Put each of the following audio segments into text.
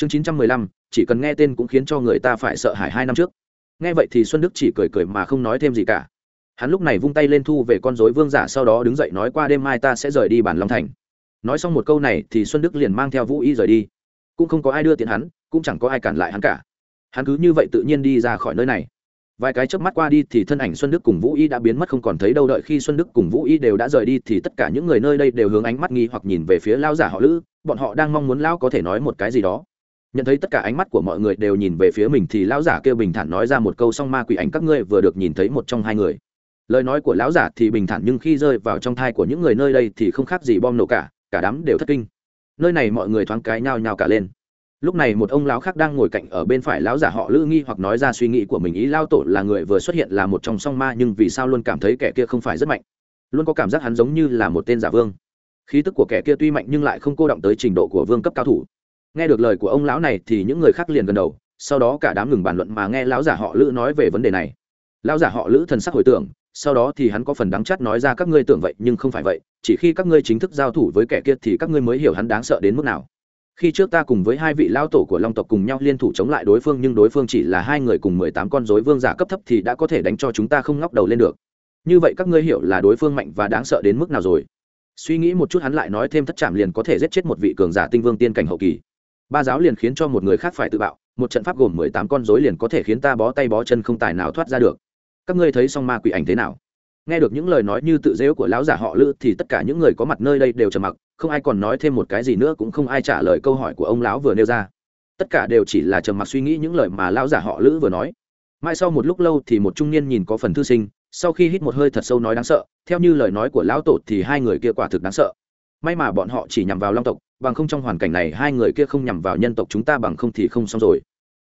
chương chín trăm mười lăm, chỉ cần nghe tên cũng khiến cho người ta phải sợ hãi hai năm trước. Nghe vậy thì xuân đức chỉ cười cười mà không nói thêm gì cả. Hắn lúc này vung tay lên thu về con dối vương giả sau đó đứng dậy nói qua đêm mai ta sẽ rời đi bản long thành. Nói xong một câu này thì xuân đức liền mang theo vũ y rời đi. Cũng không có ai đưa tiền hắn, cũng chẳng có ai cản lại hắn cả. Hắn cứ như vậy tự nhiên đi ra khỏi nơi này. Vài cái chớp mắt qua đi thì thân ảnh xuân đức cùng vũ y đã biến mất không còn thấy đâu đợi khi xuân đức cùng vũ y đều đã rời đi thì tất cả những người nơi đây đều hướng ánh mắt nghi hoặc nhìn về phía lao giả họ lữ. Bọn họ đang mong muốn lao có thể nói một cái gì đó nhận thấy tất cả ánh mắt của mọi người đều nhìn về phía mình thì lão giả kêu bình thản nói ra một câu song ma quỷ ảnh các ngươi vừa được nhìn thấy một trong hai người. Lời nói của lão giả thì bình thản nhưng khi rơi vào trong thai của những người nơi đây thì không khác gì bom nổ cả cả đám đều thất kinh. Nơi này mọi người thoáng cái nhao nhao cả lên. Lúc này một ông lão khác đang ngồi cạnh ở bên phải lão giả họ lữ nghi hoặc nói ra suy nghĩ của mình, ý lao tổ là người vừa xuất hiện là một trong song ma nhưng vì sao luôn cảm thấy kẻ kia không phải rất mạnh? Luôn có cảm giác hắn giống như là một tên giả vương. Khí tức của kẻ kia tuy mạnh nhưng lại không cô động tới trình độ của vương cấp cao thủ nghe được lời của ông lão này thì những người khác liền gần đầu, sau đó cả đám ngừng bàn luận mà nghe lão giả họ lữ nói về vấn đề này. Lão giả họ lữ thần sắc hồi tưởng, sau đó thì hắn có phần đáng chắt nói ra các ngươi tưởng vậy nhưng không phải vậy, chỉ khi các ngươi chính thức giao thủ với kẻ kia thì các ngươi mới hiểu hắn đáng sợ đến mức nào. Khi trước ta cùng với hai vị lao tổ của long tộc cùng nhau liên thủ chống lại đối phương nhưng đối phương chỉ là hai người cùng mười tám con dối vương giả cấp thấp thì đã có thể đánh cho chúng ta không ngóc đầu lên được. Như vậy các ngươi hiểu là đối phương mạnh và đáng sợ đến mức nào rồi. Suy nghĩ một chút hắn lại nói thêm thất trảm liền có thể giết chết một vị cường giả tinh vương tiên cảnh hậu kỳ ba giáo liền khiến cho một người khác phải tự bạo, một trận pháp gồm mười tám con dối liền có thể khiến ta bó tay bó chân không tài nào thoát ra được. Các ngươi thấy song ma quỷ ảnh thế nào? Nghe được những lời nói như tự dễu của lão giả họ lữ thì tất cả những người có mặt nơi đây đều trầm mặc, không ai còn nói thêm một cái gì nữa cũng không ai trả lời câu hỏi của ông lão vừa nêu ra. Tất cả đều chỉ là trầm mặc suy nghĩ những lời mà lão giả họ lữ vừa nói. Mãi sau một lúc lâu thì một trung niên nhìn có phần thư sinh, sau khi hít một hơi thật sâu nói đáng sợ, theo như lời nói của lão tổ thì hai người kia quả thực đáng sợ. May mà bọn họ chỉ nhằm vào long tộc bằng không trong hoàn cảnh này hai người kia không nhằm vào nhân tộc chúng ta bằng không thì không xong rồi.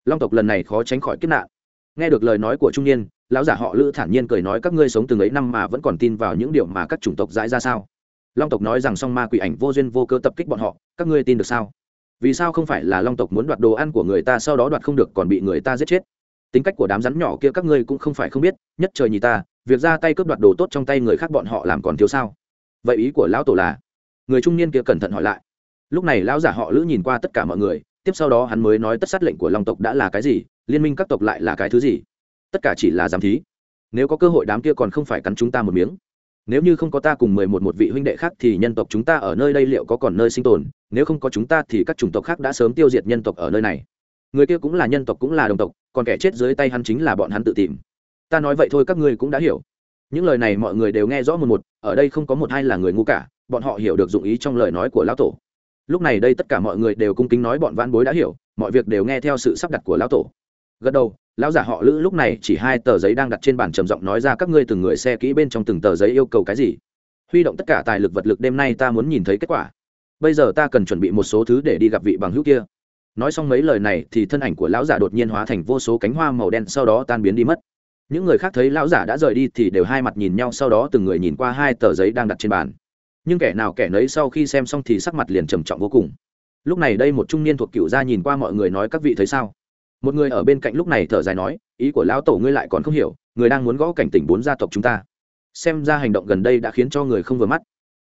Long tộc lần này khó tránh khỏi kiếp nạn. Nghe được lời nói của trung niên, lão giả họ lữ thản nhiên cười nói các ngươi sống từng ấy năm mà vẫn còn tin vào những điều mà các chủng tộc dãi ra sao? Long tộc nói rằng song ma quỷ ảnh vô duyên vô cơ tập kích bọn họ, các ngươi tin được sao? Vì sao không phải là long tộc muốn đoạt đồ ăn của người ta sau đó đoạt không được còn bị người ta giết chết? Tính cách của đám rắn nhỏ kia các ngươi cũng không phải không biết, nhất trời nhì ta, việc ra tay cướp đoạt đồ tốt trong tay người khác bọn họ làm còn thiếu sao? Vậy ý của lão tổ là? Người trung niên kia cẩn thận hỏi lại lúc này lão giả họ lữ nhìn qua tất cả mọi người, tiếp sau đó hắn mới nói tất sát lệnh của long tộc đã là cái gì, liên minh các tộc lại là cái thứ gì? Tất cả chỉ là giám thí. Nếu có cơ hội đám kia còn không phải cắn chúng ta một miếng. Nếu như không có ta cùng mười một một vị huynh đệ khác thì nhân tộc chúng ta ở nơi đây liệu có còn nơi sinh tồn? Nếu không có chúng ta thì các chủng tộc khác đã sớm tiêu diệt nhân tộc ở nơi này. Người kia cũng là nhân tộc cũng là đồng tộc, còn kẻ chết dưới tay hắn chính là bọn hắn tự tìm. Ta nói vậy thôi các ngươi cũng đã hiểu. Những lời này mọi người đều nghe rõ một một, ở đây không có một hai là người ngu cả, bọn họ hiểu được dụng ý trong lời nói của lão tổ lúc này đây tất cả mọi người đều cung kính nói bọn vãn bối đã hiểu, mọi việc đều nghe theo sự sắp đặt của lão tổ. Gật đầu, lão giả họ lữ lúc này chỉ hai tờ giấy đang đặt trên bàn trầm giọng nói ra các ngươi từng người xe kỹ bên trong từng tờ giấy yêu cầu cái gì. Huy động tất cả tài lực vật lực đêm nay ta muốn nhìn thấy kết quả. Bây giờ ta cần chuẩn bị một số thứ để đi gặp vị bằng hữu kia. Nói xong mấy lời này thì thân ảnh của lão giả đột nhiên hóa thành vô số cánh hoa màu đen sau đó tan biến đi mất. Những người khác thấy lão giả đã rời đi thì đều hai mặt nhìn nhau, sau đó từng người nhìn qua hai tờ giấy đang đặt trên bàn nhưng kẻ nào kẻ nấy sau khi xem xong thì sắc mặt liền trầm trọng vô cùng. Lúc này đây một trung niên thuộc cựu gia nhìn qua mọi người nói các vị thấy sao? Một người ở bên cạnh lúc này thở dài nói, ý của lão tổ ngươi lại còn không hiểu, người đang muốn gõ cảnh tỉnh bốn gia tộc chúng ta. Xem ra hành động gần đây đã khiến cho người không vừa mắt.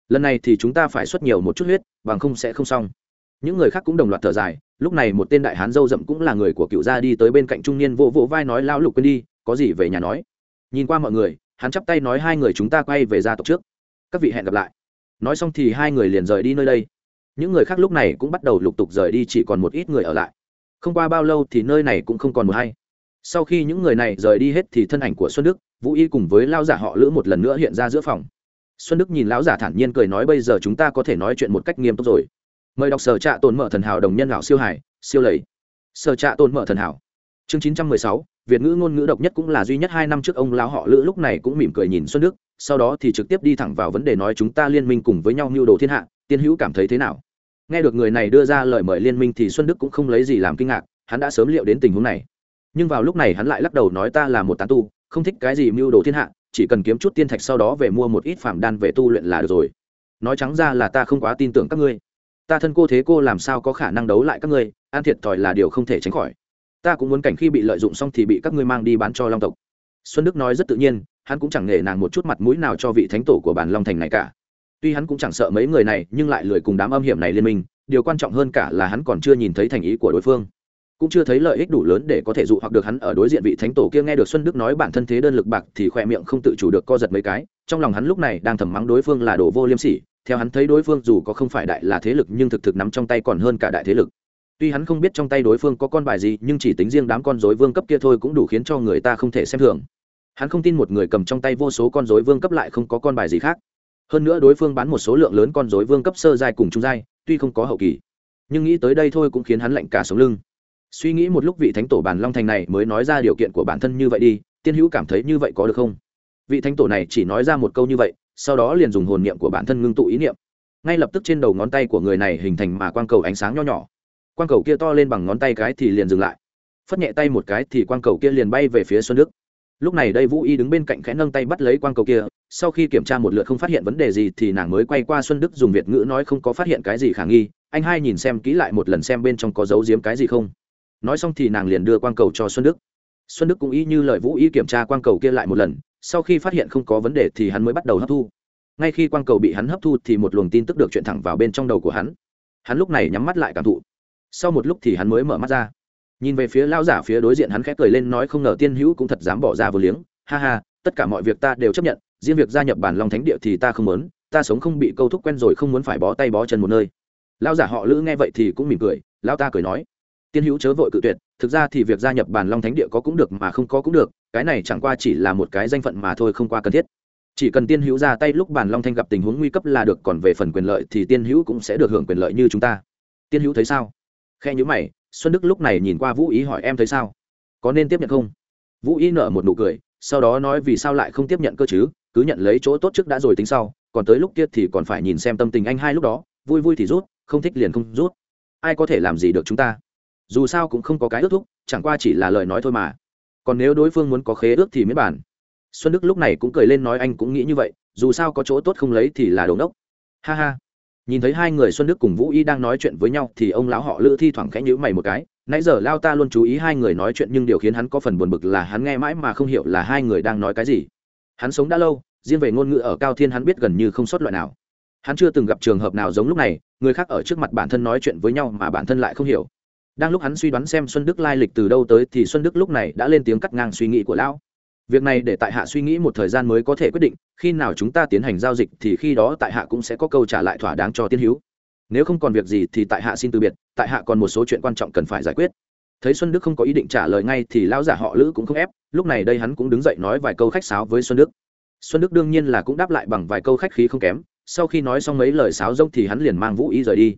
Lần này thì chúng ta phải xuất nhiều một chút huyết, bằng không sẽ không xong. Những người khác cũng đồng loạt thở dài, lúc này một tên đại hán dâu rậm cũng là người của cựu gia đi tới bên cạnh trung niên vỗ vỗ vai nói, lão lục quên đi, có gì về nhà nói. Nhìn qua mọi người, hắn chắp tay nói, hai người chúng ta quay về gia tộc trước. Các vị hẹn gặp lại nói xong thì hai người liền rời đi nơi đây. Những người khác lúc này cũng bắt đầu lục tục rời đi, chỉ còn một ít người ở lại. Không qua bao lâu thì nơi này cũng không còn một hay sau khi những người này rời đi hết thì thân ảnh của xuân đức, vũ y cùng với lao giả họ lữ một lần nữa hiện ra giữa phòng. Xuân đức nhìn lão giả thản nhiên cười nói, bây giờ chúng ta có thể nói chuyện một cách nghiêm túc rồi. Mời đọc sở trạ tồn mở thần hảo đồng nhân lão siêu hải, siêu lầy. Sở trạ tồn mở thần hảo. Chương chín trăm mười sáu, việt ngữ ngôn ngữ độc nhất cũng là duy nhất hai năm trước ông lão họ lữ lúc này cũng mỉm cười nhìn xuân đức sau đó thì trực tiếp đi thẳng vào vấn đề nói chúng ta liên minh cùng với nhau mưu đồ thiên hạ, tiên hữu cảm thấy thế nào? Nghe được người này đưa ra lời mời liên minh thì xuân đức cũng không lấy gì làm kinh ngạc, hắn đã sớm liệu đến tình huống này. Nhưng vào lúc này hắn lại lắc đầu nói ta là một tán tu, không thích cái gì mưu đồ thiên hạ, chỉ cần kiếm chút tiên thạch sau đó về mua một ít phạm đan về tu luyện là được rồi. Nói trắng ra là ta không quá tin tưởng các ngươi. Ta thân cô thế cô làm sao có khả năng đấu lại các ngươi, an thiệt thòi là điều không thể tránh khỏi. Ta cũng muốn cảnh khi bị lợi dụng xong thì bị các ngươi mang đi bán cho long tộc. Xuân đức nói rất tự nhiên hắn cũng chẳng nể nàng một chút mặt mũi nào cho vị thánh tổ của bản long thành này cả. Tuy hắn cũng chẳng sợ mấy người này, nhưng lại lười cùng đám âm hiểm này liên minh. Điều quan trọng hơn cả là hắn còn chưa nhìn thấy thành ý của đối phương. Cũng chưa thấy lợi ích đủ lớn để có thể dụ hoặc được hắn ở đối diện vị thánh tổ kia nghe được xuân đức nói bản thân thế đơn lực bạc thì khoe miệng không tự chủ được co giật mấy cái. Trong lòng hắn lúc này đang thầm mắng đối phương là đồ vô liêm sỉ. Theo hắn thấy đối phương dù có không phải đại là thế lực nhưng thực thực nắm trong tay còn hơn cả đại thế lực. Tuy hắn không biết trong tay đối phương có con bài gì, nhưng chỉ tính riêng đám con dối vương cấp kia thôi cũng đủ khiến cho người ta không thể xem thường hắn không tin một người cầm trong tay vô số con dối vương cấp lại không có con bài gì khác. Hơn nữa đối phương bán một số lượng lớn con dối vương cấp sơ giai cùng trung giai, tuy không có hậu kỳ, nhưng nghĩ tới đây thôi cũng khiến hắn lạnh cả sống lưng. Suy nghĩ một lúc vị thánh tổ bàn long thành này mới nói ra điều kiện của bản thân như vậy đi, tiên hữu cảm thấy như vậy có được không? Vị thánh tổ này chỉ nói ra một câu như vậy, sau đó liền dùng hồn niệm của bản thân ngưng tụ ý niệm. Ngay lập tức trên đầu ngón tay của người này hình thành mà quang cầu ánh sáng nho nhỏ. Quang cầu kia to lên bằng ngón tay cái thì liền dừng lại. Phất nhẹ tay một cái thì quang cầu kia liền bay về phía xuân đức lúc này đây vũ y đứng bên cạnh khẽ nâng tay bắt lấy quang cầu kia, sau khi kiểm tra một lượt không phát hiện vấn đề gì thì nàng mới quay qua xuân đức dùng việt ngữ nói không có phát hiện cái gì khả nghi, anh hai nhìn xem kỹ lại một lần xem bên trong có dấu giếm cái gì không. Nói xong thì nàng liền đưa quang cầu cho xuân đức. Xuân đức cũng y như lời vũ y kiểm tra quang cầu kia lại một lần, sau khi phát hiện không có vấn đề thì hắn mới bắt đầu hấp thu. Ngay khi quang cầu bị hắn hấp thu thì một luồng tin tức được chuyển thẳng vào bên trong đầu của hắn. Hắn lúc này nhắm mắt lại cảm thụ. Sau một lúc thì hắn mới mở mắt ra nhìn về phía lao giả phía đối diện hắn khép cười lên nói không ngờ tiên hữu cũng thật dám bỏ ra vô liếng. Ha ha, tất cả mọi việc ta đều chấp nhận, riêng việc gia nhập bản long thánh địa thì ta không muốn, ta sống không bị câu thúc quen rồi không muốn phải bó tay bó chân một nơi. Lao giả họ lữ nghe vậy thì cũng mỉm cười lao ta cười nói. Tiên hữu chớ vội cự tuyệt, thực ra thì việc gia nhập bản long thánh địa có cũng được mà không có cũng được, cái này chẳng qua chỉ là một cái danh phận mà thôi không qua cần thiết. Chỉ cần tiên hữu ra tay lúc bản long thanh gặp tình huống nguy cấp là được, còn về phần quyền lợi thì tiên hữu cũng sẽ được hưởng quyền lợi như chúng ta. Tiên hữu thấy sao? Khe nhữ mày xuân đức lúc này nhìn qua vũ ý hỏi, em thấy sao? Có nên tiếp nhận không? Vũ ý nở một nụ cười, sau đó nói, vì sao lại không tiếp nhận cơ chứ? Cứ nhận lấy chỗ tốt trước đã rồi tính sau, còn tới lúc kia thì còn phải nhìn xem tâm tình anh hai lúc đó, vui vui thì rút, không thích liền không rút. Ai có thể làm gì được chúng ta? Dù sao cũng không có cái ước thúc, chẳng qua chỉ là lời nói thôi mà. Còn nếu đối phương muốn có khế ước thì miễn bản. Xuân đức lúc này cũng cười lên nói, anh cũng nghĩ như vậy, dù sao có chỗ tốt không lấy thì là đồn đốc ha ha nhìn thấy hai người xuân đức cùng vũ y đang nói chuyện với nhau thì ông lão họ lữ thi thoảng khẽ nhữ mày một cái. Nãy giờ lao ta luôn chú ý hai người nói chuyện nhưng điều khiến hắn có phần buồn bực là hắn nghe mãi mà không hiểu là hai người đang nói cái gì. Hắn sống đã lâu, riêng về ngôn ngữ ở cao thiên hắn biết gần như không sót loại nào. Hắn chưa từng gặp trường hợp nào giống lúc này, người khác ở trước mặt bản thân nói chuyện với nhau mà bản thân lại không hiểu. Đang lúc hắn suy đoán xem xuân đức lai lịch từ đâu tới thì xuân đức lúc này đã lên tiếng cắt ngang suy nghĩ của lão việc này để tại hạ suy nghĩ một thời gian mới có thể quyết định, khi nào chúng ta tiến hành giao dịch thì khi đó tại hạ cũng sẽ có câu trả lại thỏa đáng cho tiên hữu nếu không còn việc gì thì tại hạ xin từ biệt, tại hạ còn một số chuyện quan trọng cần phải giải quyết. Thấy xuân đức không có ý định trả lời ngay thì lão giả họ lữ cũng không ép, lúc này đây hắn cũng đứng dậy nói vài câu khách sáo với xuân đức. Xuân đức đương nhiên là cũng đáp lại bằng vài câu khách khí không kém, sau khi nói xong mấy lời sáo rông thì hắn liền mang vũ ý rời đi.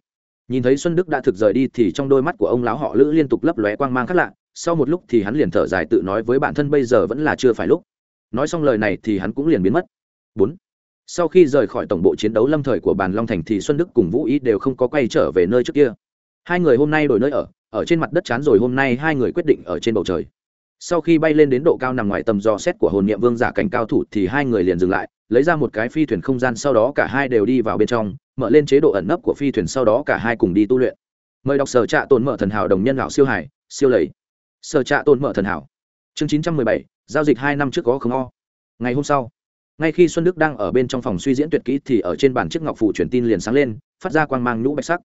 Nhìn thấy xuân đức đã thực rời đi thì trong đôi mắt của ông lão họ lữ liên tục lấp lóe quang mang khác lạ sau một lúc thì hắn liền thở dài tự nói với bản thân bây giờ vẫn là chưa phải lúc. Nói xong lời này thì hắn cũng liền biến mất. Bốn. Sau khi rời khỏi tổng bộ chiến đấu lâm thời của bàn long thành thì xuân đức cùng vũ ý đều không có quay trở về nơi trước kia. Hai người hôm nay đổi nơi ở ở trên mặt đất chán rồi hôm nay hai người quyết định ở trên bầu trời. Sau khi bay lên đến độ cao nằm ngoài tầm dò xét của hồn niệm vương giả cảnh cao thủ thì hai người liền dừng lại, lấy ra một cái phi thuyền không gian sau đó cả hai đều đi vào bên trong, mở lên chế độ ẩn nấp của phi thuyền sau đó cả hai cùng đi tu luyện. Mời đọc sở trạ tồn mở thần hảo đồng nhân lão siêu hải, siêu lầy sở trạ tồn mở thần hảo. Chương chín trăm mười bảy, giao dịch hai năm trước có không o. Ngày hôm sau, ngay khi xuân đức đang ở bên trong phòng suy diễn tuyệt kỹ thì ở trên bàn chiếc ngọc phủ truyền tin liền sáng lên, phát ra quang mang nhũ bạch sắc.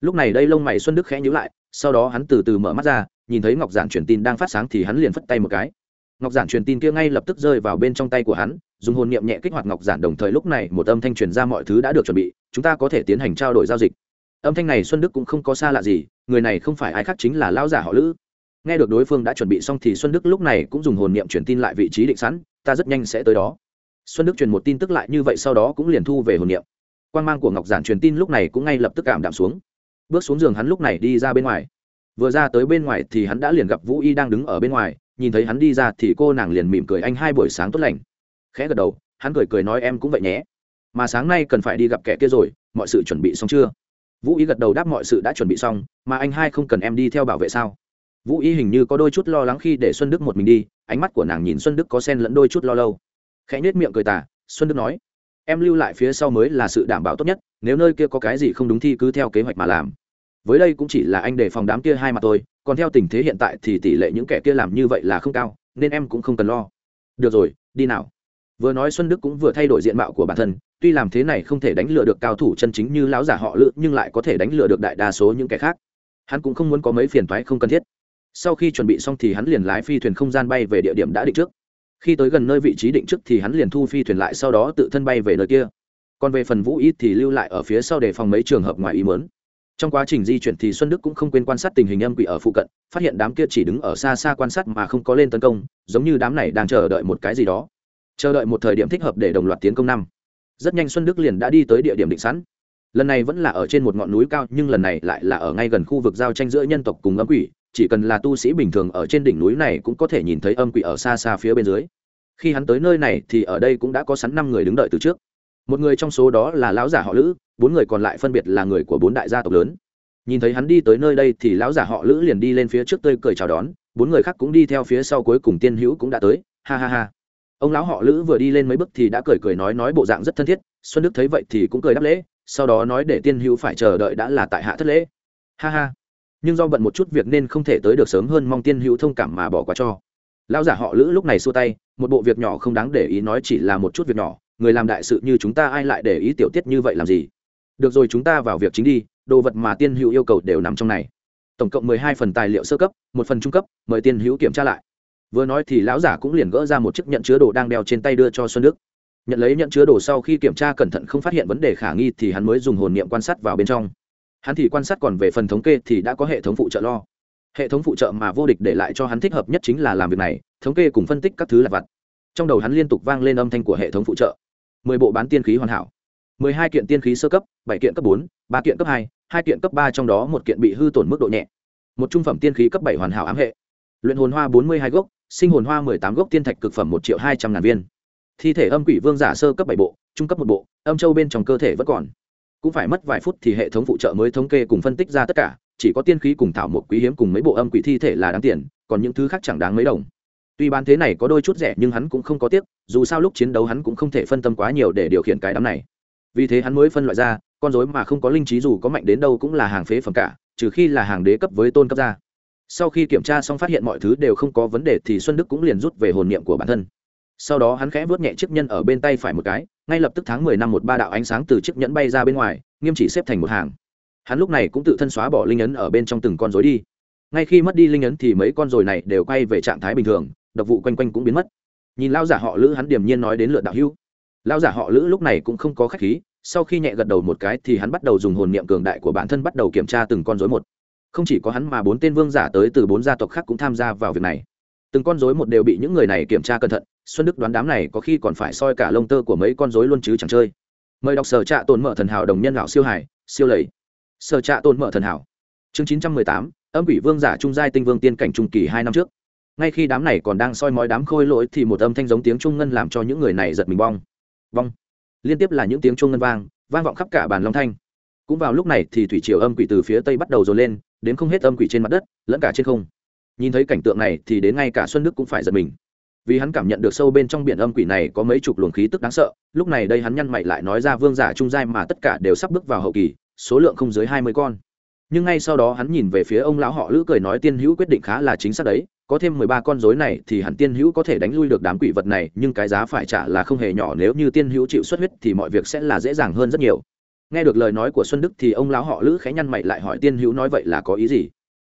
Lúc này đây lông mày xuân đức khẽ nhíu lại, sau đó hắn từ từ mở mắt ra, nhìn thấy ngọc giản truyền tin đang phát sáng thì hắn liền phất tay một cái. Ngọc giản truyền tin kia ngay lập tức rơi vào bên trong tay của hắn, dùng hồn niệm nhẹ kích hoạt ngọc giản đồng thời lúc này một âm thanh truyền ra mọi thứ đã được chuẩn bị, chúng ta có thể tiến hành trao đổi giao dịch. Âm thanh này xuân đức cũng không có xa lạ gì, người này không phải ai khác chính là lão giả họ lữ nghe được đối phương đã chuẩn bị xong thì xuân đức lúc này cũng dùng hồn niệm truyền tin lại vị trí định sẵn, ta rất nhanh sẽ tới đó. Xuân đức truyền một tin tức lại như vậy sau đó cũng liền thu về hồn niệm. Quan mang của ngọc giản truyền tin lúc này cũng ngay lập tức cảm đạm xuống. Bước xuống giường hắn lúc này đi ra bên ngoài. Vừa ra tới bên ngoài thì hắn đã liền gặp vũ y đang đứng ở bên ngoài, nhìn thấy hắn đi ra thì cô nàng liền mỉm cười, anh, hai buổi sáng tốt lành. Khẽ gật đầu, hắn cười cười nói, em cũng vậy nhé. Mà sáng nay cần phải đi gặp kẻ kia rồi, mọi sự chuẩn bị xong chưa? Vũ y gật đầu đáp, mọi sự đã chuẩn bị xong, mà anh hai không cần em đi theo bảo vệ sao? Vũ y hình như có đôi chút lo lắng khi để xuân đức một mình đi, ánh mắt của nàng nhìn xuân đức có sen lẫn đôi chút lo lâu. Khẽ nết miệng cười tà, xuân đức nói, em lưu lại phía sau mới là sự đảm bảo tốt nhất, nếu nơi kia có cái gì không đúng thì cứ theo kế hoạch mà làm. Với đây cũng chỉ là anh đề phòng đám kia hai mặt tôi còn theo tình thế hiện tại thì tỷ lệ những kẻ kia làm như vậy là không cao, nên em cũng không cần lo. Được rồi, đi nào. Vừa nói xuân đức cũng vừa thay đổi diện mạo của bản thân, tuy làm thế này không thể đánh lừa được cao thủ chân chính như lão giả họ lự, nhưng lại có thể đánh lừa được đại đa số những kẻ khác. Hắn cũng không muốn có mấy phiền toái không cần thiết sau khi chuẩn bị xong thì hắn liền lái phi thuyền không gian bay về địa điểm đã định trước. Khi tới gần nơi vị trí định trước thì hắn liền thu phi thuyền lại sau đó tự thân bay về nơi kia. Còn về phần vũ ít thì lưu lại ở phía sau để phòng mấy trường hợp ngoài ý mớn trong quá trình di chuyển thì xuân đức cũng không quên quan sát tình hình âm quỷ ở phụ cận, phát hiện đám kia chỉ đứng ở xa xa quan sát mà không có lên tấn công, giống như đám này đang chờ đợi một cái gì đó. Chờ đợi một thời điểm thích hợp để đồng loạt tiến công năm. Rất nhanh xuân đức liền đã đi tới địa điểm định sẵn. Lần này vẫn là ở trên một ngọn núi cao, nhưng lần này lại là ở ngay gần khu vực giao tranh giữa nhân tộc cùng âm quỷ chỉ cần là tu sĩ bình thường ở trên đỉnh núi này cũng có thể nhìn thấy âm quỷ ở xa xa phía bên dưới. Khi hắn tới nơi này thì ở đây cũng đã có sẵn năm người đứng đợi từ trước. Một người trong số đó là lão giả họ lữ, bốn người còn lại phân biệt là người của bốn đại gia tộc lớn. Nhìn thấy hắn đi tới nơi đây thì lão giả họ lữ liền đi lên phía trước tươi cười chào đón, bốn người khác cũng đi theo phía sau cuối cùng tiên hữu cũng đã tới. Ha ha ha. Ông lão họ lữ vừa đi lên mấy bước thì đã cười cười nói nói bộ dạng rất thân thiết, xuân đức thấy vậy thì cũng cười đáp lễ, sau đó nói để tiên hữu phải chờ đợi đã là tại hạ thất lễ. Ha ha nhưng do bận một chút việc nên không thể tới được sớm hơn mong tiên hữu thông cảm mà bỏ qua cho. Lão giả họ lữ lúc này xua tay, một bộ việc nhỏ không đáng để ý nói chỉ là một chút việc nhỏ, người làm đại sự như chúng ta ai lại để ý tiểu tiết như vậy làm gì? Được rồi chúng ta vào việc chính đi, đồ vật mà tiên hữu yêu cầu đều nằm trong này. Tổng cộng mười hai phần tài liệu sơ cấp, một phần trung cấp, mời tiên hữu kiểm tra lại. Vừa nói thì lão giả cũng liền gỡ ra một chiếc nhận chứa đồ đang đeo trên tay đưa cho xuân đức. Nhận lấy nhận chứa đồ sau khi kiểm tra cẩn thận không phát hiện vấn đề khả nghi thì hắn mới dùng hồn niệm quan sát vào bên trong hắn thì quan sát còn về phần thống kê thì đã có hệ thống phụ trợ lo. Hệ thống phụ trợ mà vô địch để lại cho hắn thích hợp nhất chính là làm việc này, thống kê cùng phân tích các thứ là vặt. Trong đầu hắn liên tục vang lên âm thanh của hệ thống phụ trợ. Mười bộ bán tiên khí hoàn hảo. Mười hai kiện tiên khí sơ cấp, bảy kiện cấp bốn, ba kiện cấp hai hai kiện cấp ba trong đó một kiện bị hư tổn mức độ nhẹ. Một trung phẩm tiên khí cấp bảy hoàn hảo ám hệ. Luyện hồn hoa bốn mươi hai gốc, sinh hồn hoa mười tám gốc tiên thạch cực phẩm một triệu hai trăm ngàn viên. Thi thể âm quỷ vương giả sơ cấp bảy bộ, trung cấp một bộ, âm châu bên trong cơ thể vẫn còn cũng phải mất vài phút thì hệ thống phụ trợ mới thống kê cùng phân tích ra tất cả, chỉ có tiên khí cùng thảo một quý hiếm cùng mấy bộ âm quỷ thi thể là đáng tiền, còn những thứ khác chẳng đáng mấy đồng. Tuy bán thế này có đôi chút rẻ nhưng hắn cũng không có tiếc, dù sao lúc chiến đấu hắn cũng không thể phân tâm quá nhiều để điều khiển cái đám này. Vì thế hắn mới phân loại ra, con dối mà không có linh trí dù có mạnh đến đâu cũng là hàng phế phẩm cả, trừ khi là hàng đế cấp với tôn cấp ra. Sau khi kiểm tra xong phát hiện mọi thứ đều không có vấn đề thì xuân đức cũng liền rút về hồn niệm của bản thân. Sau đó hắn khẽ vớt nhẹ chiếc nhân ở bên tay phải một cái ngay lập tức tháng mười năm một ba đạo ánh sáng từ chiếc nhẫn bay ra bên ngoài, nghiêm chỉ xếp thành một hàng. Hắn lúc này cũng tự thân xóa bỏ linh ấn ở bên trong từng con rối đi. Ngay khi mất đi linh ấn thì mấy con rối này đều quay về trạng thái bình thường, độc vụ quanh quanh cũng biến mất. Nhìn lao giả họ lữ hắn điềm nhiên nói đến lượt đạo hữu. Lao giả họ lữ lúc này cũng không có khách khí, sau khi nhẹ gật đầu một cái thì hắn bắt đầu dùng hồn niệm cường đại của bản thân bắt đầu kiểm tra từng con rối một. Không chỉ có hắn mà bốn tên vương giả tới từ bốn gia tộc khác cũng tham gia vào việc này. Từng con rối một đều bị những người này kiểm tra cẩn thận xuân đức đoán đám này có khi còn phải soi cả lông tơ của mấy con rối luôn chứ chẳng chơi. Mời đọc sở trạ tồn mở thần hảo đồng nhân lão siêu hải siêu lầy. Sở trạ tồn mở thần hảo. Chương chín trăm mười tám, âm ủy vương giả trung giai tinh vương tiên cảnh trung kỳ hai năm trước. Ngay khi đám này còn đang soi mói đám khôi lỗi thì một âm thanh giống tiếng trung ngân làm cho những người này giật mình bong. Bong. Liên tiếp là những tiếng trung ngân vang vang vọng khắp cả bàn long thanh. Cũng vào lúc này thì thủy triều âm quỷ từ phía tây bắt đầu dồn lên, đến không hết âm quỷ trên mặt đất, lẫn cả trên không. Nhìn thấy cảnh tượng này thì đến ngay cả xuân đức cũng phải giật mình vì hắn cảm nhận được sâu bên trong biển âm quỷ này có mấy chục luồng khí tức đáng sợ, lúc này đây hắn nhăn mày lại nói ra vương giả trung giai mà tất cả đều sắp bước vào hậu kỳ, số lượng không dưới hai mươi con. Nhưng ngay sau đó hắn nhìn về phía ông lão họ lữ cười nói tiên hữu quyết định khá là chính xác đấy, có thêm mười ba con rối này thì hẳn tiên hữu có thể đánh lui được đám quỷ vật này, nhưng cái giá phải trả là không hề nhỏ, nếu như tiên hữu chịu xuất huyết thì mọi việc sẽ là dễ dàng hơn rất nhiều. Nghe được lời nói của xuân đức thì ông lão họ lữ khẽ nhăn mày lại hỏi tiên hữu nói vậy là có ý gì?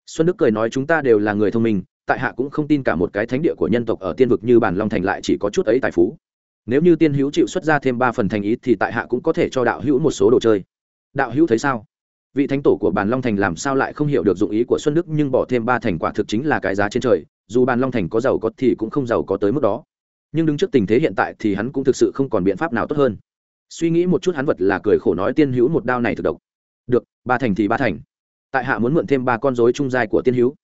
Xuân đức cười nói chúng ta đều là người thông minh tại hạ cũng không tin cả một cái thánh địa của nhân tộc ở tiên vực như bản long thành lại chỉ có chút ấy tài phú. Nếu như tiên hữu chịu xuất ra thêm ba phần thành ý thì tại hạ cũng có thể cho đạo hữu một số đồ chơi. Đạo hữu thấy sao? Vị thánh tổ của bàn long thành làm sao lại không hiểu được dụng ý của xuân đức nhưng bỏ thêm ba thành quả thực chính là cái giá trên trời, dù bàn long thành có giàu có thì cũng không giàu có tới mức đó. Nhưng đứng trước tình thế hiện tại thì hắn cũng thực sự không còn biện pháp nào tốt hơn. Suy nghĩ một chút hắn vật là cười khổ nói tiên hữu một đao này thực độc. Được, ba thành thì ba thành. Tại hạ muốn mượn thêm ba con dối trung giai của tiên hữu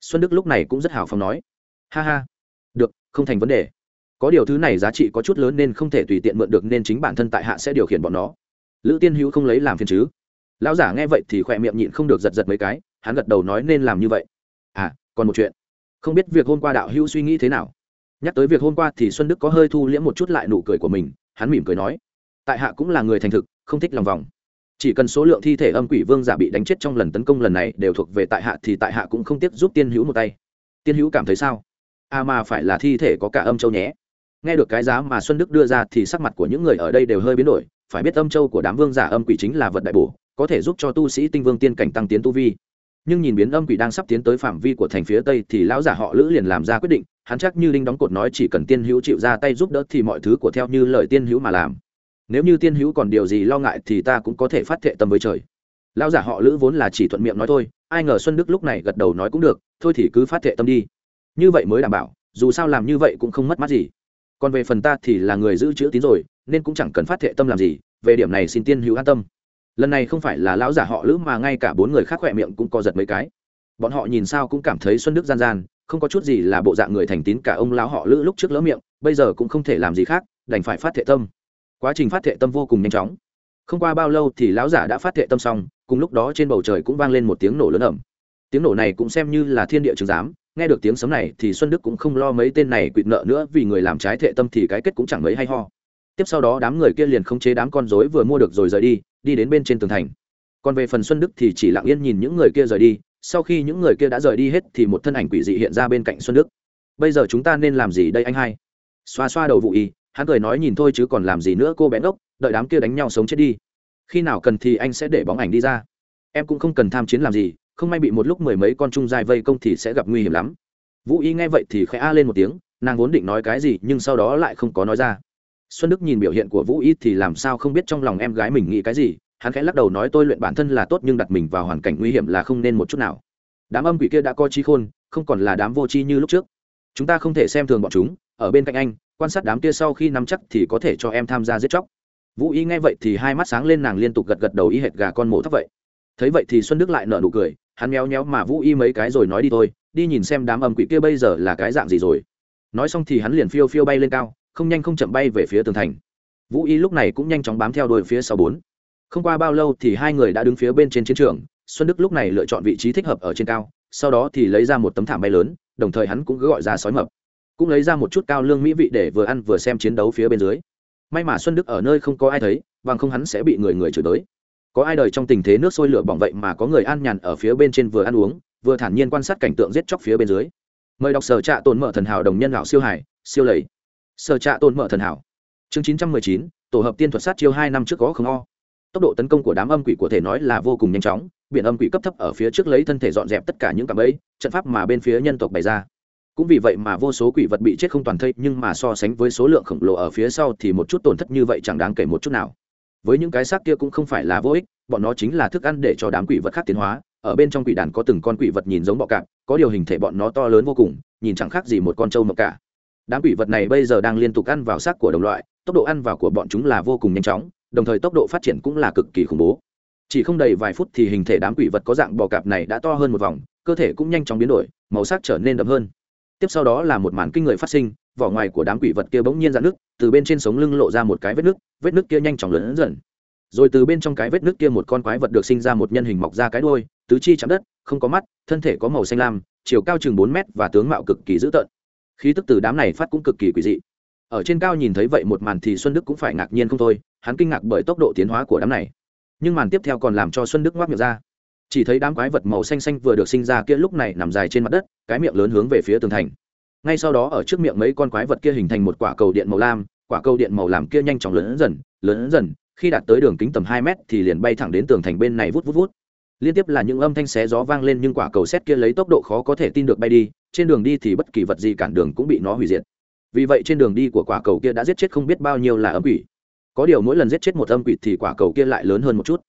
xuân đức lúc này cũng rất hào phóng nói. Ha ha. Được, không thành vấn đề. Có điều thứ này giá trị có chút lớn nên không thể tùy tiện mượn được nên chính bản thân tại hạ sẽ điều khiển bọn nó. Lữ tiên hữu không lấy làm phiền chứ? Lão giả nghe vậy thì khỏe miệng nhịn không được giật giật mấy cái, hắn gật đầu nói nên làm như vậy. À còn một chuyện. Không biết việc hôm qua đạo hữu suy nghĩ thế nào? Nhắc tới việc hôm qua thì xuân đức có hơi thu liễm một chút lại nụ cười của mình, hắn mỉm cười nói. Tại hạ cũng là người thành thực, không thích lòng vòng chỉ cần số lượng thi thể âm quỷ vương giả bị đánh chết trong lần tấn công lần này đều thuộc về tại hạ thì tại hạ cũng không tiếc giúp tiên hữu một tay. Tiên hữu cảm thấy sao? À mà phải là thi thể có cả âm châu nhé. Nghe được cái giá mà xuân đức đưa ra thì sắc mặt của những người ở đây đều hơi biến đổi. Phải biết âm châu của đám vương giả âm quỷ chính là vật đại bổ, có thể giúp cho tu sĩ tinh vương tiên cảnh tăng tiến tu vi. Nhưng nhìn biến âm quỷ đang sắp tiến tới phạm vi của thành phía tây thì lão giả họ lữ liền làm ra quyết định, hắn chắc như linh đóng cột nói chỉ cần tiên hữu chịu ra tay giúp đỡ thì mọi thứ của theo như lời tiên hữu mà làm nếu như tiên hữu còn điều gì lo ngại thì ta cũng có thể phát thệ tâm với trời. Lão giả họ lữ vốn là chỉ thuận miệng nói thôi, ai ngờ xuân đức lúc này gật đầu nói cũng được, thôi thì cứ phát thệ tâm đi. Như vậy mới đảm bảo, dù sao làm như vậy cũng không mất mát gì. Còn về phần ta thì là người giữ chữ tín rồi, nên cũng chẳng cần phát thệ tâm làm gì, về điểm này xin tiên hữu an tâm. Lần này không phải là lão giả họ lữ mà ngay cả bốn người khác khỏe miệng cũng co giật mấy cái. Bọn họ nhìn sao cũng cảm thấy xuân đức gian gian, không có chút gì là bộ dạng người thành tín cả ông lão họ lữ lúc trước lỡ miệng, bây giờ cũng không thể làm gì khác, đành phải phát thệ tâm quá trình phát thệ tâm vô cùng nhanh chóng. Không qua bao lâu thì lão giả đã phát thệ tâm xong, cùng lúc đó trên bầu trời cũng vang lên một tiếng nổ lớn ẩm tiếng nổ này cũng xem như là thiên địa trường giám, nghe được tiếng sấm này thì xuân đức cũng không lo mấy tên này quỵt nợ nữa, vì người làm trái thệ tâm thì cái kết cũng chẳng mấy hay ho. Tiếp sau đó đám người kia liền không chế đám con rối vừa mua được rồi rời đi đi đến bên trên tường thành. Còn về phần xuân đức thì chỉ lặng yên nhìn những người kia rời đi, sau khi những người kia đã rời đi hết thì một thân ảnh quỷ dị hiện ra bên cạnh xuân đức. Bây giờ chúng ta nên làm gì đây anh hai? Xoa xoa đầu vụ y hắn cười nói nhìn thôi chứ còn làm gì nữa, cô bé ngốc, đợi đám kia đánh nhau sống chết đi. Khi nào cần thì anh sẽ để bóng ảnh đi ra. Em cũng không cần tham chiến làm gì, không may bị một lúc mười mấy con trung dài vây công thì sẽ gặp nguy hiểm lắm. Vũ y nghe vậy thì khẽ a lên một tiếng, nàng vốn định nói cái gì nhưng sau đó lại không có nói ra. Xuân đức nhìn biểu hiện của vũ y thì làm sao không biết trong lòng em gái mình nghĩ cái gì, hắn khẽ lắc đầu nói tôi luyện bản thân là tốt nhưng đặt mình vào hoàn cảnh nguy hiểm là không nên một chút nào. Đám âm quỷ kia đã có trí khôn, không còn là đám vô tri như lúc trước. Chúng ta không thể xem thường bọn chúng, ở bên cạnh anh quan sát đám kia sau khi nắm chắc thì có thể cho em tham gia giết chóc. Vũ y nghe vậy thì hai mắt sáng lên, nàng liên tục gật gật đầu y hệt gà con mổ thấp vậy. Thấy vậy thì xuân đức lại nở nụ cười, hắn méo méo mà vũ y mấy cái rồi nói đi thôi, đi nhìn xem đám âm quỷ kia bây giờ là cái dạng gì rồi. Nói xong thì hắn liền phiêu phiêu bay lên cao, không nhanh không chậm bay về phía tường thành. Vũ y lúc này cũng nhanh chóng bám theo đôi phía sau bốn. Không qua bao lâu thì hai người đã đứng phía bên trên chiến trường, xuân đức lúc này lựa chọn vị trí thích hợp ở trên cao, sau đó thì lấy ra một tấm thảm bay lớn, đồng thời hắn cũng cứ gọi ra sói mập cũng lấy ra một chút cao lương mỹ vị để vừa ăn vừa xem chiến đấu phía bên dưới. May mà xuân đức ở nơi không có ai thấy, bằng không hắn sẽ bị người người chửi tới. Có ai đời trong tình thế nước sôi lửa bỏng vậy mà có người an nhàn ở phía bên trên vừa ăn uống, vừa thản nhiên quan sát cảnh tượng giết chóc phía bên dưới. Mời đọc sở trạ tồn mở thần hảo đồng nhân lão siêu hải siêu lầy. Sở trạ tồn mở thần hảo. Chương chín trăm mười chín, tổ hợp tiên thuật sát chiêu hai năm trước có không o. Tốc độ tấn công của đám âm quỷ của thể nói là vô cùng nhanh chóng, biển âm quỷ cấp thấp ở phía trước lấy thân thể dọn dẹp tất cả những cạm bẫy, trận pháp mà bên phía nhân tộc bày ra cũng vì vậy mà vô số quỷ vật bị chết không toàn thây, nhưng mà so sánh với số lượng khổng lồ ở phía sau thì một chút tổn thất như vậy chẳng đáng kể một chút nào. Với những cái xác kia cũng không phải là vô ích, bọn nó chính là thức ăn để cho đám quỷ vật khác tiến hóa. Ở bên trong quỷ đàn có từng con quỷ vật nhìn giống bọ cạp, có điều hình thể bọn nó to lớn vô cùng, nhìn chẳng khác gì một con trâu mộc cả. Đám quỷ vật này bây giờ đang liên tục ăn vào xác của đồng loại, tốc độ ăn vào của bọn chúng là vô cùng nhanh chóng, đồng thời tốc độ phát triển cũng là cực kỳ khủng bố. Chỉ không đầy vài phút thì hình thể đám quỷ vật có dạng bò cạp này đã to hơn một vòng, cơ thể cũng nhanh chóng biến đổi, màu sắc trở nên đậm hơn tiếp sau đó là một màn kinh người phát sinh, vỏ ngoài của đám quỷ vật kia bỗng nhiên dạn nước từ bên trên sống lưng lộ ra một cái vết nước vết nước kia nhanh chóng lớn dần. Rồi từ bên trong cái vết nước kia một con quái vật được sinh ra một nhân hình mọc ra cái đuôi, tứ chi chạm đất, không có mắt, thân thể có màu xanh lam, chiều cao chừng bốn mét và tướng mạo cực kỳ dữ tợn. Khí tức từ đám này phát cũng cực kỳ quỷ dị. Ở trên cao nhìn thấy vậy một màn thì xuân đức cũng phải ngạc nhiên không thôi, hắn kinh ngạc bởi tốc độ tiến hóa của đám này. Nhưng màn tiếp theo còn làm cho xuân đức ngoác miệng ra chỉ thấy đám quái vật màu xanh xanh vừa được sinh ra kia lúc này nằm dài trên mặt đất, cái miệng lớn hướng về phía tường thành. Ngay sau đó ở trước miệng mấy con quái vật kia hình thành một quả cầu điện màu lam, quả cầu điện màu làm kia nhanh chóng lớn dần lớn dần, khi đạt tới đường kính tầm hai mét thì liền bay thẳng đến tường thành bên này vút vút vút. Liên tiếp là những âm thanh xé gió vang lên nhưng quả cầu xét kia lấy tốc độ khó có thể tin được bay đi, trên đường đi thì bất kỳ vật gì cản đường cũng bị nó hủy diệt. Vì vậy trên đường đi của quả cầu kia đã giết chết không biết bao nhiêu là âm quỷ. Có điều mỗi lần giết chết một âm quỷ thì quả cầu kia lại lớn hơn một chút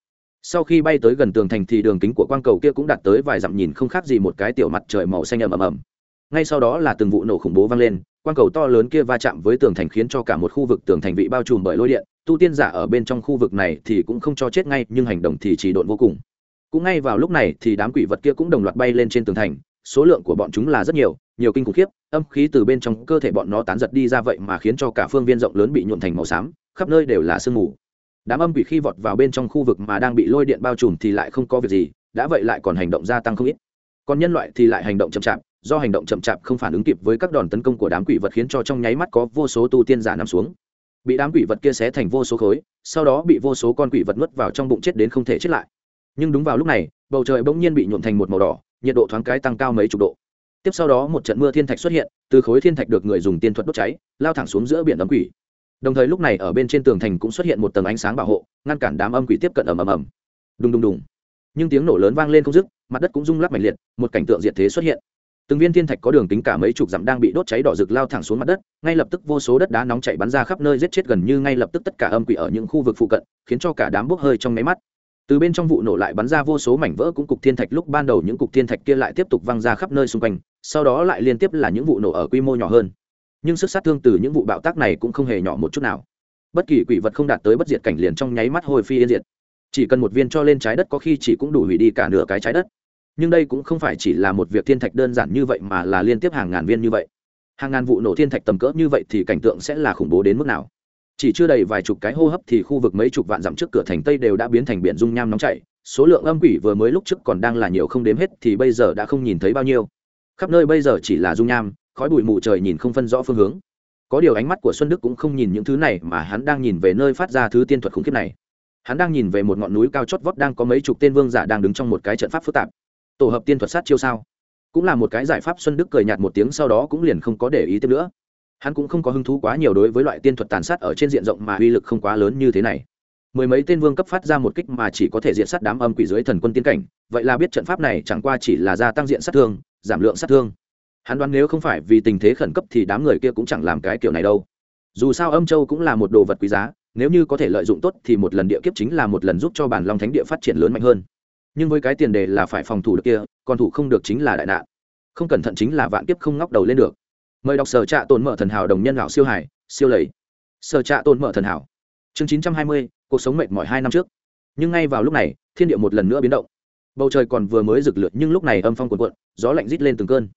sau khi bay tới gần tường thành thì đường kính của quang cầu kia cũng đạt tới vài dặm nhìn không khác gì một cái tiểu mặt trời màu xanh ầm ầm ầm ngay sau đó là từng vụ nổ khủng bố vang lên, quang cầu to lớn kia va chạm với tường thành khiến cho cả một khu vực tường thành bị bao trùm bởi lôi điện, tu tiên giả ở bên trong khu vực này thì cũng không cho chết ngay, nhưng hành động thì chỉ độn vô cùng. Cũng ngay vào lúc này thì đám quỷ vật kia cũng đồng loạt bay lên trên tường thành, số lượng của bọn chúng là rất nhiều nhiều kinh khủng khiếp, âm khí từ bên trong cơ thể bọn nó tán giật đi ra vậy mà khiến cho cả phương viên rộng lớn bị nhuộn thành màu xám, khắp nơi đều là sương mù đám âm quỷ khi vọt vào bên trong khu vực mà đang bị lôi điện bao trùm thì lại không có việc gì, đã vậy lại còn hành động gia tăng không ít. Còn nhân loại thì lại hành động chậm chạp, do hành động chậm chạp không phản ứng kịp với các đòn tấn công của đám quỷ vật khiến cho trong nháy mắt có vô số tu tiên giả nằm xuống. Bị đám quỷ vật kia xé thành vô số khối, sau đó bị vô số con quỷ vật nuốt vào trong bụng chết đến không thể chết lại. Nhưng đúng vào lúc này, bầu trời bỗng nhiên bị nhuộn thành một màu đỏ, nhiệt độ thoáng cái tăng cao mấy chục độ. Tiếp sau đó một trận mưa thiên thạch xuất hiện, từ khối thiên thạch được người dùng tiên thuật đốt cháy, lao thẳng xuống giữa biển đám quỷ đồng thời lúc này ở bên trên tường thành cũng xuất hiện một tầng ánh sáng bảo hộ, ngăn cản đám âm quỷ tiếp cận ầm ầm ầm. Đùng đùng đùng. Nhưng tiếng nổ lớn vang lên không dứt, mặt đất cũng rung lắc mạnh liệt, một cảnh tượng diệt thế xuất hiện. Từng viên thiên thạch có đường kính cả mấy chục dặm đang bị đốt cháy đỏ rực lao thẳng xuống mặt đất, ngay lập tức vô số đất đá nóng chảy bắn ra khắp nơi giết chết gần như ngay lập tức tất cả âm quỷ ở những khu vực phụ cận, khiến cho cả đám bốc hơi trong máy mắt. Từ bên trong vụ nổ lại bắn ra vô số mảnh vỡ cũng cục thiên thạch, lúc ban đầu những cục thiên thạch kia lại tiếp tục văng ra khắp nơi xung quanh, sau đó lại liên tiếp là những vụ nổ ở quy mô nhỏ hơn nhưng sức sát thương từ những vụ bạo tác này cũng không hề nhỏ một chút nào. Bất kỳ quỷ vật không đạt tới bất diệt cảnh liền trong nháy mắt hồi phi yên diệt. Chỉ cần một viên cho lên trái đất có khi chỉ cũng đủ hủy đi cả nửa cái trái đất. Nhưng đây cũng không phải chỉ là một việc thiên thạch đơn giản như vậy mà là liên tiếp hàng ngàn viên như vậy. Hàng ngàn vụ nổ thiên thạch tầm cỡ như vậy thì cảnh tượng sẽ là khủng bố đến mức nào? Chỉ chưa đầy vài chục cái hô hấp thì khu vực mấy chục vạn dặm trước cửa thành tây đều đã biến thành biển dung nham nóng chảy. Số lượng âm quỷ vừa mới lúc trước còn đang là nhiều không đếm hết thì bây giờ đã không nhìn thấy bao nhiêu. Khắp nơi bây giờ chỉ là dung nham khói bụi mù trời nhìn không phân rõ phương hướng. Có điều ánh mắt của xuân đức cũng không nhìn những thứ này mà hắn đang nhìn về nơi phát ra thứ tiên thuật khủng khiếp này. Hắn đang nhìn về một ngọn núi cao chót vót đang có mấy chục tên vương giả đang đứng trong một cái trận pháp phức tạp. Tổ hợp tiên thuật sát chiêu sao? Cũng là một cái giải pháp xuân đức cười nhạt một tiếng sau đó cũng liền không có để ý tiếp nữa. Hắn cũng không có hứng thú quá nhiều đối với loại tiên thuật tàn sát ở trên diện rộng mà uy lực không quá lớn như thế này. Mười mấy tên vương cấp phát ra một kích mà chỉ có thể diện sát đám âm quỷ dưới thần quân tiên cảnh, vậy là biết trận pháp này chẳng qua chỉ là gia tăng diện sát thương, giảm lượng sát thương hắn đoán nếu không phải vì tình thế khẩn cấp thì đám người kia cũng chẳng làm cái kiểu này đâu. Dù sao âm châu cũng là một đồ vật quý giá, nếu như có thể lợi dụng tốt thì một lần địa kiếp chính là một lần giúp cho bản long thánh địa phát triển lớn mạnh hơn. Nhưng với cái tiền đề là phải phòng thủ được kia, còn thủ không được chính là đại nạn. Không cẩn thận chính là vạn kiếp không ngóc đầu lên được. Mời đọc sở trạ tồn mở thần hảo đồng nhân lão siêu hải, siêu lầy. Sở trạ tồn mở thần hảo. Chương chín trăm hai mươi, cuộc sống mệt mỏi hai năm trước. Nhưng ngay vào lúc này, thiên địa một lần nữa biến động. Bầu trời còn vừa mới rực lượt nhưng lúc này âm phong cuộn cuộn, gió lạnh rít lên từng cơn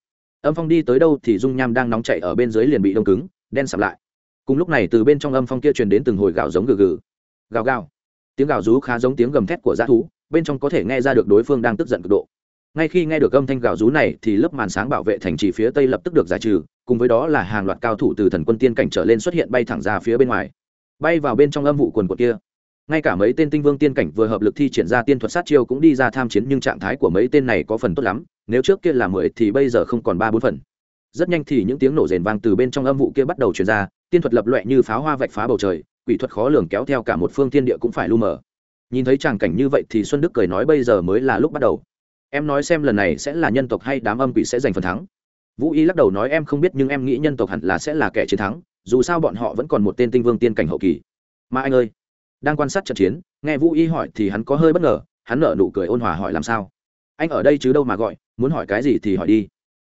âm phong đi tới đâu thì dung nham đang nóng chạy ở bên dưới liền bị đông cứng, đen sập lại. Cùng lúc này từ bên trong âm phong kia truyền đến từng hồi gạo giống gừ gừ. Gào gào. Tiếng gào rú khá giống tiếng gầm thét của dã thú, bên trong có thể nghe ra được đối phương đang tức giận cực độ. Ngay khi nghe được âm thanh gào rú này thì lớp màn sáng bảo vệ thành trì phía tây lập tức được giải trừ, cùng với đó là hàng loạt cao thủ từ thần quân tiên cảnh trở lên xuất hiện bay thẳng ra phía bên ngoài. Bay vào bên trong âm vụ quần quật kia ngay cả mấy tên tinh vương tiên cảnh vừa hợp lực thi triển ra tiên thuật sát chiêu cũng đi ra tham chiến, nhưng trạng thái của mấy tên này có phần tốt lắm. Nếu trước kia là mười thì bây giờ không còn ba bốn phần. Rất nhanh thì những tiếng nổ rền vang từ bên trong âm vụ kia bắt đầu truyền ra, tiên thuật lập loẹ như pháo hoa vạch phá bầu trời, quỷ thuật khó lường kéo theo cả một phương tiên địa cũng phải lu mờ. Nhìn thấy tràng cảnh như vậy thì xuân đức cười nói bây giờ mới là lúc bắt đầu. Em nói xem lần này sẽ là nhân tộc hay đám âm quỷ sẽ giành phần thắng. Vũ y lắc đầu nói em không biết nhưng em nghĩ nhân tộc hẳn là sẽ là kẻ chiến thắng, dù sao bọn họ vẫn còn một tên tinh vương tiên cảnh hậu kỳ. Mà anh ơi đang quan sát trận chiến, nghe vũ y hỏi thì hắn có hơi bất ngờ, hắn nở nụ cười ôn hòa hỏi làm sao? Anh ở đây chứ đâu mà gọi, muốn hỏi cái gì thì hỏi đi.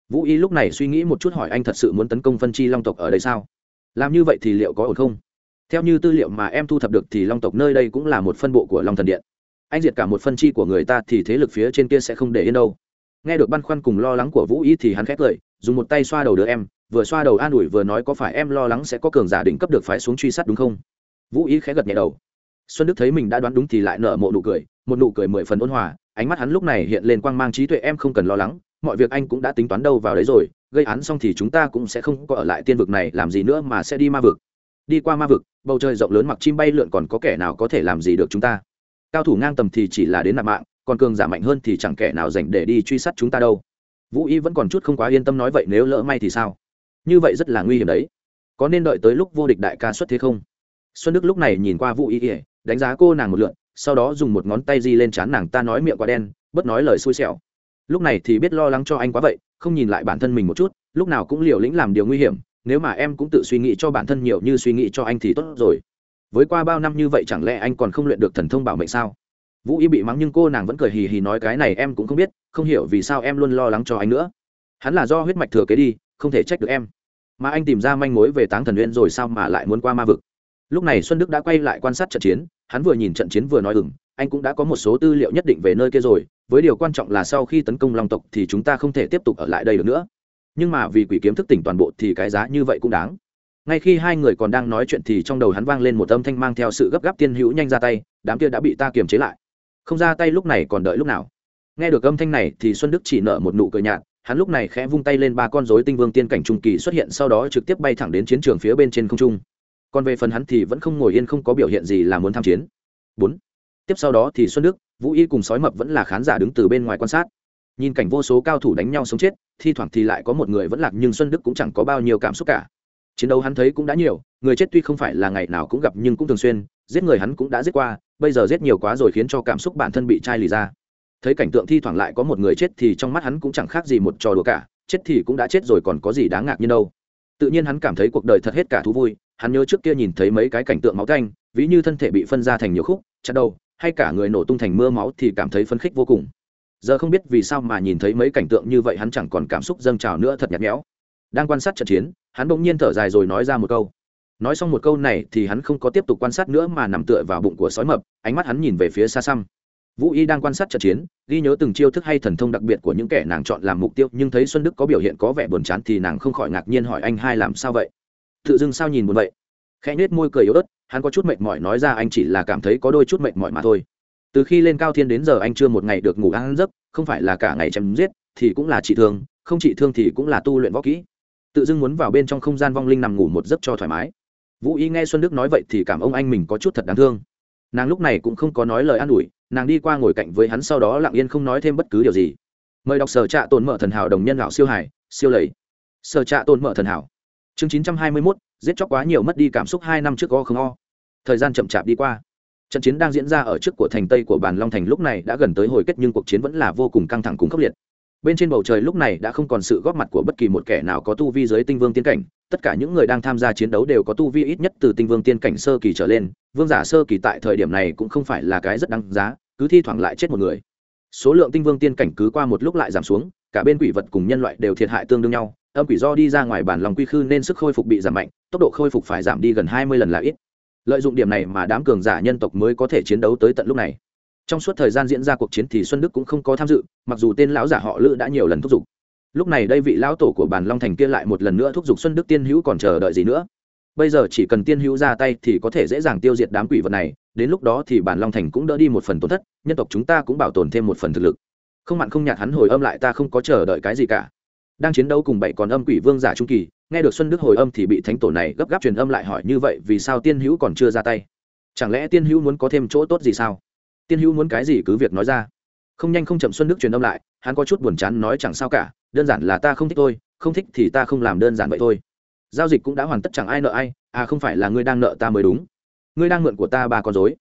Vũ y lúc này suy nghĩ một chút hỏi anh thật sự muốn tấn công phân chi long tộc ở đây sao? Làm như vậy thì liệu có ổn không? Theo như tư liệu mà em thu thập được thì long tộc nơi đây cũng là một phân bộ của long thần điện. Anh diệt cả một phân chi của người ta thì thế lực phía trên kia sẽ không để yên đâu. Nghe được băn khoăn cùng lo lắng của vũ y thì hắn khét lời, dùng một tay xoa đầu đứa em, vừa xoa đầu an ủi vừa nói có phải em lo lắng sẽ có cường giả đỉnh cấp được phái xuống truy sát đúng không? Vũ y khẽ gật nhẹ đầu xuân đức thấy mình đã đoán đúng thì lại nở mộ nụ cười, một nụ cười mười phần ôn hòa, ánh mắt hắn lúc này hiện lên quang mang trí tuệ em không cần lo lắng, mọi việc anh cũng đã tính toán đâu vào đấy rồi, gây án xong thì chúng ta cũng sẽ không có ở lại tiên vực này làm gì nữa mà sẽ đi ma vực. Đi qua ma vực, bầu trời rộng lớn mặc chim bay lượn còn có kẻ nào có thể làm gì được chúng ta? Cao thủ ngang tầm thì chỉ là đến nạp mạng, còn cường giả mạnh hơn thì chẳng kẻ nào dành để đi truy sát chúng ta đâu. Vũ y vẫn còn chút không quá yên tâm nói vậy nếu lỡ may thì sao? Như vậy rất là nguy hiểm đấy. Có nên đợi tới lúc vô địch đại ca xuất thế không? Xuân đức lúc này nhìn qua vũ y đánh giá cô nàng một lượn, sau đó dùng một ngón tay di lên trán nàng, ta nói miệng quá đen, bất nói lời xui xẻo. Lúc này thì biết lo lắng cho anh quá vậy, không nhìn lại bản thân mình một chút, lúc nào cũng liều lĩnh làm điều nguy hiểm, nếu mà em cũng tự suy nghĩ cho bản thân nhiều như suy nghĩ cho anh thì tốt rồi. Với qua bao năm như vậy chẳng lẽ anh còn không luyện được thần thông bảo mệnh sao? Vũ y bị mắng nhưng cô nàng vẫn cười hì hì nói cái này em cũng không biết, không hiểu vì sao em luôn lo lắng cho anh nữa. Hắn là do huyết mạch thừa kế đi, không thể trách được em. Mà anh tìm ra manh mối về táng thần uyên rồi sao mà lại muốn qua ma vực? Lúc này xuân đức đã quay lại quan sát trận chiến hắn vừa nhìn trận chiến vừa nói ừng, anh cũng đã có một số tư liệu nhất định về nơi kia rồi, với điều quan trọng là sau khi tấn công long tộc thì chúng ta không thể tiếp tục ở lại đây được nữa. Nhưng mà vì quỷ kiếm thức tỉnh toàn bộ thì cái giá như vậy cũng đáng. Ngay khi hai người còn đang nói chuyện thì trong đầu hắn vang lên một âm thanh mang theo sự gấp gáp tiên hữu nhanh ra tay, đám kia đã bị ta kiềm chế lại. Không ra tay lúc này còn đợi lúc nào? Nghe được âm thanh này thì xuân đức chỉ nợ một nụ cười nhạt, hắn lúc này khẽ vung tay lên ba con rối tinh vương tiên cảnh trung kỳ xuất hiện sau đó trực tiếp bay thẳng đến chiến trường phía bên trên không trung còn về phần hắn thì vẫn không ngồi yên, không có biểu hiện gì là muốn tham chiến. Bốn, tiếp sau đó thì xuân đức, vũ y cùng sói mập vẫn là khán giả đứng từ bên ngoài quan sát. Nhìn cảnh vô số cao thủ đánh nhau sống chết, thi thoảng thì lại có một người vẫn lạc nhưng xuân đức cũng chẳng có bao nhiêu cảm xúc cả. Chiến đấu hắn thấy cũng đã nhiều, người chết tuy không phải là ngày nào cũng gặp nhưng cũng thường xuyên, giết người hắn cũng đã giết qua, bây giờ giết nhiều quá rồi khiến cho cảm xúc bản thân bị chai lì ra. Thấy cảnh tượng thi thoảng lại có một người chết thì trong mắt hắn cũng chẳng khác gì một trò đùa cả, chết thì cũng đã chết rồi còn có gì đáng ngạc nhiên đâu. Tự nhiên hắn cảm thấy cuộc đời thật hết cả thú vui hắn nhớ trước kia nhìn thấy mấy cái cảnh tượng máu tanh ví như thân thể bị phân ra thành nhiều khúc, chặt đầu, hay cả người nổ tung thành mưa máu thì cảm thấy phấn khích vô cùng. Giờ không biết vì sao mà nhìn thấy mấy cảnh tượng như vậy hắn chẳng còn cảm xúc dâng trào nữa thật nhạt nhẽo. Đang quan sát trận chiến, hắn bỗng nhiên thở dài rồi nói ra một câu. Nói xong một câu này thì hắn không có tiếp tục quan sát nữa mà nằm tựa vào bụng của sói mập, ánh mắt hắn nhìn về phía xa xăm. Vũ y đang quan sát trận chiến, ghi nhớ từng chiêu thức hay thần thông đặc biệt của những kẻ nàng chọn làm mục tiêu, nhưng thấy xuân đức có biểu hiện có vẻ buồn chán thì nàng không khỏi ngạc nhiên hỏi anh hai làm sao vậy? Tự dưng sao nhìn buồn vậy? Khẽ nhếch môi cười yếu ớt, hắn có chút mệt mỏi nói ra anh chỉ là cảm thấy có đôi chút mệt mỏi mà thôi. Từ khi lên cao thiên đến giờ anh chưa một ngày được ngủ ăn giấc, không phải là cả ngày chém giết, thì cũng là trị thương, không trị thương thì cũng là tu luyện võ kỹ. Tự dưng muốn vào bên trong không gian vong linh nằm ngủ một giấc cho thoải mái. Vũ y nghe xuân đức nói vậy thì cảm ông anh mình có chút thật đáng thương. Nàng lúc này cũng không có nói lời an ủi, nàng đi qua ngồi cạnh với hắn sau đó lặng yên không nói thêm bất cứ điều gì. Mời đọc sở trạ tồn mở thần hảo đồng nhân lão siêu hải siêu lầy. Sở trạ tồn mở thần hảo chương chín trăm hai mươi mốt, giết chóc quá nhiều mất đi cảm xúc hai năm trước o không o. Thời gian chậm chạp đi qua. Trận chiến đang diễn ra ở trước của thành tây của bàn long thành lúc này đã gần tới hồi kết nhưng cuộc chiến vẫn là vô cùng căng thẳng cùng khốc liệt. Bên trên bầu trời lúc này đã không còn sự góp mặt của bất kỳ một kẻ nào có tu vi dưới tinh vương tiên cảnh. Tất cả những người đang tham gia chiến đấu đều có tu vi ít nhất từ tinh vương tiên cảnh sơ kỳ trở lên. Vương giả sơ kỳ tại thời điểm này cũng không phải là cái rất đáng giá, cứ thi thoảng lại chết một người. Số lượng tinh vương tiên cảnh cứ qua một lúc lại giảm xuống cả bên quỷ vật cùng nhân loại đều thiệt hại tương đương nhau, âm quỷ do đi ra ngoài bản lòng quy khư nên sức khôi phục bị giảm mạnh, tốc độ khôi phục phải giảm đi gần hai mươi lần là ít. Lợi dụng điểm này mà đám cường giả nhân tộc mới có thể chiến đấu tới tận lúc này. Trong suốt thời gian diễn ra cuộc chiến thì xuân đức cũng không có tham dự, mặc dù tên lão giả họ lữ đã nhiều lần thúc giục. Lúc này đây vị lão tổ của bản long thành kia lại một lần nữa thúc giục xuân đức tiên hữu còn chờ đợi gì nữa. Bây giờ chỉ cần tiên hữu ra tay thì có thể dễ dàng tiêu diệt đám quỷ vật này, đến lúc đó thì bản long thành cũng đỡ đi một phần tổn thất, nhân tộc chúng ta cũng bảo tồn thêm một phần thực lực không mặn không nhạt hắn hồi âm lại ta không có chờ đợi cái gì cả. Đang chiến đấu cùng bảy còn âm quỷ vương giả trung kỳ, nghe được xuân đức hồi âm thì bị thánh tổ này gấp gáp truyền âm lại hỏi như vậy vì sao tiên hữu còn chưa ra tay? Chẳng lẽ tiên hữu muốn có thêm chỗ tốt gì sao? Tiên hữu muốn cái gì cứ việc nói ra. Không nhanh không chậm xuân đức truyền âm lại, hắn có chút buồn chán nói chẳng sao cả, đơn giản là ta không thích tôi, không thích thì ta không làm đơn giản vậy thôi. Giao dịch cũng đã hoàn tất chẳng ai nợ ai à không phải là ngươi đang nợ ta mới đúng. Ngươi đang mượn của ta ba con dối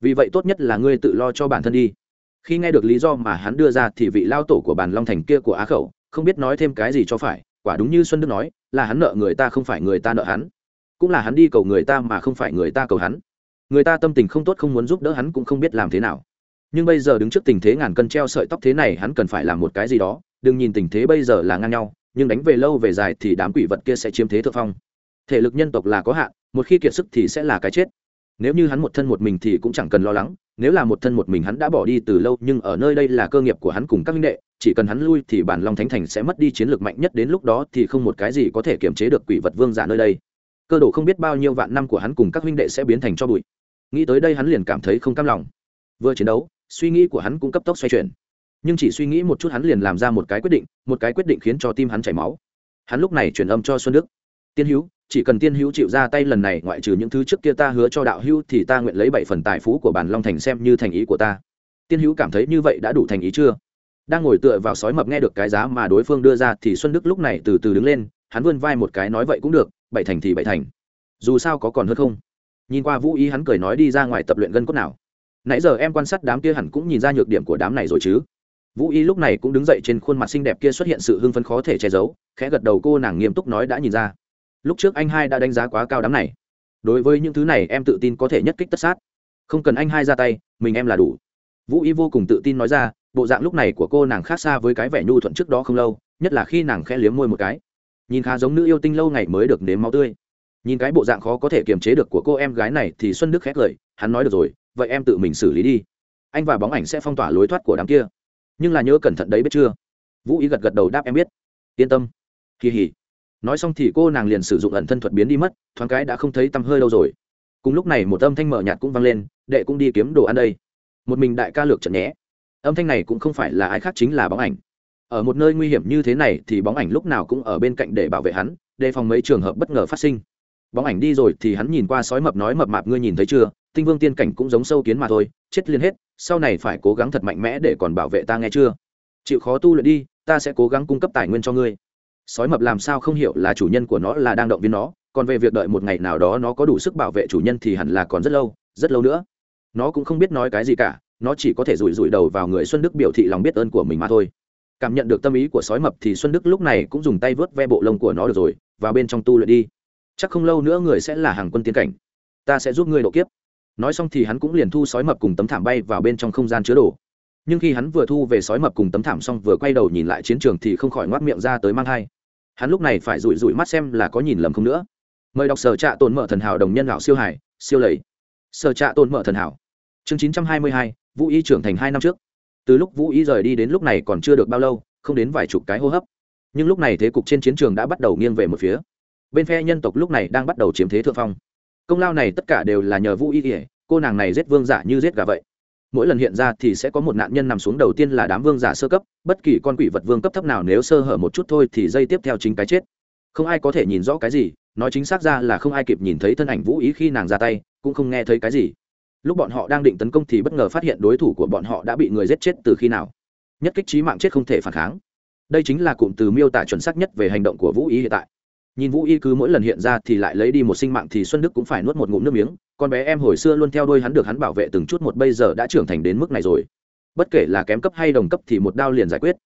vì vậy tốt nhất là ngươi tự lo cho bản thân đi khi nghe được lý do mà hắn đưa ra thì vị lao tổ của bàn long thành kia của á khẩu không biết nói thêm cái gì cho phải, quả đúng như xuân đức nói, là hắn nợ người ta không phải người ta nợ hắn. Cũng là hắn đi cầu người ta mà không phải người ta cầu hắn. Người ta tâm tình không tốt không muốn giúp đỡ hắn cũng không biết làm thế nào. Nhưng bây giờ đứng trước tình thế ngàn cân treo sợi tóc thế này hắn cần phải làm một cái gì đó. Đừng nhìn tình thế bây giờ là ngang nhau, nhưng đánh về lâu về dài thì đám quỷ vật kia sẽ chiếm thế thượng phong. Thể lực nhân tộc là có hạn, một khi kiệt sức thì sẽ là cái chết. Nếu như hắn một thân một mình thì cũng chẳng cần lo lắng nếu là một thân một mình hắn đã bỏ đi từ lâu, nhưng ở nơi đây là cơ nghiệp của hắn cùng các minh đệ, chỉ cần hắn lui thì bản long thánh thành sẽ mất đi chiến lược mạnh nhất đến lúc đó thì không một cái gì có thể kiềm chế được quỷ vật vương giả nơi đây. Cơ đồ không biết bao nhiêu vạn năm của hắn cùng các huynh đệ sẽ biến thành cho bụi. Nghĩ tới đây hắn liền cảm thấy không cam lòng. Vừa chiến đấu, suy nghĩ của hắn cũng cấp tốc xoay chuyển. Nhưng chỉ suy nghĩ một chút hắn liền làm ra một cái quyết định, một cái quyết định khiến cho tim hắn chảy máu. Hắn lúc này truyền âm cho xuân đức tiên hữu, chỉ cần tiên hữu chịu ra tay lần này, ngoại trừ những thứ trước kia ta hứa cho đạo hữu thì ta nguyện lấy bảy phần tài phú của bản long thành xem như thành ý của ta. Tiên hữu cảm thấy như vậy đã đủ thành ý chưa? Đang ngồi tựa vào sói mập nghe được cái giá mà đối phương đưa ra thì xuân đức lúc này từ từ đứng lên, hắn vươn vai một cái nói vậy cũng được, bảy thành thì bảy thành. Dù sao có còn hơn không? Nhìn qua vũ ý hắn cười nói đi ra ngoài tập luyện gân cốt nào. Nãy giờ em quan sát đám kia hẳn cũng nhìn ra nhược điểm của đám này rồi chứ. Vũ y lúc này cũng đứng dậy trên khuôn mặt xinh đẹp kia xuất hiện sự hưng phấn khó thể che giấu, khẽ gật đầu cô nàng nghiêm túc nói đã nhìn ra lúc trước anh hai đã đánh giá quá cao đám này. Đối với những thứ này em tự tin có thể nhất kích tất sát. Không cần anh hai ra tay, mình em là đủ. Vũ y vô cùng tự tin nói ra, bộ dạng lúc này của cô nàng khác xa với cái vẻ nhu thuận trước đó không lâu, nhất là khi nàng khẽ liếm môi một cái. Nhìn khá giống nữ yêu tinh lâu ngày mới được nếm máu tươi. Nhìn cái bộ dạng khó có thể kiềm chế được của cô em gái này thì xuân đức khét lời hắn nói được rồi, vậy em tự mình xử lý đi. Anh và bóng ảnh sẽ phong tỏa lối thoát của đám kia. Nhưng là nhớ cẩn thận đấy biết chưa? Vũ ý gật gật đầu đáp em biết. Yên tâm. Kỳ hỉ nói xong thì cô nàng liền sử dụng ẩn thân thuật biến đi mất, thoáng cái đã không thấy tăm hơi đâu rồi. Cùng lúc này một âm thanh mở nhạt cũng vang lên, đệ cũng đi kiếm đồ ăn đây. Một mình đại ca lược trận nhé. Âm thanh này cũng không phải là ai khác chính là bóng ảnh. Ở một nơi nguy hiểm như thế này thì bóng ảnh lúc nào cũng ở bên cạnh để bảo vệ hắn, đề phòng mấy trường hợp bất ngờ phát sinh. Bóng ảnh đi rồi thì hắn nhìn qua sói mập nói mập mạp, ngươi nhìn thấy chưa? Tinh vương tiên cảnh cũng giống sâu kiến mà thôi, chết liền hết, sau này phải cố gắng thật mạnh mẽ để còn bảo vệ ta nghe chưa? Chịu khó tu luyện đi, ta sẽ cố gắng cung cấp tài nguyên cho ngươi sói mập làm sao không hiểu là chủ nhân của nó là đang động viên nó, còn về việc đợi một ngày nào đó nó có đủ sức bảo vệ chủ nhân thì hẳn là còn rất lâu rất lâu nữa. Nó cũng không biết nói cái gì cả, nó chỉ có thể rủi rủi đầu vào người xuân đức biểu thị lòng biết ơn của mình mà thôi. Cảm nhận được tâm ý của sói mập thì xuân đức lúc này cũng dùng tay vớt ve bộ lông của nó được rồi, vào bên trong tu luyện đi. Chắc không lâu nữa người sẽ là hàng quân tiến cảnh. Ta sẽ giúp ngươi độ kiếp. Nói xong thì hắn cũng liền thu sói mập cùng tấm thảm bay vào bên trong không gian chứa đồ. Nhưng khi hắn vừa thu về sói mập cùng tấm thảm xong vừa quay đầu nhìn lại chiến trường thì không khỏi ngoác miệng ra tới mang thai hắn lúc này phải rủi rủi mắt xem là có nhìn lầm không nữa. Mời đọc sở trạ tồn mở thần hảo đồng nhân lão siêu hải, siêu lầy. Sở trạ tồn mở thần hảo. Chương chín trăm hai mươi hai, vũ y trưởng thành hai năm trước. Từ lúc vũ y rời đi đến lúc này còn chưa được bao lâu, không đến vài chục cái hô hấp. Nhưng lúc này thế cục trên chiến trường đã bắt đầu nghiêng về một phía. Bên phe nhân tộc lúc này đang bắt đầu chiếm thế thượng phong. Công lao này tất cả đều là nhờ vũ y kể cô nàng này giết vương giả như giết gà vậy mỗi lần hiện ra thì sẽ có một nạn nhân nằm xuống đầu tiên là đám vương giả sơ cấp, bất kỳ con quỷ vật vương cấp thấp nào nếu sơ hở một chút thôi thì dây tiếp theo chính cái chết. Không ai có thể nhìn rõ cái gì, nói chính xác ra là không ai kịp nhìn thấy thân ảnh vũ ý khi nàng ra tay, cũng không nghe thấy cái gì. Lúc bọn họ đang định tấn công thì bất ngờ phát hiện đối thủ của bọn họ đã bị người giết chết từ khi nào. Nhất kích trí mạng chết không thể phản kháng. Đây chính là cụm từ miêu tả chuẩn xác nhất về hành động của vũ ý hiện tại nhìn vũ y cứ mỗi lần hiện ra thì lại lấy đi một sinh mạng thì xuân đức cũng phải nuốt một ngụm nước miếng. Con bé em hồi xưa luôn theo đôi hắn được hắn bảo vệ từng chút một, bây giờ đã trưởng thành đến mức này rồi. Bất kể là kém cấp hay đồng cấp thì một đao liền giải quyết.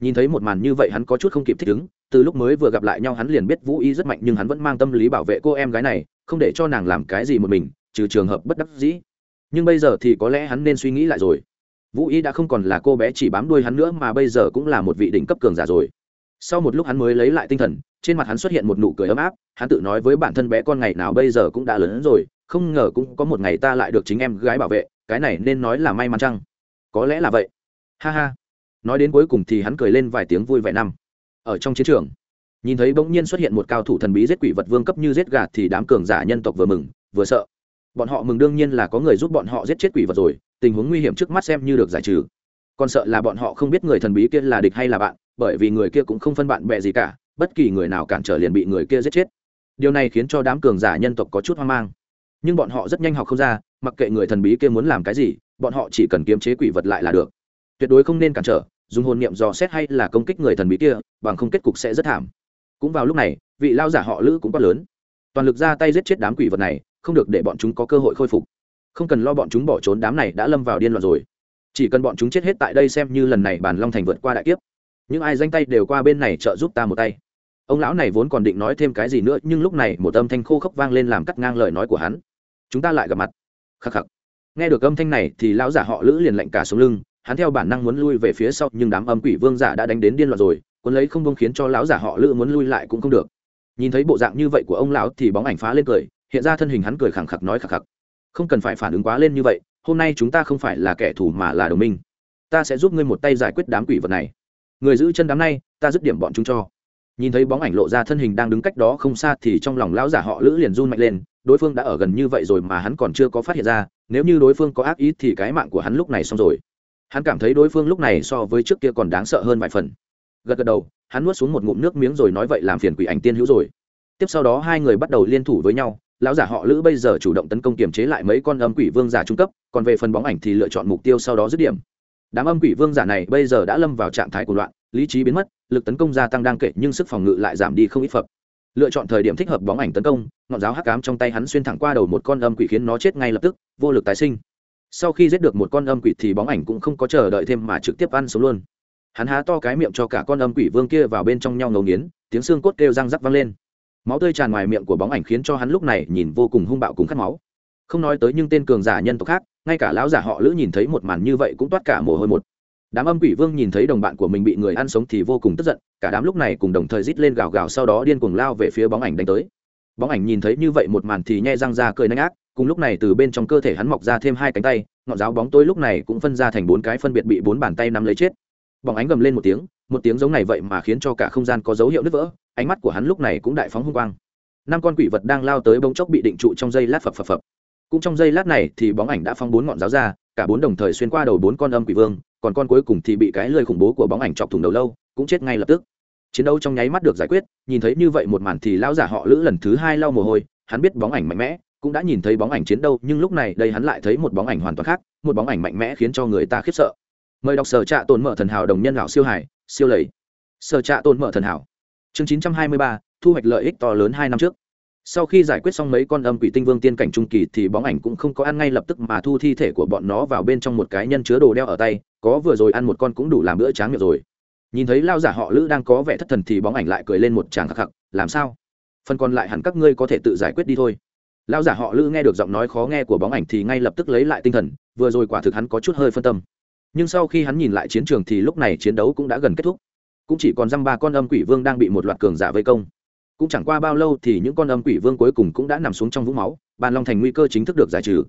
Nhìn thấy một màn như vậy hắn có chút không kịp thích ứng. Từ lúc mới vừa gặp lại nhau hắn liền biết vũ y rất mạnh nhưng hắn vẫn mang tâm lý bảo vệ cô em gái này, không để cho nàng làm cái gì một mình, trừ trường hợp bất đắc dĩ. Nhưng bây giờ thì có lẽ hắn nên suy nghĩ lại rồi. Vũ y đã không còn là cô bé chỉ bám đuôi hắn nữa mà bây giờ cũng là một vị đỉnh cấp cường giả rồi sau một lúc hắn mới lấy lại tinh thần, trên mặt hắn xuất hiện một nụ cười ấm áp, hắn tự nói với bản thân bé con ngày nào bây giờ cũng đã lớn hơn rồi, không ngờ cũng có một ngày ta lại được chính em gái bảo vệ, cái này nên nói là may mắn chăng? Có lẽ là vậy. Ha ha. Nói đến cuối cùng thì hắn cười lên vài tiếng vui vẻ năm. Ở trong chiến trường, nhìn thấy bỗng nhiên xuất hiện một cao thủ thần bí giết quỷ vật vương cấp như giết gà thì đám cường giả nhân tộc vừa mừng, vừa sợ. Bọn họ mừng đương nhiên là có người giúp bọn họ giết chết quỷ vật rồi, tình huống nguy hiểm trước mắt xem như được giải trừ. Còn sợ là bọn họ không biết người thần bí kia là địch hay là bạn bởi vì người kia cũng không phân bạn bè gì cả, bất kỳ người nào cản trở liền bị người kia giết chết. Điều này khiến cho đám cường giả nhân tộc có chút hoang mang. Nhưng bọn họ rất nhanh học không ra, mặc kệ người thần bí kia muốn làm cái gì, bọn họ chỉ cần kiếm chế quỷ vật lại là được. Tuyệt đối không nên cản trở, dùng hồn niệm dò xét hay là công kích người thần bí kia, bằng không kết cục sẽ rất thảm. Cũng vào lúc này, vị lao giả họ lữ cũng quá lớn. Toàn lực ra tay giết chết đám quỷ vật này, không được để bọn chúng có cơ hội khôi phục. Không cần lo bọn chúng bỏ trốn, đám này đã lâm vào điên loạn rồi. Chỉ cần bọn chúng chết hết tại đây xem như lần này bàn long thành vượt qua đại kiếp những ai danh tay đều qua bên này trợ giúp ta một tay. Ông lão này vốn còn định nói thêm cái gì nữa, nhưng lúc này một âm thanh khô khốc vang lên làm cắt ngang lời nói của hắn. Chúng ta lại gặp mặt. Khắc khắc. Nghe được âm thanh này thì lão giả họ lữ liền lạnh cả xuống lưng, hắn theo bản năng muốn lui về phía sau, nhưng đám âm quỷ vương giả đã đánh đến điên loạn rồi quân lấy không bông khiến cho lão giả họ lữ muốn lui lại cũng không được. Nhìn thấy bộ dạng như vậy của ông lão thì bóng ảnh phá lên cười, hiện ra thân hình hắn cười khẳng khặc nói khặc khặc. Không cần phải phản ứng quá lên như vậy, hôm nay chúng ta không phải là kẻ thù mà là đồng minh. Ta sẽ giúp ngươi một tay giải quyết đám quỷ vật này người giữ chân đám nay, ta dứt điểm bọn chúng cho. Nhìn thấy bóng ảnh lộ ra thân hình đang đứng cách đó không xa thì trong lòng lão giả họ lữ liền run mạnh lên, đối phương đã ở gần như vậy rồi mà hắn còn chưa có phát hiện ra, nếu như đối phương có ác ý thì cái mạng của hắn lúc này xong rồi. Hắn cảm thấy đối phương lúc này so với trước kia còn đáng sợ hơn vài phần. Gật gật đầu, hắn nuốt xuống một ngụm nước miếng rồi nói vậy làm phiền quỷ ảnh tiên hữu rồi. Tiếp sau đó hai người bắt đầu liên thủ với nhau, lão giả họ lữ bây giờ chủ động tấn công kiềm chế lại mấy con âm quỷ vương giả trung cấp, còn về phần bóng ảnh thì lựa chọn mục tiêu sau đó dứt điểm đám âm quỷ vương giả này bây giờ đã lâm vào trạng thái của loạn, lý trí biến mất, lực tấn công gia tăng đang kể, nhưng sức phòng ngự lại giảm đi không ít phập. Lựa chọn thời điểm thích hợp bóng ảnh tấn công, ngọn giáo hắc cám trong tay hắn xuyên thẳng qua đầu một con âm quỷ khiến nó chết ngay lập tức, vô lực tái sinh. Sau khi giết được một con âm quỷ thì bóng ảnh cũng không có chờ đợi thêm mà trực tiếp ăn sống luôn. Hắn há to cái miệng cho cả con âm quỷ vương kia vào bên trong nhau ngấu nghiến, tiếng xương cốt kêu răng rắc vang lên. Máu tươi tràn ngoài miệng của bóng ảnh khiến cho hắn lúc này nhìn vô cùng hung bạo cùng khát máu. Không nói tới nhưng tên cường giả nhân tộc khác ngay cả lão giả họ lữ nhìn thấy một màn như vậy cũng toát cả mồ hôi một. Đám âm quỷ vương nhìn thấy đồng bạn của mình bị người ăn sống thì vô cùng tức giận, cả đám lúc này cùng đồng thời rít lên gào gào sau đó điên cuồng lao về phía bóng ảnh đánh tới. Bóng ảnh nhìn thấy như vậy một màn thì nhai răng ra cười nanh ác, cùng lúc này từ bên trong cơ thể hắn mọc ra thêm hai cánh tay, ngọn giáo bóng tối lúc này cũng phân ra thành bốn cái phân biệt bị bốn bàn tay nắm lấy chết. Bóng ánh gầm lên một tiếng một tiếng giống này vậy mà khiến cho cả không gian có dấu hiệu nứt vỡ, ánh mắt của hắn lúc này cũng đại phóng hung quang. Năm con quỷ vật đang lao tới bỗng chốc bị định trụ trong dây lát phập phập phập cũng trong giây lát này thì bóng ảnh đã phong bốn ngọn giáo ra, cả bốn đồng thời xuyên qua đầu bốn con âm quỷ vương, còn con cuối cùng thì bị cái lơi khủng bố của bóng ảnh chọc thủng đầu lâu, cũng chết ngay lập tức. Chiến đấu trong nháy mắt được giải quyết, nhìn thấy như vậy một màn thì lão giả họ lữ lần thứ hai lau mồ hôi, hắn biết bóng ảnh mạnh mẽ, cũng đã nhìn thấy bóng ảnh chiến đấu, nhưng lúc này đây hắn lại thấy một bóng ảnh hoàn toàn khác, một bóng ảnh mạnh mẽ khiến cho người ta khiếp sợ. Mời đọc sở trạ tồn mở thần hảo đồng nhân lão siêu hải, siêu lầy. Sở trạ tồn mở thần hảo. Chương chín trăm hai mươi ba, thu hoạch lợi ích to lớn hai năm trước sau khi giải quyết xong mấy con âm quỷ tinh vương tiên cảnh trung kỳ thì bóng ảnh cũng không có ăn ngay lập tức mà thu thi thể của bọn nó vào bên trong một cái nhân chứa đồ đeo ở tay, có vừa rồi ăn một con cũng đủ làm bữa tráng miệng rồi. Nhìn thấy lao giả họ lữ đang có vẻ thất thần thì bóng ảnh lại cười lên một tràng khắc khắc, làm sao? Phần còn lại hẳn các ngươi có thể tự giải quyết đi thôi. Lao giả họ lữ nghe được giọng nói khó nghe của bóng ảnh thì ngay lập tức lấy lại tinh thần, vừa rồi quả thực hắn có chút hơi phân tâm. Nhưng sau khi hắn nhìn lại chiến trường thì lúc này chiến đấu cũng đã gần kết thúc. Cũng chỉ còn dăm ba con âm quỷ vương đang bị một loạt cường giả vây công cũng chẳng qua bao lâu thì những con âm quỷ vương cuối cùng cũng đã nằm xuống trong vũng máu, bàn long thành nguy cơ chính thức được giải trừ.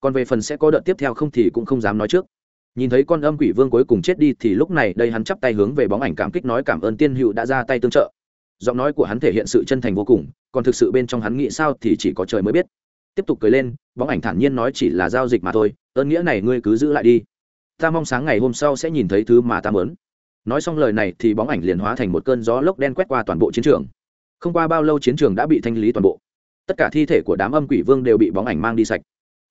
Còn về phần sẽ có đợt tiếp theo không thì cũng không dám nói trước. Nhìn thấy con âm quỷ vương cuối cùng chết đi thì lúc này đây hắn chắp tay hướng về bóng ảnh cảm kích nói cảm ơn tiên hữu đã ra tay tương trợ. Giọng nói của hắn thể hiện sự chân thành vô cùng, còn thực sự bên trong hắn nghĩ sao thì chỉ có trời mới biết. Tiếp tục cười lên, bóng ảnh thản nhiên nói chỉ là giao dịch mà thôi, ơn nghĩa này ngươi cứ giữ lại đi. Ta mong sáng ngày hôm sau sẽ nhìn thấy thứ mà ta mớn nói xong lời này thì bóng ảnh liền hóa thành một cơn gió lốc đen quét qua toàn bộ chiến trường không qua bao lâu chiến trường đã bị thanh lý toàn bộ. Tất cả thi thể của đám âm quỷ vương đều bị bóng ảnh mang đi sạch.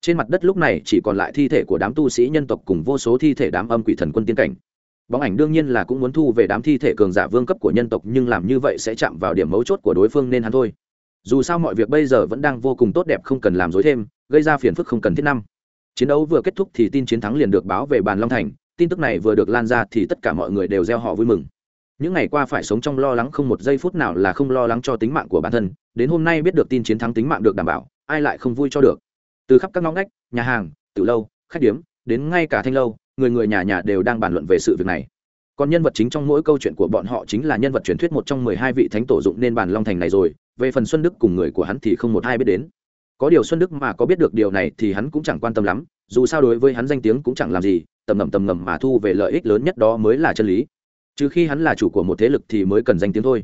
Trên mặt đất lúc này chỉ còn lại thi thể của đám tu sĩ nhân tộc cùng vô số thi thể đám âm quỷ thần quân tiên cảnh. Bóng ảnh đương nhiên là cũng muốn thu về đám thi thể cường giả vương cấp của nhân tộc, nhưng làm như vậy sẽ chạm vào điểm mấu chốt của đối phương nên hắn thôi. Dù sao mọi việc bây giờ vẫn đang vô cùng tốt đẹp, không cần làm dối thêm, gây ra phiền phức không cần thiết năm. Chiến đấu vừa kết thúc thì tin chiến thắng liền được báo về bàn long thành. Tin tức này vừa được lan ra thì tất cả mọi người đều gieo họ vui mừng những ngày qua phải sống trong lo lắng không một giây phút nào là không lo lắng cho tính mạng của bản thân, đến hôm nay biết được tin chiến thắng tính mạng được đảm bảo, ai lại không vui cho được. Từ khắp các ngõ ngách, nhà hàng từ lâu, khách điếm, đến ngay cả thanh lâu, người người nhà nhà đều đang bàn luận về sự việc này. Còn nhân vật chính trong mỗi câu chuyện của bọn họ chính là nhân vật truyền thuyết một trong mười hai vị thánh tổ dụng nên bàn long thành này rồi, về phần xuân đức cùng người của hắn thì không một ai biết đến. Có điều xuân đức mà có biết được điều này thì hắn cũng chẳng quan tâm lắm, dù sao đối với hắn danh tiếng cũng chẳng làm gì, tầm ngầm tầm ngầm mà thu về lợi ích lớn nhất đó mới là chân lý trừ khi hắn là chủ của một thế lực thì mới cần danh tiếng thôi.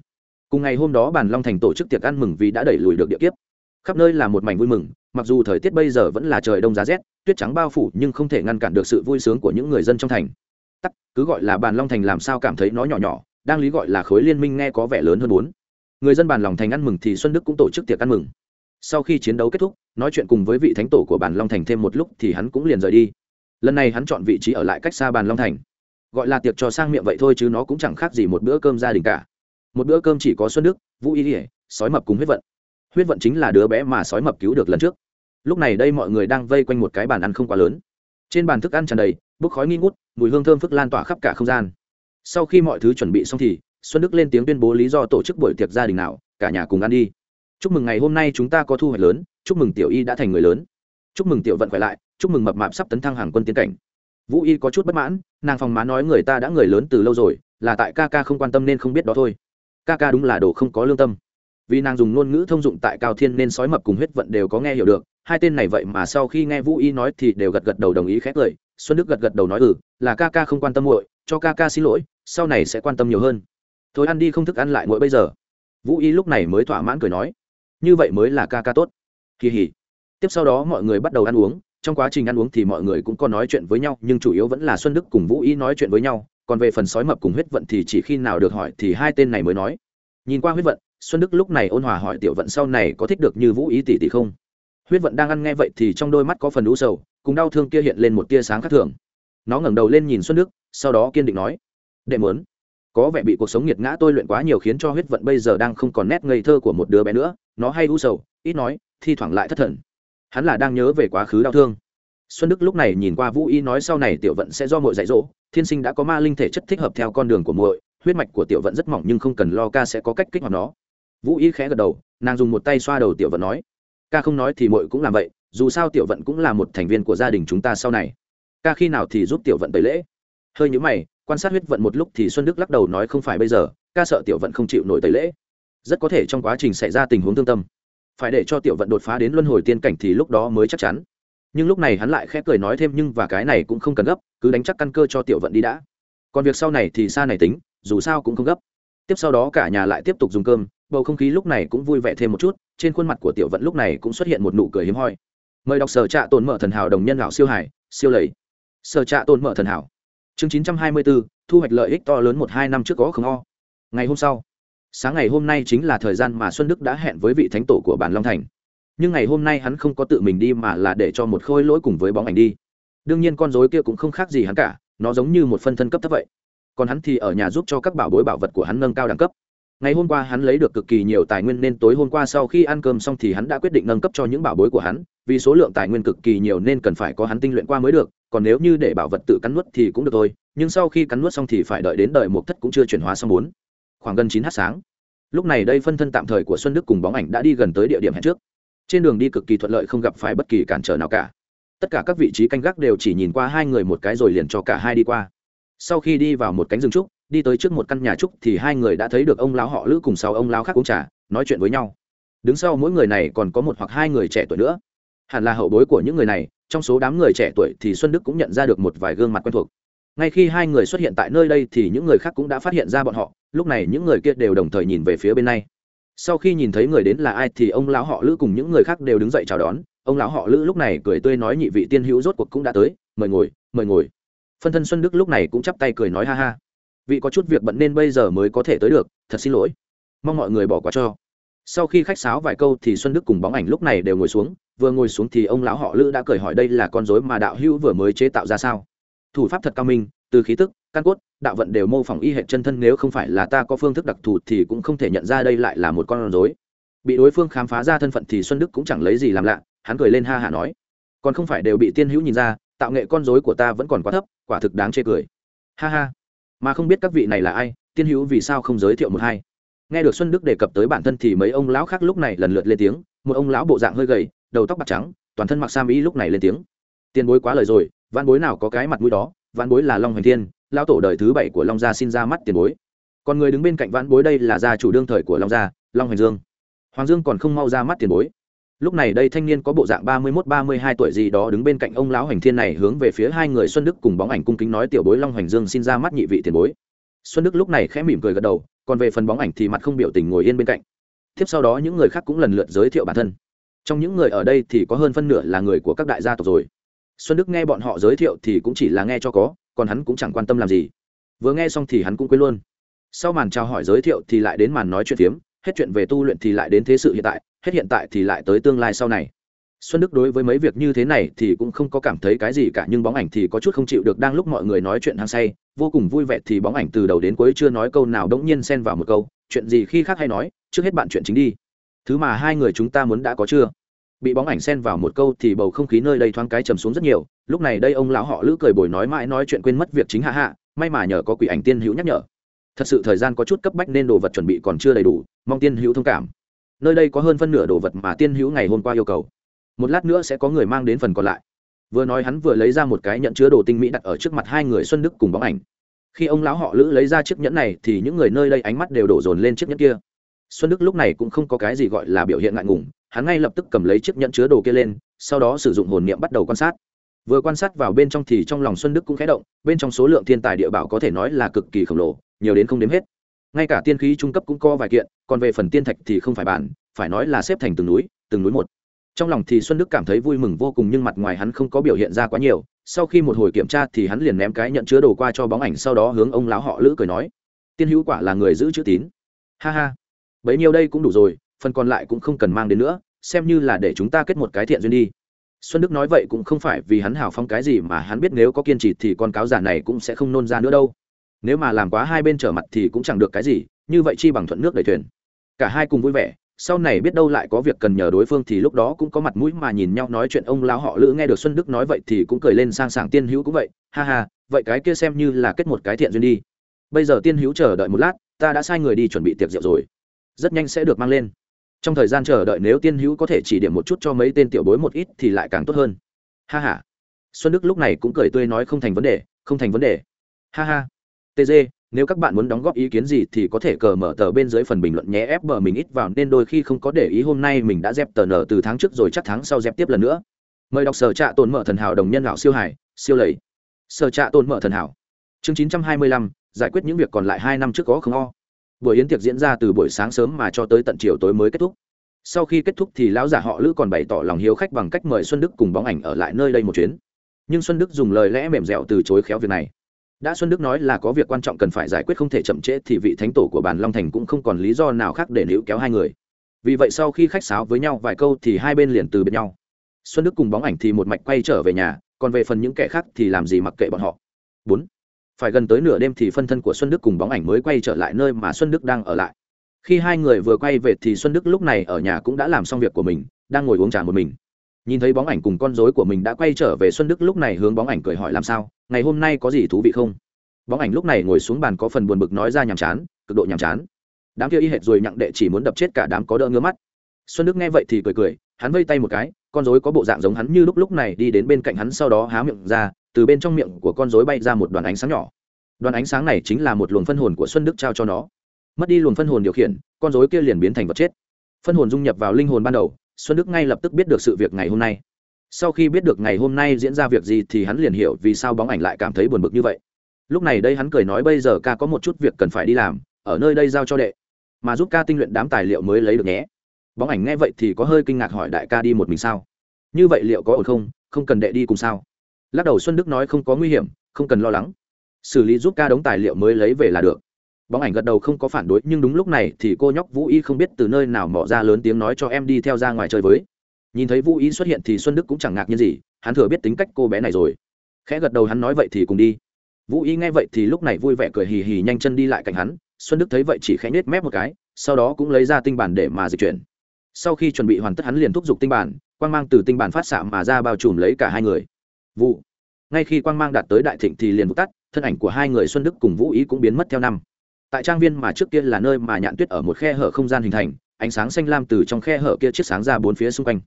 Cùng ngày hôm đó bàn long thành tổ chức tiệc ăn mừng vì đã đẩy lùi được địa kiếp. Khắp nơi là một mảnh vui mừng, mặc dù thời tiết bây giờ vẫn là trời đông giá rét, tuyết trắng bao phủ nhưng không thể ngăn cản được sự vui sướng của những người dân trong thành. Tắc, cứ gọi là bàn long thành làm sao cảm thấy nó nhỏ nhỏ, đang lý gọi là khối liên minh nghe có vẻ lớn hơn bốn người dân bàn lòng thành ăn mừng thì xuân đức cũng tổ chức tiệc ăn mừng. Sau khi chiến đấu kết thúc, nói chuyện cùng với vị thánh tổ của bàn long thành thêm một lúc thì hắn cũng liền rời đi. Lần này hắn chọn vị trí ở lại cách xa bàn long thành gọi là tiệc cho sang miệng vậy thôi chứ nó cũng chẳng khác gì một bữa cơm gia đình cả. Một bữa cơm chỉ có xuân đức, vũ y ỉa sói mập cùng huyết vận. Huyết vận chính là đứa bé mà sói mập cứu được lần trước. Lúc này đây mọi người đang vây quanh một cái bàn ăn không quá lớn. Trên bàn thức ăn tràn đầy, bốc khói nghi ngút, mùi hương thơm phức lan tỏa khắp cả không gian. Sau khi mọi thứ chuẩn bị xong thì, xuân đức lên tiếng tuyên bố lý do tổ chức buổi tiệc gia đình nào, cả nhà cùng ăn đi. Chúc mừng ngày hôm nay chúng ta có thu hoạch lớn, chúc mừng tiểu y đã thành người lớn. Chúc mừng tiểu vận khỏe lại, chúc mừng mập mạp sắp tấn thăng hàng quân tiến cảnh. Vũ y có chút bất mãn nàng phòng má nói người ta đã người lớn từ lâu rồi, là tại ca ca không quan tâm nên không biết đó thôi. Ca ca đúng là đồ không có lương tâm. Vì nàng dùng ngôn ngữ thông dụng tại cao thiên nên sói mập cùng huyết vận đều có nghe hiểu được, hai tên này vậy mà sau khi nghe vũ y nói thì đều gật gật đầu đồng ý khét lời, xuân đức gật gật đầu nói ừ là ca ca không quan tâm muội, cho ca ca xin lỗi, sau này sẽ quan tâm nhiều hơn. Thôi ăn đi không thức ăn lại mỗi bây giờ. Vũ y lúc này mới thỏa mãn cười nói, như vậy mới là ca ca tốt. Kỳ hỉ. Tiếp sau đó mọi người bắt đầu ăn uống trong quá trình ăn uống thì mọi người cũng có nói chuyện với nhau, nhưng chủ yếu vẫn là xuân đức cùng vũ y nói chuyện với nhau. Còn về phần sói mập cùng huyết vận thì chỉ khi nào được hỏi thì hai tên này mới nói. Nhìn qua huyết vận, xuân đức lúc này ôn hòa hỏi tiểu vận sau này có thích được như vũ ý tỷ tỷ không? Huyết vận đang ăn nghe vậy thì trong đôi mắt có phần đũ sầu, cùng đau thương kia hiện lên một tia sáng khác thường. Nó ngẩng đầu lên nhìn xuân đức, sau đó kiên định nói, đệ mớn có vẻ bị cuộc sống nghiệt ngã tôi luyện quá nhiều khiến cho huyết vận bây giờ đang không còn nét ngây thơ của một đứa bé nữa. Nó hay u sầu, ít nói, thi thoảng lại thất thần hắn là đang nhớ về quá khứ đau thương. Xuân đức lúc này nhìn qua vũ y nói sau này tiểu vận sẽ do mội dạy dỗ, thiên sinh đã có ma linh thể chất thích hợp theo con đường của muội, huyết mạch của tiểu vận rất mỏng nhưng không cần lo ca sẽ có cách kích hoạt nó. Vũ y khẽ gật đầu, nàng dùng một tay xoa đầu tiểu vận nói, ca không nói thì muội cũng làm vậy, dù sao tiểu vận cũng là một thành viên của gia đình chúng ta sau này. Ca khi nào thì giúp tiểu vận tẩy lễ? Hơi nhữ mày, quan sát huyết vận một lúc thì xuân đức lắc đầu nói, không phải bây giờ, ca sợ tiểu vận không chịu nổi tẩy lễ. Rất có thể trong quá trình xảy ra tình huống thương tâm phải để cho tiểu vận đột phá đến luân hồi tiên cảnh thì lúc đó mới chắc chắn. Nhưng lúc này hắn lại khép cười nói thêm, nhưng và cái này cũng không cần gấp, cứ đánh chắc căn cơ cho tiểu vận đi đã. Còn việc sau này thì xa này tính, dù sao cũng không gấp. Tiếp sau đó cả nhà lại tiếp tục dùng cơm, bầu không khí lúc này cũng vui vẻ thêm một chút, trên khuôn mặt của tiểu vận lúc này cũng xuất hiện một nụ cười hiếm hoi. Mời đọc sở trạ tồn mở thần hảo đồng nhân lão siêu hải, siêu lầy. Sở trạ tồn mở thần hảo. Chương chín trăm hai mươi bốn, thu hoạch lợi ích to lớn một hai năm trước có không o. Ngày hôm sau sáng ngày hôm nay chính là thời gian mà xuân đức đã hẹn với vị thánh tổ của bản long thành. Nhưng ngày hôm nay hắn không có tự mình đi mà là để cho một khôi lỗi cùng với bóng ảnh đi. Đương nhiên con dối kia cũng không khác gì hắn cả, nó giống như một phân thân cấp thấp vậy. Còn hắn thì ở nhà giúp cho các bảo bối bảo vật của hắn nâng cao đẳng cấp. Ngày hôm qua hắn lấy được cực kỳ nhiều tài nguyên nên tối hôm qua sau khi ăn cơm xong thì hắn đã quyết định nâng cấp cho những bảo bối của hắn, vì số lượng tài nguyên cực kỳ nhiều nên cần phải có hắn tinh luyện qua mới được, còn nếu như để bảo vật tự cắn nuốt thì cũng được thôi, nhưng sau khi cắn nuốt xong thì phải đợi đến đợi một thất cũng chưa chuyển hóa xong bốn khoảng gần chín h sáng. Lúc này đây phân thân tạm thời của xuân đức cùng bóng ảnh đã đi gần tới địa điểm hẹn trước. Trên đường đi cực kỳ thuận lợi không gặp phải bất kỳ cản trở nào cả. Tất cả các vị trí canh gác đều chỉ nhìn qua hai người một cái rồi liền cho cả hai đi qua. Sau khi đi vào một cánh rừng trúc, đi tới trước một căn nhà trúc thì hai người đã thấy được ông lão họ lữ cùng sáu ông lão khác uống trà, nói chuyện với nhau. Đứng sau mỗi người này còn có một hoặc hai người trẻ tuổi nữa. Hẳn là hậu bối của những người này, trong số đám người trẻ tuổi thì xuân đức cũng nhận ra được một vài gương mặt quen thuộc ngay khi hai người xuất hiện tại nơi đây thì những người khác cũng đã phát hiện ra bọn họ, lúc này những người kia đều đồng thời nhìn về phía bên này. Sau khi nhìn thấy người đến là ai thì ông lão họ lữ cùng những người khác đều đứng dậy chào đón. Ông lão họ lữ lúc này cười tươi nói nhị vị tiên hữu rốt cuộc cũng đã tới, mời ngồi mời ngồi. Phân thân xuân đức lúc này cũng chắp tay cười nói ha ha. Vị có chút việc bận nên bây giờ mới có thể tới được, thật xin lỗi. Mong mọi người bỏ qua cho. Sau khi khách sáo vài câu thì xuân đức cùng bóng ảnh lúc này đều ngồi xuống. Vừa ngồi xuống thì ông lão họ lữ đã cười hỏi đây là con dối mà đạo hữu vừa mới chế tạo ra sao? Thủ pháp thật cao minh, từ khí tức, căn cốt, đạo vận đều mô phỏng y hệ chân thân, nếu không phải là ta có phương thức đặc thù thì cũng không thể nhận ra đây lại là một con rối. Bị đối phương khám phá ra thân phận thì xuân đức cũng chẳng lấy gì làm lạ, hắn cười lên ha hả nói, còn không phải đều bị tiên hữu nhìn ra, tạo nghệ con rối của ta vẫn còn quá thấp, quả thực đáng chê cười. Ha ha. Mà không biết các vị này là ai, tiên hữu vì sao không giới thiệu một hai? Nghe được xuân đức đề cập tới bản thân thì mấy ông lão khác lúc này lần lượt lên tiếng, một ông lão bộ dạng hơi gầy, đầu tóc bạc trắng, toàn thân mặc sam ý lúc này lên tiếng. Tiền bối quá lời rồi văn bối nào có cái mặt mũi đó văn bối là long hoành thiên, lão tổ đời thứ bảy của long gia xin ra mắt tiền bối. Còn người đứng bên cạnh văn bối đây là gia chủ đương thời của long gia, long hoành dương. Hoàng dương còn không mau ra mắt tiền bối. Lúc này đây thanh niên có bộ dạng ba mươi mốt, ba mươi hai tuổi gì đó đứng bên cạnh ông lão hoành thiên này hướng về phía hai người xuân đức cùng bóng ảnh cung kính nói, tiểu bối long hoành dương xin ra mắt nhị vị tiền bối. Xuân đức lúc này khẽ mỉm cười gật đầu, còn về phần bóng ảnh thì mặt không biểu tình ngồi yên bên cạnh. Tiếp sau đó những người khác cũng lần lượt giới thiệu bản thân. Trong những người ở đây thì có hơn phân nửa là người của các đại gia tộc rồi xuân đức nghe bọn họ giới thiệu thì cũng chỉ là nghe cho có, còn hắn cũng chẳng quan tâm làm gì. Vừa nghe xong thì hắn cũng quên luôn. Sau màn chào hỏi giới thiệu thì lại đến màn nói chuyện phiếm, hết chuyện về tu luyện thì lại đến thế sự hiện tại, hết hiện tại thì lại tới tương lai sau này. Xuân đức đối với mấy việc như thế này thì cũng không có cảm thấy cái gì cả, nhưng bóng ảnh thì có chút không chịu được đang lúc mọi người nói chuyện hăng say, vô cùng vui vẻ thì bóng ảnh từ đầu đến cuối chưa nói câu nào đống nhiên xen vào một câu, chuyện gì khi khác hay nói, trước hết bạn chuyện chính đi. Thứ mà hai người chúng ta muốn đã có chưa? Bị bóng ảnh xen vào một câu thì bầu không khí nơi đây thoáng cái trầm xuống rất nhiều. Lúc này đây ông lão họ lữ cười bồi nói mãi nói chuyện quên mất việc chính hạ hạ, may mà nhờ có quỷ ảnh tiên hữu nhắc nhở. Thật sự thời gian có chút cấp bách nên đồ vật chuẩn bị còn chưa đầy đủ, mong tiên hữu thông cảm. Nơi đây có hơn phân nửa đồ vật mà tiên hữu ngày hôm qua yêu cầu. Một lát nữa sẽ có người mang đến phần còn lại. Vừa nói hắn vừa lấy ra một cái nhận chứa đồ tinh mỹ đặt ở trước mặt hai người xuân đức cùng bóng ảnh. Khi ông lão họ lữ lấy ra chiếc nhẫn này thì những người nơi đây ánh mắt đều đổ dồn lên chiếc nhẫn kia xuân đức lúc này cũng không có cái gì gọi là biểu hiện ngại ngùng, hắn ngay lập tức cầm lấy chiếc nhẫn chứa đồ kia lên, sau đó sử dụng hồn niệm bắt đầu quan sát. Vừa quan sát vào bên trong thì trong lòng xuân đức cũng khẽ động, bên trong số lượng thiên tài địa bảo có thể nói là cực kỳ khổng lồ, nhiều đến không đếm hết. Ngay cả tiên khí trung cấp cũng có vài kiện, còn về phần tiên thạch thì không phải bản, phải nói là xếp thành từng núi từng núi một. Trong lòng thì xuân đức cảm thấy vui mừng vô cùng nhưng mặt ngoài hắn không có biểu hiện ra quá nhiều, sau khi một hồi kiểm tra thì hắn liền ném cái nhận chứa đồ qua cho bóng ảnh, sau đó hướng ông lão họ lữ cười nói, tiên hữu quả là người giữ chữ tín. Ha ha bấy nhiêu đây cũng đủ rồi, phần còn lại cũng không cần mang đến nữa, xem như là để chúng ta kết một cái thiện duyên đi. Xuân đức nói vậy cũng không phải vì hắn hào phong cái gì mà hắn biết nếu có kiên trì thì con cáo giả này cũng sẽ không nôn ra nữa đâu. Nếu mà làm quá hai bên trở mặt thì cũng chẳng được cái gì, như vậy chi bằng thuận nước đầy thuyền. Cả hai cùng vui vẻ, sau này biết đâu lại có việc cần nhờ đối phương thì lúc đó cũng có mặt mũi mà nhìn nhau nói chuyện ông lão họ lữ nghe được xuân đức nói vậy thì cũng cười lên sang sảng tiên hữu cũng vậy, ha ha, vậy cái kia xem như là kết một cái thiện duyên đi. Bây giờ tiên hữu chờ đợi một lát, ta đã sai người đi chuẩn bị tiệc rượu rồi rất nhanh sẽ được mang lên. Trong thời gian chờ đợi nếu tiên hữu có thể chỉ điểm một chút cho mấy tên tiểu bối một ít thì lại càng tốt hơn. Ha ha. Xuân đức lúc này cũng cười tươi nói không thành vấn đề, không thành vấn đề. Ha ha. Tg nếu các bạn muốn đóng góp ý kiến gì thì có thể cờ mở tờ bên dưới phần bình luận nhé, ép bờ mình ít vào, nên đôi khi không có để ý hôm nay mình đã dẹp tờ nở từ tháng trước rồi, chắc tháng sau dẹp tiếp lần nữa. Mời đọc sở trạ tồn mở thần hảo đồng nhân lão siêu hải, siêu lầy. Sở trạ tồn mở thần hảo. Chương chín trăm hai mươi lăm, giải quyết những việc còn lại hai năm trước có không o buổi yến tiệc diễn ra từ buổi sáng sớm mà cho tới tận chiều tối mới kết thúc. Sau khi kết thúc thì lão giả họ lữ còn bày tỏ lòng hiếu khách bằng cách mời xuân đức cùng bóng ảnh ở lại nơi đây một chuyến. Nhưng xuân đức dùng lời lẽ mềm dẻo từ chối khéo việc này. Đã xuân đức nói là có việc quan trọng cần phải giải quyết không thể chậm trễ thì vị thánh tổ của bàn long thành cũng không còn lý do nào khác để níu kéo hai người. Vì vậy sau khi khách sáo với nhau vài câu thì hai bên liền từ biệt nhau. Xuân đức cùng bóng ảnh thì một mạch quay trở về nhà, còn về phần những kẻ khác thì làm gì mặc kệ bọn họ. Bốn phải gần tới nửa đêm thì phân thân của xuân đức cùng bóng ảnh mới quay trở lại nơi mà xuân đức đang ở lại. Khi hai người vừa quay về thì xuân đức lúc này ở nhà cũng đã làm xong việc của mình, đang ngồi uống trà một mình. Nhìn thấy bóng ảnh cùng con dối của mình đã quay trở về, xuân đức lúc này hướng bóng ảnh cười hỏi làm sao, ngày hôm nay có gì thú vị không? Bóng ảnh lúc này ngồi xuống bàn có phần buồn bực nói ra nhàm chán, cực độ nhàm chán. Đám kia y hệt rồi nhặng đệ chỉ muốn đập chết cả đám có đỡ ngứa mắt. Xuân đức nghe vậy thì cười cười, hắn vây tay một cái, con dối có bộ dạng giống hắn như lúc lúc này đi đến bên cạnh hắn sau đó há miệng ra từ bên trong miệng của con rối bay ra một đoàn ánh sáng nhỏ. Đoàn ánh sáng này chính là một luồng phân hồn của xuân đức trao cho nó. Mất đi luồng phân hồn điều khiển, con rối kia liền biến thành vật chết. Phân hồn dung nhập vào linh hồn ban đầu, xuân đức ngay lập tức biết được sự việc ngày hôm nay. Sau khi biết được ngày hôm nay diễn ra việc gì thì hắn liền hiểu vì sao bóng ảnh lại cảm thấy buồn bực như vậy. Lúc này đây hắn cười nói bây giờ ca có một chút việc cần phải đi làm, ở nơi đây giao cho đệ. Mà giúp ca tinh luyện đám tài liệu mới lấy được nhé. Bóng ảnh nghe vậy thì có hơi kinh ngạc hỏi đại ca đi một mình sao? Như vậy liệu có ổn không? Không cần đệ đi cùng sao? Lắc đầu xuân đức nói không có nguy hiểm, không cần lo lắng. Xử lý giúp ca đống tài liệu mới lấy về là được. Bóng ảnh gật đầu không có phản đối, nhưng đúng lúc này thì cô nhóc vũ y không biết từ nơi nào mỏ ra lớn tiếng nói cho em đi theo ra ngoài chơi với. Nhìn thấy vũ y xuất hiện thì xuân đức cũng chẳng ngạc nhiên gì, hắn thừa biết tính cách cô bé này rồi. Khẽ gật đầu hắn nói vậy thì cùng đi. Vũ y nghe vậy thì lúc này vui vẻ cười hì hì nhanh chân đi lại cạnh hắn, xuân đức thấy vậy chỉ khẽ nết mép một cái, sau đó cũng lấy ra tinh bản để mà dịch chuyển. Sau khi chuẩn bị hoàn tất hắn liền thúc giục tinh bản, quang mang từ tinh bản phát xạ mà ra bao trùm lấy cả hai người vụ. Ngay khi quang mang đạt tới đại thịnh thì liền vụt tắt, thân ảnh của hai người xuân đức cùng vũ ý cũng biến mất theo năm. Tại trang viên mà trước kia là nơi mà nhạn tuyết ở một khe hở không gian hình thành, ánh sáng xanh lam từ trong khe hở kia chiếc sáng ra bốn phía xung quanh.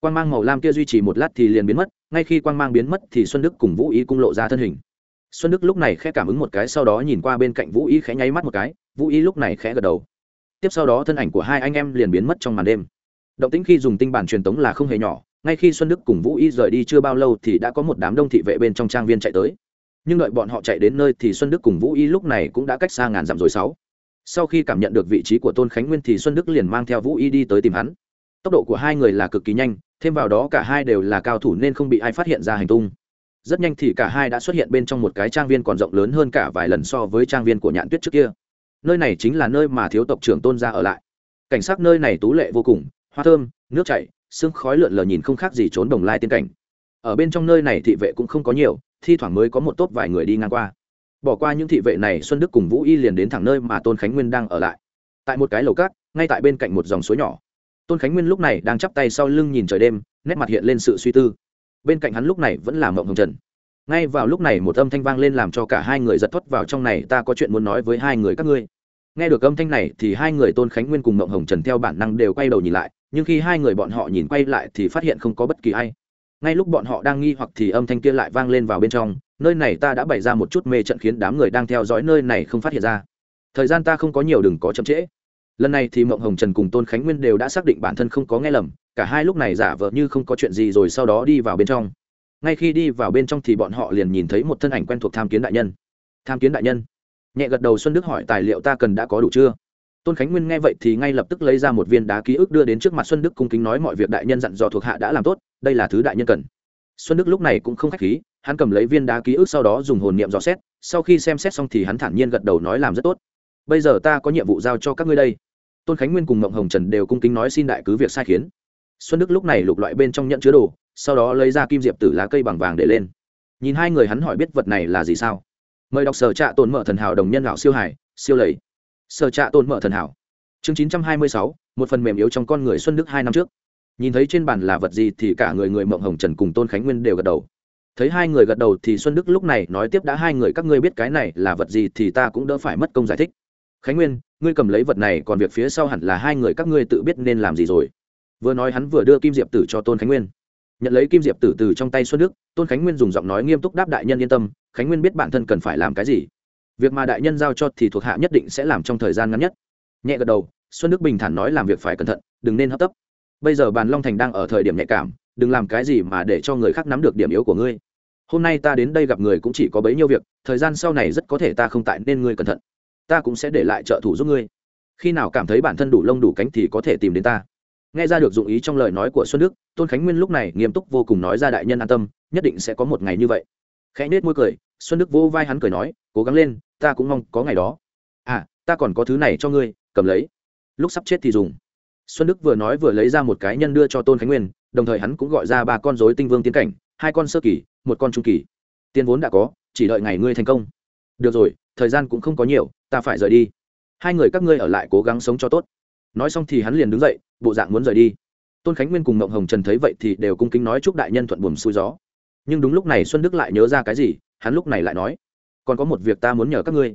Quang mang màu lam kia duy trì một lát thì liền biến mất, ngay khi quang mang biến mất thì xuân đức cùng vũ ý cũng lộ ra thân hình. Xuân đức lúc này khẽ cảm ứng một cái, sau đó nhìn qua bên cạnh vũ ý khẽ nháy mắt một cái, vũ ý lúc này khẽ gật đầu. Tiếp sau đó thân ảnh của hai anh em liền biến mất trong màn đêm. Động tĩnh khi dùng tinh bản truyền tống là không hề nhỏ ngay khi xuân đức cùng vũ y rời đi chưa bao lâu thì đã có một đám đông thị vệ bên trong trang viên chạy tới. Nhưng đợi bọn họ chạy đến nơi thì xuân đức cùng vũ y lúc này cũng đã cách xa ngàn dặm rồi sáu. Sau khi cảm nhận được vị trí của tôn khánh nguyên thì xuân đức liền mang theo vũ y đi tới tìm hắn. Tốc độ của hai người là cực kỳ nhanh, thêm vào đó cả hai đều là cao thủ nên không bị ai phát hiện ra hành tung. Rất nhanh thì cả hai đã xuất hiện bên trong một cái trang viên còn rộng lớn hơn cả vài lần so với trang viên của nhạn tuyết trước kia. Nơi này chính là nơi mà thiếu tộc trưởng tôn gia ở lại. Cảnh sát nơi này tú lệ vô cùng, hoa thơm, nước chảy sương khói lượn lờ nhìn không khác gì trốn đồng lai tiên cảnh. Ở bên trong nơi này thị vệ cũng không có nhiều, thi thoảng mới có một tốp vài người đi ngang qua. Bỏ qua những thị vệ này, xuân đức cùng vũ y liền đến thẳng nơi mà tôn khánh nguyên đang ở lại. Tại một cái lầu cát, ngay tại bên cạnh một dòng suối nhỏ. Tôn khánh nguyên lúc này đang chắp tay sau lưng nhìn trời đêm, nét mặt hiện lên sự suy tư. Bên cạnh hắn lúc này vẫn là mộng hồng trần. Ngay vào lúc này một âm thanh vang lên làm cho cả hai người giật thoát vào trong này, ta có chuyện muốn nói với hai người các ngươi. Nghe được âm thanh này thì hai người tôn khánh nguyên cùng mộng hồng trần theo bản năng đều quay đầu nhìn lại nhưng khi hai người bọn họ nhìn quay lại thì phát hiện không có bất kỳ ai. Ngay lúc bọn họ đang nghi hoặc thì âm thanh kia lại vang lên vào bên trong, nơi này ta đã bày ra một chút mê trận khiến đám người đang theo dõi nơi này không phát hiện ra. Thời gian ta không có nhiều đừng có chậm trễ. Lần này thì mộng hồng trần cùng tôn khánh nguyên đều đã xác định bản thân không có nghe lầm, cả hai lúc này giả vờ như không có chuyện gì rồi sau đó đi vào bên trong. Ngay khi đi vào bên trong thì bọn họ liền nhìn thấy một thân ảnh quen thuộc tham kiến đại nhân. Tham kiến đại nhân. Nhẹ gật đầu xuân đức hỏi tài liệu ta cần đã có đủ chưa? Tôn khánh nguyên nghe vậy thì ngay lập tức lấy ra một viên đá ký ức đưa đến trước mặt xuân đức cung kính nói mọi việc đại nhân dặn dò thuộc hạ đã làm tốt, đây là thứ đại nhân cần. Xuân đức lúc này cũng không k h á c h khí, hắn cầm lấy viên đá ký ức sau đó dùng hồn niệm dò xét, sau khi xem xét xong thì hắn thản nhiên gật đầu nói làm rất tốt. Bây giờ ta có nhiệm vụ giao cho các ngươi đây. Tôn khánh nguyên cùng mộng hồng trần đều cung kính nói xin đại cứ việc sai khiến. Xuân đức lúc này lục loại bên trong nhận chứa đồ, sau đó lấy ra kim diệp tử lá cây bằng vàng để lên. Nhìn hai người hắn hỏi biết vật này là gì sao? Mời đọc sở trạ tồn mở thần hảo đồng nhân lão siêu hải, siêu lầy sở trạ tồn mở thần hảo. Chương chín trăm hai mươi sáu, một phần mềm yếu trong con người xuân đức hai năm trước. Nhìn thấy trên bàn là vật gì thì cả người người mộng hồng trần cùng tôn khánh nguyên đều gật đầu. Thấy hai người gật đầu thì xuân đức lúc này nói tiếp đã hai người các ngươi biết cái này là vật gì thì ta cũng đỡ phải mất công giải thích. Khánh nguyên, ngươi cầm lấy vật này còn việc phía sau hẳn là hai người các ngươi tự biết nên làm gì rồi. Vừa nói hắn vừa đưa kim diệp tử cho tôn khánh nguyên. Nhận lấy kim diệp tử từ trong tay xuân đức, tôn khánh nguyên dùng giọng nói nghiêm túc đáp đại nhân yên tâm, khánh nguyên biết bản thân cần phải làm cái gì việc mà đại nhân giao cho thì thuộc hạ nhất định sẽ làm trong thời gian ngắn nhất. Nhẹ gật đầu, xuân đức bình thản nói làm việc phải cẩn thận, đừng nên hấp tấp. Bây giờ bàn long thành đang ở thời điểm nhạy cảm, đừng làm cái gì mà để cho người khác nắm được điểm yếu của ngươi. Hôm nay ta đến đây gặp người cũng chỉ có bấy nhiêu việc, thời gian sau này rất có thể ta không tại nên ngươi cẩn thận. Ta cũng sẽ để lại trợ thủ giúp ngươi. Khi nào cảm thấy bản thân đủ lông đủ cánh thì có thể tìm đến ta. Nghe ra được dụng ý trong lời nói của xuân đức, tôn khánh nguyên lúc này nghiêm túc vô cùng nói ra đại nhân an tâm, nhất định sẽ có một ngày như vậy. Khẽ nết môi cười, xuân đức vô vai hắn cười nói, cố gắng lên ta cũng mong có ngày đó. À ta còn có thứ này cho ngươi, cầm lấy. Lúc sắp chết thì dùng. Xuân đức vừa nói vừa lấy ra một cái nhân đưa cho tôn khánh nguyên, đồng thời hắn cũng gọi ra ba con dối tinh vương tiến cảnh, hai con sơ kỳ, một con trung kỳ. Tiền vốn đã có, chỉ đợi ngày ngươi thành công. Được rồi, thời gian cũng không có nhiều, ta phải rời đi. Hai người các ngươi ở lại cố gắng sống cho tốt. Nói xong thì hắn liền đứng dậy, bộ dạng muốn rời đi. Tôn khánh nguyên cùng mộng hồng trần thấy vậy thì đều cung kính nói chúc đại nhân thuận buồm xuôi gió. Nhưng đúng lúc này xuân đức lại nhớ ra cái gì, hắn lúc này lại nói còn có một việc ta muốn nhờ các ngươi.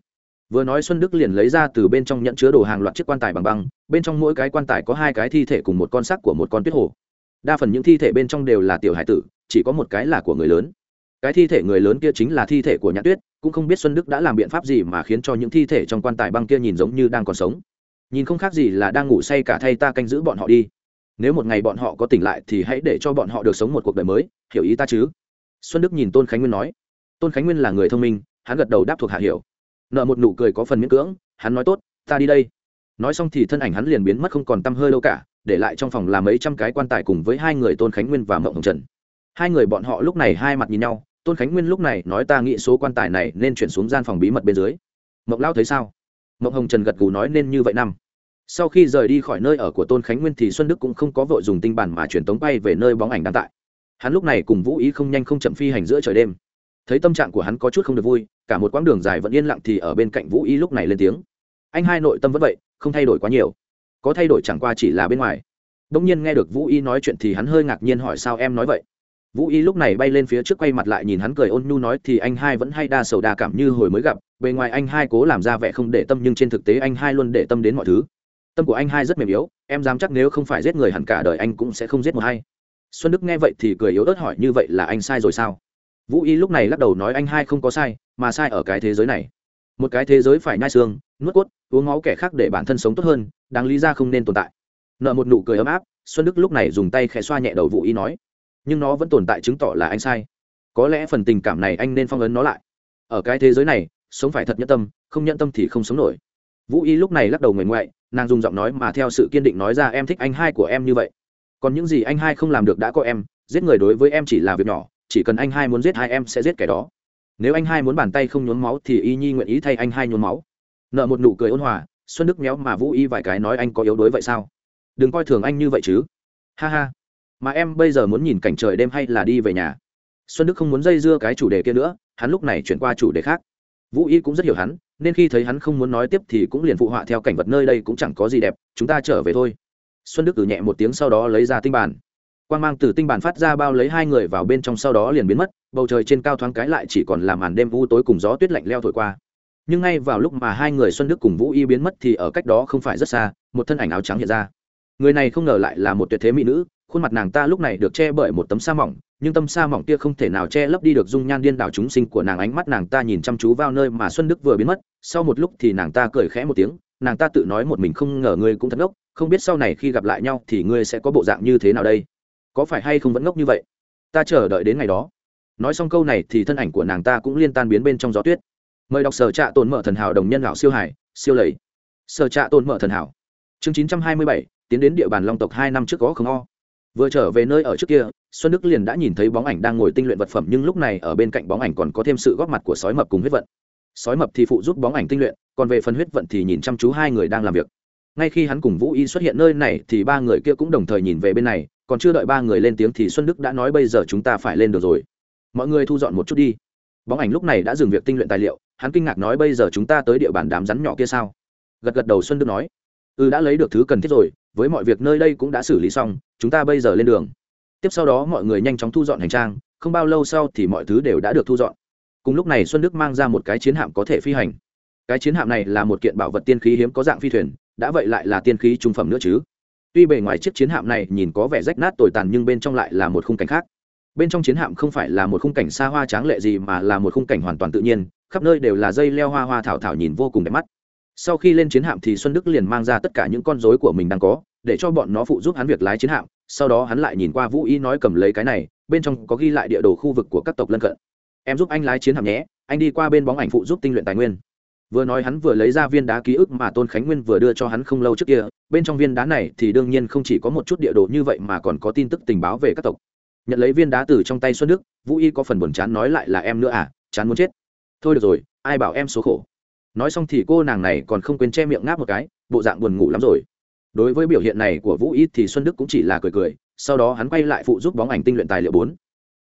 Vừa nói xuân đức liền lấy ra từ bên trong nhận chứa đồ hàng loạt chiếc quan tài bằng băng, bên trong mỗi cái quan tài có hai cái thi thể cùng một con sắc của một con tuyết hồ. Đa phần những thi thể bên trong đều là tiểu hải tử, chỉ có một cái là của người lớn. Cái thi thể người lớn kia chính là thi thể của nhã tuyết, cũng không biết xuân đức đã làm biện pháp gì mà khiến cho những thi thể trong quan tài băng kia nhìn giống như đang còn sống. Nhìn không khác gì là đang ngủ say cả thay ta canh giữ bọn họ đi. Nếu một ngày bọn họ có tỉnh lại thì hãy để cho bọn họ được sống một cuộc đời mới, hiểu ý ta chứ? Xuân đức nhìn tôn khánh nguyên nói. Tôn khánh nguyên là người thông minh hắn gật đầu đáp thuộc hạ hiểu. Nợ một nụ cười có phần miễn cưỡng, hắn nói tốt, ta đi đây. Nói xong thì thân ảnh hắn liền biến mất không còn t hơi lâu cả, để lại trong phòng là mấy trăm cái quan tài cùng với hai người tôn khánh nguyên và mộng hồng trần. Hai người bọn họ lúc này hai mặt nhìn nhau, tôn khánh nguyên lúc này nói ta nghĩ số quan tài này nên chuyển xuống gian phòng bí mật bên dưới. Mộng lao thấy sao? Mộng hồng trần gật gù nói nên như vậy năm. Sau khi rời đi khỏi nơi ở của tôn khánh nguyên thì xuân đức cũng không có vội dùng tinh bản mà chuyển tống bay về nơi bóng ảnh đang tại. Hắn lúc này cùng vũ ý không nhanh không chậm phi hành giữa trời đêm thấy tâm trạng của hắn có chút không được vui, cả một quãng đường dài vẫn yên lặng thì ở bên cạnh vũ Y lúc này lên tiếng. Anh hai nội tâm vẫn vậy, không thay đổi quá nhiều. Có thay đổi chẳng qua chỉ là bên ngoài. Đông nhiên nghe được vũ y nói chuyện thì hắn hơi ngạc nhiên hỏi sao em nói vậy. Vũ y lúc này bay lên phía trước quay mặt lại nhìn hắn cười ôn nhu nói thì anh hai vẫn hay đa sầu đa cảm như hồi mới gặp, bề ngoài anh hai cố làm ra vẻ không để tâm nhưng trên thực tế anh hai luôn để tâm đến mọi thứ. Tâm của anh hai rất mềm yếu, em dám chắc nếu không phải giết người hẳn cả đời anh cũng sẽ không giết một hay xuân đức nghe vậy thì cười yếu ớt hỏi như vậy là anh sai rồi sao? Vũ y lúc này lắc đầu nói anh hai không có sai, mà sai ở cái thế giới này. Một cái thế giới phải nhai xương, nuốt cốt, uống máu kẻ khác để bản thân sống tốt hơn, đáng lý ra không nên tồn tại. Nợ một nụ cười ấm áp, xuân đức lúc này dùng tay khẽ xoa nhẹ đầu vũ y nói, nhưng nó vẫn tồn tại chứng tỏ là anh sai. Có lẽ phần tình cảm này anh nên phong ấn nó lại. Ở cái thế giới này, sống phải thật nhẫn tâm, không nhẫn tâm thì không sống nổi. Vũ y lúc này lắc đầu ngoại ngoại, nàng dùng giọng nói mà theo sự kiên định nói ra em thích anh hai của em như vậy. Còn những gì anh hai không làm được đã có em, giết người đối với em chỉ là việc nhỏ chỉ cần anh hai muốn giết hai em sẽ giết kẻ đó. Nếu anh hai muốn bàn tay không nhuốm máu thì y nhi nguyện ý thay anh hai nhuốm máu. Nợ một nụ cười ôn hòa, xuân đức méo mà vũ y vài cái nói anh có yếu đuối vậy sao? Đừng coi thường anh như vậy chứ. Ha ha. Mà em bây giờ muốn nhìn cảnh trời đêm hay là đi về nhà? Xuân đức không muốn dây dưa cái chủ đề kia nữa, hắn lúc này chuyển qua chủ đề khác. Vũ y cũng rất hiểu hắn, nên khi thấy hắn không muốn nói tiếp thì cũng liền phụ họa theo cảnh vật nơi đây cũng chẳng có gì đẹp, chúng ta trở về thôi. Xuân đức cử nhẹ một tiếng sau đó lấy ra tinh bản quan g mang từ tinh bản phát ra bao lấy hai người vào bên trong sau đó liền biến mất, bầu trời trên cao thoáng cái lại chỉ còn là màn đêm u tối cùng gió tuyết lạnh leo thổi qua. Nhưng ngay vào lúc mà hai người xuân đức cùng vũ y biến mất thì ở cách đó không phải rất xa, một thân ảnh áo trắng hiện ra. Người này không ngờ lại là một tuyệt thế mỹ nữ, khuôn mặt nàng ta lúc này được che bởi một tấm sa mỏng, nhưng tâm sa mỏng kia không thể nào che lấp đi được dung nhan điên đảo chúng sinh của nàng ánh mắt nàng ta nhìn chăm chú vào nơi mà xuân đức vừa biến mất, sau một lúc thì nàng ta cười khẽ một tiếng, nàng ta tự nói một mình không ngờ ngươi cũng thật ngốc, không biết sau này khi gặp lại nhau thì ngươi sẽ có bộ dạng như thế nào đây? Có phải hay không vẫn ngốc như vậy? Ta chờ đợi đến ngày đó. Nói xong câu này thì thân ảnh của nàng ta cũng liên tan biến bên trong gió tuyết. Mời đọc sở trạ tồn mở thần hảo đồng nhân lão siêu hải, siêu lầy. Sở trạ tồn mở thần hảo. Chương chín trăm hai mươi bảy, tiến đến địa bàn long tộc hai năm trước có không o. Vừa trở về nơi ở trước kia, xuân đức liền đã nhìn thấy bóng ảnh đang ngồi tinh luyện vật phẩm, nhưng lúc này ở bên cạnh bóng ảnh còn có thêm sự góp mặt của sói mập cùng huyết vận. Sói mập thì phụ giúp bóng ảnh tinh luyện, còn về phần huyết vận thì nhìn chăm chú hai người đang làm việc. Ngay khi hắn cùng vũ y xuất hiện nơi này thì ba người kia cũng đồng thời nhìn về bên này còn chưa đợi ba người lên tiếng thì xuân đức đã nói bây giờ chúng ta phải lên được rồi. Mọi người thu dọn một chút đi. Bóng ảnh lúc này đã dừng việc tinh luyện tài liệu, hắn kinh ngạc nói bây giờ chúng ta tới địa bàn đám rắn nhỏ kia sao? Gật gật đầu xuân đức nói. Ừ đã lấy được thứ cần thiết rồi, với mọi việc nơi đây cũng đã xử lý xong, chúng ta bây giờ lên đường. Tiếp sau đó mọi người nhanh chóng thu dọn hành trang, không bao lâu sau thì mọi thứ đều đã được thu dọn. Cùng lúc này xuân đức mang ra một cái chiến hạm có thể phi hành. Cái chiến hạm này là một kiện bảo vật tiên khí hiếm có dạng phi thuyền, đã vậy lại là tiên khí trung phẩm nữa chứ tuy bề ngoài chiếc chiến hạm này nhìn có vẻ rách nát tồi tàn nhưng bên trong lại là một khung cảnh khác. Bên trong chiến hạm không phải là một khung cảnh xa hoa tráng lệ gì mà là một khung cảnh hoàn toàn tự nhiên, khắp nơi đều là dây leo hoa hoa thảo thảo nhìn vô cùng đẹp mắt. Sau khi lên chiến hạm thì xuân đức liền mang ra tất cả những con dối của mình đang có, để cho bọn nó phụ giúp hắn việc lái chiến hạm, sau đó hắn lại nhìn qua vũ y nói cầm lấy cái này, bên trong có ghi lại địa đồ khu vực của các tộc lân cận. Em giúp anh lái chiến hạm nhé, anh đi qua bên bóng ảnh phụ giúp tinh luyện tài nguyên vừa nói hắn vừa lấy ra viên đá ký ức mà tôn khánh nguyên vừa đưa cho hắn không lâu trước kia bên trong viên đá này thì đương nhiên không chỉ có một chút địa đồ như vậy mà còn có tin tức tình báo về các tộc nhận lấy viên đá từ trong tay xuân đức vũ y có phần buồn chán nói lại là em nữa à chán muốn chết thôi được rồi ai bảo em số khổ nói xong thì cô nàng này còn không quên che miệng ngáp một cái bộ dạng buồn ngủ lắm rồi đối với biểu hiện này của vũ y thì xuân đức cũng chỉ là cười cười sau đó hắn quay lại phụ giúp bóng ảnh tinh luyện tài liệu bốn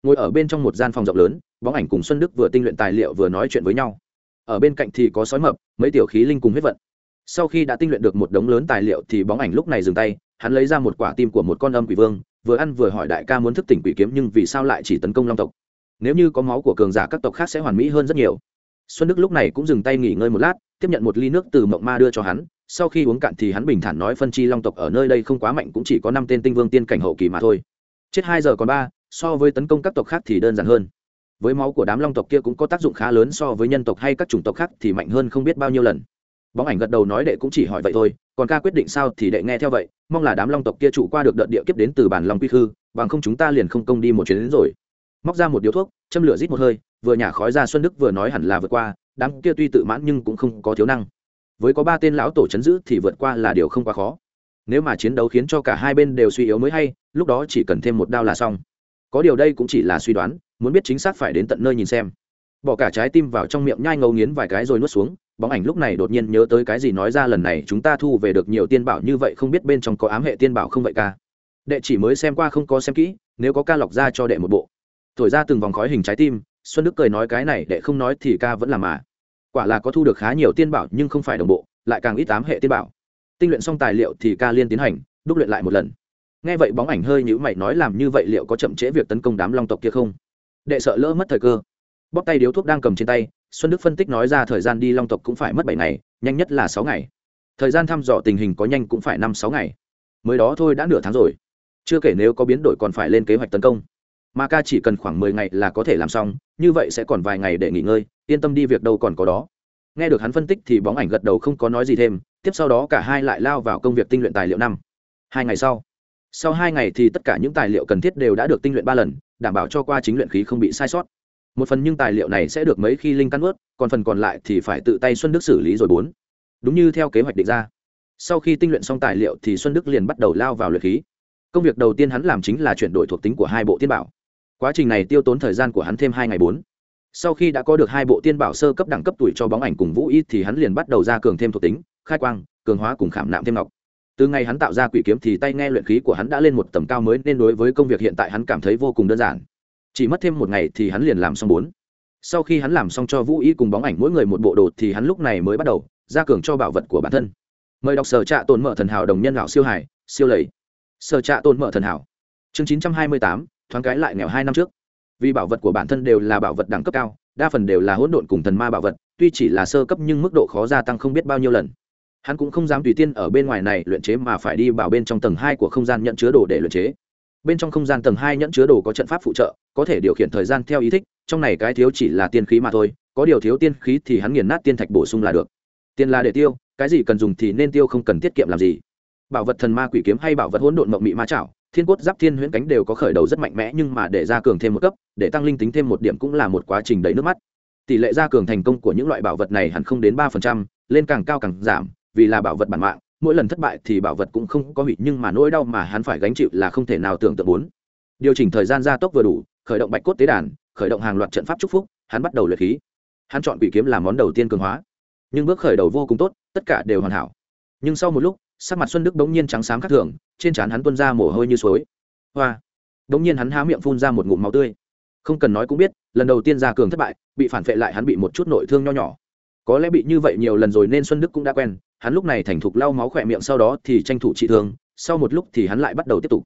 ngồi ở bên trong một gian phòng rộng lớn bóng ảnh cùng xuân đức vừa tinh luyện tài liệu vừa nói chuyện với nhau ở bên cạnh thì có sói mập, mấy tiểu khí linh cùng huyết vận. Sau khi đã tinh luyện được một đống lớn tài liệu thì bóng ảnh lúc này dừng tay, hắn lấy ra một quả tim của một con âm quỷ vương, vừa ăn vừa hỏi đại ca muốn thức tỉnh quỷ kiếm nhưng vì sao lại chỉ tấn công long tộc? Nếu như có máu của cường giả các tộc khác sẽ hoàn mỹ hơn rất nhiều. Xuân đức lúc này cũng dừng tay nghỉ ngơi một lát, tiếp nhận một ly nước từ mộng ma đưa cho hắn, sau khi uống cạn thì hắn bình thản nói phân chi long tộc ở nơi đây không quá mạnh cũng chỉ có năm tên tinh vương tiên cảnh hậu kỳ mà thôi. Chết hai giờ còn ba, so với tấn công các tộc khác thì đơn giản hơn với máu của đám long tộc kia cũng có tác dụng khá lớn so với nhân tộc hay các chủng tộc khác thì mạnh hơn không biết bao nhiêu lần. Bóng ảnh gật đầu nói đệ cũng chỉ hỏi vậy thôi, còn ca quyết định sao thì đệ nghe theo vậy, mong là đám long tộc kia trụ qua được đợt địa kiếp đến từ bản long quy khư, bằng không chúng ta liền không công đi một chuyến đến rồi. Móc ra một điếu thuốc, châm lửa rít một hơi, vừa nhả khói ra xuân đức vừa nói hẳn là vượt qua, đám kia tuy tự mãn nhưng cũng không có thiếu năng. Với có ba tên lão tổ chấn giữ thì vượt qua là điều không quá khó. Nếu mà chiến đấu khiến cho cả hai bên đều suy yếu mới hay, lúc đó chỉ cần thêm một đao là xong. Có điều đây cũng chỉ là suy đoán muốn biết chính xác phải đến tận nơi nhìn xem. Bỏ cả trái tim vào trong miệng nhai ngấu nghiến vài cái rồi nuốt xuống, bóng ảnh lúc này đột nhiên nhớ tới cái gì nói ra lần này chúng ta thu về được nhiều tiên bảo như vậy không biết bên trong có ám hệ tiên bảo không vậy ca. Đệ chỉ mới xem qua không có xem kỹ, nếu có ca lọc ra cho đệ một bộ. Thổi ra từng vòng khói hình trái tim, xuân đức cười nói cái này đệ không nói thì ca vẫn làm mà. Quả là có thu được khá nhiều tiên bảo nhưng không phải đồng bộ, lại càng ít tám hệ tiên bảo. Tinh luyện xong tài liệu thì ca liên tiến hành, đúc luyện lại một lần. Nghe vậy bóng ảnh hơi nhữ mày nói làm như vậy liệu có chậm trễ việc tấn công đám long tộc kia không? Đệ sợ lỡ mất thời cơ. Bóp tay điếu thuốc đang cầm trên tay, xuân đức phân tích nói ra thời gian đi long tộc cũng phải mất bảy ngày, nhanh nhất là sáu ngày. Thời gian thăm dò tình hình có nhanh cũng phải năm sáu ngày. Mới đó thôi đã nửa tháng rồi. Chưa kể nếu có biến đổi còn phải lên kế hoạch tấn công. Mà ca chỉ cần khoảng mười ngày là có thể làm xong, như vậy sẽ còn vài ngày để nghỉ ngơi, yên tâm đi việc đâu còn có đó. Nghe được hắn phân tích thì bóng ảnh gật đầu không có nói gì thêm, tiếp sau đó cả hai lại lao vào công việc tinh luyện tài liệu năm. Hai ngày sau sau hai ngày thì tất cả những tài liệu cần thiết đều đã được tinh luyện ba lần, đảm bảo cho qua chính luyện khí không bị sai sót. Một phần nhưng tài liệu này sẽ được mấy khi linh căn ướt còn phần còn lại thì phải tự tay xuân đức xử lý rồi bốn. Đúng như theo kế hoạch định ra. Sau khi tinh luyện xong tài liệu thì xuân đức liền bắt đầu lao vào luyện khí. Công việc đầu tiên hắn làm chính là chuyển đổi thuộc tính của hai bộ tiên bảo. Quá trình này tiêu tốn thời gian của hắn thêm hai ngày bốn. Sau khi đã có được hai bộ tiên bảo sơ cấp đẳng cấp tuổi cho bóng ảnh cùng vũ Y thì hắn liền bắt đầu ra cường thêm thuộc tính, khai quang, cường hóa cùng khảm nạm thêm ngọc từ ngày hắn tạo ra quỷ kiếm thì tay nghe luyện khí của hắn đã lên một tầm cao mới, nên đối với công việc hiện tại hắn cảm thấy vô cùng đơn giản. Chỉ mất thêm một ngày thì hắn liền làm xong bốn. Sau khi hắn làm xong cho vũ y cùng bóng ảnh mỗi người một bộ đồ thì hắn lúc này mới bắt đầu ra cường cho bảo vật của bản thân. Mời đọc sở trạ tồn mở thần hảo đồng nhân lão siêu hải siêu lầy. Sở trạ tồn mở thần hảo. Chương chín trăm hai mươi tám, thoáng cái lại nghèo hai năm trước. Vì bảo vật của bản thân đều là bảo vật đẳng cấp cao, đa phần đều là hỗn độn cùng thần ma bảo vật, tuy chỉ là sơ cấp nhưng mức độ khó gia tăng không biết bao nhiêu lần hắn cũng không dám tùy tiên ở bên ngoài này luyện chế mà phải đi vào bên trong tầng hai của không gian nhận chứa đồ để luyện chế. Bên trong không gian tầng hai nhận chứa đồ có trận pháp phụ trợ, có thể điều khiển thời gian theo ý thích, trong này cái thiếu chỉ là tiên khí mà thôi, có điều thiếu tiên khí thì hắn nghiền nát tiên thạch bổ sung là được. Tiền là để tiêu, cái gì cần dùng thì nên tiêu không cần tiết kiệm làm gì. Bảo vật thần ma quỷ kiếm hay bảo vật hỗn độn mộng mị ma chảo, thiên cốt giáp thiên huyễn cánh đều có khởi đầu rất mạnh mẽ nhưng mà để ra cường thêm một cấp, để tăng linh tính thêm một điểm cũng là một quá trình đầy nước mắt. Tỷ lệ gia cường thành công của những loại bảo vật này hẳn không đến ba phần trăm, lên càng cao càng giảm vì là bảo vật bản mạng, mỗi lần thất bại thì bảo vật cũng không có hủy, nhưng mà nỗi đau mà hắn phải gánh chịu là không thể nào tưởng tượng muốn điều chỉnh thời gian gia tốc vừa đủ, khởi động bạch cốt tế đàn, khởi động hàng loạt trận pháp chúc phúc, hắn bắt đầu luyện khí. Hắn chọn quỷ kiếm làm món đầu tiên cường hóa. Nhưng bước khởi đầu vô cùng tốt, tất cả đều hoàn hảo. Nhưng sau một lúc, sắc mặt xuân đức bỗng nhiên trắng sáng khắc thường, trên trán hắn tuôn ra mồ hôi như suối. Hoa! Bỗng nhiên hắn há miệng phun ra một ngụm máu tươi. Không cần nói cũng biết, lần đầu tiên ra cường thất bại, bị phản vệ lại hắn bị một chút nội thương nho nhỏ. Có lẽ bị như vậy nhiều lần rồi nên xuân đức cũng đã quen hắn lúc này thành thục lau máu khỏe miệng sau đó thì tranh thủ trị thương, sau một lúc thì hắn lại bắt đầu tiếp tục.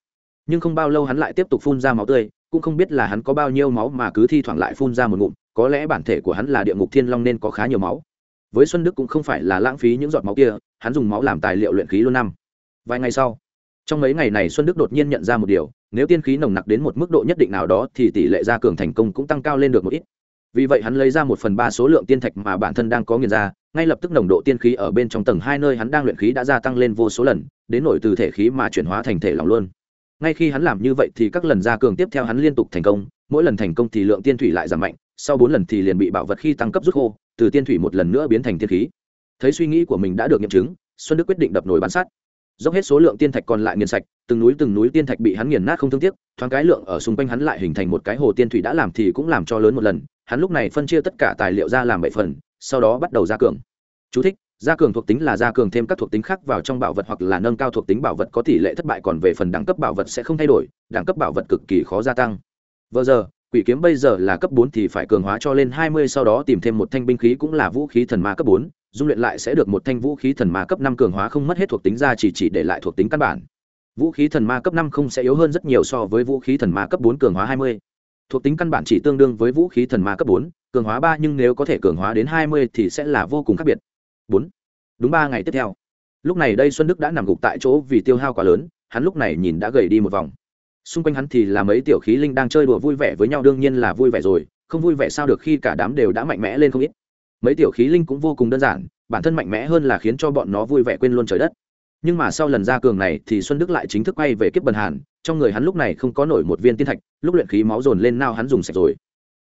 Nhưng không bao lâu hắn lại tiếp tục phun ra máu tươi, cũng không biết là hắn có bao nhiêu máu mà cứ thi thoảng lại phun ra một ngụm, có lẽ bản thể của hắn là địa ngục thiên long nên có khá nhiều máu. Với xuân đức cũng không phải là lãng phí những giọt máu kia, hắn dùng máu làm tài liệu luyện khí luôn năm. Vài ngày sau, trong mấy ngày này xuân đức đột nhiên nhận ra một điều, nếu tiên khí nồng nặc đến một mức độ nhất định nào đó thì tỷ lệ gia cường thành công cũng tăng cao lên được một ít vì vậy hắn lấy ra một phần ba số lượng tiên thạch mà bản thân đang có nghiền ra, ngay lập tức nồng độ tiên khí ở bên trong tầng hai nơi hắn đang luyện khí đã gia tăng lên vô số lần, đến nổi từ thể khí mà chuyển hóa thành thể lỏng luôn. Ngay khi hắn làm như vậy thì các lần gia cường tiếp theo hắn liên tục thành công, mỗi lần thành công thì lượng tiên thủy lại giảm mạnh, sau bốn lần thì liền bị bảo vật khi tăng cấp rút khô, từ tiên thủy một lần nữa biến thành tiên khí. Thấy suy nghĩ của mình đã được nghiệm chứng, xuân đức quyết định đập nồi bán sắt. Dốc hết số lượng tiên thạch còn lại nghiền sạch, từng núi từng núi tiên thạch bị hắn nghiền nát không thương tiếc, thoáng cái lượng ở xung quanh hắn lại hình thành một cái hồ tiên thủy đã làm thì cũng làm cho lớn một lần hắn lúc này phân chia tất cả tài liệu ra làm bảy phần sau đó bắt đầu gia cường. Chú thích, gia cường thuộc tính là gia cường thêm các thuộc tính khác vào trong bảo vật hoặc là nâng cao thuộc tính bảo vật có tỷ lệ thất bại còn về phần đẳng cấp bảo vật sẽ không thay đổi đẳng cấp bảo vật cực kỳ khó gia tăng. Vờ giờ quỷ kiếm bây giờ là cấp bốn thì phải cường hóa cho lên hai mươi sau đó tìm thêm một thanh binh khí cũng là vũ khí thần ma cấp bốn dung luyện lại sẽ được một thanh vũ khí thần ma cấp năm cường hóa không mất hết thuộc tính ra chỉ chỉ để lại thuộc tính căn bản. Vũ khí thần ma cấp năm không sẽ yếu hơn rất nhiều so với vũ khí thần ma cấp bốn cường hóa hai mươi thuộc tính căn bản chỉ tương đương với vũ khí thần ma cấp bốn, cường hóa ba nhưng nếu có thể cường hóa đến hai mươi thì sẽ là vô cùng khác biệt. Bốn. Đúng ba ngày tiếp theo. Lúc này đây xuân đức đã nằm gục tại chỗ vì tiêu hao quá lớn, hắn lúc này nhìn đã gầy đi một vòng. Xung quanh hắn thì là mấy tiểu khí linh đang chơi đùa vui vẻ với nhau, đương nhiên là vui vẻ rồi, không vui vẻ sao được khi cả đám đều đã mạnh mẽ lên không ít. Mấy tiểu khí linh cũng vô cùng đơn giản, bản thân mạnh mẽ hơn là khiến cho bọn nó vui vẻ quên luôn trời đất nhưng mà sau lần ra cường này thì xuân đức lại chính thức quay về kiếp bần hàn, trong người hắn lúc này không có nổi một viên tiên thạch, lúc luyện khí máu dồn lên nao hắn dùng sạch rồi.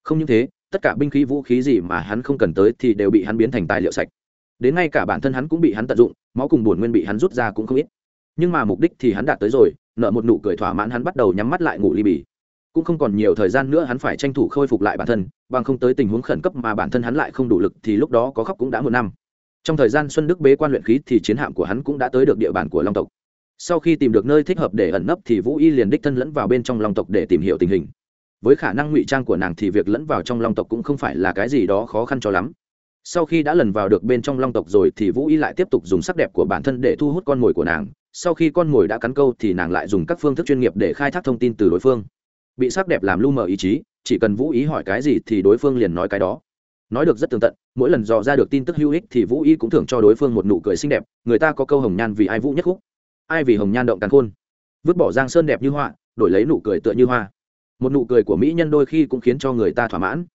Không những thế, tất cả binh khí vũ khí gì mà hắn không cần tới thì đều bị hắn biến thành tài liệu sạch. Đến ngay cả bản thân hắn cũng bị hắn tận dụng, máu cùng buồn nguyên bị hắn rút ra cũng không ít. Nhưng mà mục đích thì hắn đạt tới rồi, nợ một nụ cười thỏa mãn hắn bắt đầu nhắm mắt lại ngủ ly bì. Cũng không còn nhiều thời gian nữa hắn phải tranh thủ khôi phục lại bản thân, bằng không tới tình huống khẩn cấp mà bản thân hắn lại không đủ lực thì lúc đó có khóc cũng đã một năm trong thời gian xuân đức bế quan luyện khí thì chiến hạm của hắn cũng đã tới được địa bàn của long tộc. Sau khi tìm được nơi thích hợp để ẩn nấp thì vũ y liền đích thân lẫn vào bên trong long tộc để tìm hiểu tình hình. Với khả năng ngụy trang của nàng thì việc lẫn vào trong long tộc cũng không phải là cái gì đó khó khăn cho lắm. Sau khi đã lần vào được bên trong long tộc rồi thì vũ y lại tiếp tục dùng sắc đẹp của bản thân để thu hút con mồi của nàng. Sau khi con mồi đã cắn câu thì nàng lại dùng các phương thức chuyên nghiệp để khai thác thông tin từ đối phương. Bị sắc đẹp làm lu mờ ý chí, chỉ cần vũ ý hỏi cái gì thì đối phương liền nói cái đó nói được rất tường tận, mỗi lần dò ra được tin tức hữu ích thì vũ y cũng thường cho đối phương một nụ cười xinh đẹp, người ta có câu hồng nhan vì ai vũ nhất khúc, ai vì hồng nhan động càn khôn. Vứt bỏ giang sơn đẹp như họa đổi lấy nụ cười tựa như hoa. Một nụ cười của mỹ nhân đôi khi cũng khiến cho người ta thỏa mãn.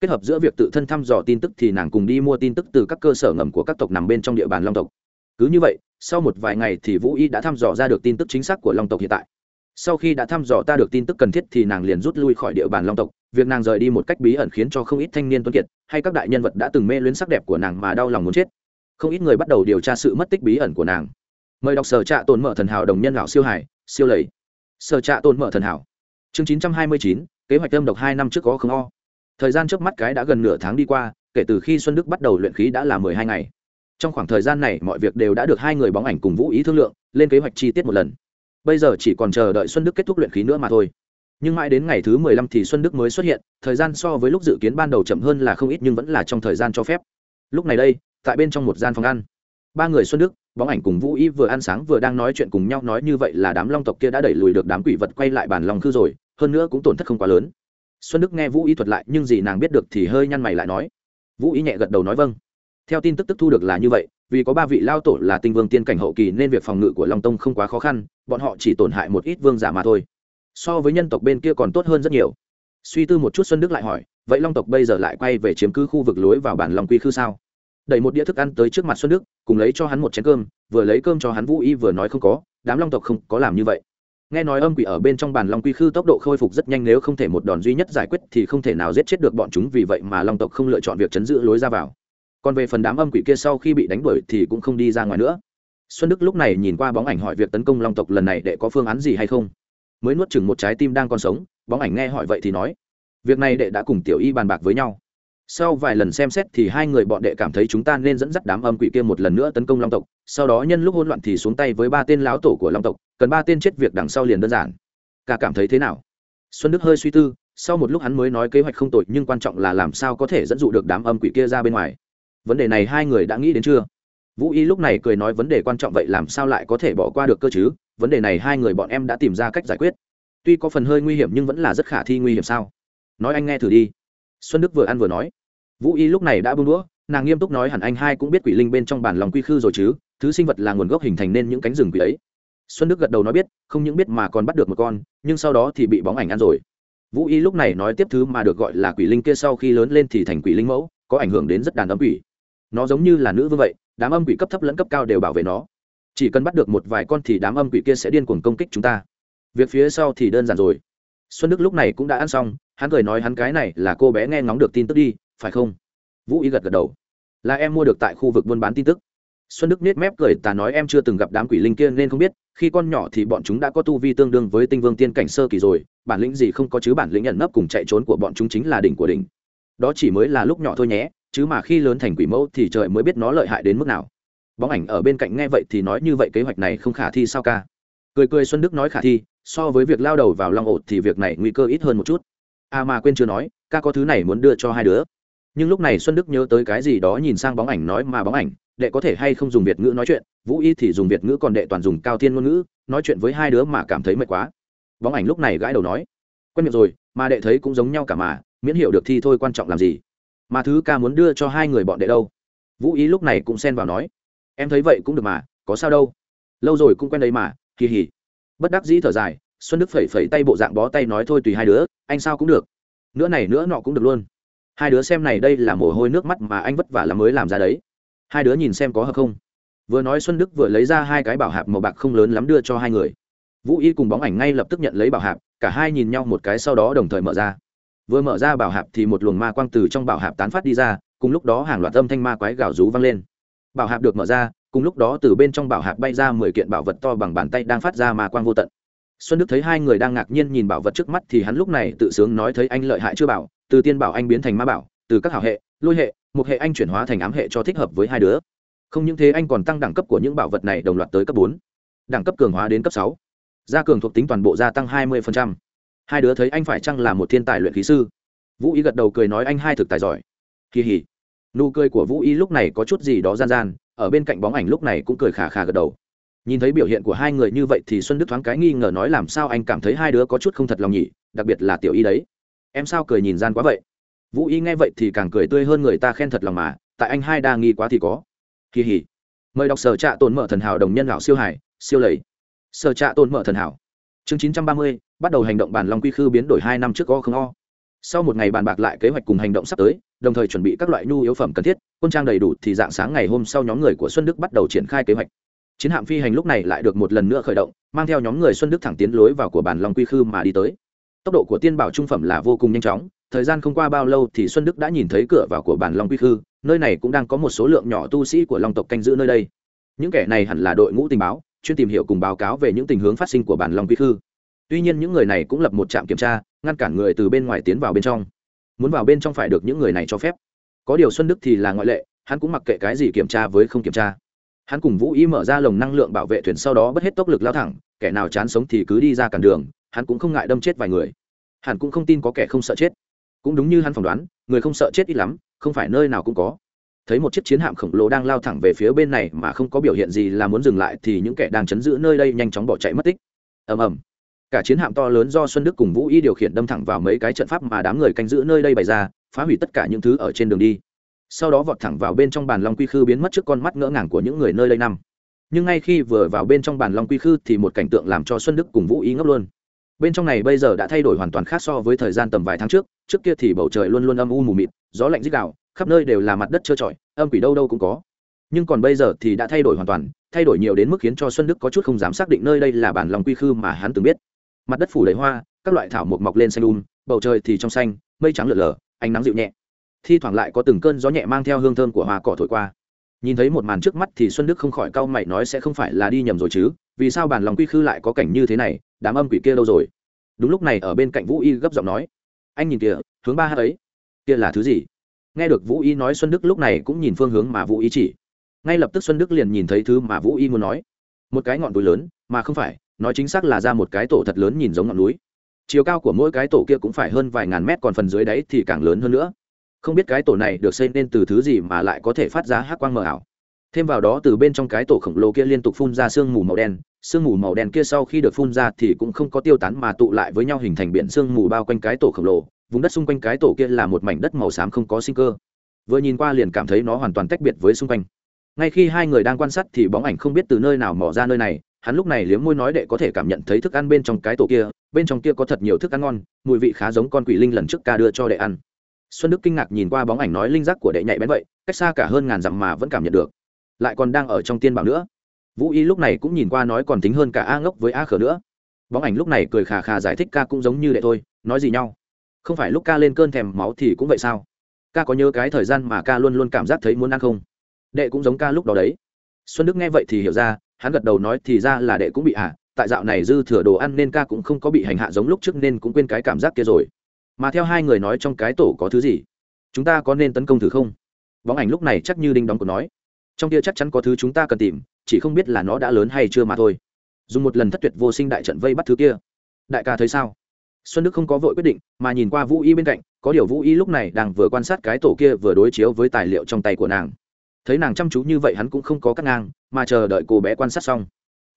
Kết hợp giữa việc tự thân thăm dò tin tức thì nàng cùng đi mua tin tức từ các cơ sở ngầm của các tộc nằm bên trong địa bàn long tộc. Cứ như vậy, sau một vài ngày thì vũ y đã thăm dò ra được tin tức chính xác của long tộc hiện tại sau khi đã thăm dò ta được tin tức cần thiết thì nàng liền rút lui khỏi địa bàn long tộc. Việc nàng rời đi một cách bí ẩn khiến cho không ít thanh niên tuân kiệt hay các đại nhân vật đã từng mê luyến sắc đẹp của nàng mà đau lòng muốn chết. Không ít người bắt đầu điều tra sự mất tích bí ẩn của nàng. Mời đọc sở trạ tồn mở thần hảo đồng nhân lão siêu hải, siêu lầy. Sở trạ tồn mở thần hảo. Chương chín trăm hai mươi chín, kế hoạch âm độc hai năm trước có không o. Thời gian trước mắt cái đã gần nửa tháng đi qua, kể từ khi xuân đức bắt đầu luyện khí đã là mười hai ngày. Trong khoảng thời gian này, mọi việc đều đã được hai người bóng ảnh cùng vũ ý thương lượng, lên kế hoạch chi tiết một lần bây giờ chỉ còn chờ đợi xuân đức kết thúc luyện khí nữa mà thôi. Nhưng mãi đến ngày thứ mười lăm thì xuân đức mới xuất hiện, thời gian so với lúc dự kiến ban đầu chậm hơn là không ít nhưng vẫn là trong thời gian cho phép. Lúc này đây, tại bên trong một gian phòng ăn, ba người xuân đức, bóng ảnh cùng vũ y vừa ăn sáng vừa đang nói chuyện cùng nhau nói như vậy là đám long tộc kia đã đẩy lùi được đám quỷ vật quay lại bàn long khư rồi, hơn nữa cũng tổn thất không quá lớn. Xuân đức nghe vũ y thuật lại, nhưng gì nàng biết được thì hơi nhăn mày lại nói. Vũ y nhẹ gật đầu nói vâng. Theo tin tức tức thu được là như vậy vì có ba vị lao tổ là tinh vương tiên cảnh hậu kỳ nên việc phòng ngự của long tông không quá khó khăn, bọn họ chỉ tổn hại một ít vương giả mà thôi. So với nhân tộc bên kia còn tốt hơn rất nhiều. Suy tư một chút xuân đức lại hỏi, vậy long tộc bây giờ lại quay về chiếm cứ khu vực lối vào bản lòng quy khư sao? Đẩy một đĩa thức ăn tới trước mặt xuân đức, cùng lấy cho hắn một chén cơm, vừa lấy cơm cho hắn vũ y vừa nói không có, đám long tộc không có làm như vậy. Nghe nói âm quỷ ở bên trong bản long quy khư tốc độ khôi phục rất nhanh, nếu không thể một đòn duy nhất giải quyết thì không thể nào giết chết được bọn chúng, vì vậy mà long tộc không lựa chọn việc chấn giữ lối ra vào còn về phần đám âm quỷ kia sau khi bị đánh đuổi thì cũng không đi ra ngoài nữa. Xuân đức lúc này nhìn qua bóng ảnh hỏi việc tấn công long tộc lần này để có phương án gì hay không. Mới nuốt chừng một trái tim đang còn sống, bóng ảnh nghe hỏi vậy thì nói, việc này đệ đã cùng tiểu y bàn bạc với nhau. Sau vài lần xem xét thì hai người bọn đệ cảm thấy chúng ta nên dẫn dắt đám âm quỷ kia một lần nữa tấn công long tộc, sau đó nhân lúc hỗn loạn thì xuống tay với ba tên láo tổ của long tộc, cần ba tên chết việc đằng sau liền đơn giản. Cả cảm thấy thế nào? Xuân đức hơi suy tư, sau một lúc hắn mới nói kế hoạch không tội nhưng quan trọng là làm sao có thể dẫn dụ được đám âm quỷ kia ra bên ngoài vấn đề này hai người đã nghĩ đến chưa? Vũ y lúc này cười nói vấn đề quan trọng vậy làm sao lại có thể bỏ qua được cơ chứ? Vấn đề này hai người bọn em đã tìm ra cách giải quyết. Tuy có phần hơi nguy hiểm nhưng vẫn là rất khả thi nguy hiểm sao? Nói anh nghe thử đi. Xuân đức vừa ăn vừa nói. Vũ y lúc này đã bưng đũa, nàng nghiêm túc nói hẳn anh hai cũng biết quỷ linh bên trong bản lòng quy khư rồi chứ, thứ sinh vật là nguồn gốc hình thành nên những cánh rừng quỷ ấy. Xuân đức gật đầu nói biết, không những biết mà còn bắt được một con, nhưng sau đó thì bị bóng ảnh ăn rồi. Vũ y lúc này nói tiếp thứ mà được gọi là quỷ linh kia sau khi lớn lên thì thành quỷ linh mẫu, có ảnh hưởng đến rất đàn ấm quỷ nó giống như là nữ vương vậy, đám âm quỷ cấp thấp lẫn cấp cao đều bảo vệ nó. Chỉ cần bắt được một vài con thì đám âm quỷ kia sẽ điên cuồng công kích chúng ta. Việc phía sau thì đơn giản rồi. Xuân đức lúc này cũng đã ăn xong, hắn cười nói hắn cái này là cô bé nghe ngóng được tin tức đi, phải không? Vũ y gật gật đầu. Là em mua được tại khu vực buôn bán tin tức. Xuân đức nết mép cười, ta nói em chưa từng gặp đám quỷ linh kia nên không biết, khi con nhỏ thì bọn chúng đã có tu vi tương đương với tinh vương tiên cảnh sơ kỳ rồi, bản lĩnh gì không có chứ bản lĩnh nhận nấp cùng chạy trốn của bọn chúng chính là đỉnh của đỉnh. Đó chỉ mới là lúc nhỏ thôi nhé chứ mà khi lớn thành quỷ mẫu thì trời mới biết nó lợi hại đến mức nào. Bóng ảnh ở bên cạnh nghe vậy thì nói như vậy kế hoạch này không khả thi sao ca? Cười cười xuân đức nói khả thi, so với việc lao đầu vào long ột thì việc này nguy cơ ít hơn một chút. À mà quên chưa nói, ca có thứ này muốn đưa cho hai đứa. Nhưng lúc này xuân đức nhớ tới cái gì đó nhìn sang bóng ảnh nói mà bóng ảnh, đệ có thể hay không dùng việt ngữ nói chuyện, vũ y thì dùng việt ngữ còn đệ toàn dùng cao thiên ngôn ngữ, nói chuyện với hai đứa mà cảm thấy mệt quá. Bóng ảnh lúc này gãi đầu nói, quen miệng rồi, mà đệ thấy cũng giống nhau cả mà, miễn hiểu được thi thôi quan trọng làm gì mà thứ ca muốn đưa cho hai người bọn đệ đâu? Vũ ý lúc này cũng xen vào nói, em thấy vậy cũng được mà, có sao đâu. Lâu rồi cũng quen đấy mà kỳ hỉ bất đắc dĩ thở dài, xuân đức phẩy phẩy tay bộ dạng bó tay nói thôi tùy hai đứa, anh sao cũng được. Nữa này nữa nọ cũng được luôn. Hai đứa xem này đây là mồ hôi nước mắt mà anh vất vả lắm mới làm ra đấy. Hai đứa nhìn xem có hợp không. Vừa nói xuân đức vừa lấy ra hai cái bảo hạp màu bạc không lớn lắm đưa cho hai người. Vũ y cùng bóng ảnh ngay lập tức nhận lấy bảo hạp, cả hai nhìn nhau một cái sau đó đồng thời mở ra vừa mở ra bảo hạp thì một luồng ma quang từ trong bảo hạp tán phát đi ra, cùng lúc đó hàng loạt âm thanh ma quái gào rú vang lên. Bảo hạp được mở ra, cùng lúc đó từ bên trong bảo hạp bay ra mười kiện bảo vật to bằng bàn tay đang phát ra ma quang vô tận. Xuân đức thấy hai người đang ngạc nhiên nhìn bảo vật trước mắt thì hắn lúc này tự sướng nói thấy anh lợi hại chưa bảo, từ tiên bảo anh biến thành ma bảo, từ các hảo hệ, lôi hệ một hệ anh chuyển hóa thành ám hệ cho thích hợp với hai đứa. Không những thế anh còn tăng đẳng cấp của những bảo vật này đồng loạt tới cấp bốn, đẳng cấp cường hóa đến cấp sáu. Gia cường thuộc tính toàn bộ gia tăng hai mươi hai đứa thấy anh phải chăng là một thiên tài luyện khí sư? Vũ ý gật đầu cười nói anh hai thực tài giỏi. Kỳ hỉ. Nụ cười của vũ ý lúc này có chút gì đó gian gian, ở bên cạnh bóng ảnh lúc này cũng cười khà khà gật đầu. Nhìn thấy biểu hiện của hai người như vậy thì xuân đức thoáng cái nghi ngờ nói làm sao anh cảm thấy hai đứa có chút không thật lòng nhỉ, đặc biệt là tiểu y đấy. Em sao cười nhìn gian quá vậy? Vũ y nghe vậy thì càng cười tươi hơn người ta khen thật lòng mà, tại anh hai đa nghi quá thì có. Kỳ hỉ. Mời đọc sở trạ tồn mở thần hảo đồng nhân lão siêu hải, siêu lầy. Sở trạ tồn mở thần hảo. Chương chín trăm ba mươi bắt đầu hành động bàn long quy khư biến đổi hai năm trước o không o. Sau một ngày bàn bạc lại kế hoạch cùng hành động sắp tới, đồng thời chuẩn bị các loại nhu yếu phẩm cần thiết, quân trang đầy đủ thì dạng sáng ngày hôm sau nhóm người của xuân đức bắt đầu triển khai kế hoạch. Chiến hạm phi hành lúc này lại được một lần nữa khởi động, mang theo nhóm người xuân đức thẳng tiến lối vào của bản long quy khư mà đi tới. Tốc độ của tiên bảo trung phẩm là vô cùng nhanh chóng, thời gian không qua bao lâu thì xuân đức đã nhìn thấy cửa vào của bản long quy khư, nơi này cũng đang có một số lượng nhỏ tu sĩ của long tộc canh giữ nơi đây. Những kẻ này hẳn là đội ngũ tình báo, chuyên tìm hiểu cùng báo cáo về những tình hướng phát sinh của bản long quy khư tuy nhiên những người này cũng lập một trạm kiểm tra, ngăn cản người từ bên ngoài tiến vào bên trong. Muốn vào bên trong phải được những người này cho phép. Có điều xuân đức thì là ngoại lệ, hắn cũng mặc kệ cái gì kiểm tra với không kiểm tra. Hắn cùng vũ Y mở ra lồng năng lượng bảo vệ thuyền sau đó bất hết tốc lực lao thẳng, kẻ nào chán sống thì cứ đi ra cản đường, hắn cũng không ngại đâm chết vài người. Hắn cũng không tin có kẻ không sợ chết. Cũng đúng như hắn phỏng đoán, người không sợ chết ít lắm, không phải nơi nào cũng có. Thấy một chiếc chiến hạm khổng lồ đang lao thẳng về phía bên này mà không có biểu hiện gì là muốn dừng lại thì những kẻ đang chấn giữ nơi đây nhanh chóng bỏ chạy mất tích. Ầm ầm cả chiến hạm to lớn do xuân đức cùng vũ y điều khiển đâm thẳng vào mấy cái trận pháp mà đám người canh giữ nơi đây bày ra, phá hủy tất cả những thứ ở trên đường đi. Sau đó vọt thẳng vào bên trong bàn long quy khư biến mất trước con mắt ngỡ ngàng của những người nơi đây năm. Nhưng ngay khi vừa vào bên trong bàn long quy khư thì một cảnh tượng làm cho xuân đức cùng vũ y ngốc luôn. Bên trong này bây giờ đã thay đổi hoàn toàn khác so với thời gian tầm vài tháng trước trước kia thì bầu trời luôn luôn âm u mù mịt, gió lạnh dích đạo khắp nơi đều là mặt đất trơ trọi, âm quỷ đâu đâu cũng có. Nhưng còn bây giờ thì đã thay đổi hoàn toàn, thay đổi nhiều đến mức khiến cho xuân đức có chút không dám xác định nơi đây là bản lòng quy khư mà hắn từng biết mặt đất phủ đầy hoa, các loại thảo mộc mọc lên xanh đun bầu trời thì trong xanh, mây trắng lượn lờ, ánh nắng dịu nhẹ. Thi thoảng lại có từng cơn gió nhẹ mang theo hương thơm của hoa cỏ thổi qua. Nhìn thấy một màn trước mắt thì xuân đức không khỏi cau mày nói sẽ không phải là đi nhầm rồi chứ, vì sao bản lòng quy khư lại có cảnh như thế này, đám âm quỷ kia lâu rồi? Đúng lúc này ở bên cạnh vũ y gấp giọng nói, anh nhìn kìa, hướng ba hát ấy, kia là thứ gì? Nghe được vũ y nói xuân đức lúc này cũng nhìn phương hướng mà vũ y chỉ. Ngay lập tức xuân đức liền nhìn thấy thứ mà vũ y muốn nói. Một cái ngọn núi lớn, mà không phải nói chính xác là ra một cái tổ thật lớn nhìn giống ngọn núi. Chiều cao của mỗi cái tổ kia cũng phải hơn vài ngàn mét, còn phần dưới đáy thì càng lớn hơn nữa. Không biết cái tổ này được xây nên từ thứ gì mà lại có thể phát ra hát quang mờ ảo. Thêm vào đó, từ bên trong cái tổ khổng lồ kia liên tục phun ra sương mù màu đen. Sương mù màu đen kia sau khi được phun ra thì cũng không có tiêu tán mà tụ lại với nhau hình thành biển sương mù bao quanh cái tổ khổng lồ. Vùng đất xung quanh cái tổ kia là một mảnh đất màu xám không có sinh cơ. Vừa nhìn qua liền cảm thấy nó hoàn toàn tách biệt với xung quanh. Ngay khi hai người đang quan sát thì bóng ảnh không biết từ nơi nào mò ra nơi này hắn lúc này liếm môi nói đệ có thể cảm nhận thấy thức ăn bên trong cái tổ kia, bên trong kia có thật nhiều thức ăn ngon, mùi vị khá giống con quỷ linh lần trước ca đưa cho đệ ăn. Xuân đức kinh ngạc nhìn qua bóng ảnh nói linh giác của đệ nhạy bén vậy, cách xa cả hơn ngàn dặm mà vẫn cảm nhận được. Lại còn đang ở trong tiên bảo nữa. Vũ y lúc này cũng nhìn qua nói còn tính hơn cả a ngốc với a khở nữa. Bóng ảnh lúc này cười khà khà giải thích ca cũng giống như đệ thôi, nói gì nhau. Không phải lúc ca lên cơn thèm máu thì cũng vậy sao? Ca có nhớ cái thời gian mà ca luôn luôn cảm giác thấy muốn ăn không? Đệ cũng giống ca lúc đó đấy. Xuân đức nghe vậy thì hiểu ra hắn gật đầu nói thì ra là đệ cũng bị hạ, tại dạo này dư thừa đồ ăn nên ca cũng không có bị hành hạ giống lúc trước nên cũng quên cái cảm giác kia rồi. Mà theo hai người nói trong cái tổ có thứ gì? Chúng ta có nên tấn công thử không? Bóng ảnh lúc này chắc như đinh đóng của nói. Trong kia chắc chắn có thứ chúng ta cần tìm, chỉ không biết là nó đã lớn hay chưa mà thôi. Dùng một lần thất tuyệt vô sinh đại trận vây bắt thứ kia. Đại ca thấy sao? Xuân đức không có vội quyết định, mà nhìn qua vũ y bên cạnh, có điều vũ y lúc này đang vừa quan sát cái tổ kia vừa đối chiếu với tài liệu trong tay của nàng thấy nàng chăm chú như vậy hắn cũng không có cắt ngang, mà chờ đợi cô bé quan sát xong.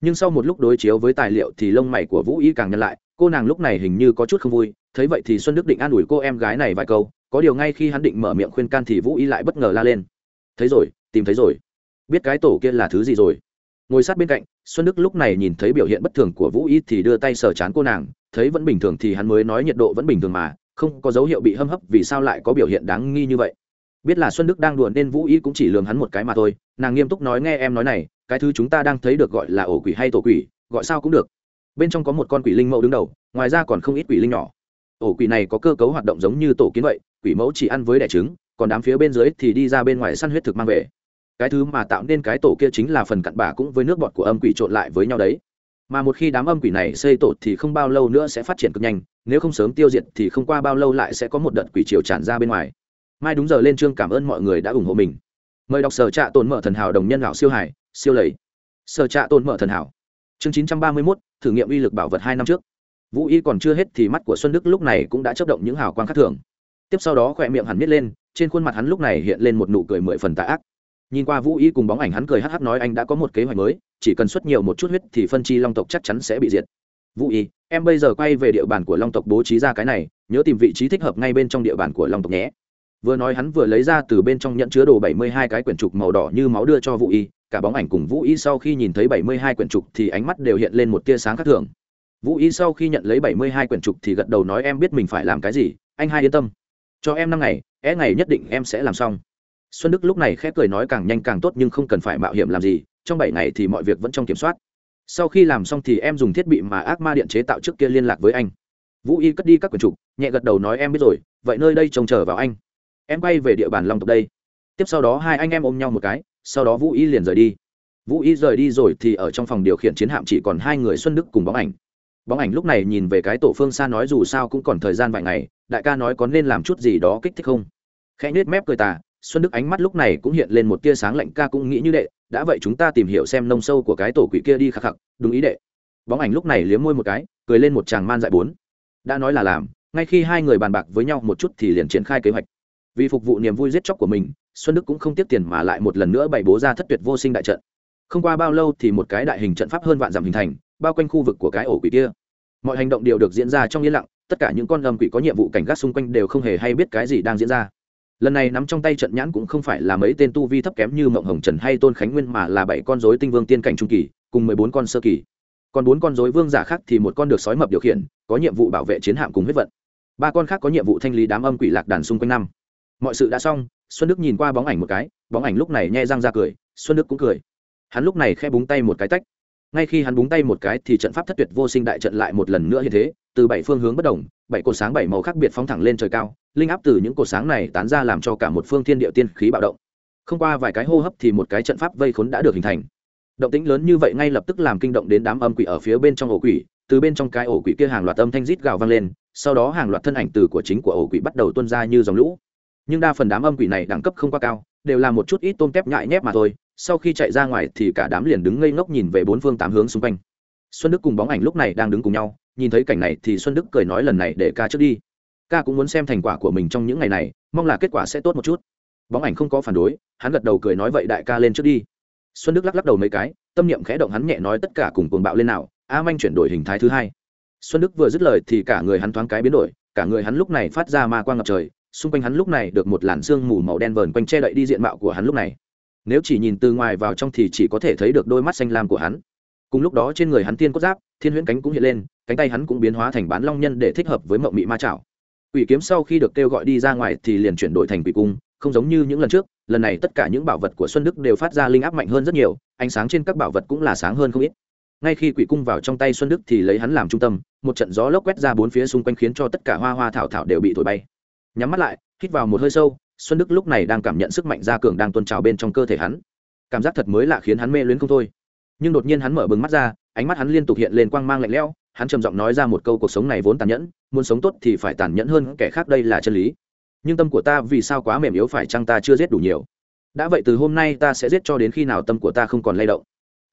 Nhưng sau một lúc đối chiếu với tài liệu thì lông mày của vũ y càng nhăn lại, cô nàng lúc này hình như có chút không vui, thấy vậy thì xuân đức định an ủi cô em gái này vài câu, có điều ngay khi hắn định mở miệng khuyên can thì vũ y lại bất ngờ la lên. Thấy rồi, tìm thấy rồi. Biết cái tổ kia là thứ gì rồi? Ngồi sát bên cạnh, xuân đức lúc này nhìn thấy biểu hiện bất thường của vũ y thì đưa tay sờ chán cô nàng, thấy vẫn bình thường thì hắn mới nói nhiệt độ vẫn bình thường mà, không có dấu hiệu bị hâm hấp vì sao lại có biểu hiện đáng nghi như vậy biết là xuân đức đang đùa nên vũ y cũng chỉ lường hắn một cái mà thôi, nàng nghiêm túc nói nghe em nói này, cái thứ chúng ta đang thấy được gọi là ổ quỷ hay tổ quỷ, gọi sao cũng được. Bên trong có một con quỷ linh mẫu đứng đầu, ngoài ra còn không ít quỷ linh nhỏ. Ổ quỷ này có cơ cấu hoạt động giống như tổ kiến vậy, quỷ mẫu chỉ ăn với đẻ trứng, còn đám phía bên dưới thì đi ra bên ngoài săn huyết thực mang về. Cái thứ mà tạo nên cái tổ kia chính là phần cặn bà cũng với nước bọt của âm quỷ trộn lại với nhau đấy. Mà một khi đám âm quỷ này xây tổ thì không bao lâu nữa sẽ phát triển cực nhanh, nếu không sớm tiêu diệt thì không qua bao lâu lại sẽ có một đợt quỷ triều tràn ra bên ngoài mai đúng giờ lên chương cảm ơn mọi người đã ủng hộ mình. Mời đọc sở trạ tồn mở thần hảo đồng nhân lão siêu hải siêu lầy. Sở trạ tồn mở thần hảo. Chương chín trăm ba mươi 931, thử nghiệm uy lực bảo vật hai năm trước. Vũ y còn chưa hết thì mắt của xuân đức lúc này cũng đã chấp động những hào quang khác thường. Tiếp sau đó khỏe miệng hắn nít lên trên khuôn mặt hắn lúc này hiện lên một nụ cười mười phần tạ ác. Nhìn qua vũ y cùng bóng ảnh hắn cười hắc hắc nói anh đã có một kế hoạch mới chỉ cần xuất nhiều một chút huyết thì phân chi long tộc chắc chắn sẽ bị diệt. Vũ y em bây giờ quay về địa bàn của long tộc bố trí ra cái này nhớ tìm vị trí thích hợp ngay bên trong địa bàn của long tộc nhé vừa nói hắn vừa lấy ra từ bên trong nhận chứa đồ bảy mươi hai cái quyển trục màu đỏ như máu đưa cho vũ y, cả bóng ảnh cùng vũ y sau khi nhìn thấy bảy mươi hai quyển trục thì ánh mắt đều hiện lên một tia sáng khác thường. Vũ y sau khi nhận lấy bảy mươi hai quyển trục thì gật đầu nói em biết mình phải làm cái gì, anh hai yên tâm. Cho em năm ngày é ngày nhất định em sẽ làm xong. Xuân đức lúc này khẽ cười nói càng nhanh càng tốt nhưng không cần phải mạo hiểm làm gì, trong bảy ngày thì mọi việc vẫn trong kiểm soát. Sau khi làm xong thì em dùng thiết bị mà ác ma điện chế tạo trước kia liên lạc với anh. Vũ y cất đi các quyển trục, nhẹ gật đầu nói em biết rồi, vậy nơi đây trông chờ vào anh em quay về địa bàn long tộc đây. Tiếp sau đó hai anh em ôm nhau một cái, sau đó vũ y liền rời đi. Vũ y rời đi rồi thì ở trong phòng điều khiển chiến hạm chỉ còn hai người xuân đức cùng bóng ảnh. Bóng ảnh lúc này nhìn về cái tổ phương xa nói dù sao cũng còn thời gian vài ngày, đại ca nói có nên làm chút gì đó kích thích không? Khẽ nết mép cười tà, xuân đức ánh mắt lúc này cũng hiện lên một tia sáng lạnh, ca cũng nghĩ như đệ, đã vậy chúng ta tìm hiểu xem nông sâu của cái tổ quỷ kia đi khắc khắc, đúng ý đệ. Bóng ảnh lúc này liếm môi một cái, cười lên một chàng man dại bốn. Đã nói là làm, ngay khi hai người bàn bạc với nhau một chút thì liền triển khai kế hoạch vì phục vụ niềm vui giết chóc của mình, xuân đức cũng không tiếp tiền mà lại một lần nữa bày bố ra thất tuyệt vô sinh đại trận. Không qua bao lâu thì một cái đại hình trận pháp hơn vạn dặm hình thành, bao quanh khu vực của cái ổ quỷ kia. Mọi hành động đều được diễn ra trong yên lặng, tất cả những con âm quỷ có nhiệm vụ cảnh gác xung quanh đều không hề hay biết cái gì đang diễn ra. Lần này nắm trong tay trận nhãn cũng không phải là mấy tên tu vi thấp kém như mộng hồng trần hay tôn khánh nguyên mà là bảy con dối tinh vương tiên cảnh trung kỳ, cùng mười bốn con sơ kỳ. Còn bốn con dối vương giả khác thì một con được sói mập điều khiển, có nhiệm vụ bảo vệ chiến hạm cùng huyết vận. Ba con khác có nhiệm vụ thanh lý đám âm quỷ lạc đàn xung quanh năm mọi sự đã xong, xuân đức nhìn qua bóng ảnh một cái, bóng ảnh lúc này nhẹ răng ra cười, xuân đức cũng cười. Hắn lúc này khe búng tay một cái tách. Ngay khi hắn búng tay một cái thì trận pháp thất tuyệt vô sinh đại trận lại một lần nữa như thế, từ bảy phương hướng bất đồng bảy cột sáng bảy màu khác biệt phóng thẳng lên trời cao, linh áp từ những cột sáng này tán ra làm cho cả một phương thiên địa tiên khí bạo động. Không qua vài cái hô hấp thì một cái trận pháp vây khốn đã được hình thành. Động tĩnh lớn như vậy ngay lập tức làm kinh động đến đám âm quỷ ở phía bên trong ổ quỷ, từ bên trong cái ổ quỷ kia hàng loạt âm thanh rít gào vang lên, sau đó hàng loạt thân ảnh từ của chính của ổ quỷ bắt đầu tuôn ra như dòng lũ nhưng đa phần đám âm quỷ này đẳng cấp không quá cao, đều là một chút ít tôm tép nhại nhép mà thôi, sau khi chạy ra ngoài thì cả đám liền đứng ngây ngốc nhìn về bốn phương tám hướng xung quanh. Xuân đức cùng bóng ảnh lúc này đang đứng cùng nhau, nhìn thấy cảnh này thì xuân đức cười nói lần này để ca trước đi. Ca cũng muốn xem thành quả của mình trong những ngày này, mong là kết quả sẽ tốt một chút. Bóng ảnh không có phản đối, hắn gật đầu cười nói vậy đại ca lên trước đi. Xuân đức lắc lắc đầu mấy cái, tâm niệm khẽ động hắn nhẹ nói tất cả cùng cuồng bạo lên nào, a manh chuyển đổi hình thái thứ hai. Xuân đức vừa dứt lời thì cả người hắn thoáng cái biến đổi, cả người hắn lúc này phát ra ma quang ngập trời xung quanh hắn lúc này được một làn sương mù màu đen vờn quanh che đậy đi diện mạo của hắn lúc này. Nếu chỉ nhìn từ ngoài vào trong thì chỉ có thể thấy được đôi mắt xanh lam của hắn. Cùng lúc đó trên người hắn tiên cốt giáp, thiên huyễn cánh cũng hiện lên, cánh tay hắn cũng biến hóa thành bán long nhân để thích hợp với mộng mị ma chảo. Quỷ kiếm sau khi được kêu gọi đi ra ngoài thì liền chuyển đổi thành quỷ cung, không giống như những lần trước, lần này tất cả những bảo vật của xuân đức đều phát ra linh áp mạnh hơn rất nhiều, ánh sáng trên các bảo vật cũng là sáng hơn không ít. Ngay khi quỷ cung vào trong tay xuân đức thì lấy hắn làm trung tâm, một trận gió lốc quét ra bốn phía xung quanh khiến cho tất cả hoa hoa thảo thảo đều bị thổi bay nhắm mắt lại, hít vào một hơi sâu, xuân đức lúc này đang cảm nhận sức mạnh gia cường đang tuôn trào bên trong cơ thể hắn. Cảm giác thật mới lạ khiến hắn mê luyến không thôi. Nhưng đột nhiên hắn mở bừng mắt ra, ánh mắt hắn liên tục hiện lên quang mang lạnh lẽo, hắn trầm giọng nói ra một câu cuộc sống này vốn tàn nhẫn, muốn sống tốt thì phải tàn nhẫn hơn kẻ khác đây là chân lý. Nhưng tâm của ta vì sao quá mềm yếu phải chăng ta chưa giết đủ nhiều? Đã vậy từ hôm nay ta sẽ giết cho đến khi nào tâm của ta không còn lay động?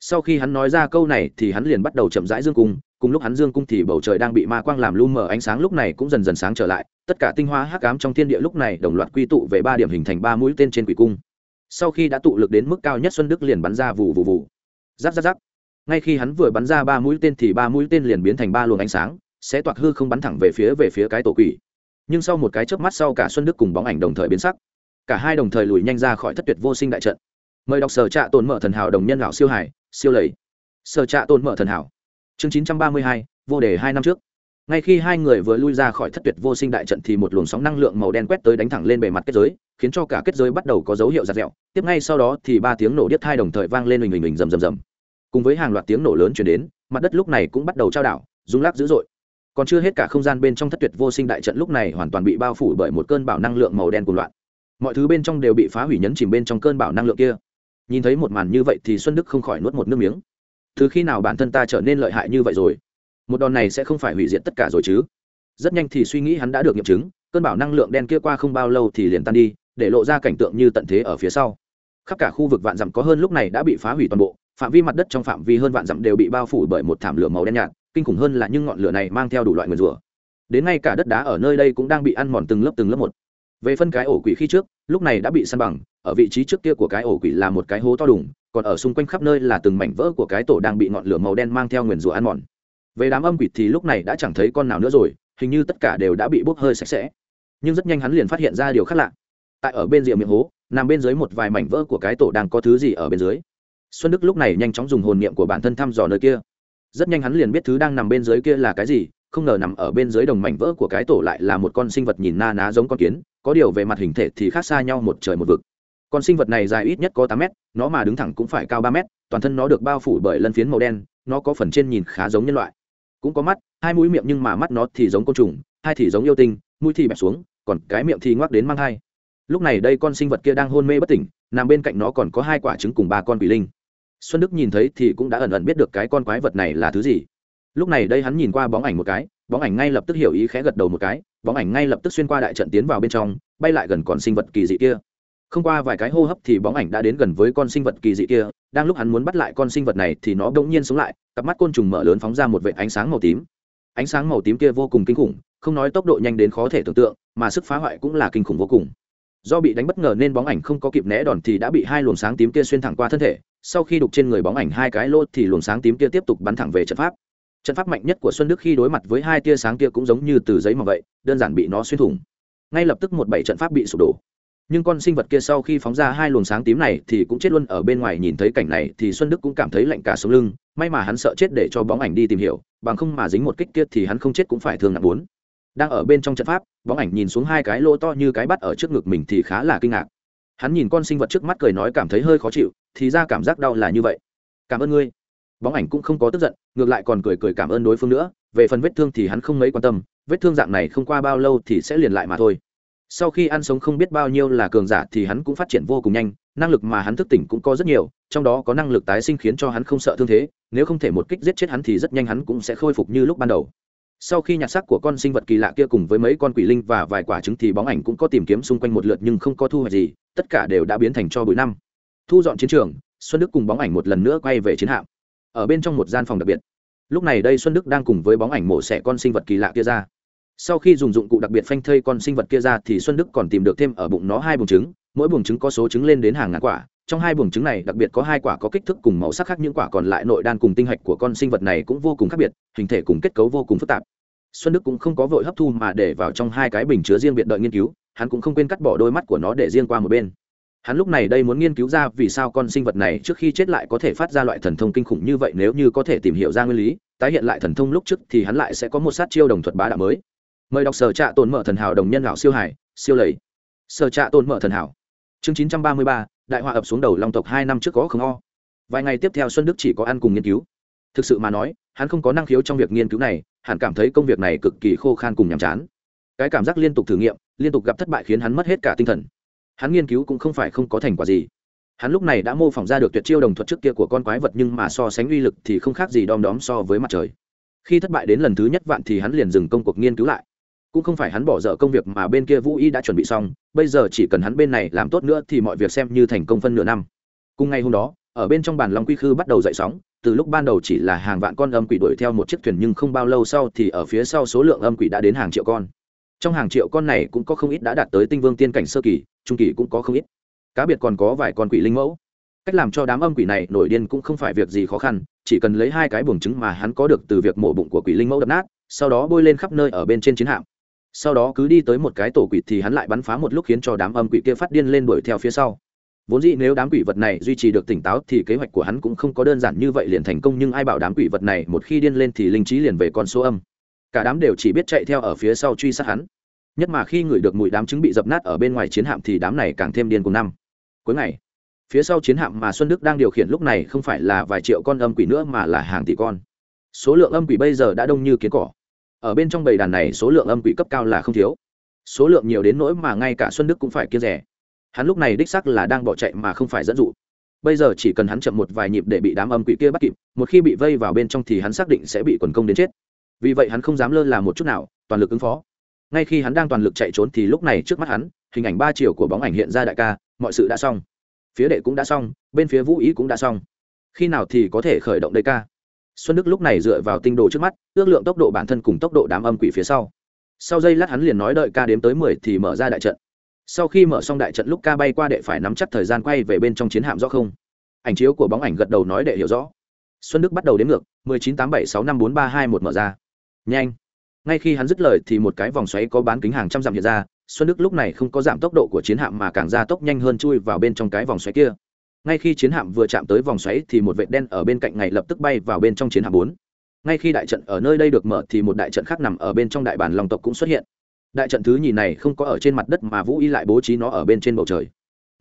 Sau khi hắn nói ra câu này thì hắn liền bắt đầu chậm rãi dương cung, cùng lúc hắn dương cung thì bầu trời đang bị ma quang làm lu mờ ánh sáng lúc này cũng dần dần sáng trở lại, tất cả tinh hoa hắc ám trong thiên địa lúc này đồng loạt quy tụ về ba điểm hình thành ba mũi tên trên quỷ cung. Sau khi đã tụ lực đến mức cao nhất xuân đức liền bắn ra vụ vụ vụ giáp giáp giáp. Ngay khi hắn vừa bắn ra ba mũi tên thì ba mũi tên liền biến thành ba luồng ánh sáng, sẽ toạc hư không bắn thẳng về phía về phía cái tổ quỷ. Nhưng sau một cái chớp mắt sau cả xuân đức cùng bóng ảnh đồng thời biến sắc. Cả hai đồng thời lùi nhanh ra khỏi thất tuyệt vô sinh đại trận mời đọc sở trạ tồn mở thần hảo đồng nhân lão siêu hải, siêu lầy. Sở trạ tồn mở thần hảo. Chương chín trăm ba mươi hai, vô đề hai năm trước. Ngay khi hai người vừa lui ra khỏi thất tuyệt vô sinh đại trận thì một luồng sóng năng lượng màu đen quét tới đánh thẳng lên bề mặt kết giới, khiến cho cả kết giới bắt đầu có dấu hiệu giặt dẹo. Tiếp ngay sau đó thì ba tiếng nổ điếc thai đồng thời vang lên mình mình mình rầm rầm rầm. Cùng với hàng loạt tiếng nổ lớn chuyển đến, mặt đất lúc này cũng bắt đầu trao đảo, rung lắc dữ dội. Còn chưa hết cả không gian bên trong thất tuyệt vô sinh đại trận lúc này hoàn toàn bị bao phủ bởi một cơn bão năng lượng màu đen cuồng loạn. Mọi thứ bên trong đều bị phá hủy nhấn chìm bên trong cơn bão năng lượng kia nhìn thấy một màn như vậy thì xuân đức không khỏi nuốt một nước miếng. Từ khi nào bản thân ta trở nên lợi hại như vậy rồi? Một đòn này sẽ không phải hủy diệt tất cả rồi chứ? Rất nhanh thì suy nghĩ hắn đã được nghiệm chứng, cơn bão năng lượng đen kia qua không bao lâu thì liền tan đi, để lộ ra cảnh tượng như tận thế ở phía sau. Khắp cả khu vực vạn dặm có hơn lúc này đã bị phá hủy toàn bộ, phạm vi mặt đất trong phạm vi hơn vạn dặm đều bị bao phủ bởi một thảm lửa màu đen nhạt, kinh khủng hơn là những ngọn lửa này mang theo đủ loại nguyền rủa. Đến ngay cả đất đá ở nơi đây cũng đang bị ăn mòn từng lớp từng lớp một về phân cái ổ quỷ khi trước, lúc này đã bị săn bằng, ở vị trí trước kia của cái ổ quỷ là một cái hố to đùng, còn ở xung quanh khắp nơi là từng mảnh vỡ của cái tổ đang bị ngọn lửa màu đen mang theo nguyền rủa ăn mòn. Về đám âm quỷ thì lúc này đã chẳng thấy con nào nữa rồi, hình như tất cả đều đã bị bốc hơi sạch sẽ. Nhưng rất nhanh hắn liền phát hiện ra điều khác lạ. Tại ở bên rìa miệng hố, nằm bên dưới một vài mảnh vỡ của cái tổ đang có thứ gì ở bên dưới. Xuân đức lúc này nhanh chóng dùng hồn niệm của bản thân thăm dò nơi kia. Rất nhanh hắn liền biết thứ đang nằm bên dưới kia là cái gì không ngờ nằm ở bên dưới đồng mảnh vỡ của cái tổ lại là một con sinh vật nhìn na ná giống con kiến, có điều về mặt hình thể thì khác xa nhau một trời một vực. Con sinh vật này dài ít nhất có tám mét, nó mà đứng thẳng cũng phải cao ba mét, toàn thân nó được bao phủ bởi lân phiến màu đen, nó có phần trên nhìn khá giống nhân loại. Cũng có mắt, hai mũi miệng nhưng mà mắt nó thì giống côn trùng, hai thì giống yêu tinh, mũi thì bẹp xuống, còn cái miệng thì ngoắc đến mang hai. Lúc này đây con sinh vật kia đang hôn mê bất tỉnh, nằm bên cạnh nó còn có hai quả trứng cùng ba con quỷ linh. Xuân đức nhìn thấy thì cũng đã ẩn ẩn biết được cái con quái vật này là thứ gì lúc này đây hắn nhìn qua bóng ảnh một cái, bóng ảnh ngay lập tức hiểu ý khẽ gật đầu một cái, bóng ảnh ngay lập tức xuyên qua đại trận tiến vào bên trong, bay lại gần con sinh vật kỳ dị kia. Không qua vài cái hô hấp thì bóng ảnh đã đến gần với con sinh vật kỳ dị kia, đang lúc hắn muốn bắt lại con sinh vật này thì nó bỗng nhiên sống lại, cặp mắt côn trùng mở lớn phóng ra một vệ ánh sáng màu tím. Ánh sáng màu tím kia vô cùng kinh khủng, không nói tốc độ nhanh đến khó thể tưởng tượng, mà sức phá hoại cũng là kinh khủng vô cùng. Do bị đánh bất ngờ nên bóng ảnh không có kịp né đòn thì đã bị hai luồng sáng tím kia xuyên thẳng qua thân thể, sau khi đục trên người bóng ảnh hai cái lô thì luồng sáng tím kia tiếp tục bắn thẳng về trận pháp trận pháp mạnh nhất của xuân đức khi đối mặt với hai tia sáng kia cũng giống như từ giấy mà vậy, đơn giản bị nó xuyên thủng. Ngay lập tức một bảy trận pháp bị sụp đổ. Nhưng con sinh vật kia sau khi phóng ra hai luồng sáng tím này thì cũng chết luôn ở bên ngoài nhìn thấy cảnh này thì xuân đức cũng cảm thấy lạnh cả sống lưng, may mà hắn sợ chết để cho bóng ảnh đi tìm hiểu, bằng không mà dính một kích kia thì hắn không chết cũng phải thương nặng bốn. Đang ở bên trong trận pháp, bóng ảnh nhìn xuống hai cái lỗ to như cái bắt ở trước ngực mình thì khá là kinh ngạc. Hắn nhìn con sinh vật trước mắt cười nói cảm thấy hơi khó chịu, thì ra cảm giác đau là như vậy. Cảm ơn ngươi bóng ảnh cũng không có tức giận, ngược lại còn cười cười cảm ơn đối phương nữa, về phần vết thương thì hắn không mấy quan tâm, vết thương dạng này không qua bao lâu thì sẽ liền lại mà thôi. Sau khi ăn sống không biết bao nhiêu là cường giả thì hắn cũng phát triển vô cùng nhanh, năng lực mà hắn thức tỉnh cũng có rất nhiều, trong đó có năng lực tái sinh khiến cho hắn không sợ thương thế, nếu không thể một kích giết chết hắn thì rất nhanh hắn cũng sẽ khôi phục như lúc ban đầu. Sau khi nhặt xác của con sinh vật kỳ lạ kia cùng với mấy con quỷ linh và vài quả trứng thì bóng ảnh cũng có tìm kiếm xung quanh một lượt nhưng không có thu hoạch gì, tất cả đều đã biến thành cho bụi năm. Thu dọn chiến trường, xuân đức cùng bóng ảnh một lần nữa quay về chiến hạm ở bên trong một gian phòng đặc biệt. Lúc này đây xuân đức đang cùng với bóng ảnh mổ xẻ con sinh vật kỳ lạ kia ra. Sau khi dùng dụng cụ đặc biệt phanh thây con sinh vật kia ra thì xuân đức còn tìm được thêm ở bụng nó hai buồng trứng, mỗi buồng trứng có số trứng lên đến hàng ngàn quả. Trong hai buồng trứng này đặc biệt có hai quả có kích thước cùng màu sắc khác, những quả còn lại nội đan cùng tinh hạch của con sinh vật này cũng vô cùng khác biệt, hình thể cùng kết cấu vô cùng phức tạp. Xuân đức cũng không có vội hấp thu mà để vào trong hai cái bình chứa riêng biệt đợi nghiên cứu, hắn cũng không quên cắt bỏ đôi mắt của nó để riêng qua một bên hắn lúc này đây muốn nghiên cứu ra vì sao con sinh vật này trước khi chết lại có thể phát ra loại thần thông kinh khủng như vậy, nếu như có thể tìm hiểu ra nguyên lý, tái hiện lại thần thông lúc trước thì hắn lại sẽ có một sát chiêu đồng thuật bá đạo mới. Mời đọc sở trạ tồn mở thần hảo đồng nhân lão siêu hải, siêu lầy. Sở trạ tồn mở thần hảo. Chương chín trăm ba mươi ba, đại họa ập xuống đầu long tộc hai năm trước có không o. Vài ngày tiếp theo xuân đức chỉ có ăn cùng nghiên cứu. Thực sự mà nói, hắn không có năng khiếu trong việc nghiên cứu này, hắn cảm thấy công việc này cực kỳ khô khan cùng nhàm chán. Cái cảm giác liên tục thử nghiệm, liên tục gặp thất bại khiến hắn mất hết cả tinh thần hắn nghiên cứu cũng không phải không có thành quả gì. Hắn lúc này đã mô phỏng ra được tuyệt chiêu đồng thuật trước kia của con quái vật nhưng mà so sánh uy lực thì không khác gì đom đóm so với mặt trời. Khi thất bại đến lần thứ nhất vạn thì hắn liền dừng công cuộc nghiên cứu lại. Cũng không phải hắn bỏ dở công việc mà bên kia vũ y đã chuẩn bị xong, bây giờ chỉ cần hắn bên này làm tốt nữa thì mọi việc xem như thành công phân nửa năm. Cùng ngày hôm đó, ở bên trong bàn long quy khư bắt đầu dậy sóng, từ lúc ban đầu chỉ là hàng vạn con âm quỷ đuổi theo một chiếc thuyền nhưng không bao lâu sau thì ở phía sau số lượng âm quỷ đã đến hàng triệu con trong hàng triệu con này cũng có không ít đã đạt tới tinh vương tiên cảnh sơ kỳ, trung kỳ cũng có không ít. Cá biệt còn có vài con quỷ linh mẫu. Cách làm cho đám âm quỷ này nổi điên cũng không phải việc gì khó khăn, chỉ cần lấy hai cái buồng trứng mà hắn có được từ việc mổ bụng của quỷ linh mẫu đập nát, sau đó bôi lên khắp nơi ở bên trên chiến hạm. Sau đó cứ đi tới một cái tổ quỷ thì hắn lại bắn phá một lúc khiến cho đám âm quỷ kia phát điên lên đuổi theo phía sau. Vốn dĩ nếu đám quỷ vật này duy trì được tỉnh táo thì kế hoạch của hắn cũng không có đơn giản như vậy liền thành công, nhưng ai bảo đám quỷ vật này một khi điên lên thì linh trí liền về con số âm cả đám đều chỉ biết chạy theo ở phía sau truy sát hắn. Nhất mà khi ngửi được mùi đám trứng bị dập nát ở bên ngoài chiến hạm thì đám này càng thêm điên cùng năm. Cuối ngày, phía sau chiến hạm mà xuân đức đang điều khiển lúc này không phải là vài triệu con âm quỷ nữa mà là hàng tỷ con. Số lượng âm quỷ bây giờ đã đông như kiến cỏ. Ở bên trong bầy đàn này số lượng âm quỷ cấp cao là không thiếu. Số lượng nhiều đến nỗi mà ngay cả xuân đức cũng phải kiên rẻ. Hắn lúc này đích sắc là đang bỏ chạy mà không phải dẫn dụ. Bây giờ chỉ cần hắn chậm một vài nhịp để bị đám âm quỷ kia bắt kịp, một khi bị vây vào bên trong thì hắn xác định sẽ bị quần công đến chết vì vậy hắn không dám lơ là một chút nào, toàn lực ứng phó. Ngay khi hắn đang toàn lực chạy trốn thì lúc này trước mắt hắn, hình ảnh ba chiều của bóng ảnh hiện ra đại ca, mọi sự đã xong. Phía đệ cũng đã xong, bên phía vũ ý cũng đã xong. Khi nào thì có thể khởi động đây ca? Xuân đức lúc này dựa vào tinh đồ trước mắt, ước lượng tốc độ bản thân cùng tốc độ đám âm quỷ phía sau. Sau giây lát hắn liền nói đợi ca đếm tới mười thì mở ra đại trận. Sau khi mở xong đại trận lúc ca bay qua đệ phải nắm chắc thời gian quay về bên trong chiến hạm rõ không? Ảnh chiếu của bóng ảnh gật đầu nói đệ hiểu rõ. Xuân đức bắt đầu đếm ngược, mười chín tám bảy sáu năm bốn ba hai một mở ra nhanh. Ngay khi hắn dứt lời thì một cái vòng xoáy có bán kính hàng trăm dặm hiện ra, xuân đức lúc này không có giảm tốc độ của chiến hạm mà càng ra tốc nhanh hơn chui vào bên trong cái vòng xoáy kia. Ngay khi chiến hạm vừa chạm tới vòng xoáy thì một vệ đen ở bên cạnh ngày lập tức bay vào bên trong chiến hạm bốn. Ngay khi đại trận ở nơi đây được mở thì một đại trận khác nằm ở bên trong đại bản long tộc cũng xuất hiện. Đại trận thứ nhì này không có ở trên mặt đất mà vũ y lại bố trí nó ở bên trên bầu trời.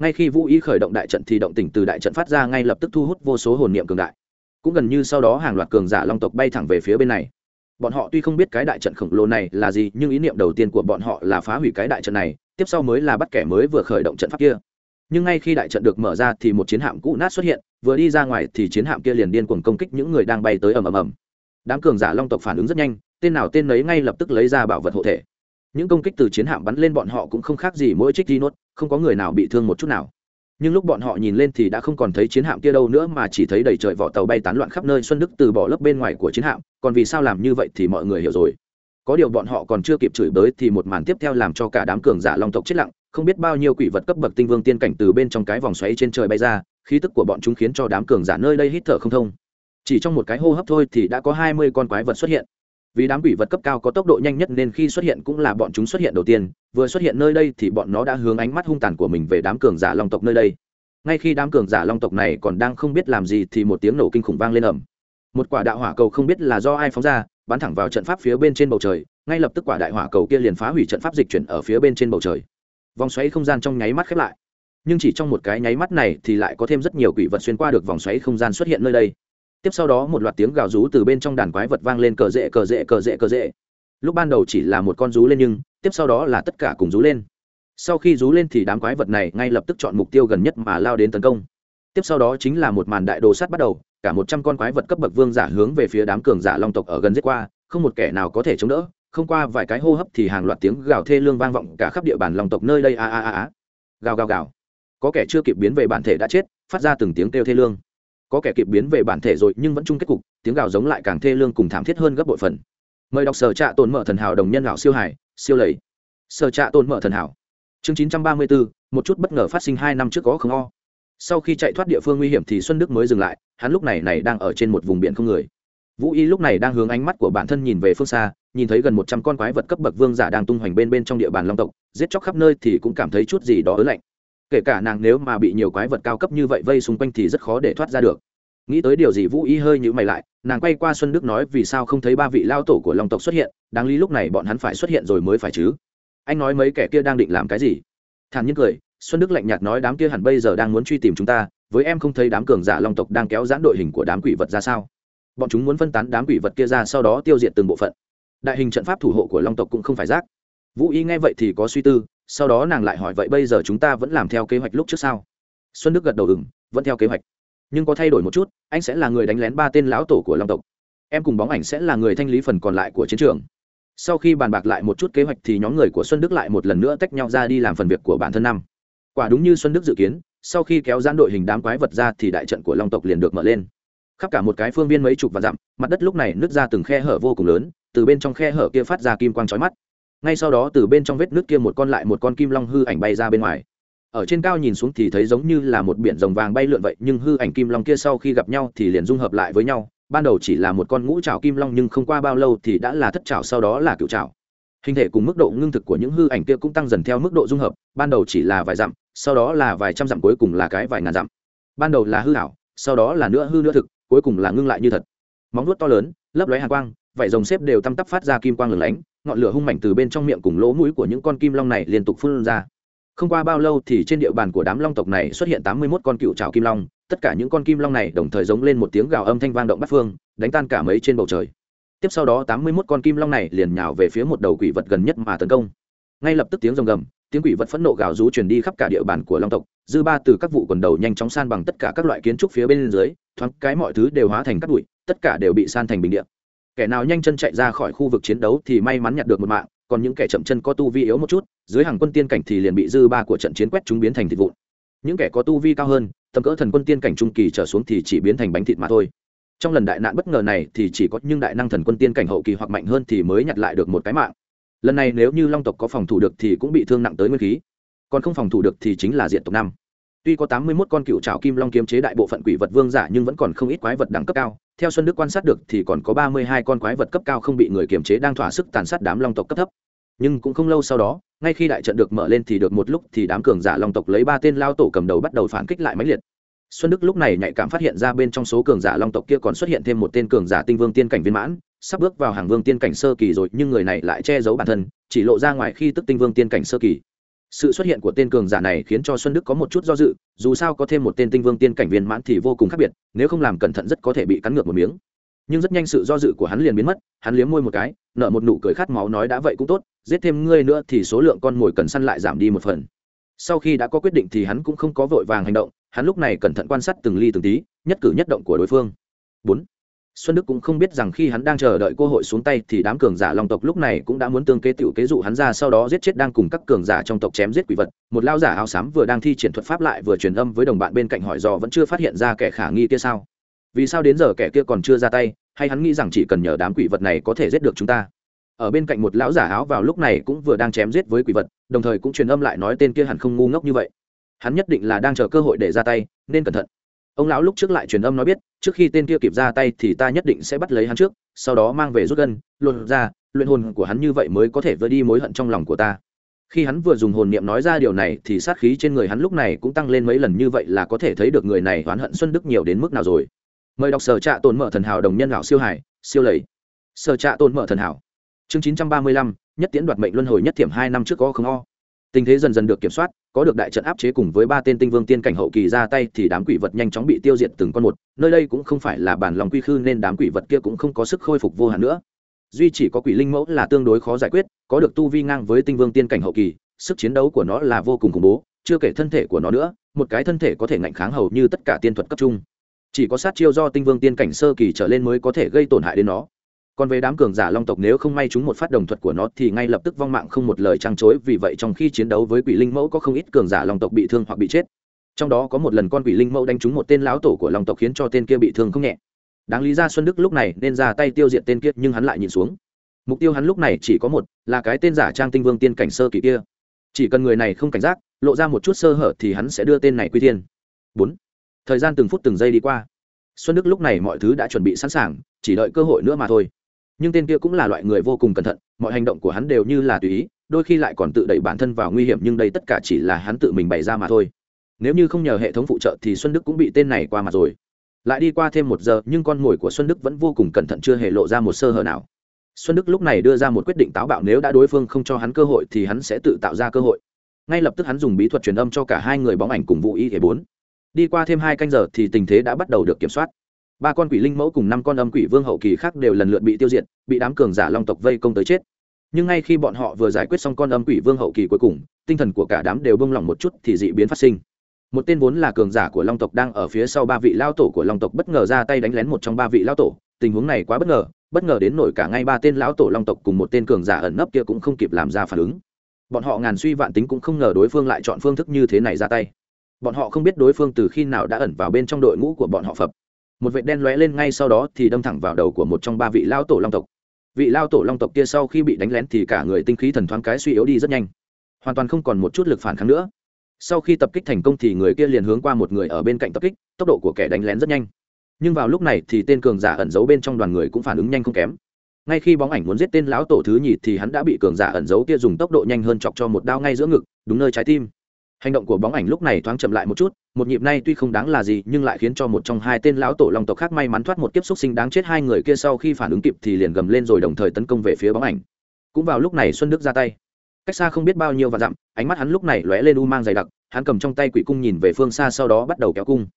Ngay khi vũ y khởi động đại trận thì động tỉnh từ đại trận phát ra ngay lập tức thu hút vô số hồn niệm cường đại. Cũng gần như sau đó hàng loạt cường giả long tộc bay thẳng về phía bên này bọn họ tuy không biết cái đại trận khổng lồ này là gì, nhưng ý niệm đầu tiên của bọn họ là phá hủy cái đại trận này, tiếp sau mới là bắt kẻ mới vừa khởi động trận pháp kia. Nhưng ngay khi đại trận được mở ra thì một chiến hạm cũ nát xuất hiện, vừa đi ra ngoài thì chiến hạm kia liền điên cuồng công kích những người đang bay tới ầm ầm ầm. Đám cường giả long tộc phản ứng rất nhanh, tên nào tên nấy ngay lập tức lấy ra bảo vật hộ thể. Những công kích từ chiến hạm bắn lên bọn họ cũng không khác gì mỗi trích di nốt không có người nào bị thương một chút nào nhưng lúc bọn họ nhìn lên thì đã không còn thấy chiến hạm kia đâu nữa mà chỉ thấy đầy trời vỏ tàu bay tán loạn khắp nơi xuân đức từ bỏ lớp bên ngoài của chiến hạm, còn vì sao làm như vậy thì mọi người hiểu rồi. Có điều bọn họ còn chưa kịp chửi bới thì một màn tiếp theo làm cho cả đám cường giả long tộc chết lặng, không biết bao nhiêu quỷ vật cấp bậc tinh vương tiên cảnh từ bên trong cái vòng xoáy trên trời bay ra, khí tức của bọn chúng khiến cho đám cường giả nơi đây hít thở không thông. Chỉ trong một cái hô hấp thôi thì đã có hai mươi con quái vật xuất hiện vì đám quỷ vật cấp cao có tốc độ nhanh nhất nên khi xuất hiện cũng là bọn chúng xuất hiện đầu tiên, vừa xuất hiện nơi đây thì bọn nó đã hướng ánh mắt hung tàn của mình về đám cường giả long tộc nơi đây. Ngay khi đám cường giả long tộc này còn đang không biết làm gì thì một tiếng nổ kinh khủng vang lên ẩm một quả đạo hỏa cầu không biết là do ai phóng ra, bắn thẳng vào trận pháp phía bên trên bầu trời, ngay lập tức quả đại hỏa cầu kia liền phá hủy trận pháp dịch chuyển ở phía bên trên bầu trời. Vòng xoáy không gian trong nháy mắt khép lại. Nhưng chỉ trong một cái nháy mắt này thì lại có thêm rất nhiều quỷ vật xuyên qua được vòng xoáy không gian xuất hiện nơi đây tiếp sau đó một loạt tiếng gào rú từ bên trong đàn quái vật vang lên cờ rễ cờ rễ cờ rễ cờ rễ. Lúc ban đầu chỉ là một con rú lên nhưng, tiếp sau đó là tất cả cùng rú lên. Sau khi rú lên thì đám quái vật này ngay lập tức chọn mục tiêu gần nhất mà lao đến tấn công. Tiếp sau đó chính là một màn đại đồ sát bắt đầu, cả một trăm con quái vật cấp bậc vương giả hướng về phía đám cường giả long tộc ở gần giết qua, không một kẻ nào có thể chống đỡ, không qua vài cái hô hấp thì hàng loạt tiếng gào thê lương vang vọng cả khắp địa bàn long tộc nơi đây, a a a a. Gào gào gào. Có kẻ chưa kịp biến về bản thể đã chết, phát ra từng tiếng kêu thê lương có kẻ kịp biến về bản thể rồi nhưng vẫn chung kết cục, tiếng gào giống lại càng thê lương cùng thảm thiết hơn gấp bội phần. Mời đọc sở trạ tồn mở thần hảo đồng nhân lão siêu hải, siêu lầy. Sở trạ tồn mở thần hảo. Chương chín trăm ba mươi bốn một chút bất ngờ phát sinh hai năm trước có không o. Sau khi chạy thoát địa phương nguy hiểm thì xuân đức mới dừng lại, hắn lúc này này đang ở trên một vùng biển không người. Vũ y lúc này đang hướng ánh mắt của bản thân nhìn về phương xa, nhìn thấy gần một trăm con quái vật cấp bậc vương giả đang tung hoành bên bên trong địa bàn long tộc, giết chóc khắp nơi thì cũng cảm thấy chút gì đó ớn lạnh kể cả nàng nếu mà bị nhiều quái vật cao cấp như vậy vây xung quanh thì rất khó để thoát ra được. Nghĩ tới điều gì vũ y hơi nhữ mày lại, nàng quay qua xuân đức nói vì sao không thấy ba vị lao tổ của long tộc xuất hiện, đáng lý lúc này bọn hắn phải xuất hiện rồi mới phải chứ. Anh nói mấy kẻ kia đang định làm cái gì? Thản nhiên cười, xuân đức lạnh nhạt nói đám kia hẳn bây giờ đang muốn truy tìm chúng ta, với em không thấy đám cường giả long tộc đang kéo giãn đội hình của đám quỷ vật ra sao? Bọn chúng muốn phân tán đám quỷ vật kia ra sau đó tiêu diệt từng bộ phận. Đại hình trận pháp thủ hộ của long tộc cũng không phải rác. Vũ y nghe vậy thì có suy tư sau đó nàng lại hỏi, vậy bây giờ chúng ta vẫn làm theo kế hoạch lúc trước sao? Xuân đức gật đầu ừng vẫn theo kế hoạch. Nhưng có thay đổi một chút, anh sẽ là người đánh lén ba tên lão tổ của long tộc. Em cùng bóng ảnh sẽ là người thanh lý phần còn lại của chiến trường. Sau khi bàn bạc lại một chút kế hoạch thì nhóm người của xuân đức lại một lần nữa tách nhau ra đi làm phần việc của bản thân năm. Quả đúng như xuân đức dự kiến, sau khi kéo giãn đội hình đám quái vật ra thì đại trận của long tộc liền được mở lên. Khắp cả một cái phương viên mấy chục và dặm, mặt đất lúc này nứt ra từng khe hở vô cùng lớn, từ bên trong khe hở kia phát ra kim quang trói mắt ngay sau đó từ bên trong vết nước kia một con lại một con kim long hư ảnh bay ra bên ngoài. Ở trên cao nhìn xuống thì thấy giống như là một biển rồng vàng bay lượn vậy, nhưng hư ảnh kim long kia sau khi gặp nhau thì liền dung hợp lại với nhau. Ban đầu chỉ là một con ngũ trào kim long nhưng không qua bao lâu thì đã là thất trào sau đó là cựu trào hình thể cùng mức độ ngưng thực của những hư ảnh kia cũng tăng dần theo mức độ dung hợp. Ban đầu chỉ là vài dặm, sau đó là vài trăm dặm, cuối cùng là cái vài ngàn dặm. Ban đầu là hư ảo, sau đó là nữa hư nữa thực, cuối cùng là ngưng lại như thật. Móng vuốt to lớn, lấp lóe hàng quang vảy rồng xếp đều tăm tắp phát ra kim quang lửng lánh, ngọn lửa hung mảnh từ bên trong miệng cùng lỗ mũi của những con kim long này liên tục phun ra. Không qua bao lâu thì trên địa bàn của đám long tộc này xuất hiện tám mươi mốt con cựu trào kim long, tất cả những con kim long này đồng thời giống lên một tiếng gào âm thanh vang động bắt phương, đánh tan cả mấy trên bầu trời. Tiếp sau đó tám mươi mốt con kim long này liền nhào về phía một đầu quỷ vật gần nhất mà tấn công. Ngay lập tức tiếng rồng gầm, tiếng quỷ vật phẫn nộ gào rú truyền đi khắp cả địa bàn của long tộc, dư ba từ các vụ quần đầu nhanh chóng san bằng tất cả các loại kiến trúc phía bên dưới, thoáng cái mọi thứ đều hóa thành cát bụi, tất cả đều bị san thành bình địa kẻ nào nhanh chân chạy ra khỏi khu vực chiến đấu thì may mắn nhặt được một mạng, còn những kẻ chậm chân có tu vi yếu một chút, dưới hàng quân tiên cảnh thì liền bị dư ba của trận chiến quét chúng biến thành thịt vụn. Những kẻ có tu vi cao hơn, tầm cỡ thần quân tiên cảnh trung kỳ trở xuống thì chỉ biến thành bánh thịt mà thôi. Trong lần đại nạn bất ngờ này thì chỉ có những đại năng thần quân tiên cảnh hậu kỳ hoặc mạnh hơn thì mới nhặt lại được một cái mạng. Lần này nếu như long tộc có phòng thủ được thì cũng bị thương nặng tới nguyên khí. Còn không phòng thủ được thì chính là diện tộc năm tuy có tám mươi mốt con cựu trào kim long kiếm chế đại bộ phận quỷ vật vương giả nhưng vẫn còn không ít quái vật đẳng cấp cao. Theo xuân đức quan sát được thì còn có ba mươi hai con quái vật cấp cao không bị người kiềm chế đang thỏa sức tàn sát đám long tộc cấp thấp. Nhưng cũng không lâu sau đó, ngay khi đại trận được mở lên thì được một lúc thì đám cường giả long tộc lấy ba tên lao tổ cầm đầu bắt đầu phản kích lại mãnh liệt. Xuân đức lúc này nhạy cảm phát hiện ra bên trong số cường giả long tộc kia còn xuất hiện thêm một tên cường giả tinh vương tiên cảnh viên mãn, sắp bước vào hàng vương tiên cảnh sơ kỳ rồi, nhưng người này lại che giấu bản thân, chỉ lộ ra ngoài khi tức tinh vương tiên cảnh sơ kỳ sự xuất hiện của tên cường giả này khiến cho xuân đức có một chút do dự, dù sao có thêm một tên tinh vương tiên cảnh viên mãn thì vô cùng khác biệt, nếu không làm cẩn thận rất có thể bị cắn ngược một miếng. Nhưng rất nhanh sự do dự của hắn liền biến mất, hắn liếm môi một cái nợ một nụ cười khát máu nói đã vậy cũng tốt, giết thêm ngươi nữa thì số lượng con mồi cần săn lại giảm đi một phần. Sau khi đã có quyết định thì hắn cũng không có vội vàng hành động, hắn lúc này cẩn thận quan sát từng ly từng tí, nhất cử nhất động của đối phương. Bốn xuân đức cũng không biết rằng khi hắn đang chờ đợi cơ hội xuống tay thì đám cường giả long tộc lúc này cũng đã muốn tương kế t kế dụ hắn ra sau đó giết chết đang cùng các cường giả trong tộc chém giết quỷ vật. Một lao giả áo xám vừa đang thi triển thuật pháp lại vừa truyền âm với đồng bạn bên cạnh hỏi dò vẫn chưa phát hiện ra kẻ khả nghi kia sao? Vì sao đến giờ kẻ kia còn chưa ra tay, hay hắn nghĩ rằng chỉ cần nhờ đám quỷ vật này có thể giết được chúng ta? Ở bên cạnh một lão giả áo vào lúc này cũng vừa đang chém giết với quỷ vật, đồng thời cũng truyền âm lại nói tên kia hẳn không ngu ngốc như vậy. Hắn nhất định là đang chờ cơ hội để ra tay, nên cẩn thận ông lão lúc trước lại truyền âm nói biết, trước khi tên kia kịp ra tay thì ta nhất định sẽ bắt lấy hắn trước, sau đó mang về rút gân, lột ra luyện hồn của hắn như vậy mới có thể vơi đi mối hận trong lòng của ta. Khi hắn vừa dùng hồn niệm nói ra điều này thì sát khí trên người hắn lúc này cũng tăng lên mấy lần như vậy là có thể thấy được người này oán hận xuân đức nhiều đến mức nào rồi. Mời đọc sở trạ tồn mở thần hảo đồng nhân lão siêu hải, siêu lầy. Sở trạ tồn mở thần hảo. Chương chín trăm ba mươi lăm, nhất tiễn đoạt mệnh luân hồi nhất thiểm hai năm trước có không o. Tình thế dần dần được kiểm soát có được đại trận áp chế cùng với ba tên tinh vương tiên cảnh hậu kỳ ra tay thì đám quỷ vật nhanh chóng bị tiêu diệt từng con một. Nơi đây cũng không phải là bản lòng quy khư nên đám quỷ vật kia cũng không có sức khôi phục vô hạn nữa. Duy chỉ có quỷ linh mẫu là tương đối khó giải quyết, có được tu vi ngang với tinh vương tiên cảnh hậu kỳ, sức chiến đấu của nó là vô cùng khủng bố, chưa kể thân thể của nó nữa, một cái thân thể có thể ngạnh kháng hầu như tất cả tiên thuật cấp trung. Chỉ có sát chiêu do tinh vương tiên cảnh sơ kỳ trở lên mới có thể gây tổn hại đến nó còn về đám cường giả long tộc, nếu không may chúng một phát đồng thuật của nó, thì ngay lập tức vong mạng không một lời trăng chối. Vì vậy trong khi chiến đấu với quỷ linh mẫu, có không ít cường giả long tộc bị thương hoặc bị chết. Trong đó có một lần con quỷ linh mẫu đánh trúng một tên lão tổ của long tộc khiến cho tên kia bị thương không nhẹ. Đáng lý ra xuân đức lúc này nên ra tay tiêu diệt tên kia, nhưng hắn lại nhìn xuống. Mục tiêu hắn lúc này chỉ có một, là cái tên giả trang tinh vương tiên cảnh sơ kỳ kia. Chỉ cần người này không cảnh giác, lộ ra một chút sơ hở thì hắn sẽ đưa tên này quy thiên. Bốn. Thời gian từng phút từng giây đi qua. Xuân đức lúc này mọi thứ đã chuẩn bị sẵn sàng, chỉ đợi cơ hội nữa mà thôi nhưng tên kia cũng là loại người vô cùng cẩn thận, mọi hành động của hắn đều như là tùy ý, đôi khi lại còn tự đẩy bản thân vào nguy hiểm, nhưng đây tất cả chỉ là hắn tự mình bày ra mà thôi. Nếu như không nhờ hệ thống phụ trợ thì xuân đức cũng bị tên này qua mặt rồi. Lại đi qua thêm một giờ, nhưng con mồi của xuân đức vẫn vô cùng cẩn thận chưa hề lộ ra một sơ hở nào. Xuân đức lúc này đưa ra một quyết định táo bạo, nếu đã đối phương không cho hắn cơ hội thì hắn sẽ tự tạo ra cơ hội. Ngay lập tức hắn dùng bí thuật truyền âm cho cả hai người bóng ảnh cùng vụ y thể bốn. Đi qua thêm hai canh giờ thì tình thế đã bắt đầu được kiểm soát ba con quỷ linh mẫu cùng năm con âm quỷ vương hậu kỳ khác đều lần lượt bị tiêu diệt, bị đám cường giả long tộc vây công tới chết. Nhưng ngay khi bọn họ vừa giải quyết xong con âm quỷ vương hậu kỳ cuối cùng, tinh thần của cả đám đều bông lỏng một chút thì dị biến phát sinh. Một tên vốn là cường giả của long tộc đang ở phía sau ba vị lao tổ của long tộc bất ngờ ra tay đánh lén một trong ba vị lao tổ. Tình huống này quá bất ngờ bất ngờ đến nổi cả ngay ba tên lão tổ long tộc cùng một tên cường giả ẩn nấp kia cũng không kịp làm ra phản ứng. Bọn họ ngàn suy vạn tính cũng không ngờ đối phương lại chọn phương thức như thế này ra tay. Bọn họ không biết đối phương từ khi nào đã ẩn vào bên trong đội ngũ của bọn họ phập một vệ đen lóe lên ngay sau đó thì đâm thẳng vào đầu của một trong ba vị lao tổ long tộc. Vị lao tổ long tộc kia sau khi bị đánh lén thì cả người tinh khí thần thoáng cái suy yếu đi rất nhanh. Hoàn toàn không còn một chút lực phản kháng nữa. Sau khi tập kích thành công thì người kia liền hướng qua một người ở bên cạnh tập kích, tốc độ của kẻ đánh lén rất nhanh. Nhưng vào lúc này thì tên cường giả ẩn giấu bên trong đoàn người cũng phản ứng nhanh không kém. Ngay khi bóng ảnh muốn giết tên lão tổ thứ nhì thì hắn đã bị cường giả ẩn giấu kia dùng tốc độ nhanh hơn chọc cho một đao ngay giữa ngực, đúng nơi trái tim hành động của bóng ảnh lúc này thoáng chậm lại một chút, một nhịp này tuy không đáng là gì, nhưng lại khiến cho một trong hai tên lão tổ long tộc khác may mắn thoát một kiếp xúc sinh đáng chết hai người kia sau khi phản ứng kịp thì liền gầm lên rồi đồng thời tấn công về phía bóng ảnh. Cũng vào lúc này xuân đức ra tay. Cách xa không biết bao nhiêu và dặm, ánh mắt hắn lúc này lóe lên u mang dày đặc, hắn cầm trong tay quỷ cung nhìn về phương xa sau đó bắt đầu kéo cung.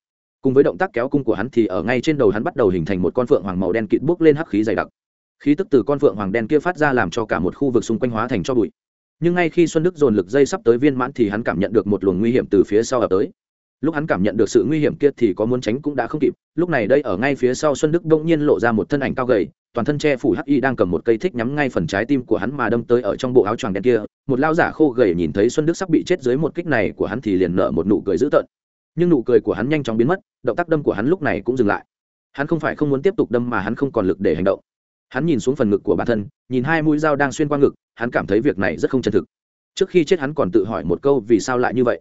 Cùng với động tác kéo cung của hắn thì ở ngay trên đầu hắn bắt đầu hình thành một con phượng hoàng màu đen kịt bốc lên hắc khí dày đặc. Khí tức từ con phượng hoàng đen kia phát ra làm cho cả một khu vực xung quanh hóa thành cho bụi nhưng ngay khi xuân đức dồn lực dây sắp tới viên mãn thì hắn cảm nhận được một luồng nguy hiểm từ phía sau ập tới. Lúc hắn cảm nhận được sự nguy hiểm kia thì có muốn tránh cũng đã không kịp. Lúc này đây ở ngay phía sau xuân đức bỗng nhiên lộ ra một thân ảnh cao gầy, toàn thân che phủ hắc y đang cầm một cây thích nhắm ngay phần trái tim của hắn mà đâm tới ở trong bộ áo choàng đen kia. Một lao giả khô gầy nhìn thấy xuân đức sắp bị chết dưới một kích này của hắn thì liền nở một nụ cười dữ tợn. Nhưng nụ cười của hắn nhanh chóng biến mất, động tác đâm của hắn lúc này cũng dừng lại. Hắn không phải không muốn tiếp tục đâm mà hắn không còn lực để hành động hắn nhìn xuống phần ngực của bản thân, nhìn hai mũi dao đang xuyên qua ngực, hắn cảm thấy việc này rất không chân thực. Trước khi chết hắn còn tự hỏi một câu vì sao lại như vậy.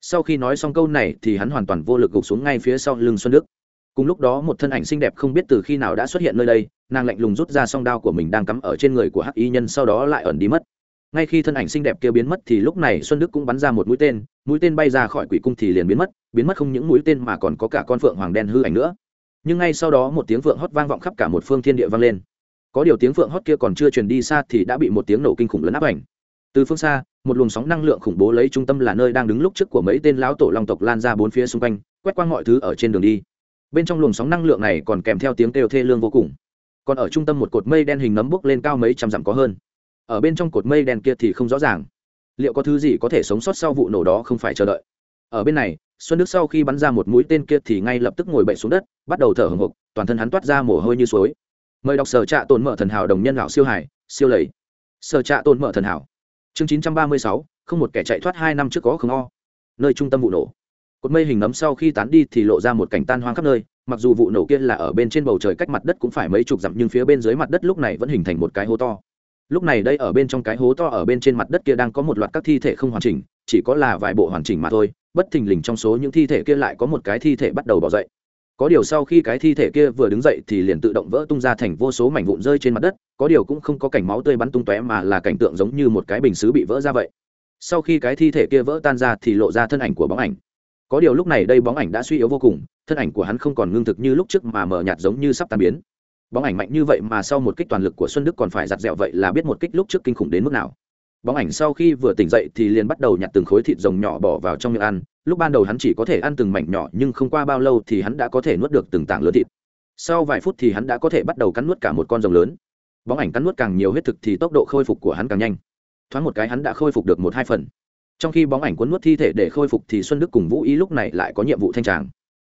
Sau khi nói xong câu này thì hắn hoàn toàn vô lực gục xuống ngay phía sau lưng xuân đức. Cùng lúc đó một thân ảnh xinh đẹp không biết từ khi nào đã xuất hiện nơi đây, nàng lạnh lùng rút ra song đao của mình đang cắm ở trên người của hắc y nhân sau đó lại ẩn đi mất. Ngay khi thân ảnh xinh đẹp kia biến mất thì lúc này xuân đức cũng bắn ra một mũi tên mũi tên bay ra khỏi quỷ cung thì liền biến mất biến mất không những mũi tên mà còn có cả con phượng hoàng đen hư ảnh nữa. Nhưng ngay sau đó một tiếng phượng hót vang vọng khắp cả một phương thiên địa vang lên có điều tiếng phượng hót kia còn chưa truyền đi xa thì đã bị một tiếng nổ kinh khủng lấn áp ảnh từ phương xa, một luồng sóng năng lượng khủng bố lấy trung tâm là nơi đang đứng lúc trước của mấy tên lão tổ long tộc lan ra bốn phía xung quanh, quét qua mọi thứ ở trên đường đi. Bên trong luồng sóng năng lượng này còn kèm theo tiếng kêu thê lương vô cùng. Còn ở trung tâm một cột mây đen hình nấm bốc lên cao mấy trăm dặm có hơn. Ở bên trong cột mây đen kia thì không rõ ràng. Liệu có thứ gì có thể sống sót sau vụ nổ đó không phải chờ đợi? Ở bên này, xuân đức sau khi bắn ra một mũi tên kia thì ngay lập tức ngồi bậy xuống đất, bắt đầu thở hồng hộc, toàn thân hắn toát ra mồ hôi như suối mời đọc sở trạ tồn mở thần hảo đồng nhân lão siêu hải, siêu lầy. Sở trạ tồn mở thần hảo. Chương chín trăm ba mươi sáu, không một kẻ chạy thoát hai năm trước có không o. Nơi trung tâm vụ nổ. Cột mây hình nấm sau khi tán đi thì lộ ra một cảnh tan hoang khắp nơi, mặc dù vụ nổ kia là ở bên trên bầu trời cách mặt đất cũng phải mấy chục dặm nhưng phía bên dưới mặt đất lúc này vẫn hình thành một cái hố to. Lúc này đây ở bên trong cái hố to ở bên trên mặt đất kia đang có một loạt các thi thể không hoàn chỉnh, chỉ có là vài bộ hoàn chỉnh mà thôi, bất thình lình trong số những thi thể kia lại có một cái thi thể bắt đầu bỏ dậy có điều sau khi cái thi thể kia vừa đứng dậy thì liền tự động vỡ tung ra thành vô số mảnh vụn rơi trên mặt đất, có điều cũng không có cảnh máu tươi bắn tung tóe mà là cảnh tượng giống như một cái bình xứ bị vỡ ra vậy. Sau khi cái thi thể kia vỡ tan ra thì lộ ra thân ảnh của bóng ảnh. Có điều lúc này đây bóng ảnh đã suy yếu vô cùng, thân ảnh của hắn không còn ngưng thực như lúc trước mà mờ nhạt giống như sắp tan biến. Bóng ảnh mạnh như vậy mà sau một kích toàn lực của xuân đức còn phải giặt dẹo vậy là biết một kích lúc trước kinh khủng đến mức nào. Bóng ảnh sau khi vừa tỉnh dậy thì liền bắt đầu nhặt từng khối thịt rồng nhỏ bỏ vào trong miệng ăn lúc ban đầu hắn chỉ có thể ăn từng mảnh nhỏ nhưng không qua bao lâu thì hắn đã có thể nuốt được từng tảng lớn thịt. Sau vài phút thì hắn đã có thể bắt đầu cắn nuốt cả một con rồng lớn. Bóng ảnh cắn nuốt càng nhiều huyết thực thì tốc độ khôi phục của hắn càng nhanh. Thoáng một cái hắn đã khôi phục được một hai phần. Trong khi bóng ảnh cuốn nuốt thi thể để khôi phục thì xuân đức cùng vũ Y lúc này lại có nhiệm vụ thanh tràng.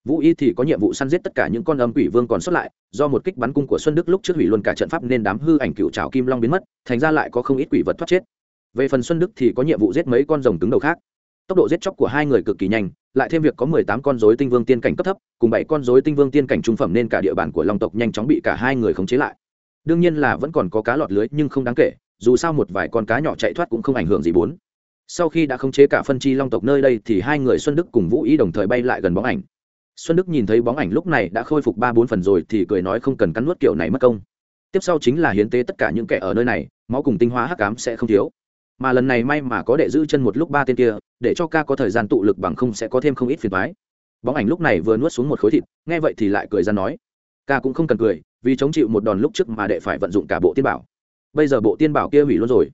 Vũ y thì có nhiệm vụ săn giết tất cả những con âm quỷ vương còn sót lại, do một kích bắn cung của xuân đức lúc trước hủy luôn cả trận pháp nên đám hư ảnh cựu trào kim long biến mất, thành ra lại có không ít quỷ vật thoát chết. Về phần xuân đức thì có nhiệm vụ giết mấy con rồng cứng đầu khác tốc độ giết chóc của hai người cực kỳ nhanh, lại thêm việc có mười tám con dối tinh vương tiên cảnh cấp thấp, cùng bảy con dối tinh vương tiên cảnh trung phẩm nên cả địa bàn của long tộc nhanh chóng bị cả hai người khống chế lại. Đương nhiên là vẫn còn có cá lọt lưới, nhưng không đáng kể, dù sao một vài con cá nhỏ chạy thoát cũng không ảnh hưởng gì bốn. Sau khi đã khống chế cả phân chi long tộc nơi đây thì hai người xuân đức cùng vũ ý đồng thời bay lại gần bóng ảnh. Xuân đức nhìn thấy bóng ảnh lúc này đã khôi phục ba bốn phần rồi thì cười nói không cần cắn nuốt kiểu này mất công. Tiếp sau chính là hiến tế tất cả những kẻ ở nơi này, máu cùng tinh hóa hắc cám sẽ không thiếu mà lần này may mà có đệ giữ chân một lúc ba tên kia, để cho ca có thời gian tụ lực bằng không sẽ có thêm không ít phiền thoái bóng ảnh lúc này vừa nuốt xuống một khối thịt, nghe vậy thì lại cười ra nói, ca cũng không cần cười, vì chống chịu một đòn lúc trước mà đệ phải vận dụng cả bộ tiên bảo. Bây giờ bộ tiên bảo kia hủy luôn rồi.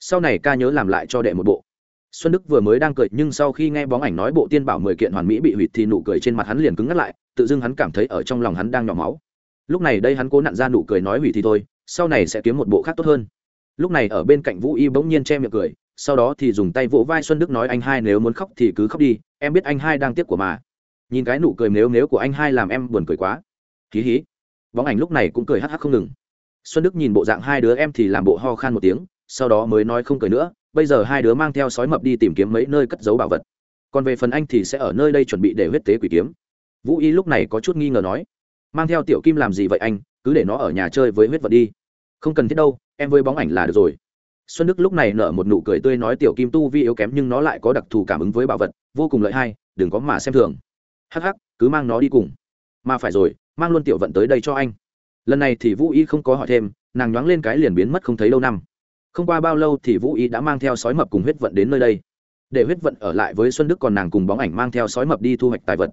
Sau này ca nhớ làm lại cho đệ một bộ. Xuân đức vừa mới đang cười, nhưng sau khi nghe bóng ảnh nói bộ tiên bảo mười kiện hoàn mỹ bị hủy thì nụ cười trên mặt hắn liền cứng ngắt lại, tự dưng hắn cảm thấy ở trong lòng hắn đang nhỏ máu. Lúc này đây hắn cố nặn ra nụ cười nói hủy thì thôi, sau này sẽ kiếm một bộ khác tốt hơn lúc này ở bên cạnh vũ y bỗng nhiên che miệng cười, sau đó thì dùng tay vỗ vai xuân đức nói, anh hai nếu muốn khóc thì cứ khóc đi, em biết anh hai đang tiếc của mà. Nhìn cái nụ cười nếu nếu của anh hai làm em buồn cười quá. Hí hí. Bóng ảnh lúc này cũng cười hắc hắc không ngừng. Xuân đức nhìn bộ dạng hai đứa em thì làm bộ ho khan một tiếng, sau đó mới nói không cười nữa, bây giờ hai đứa mang theo sói mập đi tìm kiếm mấy nơi cất giấu bảo vật. Còn về phần anh thì sẽ ở nơi đây chuẩn bị để huyết tế quỷ kiếm. Vũ y lúc này có chút nghi ngờ nói, mang theo tiểu kim làm gì vậy anh? Cứ để nó ở nhà chơi với huyết vật đi không cần thiết đâu, em với bóng ảnh là được rồi. Xuân đức lúc này nở một nụ cười tươi nói tiểu kim tu vi yếu kém nhưng nó lại có đặc thù cảm ứng với bảo vật, vô cùng lợi hay đừng có mà xem thường. Hắc hắc, cứ mang nó đi cùng. Mà phải rồi, mang luôn tiểu vận tới đây cho anh. Lần này thì vũ y không có hỏi thêm, nàng nhoáng lên cái liền biến mất không thấy lâu năm. Không qua bao lâu thì vũ y đã mang theo sói mập cùng huyết vận đến nơi đây. Để huyết vận ở lại với xuân đức còn nàng cùng bóng ảnh mang theo sói mập đi thu hoạch tài vật.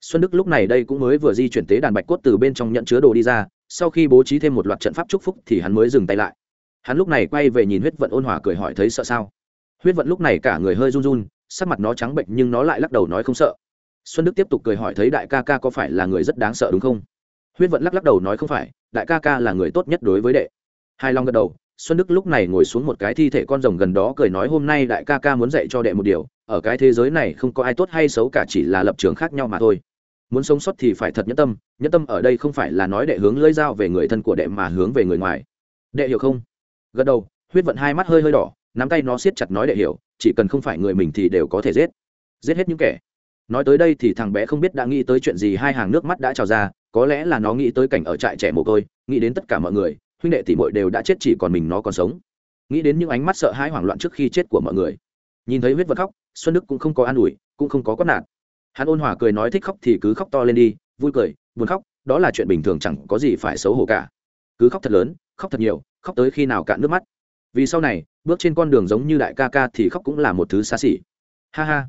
Xuân đức lúc này đây cũng mới vừa di chuyển tế đàn bạch cốt từ bên trong nhận chứa đồ đi ra sau khi bố trí thêm một loạt trận pháp chúc phúc thì hắn mới dừng tay lại. Hắn lúc này quay về nhìn huyết vận ôn hòa cười hỏi thấy sợ sao? Huyết vận lúc này cả người hơi run run, sắc mặt nó trắng bệnh nhưng nó lại lắc đầu nói không sợ. Xuân đức tiếp tục cười hỏi thấy đại ca ca có phải là người rất đáng sợ đúng không? Huyết vận lắc lắc đầu nói không phải, đại ca ca là người tốt nhất đối với đệ. Hai long gật đầu, xuân đức lúc này ngồi xuống một cái thi thể con rồng gần đó cười nói hôm nay đại ca ca muốn dạy cho đệ một điều, ở cái thế giới này không có ai tốt hay xấu cả chỉ là lập trường khác nhau mà thôi muốn sống sót thì phải thật nhẫn tâm nhẫn tâm ở đây không phải là nói đệ hướng lưỡi dao về người thân của đệ mà hướng về người ngoài. Đệ hiểu không? Gật đầu, huyết vận hai mắt hơi hơi đỏ, nắm tay nó siết chặt nói đệ hiểu, chỉ cần không phải người mình thì đều có thể giết. Giết hết những kẻ. Nói tới đây thì thằng bé không biết đã nghĩ tới chuyện gì, hai hàng nước mắt đã trào ra, có lẽ là nó nghĩ tới cảnh ở trại trẻ mồ côi, nghĩ đến tất cả mọi người, huynh đệ tỷ muội đều đã chết chỉ còn mình nó còn sống. Nghĩ đến những ánh mắt sợ hãi hoảng loạn trước khi chết của mọi người. Nhìn thấy huyết vật khóc, xuân đức cũng không có an ủi, cũng không có quát nạt hắn ôn hòa cười nói thích khóc thì cứ khóc to lên đi, vui cười, buồn khóc, đó là chuyện bình thường chẳng có gì phải xấu hổ cả. Cứ khóc thật lớn, khóc thật nhiều, khóc tới khi nào cạn nước mắt. Vì sau này, bước trên con đường giống như đại ca ca thì khóc cũng là một thứ xa xỉ. Ha ha.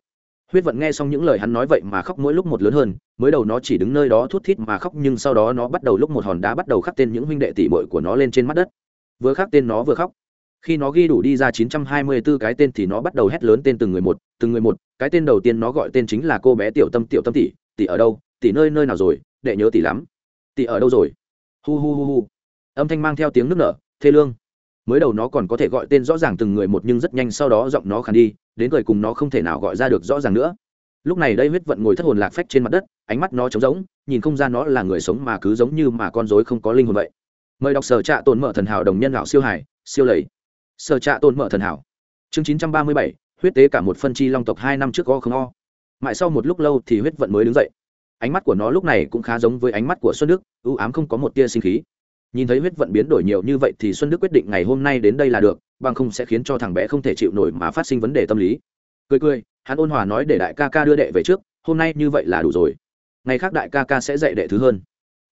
Huyết vận nghe xong những lời hắn nói vậy mà khóc mỗi lúc một lớn hơn, mới đầu nó chỉ đứng nơi đó thút thít mà khóc nhưng sau đó nó bắt đầu lúc một hòn đá bắt đầu khắc tên những huynh đệ tỷ bội của nó lên trên mắt đất. Vừa khắc tên nó vừa khóc khi nó ghi đủ đi ra 924 cái tên thì nó bắt đầu hét lớn tên từng người một, từng người một. Cái tên đầu tiên nó gọi tên chính là cô bé tiểu tâm tiểu tâm tỷ. Tỷ ở đâu? Tỷ nơi nơi nào rồi? Đệ nhớ tỷ lắm. Tỷ ở đâu rồi? Hu hu hu hu. Âm thanh mang theo tiếng nước nở. Thê lương. Mới đầu nó còn có thể gọi tên rõ ràng từng người một nhưng rất nhanh sau đó giọng nó khàn đi, đến cười cùng nó không thể nào gọi ra được rõ ràng nữa. Lúc này đây huyết vận ngồi thất hồn lạc phách trên mặt đất, ánh mắt nó trống rỗng, nhìn không ra nó là người sống mà cứ giống như mà con rối không có linh hồn vậy. Mời đọc sở trạ tồn mở thần hảo đồng nhân lão siêu hải, siêu lầy sở trạ tồn mở thần hảo. Chương chín trăm ba mươi bảy, huyết tế cả một phân chi long tộc hai năm trước o không o. Mãi sau một lúc lâu thì huyết vận mới đứng dậy. Ánh mắt của nó lúc này cũng khá giống với ánh mắt của xuân đức ưu ám không có một tia sinh khí. Nhìn thấy huyết vận biến đổi nhiều như vậy thì xuân đức quyết định ngày hôm nay đến đây là được, bằng không sẽ khiến cho thằng bé không thể chịu nổi mà phát sinh vấn đề tâm lý. Cười cười, hắn ôn hòa nói để đại ca ca đưa đệ về trước, hôm nay như vậy là đủ rồi. Ngày khác đại ca ca sẽ dạy đệ thứ hơn.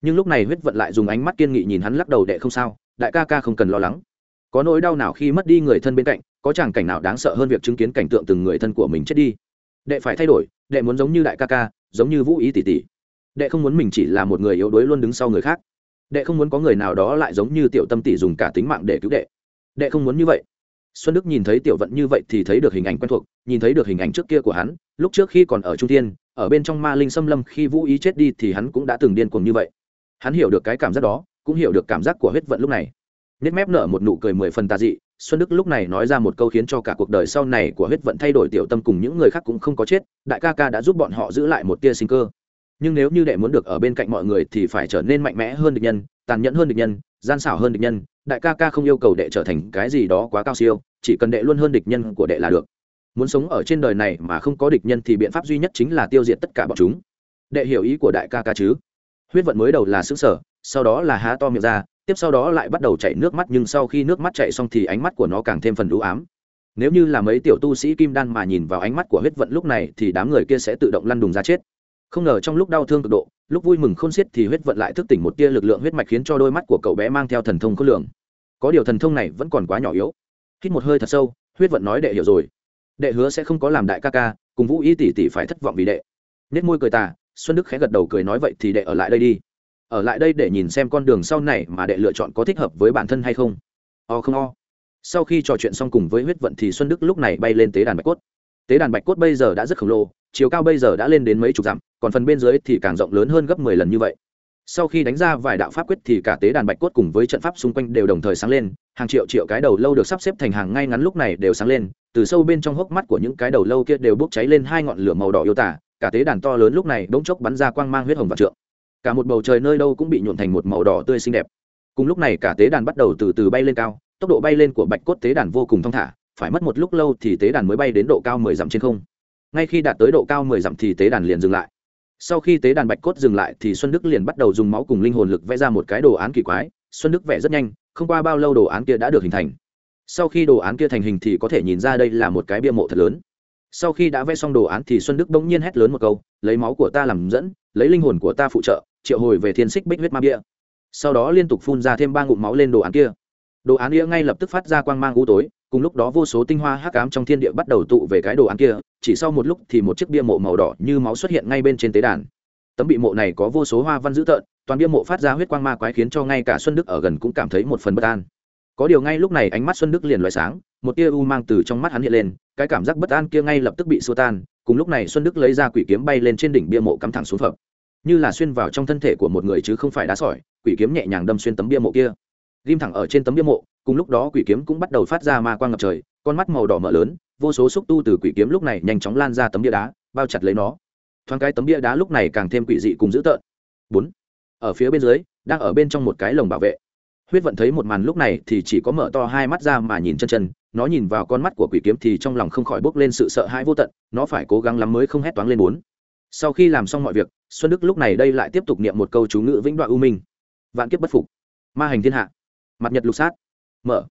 Nhưng lúc này huyết vận lại dùng ánh mắt kiên nghị nhìn hắn lắc đầu, đệ không sao, đại ca ca không cần lo lắng có nỗi đau nào khi mất đi người thân bên cạnh, có chẳng cảnh nào đáng sợ hơn việc chứng kiến cảnh tượng từng người thân của mình chết đi. Đệ phải thay đổi, đệ muốn giống như đại ca ca, giống như vũ ý tỷ tỷ. Đệ không muốn mình chỉ là một người yếu đuối luôn đứng sau người khác. Đệ không muốn có người nào đó lại giống như tiểu tâm tỷ dùng cả tính mạng để cứu đệ. Đệ không muốn như vậy. Xuân đức nhìn thấy tiểu vận như vậy thì thấy được hình ảnh quen thuộc, nhìn thấy được hình ảnh trước kia của hắn, lúc trước khi còn ở trung thiên, ở bên trong ma linh xâm lâm khi vũ ý chết đi thì hắn cũng đã từng điên cuồng như vậy. Hắn hiểu được cái cảm giác đó, cũng hiểu được cảm giác của huyết vận lúc này nết mép nở một nụ cười mười phần tà dị, xuân đức lúc này nói ra một câu khiến cho cả cuộc đời sau này của huyết vận thay đổi tiểu tâm cùng những người khác cũng không có chết, đại ca ca đã giúp bọn họ giữ lại một tia sinh cơ. Nhưng nếu như đệ muốn được ở bên cạnh mọi người thì phải trở nên mạnh mẽ hơn địch nhân, tàn nhẫn hơn địch nhân, gian xảo hơn địch nhân, đại ca ca không yêu cầu đệ trở thành cái gì đó quá cao siêu, chỉ cần đệ luôn hơn địch nhân của đệ là được. Muốn sống ở trên đời này mà không có địch nhân thì biện pháp duy nhất chính là tiêu diệt tất cả bọn chúng. Đệ hiểu ý của đại ca ca chứ? Huyết vận mới đầu là xứ sở, sau đó là há to miệng ra tiếp sau đó lại bắt đầu chảy nước mắt, nhưng sau khi nước mắt chảy xong thì ánh mắt của nó càng thêm phần đũ ám. Nếu như là mấy tiểu tu sĩ kim đan mà nhìn vào ánh mắt của huyết vận lúc này thì đám người kia sẽ tự động lăn đùng ra chết. Không ngờ trong lúc đau thương cực độ, lúc vui mừng khôn xiết thì huyết vận lại thức tỉnh một tia lực lượng huyết mạch khiến cho đôi mắt của cậu bé mang theo thần thông khôn lường. Có điều thần thông này vẫn còn quá nhỏ yếu. Hít một hơi thật sâu, huyết vận nói đệ hiểu rồi. Đệ hứa sẽ không có làm đại ca ca, cùng vũ y tỷ tỷ phải thất vọng vì đệ. Nết môi cười tà, xuân đức khẽ gật đầu cười nói vậy thì đệ ở lại đây đi ở lại đây để nhìn xem con đường sau này mà đệ lựa chọn có thích hợp với bản thân hay không. O không o. Sau khi trò chuyện xong cùng với huyết vận thì xuân đức lúc này bay lên tế đàn bạch cốt. Tế đàn bạch cốt bây giờ đã rất khổng lồ, chiều cao bây giờ đã lên đến mấy chục dặm, còn phần bên dưới thì càng rộng lớn hơn gấp mười lần như vậy. Sau khi đánh ra vài đạo pháp quyết thì cả tế đàn bạch cốt cùng với trận pháp xung quanh đều đồng thời sáng lên, hàng triệu triệu cái đầu lâu được sắp xếp thành hàng ngay ngắn lúc này đều sáng lên, từ sâu bên trong hốc mắt của những cái đầu lâu kia đều bốc cháy lên hai ngọn lửa màu đỏ yêu tả, cả tế đàn to lớn lúc này bỗng chốc bắn ra quang mang huyết hồng và trượng cả một bầu trời nơi đâu cũng bị nhuộn thành một màu đỏ tươi xinh đẹp. Cùng lúc này cả tế đàn bắt đầu từ từ bay lên cao, tốc độ bay lên của bạch cốt tế đàn vô cùng thong thả, phải mất một lúc lâu thì tế đàn mới bay đến độ cao mười dặm trên không. Ngay khi đạt tới độ cao mười dặm thì tế đàn liền dừng lại. Sau khi tế đàn bạch cốt dừng lại thì xuân đức liền bắt đầu dùng máu cùng linh hồn lực vẽ ra một cái đồ án kỳ quái. Xuân đức vẽ rất nhanh, không qua bao lâu đồ án kia đã được hình thành. Sau khi đồ án kia thành hình thì có thể nhìn ra đây là một cái bia mộ thật lớn. Sau khi đã vẽ xong đồ án thì xuân đức bỗng nhiên hét lớn một câu, lấy máu của ta làm dẫn, lấy linh hồn của ta phụ trợ triệu hồi về thiên xích bích huyết ma bia. Sau đó liên tục phun ra thêm ba ngụm máu lên đồ án kia. Đồ án nghĩa ngay lập tức phát ra quang mang u tối, cùng lúc đó vô số tinh hoa hắc ám trong thiên địa bắt đầu tụ về cái đồ án kia, chỉ sau một lúc thì một chiếc bia mộ màu đỏ như máu xuất hiện ngay bên trên tế đàn. Tấm bị mộ này có vô số hoa văn dữ tợn, toàn bia mộ phát ra huyết quang ma quái khiến cho ngay cả xuân đức ở gần cũng cảm thấy một phần bất an. Có điều ngay lúc này ánh mắt xuân đức liền loại sáng, một tia u mang từ trong mắt hắn hiện lên, cái cảm giác bất an kia ngay lập tức bị xua tan, cùng lúc này xuân đức lấy ra quỷ kiếm bay lên trên đỉnh bia mộ cắm thẳng xuống phập như là xuyên vào trong thân thể của một người chứ không phải đá sỏi, quỷ kiếm nhẹ nhàng đâm xuyên tấm bia mộ kia. Ghim thẳng ở trên tấm bia mộ, cùng lúc đó quỷ kiếm cũng bắt đầu phát ra ma quang ngập trời, con mắt màu đỏ mở lớn, vô số xúc tu từ quỷ kiếm lúc này nhanh chóng lan ra tấm bia đá, bao chặt lấy nó. Thoáng cái tấm bia đá lúc này càng thêm quỷ dị cùng dữ tợn. Bốn, ở phía bên dưới, đang ở bên trong một cái lồng bảo vệ. Huyết vận thấy một màn lúc này thì chỉ có mở to hai mắt ra mà nhìn chân chân, nó nhìn vào con mắt của quỷ kiếm thì trong lòng không khỏi bốc lên sự sợ hãi vô tận, nó phải cố gắng lắm mới không hét toáng lên bốn sau khi làm xong mọi việc, xuân đức lúc này đây lại tiếp tục niệm một câu chú ngữ vĩnh đoạn u minh. Vạn kiếp bất phục. Ma hành thiên hạ. Mặt nhật lục sát. Mở.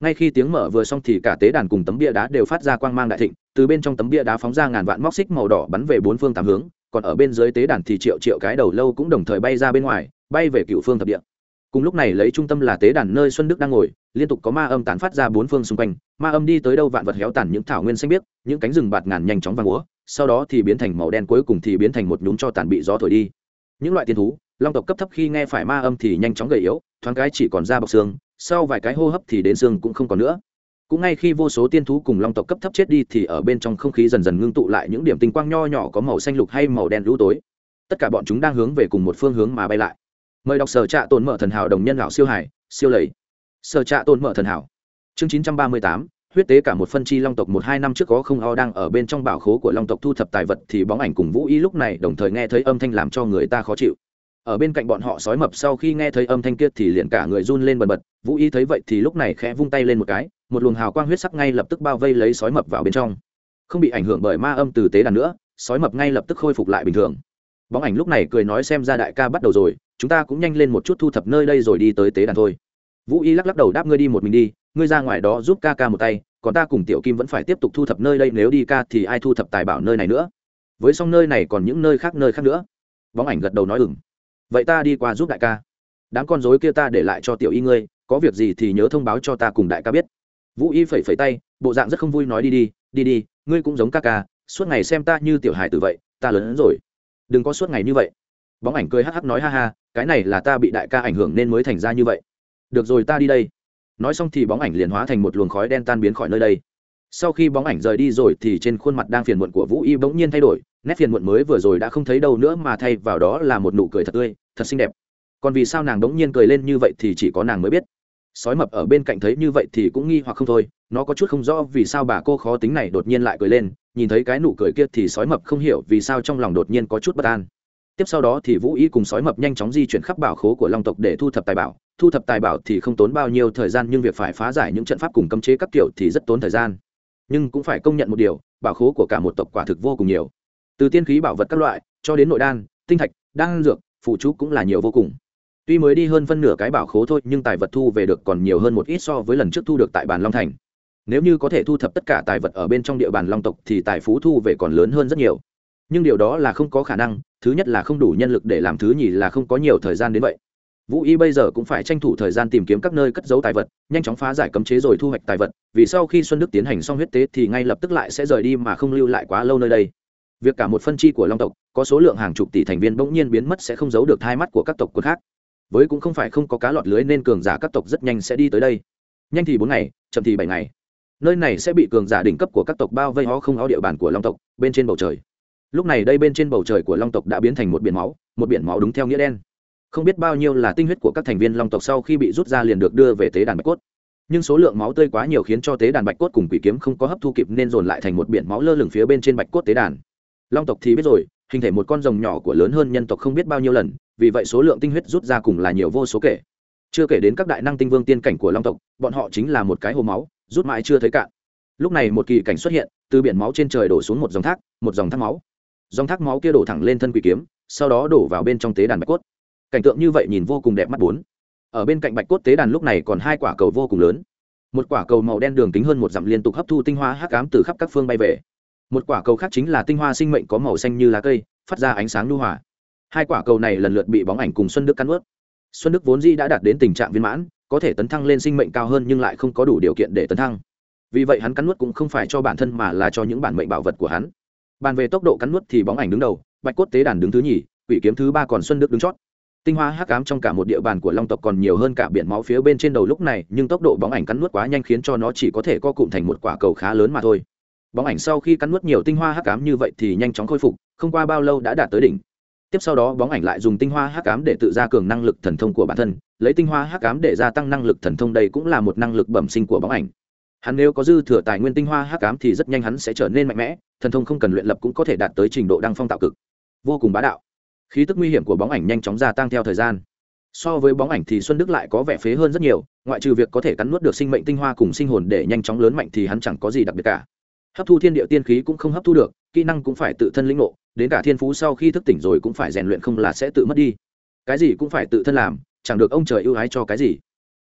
Ngay khi tiếng mở vừa xong thì cả tế đàn cùng tấm bia đá đều phát ra quang mang đại thịnh, từ bên trong tấm bia đá phóng ra ngàn vạn móc xích màu đỏ bắn về bốn phương tám hướng, còn ở bên dưới tế đàn thì triệu triệu cái đầu lâu cũng đồng thời bay ra bên ngoài, bay về cựu phương thập địa. Cùng lúc này lấy trung tâm là tế đàn nơi xuân đức đang ngồi, liên tục có ma âm tán phát ra bốn phương xung quanh, ma âm đi tới đâu vạn vật héo tàn những thảo nguyên xanh biếc, những cánh rừng bạt ngàn nhanh chóng vàng úa sau đó thì biến thành màu đen cuối cùng thì biến thành một nhúm cho tàn bị gió thổi đi. Những loại tiên thú long tộc cấp thấp khi nghe phải ma âm thì nhanh chóng gầy yếu thoáng cái chỉ còn da bọc xương sau vài cái hô hấp thì đến xương cũng không còn nữa. Cũng ngay khi vô số tiên thú cùng long tộc cấp thấp chết đi thì ở bên trong không khí dần dần ngưng tụ lại những điểm tinh quang nho nhỏ có màu xanh lục hay màu đen lũ tối. Tất cả bọn chúng đang hướng về cùng một phương hướng mà bay lại. Mời đọc sở trạ tồn mở thần hảo đồng nhân lão siêu hải siêu lầy. Sở trạ tồn mở thần hảo. Chương 938, huyết tế cả một phân chi long tộc một hai năm trước có không o đang ở bên trong bảo khố của long tộc thu thập tài vật thì bóng ảnh cùng vũ y lúc này đồng thời nghe thấy âm thanh làm cho người ta khó chịu. Ở bên cạnh bọn họ sói mập sau khi nghe thấy âm thanh kia thì liền cả người run lên bần bật, vũ y thấy vậy thì lúc này khẽ vung tay lên một cái, một luồng hào quang huyết sắc ngay lập tức bao vây lấy sói mập vào bên trong. Không bị ảnh hưởng bởi ma âm từ tế đàn nữa, sói mập ngay lập tức khôi phục lại bình thường. Bóng ảnh lúc này cười nói xem ra đại ca bắt đầu rồi, chúng ta cũng nhanh lên một chút thu thập nơi đây rồi đi tới tế đàn thôi. Vũ y lắc lắc đầu đáp ngươi đi một mình đi ngươi ra ngoài đó giúp ca ca một tay, còn ta cùng tiểu kim vẫn phải tiếp tục thu thập nơi đây, nếu đi ca thì ai thu thập tài bảo nơi này nữa? Với xong nơi này còn những nơi khác nơi khác nữa. Bóng ảnh gật đầu nói ừng vậy ta đi qua giúp đại ca. Đám con dối kia ta để lại cho tiểu y ngươi, có việc gì thì nhớ thông báo cho ta cùng đại ca biết. Vũ y phẩy phẩy tay, bộ dạng rất không vui nói, đi đi đi đi, ngươi cũng giống ca ca, suốt ngày xem ta như tiểu hài tử vậy, ta lớn hơn rồi. Đừng có suốt ngày như vậy. Bóng ảnh cười hắc hắc nói, ha ha, cái này là ta bị đại ca ảnh hưởng nên mới thành ra như vậy. Được rồi, ta đi đây nói xong thì bóng ảnh liền hóa thành một luồng khói đen tan biến khỏi nơi đây. Sau khi bóng ảnh rời đi rồi thì trên khuôn mặt đang phiền muộn của vũ y bỗng nhiên thay đổi, nét phiền muộn mới vừa rồi đã không thấy đâu nữa mà thay vào đó là một nụ cười thật tươi, thật xinh đẹp. Còn vì sao nàng bỗng nhiên cười lên như vậy thì chỉ có nàng mới biết. Sói mập ở bên cạnh thấy như vậy thì cũng nghi hoặc không thôi, nó có chút không rõ vì sao bà cô khó tính này đột nhiên lại cười lên, nhìn thấy cái nụ cười kia thì sói mập không hiểu vì sao trong lòng đột nhiên có chút bất an. Tiếp sau đó thì vũ y cùng sói mập nhanh chóng di chuyển khắp bảo khố của long tộc để thu thập tài bảo thu thập tài bảo thì không tốn bao nhiêu thời gian, nhưng việc phải phá giải những trận pháp cùng cấm chế các kiểu thì rất tốn thời gian. Nhưng cũng phải công nhận một điều, bảo khố của cả một tộc quả thực vô cùng nhiều. Từ tiên khí bảo vật các loại, cho đến nội đan, tinh thạch, đan dược phụ chú cũng là nhiều vô cùng. Tuy mới đi hơn phân nửa cái bảo khố thôi, nhưng tài vật thu về được còn nhiều hơn một ít so với lần trước thu được tại bàn long thành. Nếu như có thể thu thập tất cả tài vật ở bên trong địa bàn long tộc thì tài phú thu về còn lớn hơn rất nhiều. Nhưng điều đó là không có khả năng, thứ nhất là không đủ nhân lực để làm thứ nhì là không có nhiều thời gian đến vậy vũ y bây giờ cũng phải tranh thủ thời gian tìm kiếm các nơi cất giấu tài vật, nhanh chóng phá giải cấm chế rồi thu hoạch tài vật, vì sau khi xuân đức tiến hành xong huyết tế thì ngay lập tức lại sẽ rời đi mà không lưu lại quá lâu nơi đây. Việc cả một phân chi của long tộc, có số lượng hàng chục tỷ thành viên bỗng nhiên biến mất sẽ không giấu được hai mắt của các tộc quân khác. Với cũng không phải không có cá lọt lưới nên cường giả các tộc rất nhanh sẽ đi tới đây. Nhanh thì bốn ngày, chậm thì bảy ngày. Nơi này sẽ bị cường giả đỉnh cấp của các tộc bao vây ho không ho địa bàn của long tộc, bên trên bầu trời. Lúc này đây bên trên bầu trời của long tộc đã biến thành một biển máu, một biển máu đúng theo nghĩa đen không biết bao nhiêu là tinh huyết của các thành viên long tộc sau khi bị rút ra liền được đưa về tế đàn bạch cốt. Nhưng số lượng máu tươi quá nhiều khiến cho tế đàn bạch cốt cùng quỷ kiếm không có hấp thu kịp nên dồn lại thành một biển máu lơ lửng phía bên trên bạch cốt tế đàn. Long tộc thì biết rồi, hình thể một con rồng nhỏ của lớn hơn nhân tộc không biết bao nhiêu lần, vì vậy số lượng tinh huyết rút ra cùng là nhiều vô số kể. Chưa kể đến các đại năng tinh vương tiên cảnh của long tộc, bọn họ chính là một cái hồ máu, rút mãi chưa thấy cạn. Lúc này một kỳ cảnh xuất hiện, từ biển máu trên trời đổ xuống một dòng thác, một dòng thác máu. Dòng thác máu kia đổ thẳng lên thân quỷ kiếm, sau đó đổ vào bên trong tế đàn bạch cốt cảnh tượng như vậy nhìn vô cùng đẹp mắt bốn. Ở bên cạnh bạch cốt tế đàn lúc này còn hai quả cầu vô cùng lớn. Một quả cầu màu đen đường kính hơn một dặm liên tục hấp thu tinh hoa hắc ám từ khắp các phương bay về. Một quả cầu khác chính là tinh hoa sinh mệnh có màu xanh như lá cây, phát ra ánh sáng lưu hòa. Hai quả cầu này lần lượt bị bóng ảnh cùng xuân đức cắn ướt xuân đức vốn di đã đạt đến tình trạng viên mãn, có thể tấn thăng lên sinh mệnh cao hơn nhưng lại không có đủ điều kiện để tấn thăng. Vì vậy hắn cắn nuốt cũng không phải cho bản thân mà là cho những bản mệnh bảo vật của hắn. Bàn về tốc độ cắn nuốt thì bóng ảnh đứng đầu, bạch cốt tế đàn đứng thứ nhì, quỷ kiếm thứ ba còn xuân đức đứng chót tinh hoa hắc ám trong cả một địa bàn của long tộc còn nhiều hơn cả biển máu phía bên trên đầu lúc này, nhưng tốc độ bóng ảnh cắn nuốt quá nhanh khiến cho nó chỉ có thể co cụm thành một quả cầu khá lớn mà thôi. Bóng ảnh sau khi cắn nuốt nhiều tinh hoa hắc ám như vậy thì nhanh chóng khôi phục, không qua bao lâu đã đạt tới đỉnh. Tiếp sau đó, bóng ảnh lại dùng tinh hoa hắc ám để tự gia cường năng lực thần thông của bản thân, lấy tinh hoa hắc ám để gia tăng năng lực thần thông đây cũng là một năng lực bẩm sinh của bóng ảnh. Hắn nếu có dư thừa tài nguyên tinh hoa hắc ám thì rất nhanh hắn sẽ trở nên mạnh mẽ, thần thông không cần luyện lập cũng có thể đạt tới trình độ đăng phong tạo cực. Vô cùng bá đạo khí tức nguy hiểm của bóng ảnh nhanh chóng gia tăng theo thời gian. So với bóng ảnh thì xuân đức lại có vẻ phế hơn rất nhiều, ngoại trừ việc có thể cắn nuốt được sinh mệnh tinh hoa cùng sinh hồn để nhanh chóng lớn mạnh thì hắn chẳng có gì đặc biệt cả. Hấp thu thiên địa tiên khí cũng không hấp thu được, kỹ năng cũng phải tự thân lĩnh ngộ, đến cả thiên phú sau khi thức tỉnh rồi cũng phải rèn luyện không là sẽ tự mất đi. Cái gì cũng phải tự thân làm, chẳng được ông trời ưu ái cho cái gì.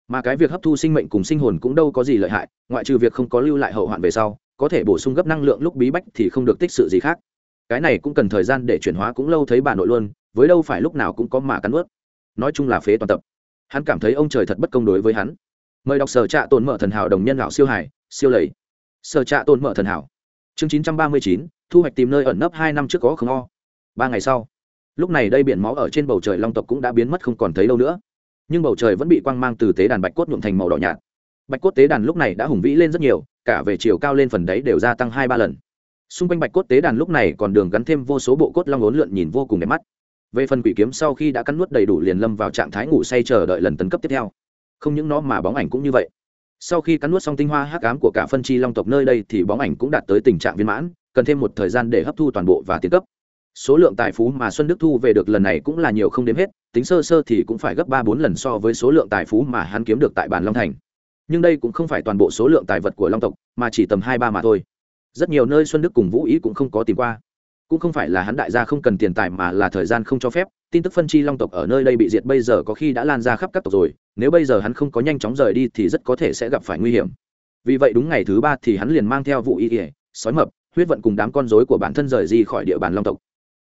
Mà cái việc hấp thu sinh mệnh cùng sinh hồn cũng đâu có gì lợi hại, ngoại trừ việc không có lưu lại hậu hoạn về sau, có thể bổ sung gấp năng lượng lúc bí bách thì không được tích sự gì khác cái này cũng cần thời gian để chuyển hóa cũng lâu thấy bà nội luôn, với đâu phải lúc nào cũng có mà cắn ướt nói chung là phế toàn tập. Hắn cảm thấy ông trời thật bất công đối với hắn. Mời đọc sở trạ tồn mở thần hảo đồng nhân lão siêu hải siêu lầy. Sở trạ tồn mở thần hảo. Chương chín trăm ba mươi chín, thu hoạch tìm nơi ẩn nấp hai năm trước có không o. Ba ngày sau, lúc này đây biển máu ở trên bầu trời long tộc cũng đã biến mất không còn thấy đâu nữa. Nhưng bầu trời vẫn bị quang mang từ tế đàn bạch cốt nhuộm thành màu đỏ nhạt. Bạch cốt tế đàn lúc này đã hùng vĩ lên rất nhiều, cả về chiều cao lên phần đấy đều gia tăng hai ba lần xung quanh bạch cốt tế đàn lúc này còn đường gắn thêm vô số bộ cốt long ốn lượn nhìn vô cùng đẹp mắt. Về phần quỷ kiếm sau khi đã cắn nuốt đầy đủ liền lâm vào trạng thái ngủ say chờ đợi lần tấn cấp tiếp theo. Không những nó mà bóng ảnh cũng như vậy. Sau khi cắn nuốt xong tinh hoa hắc ám của cả phân chi long tộc nơi đây thì bóng ảnh cũng đạt tới tình trạng viên mãn, cần thêm một thời gian để hấp thu toàn bộ và tiến cấp. Số lượng tài phú mà xuân đức thu về được lần này cũng là nhiều không đếm hết, tính sơ sơ thì cũng phải gấp ba bốn lần so với số lượng tài phú mà hắn kiếm được tại bản long thành. Nhưng đây cũng không phải toàn bộ số lượng tài vật của long tộc, mà chỉ tầm hai ba mà thôi rất nhiều nơi xuân đức cùng vũ ý cũng không có tìm qua. Cũng không phải là hắn đại gia không cần tiền tài mà là thời gian không cho phép, tin tức phân chi long tộc ở nơi đây bị diệt bây giờ có khi đã lan ra khắp các tộc rồi, nếu bây giờ hắn không có nhanh chóng rời đi thì rất có thể sẽ gặp phải nguy hiểm. Vì vậy đúng ngày thứ ba thì hắn liền mang theo vụ y ỉa sói mập, huyết vận cùng đám con rối của bản thân rời đi khỏi địa bàn long tộc.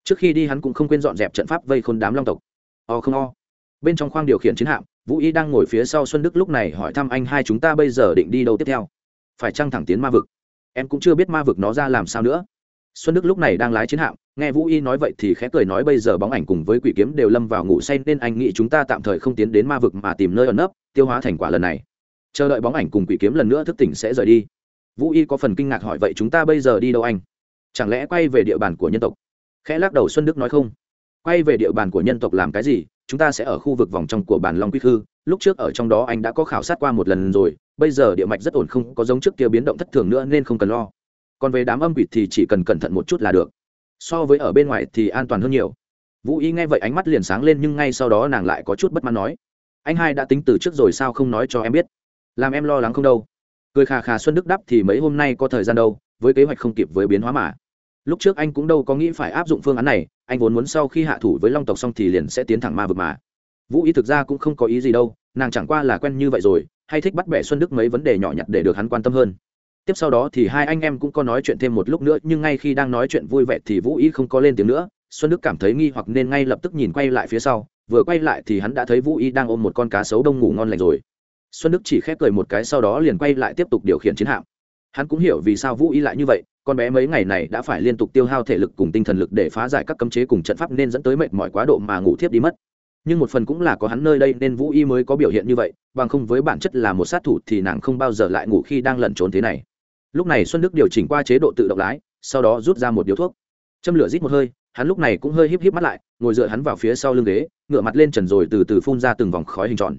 Trước khi đi hắn cũng không quên dọn dẹp trận pháp vây khôn đám long tộc. O không o. Bên trong khoang điều khiển chiến hạm, vũ y đang ngồi phía sau xuân đức lúc này hỏi thăm anh hai chúng ta bây giờ định đi đâu tiếp theo? Phải trăng thẳng tiến ma vực? Em cũng chưa biết ma vực nó ra làm sao nữa. Xuân đức lúc này đang lái chiến hạm, nghe vũ y nói vậy thì khẽ cười nói bây giờ bóng ảnh cùng với quỷ kiếm đều lâm vào ngủ say nên anh nghĩ chúng ta tạm thời không tiến đến ma vực mà tìm nơi ẩn nấp, tiêu hóa thành quả lần này. Chờ đợi bóng ảnh cùng quỷ kiếm lần nữa thức tỉnh sẽ rời đi. Vũ y có phần kinh ngạc hỏi vậy chúng ta bây giờ đi đâu anh? Chẳng lẽ quay về địa bàn của nhân tộc? Khẽ lắc đầu xuân đức nói không. Quay về địa bàn của nhân tộc làm cái gì? Chúng ta sẽ ở khu vực vòng trong của bản long quy khư. Lúc trước ở trong đó anh đã có khảo sát qua một lần rồi bây giờ địa mạch rất ổn, không có giống trước kia biến động thất thường nữa nên không cần lo. Còn về đám âm quỷ thì chỉ cần cẩn thận một chút là được. So với ở bên ngoài thì an toàn hơn nhiều. Vũ y nghe vậy ánh mắt liền sáng lên nhưng ngay sau đó nàng lại có chút bất mãn nói, anh hai đã tính từ trước rồi sao không nói cho em biết? Làm em lo lắng không đâu. Cười khà khà xuân đức đáp, thì mấy hôm nay có thời gian đâu, với kế hoạch không kịp với biến hóa mà. Lúc trước anh cũng đâu có nghĩ phải áp dụng phương án này, anh vốn muốn sau khi hạ thủ với long tộc xong thì liền sẽ tiến thẳng ma vực mà vũ y thực ra cũng không có ý gì đâu, nàng chẳng qua là quen như vậy rồi, hay thích bắt bẻ xuân đức mấy vấn đề nhỏ nhặt để được hắn quan tâm hơn. Tiếp sau đó thì hai anh em cũng có nói chuyện thêm một lúc nữa, nhưng ngay khi đang nói chuyện vui vẻ thì vũ y không có lên tiếng nữa. Xuân đức cảm thấy nghi hoặc nên ngay lập tức nhìn quay lại phía sau, vừa quay lại thì hắn đã thấy vũ y đang ôm một con cá sấu đông ngủ ngon lành rồi. Xuân đức chỉ khép cười một cái sau đó liền quay lại tiếp tục điều khiển chiến hạm. Hắn cũng hiểu vì sao vũ y lại như vậy, con bé mấy ngày này đã phải liên tục tiêu hao thể lực cùng tinh thần lực để phá giải các cấm chế cùng trận pháp nên dẫn tới mệt mỏi quá độ mà ngủ thiếp đi mất nhưng một phần cũng là có hắn nơi đây nên vũ y mới có biểu hiện như vậy, bằng không với bản chất là một sát thủ thì nàng không bao giờ lại ngủ khi đang lẩn trốn thế này. Lúc này xuân đức điều chỉnh qua chế độ tự động lái, sau đó rút ra một điếu thuốc. Châm lửa rít một hơi, hắn lúc này cũng hơi híp híp mắt lại, ngồi dựa hắn vào phía sau lưng ghế ngựa mặt lên trần rồi từ từ phun ra từng vòng khói hình tròn.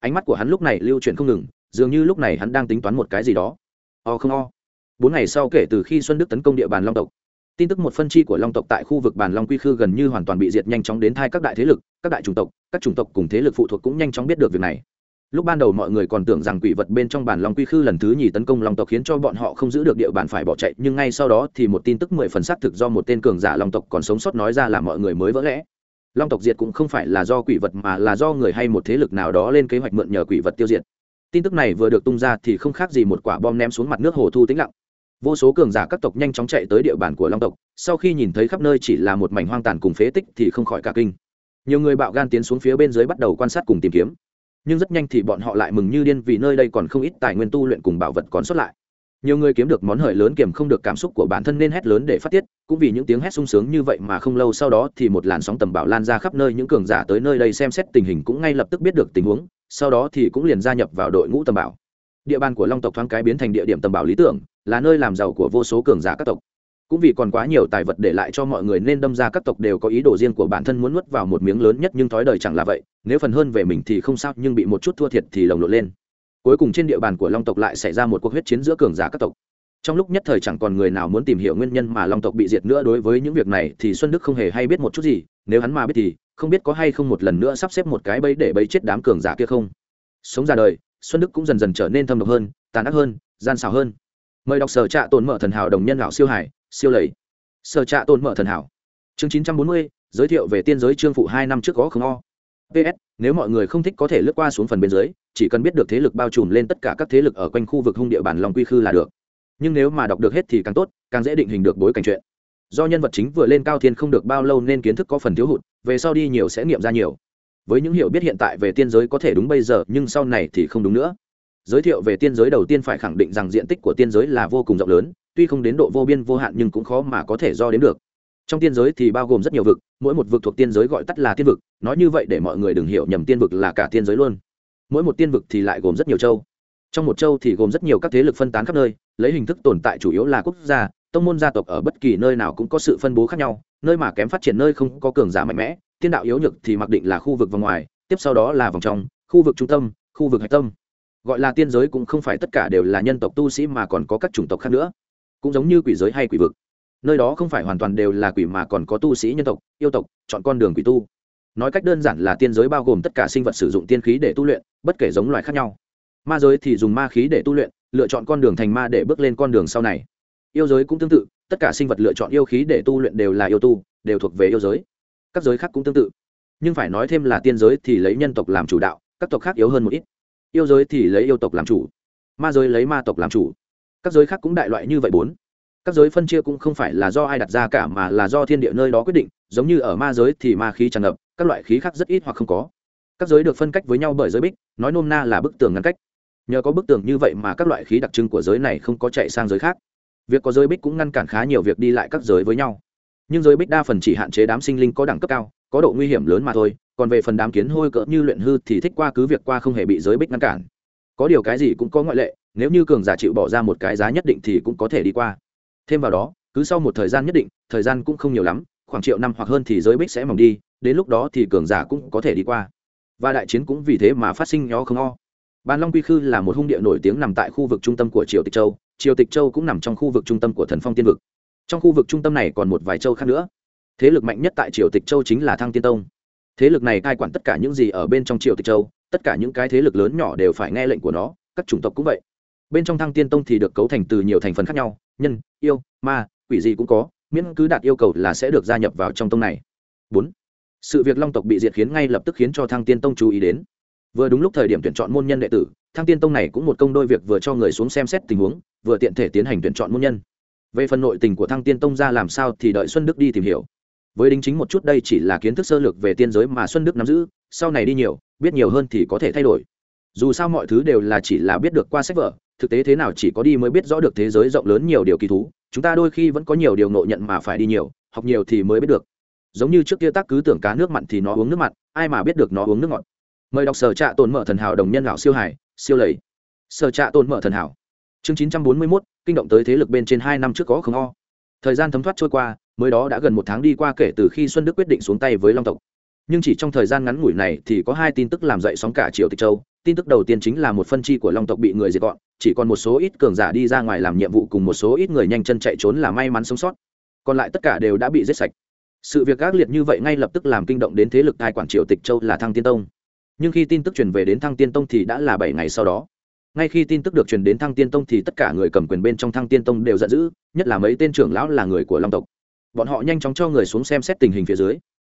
Ánh mắt của hắn lúc này lưu chuyển không ngừng, dường như lúc này hắn đang tính toán một cái gì đó. O không o. Bốn ngày sau kể từ khi xuân đức tấn công địa bàn long tộc tin tức một phân chi của long tộc tại khu vực bàn long quy khư gần như hoàn toàn bị diệt nhanh chóng đến thai các đại thế lực, các đại chủng tộc, các chủng tộc cùng thế lực phụ thuộc cũng nhanh chóng biết được việc này. Lúc ban đầu mọi người còn tưởng rằng quỷ vật bên trong bản long quy khư lần thứ nhì tấn công long tộc khiến cho bọn họ không giữ được địa bàn phải bỏ chạy, nhưng ngay sau đó thì một tin tức mười phần xác thực do một tên cường giả long tộc còn sống sót nói ra là mọi người mới vỡ lẽ. Long tộc diệt cũng không phải là do quỷ vật mà là do người hay một thế lực nào đó lên kế hoạch mượn nhờ quỷ vật tiêu diệt. Tin tức này vừa được tung ra thì không khác gì một quả bom ném xuống mặt nước hồ thu tĩnh lặng vô số cường giả các tộc nhanh chóng chạy tới địa bàn của long tộc, sau khi nhìn thấy khắp nơi chỉ là một mảnh hoang tàn cùng phế tích thì không khỏi cả kinh. Nhiều người bạo gan tiến xuống phía bên dưới bắt đầu quan sát cùng tìm kiếm. Nhưng rất nhanh thì bọn họ lại mừng như điên vì nơi đây còn không ít tài nguyên tu luyện cùng bảo vật còn xuất lại. Nhiều người kiếm được món hời lớn kiềm không được cảm xúc của bản thân nên hét lớn để phát tiết, cũng vì những tiếng hét sung sướng như vậy mà không lâu sau đó thì một làn sóng tầm bảo lan ra khắp nơi, những cường giả tới nơi đây xem xét tình hình cũng ngay lập tức biết được tình huống, sau đó thì cũng liền gia nhập vào đội ngũ tầm bảo địa bàn của long tộc thoáng cái biến thành địa điểm tầm bảo lý tưởng là nơi làm giàu của vô số cường giả các tộc. Cũng vì còn quá nhiều tài vật để lại cho mọi người nên đâm ra các tộc đều có ý đồ riêng của bản thân muốn nuốt vào một miếng lớn nhất nhưng thói đời chẳng là vậy, nếu phần hơn về mình thì không sao, nhưng bị một chút thua thiệt thì lồng lộn lên. Cuối cùng trên địa bàn của long tộc lại xảy ra một cuộc huyết chiến giữa cường giả các tộc. Trong lúc nhất thời chẳng còn người nào muốn tìm hiểu nguyên nhân mà long tộc bị diệt nữa, đối với những việc này thì xuân đức không hề hay biết một chút gì, nếu hắn mà biết thì không biết có hay không một lần nữa sắp xếp một cái bẫy để bẫy chết đám cường giả kia không. Sống ra đời, xuân đức cũng dần dần trở nên thâm độc hơn, tàn ác hơn, gian xào hơn mời đọc sở trạ tồn mở thần hảo đồng nhân lão siêu hải, siêu lầy. Sở trạ tồn mở thần hảo. Chương chín trăm bốn mươi, giới thiệu về tiên giới trương phụ hai năm trước có không o. Ps nếu mọi người không thích có thể lướt qua xuống phần bên dưới, chỉ cần biết được thế lực bao trùm lên tất cả các thế lực ở quanh khu vực hung địa bàn long quy khư là được. Nhưng nếu mà đọc được hết thì càng tốt, càng dễ định hình được bối cảnh chuyện. Do nhân vật chính vừa lên cao thiên không được bao lâu nên kiến thức có phần thiếu hụt, về sau đi nhiều sẽ nghiệm ra nhiều. Với những hiểu biết hiện tại về tiên giới có thể đúng bây giờ, nhưng sau này thì không đúng nữa giới thiệu về tiên giới đầu tiên phải khẳng định rằng diện tích của tiên giới là vô cùng rộng lớn, tuy không đến độ vô biên vô hạn nhưng cũng khó mà có thể do đến được. Trong tiên giới thì bao gồm rất nhiều vực, mỗi một vực thuộc tiên giới gọi tắt là tiên vực, nói như vậy để mọi người đừng hiểu nhầm tiên vực là cả tiên giới luôn. Mỗi một tiên vực thì lại gồm rất nhiều châu. Trong một châu thì gồm rất nhiều các thế lực phân tán khắp nơi, lấy hình thức tồn tại chủ yếu là quốc gia, tông môn gia tộc ở bất kỳ nơi nào cũng có sự phân bố khác nhau, nơi mà kém phát triển nơi không có cường giả mạnh mẽ, tiên đạo yếu nhược thì mặc định là khu vực vòng ngoài, tiếp sau đó là vòng trong, khu vực trung tâm, khu vực hạch tâm gọi là tiên giới cũng không phải tất cả đều là nhân tộc tu sĩ mà còn có các chủng tộc khác nữa. Cũng giống như quỷ giới hay quỷ vực. Nơi đó không phải hoàn toàn đều là quỷ mà còn có tu sĩ nhân tộc, yêu tộc, chọn con đường quỷ tu. Nói cách đơn giản là tiên giới bao gồm tất cả sinh vật sử dụng tiên khí để tu luyện, bất kể giống loài khác nhau. Ma giới thì dùng ma khí để tu luyện, lựa chọn con đường thành ma để bước lên con đường sau này. Yêu giới cũng tương tự, tất cả sinh vật lựa chọn yêu khí để tu luyện đều là yêu tu, đều thuộc về yêu giới. Các giới khác cũng tương tự. Nhưng phải nói thêm là tiên giới thì lấy nhân tộc làm chủ đạo, các tộc khác yếu hơn một ít yêu giới thì lấy yêu tộc làm chủ, ma giới lấy ma tộc làm chủ. Các giới khác cũng đại loại như vậy bốn. Các giới phân chia cũng không phải là do ai đặt ra cả mà là do thiên địa nơi đó quyết định, giống như ở ma giới thì ma khí tràn ngập, các loại khí khác rất ít hoặc không có. Các giới được phân cách với nhau bởi giới bích, nói nôm na là bức tường ngăn cách. Nhờ có bức tường như vậy mà các loại khí đặc trưng của giới này không có chạy sang giới khác. Việc có giới bích cũng ngăn cản khá nhiều việc đi lại các giới với nhau. Nhưng giới bích đa phần chỉ hạn chế đám sinh linh có đẳng cấp cao có độ nguy hiểm lớn mà thôi còn về phần đám kiến hôi cỡ như luyện hư thì thích qua cứ việc qua không hề bị giới bích ngăn cản. Có điều cái gì cũng có ngoại lệ nếu như cường giả chịu bỏ ra một cái giá nhất định thì cũng có thể đi qua. Thêm vào đó cứ sau một thời gian nhất định thời gian cũng không nhiều lắm khoảng triệu năm hoặc hơn thì giới bích sẽ mỏng đi đến lúc đó thì cường giả cũng có thể đi qua. Và đại chiến cũng vì thế mà phát sinh nho không o. Ban Long Quy Khư là một hung địa nổi tiếng nằm tại khu vực trung tâm của Triều Tịch Châu, Triều Tịch Châu cũng nằm trong khu vực trung tâm của Thần Phong Tiên vực. Trong khu vực trung tâm này còn một vài châu khác nữa. Thế lực mạnh nhất tại Triều Tịch Châu chính là Thăng Tiên Tông. Thế lực này cai quản tất cả những gì ở bên trong Triều Tịch Châu, tất cả những cái thế lực lớn nhỏ đều phải nghe lệnh của nó, các chủng tộc cũng vậy. Bên trong Thăng Tiên Tông thì được cấu thành từ nhiều thành phần khác nhau, nhân, yêu, ma, quỷ gì cũng có, miễn cứ đạt yêu cầu là sẽ được gia nhập vào trong tông này. Bốn, Sự việc Long tộc bị diệt khiến ngay lập tức khiến cho Thăng Tiên Tông chú ý đến vừa đúng lúc thời điểm tuyển chọn môn nhân đệ tử thăng tiên tông này cũng một công đôi việc vừa cho người xuống xem xét tình huống vừa tiện thể tiến hành tuyển chọn môn nhân về phần nội tình của thăng tiên tông ra làm sao thì đợi xuân đức đi tìm hiểu với đính chính một chút đây chỉ là kiến thức sơ lược về tiên giới mà xuân đức nắm giữ, sau này đi nhiều, biết nhiều hơn thì có thể thay đổi. Dù sao mọi thứ đều là chỉ là biết được qua sách vở, thực tế thế nào chỉ có đi mới biết rõ được thế giới rộng lớn nhiều điều kỳ thú, chúng ta đôi khi vẫn có nhiều điều nộ nhận mà phải đi nhiều, học nhiều thì mới biết được. Giống như trước kia tác cứ tưởng cá nước mặn thì nó uống nước mặn, ai mà biết được nó uống nước ngọt. Mời đọc sở trạ tồn mở thần hảo đồng nhân lão siêu hải siêu lầy. Sở trạ tồn mở thần hảo. Chương chín trăm bốn mươi mốt, kinh động tới thế lực bên trên hai năm trước có không o. Thời gian thấm thoát trôi qua mới đó đã gần một tháng đi qua kể từ khi xuân đức quyết định xuống tay với long tộc. Nhưng chỉ trong thời gian ngắn ngủi này thì có hai tin tức làm dậy sóng cả triều tịch châu. Tin tức đầu tiên chính là một phân chi của long tộc bị người diệt gọn, chỉ còn một số ít cường giả đi ra ngoài làm nhiệm vụ cùng một số ít người nhanh chân chạy trốn là may mắn sống sót. Còn lại tất cả đều đã bị giết sạch. Sự việc ác liệt như vậy ngay lập tức làm kinh động đến thế lực cai quản triều tịch châu là thăng tiên tông. Nhưng khi tin tức truyền về đến thăng tiên tông thì đã là bảy ngày sau đó. Ngay khi tin tức được truyền đến thăng tiên tông thì tất cả người cầm quyền bên trong thăng tiên tông đều giận dữ, nhất là mấy tên trưởng lão là người của long tộc bọn họ nhanh chóng cho người xuống xem xét tình hình phía dưới.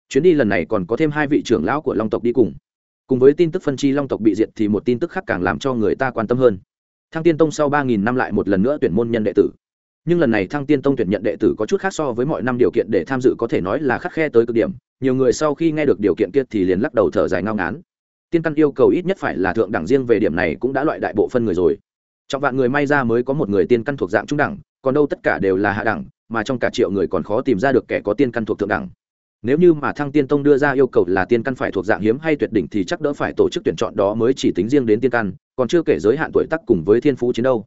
Chuyến đi lần này còn có thêm hai vị trưởng lão của long tộc đi cùng. Cùng với tin tức phân chi long tộc bị diệt thì một tin tức khác càng làm cho người ta quan tâm hơn. Thăng tiên tông sau ba nghìn năm lại một lần nữa tuyển môn nhân đệ tử. Nhưng lần này thăng tiên tông tuyển nhận đệ tử có chút khác so với mọi năm điều kiện để tham dự có thể nói là khắc khe tới cực điểm. Nhiều người sau khi nghe được điều kiện kia thì liền lắc đầu thở dài ngao ngán. Tiên căn yêu cầu ít nhất phải là thượng đẳng riêng về điểm này cũng đã loại đại bộ phân người rồi. Trong vạn người may ra mới có một người tiên căn thuộc dạng trung đẳng, còn đâu tất cả đều là hạ đẳng mà trong cả triệu người còn khó tìm ra được kẻ có tiên căn thuộc thượng đẳng. Nếu như mà thăng tiên tông đưa ra yêu cầu là tiên căn phải thuộc dạng hiếm hay tuyệt đỉnh thì chắc đỡ phải tổ chức tuyển chọn đó mới chỉ tính riêng đến tiên căn, còn chưa kể giới hạn tuổi tác cùng với thiên phú chiến đâu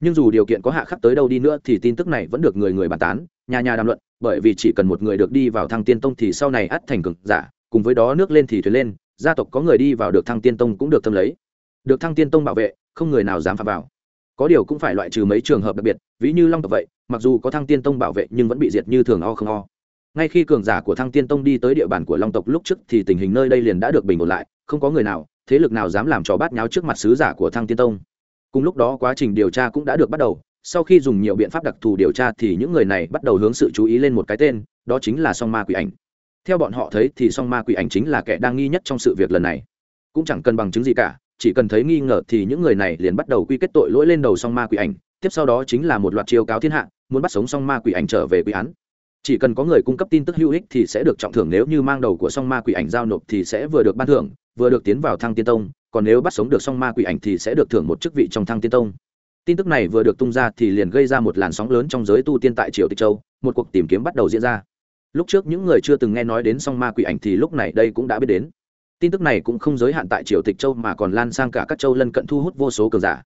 nhưng dù điều kiện có hạ khắc tới đâu đi nữa thì tin tức này vẫn được người người bàn tán, nhà nhà đàm luận, bởi vì chỉ cần một người được đi vào thăng tiên tông thì sau này ắt thành cực giả, cùng với đó nước lên thì thuyền lên, gia tộc có người đi vào được thăng tiên tông cũng được thâm lấy. Được thăng tiên tông bảo vệ, không người nào dám phạm vào. Có điều cũng phải loại trừ mấy trường hợp đặc biệt, ví như long tộc vậy mặc dù có thăng tiên tông bảo vệ nhưng vẫn bị diệt như thường o không o. Ngay khi cường giả của thăng tiên tông đi tới địa bàn của long tộc lúc trước thì tình hình nơi đây liền đã được bình ổn lại, không có người nào, thế lực nào dám làm trò bát nháo trước mặt sứ giả của thăng tiên tông. Cùng lúc đó quá trình điều tra cũng đã được bắt đầu, sau khi dùng nhiều biện pháp đặc thù điều tra thì những người này bắt đầu hướng sự chú ý lên một cái tên, đó chính là song ma quỷ ảnh. Theo bọn họ thấy thì song ma quỷ ảnh chính là kẻ đang nghi nhất trong sự việc lần này. Cũng chẳng cần bằng chứng gì cả, chỉ cần thấy nghi ngờ thì những người này liền bắt đầu quy kết tội lỗi lên đầu song ma quỷ ảnh, tiếp sau đó chính là một loạt chiêu cáo thiên hạ muốn bắt sống song ma quỷ ảnh trở về quỷ án. Chỉ cần có người cung cấp tin tức hữu ích thì sẽ được trọng thưởng, nếu như mang đầu của song ma quỷ ảnh giao nộp thì sẽ vừa được ban thưởng, vừa được tiến vào thăng tiên tông, còn nếu bắt sống được song ma quỷ ảnh thì sẽ được thưởng một chức vị trong thăng tiên tông. Tin tức này vừa được tung ra thì liền gây ra một làn sóng lớn trong giới tu tiên tại triều tịch châu, một cuộc tìm kiếm bắt đầu diễn ra. Lúc trước những người chưa từng nghe nói đến song ma quỷ ảnh thì lúc này đây cũng đã biết đến. Tin tức này cũng không giới hạn tại triều tịch châu mà còn lan sang cả các châu lân cận thu hút vô số cường giả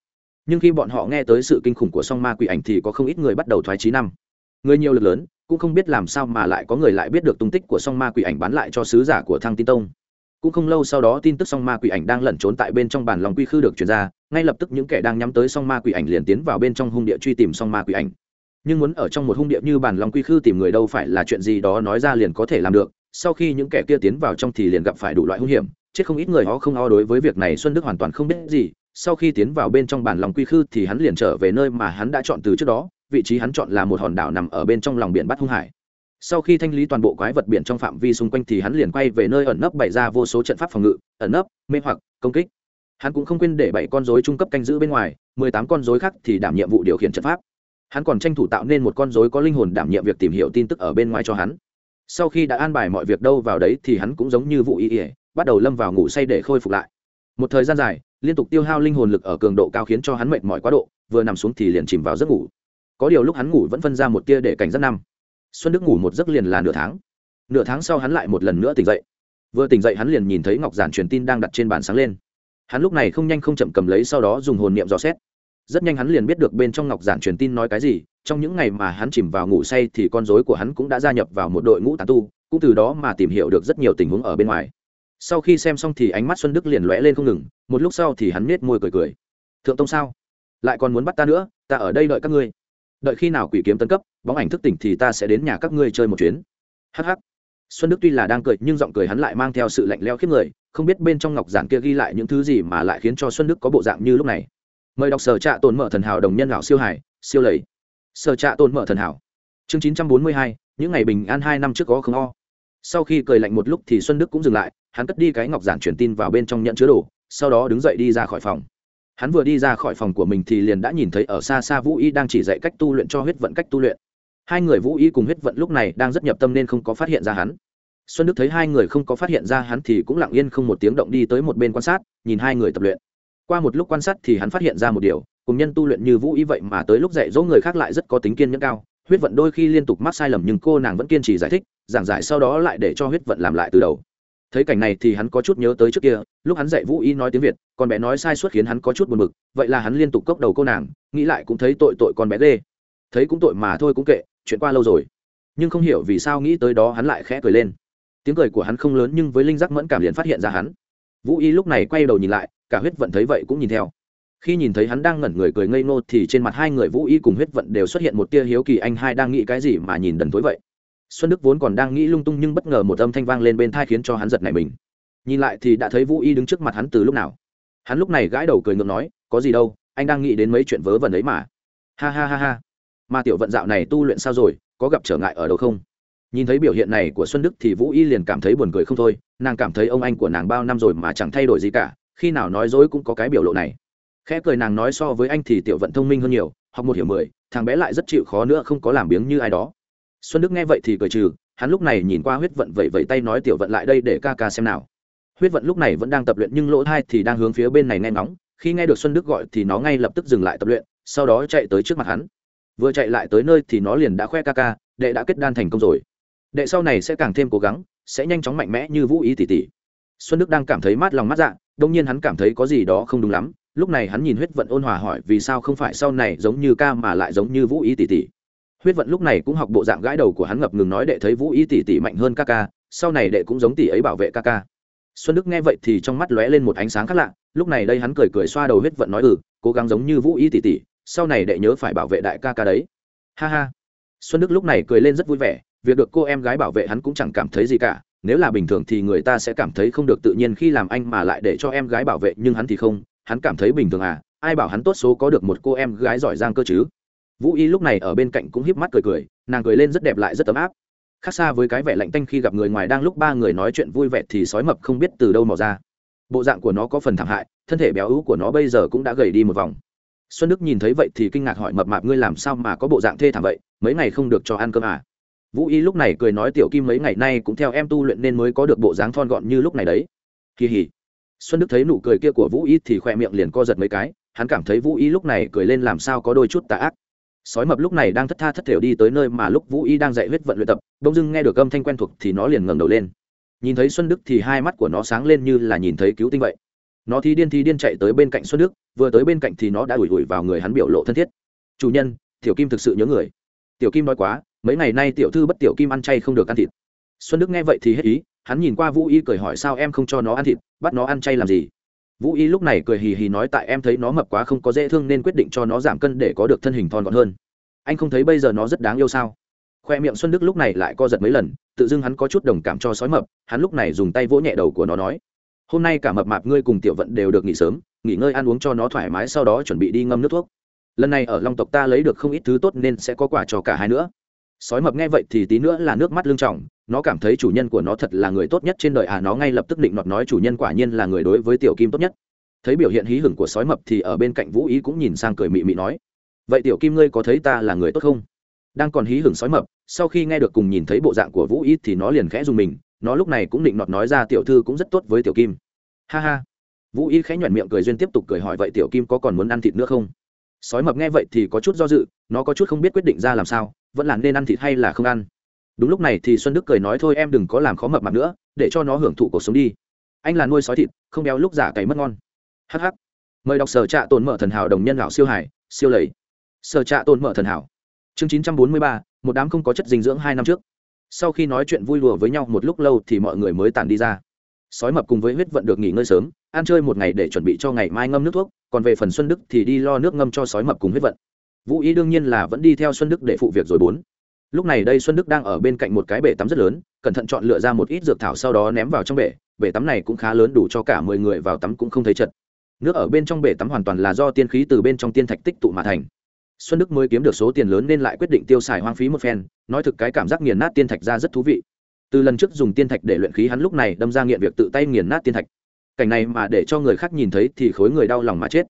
nhưng khi bọn họ nghe tới sự kinh khủng của song ma quỷ ảnh thì có không ít người bắt đầu thoái trí năm. Người nhiều lực lớn, cũng không biết làm sao mà lại có người lại biết được tung tích của song ma quỷ ảnh bán lại cho sứ giả của thăng tin tông. Cũng không lâu sau đó tin tức song ma quỷ ảnh đang lẩn trốn tại bên trong bản lòng quy khư được truyền ra, ngay lập tức những kẻ đang nhắm tới song ma quỷ ảnh liền tiến vào bên trong hung địa truy tìm song ma quỷ ảnh. Nhưng muốn ở trong một hung địa như bản lòng quy khư tìm người đâu phải là chuyện gì đó nói ra liền có thể làm được, sau khi những kẻ kia tiến vào trong thì liền gặp phải đủ loại hung hiểm, chết không ít người, họ không o đối với việc này, xuân đức hoàn toàn không biết gì sau khi tiến vào bên trong bản lòng quy khư thì hắn liền trở về nơi mà hắn đã chọn từ trước đó, vị trí hắn chọn là một hòn đảo nằm ở bên trong lòng biển bắt hung hải. Sau khi thanh lý toàn bộ quái vật biển trong phạm vi xung quanh thì hắn liền quay về nơi ẩn nấp bày ra vô số trận pháp phòng ngự, ẩn nấp, mê hoặc, công kích. Hắn cũng không quên để bảy con dối trung cấp canh giữ bên ngoài, mười tám con dối khác thì đảm nhiệm vụ điều khiển trận pháp. Hắn còn tranh thủ tạo nên một con dối có linh hồn đảm nhiệm việc tìm hiểu tin tức ở bên ngoài cho hắn. Sau khi đã an bài mọi việc đâu vào đấy thì hắn cũng giống như vụ ý ỉa bắt đầu lâm vào ngủ say để khôi phục lại một thời gian dài, liên tục tiêu hao linh hồn lực ở cường độ cao khiến cho hắn mệt mỏi quá độ, vừa nằm xuống thì liền chìm vào giấc ngủ. Có điều lúc hắn ngủ vẫn phân ra một tia để cảnh giác năm. Xuân đức ngủ một giấc liền là nửa tháng. Nửa tháng sau hắn lại một lần nữa tỉnh dậy. Vừa tỉnh dậy hắn liền nhìn thấy ngọc giản truyền tin đang đặt trên bàn sáng lên. Hắn lúc này không nhanh không chậm cầm lấy sau đó dùng hồn niệm dò xét. Rất nhanh hắn liền biết được bên trong ngọc giản truyền tin nói cái gì, trong những ngày mà hắn chìm vào ngủ say thì con dối của hắn cũng đã gia nhập vào một đội ngũ tán tu, cũng từ đó mà tìm hiểu được rất nhiều tình huống ở bên ngoài sau khi xem xong thì ánh mắt xuân đức liền lóe lên không ngừng, một lúc sau thì hắn nết môi cười cười. Thượng tông sao? Lại còn muốn bắt ta nữa? Ta ở đây đợi các ngươi. Đợi khi nào quỷ kiếm tân cấp, bóng ảnh thức tỉnh thì ta sẽ đến nhà các ngươi chơi một chuyến. Hh xuân đức tuy là đang cười, nhưng giọng cười hắn lại mang theo sự lạnh leo khiếp người, không biết bên trong ngọc giản kia ghi lại những thứ gì mà lại khiến cho xuân đức có bộ dạng như lúc này. Mời đọc sở trạ tồn mở thần hảo đồng nhân lão siêu hải, siêu lầy. Sở trạ tồn mở thần hảo. Chương chín trăm bốn mươi hai, những ngày bình an hai năm trước có không o sau khi cười lạnh một lúc thì xuân đức cũng dừng lại, hắn cất đi cái ngọc giản truyền tin vào bên trong nhận chứa đồ, sau đó đứng dậy đi ra khỏi phòng. Hắn vừa đi ra khỏi phòng của mình thì liền đã nhìn thấy ở xa xa vũ y đang chỉ dạy cách tu luyện cho huyết vận cách tu luyện. Hai người vũ y cùng huyết vận lúc này đang rất nhập tâm nên không có phát hiện ra hắn. Xuân đức thấy hai người không có phát hiện ra hắn thì cũng lặng yên không một tiếng động đi tới một bên quan sát, nhìn hai người tập luyện. Qua một lúc quan sát thì hắn phát hiện ra một điều, cùng nhân tu luyện như vũ y vậy mà tới lúc dạy dỗ người khác lại rất có tính kiên nhẫn cao. Huyết vận đôi khi liên tục mắc sai lầm nhưng cô nàng vẫn kiên trì giải thích giảng giải sau đó lại để cho huyết vận làm lại từ đầu. Thấy cảnh này thì hắn có chút nhớ tới trước kia, lúc hắn dạy vũ y nói tiếng việt, con bé nói sai suốt khiến hắn có chút buồn bực, vậy là hắn liên tục cốc đầu cô nàng, nghĩ lại cũng thấy tội tội con bé ghê. Thấy cũng tội mà thôi cũng kệ, chuyện qua lâu rồi. Nhưng không hiểu vì sao nghĩ tới đó hắn lại khẽ cười lên. Tiếng cười của hắn không lớn nhưng với linh giác mẫn cảm liền phát hiện ra hắn. Vũ y lúc này quay đầu nhìn lại, cả huyết vận thấy vậy cũng nhìn theo. Khi nhìn thấy hắn đang ngẩn người cười ngây ngô thì trên mặt hai người vũ y cùng huyết vận đều xuất hiện một tia hiếu kỳ, anh hai đang nghĩ cái gì mà nhìn đần thối vậy? Xuân đức vốn còn đang nghĩ lung tung nhưng bất ngờ một âm thanh vang lên bên thai khiến cho hắn giật nảy mình. Nhìn lại thì đã thấy vũ y đứng trước mặt hắn từ lúc nào. Hắn lúc này gãi đầu cười ngượng nói, có gì đâu, anh đang nghĩ đến mấy chuyện vớ vẩn ấy mà. Ha ha ha ha. Mà tiểu vận dạo này tu luyện sao rồi, có gặp trở ngại ở đâu không? Nhìn thấy biểu hiện này của xuân đức thì vũ y liền cảm thấy buồn cười không thôi, nàng cảm thấy ông anh của nàng bao năm rồi mà chẳng thay đổi gì cả, khi nào nói dối cũng có cái biểu lộ này. Khẽ cười nàng nói so với anh thì tiểu vận thông minh hơn nhiều, học một hiểu mười, thằng bé lại rất chịu khó nữa không có làm biếng như ai đó xuân đức nghe vậy thì cười trừ, hắn lúc này nhìn qua huyết vận vậy vậy tay nói tiểu vận lại đây để ca ca xem nào. Huyết vận lúc này vẫn đang tập luyện nhưng lỗ thai thì đang hướng phía bên này nghe ngóng, khi nghe được xuân đức gọi thì nó ngay lập tức dừng lại tập luyện, sau đó chạy tới trước mặt hắn. Vừa chạy lại tới nơi thì nó liền đã khoe ca ca, đệ đã kết đan thành công rồi. Đệ sau này sẽ càng thêm cố gắng, sẽ nhanh chóng mạnh mẽ như vũ ý tỷ tỷ. Xuân đức đang cảm thấy mát lòng mát dạ đông nhiên hắn cảm thấy có gì đó không đúng lắm, lúc này hắn nhìn huyết vận ôn hòa hỏi vì sao không phải sau này giống như ca mà lại giống như vũ ý tỷ tỷ huyết vận lúc này cũng học bộ dạng gãi đầu của hắn ngập ngừng nói đệ thấy vũ Y tỷ tỷ mạnh hơn ca ca, sau này đệ cũng giống tỷ ấy bảo vệ ca ca. Xuân đức nghe vậy thì trong mắt lóe lên một ánh sáng khác lạ, lúc này đây hắn cười cười xoa đầu huyết vận nói ừ cố gắng giống như vũ Y tỷ tỷ, sau này đệ nhớ phải bảo vệ đại ca ca đấy. Ha ha. Xuân đức lúc này cười lên rất vui vẻ, việc được cô em gái bảo vệ hắn cũng chẳng cảm thấy gì cả, nếu là bình thường thì người ta sẽ cảm thấy không được tự nhiên khi làm anh mà lại để cho em gái bảo vệ, nhưng hắn thì không, hắn cảm thấy bình thường à ai bảo hắn tốt số có được một cô em gái giỏi giang cơ chứ? Vũ y lúc này ở bên cạnh cũng híp mắt cười cười, nàng cười lên rất đẹp lại rất ấm áp. Khác xa với cái vẻ lạnh tanh khi gặp người ngoài đang lúc ba người nói chuyện vui vẻ thì sói mập không biết từ đâu mò ra. Bộ dạng của nó có phần thảm hại, thân thể béo ú của nó bây giờ cũng đã gầy đi một vòng. Xuân đức nhìn thấy vậy thì kinh ngạc hỏi mập mạp ngươi làm sao mà có bộ dạng thê thảm vậy, mấy ngày không được cho ăn cơm à? Vũ y lúc này cười nói tiểu kim mấy ngày nay cũng theo em tu luyện nên mới có được bộ dáng thon gọn như lúc này đấy. Kỳ hỉ. Xuân đức thấy nụ cười kia của vũ y thì khoe miệng liền co giật mấy cái, hắn cảm thấy vũ y lúc này cười lên làm sao có đôi chút tà ác sói mập lúc này đang thất tha thất thểu đi tới nơi mà lúc vũ y đang dạy huyết vận luyện tập, bỗng dưng nghe được âm thanh quen thuộc thì nó liền ngẩng đầu lên. Nhìn thấy xuân đức thì hai mắt của nó sáng lên như là nhìn thấy cứu tinh vậy. Nó thi điên thi điên chạy tới bên cạnh xuân đức, vừa tới bên cạnh thì nó đã ủi ủi vào người hắn biểu lộ thân thiết. Chủ nhân, tiểu kim thực sự nhớ người. Tiểu kim nói quá, mấy ngày nay tiểu thư bất tiểu kim ăn chay không được ăn thịt. Xuân đức nghe vậy thì hết ý, hắn nhìn qua vũ y cười hỏi sao em không cho nó ăn thịt, bắt nó ăn chay làm gì? Vũ y lúc này cười hì hì nói tại em thấy nó mập quá không có dễ thương nên quyết định cho nó giảm cân để có được thân hình thon gọn hơn. Anh không thấy bây giờ nó rất đáng yêu sao? Khoe miệng xuân đức lúc này lại co giật mấy lần, tự dưng hắn có chút đồng cảm cho sói mập, hắn lúc này dùng tay vỗ nhẹ đầu của nó nói, hôm nay cả mập mạp ngươi cùng tiểu vận đều được nghỉ sớm, nghỉ ngơi ăn uống cho nó thoải mái sau đó chuẩn bị đi ngâm nước thuốc. Lần này ở long tộc ta lấy được không ít thứ tốt nên sẽ có quả cho cả hai nữa. Sói mập nghe vậy thì tí nữa là nước mắt lưng trỏng nó cảm thấy chủ nhân của nó thật là người tốt nhất trên đời à nó ngay lập tức định nọt nói chủ nhân quả nhiên là người đối với tiểu kim tốt nhất. Thấy biểu hiện hí hửng của sói mập thì ở bên cạnh vũ ý cũng nhìn sang cười mị mị nói, vậy tiểu kim ngươi có thấy ta là người tốt không? Đang còn hí hửng sói mập, sau khi nghe được cùng nhìn thấy bộ dạng của vũ ý thì nó liền khẽ dùng mình, nó lúc này cũng định nọt nói ra tiểu thư cũng rất tốt với tiểu kim. Ha ha. Vũ ý khẽ nhoẻn miệng cười duyên tiếp tục cười hỏi, vậy tiểu kim có còn muốn ăn thịt nữa không? Sói mập nghe vậy thì có chút do dự, nó có chút không biết quyết định ra làm sao, vẫn là nên ăn thịt hay là không ăn đúng lúc này thì xuân đức cười nói, thôi em đừng có làm khó mập mạp nữa, để cho nó hưởng thụ cuộc sống đi. Anh là nuôi sói thịt, không béo lúc giả cày mất ngon. Hh mời đọc sở trạ tồn mở thần hảo đồng nhân lão siêu hải siêu lầy. Sở trạ tồn mở thần hảo. Chương chín trăm bốn mươi ba, một đám không có chất dinh dưỡng hai năm trước. Sau khi nói chuyện vui đùa với nhau một lúc lâu thì mọi người mới tàn đi ra. Sói mập cùng với huyết vận được nghỉ ngơi sớm, ăn chơi một ngày để chuẩn bị cho ngày mai ngâm nước thuốc, còn về phần xuân đức thì đi lo nước ngâm cho sói mập cùng huyết vận. Vũ ý đương nhiên là vẫn đi theo xuân đức để phụ việc rồi bốn lúc này đây xuân đức đang ở bên cạnh một cái bể tắm rất lớn, cẩn thận chọn lựa ra một ít dược thảo sau đó ném vào trong bể. Bể tắm này cũng khá lớn đủ cho cả mười người vào tắm cũng không thấy chật. Nước ở bên trong bể tắm hoàn toàn là do tiên khí từ bên trong tiên thạch tích tụ mà thành. Xuân đức mới kiếm được số tiền lớn nên lại quyết định tiêu xài hoang phí một phen, nói thực cái cảm giác nghiền nát tiên thạch ra rất thú vị. Từ lần trước dùng tiên thạch để luyện khí hắn lúc này đâm ra nghiện việc tự tay nghiền nát tiên thạch. Cảnh này mà để cho người khác nhìn thấy thì khối người đau lòng mà chết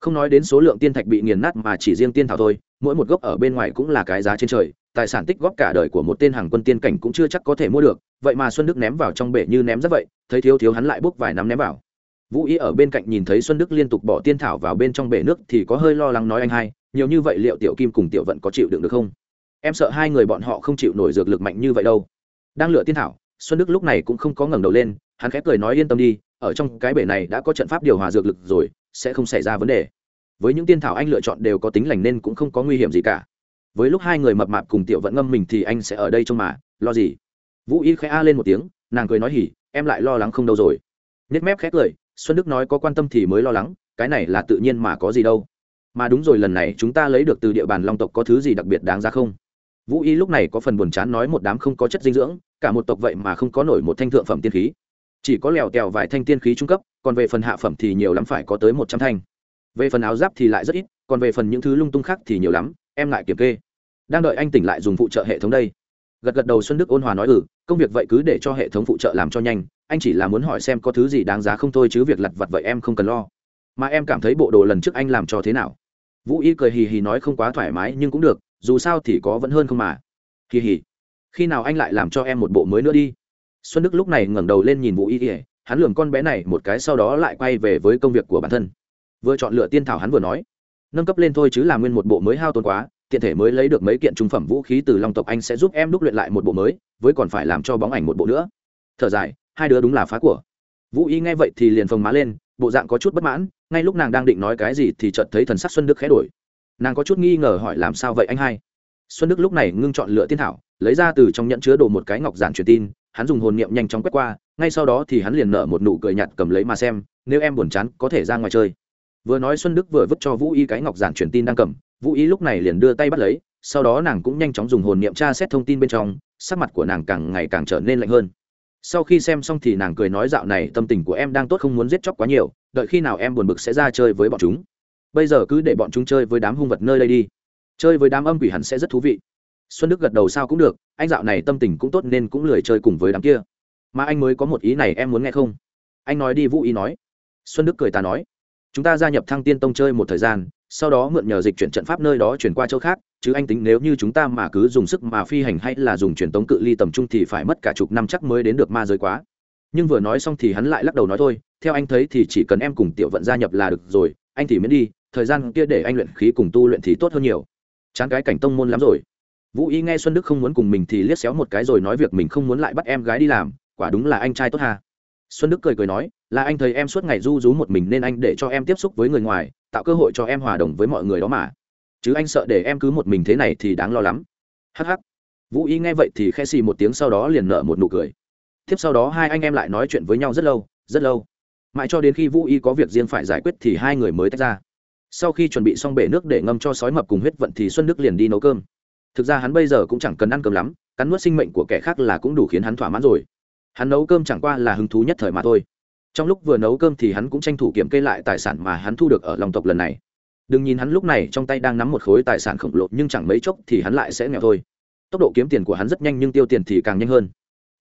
không nói đến số lượng tiên thạch bị nghiền nát mà chỉ riêng tiên thảo thôi, mỗi một gốc ở bên ngoài cũng là cái giá trên trời, tài sản tích góp cả đời của một tên hàng quân tiên cảnh cũng chưa chắc có thể mua được, vậy mà xuân đức ném vào trong bể như ném rất vậy, thấy thiếu thiếu hắn lại bốc vài nắm ném vào. Vũ ý ở bên cạnh nhìn thấy xuân đức liên tục bỏ tiên thảo vào bên trong bể nước thì có hơi lo lắng nói anh hai, nhiều như vậy liệu tiểu kim cùng tiểu vận có chịu đựng được không? Em sợ hai người bọn họ không chịu nổi dược lực mạnh như vậy đâu. Đang lựa tiên thảo, xuân đức lúc này cũng không có ngẩng đầu lên, hắn khẽ cười nói yên tâm đi ở trong cái bể này đã có trận pháp điều hòa dược lực rồi, sẽ không xảy ra vấn đề. Với những tiên thảo anh lựa chọn đều có tính lành nên cũng không có nguy hiểm gì cả. Với lúc hai người mập mạp cùng tiểu vận ngâm mình thì anh sẽ ở đây trông mà, lo gì? Vũ y khẽ a lên một tiếng, nàng cười nói hỉ, em lại lo lắng không đâu rồi. Nết mép khẽ cười, xuân đức nói có quan tâm thì mới lo lắng, cái này là tự nhiên mà có gì đâu. Mà đúng rồi, lần này chúng ta lấy được từ địa bàn long tộc có thứ gì đặc biệt đáng ra không? Vũ y lúc này có phần buồn chán nói một đám không có chất dinh dưỡng, cả một tộc vậy mà không có nổi một thanh thượng phẩm tiên khí chỉ có lèo tèo vài thanh tiên khí trung cấp, còn về phần hạ phẩm thì nhiều lắm phải có tới một trăm thanh. Về phần áo giáp thì lại rất ít, còn về phần những thứ lung tung khác thì nhiều lắm, em lại kiểm kê. Đang đợi anh tỉnh lại dùng phụ trợ hệ thống đây. Gật gật đầu xuân đức ôn hòa nói ừ công việc vậy cứ để cho hệ thống phụ trợ làm cho nhanh, anh chỉ là muốn hỏi xem có thứ gì đáng giá không thôi chứ việc lặt vặt vậy em không cần lo. Mà em cảm thấy bộ đồ lần trước anh làm cho thế nào? Vũ y cười hì hì nói, không quá thoải mái nhưng cũng được, dù sao thì có vẫn hơn không mà. Hì hì. Khi nào anh lại làm cho em một bộ mới nữa đi? Xuân đức lúc này ngẩng đầu lên nhìn vũ y ỉa hắn lường con bé này một cái sau đó lại quay về với công việc của bản thân. Vừa chọn lựa tiên thảo hắn vừa nói, nâng cấp lên thôi chứ làm nguyên một bộ mới hao tốn quá, tiện thể mới lấy được mấy kiện trung phẩm vũ khí từ long tộc anh sẽ giúp em đúc luyện lại một bộ mới, với còn phải làm cho bóng ảnh một bộ nữa. Thở dài, hai đứa đúng là phá của. Vũ y nghe vậy thì liền phồng má lên, bộ dạng có chút bất mãn, ngay lúc nàng đang định nói cái gì thì chợt thấy thần sắc xuân đức khẽ đổi. Nàng có chút nghi ngờ hỏi làm sao vậy anh hai? Xuân đức lúc này ngưng chọn lựa tiên thảo, lấy ra từ trong nhẫn chứa đồ một cái ngọc giản truyền tin hắn dùng hồn niệm nhanh chóng quét qua, ngay sau đó thì hắn liền nở một nụ cười nhạt cầm lấy mà xem, nếu em buồn chán, có thể ra ngoài chơi. Vừa nói xuân đức vừa vứt cho vũ y cái ngọc giản truyền tin đang cầm, vũ y lúc này liền đưa tay bắt lấy, sau đó nàng cũng nhanh chóng dùng hồn niệm tra xét thông tin bên trong, sắc mặt của nàng càng ngày càng trở nên lạnh hơn. Sau khi xem xong thì nàng cười nói dạo này tâm tình của em đang tốt không muốn giết chóc quá nhiều, đợi khi nào em buồn bực sẽ ra chơi với bọn chúng. Bây giờ cứ để bọn chúng chơi với đám hung vật nơi đây đi. Chơi với đám âm quỷ hẳn sẽ rất thú vị xuân đức gật đầu sao cũng được, anh dạo này tâm tình cũng tốt nên cũng lười chơi cùng với đám kia. Mà anh mới có một ý này em muốn nghe không? Anh nói đi vũ ý nói. Xuân đức cười ta nói. Chúng ta gia nhập thăng tiên tông chơi một thời gian, sau đó mượn nhờ dịch chuyển trận pháp nơi đó chuyển qua chỗ khác, chứ anh tính nếu như chúng ta mà cứ dùng sức mà phi hành hay là dùng truyền tống cự ly tầm trung thì phải mất cả chục năm chắc mới đến được ma giới quá. Nhưng vừa nói xong thì hắn lại lắc đầu nói thôi, theo anh thấy thì chỉ cần em cùng tiểu vận gia nhập là được rồi, anh thì miễn đi, thời gian kia để anh luyện khí cùng tu luyện thì tốt hơn nhiều. Chán cái cảnh tông môn lắm rồi vũ y nghe xuân đức không muốn cùng mình thì liếc xéo một cái rồi nói việc mình không muốn lại bắt em gái đi làm, quả đúng là anh trai tốt hà xuân đức cười cười nói, là anh thấy em suốt ngày du rú một mình nên anh để cho em tiếp xúc với người ngoài, tạo cơ hội cho em hòa đồng với mọi người đó mà. Chứ anh sợ để em cứ một mình thế này thì đáng lo lắm. Hh vũ y nghe vậy thì khe xì một tiếng sau đó liền nở một nụ cười. Tiếp sau đó hai anh em lại nói chuyện với nhau rất lâu rất lâu. Mãi cho đến khi vũ y có việc riêng phải giải quyết thì hai người mới tách ra. Sau khi chuẩn bị xong bể nước để ngâm cho sói mập cùng huyết vận thì xuân đức liền đi nấu cơm thực ra hắn bây giờ cũng chẳng cần ăn cơm lắm, cắn nuốt sinh mệnh của kẻ khác là cũng đủ khiến hắn thỏa mãn rồi. Hắn nấu cơm chẳng qua là hứng thú nhất thời mà thôi. Trong lúc vừa nấu cơm thì hắn cũng tranh thủ kiểm kê lại tài sản mà hắn thu được ở lòng tộc lần này. Đừng nhìn hắn lúc này trong tay đang nắm một khối tài sản khổng lồ, nhưng chẳng mấy chốc thì hắn lại sẽ nghèo thôi. Tốc độ kiếm tiền của hắn rất nhanh nhưng tiêu tiền thì càng nhanh hơn.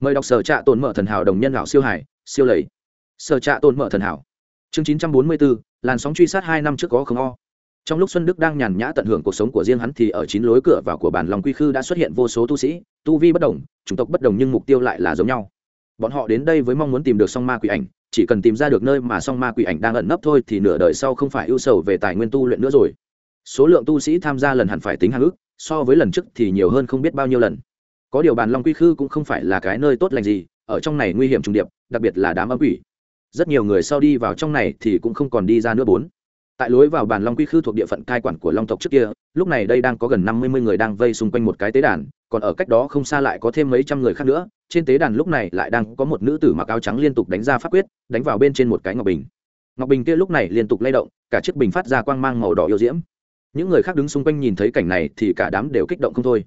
Mời đọc sở trạ tồn mở thần hảo đồng nhân lão siêu hải, siêu lầy. Sở trạ tồn mở thần hảo. Chương chín trăm bốn mươi bốn, làn sóng truy sát hai năm trước có không o trong lúc xuân đức đang nhàn nhã tận hưởng cuộc sống của riêng hắn thì ở chín lối cửa vào của bản lòng quy khư đã xuất hiện vô số tu sĩ, tu vi bất đồng, chủng tộc bất đồng nhưng mục tiêu lại là giống nhau. Bọn họ đến đây với mong muốn tìm được song ma quỷ ảnh, chỉ cần tìm ra được nơi mà song ma quỷ ảnh đang ẩn nấp thôi thì nửa đời sau không phải ưu sầu về tài nguyên tu luyện nữa rồi. Số lượng tu sĩ tham gia lần hẳn phải tính hàng ước, so với lần trước thì nhiều hơn không biết bao nhiêu lần. Có điều bàn long quy khư cũng không phải là cái nơi tốt lành gì, ở trong này nguy hiểm trùng điệp, đặc biệt là đám âm quỷ. Rất nhiều người sau đi vào trong này thì cũng không còn đi ra nữa bốn tại lối vào bàn long quy khư thuộc địa phận cai quản của long tộc trước kia, lúc này đây đang có gần năm mươi người đang vây xung quanh một cái tế đàn, còn ở cách đó không xa lại có thêm mấy trăm người khác nữa, trên tế đàn lúc này lại đang có một nữ tử mặc áo trắng liên tục đánh ra pháp quyết, đánh vào bên trên một cái ngọc bình. Ngọc bình kia lúc này liên tục lay động, cả chiếc bình phát ra quang mang màu đỏ yêu diễm. Những người khác đứng xung quanh nhìn thấy cảnh này thì cả đám đều kích động không thôi.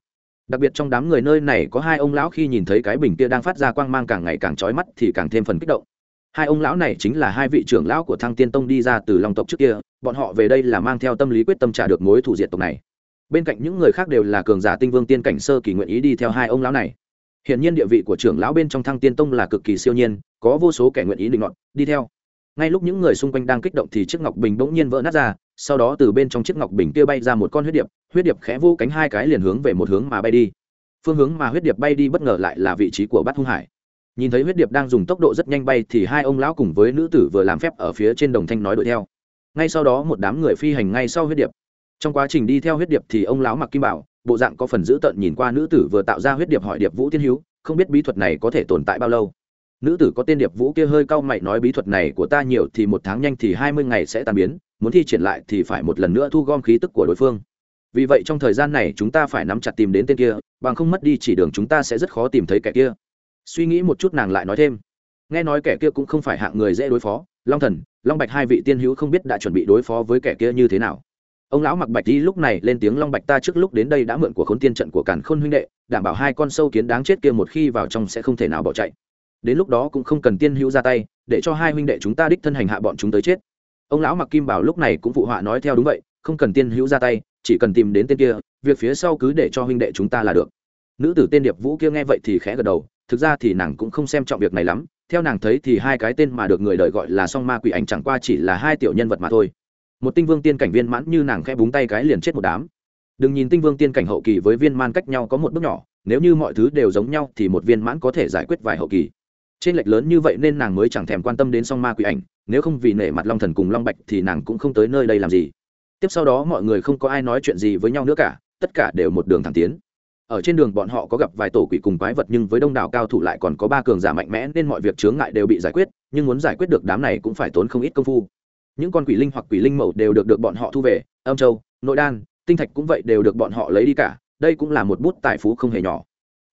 Đặc biệt trong đám người nơi này có hai ông lão khi nhìn thấy cái bình kia đang phát ra quang mang càng ngày càng trói mắt thì càng thêm phần kích động hai ông lão này chính là hai vị trưởng lão của thăng tiên tông đi ra từ long tộc trước kia, bọn họ về đây là mang theo tâm lý quyết tâm trả được mối thủ diệt tộc này. Bên cạnh những người khác đều là cường giả tinh vương tiên cảnh sơ kỳ nguyện ý đi theo hai ông lão này. Hiện nhiên địa vị của trưởng lão bên trong thăng tiên tông là cực kỳ siêu nhiên, có vô số kẻ nguyện ý định luận đi theo. Ngay lúc những người xung quanh đang kích động thì chiếc ngọc bình bỗng nhiên vỡ nát ra, sau đó từ bên trong chiếc ngọc bình kia bay ra một con huyết điệp huyết điệp khẽ vô cánh hai cái liền hướng về một hướng mà bay đi. Phương hướng mà huyết điệp bay đi bất ngờ lại là vị trí của bát hung hải nhìn thấy huyết điệp đang dùng tốc độ rất nhanh bay thì hai ông lão cùng với nữ tử vừa làm phép ở phía trên đồng thanh nói đuổi theo. Ngay sau đó một đám người phi hành ngay sau huyết điệp. Trong quá trình đi theo huyết điệp thì ông lão mặc kim bảo, bộ dạng có phần dữ tợn nhìn qua nữ tử vừa tạo ra huyết điệp hỏi điệp vũ tiên hữu không biết bí thuật này có thể tồn tại bao lâu. Nữ tử có tên điệp vũ kia hơi cau mày nói bí thuật này của ta nhiều thì một tháng nhanh thì hai mươi ngày sẽ tan biến, muốn thi triển lại thì phải một lần nữa thu gom khí tức của đối phương. Vì vậy trong thời gian này chúng ta phải nắm chặt tìm đến tên kia, bằng không mất đi chỉ đường chúng ta sẽ rất khó tìm thấy kẻ kia suy nghĩ một chút nàng lại nói thêm. Nghe nói kẻ kia cũng không phải hạng người dễ đối phó, long thần, long bạch hai vị tiên hữu không biết đã chuẩn bị đối phó với kẻ kia như thế nào. Ông lão mặc bạch đi lúc này lên tiếng long bạch ta trước lúc đến đây đã mượn của khốn tiên trận của càn khôn huynh đệ, đảm bảo hai con sâu kiến đáng chết kia một khi vào trong sẽ không thể nào bỏ chạy. Đến lúc đó cũng không cần tiên hữu ra tay, để cho hai huynh đệ chúng ta đích thân hành hạ bọn chúng tới chết. Ông lão mặc kim bảo lúc này cũng phụ họa nói theo đúng vậy, không cần tiên hữu ra tay, chỉ cần tìm đến tên kia, việc phía sau cứ để cho huynh đệ chúng ta là được. Nữ tử tên điệp vũ kia nghe vậy thì khẽ gật đầu thực ra thì nàng cũng không xem trọng việc này lắm, theo nàng thấy thì hai cái tên mà được người đời gọi là song ma quỷ ảnh chẳng qua chỉ là hai tiểu nhân vật mà thôi. Một tinh vương tiên cảnh viên mãn như nàng khẽ búng tay cái liền chết một đám. Đừng nhìn tinh vương tiên cảnh hậu kỳ với viên man cách nhau có một bước nhỏ, nếu như mọi thứ đều giống nhau thì một viên mãn có thể giải quyết vài hậu kỳ. Trên lệch lớn như vậy nên nàng mới chẳng thèm quan tâm đến song ma quỷ ảnh, nếu không vì nể mặt long thần cùng long bạch thì nàng cũng không tới nơi đây làm gì. Tiếp sau đó mọi người không có ai nói chuyện gì với nhau nữa cả, tất cả đều một đường thẳng tiến ở trên đường bọn họ có gặp vài tổ quỷ cùng quái vật nhưng với đông đảo cao thủ lại còn có ba cường giả mạnh mẽ nên mọi việc chướng ngại đều bị giải quyết, nhưng muốn giải quyết được đám này cũng phải tốn không ít công phu. Những con quỷ linh hoặc quỷ linh mẫu đều được được bọn họ thu về, âm châu, nội đan, tinh thạch cũng vậy đều được bọn họ lấy đi cả, đây cũng là một bút tài phú không hề nhỏ.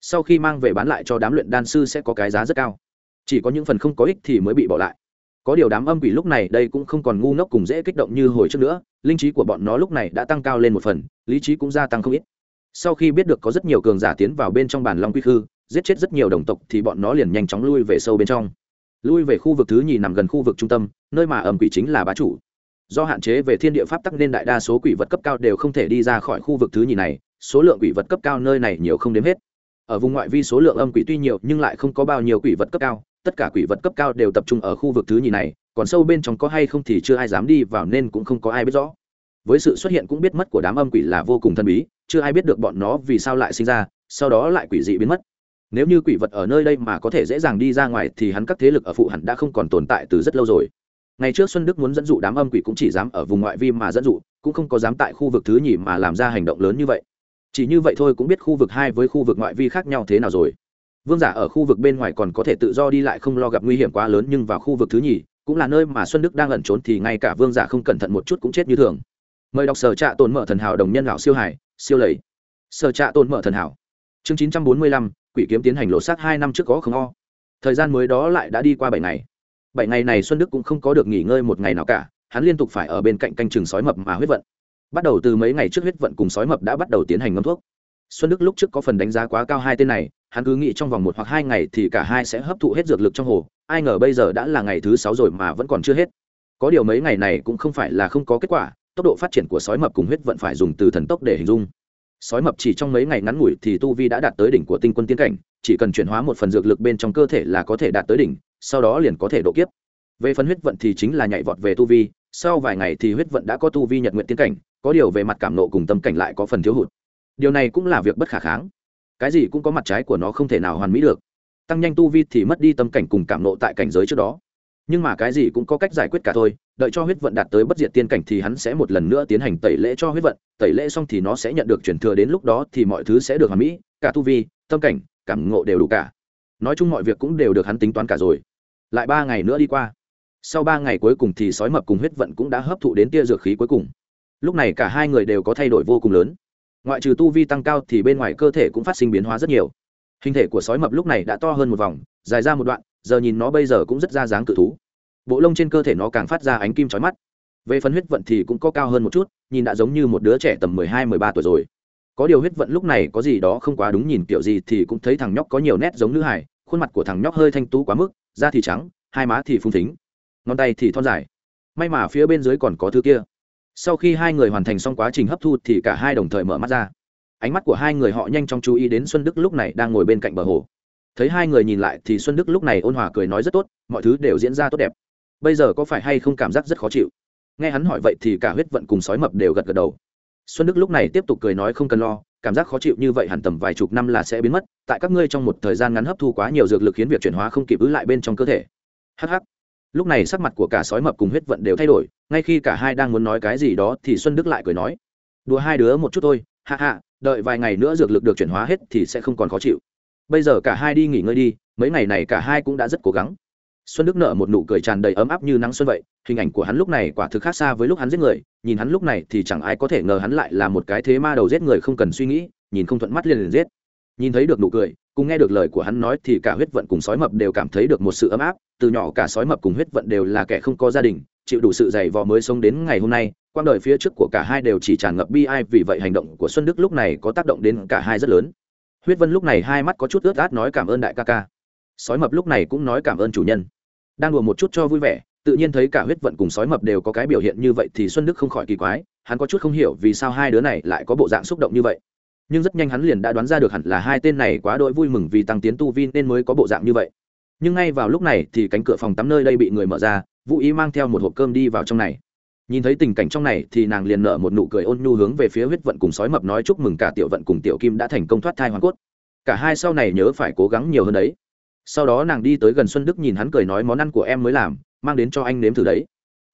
Sau khi mang về bán lại cho đám luyện đan sư sẽ có cái giá rất cao. Chỉ có những phần không có ích thì mới bị bỏ lại. Có điều đám âm quỷ lúc này đây cũng không còn ngu ngốc cùng dễ kích động như hồi trước nữa, linh trí của bọn nó lúc này đã tăng cao lên một phần, lý trí cũng gia tăng không ít sau khi biết được có rất nhiều cường giả tiến vào bên trong bản long quy khư, giết chết rất nhiều đồng tộc thì bọn nó liền nhanh chóng lui về sâu bên trong. Lui về khu vực thứ nhì nằm gần khu vực trung tâm, nơi mà âm quỷ chính là bá chủ. Do hạn chế về thiên địa pháp tắc nên đại đa số quỷ vật cấp cao đều không thể đi ra khỏi khu vực thứ nhì này, số lượng quỷ vật cấp cao nơi này nhiều không đếm hết. Ở vùng ngoại vi số lượng âm quỷ tuy nhiều nhưng lại không có bao nhiêu quỷ vật cấp cao, tất cả quỷ vật cấp cao đều tập trung ở khu vực thứ nhì này, còn sâu bên trong có hay không thì chưa ai dám đi vào nên cũng không có ai biết rõ. Với sự xuất hiện cũng biết mất của đám âm quỷ là vô cùng thân bí chưa ai biết được bọn nó vì sao lại sinh ra, sau đó lại quỷ dị biến mất. Nếu như quỷ vật ở nơi đây mà có thể dễ dàng đi ra ngoài thì hắn các thế lực ở phụ hẳn đã không còn tồn tại từ rất lâu rồi. Ngày trước xuân đức muốn dẫn dụ đám âm quỷ cũng chỉ dám ở vùng ngoại vi mà dẫn dụ, cũng không có dám tại khu vực thứ nhì mà làm ra hành động lớn như vậy. Chỉ như vậy thôi cũng biết khu vực hai với khu vực ngoại vi khác nhau thế nào rồi. Vương giả ở khu vực bên ngoài còn có thể tự do đi lại không lo gặp nguy hiểm quá lớn nhưng vào khu vực thứ nhì, cũng là nơi mà xuân đức đang ẩn trốn thì ngay cả vương giả không cẩn thận một chút cũng chết như thường. Mời đọc sở trạ tồn mở thần hảo đồng nhân lão siêu hải siêu lầy. Sở trạ tồn mở thần hảo. Chương chín trăm bốn mươi lăm, quỷ kiếm tiến hành lộ sát hai năm trước có không o. Thời gian mới đó lại đã đi qua bảy ngày. Bảy ngày này xuân đức cũng không có được nghỉ ngơi một ngày nào cả, hắn liên tục phải ở bên cạnh canh chừng sói mập mà huyết vận. Bắt đầu từ mấy ngày trước huyết vận cùng sói mập đã bắt đầu tiến hành ngâm thuốc. Xuân đức lúc trước có phần đánh giá quá cao hai tên này, hắn cứ nghĩ trong vòng một hoặc hai ngày thì cả hai sẽ hấp thụ hết dược lực trong hồ, ai ngờ bây giờ đã là ngày thứ sáu rồi mà vẫn còn chưa hết. Có điều mấy ngày này cũng không phải là không có kết quả tốc độ phát triển của sói mập cùng huyết vận phải dùng từ thần tốc để hình dung. Sói mập chỉ trong mấy ngày ngắn ngủi thì tu vi đã đạt tới đỉnh của tinh quân tiến cảnh, chỉ cần chuyển hóa một phần dược lực bên trong cơ thể là có thể đạt tới đỉnh, sau đó liền có thể độ kiếp. Về phần huyết vận thì chính là nhảy vọt về tu vi, sau vài ngày thì huyết vận đã có tu vi nhật nguyện tiến cảnh, có điều về mặt cảm nộ cùng tâm cảnh lại có phần thiếu hụt. Điều này cũng là việc bất khả kháng. Cái gì cũng có mặt trái của nó không thể nào hoàn mỹ được. Tăng nhanh tu vi thì mất đi tâm cảnh cùng cảm nộ tại cảnh giới trước đó nhưng mà cái gì cũng có cách giải quyết cả thôi, đợi cho huyết vận đạt tới bất diệt tiên cảnh thì hắn sẽ một lần nữa tiến hành tẩy lễ cho huyết vận, tẩy lễ xong thì nó sẽ nhận được chuyển thừa đến lúc đó thì mọi thứ sẽ được hoàn mỹ, cả tu vi, tâm cảnh, cảm ngộ đều đủ cả. Nói chung mọi việc cũng đều được hắn tính toán cả rồi. Lại ba ngày nữa đi qua. Sau ba ngày cuối cùng thì sói mập cùng huyết vận cũng đã hấp thụ đến tia dược khí cuối cùng. Lúc này cả hai người đều có thay đổi vô cùng lớn. Ngoại trừ tu vi tăng cao thì bên ngoài cơ thể cũng phát sinh biến hóa rất nhiều. Hình thể của sói mập lúc này đã to hơn một vòng, dài ra một đoạn giờ nhìn nó bây giờ cũng rất ra dáng cự thú. Bộ lông trên cơ thể nó càng phát ra ánh kim trói mắt. Về phần huyết vận thì cũng có cao hơn một chút, nhìn đã giống như một đứa trẻ tầm mười hai, mười ba tuổi rồi. Có điều huyết vận lúc này có gì đó không quá đúng nhìn kiểu gì thì cũng thấy thằng nhóc có nhiều nét giống nữ hải khuôn mặt của thằng nhóc hơi thanh tú quá mức, da thì trắng, hai má thì phung thính, ngón tay thì thon dài. May mà phía bên dưới còn có thứ kia. Sau khi hai người hoàn thành xong quá trình hấp thu thì cả hai đồng thời mở mắt ra. Ánh mắt của hai người họ nhanh chóng chú ý đến xuân đức lúc này đang ngồi bên cạnh bờ hồ thấy hai người nhìn lại thì xuân đức lúc này ôn hòa cười nói rất tốt, mọi thứ đều diễn ra tốt đẹp. Bây giờ có phải hay không cảm giác rất khó chịu? Nghe hắn hỏi vậy thì cả huyết vận cùng sói mập đều gật gật đầu. Xuân đức lúc này tiếp tục cười nói không cần lo, cảm giác khó chịu như vậy hẳn tầm vài chục năm là sẽ biến mất, tại các ngươi trong một thời gian ngắn hấp thu quá nhiều dược lực khiến việc chuyển hóa không kịp ứ lại bên trong cơ thể. Hh lúc này sắc mặt của cả sói mập cùng huyết vận đều thay đổi, ngay khi cả hai đang muốn nói cái gì đó thì xuân đức lại cười nói, đùa hai đứa một chút thôi hạ hạ đợi vài ngày nữa dược lực được chuyển hóa hết thì sẽ không còn khó chịu bây giờ cả hai đi nghỉ ngơi đi, mấy ngày này cả hai cũng đã rất cố gắng. Xuân đức nợ một nụ cười tràn đầy ấm áp như nắng xuân vậy, hình ảnh của hắn lúc này quả thực khác xa với lúc hắn giết người, nhìn hắn lúc này thì chẳng ai có thể ngờ hắn lại là một cái thế ma đầu giết người không cần suy nghĩ, nhìn không thuận mắt liền liền giết. Nhìn thấy được nụ cười, cùng nghe được lời của hắn nói thì cả huyết vận cùng sói mập đều cảm thấy được một sự ấm áp, từ nhỏ cả sói mập cùng huyết vận đều là kẻ không có gia đình, chịu đủ sự dày vò mới sống đến ngày hôm nay quang đời phía trước của cả hai đều chỉ tràn ngập bi ai, vì vậy hành động của xuân đức lúc này có tác động đến cả hai rất lớn huyết vân lúc này hai mắt có chút ướt át nói cảm ơn đại ca ca. Sói mập lúc này cũng nói cảm ơn chủ nhân. Đang đùa một chút cho vui vẻ, tự nhiên thấy cả huyết vận cùng sói mập đều có cái biểu hiện như vậy thì xuân đức không khỏi kỳ quái, hắn có chút không hiểu vì sao hai đứa này lại có bộ dạng xúc động như vậy. Nhưng rất nhanh hắn liền đã đoán ra được hẳn là hai tên này quá đỗi vui mừng vì tăng tiến tu vi nên mới có bộ dạng như vậy. Nhưng ngay vào lúc này thì cánh cửa phòng tắm nơi đây bị người mở ra, vũ ý mang theo một hộp cơm đi vào trong này nhìn thấy tình cảnh trong này thì nàng liền nở một nụ cười ôn nhu hướng về phía huyết vận cùng sói mập nói chúc mừng cả tiểu vận cùng tiểu kim đã thành công thoát thai hoàn cốt. Cả hai sau này nhớ phải cố gắng nhiều hơn đấy. Sau đó nàng đi tới gần xuân đức nhìn hắn cười nói món ăn của em mới làm, mang đến cho anh nếm thử đấy.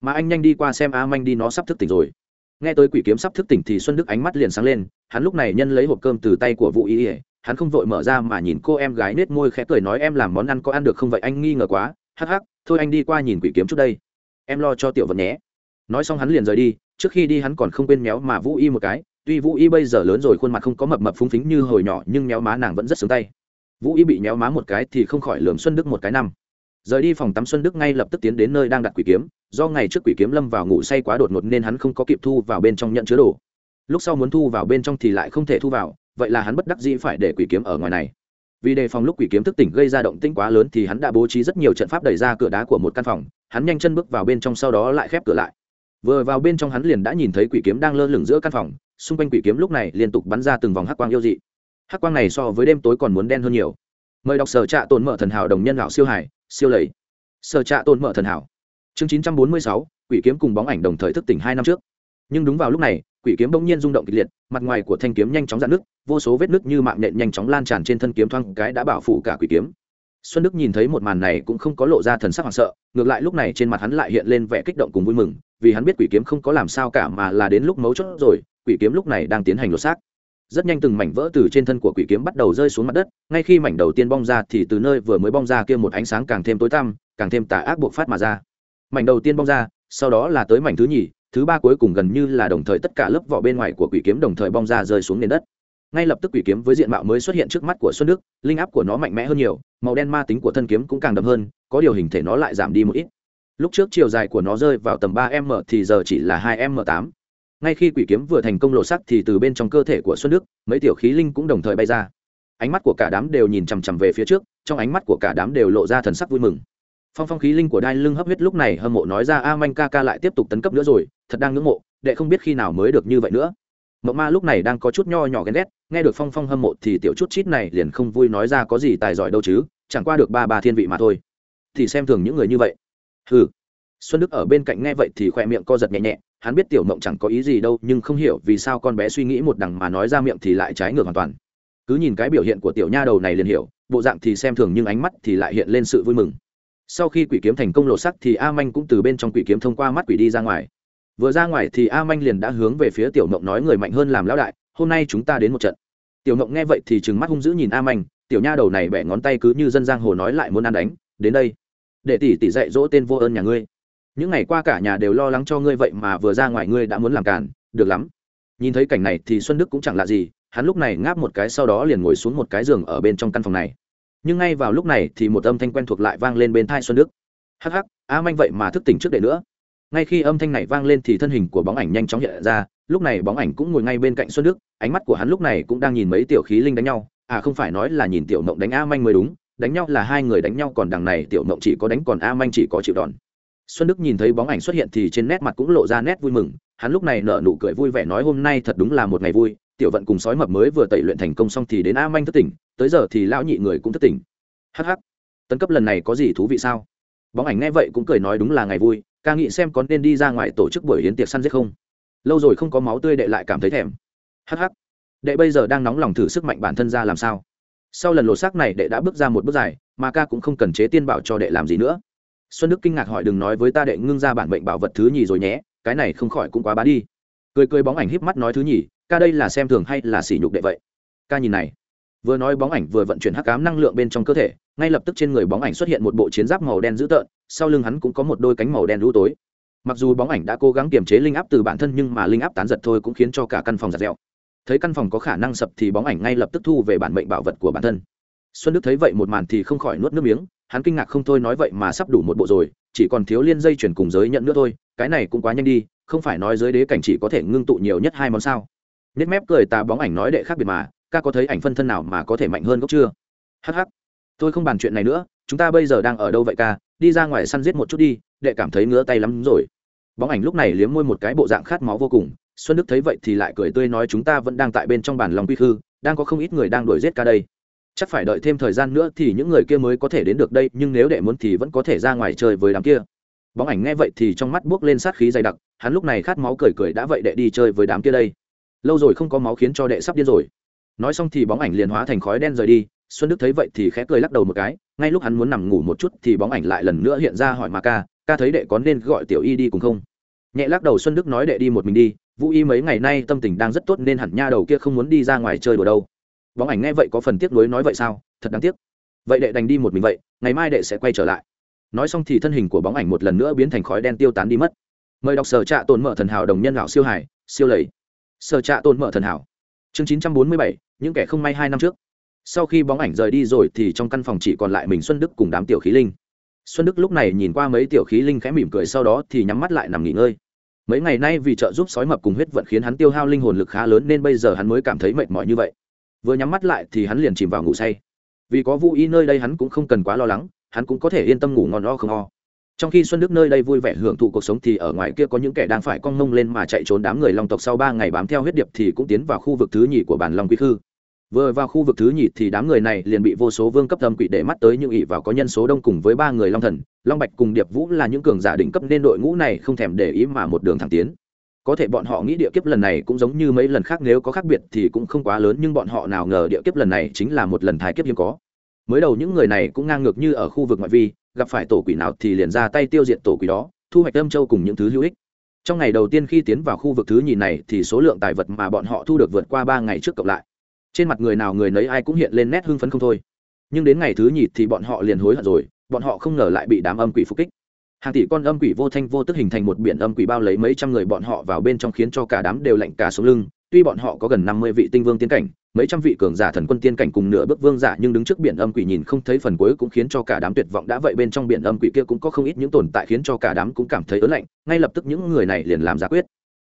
Mà anh nhanh đi qua xem a manh đi nó sắp thức tỉnh rồi. Nghe tới quỷ kiếm sắp thức tỉnh thì xuân đức ánh mắt liền sáng lên, hắn lúc này nhân lấy hộp cơm từ tay của vũ y ỉa hắn không vội mở ra mà nhìn cô em gái nết môi khẽ cười nói em làm món ăn có ăn được không vậy anh nghi ngờ quá, hắc hắc, thôi anh đi qua nhìn quỷ kiếm chút đây. Em lo cho tiểu vận nhé nói xong hắn liền rời đi, trước khi đi hắn còn không quên méo mà vũ y một cái. Tuy vũ y bây giờ lớn rồi, khuôn mặt không có mập mập phúng phính như hồi nhỏ, nhưng méo má nàng vẫn rất sướng tay. Vũ y bị méo má một cái thì không khỏi lườm xuân đức một cái năm. Rời đi phòng tắm, xuân đức ngay lập tức tiến đến nơi đang đặt quỷ kiếm. Do ngày trước quỷ kiếm lâm vào ngủ say quá đột ngột nên hắn không có kịp thu vào bên trong nhận chứa đồ. Lúc sau muốn thu vào bên trong thì lại không thể thu vào, vậy là hắn bất đắc dĩ phải để quỷ kiếm ở ngoài này. Vì đề phòng lúc quỷ kiếm thức tỉnh gây ra động tĩnh quá lớn thì hắn đã bố trí rất nhiều trận pháp đẩy ra cửa đá của một căn phòng. Hắn nhanh chân bước vào bên trong, sau đó lại khép cửa lại vừa vào bên trong hắn liền đã nhìn thấy quỷ kiếm đang lơ lửng giữa căn phòng, xung quanh quỷ kiếm lúc này liên tục bắn ra từng vòng hắc quang yêu dị. Hắc quang này so với đêm tối còn muốn đen hơn nhiều. Mời đọc sở trạ tồn mở thần hảo đồng nhân lão siêu hải, siêu lầy. Sở trạ tồn mở thần hảo. Chương chín trăm bốn mươi sáu, quỷ kiếm cùng bóng ảnh đồng thời thức tỉnh hai năm trước. Nhưng đúng vào lúc này, quỷ kiếm bỗng nhiên rung động kịch liệt, mặt ngoài của thanh kiếm nhanh chóng dạn nước vô số vết nứt như mạng nện nhanh chóng lan tràn trên thân kiếm thoang cái đã bảo phủ cả quỷ kiếm xuân đức nhìn thấy một màn này cũng không có lộ ra thần sắc hoảng sợ, ngược lại lúc này trên mặt hắn lại hiện lên vẻ kích động cùng vui mừng, vì hắn biết quỷ kiếm không có làm sao cả mà là đến lúc mấu chốt rồi, quỷ kiếm lúc này đang tiến hành lột xác. Rất nhanh từng mảnh vỡ từ trên thân của quỷ kiếm bắt đầu rơi xuống mặt đất, ngay khi mảnh đầu tiên bong ra thì từ nơi vừa mới bong ra kia một ánh sáng càng thêm tối tăm, càng thêm tà ác buộc phát mà ra. Mảnh đầu tiên bong ra, sau đó là tới mảnh thứ nhì, thứ ba cuối cùng gần như là đồng thời tất cả lớp vỏ bên ngoài của quỷ kiếm đồng thời bong ra rơi xuống nền đất ngay lập tức quỷ kiếm với diện mạo mới xuất hiện trước mắt của xuân đức, linh áp của nó mạnh mẽ hơn nhiều, màu đen ma tính của thân kiếm cũng càng đậm hơn, có điều hình thể nó lại giảm đi một ít. Lúc trước chiều dài của nó rơi vào tầm ba m thì giờ chỉ là hai m tám. Ngay khi quỷ kiếm vừa thành công lộ sắc thì từ bên trong cơ thể của xuân đức, mấy tiểu khí linh cũng đồng thời bay ra. Ánh mắt của cả đám đều nhìn chằm chằm về phía trước, trong ánh mắt của cả đám đều lộ ra thần sắc vui mừng. Phong phong khí linh của đai lưng hấp huyết lúc này hâm mộ nói ra, a manh ca ca lại tiếp tục tấn cấp nữa rồi, thật đang ngưỡng mộ, đệ không biết khi nào mới được như vậy nữa. Mộng ma lúc này đang có chút nho nhỏ ghen ghét nghe được phong phong hâm mộ thì tiểu chút chít này liền không vui nói ra có gì tài giỏi đâu chứ, chẳng qua được ba ba thiên vị mà thôi. Thì xem thường những người như vậy. Ừ xuân đức ở bên cạnh nghe vậy thì khoe miệng co giật nhẹ nhẹ, hắn biết tiểu mộng chẳng có ý gì đâu, nhưng không hiểu vì sao con bé suy nghĩ một đằng mà nói ra miệng thì lại trái ngược hoàn toàn. Cứ nhìn cái biểu hiện của tiểu nha đầu này liền hiểu, bộ dạng thì xem thường nhưng ánh mắt thì lại hiện lên sự vui mừng. Sau khi quỷ kiếm thành công lộ sắc thì a manh cũng từ bên trong quỷ kiếm thông qua mắt quỷ đi ra ngoài. Vừa ra ngoài thì a manh liền đã hướng về phía tiểu mộng nói người mạnh hơn làm lão đại hôm nay chúng ta đến một trận. Tiểu Ngộng nghe vậy thì trừng mắt hung dữ nhìn a manh, tiểu nha đầu này bẻ ngón tay cứ như dân giang hồ nói lại muốn ăn đánh, đến đây. Để tỷ tỷ dạy dỗ tên vô ơn nhà ngươi. Những ngày qua cả nhà đều lo lắng cho ngươi vậy mà vừa ra ngoài ngươi đã muốn làm cản được lắm. Nhìn thấy cảnh này thì xuân đức cũng chẳng lạ gì, hắn lúc này ngáp một cái sau đó liền ngồi xuống một cái giường ở bên trong căn phòng này. Nhưng ngay vào lúc này thì một âm thanh quen thuộc lại vang lên bên thai xuân đức. Hắc hắc, a manh vậy mà thức tỉnh trước đệ nữa. Ngay khi âm thanh này vang lên thì thân hình của bóng ảnh nhanh chóng hiện ra lúc này bóng ảnh cũng ngồi ngay bên cạnh xuân đức, ánh mắt của hắn lúc này cũng đang nhìn mấy tiểu khí linh đánh nhau. À không phải nói là nhìn tiểu mộng đánh a manh mới đúng, đánh nhau là hai người đánh nhau, còn đằng này tiểu mộng chỉ có đánh còn a manh chỉ có chịu đòn. Xuân đức nhìn thấy bóng ảnh xuất hiện thì trên nét mặt cũng lộ ra nét vui mừng, hắn lúc này nở nụ cười vui vẻ nói hôm nay thật đúng là một ngày vui, tiểu vận cùng sói mập mới vừa tẩy luyện thành công xong thì đến a manh thất tỉnh, tới giờ thì lão nhị người cũng thất tỉnh. Hh tấn cấp lần này có gì thú vị sao? Bóng ảnh nghe vậy cũng cười nói đúng là ngày vui, ca nghĩ xem có nên đi ra ngoài tổ chức buổi hiến tiệc săn giết không? Lâu rồi không có máu tươi đệ lại cảm thấy thèm. Hh đệ bây giờ đang nóng lòng thử sức mạnh bản thân ra làm sao? Sau lần lột xác này đệ đã bước ra một bước dài, mà ca cũng không cần chế tiên bảo cho đệ làm gì nữa. Xuân đức kinh ngạc hỏi đừng nói với ta đệ ngưng ra bản mệnh bảo vật thứ nhì rồi nhé, cái này không khỏi cũng quá bá đi. Cười cười bóng ảnh híp mắt nói thứ nhì, ca đây là xem thường hay là sỉ nhục đệ vậy? Ca nhìn này. Vừa nói bóng ảnh vừa vận chuyển hắc ám năng lượng bên trong cơ thể, ngay lập tức trên người bóng ảnh xuất hiện một bộ chiến giáp màu đen dữ tợn, sau lưng hắn cũng có một đôi cánh màu đen lũ tối mặc dù bóng ảnh đã cố gắng kiềm chế linh áp từ bản thân nhưng mà linh áp tán giật thôi cũng khiến cho cả căn phòng giặt dẹo thấy căn phòng có khả năng sập thì bóng ảnh ngay lập tức thu về bản mệnh bảo vật của bản thân. Xuân đức thấy vậy một màn thì không khỏi nuốt nước miếng, hắn kinh ngạc không thôi nói vậy mà sắp đủ một bộ rồi, chỉ còn thiếu liên dây chuyển cùng giới nhận nữa thôi, cái này cũng quá nhanh đi, không phải nói giới đế cảnh chỉ có thể ngưng tụ nhiều nhất hai món sao. Nết mép cười tà bóng ảnh nói đệ khác biệt mà, ca có thấy ảnh phân thân nào mà có thể mạnh hơn gốc chưa? Hh tôi không bàn chuyện này nữa, chúng ta bây giờ đang ở đâu vậy ca? Đi ra ngoài săn giết một chút đi, đệ cảm thấy ngứa tay lắm rồi. Bóng ảnh lúc này liếm môi một cái bộ dạng khát máu vô cùng, xuân đức thấy vậy thì lại cười tươi nói chúng ta vẫn đang tại bên trong bản lòng quy khư, đang có không ít người đang đuổi giết ca đây. Chắc phải đợi thêm thời gian nữa thì những người kia mới có thể đến được đây, nhưng nếu đệ muốn thì vẫn có thể ra ngoài chơi với đám kia. Bóng ảnh nghe vậy thì trong mắt buốc lên sát khí dày đặc, hắn lúc này khát máu cười cười đã vậy đệ đi chơi với đám kia đây. Lâu rồi không có máu khiến cho đệ sắp điên rồi. Nói xong thì bóng ảnh liền hóa thành khói đen rời đi, xuân đức thấy vậy thì khẽ cười lắc đầu một cái ngay lúc hắn muốn nằm ngủ một chút thì bóng ảnh lại lần nữa hiện ra hỏi mà ca ca thấy đệ có nên gọi tiểu y đi cùng không? Nhẹ lắc đầu xuân đức nói đệ đi một mình đi, vũ y mấy ngày nay tâm tình đang rất tốt nên hẳn nha đầu kia không muốn đi ra ngoài chơi đùa đâu. Bóng ảnh nghe vậy có phần tiếc nuối nói vậy sao? Thật đáng tiếc. Vậy đệ đành đi một mình vậy, ngày mai đệ sẽ quay trở lại. Nói xong thì thân hình của bóng ảnh một lần nữa biến thành khói đen tiêu tán đi mất. Mời đọc sở trạ tồn mở thần hảo đồng nhân lão siêu hải siêu lầy. Sở trạ tồn mở thần hảo. Chương chín trăm bốn mươi bảy, những kẻ không may hai năm trước sau khi bóng ảnh rời đi rồi thì trong căn phòng chỉ còn lại mình xuân đức cùng đám tiểu khí linh. Xuân đức lúc này nhìn qua mấy tiểu khí linh khẽ mỉm cười sau đó thì nhắm mắt lại nằm nghỉ ngơi. Mấy ngày nay vì trợ giúp sói mập cùng huyết vận khiến hắn tiêu hao linh hồn lực khá lớn nên bây giờ hắn mới cảm thấy mệt mỏi như vậy. Vừa nhắm mắt lại thì hắn liền chìm vào ngủ say. Vì có vũ y nơi đây hắn cũng không cần quá lo lắng, hắn cũng có thể yên tâm ngủ ngon lo không o. Trong khi xuân đức nơi đây vui vẻ hưởng thụ cuộc sống thì ở ngoài kia có những kẻ đang phải cong mông lên mà chạy trốn đám người long tộc sau ba ngày bám theo huyết điệp thì cũng tiến vào khu vực thứ nhì của bản long quý khư vừa vào khu vực thứ nhì thì đám người này liền bị vô số vương cấp âm quỷ để mắt tới những ỷ vào có nhân số đông cùng với ba người long thần, long bạch cùng điệp vũ là những cường giả đỉnh cấp nên đội ngũ này không thèm để ý mà một đường thẳng tiến. Có thể bọn họ nghĩ địa kiếp lần này cũng giống như mấy lần khác nếu có khác biệt thì cũng không quá lớn nhưng bọn họ nào ngờ địa kiếp lần này chính là một lần thái kiếp hiếm có. Mới đầu những người này cũng ngang ngược như ở khu vực ngoại vi, gặp phải tổ quỷ nào thì liền ra tay tiêu diệt tổ quỷ đó, thu hoạch âm châu cùng những thứ hữu ích. Trong ngày đầu tiên khi tiến vào khu vực thứ nhì này thì số lượng tài vật mà bọn họ thu được vượt qua ba ngày trước cộng lại trên mặt người nào người nấy ai cũng hiện lên nét hưng phấn không thôi. Nhưng đến ngày thứ nhì thì bọn họ liền hối hận rồi, bọn họ không ngờ lại bị đám âm quỷ phục kích. Hàng tỷ con âm quỷ vô thanh vô tức hình thành một biển âm quỷ bao lấy mấy trăm người bọn họ vào bên trong khiến cho cả đám đều lạnh cả xuống lưng. Tuy bọn họ có gần năm mươi vị tinh vương tiến cảnh, mấy trăm vị cường giả thần quân tiên cảnh cùng nửa bước vương giả nhưng đứng trước biển âm quỷ nhìn không thấy phần cuối cũng khiến cho cả đám tuyệt vọng đã vậy bên trong biển âm quỷ kia cũng có không ít những tồn tại khiến cho cả đám cũng cảm thấy ớn lạnh, ngay lập tức những người này liền làm ra quyết.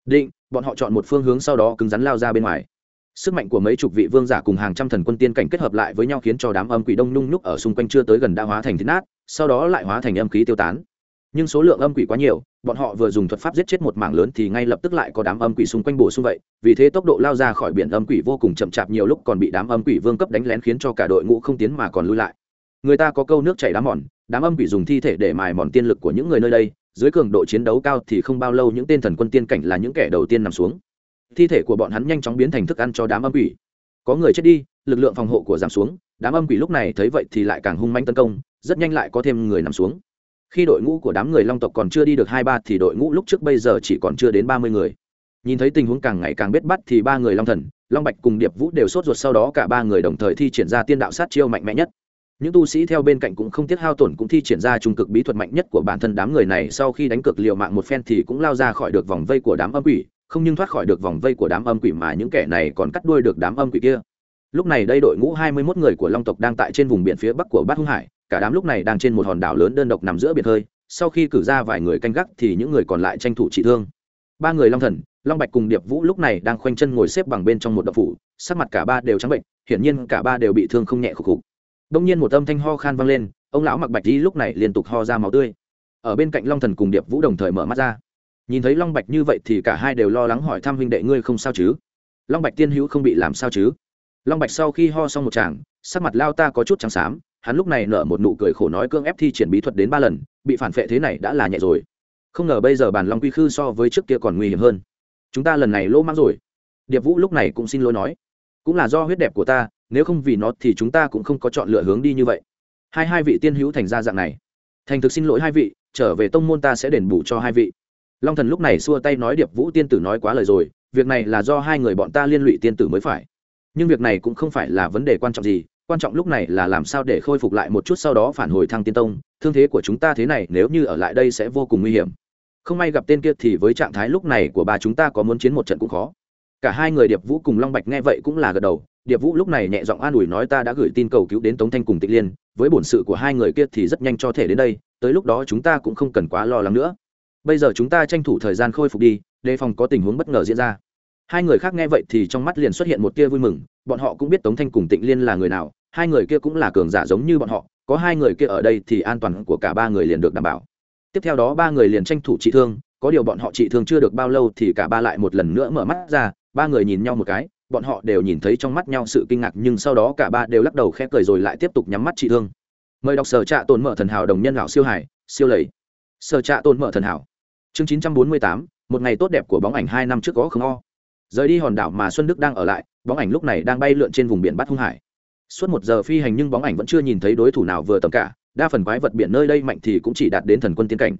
Định, bọn họ chọn một phương hướng sau đó cứng rắn lao ra bên ngoài sức mạnh của mấy chục vị vương giả cùng hàng trăm thần quân tiên cảnh kết hợp lại với nhau khiến cho đám âm quỷ đông nhung nhúc ở xung quanh chưa tới gần đã hóa thành thịt nát, sau đó lại hóa thành âm khí tiêu tán. Nhưng số lượng âm quỷ quá nhiều, bọn họ vừa dùng thuật pháp giết chết một mảng lớn thì ngay lập tức lại có đám âm quỷ xung quanh bổ sung vậy, vì thế tốc độ lao ra khỏi biển âm quỷ vô cùng chậm chạp nhiều lúc còn bị đám âm quỷ vương cấp đánh lén khiến cho cả đội ngũ không tiến mà còn lui lại. Người ta có câu nước chảy đá mòn, đám âm quỷ dùng thi thể để mài mòn tiên lực của những người nơi đây, dưới cường độ chiến đấu cao thì không bao lâu những tên thần quân tiên cảnh là những kẻ đầu tiên nằm xuống thi thể của bọn hắn nhanh chóng biến thành thức ăn cho đám âm quỷ. Có người chết đi, lực lượng phòng hộ của giảm xuống, đám âm quỷ lúc này thấy vậy thì lại càng hung manh tấn công, rất nhanh lại có thêm người nằm xuống. Khi đội ngũ của đám người long tộc còn chưa đi được hai ba thì đội ngũ lúc trước bây giờ chỉ còn chưa đến ba mươi người. Nhìn thấy tình huống càng ngày càng biết bắt thì ba người long thần, long bạch cùng điệp vũ đều sốt ruột sau đó cả ba người đồng thời thi triển ra tiên đạo sát chiêu mạnh mẽ nhất. Những tu sĩ theo bên cạnh cũng không tiếc hao tổn cũng thi triển ra trung cực bí thuật mạnh nhất của bản thân đám người này, sau khi đánh cực liều mạng một phen thì cũng lao ra khỏi được vòng vây của đám âm quỷ không nhưng thoát khỏi được vòng vây của đám âm quỷ mà những kẻ này còn cắt đuôi được đám âm quỷ kia. Lúc này đây đội ngũ hai mươi 21 người của long tộc đang tại trên vùng biển phía bắc của bát hung hải, cả đám lúc này đang trên một hòn đảo lớn đơn độc nằm giữa biển hơi, sau khi cử ra vài người canh gác thì những người còn lại tranh thủ trị thương. Ba người long thần, long bạch cùng điệp vũ lúc này đang khoanh chân ngồi xếp bằng bên trong một đập phủ, sắc mặt cả ba đều trắng bệnh, hiển nhiên cả ba đều bị thương không nhẹ khục khục. Đông nhiên một âm thanh ho khan vang lên, ông lão mặc bạch đi lúc này liên tục ho ra máu tươi. Ở bên cạnh long thần cùng điệp vũ đồng thời mở mắt ra nhìn thấy long bạch như vậy thì cả hai đều lo lắng hỏi thăm huynh đệ ngươi không sao chứ? Long bạch tiên hữu không bị làm sao chứ? Long bạch sau khi ho xong một chàng sắc mặt lao ta có chút trắng xám, hắn lúc này nở một nụ cười khổ nói cương ép thi triển bí thuật đến ba lần, bị phản phệ thế này đã là nhẹ rồi. Không ngờ bây giờ bàn long quy khư so với trước kia còn nguy hiểm hơn. Chúng ta lần này lỗ mang rồi. Điệp vũ lúc này cũng xin lỗi nói. Cũng là do huyết đẹp của ta, nếu không vì nó thì chúng ta cũng không có chọn lựa hướng đi như vậy. Hai hai vị tiên hữu thành ra dạng này. Thành thực xin lỗi hai vị, trở về tông môn ta sẽ đền bù cho hai vị long thần lúc này xua tay nói điệp vũ tiên tử nói quá lời rồi, việc này là do hai người bọn ta liên lụy tiên tử mới phải. Nhưng việc này cũng không phải là vấn đề quan trọng gì, quan trọng lúc này là làm sao để khôi phục lại một chút sau đó phản hồi thăng tiên tông, thương thế của chúng ta thế này nếu như ở lại đây sẽ vô cùng nguy hiểm. Không may gặp tên kia thì với trạng thái lúc này của ba chúng ta có muốn chiến một trận cũng khó. Cả hai người điệp vũ cùng long bạch nghe vậy cũng là gật đầu, điệp vũ lúc này nhẹ giọng an ủi nói ta đã gửi tin cầu cứu đến tống thanh cùng tịch liên, với bổn sự của hai người kia thì rất nhanh cho thể đến đây, tới lúc đó chúng ta cũng không cần quá lo lắng nữa bây giờ chúng ta tranh thủ thời gian khôi phục đi, đề phòng có tình huống bất ngờ diễn ra. Hai người khác nghe vậy thì trong mắt liền xuất hiện một tia vui mừng, bọn họ cũng biết tống thanh cùng tịnh liên là người nào, hai người kia cũng là cường giả giống như bọn họ, có hai người kia ở đây thì an toàn của cả ba người liền được đảm bảo. Tiếp theo đó ba người liền tranh thủ trị thương, có điều bọn họ trị thương chưa được bao lâu thì cả ba lại một lần nữa mở mắt ra, ba người nhìn nhau một cái, bọn họ đều nhìn thấy trong mắt nhau sự kinh ngạc nhưng sau đó cả ba đều lắc đầu khẽ cười rồi lại tiếp tục nhắm mắt trị thương. Mời đọc sở trạ tồn mở thần hảo đồng nhân lão siêu hải, siêu lầy. Sở trạ tồn mở thần hảo chương chín trăm bốn mươi tám, một ngày tốt đẹp của bóng ảnh hai năm trước có không o. Rời đi hòn đảo mà xuân đức đang ở lại, bóng ảnh lúc này đang bay lượn trên vùng biển bát hung hải. Suốt một giờ phi hành nhưng bóng ảnh vẫn chưa nhìn thấy đối thủ nào vừa tầm cả, đa phần quái vật biển nơi đây mạnh thì cũng chỉ đạt đến thần quân tiên cảnh.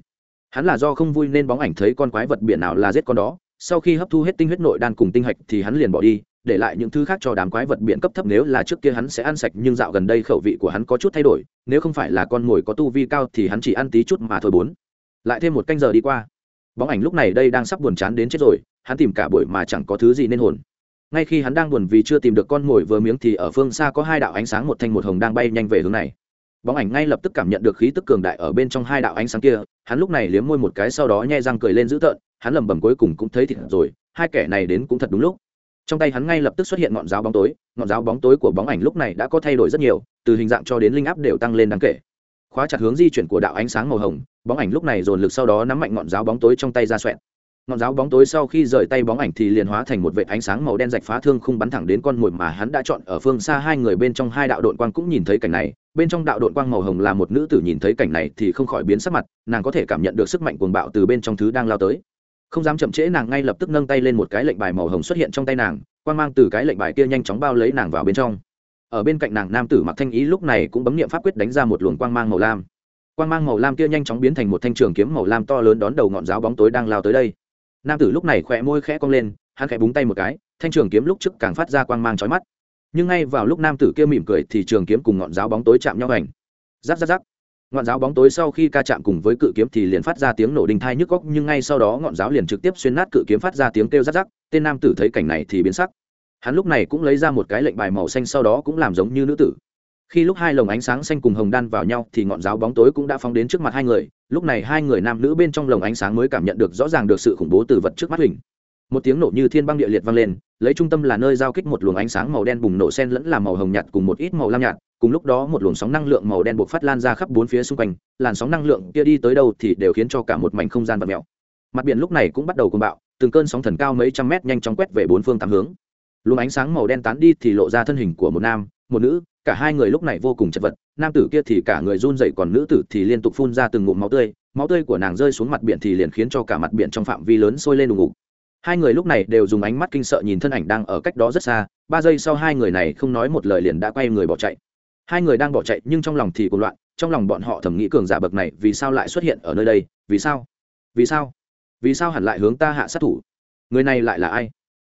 Hắn là do không vui nên bóng ảnh thấy con quái vật biển nào là giết con đó, sau khi hấp thu hết tinh huyết nội đan cùng tinh hạch thì hắn liền bỏ đi, để lại những thứ khác cho đám quái vật biển cấp thấp nếu là trước kia hắn sẽ ăn sạch, nhưng dạo gần đây khẩu vị của hắn có chút thay đổi, nếu không phải là con mồi có tu vi cao thì hắn chỉ ăn tí chút mà thôi bốn. Lại thêm một canh giờ đi qua bóng ảnh lúc này đây đang sắp buồn chán đến chết rồi, hắn tìm cả buổi mà chẳng có thứ gì nên hồn. Ngay khi hắn đang buồn vì chưa tìm được con mồi vừa miếng thì ở phương xa có hai đạo ánh sáng một thanh một hồng đang bay nhanh về hướng này. Bóng ảnh ngay lập tức cảm nhận được khí tức cường đại ở bên trong hai đạo ánh sáng kia, hắn lúc này liếm môi một cái sau đó nhai răng cười lên dữ tợn, hắn lẩm bẩm cuối cùng cũng thấy thịt rồi, hai kẻ này đến cũng thật đúng lúc. Trong tay hắn ngay lập tức xuất hiện ngọn giáo bóng tối, ngọn giáo bóng tối của bóng ảnh lúc này đã có thay đổi rất nhiều, từ hình dạng cho đến linh áp đều tăng lên đáng kể khóa chặt hướng di chuyển của đạo ánh sáng màu hồng, bóng ảnh lúc này dồn lực sau đó nắm mạnh ngọn giáo bóng tối trong tay ra xoẹn ngọn giáo bóng tối sau khi rời tay bóng ảnh thì liền hóa thành một vệt ánh sáng màu đen rạch phá thương không bắn thẳng đến con mồi mà hắn đã chọn ở phương xa hai người bên trong hai đạo đội quang cũng nhìn thấy cảnh này. Bên trong đạo đội quang màu hồng là một nữ tử nhìn thấy cảnh này thì không khỏi biến sắc mặt, nàng có thể cảm nhận được sức mạnh cuồng bạo từ bên trong thứ đang lao tới. Không dám chậm trễ, nàng ngay lập tức nâng tay lên một cái lệnh bài màu hồng xuất hiện trong tay nàng, quang mang từ cái lệnh bài kia nhanh chóng bao lấy nàng vào bên trong ở bên cạnh nàng nam tử mặc thanh ý lúc này cũng bấm nghiệm pháp quyết đánh ra một luồng quang mang màu lam. Quang mang màu lam kia nhanh chóng biến thành một thanh trường kiếm màu lam to lớn đón đầu ngọn giáo bóng tối đang lao tới đây. Nam tử lúc này khỏe môi khẽ cong lên, hắn khẽ búng tay một cái, thanh trường kiếm lúc trước càng phát ra quang mang trói mắt. Nhưng ngay vào lúc nam tử kia mỉm cười thì trường kiếm cùng ngọn giáo bóng tối chạm nhau hành rắc rắc rắc. Ngọn giáo bóng tối sau khi ca chạm cùng với cự kiếm thì liền phát ra tiếng nổ đinh thai nhức góc, nhưng ngay sau đó ngọn giáo liền trực tiếp xuyên nát cự kiếm phát ra tiếng kêu rắc rắc. Tên nam tử thấy cảnh này thì biến sắc hắn lúc này cũng lấy ra một cái lệnh bài màu xanh sau đó cũng làm giống như nữ tử. Khi lúc hai lồng ánh sáng xanh cùng hồng đan vào nhau thì ngọn giáo bóng tối cũng đã phóng đến trước mặt hai người. Lúc này hai người nam nữ bên trong lồng ánh sáng mới cảm nhận được rõ ràng được sự khủng bố từ vật trước mắt hình một tiếng nổ như thiên băng địa liệt vang lên, lấy trung tâm là nơi giao kích một luồng ánh sáng màu đen bùng nổ sen lẫn làm màu hồng nhạt cùng một ít màu lam nhạt. Cùng lúc đó một luồng sóng năng lượng màu đen buộc phát lan ra khắp bốn phía xung quanh. Làn sóng năng lượng kia đi tới đâu thì đều khiến cho cả một mảnh không gian vật mèo mặt biển lúc này cũng bắt đầu cuồng bạo, từng cơn sóng thần cao mấy trăm mét nhanh chóng quét về bốn phương tám hướng luồng ánh sáng màu đen tán đi thì lộ ra thân hình của một nam, một nữ, cả hai người lúc này vô cùng chật vật. Nam tử kia thì cả người run dậy còn nữ tử thì liên tục phun ra từng ngụm máu tươi. Máu tươi của nàng rơi xuống mặt biển thì liền khiến cho cả mặt biển trong phạm vi lớn sôi lên đùng ngục hai người lúc này đều dùng ánh mắt kinh sợ nhìn thân ảnh đang ở cách đó rất xa. Ba giây sau hai người này không nói một lời liền đã quay người bỏ chạy. Hai người đang bỏ chạy nhưng trong lòng thì cuộc loạn, trong lòng bọn họ thầm nghĩ cường giả bậc này vì sao lại xuất hiện ở nơi đây? Vì sao? Vì sao? Vì sao hẳn lại hướng ta hạ sát thủ? Người này lại là ai?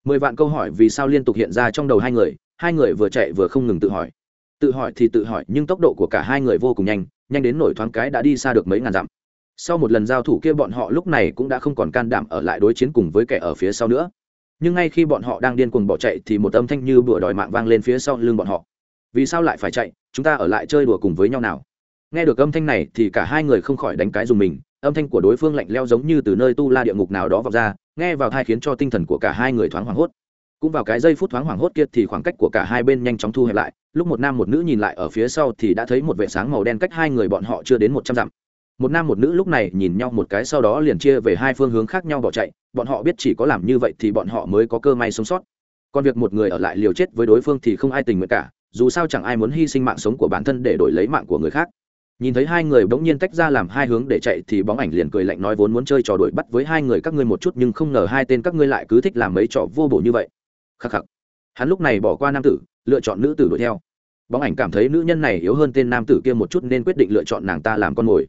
Mười vạn câu hỏi vì sao liên tục hiện ra trong đầu hai người hai người vừa chạy vừa không ngừng tự hỏi. Tự hỏi thì tự hỏi, nhưng tốc độ của cả hai người vô cùng nhanh nhanh đến nổi thoáng cái đã đi xa được mấy ngàn dặm. Sau một lần giao thủ kia bọn họ lúc này cũng đã không còn can đảm ở lại đối chiến cùng với kẻ ở phía sau nữa. Nhưng ngay khi bọn họ đang điên cuồng bỏ chạy thì một âm thanh như bừa đòi mạng vang lên phía sau lưng bọn họ. Vì sao lại phải chạy? Chúng ta ở lại chơi đùa cùng với nhau nào? Nghe được âm thanh này thì cả hai người không khỏi đánh cái dùng mình. Âm thanh của đối phương lạnh leo giống như từ nơi tu la địa ngục nào đó vọng ra nghe vào thai khiến cho tinh thần của cả hai người thoáng hoảng hốt. Cũng vào cái giây phút thoáng hoảng hốt kia thì khoảng cách của cả hai bên nhanh chóng thu hẹp lại, lúc một nam một nữ nhìn lại ở phía sau thì đã thấy một vệ sáng màu đen cách hai người bọn họ chưa đến một trăm dặm. Một nam một nữ lúc này nhìn nhau một cái sau đó liền chia về hai phương hướng khác nhau bỏ chạy, bọn họ biết chỉ có làm như vậy thì bọn họ mới có cơ may sống sót. Còn việc một người ở lại liều chết với đối phương thì không ai tình nguyện cả, dù sao chẳng ai muốn hy sinh mạng sống của bản thân để đổi lấy mạng của người khác nhìn thấy hai người bỗng nhiên tách ra làm hai hướng để chạy thì bóng ảnh liền cười lạnh nói vốn muốn chơi trò đuổi bắt với hai người các ngươi một chút nhưng không ngờ hai tên các ngươi lại cứ thích làm mấy trò vô bổ như vậy. Khắc khắc. Hắn lúc này bỏ qua nam tử, lựa chọn nữ tử đuổi theo. Bóng ảnh cảm thấy nữ nhân này yếu hơn tên nam tử kia một chút nên quyết định lựa chọn nàng ta làm con mồi.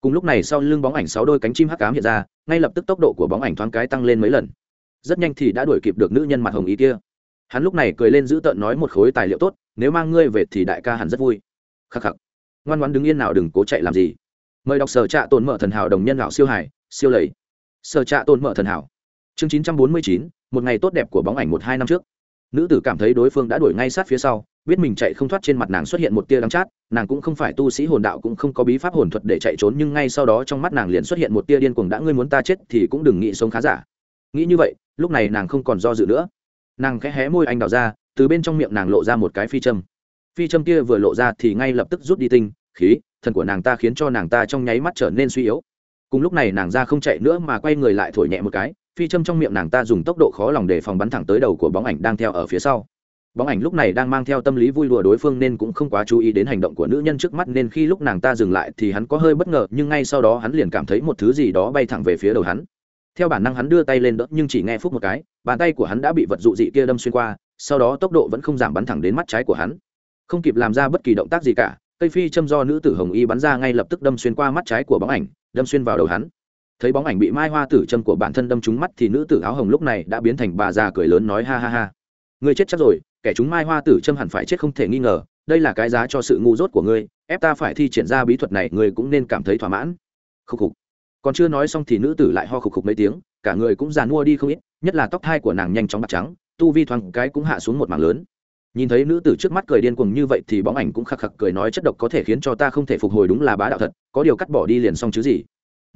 Cùng lúc này sau lưng bóng ảnh sáu đôi cánh chim hắc cám hiện ra, ngay lập tức tốc độ của bóng ảnh thoáng cái tăng lên mấy lần. Rất nhanh thì đã đuổi kịp được nữ nhân mặt hồng ý kia. Hắn lúc này cười lên giữ tợn nói một khối tài liệu tốt, nếu mang ngươi về thì đại ca hẳn rất vui. Khắc khắc ngoan ngoan đứng yên nào đừng cố chạy làm gì. Mời đọc sở trạ tồn mở thần hảo đồng nhân lão siêu hải, siêu lầy. Sở trạ tồn mở thần hảo. Chương chín trăm bốn mươi chín, một ngày tốt đẹp của bóng ảnh một hai năm trước. Nữ tử cảm thấy đối phương đã đuổi ngay sát phía sau, biết mình chạy không thoát trên mặt nàng xuất hiện một tia đắng chát, nàng cũng không phải tu sĩ hồn đạo cũng không có bí pháp hồn thuật để chạy trốn, nhưng ngay sau đó trong mắt nàng liền xuất hiện một tia điên cuồng, đã ngươi muốn ta chết thì cũng đừng nghĩ sống khá giả. Nghĩ như vậy, lúc này nàng không còn do dự nữa. Nàng khẽ hé môi anh đào ra, từ bên trong miệng nàng lộ ra một cái phi châm phi châm kia vừa lộ ra thì ngay lập tức rút đi tinh, khí, thần của nàng ta khiến cho nàng ta trong nháy mắt trở nên suy yếu. Cùng lúc này nàng ra không chạy nữa mà quay người lại thổi nhẹ một cái, phi châm trong miệng nàng ta dùng tốc độ khó lòng để phòng bắn thẳng tới đầu của bóng ảnh đang theo ở phía sau. Bóng ảnh lúc này đang mang theo tâm lý vui đùa đối phương nên cũng không quá chú ý đến hành động của nữ nhân trước mắt nên khi lúc nàng ta dừng lại thì hắn có hơi bất ngờ, nhưng ngay sau đó hắn liền cảm thấy một thứ gì đó bay thẳng về phía đầu hắn. Theo bản năng hắn đưa tay lên đỡ, nhưng chỉ nghe phút một cái, bàn tay của hắn đã bị vật dụ dị kia đâm xuyên qua, sau đó tốc độ vẫn không giảm bắn thẳng đến mắt trái của hắn không kịp làm ra bất kỳ động tác gì cả, cây phi châm do nữ tử hồng y bắn ra ngay lập tức đâm xuyên qua mắt trái của bóng ảnh, đâm xuyên vào đầu hắn. Thấy bóng ảnh bị mai hoa tử châm của bản thân đâm trúng mắt thì nữ tử áo hồng lúc này đã biến thành bà già cười lớn nói ha ha ha. Người chết chắc rồi, kẻ chúng mai hoa tử châm hẳn phải chết không thể nghi ngờ, đây là cái giá cho sự ngu dốt của ngươi, ép ta phải thi triển ra bí thuật này, ngươi cũng nên cảm thấy thỏa mãn. Khúc khục. Còn chưa nói xong thì nữ tử lại ho khục khục mấy tiếng, cả người cũng già mua đi không ít, nhất là tóc thai của nàng nhanh chóng bạc trắng, tu vi thoáng cái cũng hạ xuống một mảng lớn nhìn thấy nữ tử trước mắt cười điên cuồng như vậy thì bóng ảnh cũng khắc khắc cười nói chất độc có thể khiến cho ta không thể phục hồi đúng là bá đạo thật, có điều cắt bỏ đi liền xong chứ gì.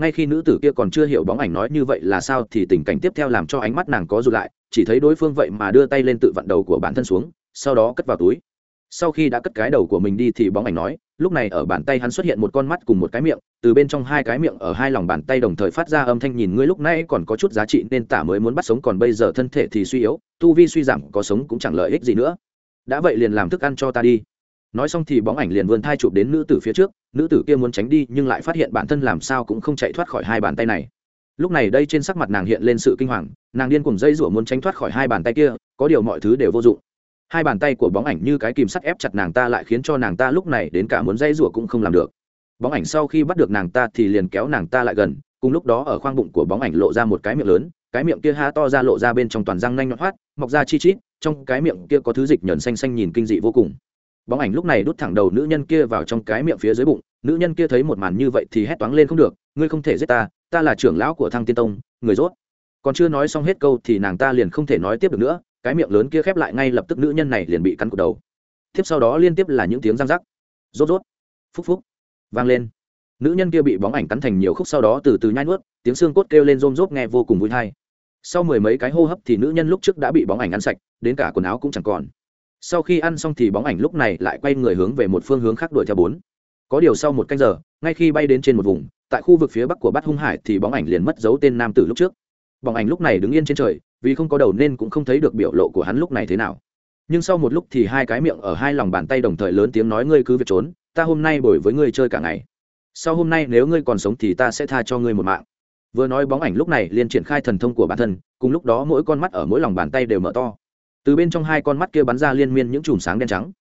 Ngay khi nữ tử kia còn chưa hiểu bóng ảnh nói như vậy là sao thì tình cảnh tiếp theo làm cho ánh mắt nàng có rụt lại, chỉ thấy đối phương vậy mà đưa tay lên tự vặn đầu của bản thân xuống, sau đó cất vào túi. Sau khi đã cất cái đầu của mình đi thì bóng ảnh nói, lúc này ở bàn tay hắn xuất hiện một con mắt cùng một cái miệng, từ bên trong hai cái miệng ở hai lòng bàn tay đồng thời phát ra âm thanh nhìn ngươi lúc nãy còn có chút giá trị nên tả mới muốn bắt sống còn bây giờ thân thể thì suy yếu, tu vi suy giảm có sống cũng chẳng lợi ích gì nữa đã vậy liền làm thức ăn cho ta đi. Nói xong thì bóng ảnh liền vươn thai chụp đến nữ tử phía trước, nữ tử kia muốn tránh đi nhưng lại phát hiện bản thân làm sao cũng không chạy thoát khỏi hai bàn tay này. Lúc này đây trên sắc mặt nàng hiện lên sự kinh hoàng, nàng điên cùng dây rủa muốn tránh thoát khỏi hai bàn tay kia, có điều mọi thứ đều vô dụng. Hai bàn tay của bóng ảnh như cái kìm sắt ép chặt nàng ta lại khiến cho nàng ta lúc này đến cả muốn dây rủa cũng không làm được. Bóng ảnh sau khi bắt được nàng ta thì liền kéo nàng ta lại gần, cùng lúc đó ở khoang bụng của bóng ảnh lộ ra một cái miệng lớn cái miệng kia há to ra lộ ra bên trong toàn răng nanh nhọn hoắt, mọc ra chi chít, trong cái miệng kia có thứ dịch nhẫn xanh xanh nhìn kinh dị vô cùng. Bóng ảnh lúc này đút thẳng đầu nữ nhân kia vào trong cái miệng phía dưới bụng, nữ nhân kia thấy một màn như vậy thì hét toáng lên không được, ngươi không thể giết ta ta là trưởng lão của thăng tiên tông, người rốt. Còn chưa nói xong hết câu thì nàng ta liền không thể nói tiếp được nữa, cái miệng lớn kia khép lại ngay lập tức nữ nhân này liền bị cắn cụt đầu. Tiếp sau đó liên tiếp là những tiếng răng rắc. Rốt rốt. Phúc phúc. Vang lên. Nữ nhân kia bị bóng ảnh cắn thành nhiều khúc sau đó từ từ nhai nuốt, tiếng xương cốt kêu lên rôm rốp nghe vô cùng vui thai sau mười mấy cái hô hấp thì nữ nhân lúc trước đã bị bóng ảnh ăn sạch, đến cả quần áo cũng chẳng còn. Sau khi ăn xong thì bóng ảnh lúc này lại quay người hướng về một phương hướng khác đuổi theo bốn. Có điều sau một canh giờ, ngay khi bay đến trên một vùng, tại khu vực phía bắc của bát hung hải thì bóng ảnh liền mất dấu tên nam tử lúc trước. Bóng ảnh lúc này đứng yên trên trời, vì không có đầu nên cũng không thấy được biểu lộ của hắn lúc này thế nào. Nhưng sau một lúc thì hai cái miệng ở hai lòng bàn tay đồng thời lớn tiếng nói ngươi cứ việc trốn, ta hôm nay bồi với ngươi chơi cả ngày. Sau hôm nay nếu ngươi còn sống thì ta sẽ tha cho ngươi một mạng vừa nói bóng ảnh lúc này liền triển khai thần thông của bản thân, cùng lúc đó mỗi con mắt ở mỗi lòng bàn tay đều mở to. Từ bên trong hai con mắt kia bắn ra liên miên những chùm sáng đen trắng.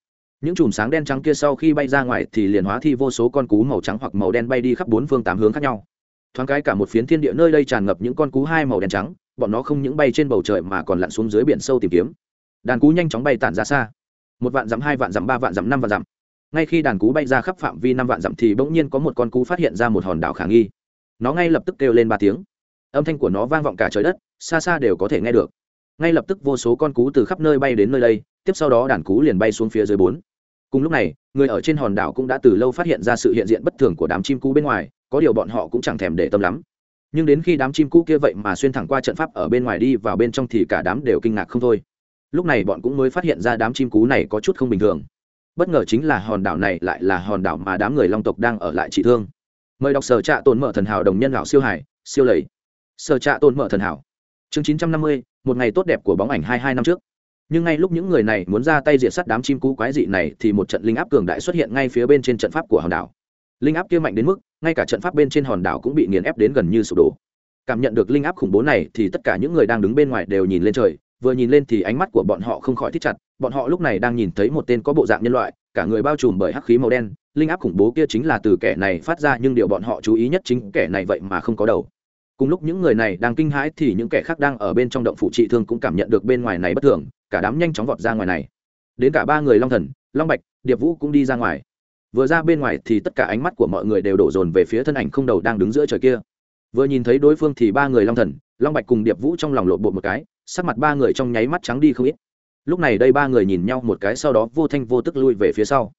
Những chùm sáng đen trắng kia sau khi bay ra ngoài thì liền hóa thi vô số con cú màu trắng hoặc màu đen bay đi khắp bốn phương tám hướng khác nhau. Thoáng cái cả một phiến thiên địa nơi đây tràn ngập những con cú hai màu đen trắng, bọn nó không những bay trên bầu trời mà còn lặn xuống dưới biển sâu tìm kiếm. Đàn cú nhanh chóng bay tản ra xa. Một vạn dặm, hai vạn dặm, ba vạn dặm, năm vạn dặm. Ngay khi đàn cú bay ra khắp phạm vi năm vạn dặm thì bỗng nhiên có một con cú phát hiện ra một hòn đảo khả nghi nó ngay lập tức kêu lên ba tiếng. Âm thanh của nó vang vọng cả trời đất, xa xa đều có thể nghe được. Ngay lập tức vô số con cú từ khắp nơi bay đến nơi đây, tiếp sau đó đàn cú liền bay xuống phía dưới bốn. Cùng lúc này, người ở trên hòn đảo cũng đã từ lâu phát hiện ra sự hiện diện bất thường của đám chim cú bên ngoài, có điều bọn họ cũng chẳng thèm để tâm lắm. Nhưng đến khi đám chim cú kia vậy mà xuyên thẳng qua trận pháp ở bên ngoài đi vào bên trong thì cả đám đều kinh ngạc không thôi. Lúc này bọn cũng mới phát hiện ra đám chim cú này có chút không bình thường. Bất ngờ chính là hòn đảo này lại là hòn đảo mà đám người long tộc đang ở lại trị thương mời đọc sở trạ tồn mở thần hảo đồng nhân lão siêu hải, siêu lầy. Sở trạ tồn mở thần hảo. Chương chín trăm năm mươi, một ngày tốt đẹp của bóng ảnh hai hai năm trước. Nhưng ngay lúc những người này muốn ra tay diệt sát đám chim cú quái dị này thì một trận linh áp cường đại xuất hiện ngay phía bên trên trận pháp của hòn đảo. Linh áp kia mạnh đến mức, ngay cả trận pháp bên trên hòn đảo cũng bị nghiền ép đến gần như sụp đổ. Cảm nhận được linh áp khủng bố này thì tất cả những người đang đứng bên ngoài đều nhìn lên trời, vừa nhìn lên thì ánh mắt của bọn họ không khỏi thích chặt. Bọn họ lúc này đang nhìn thấy một tên có bộ dạng nhân loại, cả người bao trùm bởi hắc khí màu đen linh áp khủng bố kia chính là từ kẻ này phát ra, nhưng điều bọn họ chú ý nhất chính kẻ này vậy mà không có đầu. Cùng lúc những người này đang kinh hãi thì những kẻ khác đang ở bên trong động phủ trị thương cũng cảm nhận được bên ngoài này bất thường, cả đám nhanh chóng vọt ra ngoài này. Đến cả ba người long thần, long bạch, điệp vũ cũng đi ra ngoài. Vừa ra bên ngoài thì tất cả ánh mắt của mọi người đều đổ dồn về phía thân ảnh không đầu đang đứng giữa trời kia. Vừa nhìn thấy đối phương thì ba người long thần, long bạch cùng điệp vũ trong lòng lộn bột một cái, sắc mặt ba người trong nháy mắt trắng đi không ít. Lúc này đây ba người nhìn nhau một cái, sau đó vô thanh vô tức lui về phía sau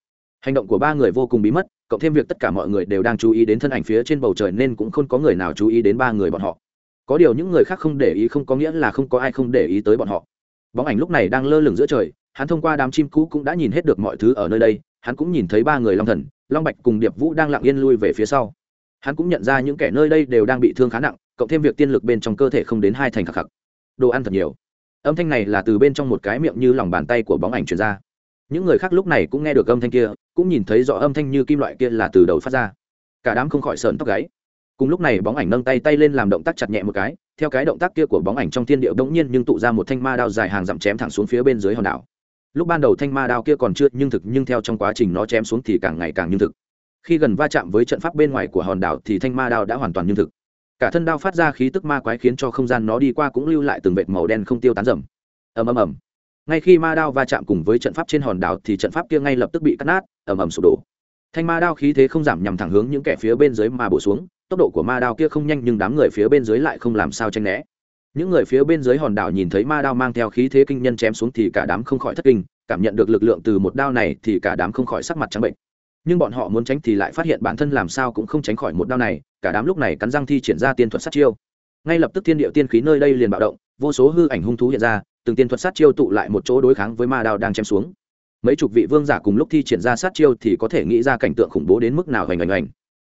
hành động của ba người vô cùng bí mật, cộng thêm việc tất cả mọi người đều đang chú ý đến thân ảnh phía trên bầu trời nên cũng không có người nào chú ý đến ba người bọn họ. Có điều những người khác không để ý không có nghĩa là không có ai không để ý tới bọn họ. Bóng ảnh lúc này đang lơ lửng giữa trời, hắn thông qua đám chim cũ cũng đã nhìn hết được mọi thứ ở nơi đây, hắn cũng nhìn thấy ba người long thần, long bạch cùng điệp vũ đang lặng yên lui về phía sau. Hắn cũng nhận ra những kẻ nơi đây đều đang bị thương khá nặng, cộng thêm việc tiên lực bên trong cơ thể không đến hai thành khắc khắc. Đồ ăn thật nhiều. Âm thanh này là từ bên trong một cái miệng như lòng bàn tay của bóng ảnh truyền ra những người khác lúc này cũng nghe được âm thanh kia, cũng nhìn thấy rõ âm thanh như kim loại kia là từ đầu phát ra. Cả đám không khỏi sờn tóc gáy. Cùng lúc này bóng ảnh nâng tay tay lên làm động tác chặt nhẹ một cái, theo cái động tác kia của bóng ảnh trong thiên địa bỗng nhiên nhưng tụ ra một thanh ma đao dài hàng dặm chém thẳng xuống phía bên dưới hòn đảo. Lúc ban đầu thanh ma đao kia còn chưa nhưng thực, nhưng theo trong quá trình nó chém xuống thì càng ngày càng nhưng thực. Khi gần va chạm với trận pháp bên ngoài của hòn đảo thì thanh ma đao đã hoàn toàn nhưng thực. Cả thân đao phát ra khí tức ma quái khiến cho không gian nó đi qua cũng lưu lại từng vệt màu đen không tiêu tán rầm. Ầm ầm ầm ngay khi ma đao va chạm cùng với trận pháp trên hòn đảo thì trận pháp kia ngay lập tức bị cắt nát, ầm ầm sụp đổ. Thanh ma đao khí thế không giảm nhằm thẳng hướng những kẻ phía bên dưới mà bổ xuống, tốc độ của ma đao kia không nhanh nhưng đám người phía bên dưới lại không làm sao tranh né. Những người phía bên dưới hòn đảo nhìn thấy ma đao mang theo khí thế kinh nhân chém xuống thì cả đám không khỏi thất kinh, cảm nhận được lực lượng từ một đao này thì cả đám không khỏi sắc mặt trắng bệnh. Nhưng bọn họ muốn tránh thì lại phát hiện bản thân làm sao cũng không tránh khỏi một đao này, cả đám lúc này cắn răng thi triển ra tiên thuật sát chiêu. Ngay lập tức thiên địa tiên khí nơi đây liền bạo động, vô số hư ảnh hung thú hiện ra từng tiên thuật sát chiêu tụ lại một chỗ đối kháng với ma đao đang chém xuống. Mấy chục vị vương giả cùng lúc thi triển ra sát chiêu thì có thể nghĩ ra cảnh tượng khủng bố đến mức nào hoành hoành hoành.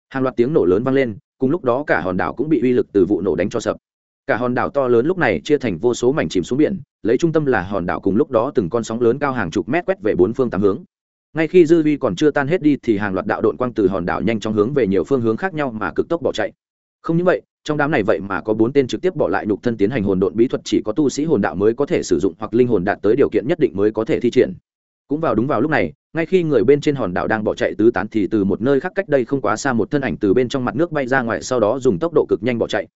Hàng loạt tiếng nổ lớn vang lên, cùng lúc đó cả hòn đảo cũng bị uy lực từ vụ nổ đánh cho sập. Cả hòn đảo to lớn lúc này chia thành vô số mảnh chìm xuống biển, lấy trung tâm là hòn đảo cùng lúc đó từng con sóng lớn cao hàng chục mét quét về bốn phương tám hướng. Ngay khi dư vi còn chưa tan hết đi thì hàng loạt đạo đội quang từ hòn đảo nhanh chóng hướng về nhiều phương hướng khác nhau mà cực tốc bỏ chạy. Không những vậy trong đám này vậy mà có bốn tên trực tiếp bỏ lại nhục thân tiến hành hồn độn bí thuật, chỉ có tu sĩ hồn đạo mới có thể sử dụng hoặc linh hồn đạt tới điều kiện nhất định mới có thể thi triển. Cũng vào đúng vào lúc này, ngay khi người bên trên hòn đảo đang bỏ chạy tứ tán thì từ một nơi khác cách đây không quá xa một thân ảnh từ bên trong mặt nước bay ra ngoài, sau đó dùng tốc độ cực nhanh bỏ chạy.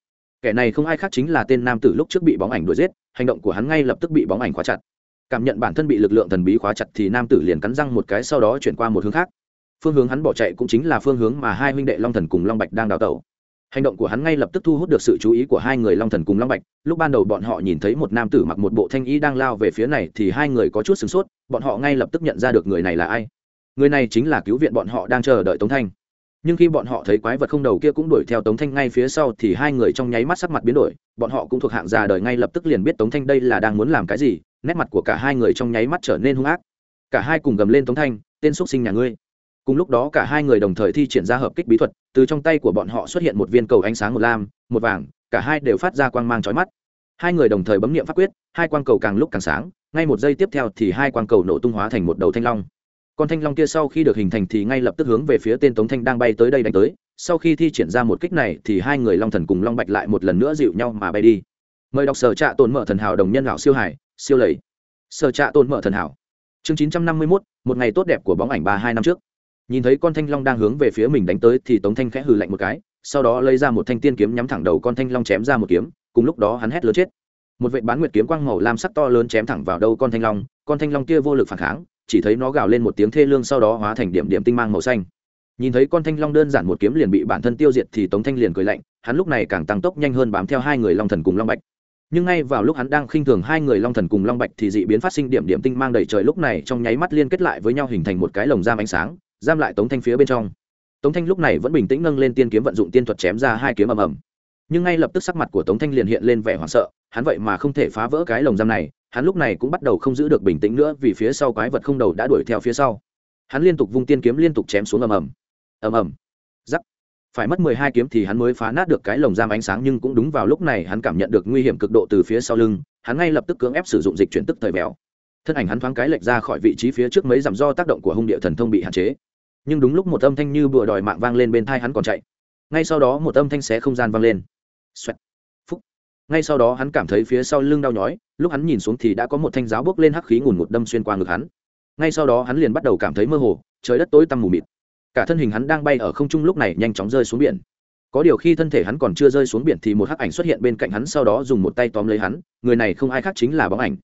Kẻ này không ai khác chính là tên nam tử lúc trước bị bóng ảnh đuổi giết, hành động của hắn ngay lập tức bị bóng ảnh khóa chặt. Cảm nhận bản thân bị lực lượng thần bí khóa chặt thì nam tử liền cắn răng một cái, sau đó chuyển qua một hướng khác. Phương hướng hắn bỏ chạy cũng chính là phương hướng mà hai huynh đệ long thần cùng long bạch đang đào tẩu hành động của hắn ngay lập tức thu hút được sự chú ý của hai người long thần cùng long bạch. Lúc ban đầu bọn họ nhìn thấy một nam tử mặc một bộ thanh y đang lao về phía này thì hai người có chút sửng sốt, bọn họ ngay lập tức nhận ra được người này là ai. Người này chính là cứu viện bọn họ đang chờ đợi tống thanh. Nhưng khi bọn họ thấy quái vật không đầu kia cũng đuổi theo tống thanh ngay phía sau thì hai người trong nháy mắt sắc mặt biến đổi, bọn họ cũng thuộc hạng già đời ngay lập tức liền biết tống thanh đây là đang muốn làm cái gì, nét mặt của cả hai người trong nháy mắt trở nên hung ác. Cả hai cùng gầm lên tống thanh, tên x sinh nhà ngươi cùng lúc đó cả hai người đồng thời thi triển ra hợp kích bí thuật, từ trong tay của bọn họ xuất hiện một viên cầu ánh sáng một lam, một vàng, cả hai đều phát ra quang mang trói mắt. Hai người đồng thời bấm nghiệm pháp quyết, hai quang cầu càng lúc càng sáng, ngay một giây tiếp theo thì hai quang cầu nổ tung hóa thành một đầu thanh long. Con thanh long kia sau khi được hình thành thì ngay lập tức hướng về phía tên tống thanh đang bay tới đây đánh tới, sau khi thi triển ra một kích này thì hai người long thần cùng long bạch lại một lần nữa dịu nhau mà bay đi. Mời đọc sở trạ tồn mở thần hảo đồng nhân lão siêu hải, siêu lầy. Sở trạ tồn mở thần hảo. Chương chín trăm năm mươi mốt, một ngày tốt đẹp của bóng ảnh ba hai năm trước nhìn thấy con thanh long đang hướng về phía mình đánh tới thì tống thanh khẽ hừ lạnh một cái, sau đó lấy ra một thanh tiên kiếm nhắm thẳng đầu con thanh long chém ra một kiếm, cùng lúc đó hắn hét lớn chết. Một vệ bán nguyệt kiếm quang màu lam sắc to lớn chém thẳng vào đầu con thanh long, con thanh long kia vô lực phản kháng, chỉ thấy nó gào lên một tiếng thê lương sau đó hóa thành điểm điểm tinh mang màu xanh. Nhìn thấy con thanh long đơn giản một kiếm liền bị bản thân tiêu diệt thì tống thanh liền cười lạnh, hắn lúc này càng tăng tốc nhanh hơn bám theo hai người long thần cùng long bạch. Nhưng ngay vào lúc hắn đang khinh thường hai người long thần cùng long bạch thì dị biến phát sinh điểm điểm tinh mang đầy trời lúc này trong nháy mắt liên kết lại với nhau hình thành một cái lồng giam ánh sáng giam lại tống thanh phía bên trong. Tống thanh lúc này vẫn bình tĩnh nâng lên tiên kiếm vận dụng tiên thuật chém ra hai kiếm ầm ầm. Nhưng ngay lập tức sắc mặt của tống thanh liền hiện lên vẻ hoảng sợ, hắn vậy mà không thể phá vỡ cái lồng giam này, hắn lúc này cũng bắt đầu không giữ được bình tĩnh nữa vì phía sau quái vật không đầu đã đuổi theo phía sau. Hắn liên tục vung tiên kiếm liên tục chém xuống ầm ầm. Ầm ầm. Giắc phải mất mười hai kiếm thì hắn mới phá nát được cái lồng giam ánh sáng nhưng cũng đúng vào lúc này hắn cảm nhận được nguy hiểm cực độ từ phía sau lưng, hắn ngay lập tức cưỡng ép sử dụng dịch chuyển tức thời béo thân ảnh hắn thoáng cái lệch ra khỏi vị trí phía trước mấy dặm do tác động của hung địa thần thông bị hạn chế nhưng đúng lúc một âm thanh như bừa đòi mạng vang lên bên thai hắn còn chạy. Ngay sau đó một âm thanh xé không gian vang lên. Xoẹt. Phúc. ngay sau đó hắn cảm thấy phía sau lưng đau nhói, lúc hắn nhìn xuống thì đã có một thanh giáo bốc lên hắc khí ngùn ngụt đâm xuyên qua ngực hắn. Ngay sau đó hắn liền bắt đầu cảm thấy mơ hồ, trời đất tối tăm mù mịt. Cả thân hình hắn đang bay ở không trung lúc này nhanh chóng rơi xuống biển. Có điều khi thân thể hắn còn chưa rơi xuống biển thì một hắc ảnh xuất hiện bên cạnh hắn sau đó dùng một tay tóm lấy hắn, người này không ai khác chính là bóng ảnh.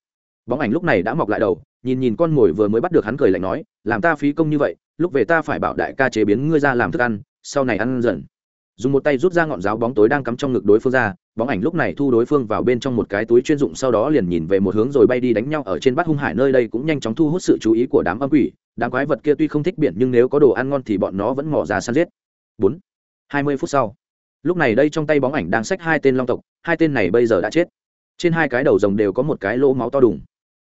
Bóng ảnh lúc này đã mọc lại đầu nhìn nhìn con mồi vừa mới bắt được hắn cười lạnh nói, làm ta phí công như vậy, lúc về ta phải bảo đại ca chế biến ngươi ra làm thức ăn, sau này ăn dần. Dùng một tay rút ra ngọn giáo bóng tối đang cắm trong ngực đối phương ra, bóng ảnh lúc này thu đối phương vào bên trong một cái túi chuyên dụng, sau đó liền nhìn về một hướng rồi bay đi đánh nhau ở trên bát hung hải, nơi đây cũng nhanh chóng thu hút sự chú ý của đám âm quỷ. Đám quái vật kia tuy không thích biển nhưng nếu có đồ ăn ngon thì bọn nó vẫn mò ra săn giết. Bốn, hai mươi phút sau. Lúc này đây trong tay bóng ảnh đang xách hai tên long tộc, hai tên này bây giờ đã chết. Trên hai cái đầu rồng đều có một cái lỗ máu to đùng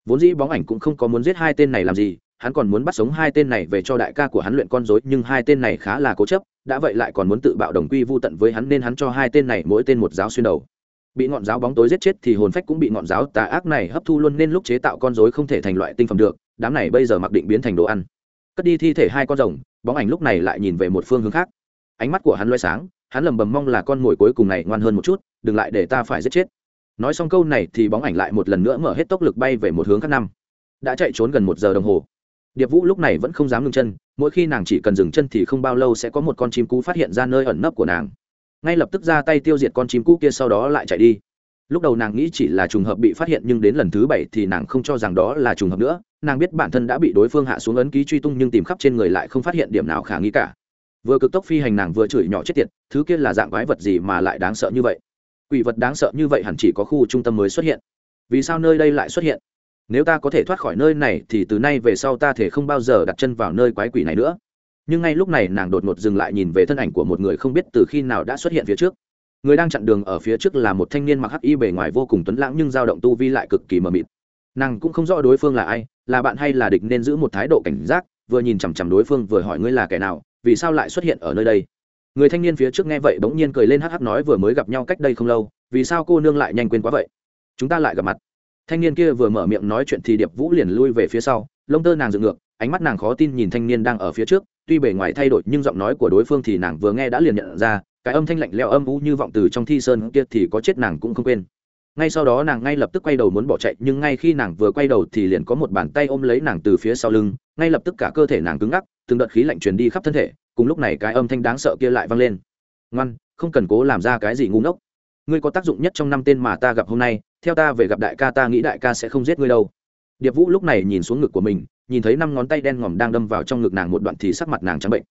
vốn dĩ bóng ảnh cũng không có muốn giết hai tên này làm gì, hắn còn muốn bắt sống hai tên này về cho đại ca của hắn luyện con dối nhưng hai tên này khá là cố chấp, đã vậy lại còn muốn tự bạo đồng quy vô tận với hắn nên hắn cho hai tên này mỗi tên một giáo xuyên đầu. Bị ngọn giáo bóng tối giết chết thì hồn phách cũng bị ngọn giáo tà ác này hấp thu luôn nên lúc chế tạo con dối không thể thành loại tinh phẩm được, đám này bây giờ mặc định biến thành đồ ăn. Cất đi thi thể hai con rồng, bóng ảnh lúc này lại nhìn về một phương hướng khác. Ánh mắt của hắn loay sáng, hắn lầm bầm mong là con mồi cuối cùng này ngoan hơn một chút, đừng lại để ta phải giết chết nói xong câu này thì bóng ảnh lại một lần nữa mở hết tốc lực bay về một hướng khác năm. Đã chạy trốn gần một giờ đồng hồ. Điệp vũ lúc này vẫn không dám ngừng chân, mỗi khi nàng chỉ cần dừng chân thì không bao lâu sẽ có một con chim cú phát hiện ra nơi ẩn nấp của nàng. Ngay lập tức ra tay tiêu diệt con chim cú kia sau đó lại chạy đi. Lúc đầu nàng nghĩ chỉ là trùng hợp bị phát hiện nhưng đến lần thứ bảy thì nàng không cho rằng đó là trùng hợp nữa. Nàng biết bản thân đã bị đối phương hạ xuống ấn ký truy tung nhưng tìm khắp trên người lại không phát hiện điểm nào khả nghi cả. Vừa cực tốc phi hành nàng vừa chửi nhỏ chết tiệt, thứ kia là dạng quái vật gì mà lại đáng sợ như vậy? Quỷ vật đáng sợ như vậy hẳn chỉ có khu trung tâm mới xuất hiện. Vì sao nơi đây lại xuất hiện? Nếu ta có thể thoát khỏi nơi này thì từ nay về sau ta thể không bao giờ đặt chân vào nơi quái quỷ này nữa. Nhưng ngay lúc này nàng đột ngột dừng lại nhìn về thân ảnh của một người không biết từ khi nào đã xuất hiện phía trước. Người đang chặn đường ở phía trước là một thanh niên mặc hắc y bề ngoài vô cùng tuấn lãng nhưng dao động tu vi lại cực kỳ mờ mịt. Nàng cũng không rõ đối phương là ai, là bạn hay là địch nên giữ một thái độ cảnh giác, vừa nhìn chằm chằm đối phương vừa hỏi ngươi là kẻ nào, vì sao lại xuất hiện ở nơi đây? Người thanh niên phía trước nghe vậy bỗng nhiên cười lên hắc hắc nói vừa mới gặp nhau cách đây không lâu, vì sao cô nương lại nhanh quên quá vậy? Chúng ta lại gặp mặt. Thanh niên kia vừa mở miệng nói chuyện thì điệp vũ liền lui về phía sau, lông tơ nàng dựng ngược, ánh mắt nàng khó tin nhìn thanh niên đang ở phía trước, tuy bề ngoài thay đổi nhưng giọng nói của đối phương thì nàng vừa nghe đã liền nhận ra, cái âm thanh lạnh leo âm vũ như vọng từ trong thi sơn kia thì có chết nàng cũng không quên. Ngay sau đó nàng ngay lập tức quay đầu muốn bỏ chạy, nhưng ngay khi nàng vừa quay đầu thì liền có một bàn tay ôm lấy nàng từ phía sau lưng, ngay lập tức cả cơ thể nàng cứng ngắc, từng đợt khí lạnh truyền đi khắp thân thể cùng lúc này cái âm thanh đáng sợ kia lại vang lên. Ngoan, không cần cố làm ra cái gì ngu ngốc. Ngươi có tác dụng nhất trong năm tên mà ta gặp hôm nay, theo ta về gặp đại ca ta nghĩ đại ca sẽ không giết ngươi đâu. Điệp vũ lúc này nhìn xuống ngực của mình, nhìn thấy năm ngón tay đen ngòm đang đâm vào trong ngực nàng một đoạn thì sắc mặt nàng trắng bệnh.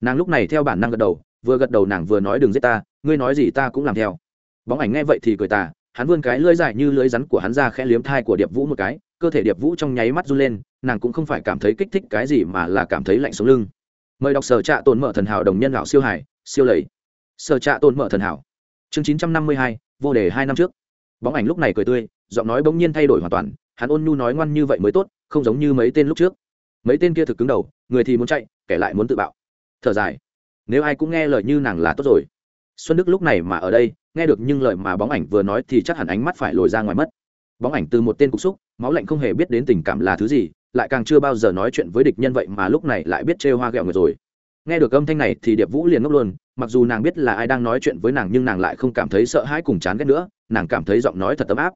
Nàng lúc này theo bản năng gật đầu, vừa gật đầu nàng vừa nói đừng giết ta, ngươi nói gì ta cũng làm theo. Bóng ảnh nghe vậy thì cười tà, hắn vươn cái lưỡi dài như lưỡi rắn của hắn ra khẽ liếm thai của điệp vũ một cái, cơ thể điệp vũ trong nháy mắt run lên, nàng cũng không phải cảm thấy kích thích cái gì mà là cảm thấy lạnh sống lưng mời đọc sở trạ tồn mở thần hảo đồng nhân lão siêu hải siêu lầy. Sở trạ tồn mở thần hảo. Chương chín trăm năm mươi hai, vô đề hai năm trước. Bóng ảnh lúc này cười tươi, giọng nói bỗng nhiên thay đổi hoàn toàn, hắn ôn nhu nói ngoan như vậy mới tốt, không giống như mấy tên lúc trước. Mấy tên kia thực cứng đầu, người thì muốn chạy, kẻ lại muốn tự bạo. Thở dài. Nếu ai cũng nghe lời như nàng là tốt rồi. Xuân đức lúc này mà ở đây, nghe được nhưng lời mà bóng ảnh vừa nói thì chắc hẳn ánh mắt phải lồi ra ngoài mất. Bóng ảnh từ một tên cục xúc, máu lạnh không hề biết đến tình cảm là thứ gì lại càng chưa bao giờ nói chuyện với địch nhân vậy mà lúc này lại biết trêu hoa ghẹo người rồi. Nghe được âm thanh này thì điệp vũ liền ngốc luôn, mặc dù nàng biết là ai đang nói chuyện với nàng nhưng nàng lại không cảm thấy sợ hãi cùng chán ghét nữa, nàng cảm thấy giọng nói thật ấm áp.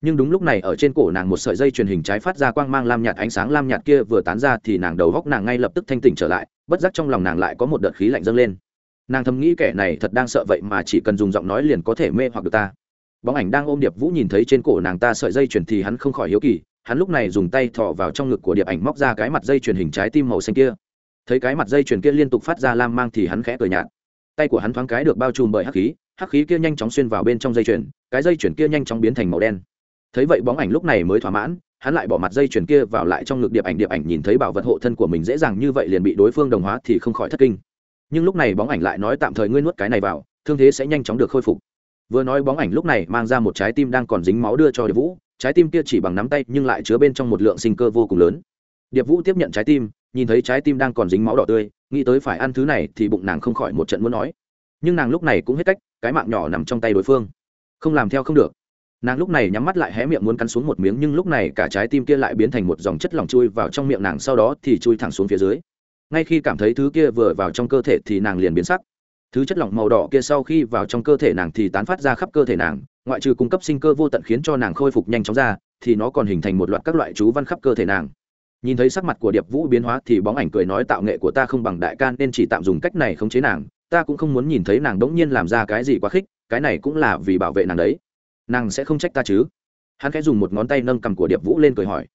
Nhưng đúng lúc này ở trên cổ nàng một sợi dây truyền hình trái phát ra quang mang lam nhạt, ánh sáng lam nhạt kia vừa tán ra thì nàng đầu góc nàng ngay lập tức thanh tỉnh trở lại, bất giác trong lòng nàng lại có một đợt khí lạnh dâng lên. Nàng thầm nghĩ kẻ này thật đang sợ vậy mà chỉ cần dùng giọng nói liền có thể mê hoặc được ta. Bóng ảnh đang ôm điệp vũ nhìn thấy trên cổ nàng ta sợi dây truyền thì hắn không khỏi hiếu kỳ hắn lúc này dùng tay thọ vào trong ngực của điệp ảnh móc ra cái mặt dây truyền hình trái tim màu xanh kia. Thấy cái mặt dây chuyền kia liên tục phát ra lam mang thì hắn khẽ cười nhạt. Tay của hắn thoáng cái được bao trùm bởi hắc khí hắc khí kia nhanh chóng xuyên vào bên trong dây chuyền, cái dây chuyền kia nhanh chóng biến thành màu đen. Thấy vậy bóng ảnh lúc này mới thỏa mãn, hắn lại bỏ mặt dây chuyền kia vào lại trong ngực điệp ảnh điệp ảnh nhìn thấy bảo vật hộ thân của mình dễ dàng như vậy liền bị đối phương đồng hóa thì không khỏi thất kinh. Nhưng lúc này bóng ảnh lại nói tạm thời ngươi nuốt cái này vào, thương thế sẽ nhanh chóng được khôi phục. Vừa nói bóng ảnh lúc này mang ra một trái tim đang còn dính máu đưa cho điệp vũ trái tim kia chỉ bằng nắm tay nhưng lại chứa bên trong một lượng sinh cơ vô cùng lớn. Điệp vũ tiếp nhận trái tim, nhìn thấy trái tim đang còn dính máu đỏ tươi, nghĩ tới phải ăn thứ này thì bụng nàng không khỏi một trận muốn nói. Nhưng nàng lúc này cũng hết cách, cái mạng nhỏ nằm trong tay đối phương. Không làm theo không được. Nàng lúc này nhắm mắt lại hé miệng muốn cắn xuống một miếng nhưng lúc này cả trái tim kia lại biến thành một dòng chất lỏng chui vào trong miệng nàng, sau đó thì chui thẳng xuống phía dưới. Ngay khi cảm thấy thứ kia vừa vào trong cơ thể thì nàng liền biến sắc. Thứ chất lỏng màu đỏ kia sau khi vào trong cơ thể nàng thì tán phát ra khắp cơ thể nàng ngoại trừ cung cấp sinh cơ vô tận khiến cho nàng khôi phục nhanh chóng ra, thì nó còn hình thành một loạt các loại chú văn khắp cơ thể nàng. Nhìn thấy sắc mặt của điệp vũ biến hóa thì bóng ảnh cười nói tạo nghệ của ta không bằng đại can nên chỉ tạm dùng cách này khống chế nàng, ta cũng không muốn nhìn thấy nàng đống nhiên làm ra cái gì quá khích, cái này cũng là vì bảo vệ nàng đấy. Nàng sẽ không trách ta chứ? Hắn khẽ dùng một ngón tay nâng cầm của điệp vũ lên cười hỏi.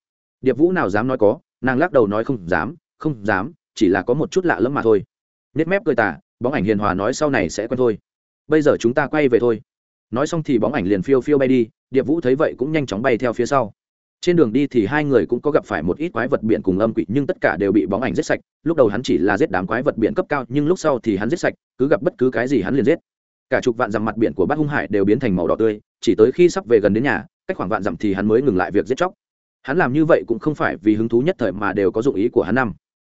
Điệp vũ nào dám nói có, nàng lắc đầu nói không dám không dám, chỉ là có một chút lạ lẫm mà thôi. Nết mép cười tả bóng ảnh hiền hòa nói sau này sẽ quen thôi. Bây giờ chúng ta quay về thôi nói xong thì bóng ảnh liền phiêu phiêu bay đi, điệp vũ thấy vậy cũng nhanh chóng bay theo phía sau. Trên đường đi thì hai người cũng có gặp phải một ít quái vật biển cùng âm quỷ, nhưng tất cả đều bị bóng ảnh giết sạch. Lúc đầu hắn chỉ là giết đám quái vật biển cấp cao, nhưng lúc sau thì hắn giết sạch, cứ gặp bất cứ cái gì hắn liền giết. Cả chục vạn dặm mặt biển của bát hung hải đều biến thành màu đỏ tươi, chỉ tới khi sắp về gần đến nhà, cách khoảng vạn dặm thì hắn mới ngừng lại việc giết chóc. Hắn làm như vậy cũng không phải vì hứng thú nhất thời mà đều có dụng ý của hắn năm.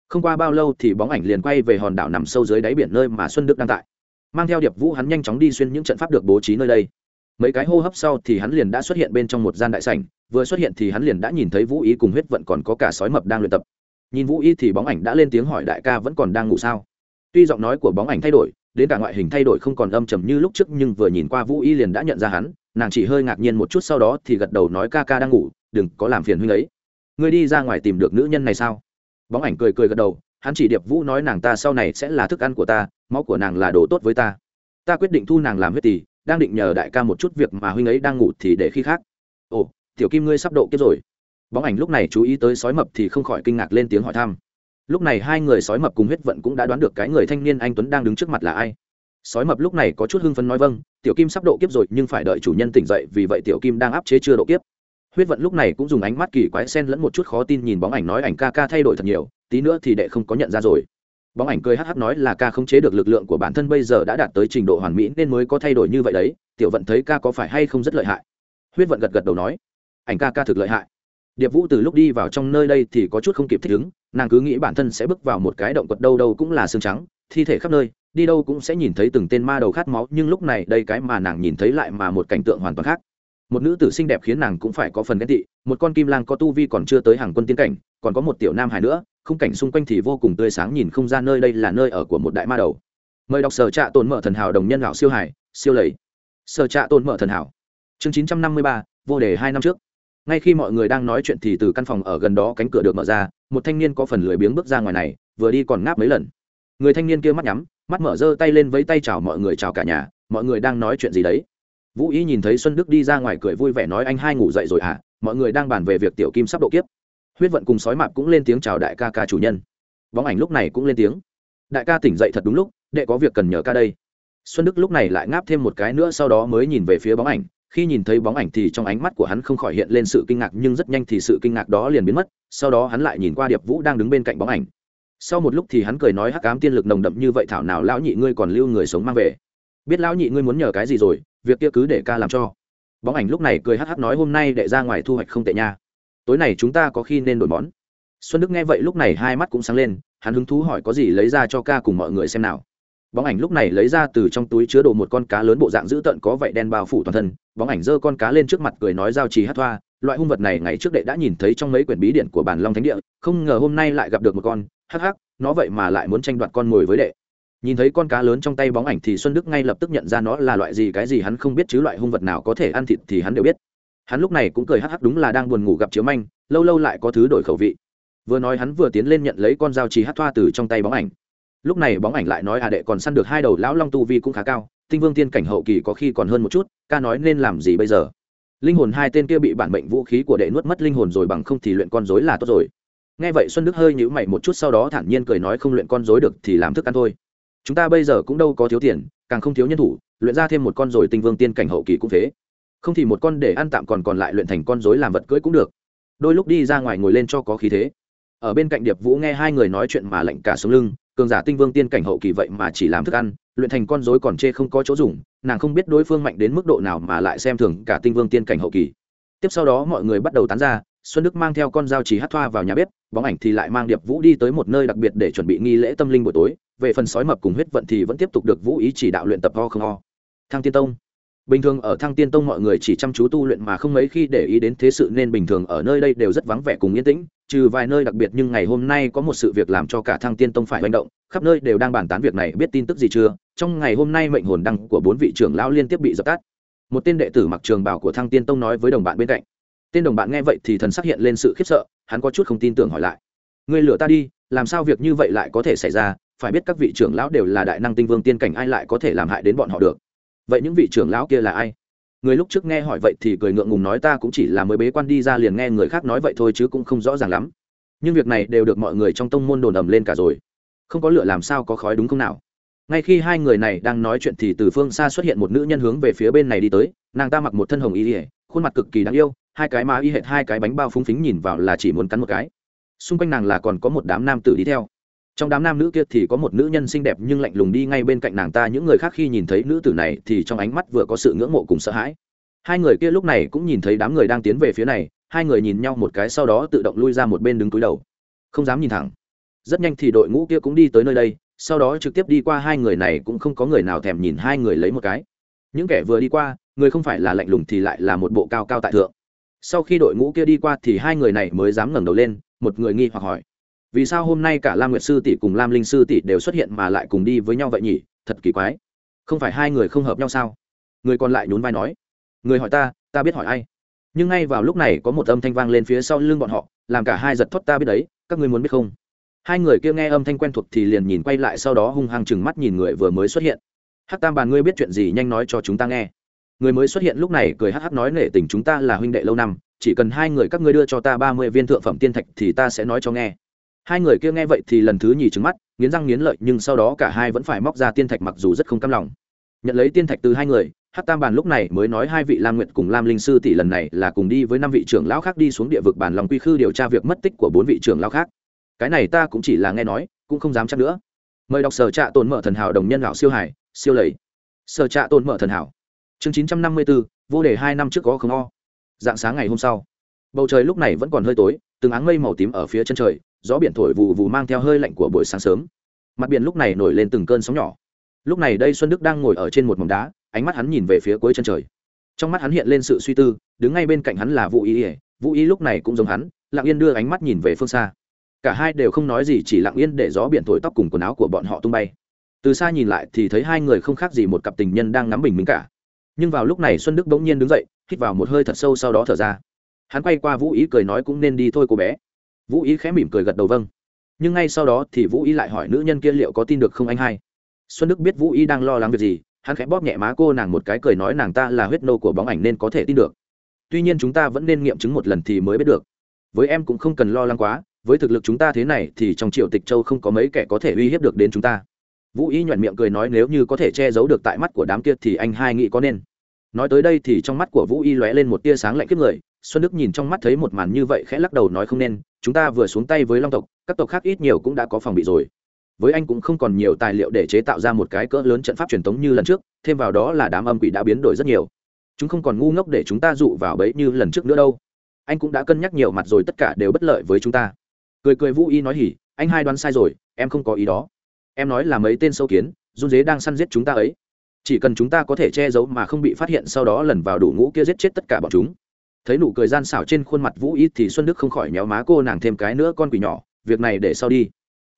Không qua bao lâu thì bóng ảnh liền quay về hòn đảo nằm sâu dưới đáy biển nơi mà xuân đức đang tại mang theo điệp vũ hắn nhanh chóng đi xuyên những trận pháp được bố trí nơi đây. Mấy cái hô hấp sau thì hắn liền đã xuất hiện bên trong một gian đại sảnh, vừa xuất hiện thì hắn liền đã nhìn thấy vũ ý cùng huyết vận còn có cả sói mập đang luyện tập. Nhìn vũ ý thì bóng ảnh đã lên tiếng hỏi đại ca vẫn còn đang ngủ sao? Tuy giọng nói của bóng ảnh thay đổi, đến cả ngoại hình thay đổi không còn âm trầm như lúc trước nhưng vừa nhìn qua vũ y liền đã nhận ra hắn, nàng chỉ hơi ngạc nhiên một chút sau đó thì gật đầu nói ca ca đang ngủ, đừng có làm phiền huynh ấy. Ngươi đi ra ngoài tìm được nữ nhân này sao? Bóng ảnh cười cười gật đầu, hắn chỉ điệp vũ nói nàng ta sau này sẽ là thức ăn của ta máu của nàng là đồ tốt với ta. Ta quyết định thu nàng làm huyết tỷ đang định nhờ đại ca một chút việc mà huynh ấy đang ngủ thì để khi khác. Ồ, tiểu kim ngươi sắp độ kiếp rồi. Bóng ảnh lúc này chú ý tới sói mập thì không khỏi kinh ngạc lên tiếng hỏi thăm. Lúc này hai người sói mập cùng huyết vận cũng đã đoán được cái người thanh niên anh tuấn đang đứng trước mặt là ai. Sói mập lúc này có chút hưng phấn nói vâng tiểu kim sắp độ kiếp rồi nhưng phải đợi chủ nhân tỉnh dậy vì vậy tiểu kim đang áp chế chưa độ kiếp. Huyết vận lúc này cũng dùng ánh mắt kỳ quái sen lẫn một chút khó tin nhìn bóng ảnh nói ảnh ca ca thay đổi thật nhiều, tí nữa thì đệ không có nhận ra rồi bóng ảnh cười hh nói là ca không chế được lực lượng của bản thân bây giờ đã đạt tới trình độ hoàn mỹ nên mới có thay đổi như vậy đấy, tiểu vận thấy ca có phải hay không rất lợi hại? Huyết vận gật gật đầu nói, ảnh ca ca thực lợi hại. Điệp vũ từ lúc đi vào trong nơi đây thì có chút không kịp thích ứng, nàng cứ nghĩ bản thân sẽ bước vào một cái động quật đâu đâu cũng là xương trắng, thi thể khắp nơi, đi đâu cũng sẽ nhìn thấy từng tên ma đầu khát máu, nhưng lúc này đây cái mà nàng nhìn thấy lại mà một cảnh tượng hoàn toàn khác một nữ tử xinh đẹp khiến nàng cũng phải có phần ghen tị, một con kim lang có tu vi còn chưa tới hàng quân tiến cảnh, còn có một tiểu nam hải nữa, khung cảnh xung quanh thì vô cùng tươi sáng nhìn không ra nơi đây là nơi ở của một đại ma đầu. Mời đọc sở trạ tồn mở thần hảo đồng nhân lão siêu hải siêu lầy. Sở trạ tồn mở thần hảo. Chương chín trăm năm mươi ba, vô đề hai năm trước. Ngay khi mọi người đang nói chuyện thì từ căn phòng ở gần đó cánh cửa được mở ra, một thanh niên có phần lười biếng bước ra ngoài này, vừa đi còn ngáp mấy lần. Người thanh niên kia mắt nhắm, mắt mở giơ tay lên với tay chào mọi người chào cả nhà, mọi người đang nói chuyện gì đấy? Vũ y nhìn thấy xuân đức đi ra ngoài cười vui vẻ nói, anh hai ngủ dậy rồi à mọi người đang bàn về việc tiểu kim sắp độ kiếp. Huyết vận cùng sói mạp cũng lên tiếng chào đại ca ca chủ nhân. Bóng ảnh lúc này cũng lên tiếng. Đại ca tỉnh dậy thật đúng lúc, đệ có việc cần nhờ ca đây. Xuân đức lúc này lại ngáp thêm một cái nữa, sau đó mới nhìn về phía bóng ảnh. Khi nhìn thấy bóng ảnh thì trong ánh mắt của hắn không khỏi hiện lên sự kinh ngạc, nhưng rất nhanh thì sự kinh ngạc đó liền biến mất, sau đó hắn lại nhìn qua điệp vũ đang đứng bên cạnh bóng ảnh. Sau một lúc thì hắn cười nói, hắc cám tiên lực nồng đậm như vậy thảo nào lão nhị ngươi còn lưu người sống mang về? Biết lão nhị ngươi muốn nhờ cái gì rồi, việc kia cứ để ca làm cho. Bóng ảnh lúc này cười hắc hắc nói hôm nay đệ ra ngoài thu hoạch không tệ nha. Tối này chúng ta có khi nên đổi món. Xuân đức nghe vậy lúc này hai mắt cũng sáng lên, hắn hứng thú hỏi có gì lấy ra cho ca cùng mọi người xem nào. Bóng ảnh lúc này lấy ra từ trong túi chứa đồ một con cá lớn bộ dạng dữ tợn có vậy đen bao phủ toàn thân, bóng ảnh giơ con cá lên trước mặt cười nói giao trì hát thoa, loại hung vật này ngày trước đệ đã nhìn thấy trong mấy quyển bí điển của bản long thánh địa, không ngờ hôm nay lại gặp được một con, hắc hắc, nó vậy mà lại muốn tranh đoạt con mồi với đệ nhìn thấy con cá lớn trong tay bóng ảnh thì xuân đức ngay lập tức nhận ra nó là loại gì, cái gì hắn không biết chứ loại hung vật nào có thể ăn thịt thì hắn đều biết. Hắn lúc này cũng cười hắc hắc đúng là đang buồn ngủ gặp chiếu manh, lâu lâu lại có thứ đổi khẩu vị. Vừa nói hắn vừa tiến lên nhận lấy con dao trì hát thoa từ trong tay bóng ảnh. Lúc này bóng ảnh lại nói à đệ, còn săn được hai đầu lão long tu vi cũng khá cao, tinh vương tiên cảnh hậu kỳ có khi còn hơn một chút, ca nói nên làm gì bây giờ? Linh hồn hai tên kia bị bản mệnh vũ khí của đệ nuốt mất linh hồn rồi bằng không thì luyện con dối là tốt rồi. Nghe vậy xuân đức hơi nhữ mày một chút, sau đó thản nhiên cười nói, không luyện con dối được thì làm thức ăn thôi chúng ta bây giờ cũng đâu có thiếu tiền, càng không thiếu nhân thủ, luyện ra thêm một con rồi tinh vương tiên cảnh hậu kỳ cũng thế. Không thì một con để ăn tạm còn còn lại luyện thành con dối làm vật cưỡi cũng được. Đôi lúc đi ra ngoài ngồi lên cho có khí thế. Ở bên cạnh điệp vũ nghe hai người nói chuyện mà lạnh cả sống lưng, cường giả tinh vương tiên cảnh hậu kỳ vậy mà chỉ làm thức ăn, luyện thành con dối còn chê không có chỗ dùng, nàng không biết đối phương mạnh đến mức độ nào mà lại xem thường cả tinh vương tiên cảnh hậu kỳ. Tiếp sau đó mọi người bắt đầu tán ra xuân đức mang theo con dao chỉ hát thoa vào nhà bếp, bóng ảnh thì lại mang điệp vũ đi tới một nơi đặc biệt để chuẩn bị nghi lễ tâm linh buổi tối. Về phần sói mập cùng huyết vận thì vẫn tiếp tục được vũ ý chỉ đạo luyện tập ho không ho. Thăng tiên tông. Bình thường ở thăng tiên tông mọi người chỉ chăm chú tu luyện mà không mấy khi để ý đến thế sự, nên bình thường ở nơi đây đều rất vắng vẻ cùng yên tĩnh. Trừ vài nơi đặc biệt nhưng ngày hôm nay có một sự việc làm cho cả thăng tiên tông phải manh động. Khắp nơi đều đang bàn tán việc này, biết tin tức gì chưa? Trong ngày hôm nay mệnh hồn đăng của bốn vị trưởng lão liên tiếp bị dập tắt. Một tên đệ tử mặc trường bảo của thăng tiên tông nói với đồng bạn bên cạnh tên đồng bạn nghe vậy thì thần xác hiện lên sự khiếp sợ, hắn có chút không tin tưởng hỏi lại. Người lửa ta đi, làm sao việc như vậy lại có thể xảy ra? Phải biết các vị trưởng lão đều là đại năng tinh vương tiên cảnh, ai lại có thể làm hại đến bọn họ được? Vậy những vị trưởng lão kia là ai? Người lúc trước nghe hỏi vậy thì cười ngượng ngùng nói, ta cũng chỉ là mới bế quan đi ra liền nghe người khác nói vậy thôi chứ cũng không rõ ràng lắm. Nhưng việc này đều được mọi người trong tông môn đồn ầm lên cả rồi. Không có lửa làm sao có khói đúng không nào? Ngay khi hai người này đang nói chuyện thì từ phương xa xuất hiện một nữ nhân hướng về phía bên này đi tới. Nàng ta mặc một thân hồng y ỉa khuôn mặt cực kỳ đáng yêu hai cái má y hệt hai cái bánh bao phúng phính nhìn vào là chỉ muốn cắn một cái. Xung quanh nàng là còn có một đám nam tử đi theo. Trong đám nam nữ kia thì có một nữ nhân xinh đẹp nhưng lạnh lùng đi ngay bên cạnh nàng ta, những người khác khi nhìn thấy nữ tử này thì trong ánh mắt vừa có sự ngưỡng mộ cùng sợ hãi. Hai người kia lúc này cũng nhìn thấy đám người đang tiến về phía này, hai người nhìn nhau một cái sau đó tự động lui ra một bên đứng túi đầu. Không dám nhìn thẳng. Rất nhanh thì đội ngũ kia cũng đi tới nơi đây, sau đó trực tiếp đi qua hai người này cũng không có người nào thèm nhìn hai người lấy một cái. Những kẻ vừa đi qua, người không phải là lạnh lùng thì lại là một bộ cao cao tại thượng sau khi đội ngũ kia đi qua thì hai người này mới dám ngẩng đầu lên, một người nghi hoặc hỏi, vì sao hôm nay cả lam nguyệt sư tỷ cùng lam linh sư tỷ đều xuất hiện mà lại cùng đi với nhau vậy nhỉ? Thật kỳ quái. Không phải hai người không hợp nhau sao? Người còn lại nhún vai nói, người hỏi ta ta biết hỏi ai. Nhưng ngay vào lúc này có một âm thanh vang lên phía sau lưng bọn họ, làm cả hai giật thoát ta biết đấy, các ngươi muốn biết không? Hai người kia nghe âm thanh quen thuộc thì liền nhìn quay lại sau đó hung hăng chừng mắt nhìn người vừa mới xuất hiện. Hắc tam bàn, ngươi biết chuyện gì? Nhanh nói cho chúng ta nghe người mới xuất hiện lúc này cười hắc hắc nói nể tình chúng ta là huynh đệ lâu năm, chỉ cần hai người các ngươi đưa cho ta ba mươi viên thượng phẩm tiên thạch thì ta sẽ nói cho nghe. Hai người kia nghe vậy thì lần thứ nhì trứng mắt, nghiến răng nghiến lợi nhưng sau đó cả hai vẫn phải móc ra tiên thạch mặc dù rất không cam lòng. Nhận lấy tiên thạch từ hai người hát tam bàn lúc này mới nói hai vị lam nguyệt cùng lam linh sư tỷ lần này là cùng đi với năm vị trưởng lão khác đi xuống địa vực bản lòng quy khư điều tra việc mất tích của bốn vị trưởng lão khác. Cái này ta cũng chỉ là nghe nói, cũng không dám chắc nữa. Mời đọc sở trạ tồn mở thần hảo đồng nhân lão siêu hải, siêu lầy. Sở trạ tồn mở thần hảo chương chín trăm năm mươi bốn vô đề hai năm trước có không o. Dạng sáng ngày hôm sau, bầu trời lúc này vẫn còn hơi tối, từng áng mây màu tím ở phía chân trời, gió biển thổi vù vù mang theo hơi lạnh của buổi sáng sớm. Mặt biển lúc này nổi lên từng cơn sóng nhỏ. Lúc này đây xuân đức đang ngồi ở trên một mỏng đá, ánh mắt hắn nhìn về phía cuối chân trời. Trong mắt hắn hiện lên sự suy tư, đứng ngay bên cạnh hắn là vũ y vũ Ý lúc này cũng giống hắn, lặng yên đưa ánh mắt nhìn về phương xa. Cả hai đều không nói gì, chỉ lặng yên để gió biển thổi tóc cùng quần áo của bọn họ tung bay. Từ xa nhìn lại thì thấy hai người không khác gì một cặp tình nhân đang ngắm bình minh cả nhưng vào lúc này xuân đức bỗng nhiên đứng dậy, hít vào một hơi thật sâu sau đó thở ra. Hắn quay qua vũ ý cười nói cũng nên đi thôi cô bé. Vũ ý khẽ mỉm cười gật đầu vâng. Nhưng ngay sau đó thì vũ ý lại hỏi nữ nhân kia liệu có tin được không anh hai. Xuân đức biết vũ ý đang lo lắng việc gì, hắn khẽ bóp nhẹ má cô nàng một cái cười nói nàng ta là huyết nô của bóng ảnh nên có thể tin được. Tuy nhiên chúng ta vẫn nên nghiệm chứng một lần thì mới biết được. Với em cũng không cần lo lắng quá, với thực lực chúng ta thế này thì trong triều tịch châu không có mấy kẻ có thể uy hiếp được đến chúng ta vũ Y nhoẹn miệng cười nói nếu như có thể che giấu được tại mắt của đám kia thì anh hai nghĩ có nên. Nói tới đây thì trong mắt của vũ y lóe lên một tia sáng lạnh kiếp người, xuân đức nhìn trong mắt thấy một màn như vậy khẽ lắc đầu nói không nên, chúng ta vừa xuống tay với long tộc, các tộc khác ít nhiều cũng đã có phòng bị rồi. Với anh cũng không còn nhiều tài liệu để chế tạo ra một cái cỡ lớn trận pháp truyền thống như lần trước, thêm vào đó là đám âm quỷ đã biến đổi rất nhiều. Chúng không còn ngu ngốc để chúng ta dụ vào bẫy như lần trước nữa đâu. Anh cũng đã cân nhắc nhiều mặt rồi, tất cả đều bất lợi với chúng ta. Cười cười vũ y nói hỉ, anh hai đoán sai rồi, em không có ý đó em nói là mấy tên sâu kiến, run dế đang săn giết chúng ta ấy. Chỉ cần chúng ta có thể che giấu mà không bị phát hiện sau đó lần vào đủ ngũ kia giết chết tất cả bọn chúng. Thấy nụ cười gian xảo trên khuôn mặt vũ y thì xuân đức không khỏi méo má cô nàng thêm cái nữa con quỷ nhỏ, việc này để sau đi.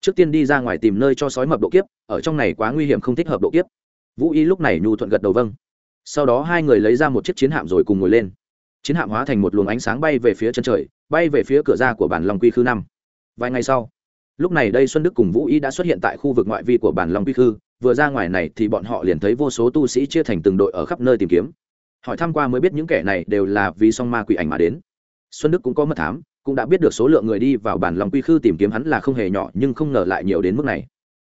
Trước tiên đi ra ngoài tìm nơi cho sói mập độ kiếp, ở trong này quá nguy hiểm không thích hợp độ kiếp. Vũ y lúc này nhu thuận gật đầu vâng. Sau đó hai người lấy ra một chiếc chiến hạm rồi cùng ngồi lên. Chiến hạm hóa thành một luồng ánh sáng bay về phía chân trời, bay về phía cửa ra của bản long quy khư năm. Vài ngày sau lúc này đây xuân đức cùng vũ y đã xuất hiện tại khu vực ngoại vi của bản long quy khư. Vừa ra ngoài này thì bọn họ liền thấy vô số tu sĩ chia thành từng đội ở khắp nơi tìm kiếm. Hỏi tham q u a mới biết những kẻ này đều là vì song ma quỷ ảnh mà đến. Xuân đức cũng có mật thám, cũng đã biết được số lượng người đi vào bản lòng quy khư tìm kiếm hắn là không hề nhỏ, nhưng không ngờ lại nhiều đến mức này.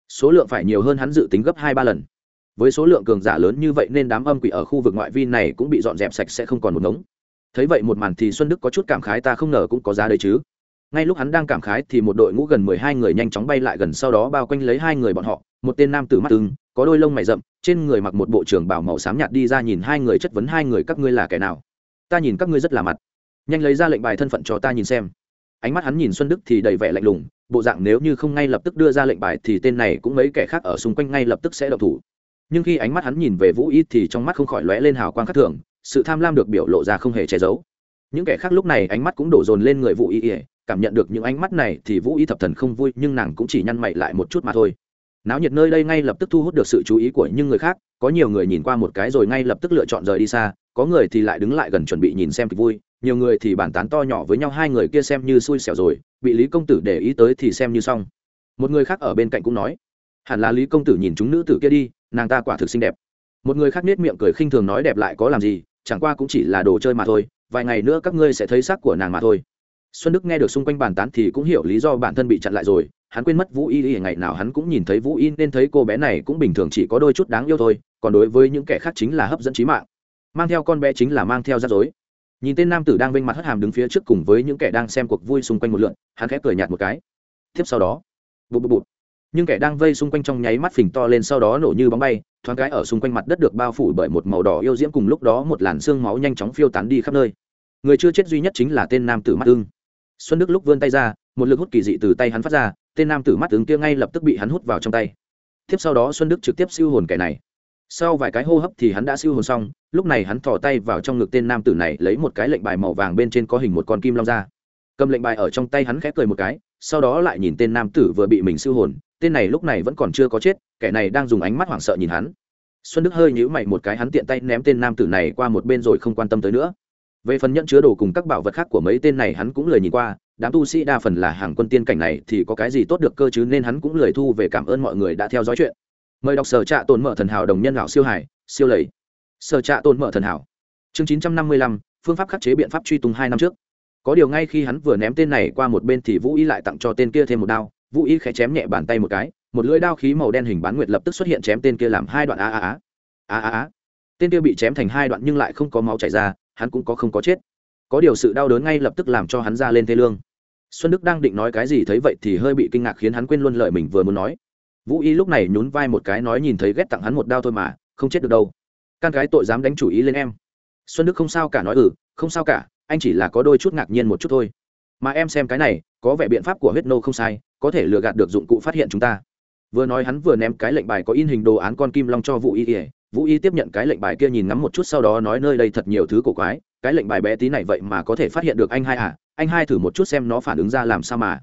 Số lượng phải nhiều hơn hắn dự tính gấp hai ba lần. Với số lượng cường giả lớn như vậy nên đám âm quỷ ở khu vực ngoại vi này cũng bị dọn dẹp sạch sẽ không còn một ngống. Thấy vậy một màn thì xuân đức có chút cảm khái, ta không ngờ cũng có giá đấy chứ ngay lúc hắn đang cảm khái thì một đội ngũ gần mười hai người nhanh chóng bay lại gần sau đó bao quanh lấy hai người bọn họ, một tên nam tử mắt ưng, có đôi lông mày rậm, trên người mặc một bộ trưởng bảo màu xám nhạt đi ra nhìn hai người chất vấn hai người, các ngươi là kẻ nào? Ta nhìn các ngươi rất là mặt. Nhanh lấy ra lệnh bài thân phận cho ta nhìn xem. Ánh mắt hắn nhìn xuân đức thì đầy vẻ lạnh lùng, bộ dạng nếu như không ngay lập tức đưa ra lệnh bài thì tên này cũng mấy kẻ khác ở xung quanh ngay lập tức sẽ độc thủ. Nhưng khi ánh mắt hắn nhìn về vũ ít thì trong mắt không khỏi lóe lên hào quang khắc thường, sự tham lam được biểu lộ ra không hề che giấu. Những kẻ khác lúc này ánh mắt cũng đổ dồn lên người vũ y cảm nhận được những ánh mắt này thì vũ y thập thần không vui, nhưng nàng cũng chỉ nhăn mày lại một chút mà thôi. Náo nhiệt nơi đây ngay lập tức thu hút được sự chú ý của những người khác, có nhiều người nhìn qua một cái rồi ngay lập tức lựa chọn rời đi xa, có người thì lại đứng lại gần chuẩn bị nhìn xem kịch vui, nhiều người thì bàn tán to nhỏ với nhau, hai người kia xem như xui xẻo rồi, bị lý công tử để ý tới thì xem như xong. Một người khác ở bên cạnh cũng nói, hẳn là lý công tử nhìn chúng nữ tử kia đi, nàng ta quả thực xinh đẹp. Một người khác nết miệng cười khinh thường nói, đẹp lại có làm gì, chẳng qua cũng chỉ là đồ chơi mà thôi, vài ngày nữa các ngươi sẽ thấy sắc của nàng mà thôi xuân đức nghe được xung quanh bàn tán thì cũng hiểu lý do bản thân bị chặn lại rồi, hắn quên mất vũ y y ngày nào hắn cũng nhìn thấy vũ y, nên thấy cô bé này cũng bình thường chỉ có đôi chút đáng yêu thôi, còn đối với những kẻ khác chính là hấp dẫn trí mạng. Mang theo con bé chính là mang theo rắc rối. Nhìn tên nam tử đang vênh mặt hất hàm đứng phía trước cùng với những kẻ đang xem cuộc vui xung quanh một lượn, hắn khẽ cười nhạt một cái. Tiếp sau đó bụt bụt bụt nhưng kẻ đang vây xung quanh trong nháy mắt phình to lên sau đó nổ như bóng bay, thoáng cái ở xung quanh mặt đất được bao phủ bởi một màu đỏ yêu diễm cùng lúc đó một làn xương máu nhanh chóng phiêu tán đi khắp nơi. Người chưa chết duy nhất chính là tên nam tử mắt ưng xuân đức lúc vươn tay ra, một lực hút kỳ dị từ tay hắn phát ra, tên nam tử mắt tướng kia ngay lập tức bị hắn hút vào trong tay. Tiếp sau đó xuân đức trực tiếp siêu hồn kẻ này. Sau vài cái hô hấp thì hắn đã siêu hồn xong, lúc này hắn thò tay vào trong ngực tên nam tử này, lấy một cái lệnh bài màu vàng bên trên có hình một con kim long ra. Cầm lệnh bài ở trong tay hắn khẽ cười một cái, sau đó lại nhìn tên nam tử vừa bị mình siêu hồn, tên này lúc này vẫn còn chưa có chết, kẻ này đang dùng ánh mắt hoảng sợ nhìn hắn. Xuân đức hơi nhíu mày một cái, hắn tiện tay ném tên nam tử này qua một bên rồi không quan tâm tới nữa về phần nhận chứa đồ cùng các bảo vật khác của mấy tên này hắn cũng lười nhìn qua, đám tu sĩ đa phần là hàng quân tiên cảnh này thì có cái gì tốt được cơ chứ nên hắn cũng lười thu về cảm ơn mọi người đã theo dõi chuyện. Mời đọc sở trạ tồn mở thần hảo đồng nhân lão siêu hải, siêu lầy. Sở trạ tồn mở thần hảo. Chương chín trăm năm mươi lăm, phương pháp khắc chế biện pháp truy tung hai năm trước. Có điều ngay khi hắn vừa ném tên này qua một bên thì vũ y lại tặng cho tên kia thêm một đao. Vũ y khẽ chém nhẹ bàn tay một cái, một lưỡi đao khí màu đen hình bán nguyệt lập tức xuất hiện chém tên kia làm hai đoạn a a a a a a tên kia bị chém thành hai đoạn nhưng lại không có máu chảy ra hắn cũng có không có chết. Có điều sự đau đớn ngay lập tức làm cho hắn ra lên thế lương. Xuân đức đang định nói cái gì thấy vậy thì hơi bị kinh ngạc khiến hắn quên luôn lời mình vừa muốn nói. Vũ y lúc này nhún vai một cái nói nhìn thấy ghét tặng hắn một đao thôi mà, không chết được đâu. Can cái tội dám đánh chủ ý lên em. Xuân đức không sao cả nói ừ không sao cả, anh chỉ là có đôi chút ngạc nhiên một chút thôi. Mà em xem cái này, có vẻ biện pháp của huyết nô không sai, có thể lừa gạt được dụng cụ phát hiện chúng ta. Vừa nói hắn vừa ném cái lệnh bài có in hình đồ án con kim long cho vũ y ỉa vũ y tiếp nhận cái lệnh bài kia nhìn ngắm một chút sau đó nói nơi đây thật nhiều thứ cổ quái, cái lệnh bài bé tí này vậy mà có thể phát hiện được anh hai à? Anh hai thử một chút xem nó phản ứng ra làm sao mà.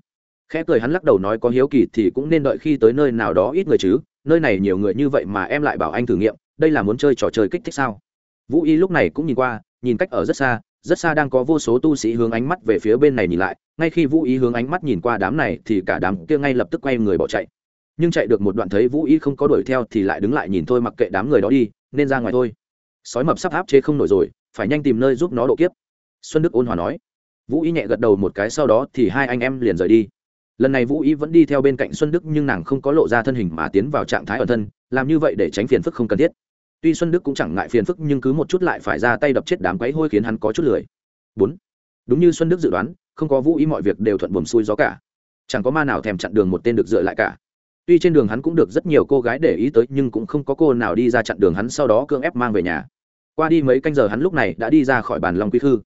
Khẽ cười hắn lắc đầu nói có hiếu kỳ thì cũng nên đợi khi tới nơi nào đó ít người chứ, nơi này nhiều người như vậy mà em lại bảo anh thử nghiệm, đây là muốn chơi trò chơi kích thích sao? Vũ y lúc này cũng nhìn qua, nhìn cách ở rất xa rất xa đang có vô số tu sĩ hướng ánh mắt về phía bên này nhìn lại, ngay khi vũ y hướng ánh mắt nhìn qua đám này thì cả đám kia ngay lập tức quay người bỏ chạy nhưng chạy được một đoạn thấy vũ y không có đuổi theo thì lại đứng lại nhìn thôi mặc kệ đám người đó đi, nên ra ngoài thôi. Sói mập sắp áp chế không nổi rồi, phải nhanh tìm nơi giúp nó độ kiếp. Xuân đức ôn hòa nói. Vũ y nhẹ gật đầu một cái, sau đó thì hai anh em liền rời đi. Lần này vũ y vẫn đi theo bên cạnh xuân đức, nhưng nàng không có lộ ra thân hình mà tiến vào trạng thái ở thân, làm như vậy để tránh phiền phức không cần thiết. Tuy xuân đức cũng chẳng ngại phiền phức, nhưng cứ một chút lại phải ra tay đập chết đám quấy hôi khiến hắn có chút lười. Bốn. Đúng như xuân đức dự đoán, không có vũ y mọi việc đều thuận buồm xuôi gió cả. Chẳng có ma nào thèm chặn đường một tên được dựa lại cả tuy trên đường hắn cũng được rất nhiều cô gái để ý tới, nhưng cũng không có cô nào đi ra chặn đường hắn sau đó cưỡng ép mang về nhà. Qua đi mấy canh giờ hắn lúc này đã đi ra khỏi bàn long quy khư.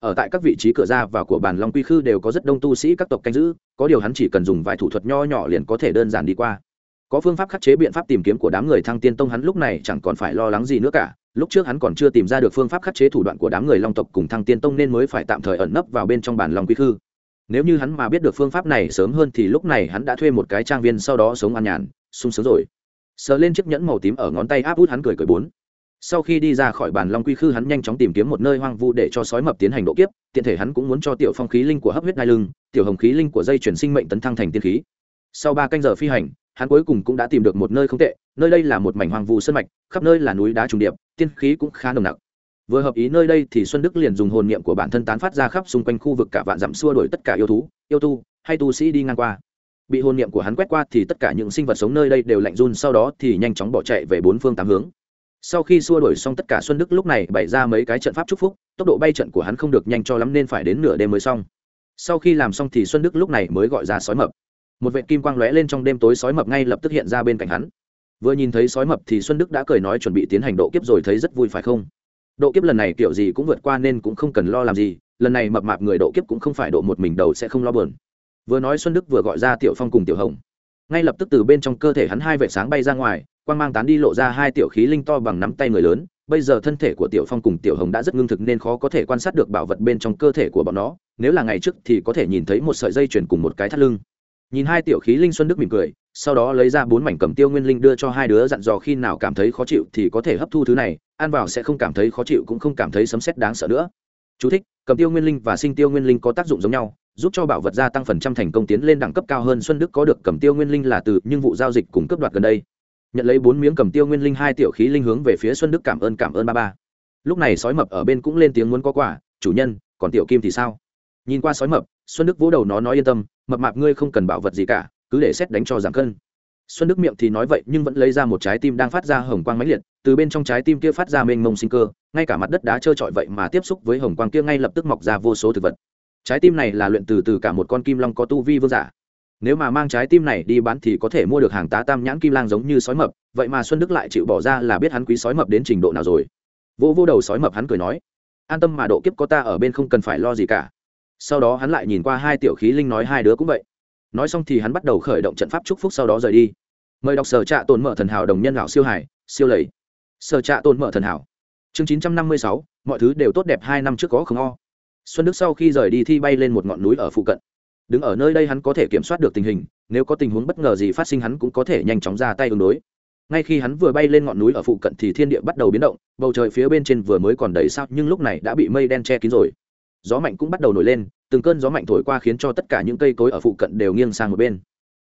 Ở tại các vị trí cửa ra và của bàn long quy khư đều có rất đông tu sĩ các tộc canh giữ, có điều hắn chỉ cần dùng vài thủ thuật nho nhỏ liền có thể đơn giản đi qua. Có phương pháp khắc chế biện pháp tìm kiếm của đám người thăng tiên tông hắn lúc này chẳng còn phải lo lắng gì nữa cả. Lúc trước hắn còn chưa tìm ra được phương pháp khắc chế thủ đoạn của đám người long tộc cùng thăng tiên tông nên mới phải tạm thời ẩn nấp vào bên trong bàn long quy khư nếu như hắn mà biết được phương pháp này sớm hơn thì lúc này hắn đã thuê một cái trang viên sau đó sống an nhàn, sung sướng rồi. Sờ lên chiếc nhẫn màu tím ở ngón tay áp út hắn cười cười bốn. Sau khi đi ra khỏi bàn long quy khư hắn nhanh chóng tìm kiếm một nơi hoang vu để cho sói mập tiến hành độ kiếp, tiện thể hắn cũng muốn cho tiểu phong khí linh của hấp huyết ngai lưng, tiểu hồng khí linh của dây chuyển sinh mệnh tấn thăng thành tiên khí. Sau ba canh giờ phi hành, hắn cuối cùng cũng đã tìm được một nơi không tệ, nơi đây là một mảnh hoang vu sân mạch, khắp nơi là núi đá trùng điệp, tiên khí cũng khá nồng nặc vừa hợp ý nơi đây thì xuân đức liền dùng hồn niệm của bản thân tán phát ra khắp xung quanh khu vực cả vạn dặm xua đuổi tất cả yêu thú, yêu tu, hay tu sĩ đi ngang qua. Bị hồn niệm của hắn quét qua thì tất cả những sinh vật sống nơi đây đều lạnh run, sau đó thì nhanh chóng bỏ chạy về bốn phương tám hướng. Sau khi xua đuổi xong tất cả, xuân đức lúc này bày ra mấy cái trận pháp chúc phúc, tốc độ bay trận của hắn không được nhanh cho lắm nên phải đến nửa đêm mới xong. Sau khi làm xong thì xuân đức lúc này mới gọi ra sói mập. Một vệ kim quang lóe lên trong đêm tối, sói mập ngay lập tức hiện ra bên cạnh hắn. Vừa nhìn thấy sói mập thì xuân đức đã cười nói chuẩn bị tiến hành độ kiếp rồi, thấy rất vui phải không? Độ kiếp lần này kiểu gì cũng vượt qua nên cũng không cần lo làm gì, lần này mập mạp người độ kiếp cũng không phải độ một mình đầu sẽ không lo bờn vừa nói xuân đức vừa gọi ra tiểu phong cùng tiểu hồng. Ngay lập tức từ bên trong cơ thể hắn hai vệ sáng bay ra ngoài, quang mang tán đi lộ ra hai tiểu khí linh to bằng nắm tay người lớn, bây giờ thân thể của tiểu phong cùng tiểu hồng đã rất ngưng thực nên khó có thể quan sát được bảo vật bên trong cơ thể của bọn nó, nếu là ngày trước thì có thể nhìn thấy một sợi dây chuyền cùng một cái thắt lưng. Nhìn hai tiểu khí linh xuân đức mỉm cười sau đó lấy ra bốn mảnh cầm tiêu nguyên linh đưa cho hai đứa dặn dò khi nào cảm thấy khó chịu thì có thể hấp thu thứ này ăn vào sẽ không cảm thấy khó chịu cũng không cảm thấy sấm sét đáng sợ nữa. Chú thích, cầm tiêu nguyên linh và sinh tiêu nguyên linh có tác dụng giống nhau giúp cho bảo vật gia tăng phần trăm thành công tiến lên đẳng cấp cao hơn xuân đức có được cầm tiêu nguyên linh là từ nhưng vụ giao dịch cùng cấp đoạt gần đây. Nhận lấy bốn miếng cầm tiêu nguyên linh hai tiểu khí linh hướng về phía xuân đức cảm ơn cảm ơn ba ba. Lúc này sói mập ở bên cũng lên tiếng muốn có quả chủ nhân còn tiểu kim thì sao? Nhìn qua sói mập xuân đức vỗ đầu nó nói yên tâm mập mạp ngươi không cần bảo vật gì cả cứ để xét đánh cho giảm cân. Xuân đức miệng thì nói vậy, nhưng vẫn lấy ra một trái tim đang phát ra hồng quang mãnh liệt, từ bên trong trái tim kia phát ra mênh mông sinh cơ, ngay cả mặt đất đá trơ trọi vậy mà tiếp xúc với hồng quang kia ngay lập tức mọc ra vô số thực vật. Trái tim này là luyện từ từ cả một con kim long có tu vi vương giả. Nếu mà mang trái tim này đi bán thì có thể mua được hàng tá tam nhãn kim lang giống như sói mập, vậy mà xuân đức lại chịu bỏ ra là biết hắn quý sói mập đến trình độ nào rồi. Vô vô đầu sói mập hắn cười nói, an tâm mà độ kiếp có ta ở bên không cần phải lo gì cả. Sau đó hắn lại nhìn qua hai tiểu khí linh nói hai đứa cũng vậy nói xong thì hắn bắt đầu khởi động trận pháp chúc phúc sau đó rời đi. Mời đọc sở trạ tồn mở thần hảo đồng nhân lão siêu hải, siêu lầy. Sở trạ tồn mở thần hảo. Chương chín trăm năm mươi sáu, mọi thứ đều tốt đẹp hai năm trước có không o. Xuân đức sau khi rời đi thi bay lên một ngọn núi ở phụ cận. Đứng ở nơi đây hắn có thể kiểm soát được tình hình, nếu có tình huống bất ngờ gì phát sinh hắn cũng có thể nhanh chóng ra tay ứng đối. Ngay khi hắn vừa bay lên ngọn núi ở phụ cận thì thiên địa bắt đầu biến động, bầu trời phía bên trên vừa mới còn đầy sao nhưng lúc này đã bị mây đen che kín rồi. Gió mạnh cũng bắt đầu nổi lên từng cơn gió mạnh thổi qua khiến cho tất cả những cây cối ở phụ cận đều nghiêng sang một bên.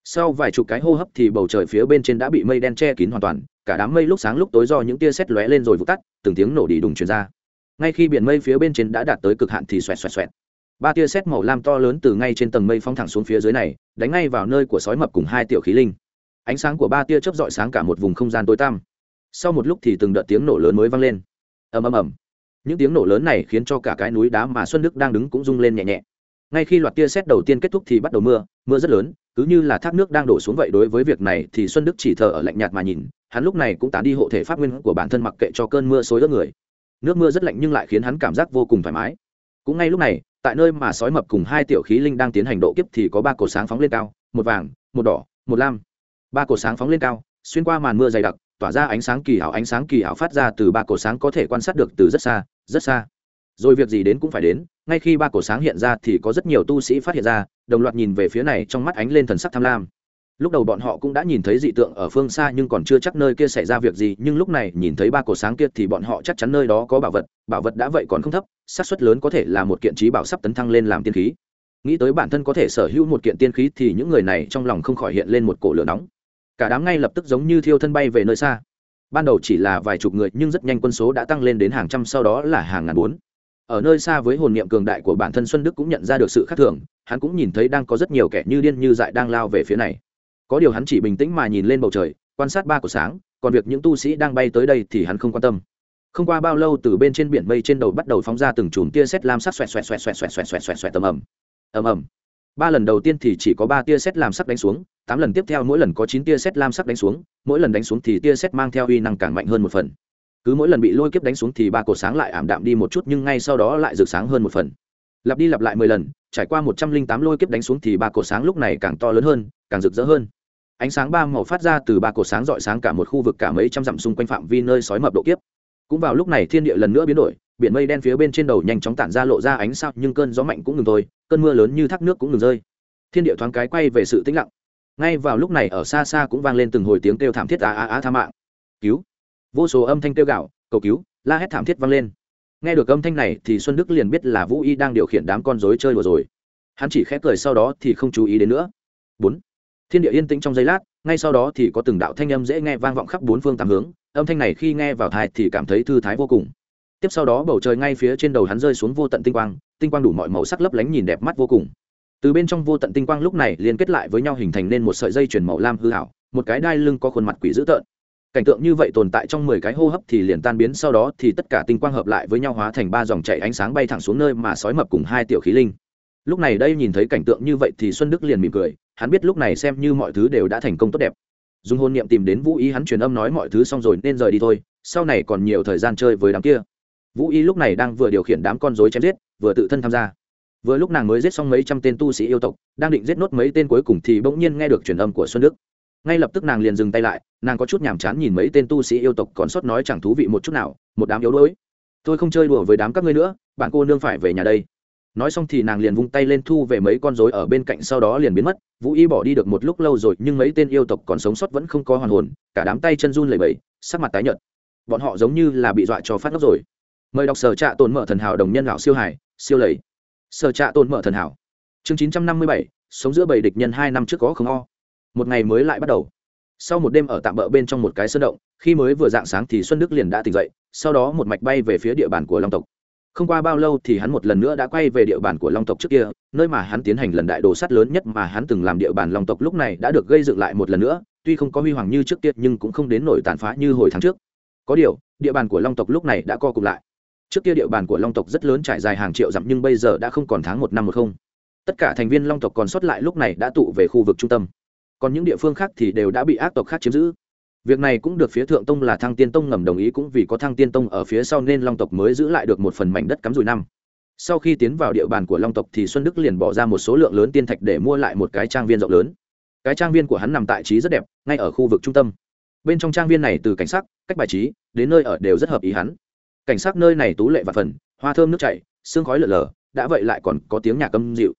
Sau vài chục cái hô hấp thì bầu trời phía bên trên đã bị mây đen che kín hoàn toàn, cả đám mây lúc sáng lúc tối do những tia sét lóe lên rồi vụt tắt, từng tiếng nổ đi đùng truyền ra. Ngay khi biển mây phía bên trên đã đạt tới cực hạn thì xoẹt xoẹt xoẹt. Ba tia sét màu lam to lớn từ ngay trên tầng mây phong thẳng xuống phía dưới này, đánh ngay vào nơi của sói mập cùng hai tiểu khí linh. Ánh sáng của ba tia chớp rọi sáng cả một vùng không gian tối tăm. Sau một lúc thì từng đợt tiếng nổ lớn mới vang lên. Ầm ầm ầm. Những tiếng nổ lớn này khiến cho cả cái núi đá mà xuân đức đang đứng cũng rung lên nhẹ nhẹ ngay khi loạt tia xét đầu tiên kết thúc thì bắt đầu mưa mưa rất lớn, cứ như là thác nước đang đổ xuống vậy đối với việc này thì xuân đức chỉ thờ ở lạnh nhạt mà nhìn, hắn lúc này cũng tán đi hộ thể pháp nguyên của bản thân mặc kệ cho cơn mưa xối đỡ người. Nước mưa rất lạnh nhưng lại khiến hắn cảm giác vô cùng thoải mái. Cũng ngay lúc này, tại nơi mà sói mập cùng hai tiểu khí linh đang tiến hành độ kiếp thì có ba cột sáng phóng lên cao, một vàng, một đỏ, một lam. Ba cột sáng phóng lên cao, xuyên qua màn mưa dày đặc, tỏa ra ánh sáng kỳ ảo, ánh sáng kỳ ảo phát ra từ ba cột sáng có thể quan sát được từ rất xa rất xa rồi việc gì đến cũng phải đến, ngay khi ba cổ sáng hiện ra thì có rất nhiều tu sĩ phát hiện ra, đồng loạt nhìn về phía này trong mắt ánh lên thần sắc tham lam. Lúc đầu bọn họ cũng đã nhìn thấy dị tượng ở phương xa nhưng còn chưa chắc nơi kia xảy ra việc gì, nhưng lúc này nhìn thấy ba cổ sáng kia thì bọn họ chắc chắn nơi đó có bảo vật bảo vật đã vậy còn không thấp, xác suất lớn có thể là một kiện trí bảo sắp tấn thăng lên làm tiên khí. Nghĩ tới bản thân có thể sở hữu một kiện tiên khí thì những người này trong lòng không khỏi hiện lên một cổ lửa nóng. Cả đám ngay lập tức giống như thiêu thân bay về nơi xa. Ban đầu chỉ là vài chục người nhưng rất nhanh quân số đã tăng lên đến hàng trăm, sau đó là hàng ngàn bốn ở nơi xa với hồn niệm cường đại của bản thân xuân đức cũng nhận ra được sự khác thường, hắn cũng nhìn thấy đang có rất nhiều kẻ như điên như dại đang lao về phía này. Có điều hắn chỉ bình tĩnh mà nhìn lên bầu trời, quan sát ba của sáng, còn việc những tu sĩ đang bay tới đây thì hắn không quan tâm. Không qua bao lâu từ bên trên biển mây trên đầu bắt đầu phóng ra từng chùm tia sét lam sắc xoẹt xoẹt xoẹt xoẹt xoẹt xoẹt xoẹt xoẹt xoẹt tầm ầm. Ầm ầm. Ba lần đầu tiên thì chỉ có ba tia sét lam sắc đánh xuống, tám lần tiếp theo mỗi lần có chín tia sét lam sắc đánh xuống, mỗi lần đánh xuống thì tia sét mang theo uy năng càng mạnh hơn một phần cứ mỗi lần bị lôi kiếp đánh xuống thì ba cột sáng lại ảm đạm đi một chút nhưng ngay sau đó lại rực sáng hơn một phần. Lặp đi lặp lại mười lần, trải qua một trăm linh tám lôi kiếp đánh xuống thì ba cột sáng lúc này càng to lớn hơn, càng rực rỡ hơn. Ánh sáng ba màu phát ra từ ba cột sáng rọi sáng cả một khu vực cả mấy trăm dặm xung quanh phạm vi nơi sói mập độ kiếp. Cũng vào lúc này thiên địa lần nữa biến đổi, biển mây đen phía bên trên đầu nhanh chóng tản ra lộ ra ánh sao nhưng cơn gió mạnh cũng ngừng thôi, cơn mưa lớn như thác nước cũng ngừng rơi. Thiên địa thoáng cái quay về sự tĩnh lặng. Ngay vào lúc này ở xa xa cũng vang lên từng hồi tiếng kêu thảm thiết á á á tha mạng. Cứu! Vô số âm thanh kêu gạo, cầu cứu, la hét thảm thiết vang lên. Nghe được âm thanh này thì xuân đức liền biết là vũ y đang điều khiển đám con dối chơi đùa rồi. Hắn chỉ khẽ cười sau đó thì không chú ý đến nữa. Bốn. Thiên địa yên tĩnh trong giây lát, ngay sau đó thì có từng đạo thanh âm dễ nghe vang vọng khắp bốn phương tám hướng. Âm thanh này khi nghe vào thai thì cảm thấy thư thái vô cùng. Tiếp sau đó bầu trời ngay phía trên đầu hắn rơi xuống vô tận tinh quang tinh quang đủ mọi màu sắc lấp lánh nhìn đẹp mắt vô cùng. Từ bên trong vô tận tinh quang lúc này liên kết lại với nhau hình thành nên một sợi dây chuyển màu lam hư hảo một cái đai lưng có khuôn mặt quỷ dữ tợn cảnh tượng như vậy tồn tại trong mười cái hô hấp thì liền tan biến, sau đó thì tất cả tinh quang hợp lại với nhau hóa thành ba dòng chảy ánh sáng bay thẳng xuống nơi mà sói mập cùng hai tiểu khí linh. Lúc này đây nhìn thấy cảnh tượng như vậy thì xuân đức liền mỉm cười, hắn biết lúc này xem như mọi thứ đều đã thành công tốt đẹp. Dùng hôn niệm tìm đến vũ ý hắn truyền âm nói mọi thứ xong rồi nên rời đi thôi, sau này còn nhiều thời gian chơi với đám kia. Vũ y lúc này đang vừa điều khiển đám con dối chém giết, vừa tự thân tham gia. Vừa lúc nàng mới giết xong mấy trăm tên tu sĩ yêu tộc, đang định giết nốt mấy tên cuối cùng thì bỗng nhiên nghe được truyền âm của xuân đức ngay lập tức nàng liền dừng tay lại, nàng có chút nhàm chán nhìn mấy tên tu sĩ yêu tộc còn sót nói chẳng thú vị một chút nào, một đám yếu đuối. Tôi không chơi đùa với đám các ngươi nữa, bạn cô nương phải về nhà đây. Nói xong thì nàng liền vung tay lên thu về mấy con rối ở bên cạnh, sau đó liền biến mất. Vũ y bỏ đi được một lúc lâu rồi, nhưng mấy tên yêu tộc còn sống sót vẫn không có hoàn hồn, cả đám tay chân run lẩy bẩy, sắc mặt tái nhợt. Bọn họ giống như là bị dọa cho phát ngốc rồi. Mời đọc sở trạ tồn mở thần hảo đồng nhân lão siêu hải, siêu lầy. Sở trạ tồn mở thần hảo. Chương chín trăm năm mươi bảy, sống giữa bầy địch nhân hai năm trước có không o một ngày mới lại bắt đầu. Sau một đêm ở tạm bỡ bên trong một cái sơn động, khi mới vừa dạng sáng thì xuân đức liền đã tỉnh dậy, sau đó một mạch bay về phía địa bàn của long tộc. Không qua bao lâu thì hắn một lần nữa đã quay về địa bàn của long tộc trước kia, nơi mà hắn tiến hành lần đại đồ sắt lớn nhất mà hắn từng làm địa bàn long tộc lúc này đã được gây dựng lại một lần nữa, tuy không có huy hoàng như trước kia nhưng cũng không đến nổi tàn phá như hồi tháng trước. Có điều, địa bàn của long tộc lúc này đã co cụm lại. Trước kia địa bàn của long tộc rất lớn trải dài hàng triệu dặm nhưng bây giờ đã không còn tháng một năm một không. Tất cả thành viên long tộc còn sót lại lúc này đã tụ về khu vực trung tâm còn những địa phương khác thì đều đã bị ác tộc khác chiếm giữ. Việc này cũng được phía thượng tông là thăng tiên tông ngầm đồng ý cũng vì có thăng tiên tông ở phía sau nên long tộc mới giữ lại được một phần mảnh đất cắm rủi năm. Sau khi tiến vào địa bàn của long tộc thì xuân đức liền bỏ ra một số lượng lớn tiên thạch để mua lại một cái trang viên rộng lớn. Cái trang viên của hắn nằm tại trí rất đẹp, ngay ở khu vực trung tâm. Bên trong trang viên này từ cảnh sắc, cách bài trí, đến nơi ở đều rất hợp ý hắn. Cảnh sắc nơi này tú lệ và phần, hoa thơm nước chảy, sương khói lở lở, đã vậy lại còn có tiếng nhạc âm dịu.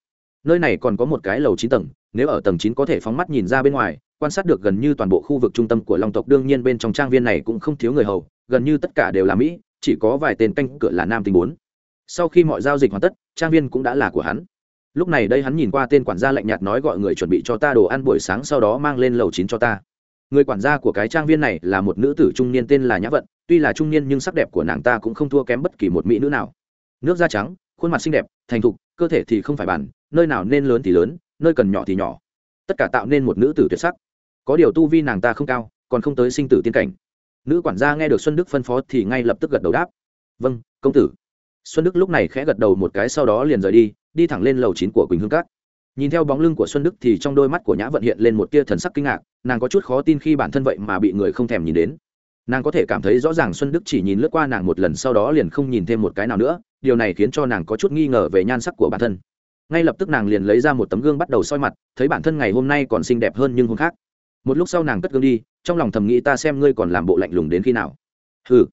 Nơi này còn có một cái lầu chín tầng nếu ở tầng chín có thể phóng mắt nhìn ra bên ngoài, quan sát được gần như toàn bộ khu vực trung tâm của long tộc, đương nhiên bên trong trang viên này cũng không thiếu người hầu, gần như tất cả đều là mỹ, chỉ có vài tên canh cửa là nam tình bốn. Sau khi mọi giao dịch hoàn tất, trang viên cũng đã là của hắn. Lúc này đây hắn nhìn qua tên quản gia lạnh nhạt nói gọi người chuẩn bị cho ta đồ ăn buổi sáng sau đó mang lên lầu chín cho ta. Người quản gia của cái trang viên này là một nữ tử trung niên tên là nhã vận, tuy là trung niên nhưng sắc đẹp của nàng ta cũng không thua kém bất kỳ một mỹ nữ nào. Nước da trắng, khuôn mặt xinh đẹp, thành thục, cơ thể thì không phải bản, nơi nào nên lớn thì lớn nơi cần nhỏ thì nhỏ. Tất cả tạo nên một nữ tử tuyệt sắc. Có điều tu vi nàng ta không cao, còn không tới sinh tử tiên cảnh. Nữ quản gia nghe được xuân đức phân phó thì ngay lập tức gật đầu đáp. Vâng công tử. Xuân đức lúc này khẽ gật đầu một cái sau đó liền rời đi đi thẳng lên lầu chín của quỳnh hương cát nhìn theo bóng lưng của xuân đức thì trong đôi mắt của nhã vận hiện lên một tia thần sắc kinh ngạc, nàng có chút khó tin khi bản thân vậy mà bị người không thèm nhìn đến. Nàng có thể cảm thấy rõ ràng xuân đức chỉ nhìn lướt qua nàng một lần sau đó liền không nhìn thêm một cái nào nữa, điều này khiến cho nàng có chút nghi ngờ về nhan sắc của bản thân ngay lập tức nàng liền lấy ra một tấm gương bắt đầu soi mặt, thấy bản thân ngày hôm nay còn xinh đẹp hơn nhưng hôm khác. Một lúc sau nàng cất gương đi, trong lòng thầm nghĩ ta xem ngươi còn làm bộ lạnh lùng đến khi nào. Ừ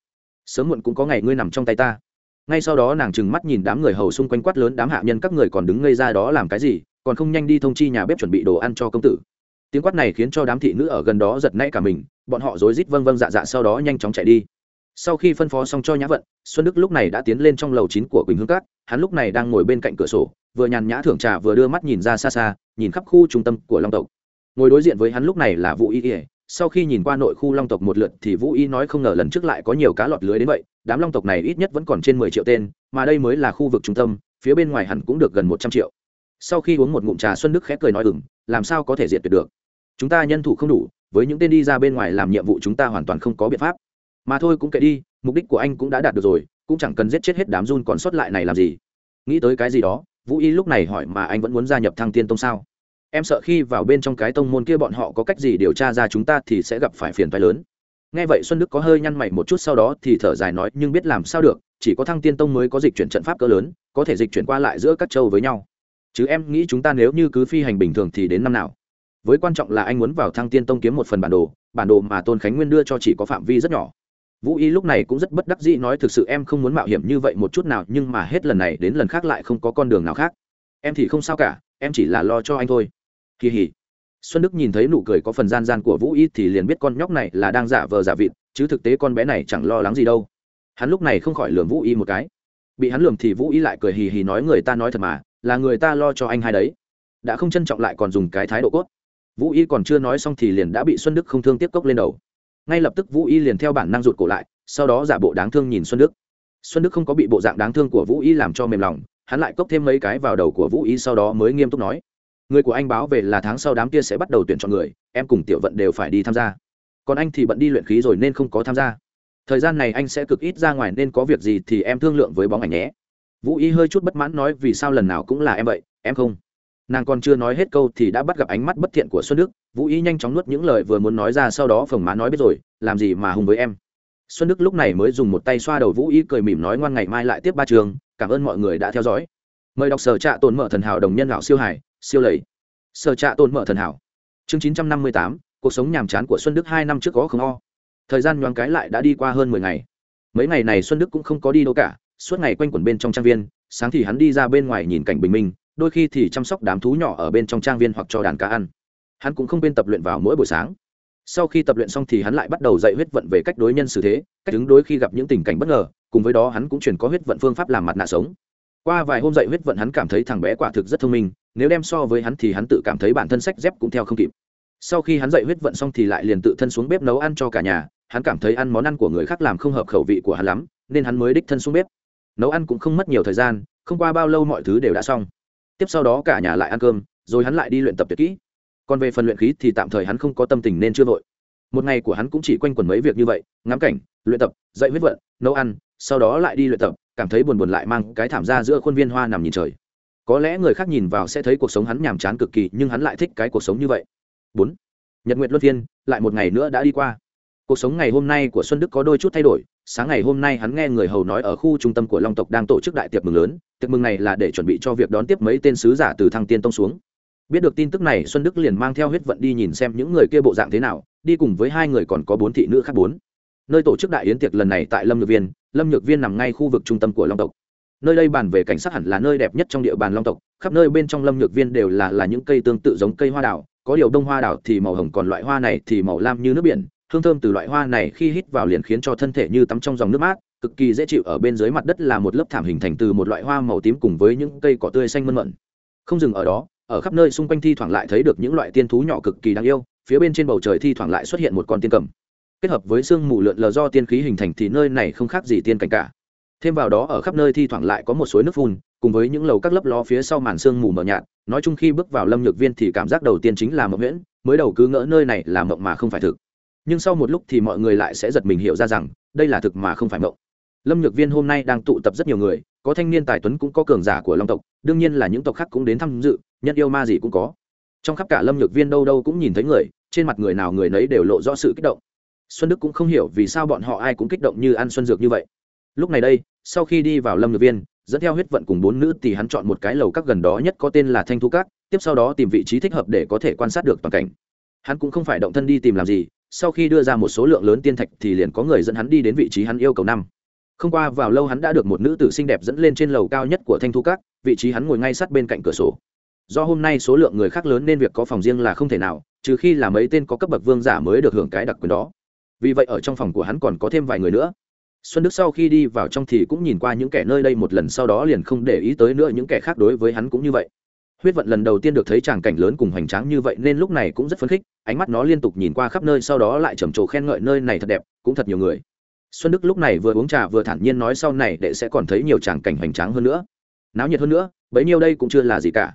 sớm muộn cũng có ngày ngươi nằm trong tay ta. Ngay sau đó nàng trừng mắt nhìn đám người hầu xung quanh quát lớn đám hạ nhân các người còn đứng ngây ra đó làm cái gì, còn không nhanh đi thông chi nhà bếp chuẩn bị đồ ăn cho công tử. Tiếng quát này khiến cho đám thị nữ ở gần đó giật nảy cả mình, bọn họ rối rít vâng vâng dạ dạ sau đó nhanh chóng chạy đi. Sau khi phân phó xong cho nhã vận, xuân đức lúc này đã tiến lên trong lầu chín của quỳnh hương cát hắn lúc này đang ngồi bên cạnh cửa sổ vừa nhàn nhã thưởng trà vừa đưa mắt nhìn ra xa xa, nhìn khắp khu trung tâm của long tộc. Ngồi đối diện với hắn lúc này là vũ y ỉa sau khi nhìn qua nội khu long tộc một lượt thì vũ y nói không ngờ lần trước lại có nhiều cá lọt lưới đến vậy, đám long tộc này ít nhất vẫn còn trên mười triệu tên, mà đây mới là khu vực trung tâm, phía bên ngoài hẳn cũng được gần một trăm triệu. Sau khi uống một ngụm trà xuân đức khẽ cười nói ừng làm sao có thể diệt tuyệt được? Chúng ta nhân thủ không đủ, với những tên đi ra bên ngoài làm nhiệm vụ chúng ta hoàn toàn không có biện pháp. Mà thôi cũng kệ đi, mục đích của anh cũng đã đạt được rồi, cũng chẳng cần giết chết hết đám run còn sót lại này làm gì. Nghĩ tới cái gì đó vũ y lúc này hỏi mà anh vẫn muốn gia nhập thăng tiên tông sao? Em sợ khi vào bên trong cái tông môn kia bọn họ có cách gì điều tra ra chúng ta thì sẽ gặp phải phiền phái lớn. Nghe vậy xuân đức có hơi nhăn mày một chút sau đó thì thở dài nói, nhưng biết làm sao được, chỉ có thăng tiên tông mới có dịch chuyển trận pháp cỡ lớn, có thể dịch chuyển qua lại giữa các châu với nhau. Chứ em nghĩ chúng ta nếu như cứ phi hành bình thường thì đến năm nào? Với quan trọng là anh muốn vào thăng tiên tông kiếm một phần bản đồ bản đồ mà tôn khánh nguyên đưa cho chỉ có phạm vi rất nhỏ vũ y lúc này cũng rất bất đắc dĩ nói thực sự em không muốn mạo hiểm như vậy một chút nào, nhưng mà hết lần này đến lần khác lại không có con đường nào khác. Em thì không sao cả, em chỉ là lo cho anh thôi. Kỳ hỉ. Xuân đức nhìn thấy nụ cười có phần gian gian của vũ y thì liền biết con nhóc này là đang giả vờ giả vịt, chứ thực tế con bé này chẳng lo lắng gì đâu. Hắn lúc này không khỏi lường vũ y một cái. Bị hắn lường thì vũ y lại cười hì hì nói người ta nói thật mà, là người ta lo cho anh hai đấy. Đã không trân trọng lại còn dùng cái thái độ cốt. Vũ y còn chưa nói xong thì liền đã bị xuân đức không thương tiếp cốc lên đầu ngay lập tức vũ y liền theo bản năng rụt cổ lại, sau đó giả bộ đáng thương nhìn xuân đức. Xuân đức không có bị bộ dạng đáng thương của vũ y làm cho mềm lòng, hắn lại cốc thêm mấy cái vào đầu của vũ y sau đó mới nghiêm túc nói, người của anh báo về là tháng sau đám kia sẽ bắt đầu tuyển chọn người, em cùng tiểu vận đều phải đi tham gia. Còn anh thì bận đi luyện khí rồi nên không có tham gia. Thời gian này anh sẽ cực ít ra ngoài nên có việc gì thì em thương lượng với bóng ảnh nhé. Vũ y hơi chút bất mãn nói, vì sao lần nào cũng là em vậy, em không? Nàng còn chưa nói hết câu thì đã bắt gặp ánh mắt bất thiện của xuân đức. Vũ y nhanh chóng nuốt những lời vừa muốn nói ra, sau đó phồng má nói biết rồi, làm gì mà hùng với em? Xuân đức lúc này mới dùng một tay xoa đầu vũ y cười mỉm nói, ngoan ngày mai lại tiếp ba trường, cảm ơn mọi người đã theo dõi. Mời đọc sở trạ tồn mở thần hảo đồng nhân lão siêu hải, siêu lầy. Sở trạ tồn mở thần hảo. Chương chín trăm năm mươi tám, cuộc sống nhàm chán của xuân đức hai năm trước có không o. Thời gian nhoáng cái lại đã đi qua hơn mười ngày. Mấy ngày này xuân đức cũng không có đi đâu cả, suốt ngày quanh quẩn bên trong trang viên, sáng thì hắn đi ra bên ngoài nhìn cảnh bình minh đôi khi thì chăm sóc đám thú nhỏ ở bên trong trang viên hoặc cho đàn cá ăn. Hắn cũng không quên tập luyện vào mỗi buổi sáng. Sau khi tập luyện xong thì hắn lại bắt đầu dạy huyết vận về cách đối nhân xử thế, cách ứng đối khi gặp những tình cảnh bất ngờ. Cùng với đó, hắn cũng chuyển có huyết vận phương pháp làm mặt nạ sống. Qua vài hôm dạy huyết vận, hắn cảm thấy thằng bé quả thực rất thông minh. Nếu đem so với hắn thì hắn tự cảm thấy bản thân sách dép cũng theo không kịp. Sau khi hắn dạy huyết vận xong thì lại liền tự thân xuống bếp nấu ăn cho cả nhà. Hắn cảm thấy ăn món ăn của người khác làm không hợp khẩu vị của hắn lắm, nên hắn mới đích thân xuống bếp. Nấu ăn cũng không mất nhiều thời gian, không qua bao lâu mọi thứ đều đã xong tiếp sau đó cả nhà lại ăn cơm, rồi hắn lại đi luyện tập tuyệt kỹ. Còn về phần luyện khí thì tạm thời hắn không có tâm tình nên chưa vội. Một ngày của hắn cũng chỉ quanh quẩn mấy việc như vậy, ngắm cảnh, luyện tập, dạy huyết vận, nấu ăn, sau đó lại đi luyện tập, cảm thấy buồn buồn lại mang cái thảm ra giữa khuôn viên hoa nằm nhìn trời. Có lẽ người khác nhìn vào sẽ thấy cuộc sống hắn nhàm chán cực kỳ, nhưng hắn lại thích cái cuộc sống như vậy. Bốn. Nhật nguyện luân phiên lại một ngày nữa đã đi qua cuộc sống ngày hôm nay của xuân đức có đôi chút thay đổi. Sáng ngày hôm nay hắn nghe người hầu nói ở khu trung tâm của long tộc đang tổ chức đại tiệc mừng lớn. Tiệc mừng này là để chuẩn bị cho việc đón tiếp mấy tên sứ giả từ thăng tiên tông xuống. Biết được tin tức này, xuân đức liền mang theo huyết vận đi nhìn xem những người kia bộ dạng thế nào. Đi cùng với hai người còn có bốn thị nữ khác bốn. Nơi tổ chức đại yến tiệc lần này tại lâm nhược viên. Lâm nhược viên nằm ngay khu vực trung tâm của long tộc. Nơi đây bàn về cảnh sát hẳn là nơi đẹp nhất trong địa bàn long tộc. Khắp nơi bên trong lâm nhược viên đều là là những cây tương tự giống cây hoa đào. Có điều đông hoa đào thì màu hồng, còn loại hoa này thì màu lam như nước biển hương thơm từ loại hoa này khi hít vào liền khiến cho thân thể như tắm trong dòng nước mát, cực kỳ dễ chịu ở bên dưới mặt đất là một lớp thảm hình thành từ một loại hoa màu tím cùng với những cây cỏ tươi xanh mơn mận. Không dừng ở đó, ở khắp nơi xung quanh thi thoảng lại thấy được những loại tiên thú nhỏ cực kỳ đáng yêu, phía bên trên bầu trời thi thoảng lại xuất hiện một con tiên cầm. Kết hợp với sương mù lượn lờ do tiên khí hình thành thì nơi này không khác gì tiên cảnh cả. Thêm vào đó, ở khắp nơi thi thoảng lại có một suối nước phun, cùng với những lầu các lấp ló phía sau màn sương mù mờ nhạt, nói chung khi bước vào lâm nhược viên thì cảm giác đầu tiên chính là mộng nguyễn mới đầu cứ ngỡ nơi này là mộng mà không phải thực nhưng sau một lúc thì mọi người lại sẽ giật mình hiểu ra rằng, đây là thực mà không phải mộng. Lâm nhược viên hôm nay đang tụ tập rất nhiều người, có thanh niên tài tuấn cũng có cường giả của long tộc, đương nhiên là những tộc khác cũng đến tham dự, nhân yêu ma gì cũng có. Trong khắp cả lâm nhược viên đâu đâu cũng nhìn thấy người, trên mặt người nào người nấy đều lộ rõ sự kích động. Xuân đức cũng không hiểu vì sao bọn họ ai cũng kích động như ăn xuân dược như vậy. Lúc này đây, sau khi đi vào lâm nhược viên, dẫn theo huyết vận cùng bốn nữ thì hắn chọn một cái lầu các gần đó nhất có tên là thanh thu cát tiếp sau đó tìm vị trí thích hợp để có thể quan sát được toàn cảnh. Hắn cũng không phải động thân đi tìm làm gì sau khi đưa ra một số lượng lớn tiên thạch thì liền có người dẫn hắn đi đến vị trí hắn yêu cầu năm. Không qua vào lâu hắn đã được một nữ tử xinh đẹp dẫn lên trên lầu cao nhất của thanh thu cát vị trí hắn ngồi ngay sát bên cạnh cửa sổ. Do hôm nay số lượng người khác lớn nên việc có phòng riêng là không thể nào, trừ khi là mấy tên có cấp bậc vương giả mới được hưởng cái đặc quyền đó. Vì vậy ở trong phòng của hắn còn có thêm vài người nữa. Xuân đức sau khi đi vào trong thì cũng nhìn qua những kẻ nơi đây một lần sau đó liền không để ý tới nữa, những kẻ khác đối với hắn cũng như vậy huyết vận lần đầu tiên được thấy tràng cảnh lớn cùng hoành tráng như vậy nên lúc này cũng rất phấn khích, ánh mắt nó liên tục nhìn qua khắp nơi sau đó lại trầm trồ khen ngợi nơi này thật đẹp, cũng thật nhiều người. Xuân đức lúc này vừa uống trà vừa thản nhiên nói sau này đệ sẽ còn thấy nhiều tràng cảnh hoành tráng hơn nữa. Náo nhiệt hơn nữa, bấy nhiêu đây cũng chưa là gì cả.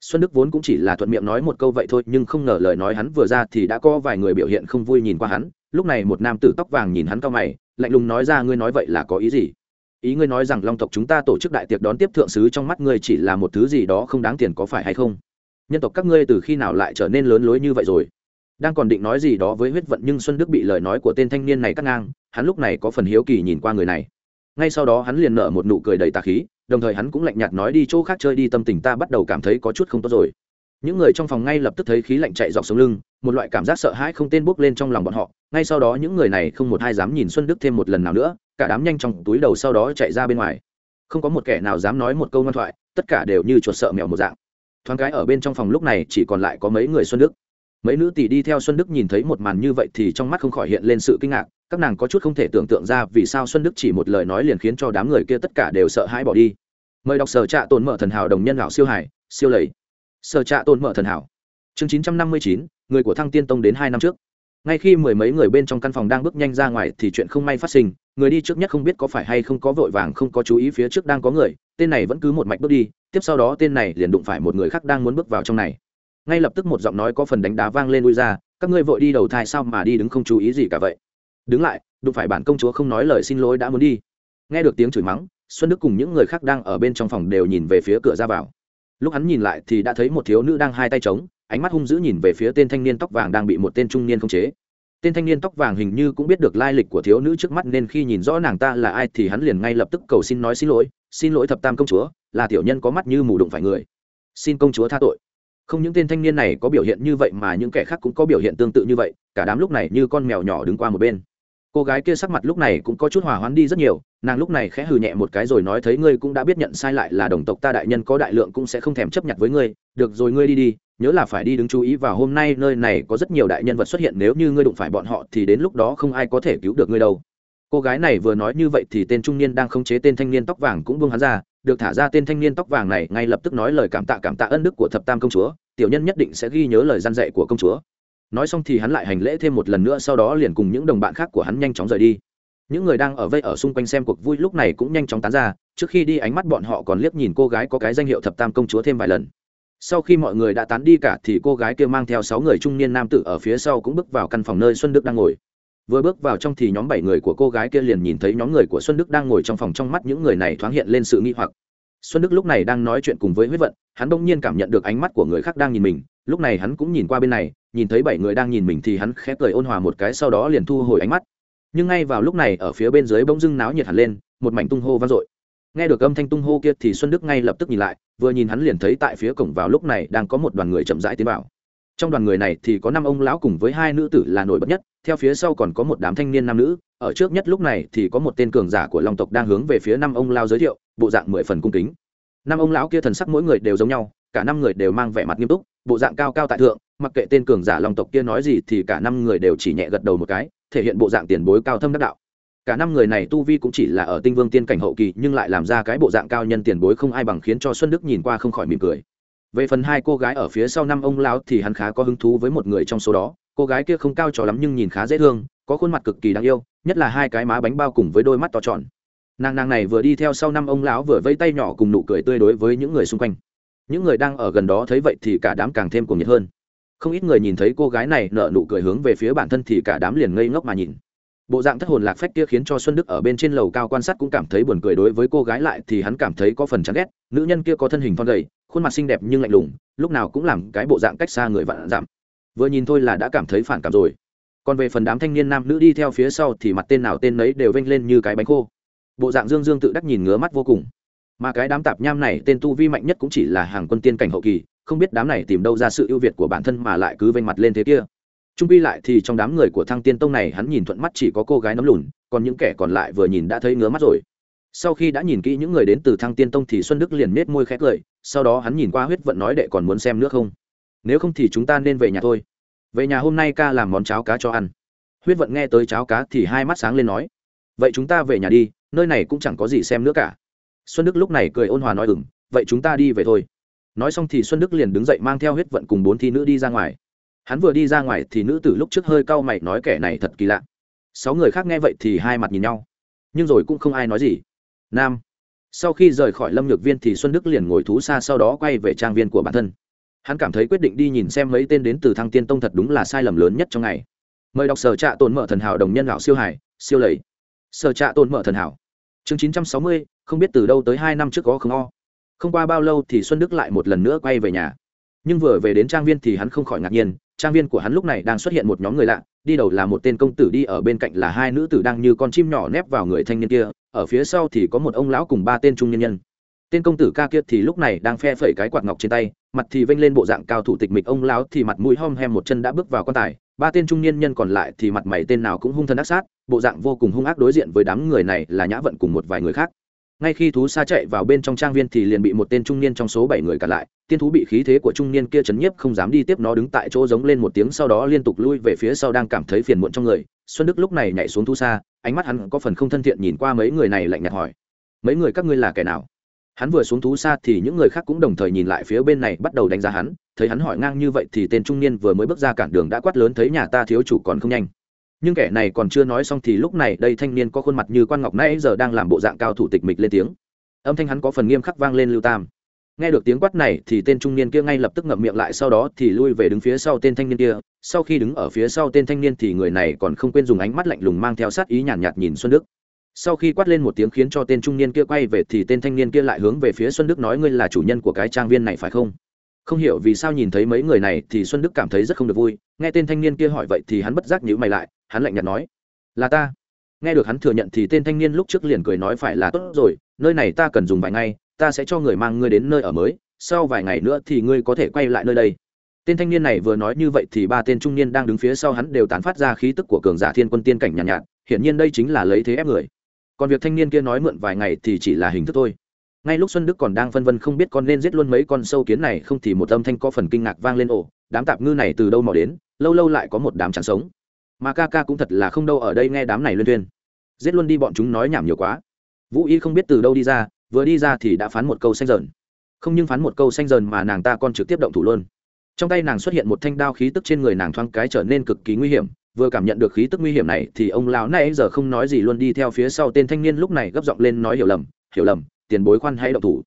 Xuân đức vốn cũng chỉ là thuận miệng nói một câu vậy thôi, nhưng không ngờ lời nói hắn vừa ra thì đã có vài người biểu hiện không vui nhìn qua hắn. Lúc này một nam tử tóc vàng nhìn hắn cao mày, lạnh lùng nói ra, ngươi nói vậy là có ý gì? Ý ngươi nói rằng long tộc chúng ta tổ chức đại tiệc đón tiếp thượng sứ trong mắt ngươi chỉ là một thứ gì đó không đáng tiền có phải hay không? Nhân tộc các ngươi từ khi nào lại trở nên lớn lối như vậy rồi? Đang còn định nói gì đó với huyết vận nhưng xuân đức bị lời nói của tên thanh niên này cắt ngang, hắn lúc này có phần hiếu kỳ nhìn qua người này. Ngay sau đó hắn liền nở một nụ cười đầy tà khí, đồng thời hắn cũng lạnh nhạt nói đi chỗ khác chơi đi tâm tình ta bắt đầu cảm thấy có chút không tốt rồi. Những người trong phòng ngay lập tức thấy khí lạnh chạy dọc sống lưng, một loại cảm giác sợ hãi không tên bốc lên trong lòng bọn họ ngay sau đó những người này không một ai dám nhìn xuân đức thêm một lần nào nữa, cả đám nhanh trong túi đầu sau đó chạy ra bên ngoài. Không có một kẻ nào dám nói một câu ngoan thoại, tất cả đều như chuột sợ mèo một dạng. Thoáng cái ở bên trong phòng lúc này chỉ còn lại có mấy người xuân đức. Mấy nữ tỷ đi theo xuân đức nhìn thấy một màn như vậy thì trong mắt không khỏi hiện lên sự kinh ngạc, các nàng có chút không thể tưởng tượng ra vì sao xuân đức chỉ một lời nói liền khiến cho đám người kia tất cả đều sợ hãi bỏ đi. Mời đọc sở trạ tồn mở thần hảo đồng nhân lão siêu hải siêu lầy. Sở trạ tồn mở thần hảo. Chương chín trăm năm mươi chín, người của thăng tiên tông đến hai năm trước ngay khi mười mấy người bên trong căn phòng đang bước nhanh ra ngoài thì chuyện không may phát sinh, người đi trước nhất không biết có phải hay không có vội vàng không có chú ý phía trước đang có người, tên này vẫn cứ một mạch bước đi, tiếp sau đó tên này liền đụng phải một người khác đang muốn bước vào trong này. Ngay lập tức một giọng nói có phần đánh đá vang lên lui ra, các ngươi vội đi đầu thai sao mà đi đứng không chú ý gì cả vậy? Đứng lại, đụng phải bản công chúa không nói lời xin lỗi đã muốn đi. Nghe được tiếng chửi mắng, xuân đức cùng những người khác đang ở bên trong phòng đều nhìn về phía cửa ra vào. Lúc hắn nhìn lại thì đã thấy một thiếu nữ đang hai tay trống ánh mắt hung dữ nhìn về phía tên thanh niên tóc vàng đang bị một tên trung niên khống chế. Tên thanh niên tóc vàng hình như cũng biết được lai lịch của thiếu nữ trước mắt nên khi nhìn rõ nàng ta là ai thì hắn liền ngay lập tức cầu xin nói xin lỗi xin lỗi thập tam công chúa, là tiểu nhân có mắt như mù đụng phải người. Xin công chúa tha tội. Không những tên thanh niên này có biểu hiện như vậy mà những kẻ khác cũng có biểu hiện tương tự như vậy, cả đám lúc này như con mèo nhỏ đứng qua một bên. Cô gái kia sắc mặt lúc này cũng có chút hòa hoãn đi rất nhiều, nàng lúc này khẽ hừ nhẹ một cái rồi nói thấy ngươi cũng đã biết nhận sai lại là đồng tộc ta đại nhân có đại lượng cũng sẽ không thèm chấp nhận với ngươi, được rồi ngươi đi đi nhớ là phải đi đứng chú ý vào hôm nay nơi này có rất nhiều đại nhân vật xuất hiện, nếu như ngươi đụng phải bọn họ thì đến lúc đó không ai có thể cứu được ngươi đâu. Cô gái này vừa nói như vậy thì tên trung niên đang khống chế tên thanh niên tóc vàng cũng buông hắn ra, được thả ra tên thanh niên tóc vàng này ngay lập tức nói lời cảm tạ cảm tạ ân đức của thập tam công chúa, tiểu nhân nhất định sẽ ghi nhớ lời gian dạy của công chúa. Nói xong thì hắn lại hành lễ thêm một lần nữa, sau đó liền cùng những đồng bạn khác của hắn nhanh chóng rời đi. Những người đang ở vây ở xung quanh xem cuộc vui lúc này cũng nhanh chóng tán ra, trước khi đi ánh mắt bọn họ còn liếc nhìn cô gái có cái danh hiệu thập tam công chúa thêm vài lần sau khi mọi người đã tán đi cả thì cô gái kia mang theo sáu người trung niên nam tử ở phía sau cũng bước vào căn phòng nơi xuân đức đang ngồi. Vừa bước vào trong thì nhóm bảy người của cô gái kia liền nhìn thấy nhóm người của xuân đức đang ngồi trong phòng, trong mắt những người này thoáng hiện lên sự nghi hoặc. Xuân đức lúc này đang nói chuyện cùng với huyết vận, hắn bỗng nhiên cảm nhận được ánh mắt của người khác đang nhìn mình. Lúc này hắn cũng nhìn qua bên này, nhìn thấy bảy người đang nhìn mình thì hắn khẽ cười ôn hòa một cái, sau đó liền thu hồi ánh mắt. Nhưng ngay vào lúc này, ở phía bên dưới bỗng dưng náo nhiệt hẳn lên, một mảnh tung hô vang dội nghe được âm thanh tung hô kia thì xuân đức ngay lập tức nhìn lại, vừa nhìn hắn liền thấy tại phía cổng vào lúc này đang có một đoàn người chậm rãi tiến vào. Trong đoàn người này thì có năm ông lão cùng với hai nữ tử là nổi bật nhất, theo phía sau còn có một đám thanh niên nam nữ, ở trước nhất lúc này thì có một tên cường giả của long tộc đang hướng về phía năm ông lao giới thiệu, bộ dạng mười phần cung kính. Năm ông lão kia thần sắc mỗi người đều giống nhau, cả năm người đều mang vẻ mặt nghiêm túc, bộ dạng cao cao tại thượng, mặc kệ tên cường giả long tộc kia nói gì thì cả năm người đều chỉ nhẹ gật đầu một cái, thể hiện bộ dạng tiền bối cao thâm đắc đạo cả năm người này tu vi cũng chỉ là ở tinh vương tiên cảnh hậu kỳ, nhưng lại làm ra cái bộ dạng cao nhân tiền bối không ai bằng khiến cho xuân đức nhìn qua không khỏi mỉm cười. Về phần hai cô gái ở phía sau năm ông lão thì hắn khá có hứng thú với một người trong số đó. Cô gái kia không cao trò lắm nhưng nhìn khá dễ thương, có khuôn mặt cực kỳ đáng yêu, nhất là hai cái má bánh bao cùng với đôi mắt to tròn. Nàng nàng này vừa đi theo sau năm ông lão vừa vây tay nhỏ cùng nụ cười tươi đối với những người xung quanh. Những người đang ở gần đó thấy vậy thì cả đám càng thêm cuồng nhiệt hơn. Không ít người nhìn thấy cô gái này nở nụ cười hướng về phía bản thân thì cả đám liền ngây ngốc mà nhìn bộ dạng thất hồn lạc phách kia khiến cho xuân đức ở bên trên lầu cao quan sát cũng cảm thấy buồn cười đối với cô gái lại thì hắn cảm thấy có phần chán ghét. Nữ nhân kia có thân hình thon gầy, khuôn mặt xinh đẹp nhưng lạnh lùng, lúc nào cũng làm cái bộ dạng cách xa người vạn giảm vừa nhìn thôi là đã cảm thấy phản cảm rồi. Còn về phần đám thanh niên nam nữ đi theo phía sau thì mặt tên nào tên nấy đều vênh lên như cái bánh khô. Bộ dạng dương dương tự đắc nhìn ngứa mắt vô cùng. Mà cái đám tạp nham này tên tu vi mạnh nhất cũng chỉ là hàng quân tiên cảnh hậu kỳ, không biết đám này tìm đâu ra sự ưu việt của bản thân mà lại cứ vênh mặt lên thế kia trung quy lại thì trong đám người của thăng tiên tông này hắn nhìn thuận mắt chỉ có cô gái nấm lùn, còn những kẻ còn lại vừa nhìn đã thấy ngứa mắt rồi. Sau khi đã nhìn kỹ những người đến từ thăng tiên tông thì xuân đức liền nết môi khét cười, sau đó hắn nhìn qua huyết vận nói đệ còn muốn xem nước không? Nếu không thì chúng ta nên về nhà thôi. Về nhà hôm nay ca làm món cháo cá cho ăn. Huyết vận nghe tới cháo cá thì hai mắt sáng lên nói, vậy chúng ta về nhà đi, nơi này cũng chẳng có gì xem nữa cả. Xuân đức lúc này cười ôn hòa nói ừng vậy chúng ta đi về thôi. Nói xong thì xuân đức liền đứng dậy mang theo huyết vận cùng bốn thi nữ đi ra ngoài hắn vừa đi ra ngoài thì nữ tử lúc trước hơi cau mày nói kẻ này thật kỳ lạ. Sáu người khác nghe vậy thì hai mặt nhìn nhau. Nhưng rồi cũng không ai nói gì. Nam. Sau khi rời khỏi lâm nhược viên thì xuân đức liền ngồi thú xa sau đó quay về trang viên của bản thân. Hắn cảm thấy quyết định đi nhìn xem mấy tên đến từ thăng tiên tông thật đúng là sai lầm lớn nhất trong ngày. Mời đọc sở trạ tồn mở thần hảo đồng nhân lão siêu hải, siêu lầy. Sở trạ tồn mở thần hảo. Chương chín trăm sáu mươi, không biết từ đâu tới hai năm trước có không o. Không qua bao lâu thì xuân đức lại một lần nữa quay về nhà. Nhưng vừa về đến trang viên thì hắn không khỏi ngạc nhiên trang viên của hắn lúc này đang xuất hiện một nhóm người lạ, đi đầu là một tên công tử đi ở bên cạnh là hai nữ tử đang như con chim nhỏ nép vào người thanh niên kia, ở phía sau thì có một ông lão cùng ba tên trung nhân nhân. Tên công tử ca kia thì lúc này đang phe phẩy cái quạt ngọc trên tay, mặt thì vênh lên bộ dạng cao thủ tịch mịch, ông lão thì mặt mũi hom hem một chân đã bước vào quan tài, ba tên trung niên nhân còn lại thì mặt mày tên nào cũng hung thân ác sát, bộ dạng vô cùng hung ác đối diện với đám người này là nhã vận cùng một vài người khác ngay khi thú xa chạy vào bên trong trang viên thì liền bị một tên trung niên trong số bảy người cản lại. Tiên thú bị khí thế của trung niên kia chấn nhiếp không dám đi tiếp nó đứng tại chỗ giống lên một tiếng sau đó liên tục lui về phía sau đang cảm thấy phiền muộn trong người. Xuân đức lúc này nhảy xuống thú xa, ánh mắt hắn có phần không thân thiện nhìn qua mấy người này lạnh nhạt hỏi, mấy người các ngươi là kẻ nào? Hắn vừa xuống thú xa thì những người khác cũng đồng thời nhìn lại phía bên này bắt đầu đánh giá hắn. Thấy hắn hỏi ngang như vậy thì tên trung niên vừa mới bước ra cản đường đã quát lớn, thấy nhà ta thiếu chủ còn không nhanh nhưng kẻ này còn chưa nói xong thì lúc này đây thanh niên có khuôn mặt như quan ngọc nãy giờ đang làm bộ dạng cao thủ tịch mịch lên tiếng. Âm thanh hắn có phần nghiêm khắc vang lên lưu tam. Nghe được tiếng quát này thì tên trung niên kia ngay lập tức ngậm miệng lại sau đó thì lui về đứng phía sau tên thanh niên kia. Sau khi đứng ở phía sau tên thanh niên thì người này còn không quên dùng ánh mắt lạnh lùng mang theo sát ý nhàn nhạt, nhạt nhìn xuân đức. Sau khi quát lên một tiếng khiến cho tên trung niên kia quay về thì tên thanh niên kia lại hướng về phía xuân đức nói ngươi là chủ nhân của cái trang viên này phải không? Không hiểu vì sao nhìn thấy mấy người này thì xuân đức cảm thấy rất không được vui. Nghe tên thanh niên kia hỏi vậy thì hắn bất giác nhữ mày lại hắn lạnh nhạt nói là ta. Nghe được hắn thừa nhận thì tên thanh niên lúc trước liền cười nói phải là tốt rồi nơi này ta cần dùng vài ngày ta sẽ cho người mang ngươi đến nơi ở mới sau vài ngày nữa thì ngươi có thể quay lại nơi đây. Tên thanh niên này vừa nói như vậy thì ba tên trung niên đang đứng phía sau hắn đều tán phát ra khí tức của cường giả thiên quân tiên cảnh nhàn nhạt, nhạt hiển nhiên đây chính là lấy thế ép người. Còn việc thanh niên kia nói mượn vài ngày thì chỉ là hình thức thôi ngay lúc xuân đức còn đang phân vân không biết con nên giết luôn mấy con sâu kiến này không thì một âm thanh có phần kinh ngạc vang lên ổ đám tạp ngư này từ đâu mò đến? Lâu lâu lại có một đám chẳng sống. Mà ca ca cũng thật là không đâu ở đây nghe đám này luyên thuyên. Giết luôn đi bọn chúng nói nhảm nhiều quá. Vũ y không biết từ đâu đi ra, vừa đi ra thì đã phán một câu xanh dần không nhưng phán một câu xanh dần mà nàng ta còn trực tiếp động thủ luôn. Trong tay nàng xuất hiện một thanh đao khí tức trên người nàng thoáng cái trở nên cực kỳ nguy hiểm, vừa cảm nhận được khí tức nguy hiểm này thì ông lão này giờ không nói gì luôn đi theo phía sau tên thanh niên lúc này gấp giọng lên nói hiểu lầm hiểu lầm tiền bối khoan hay động thủ.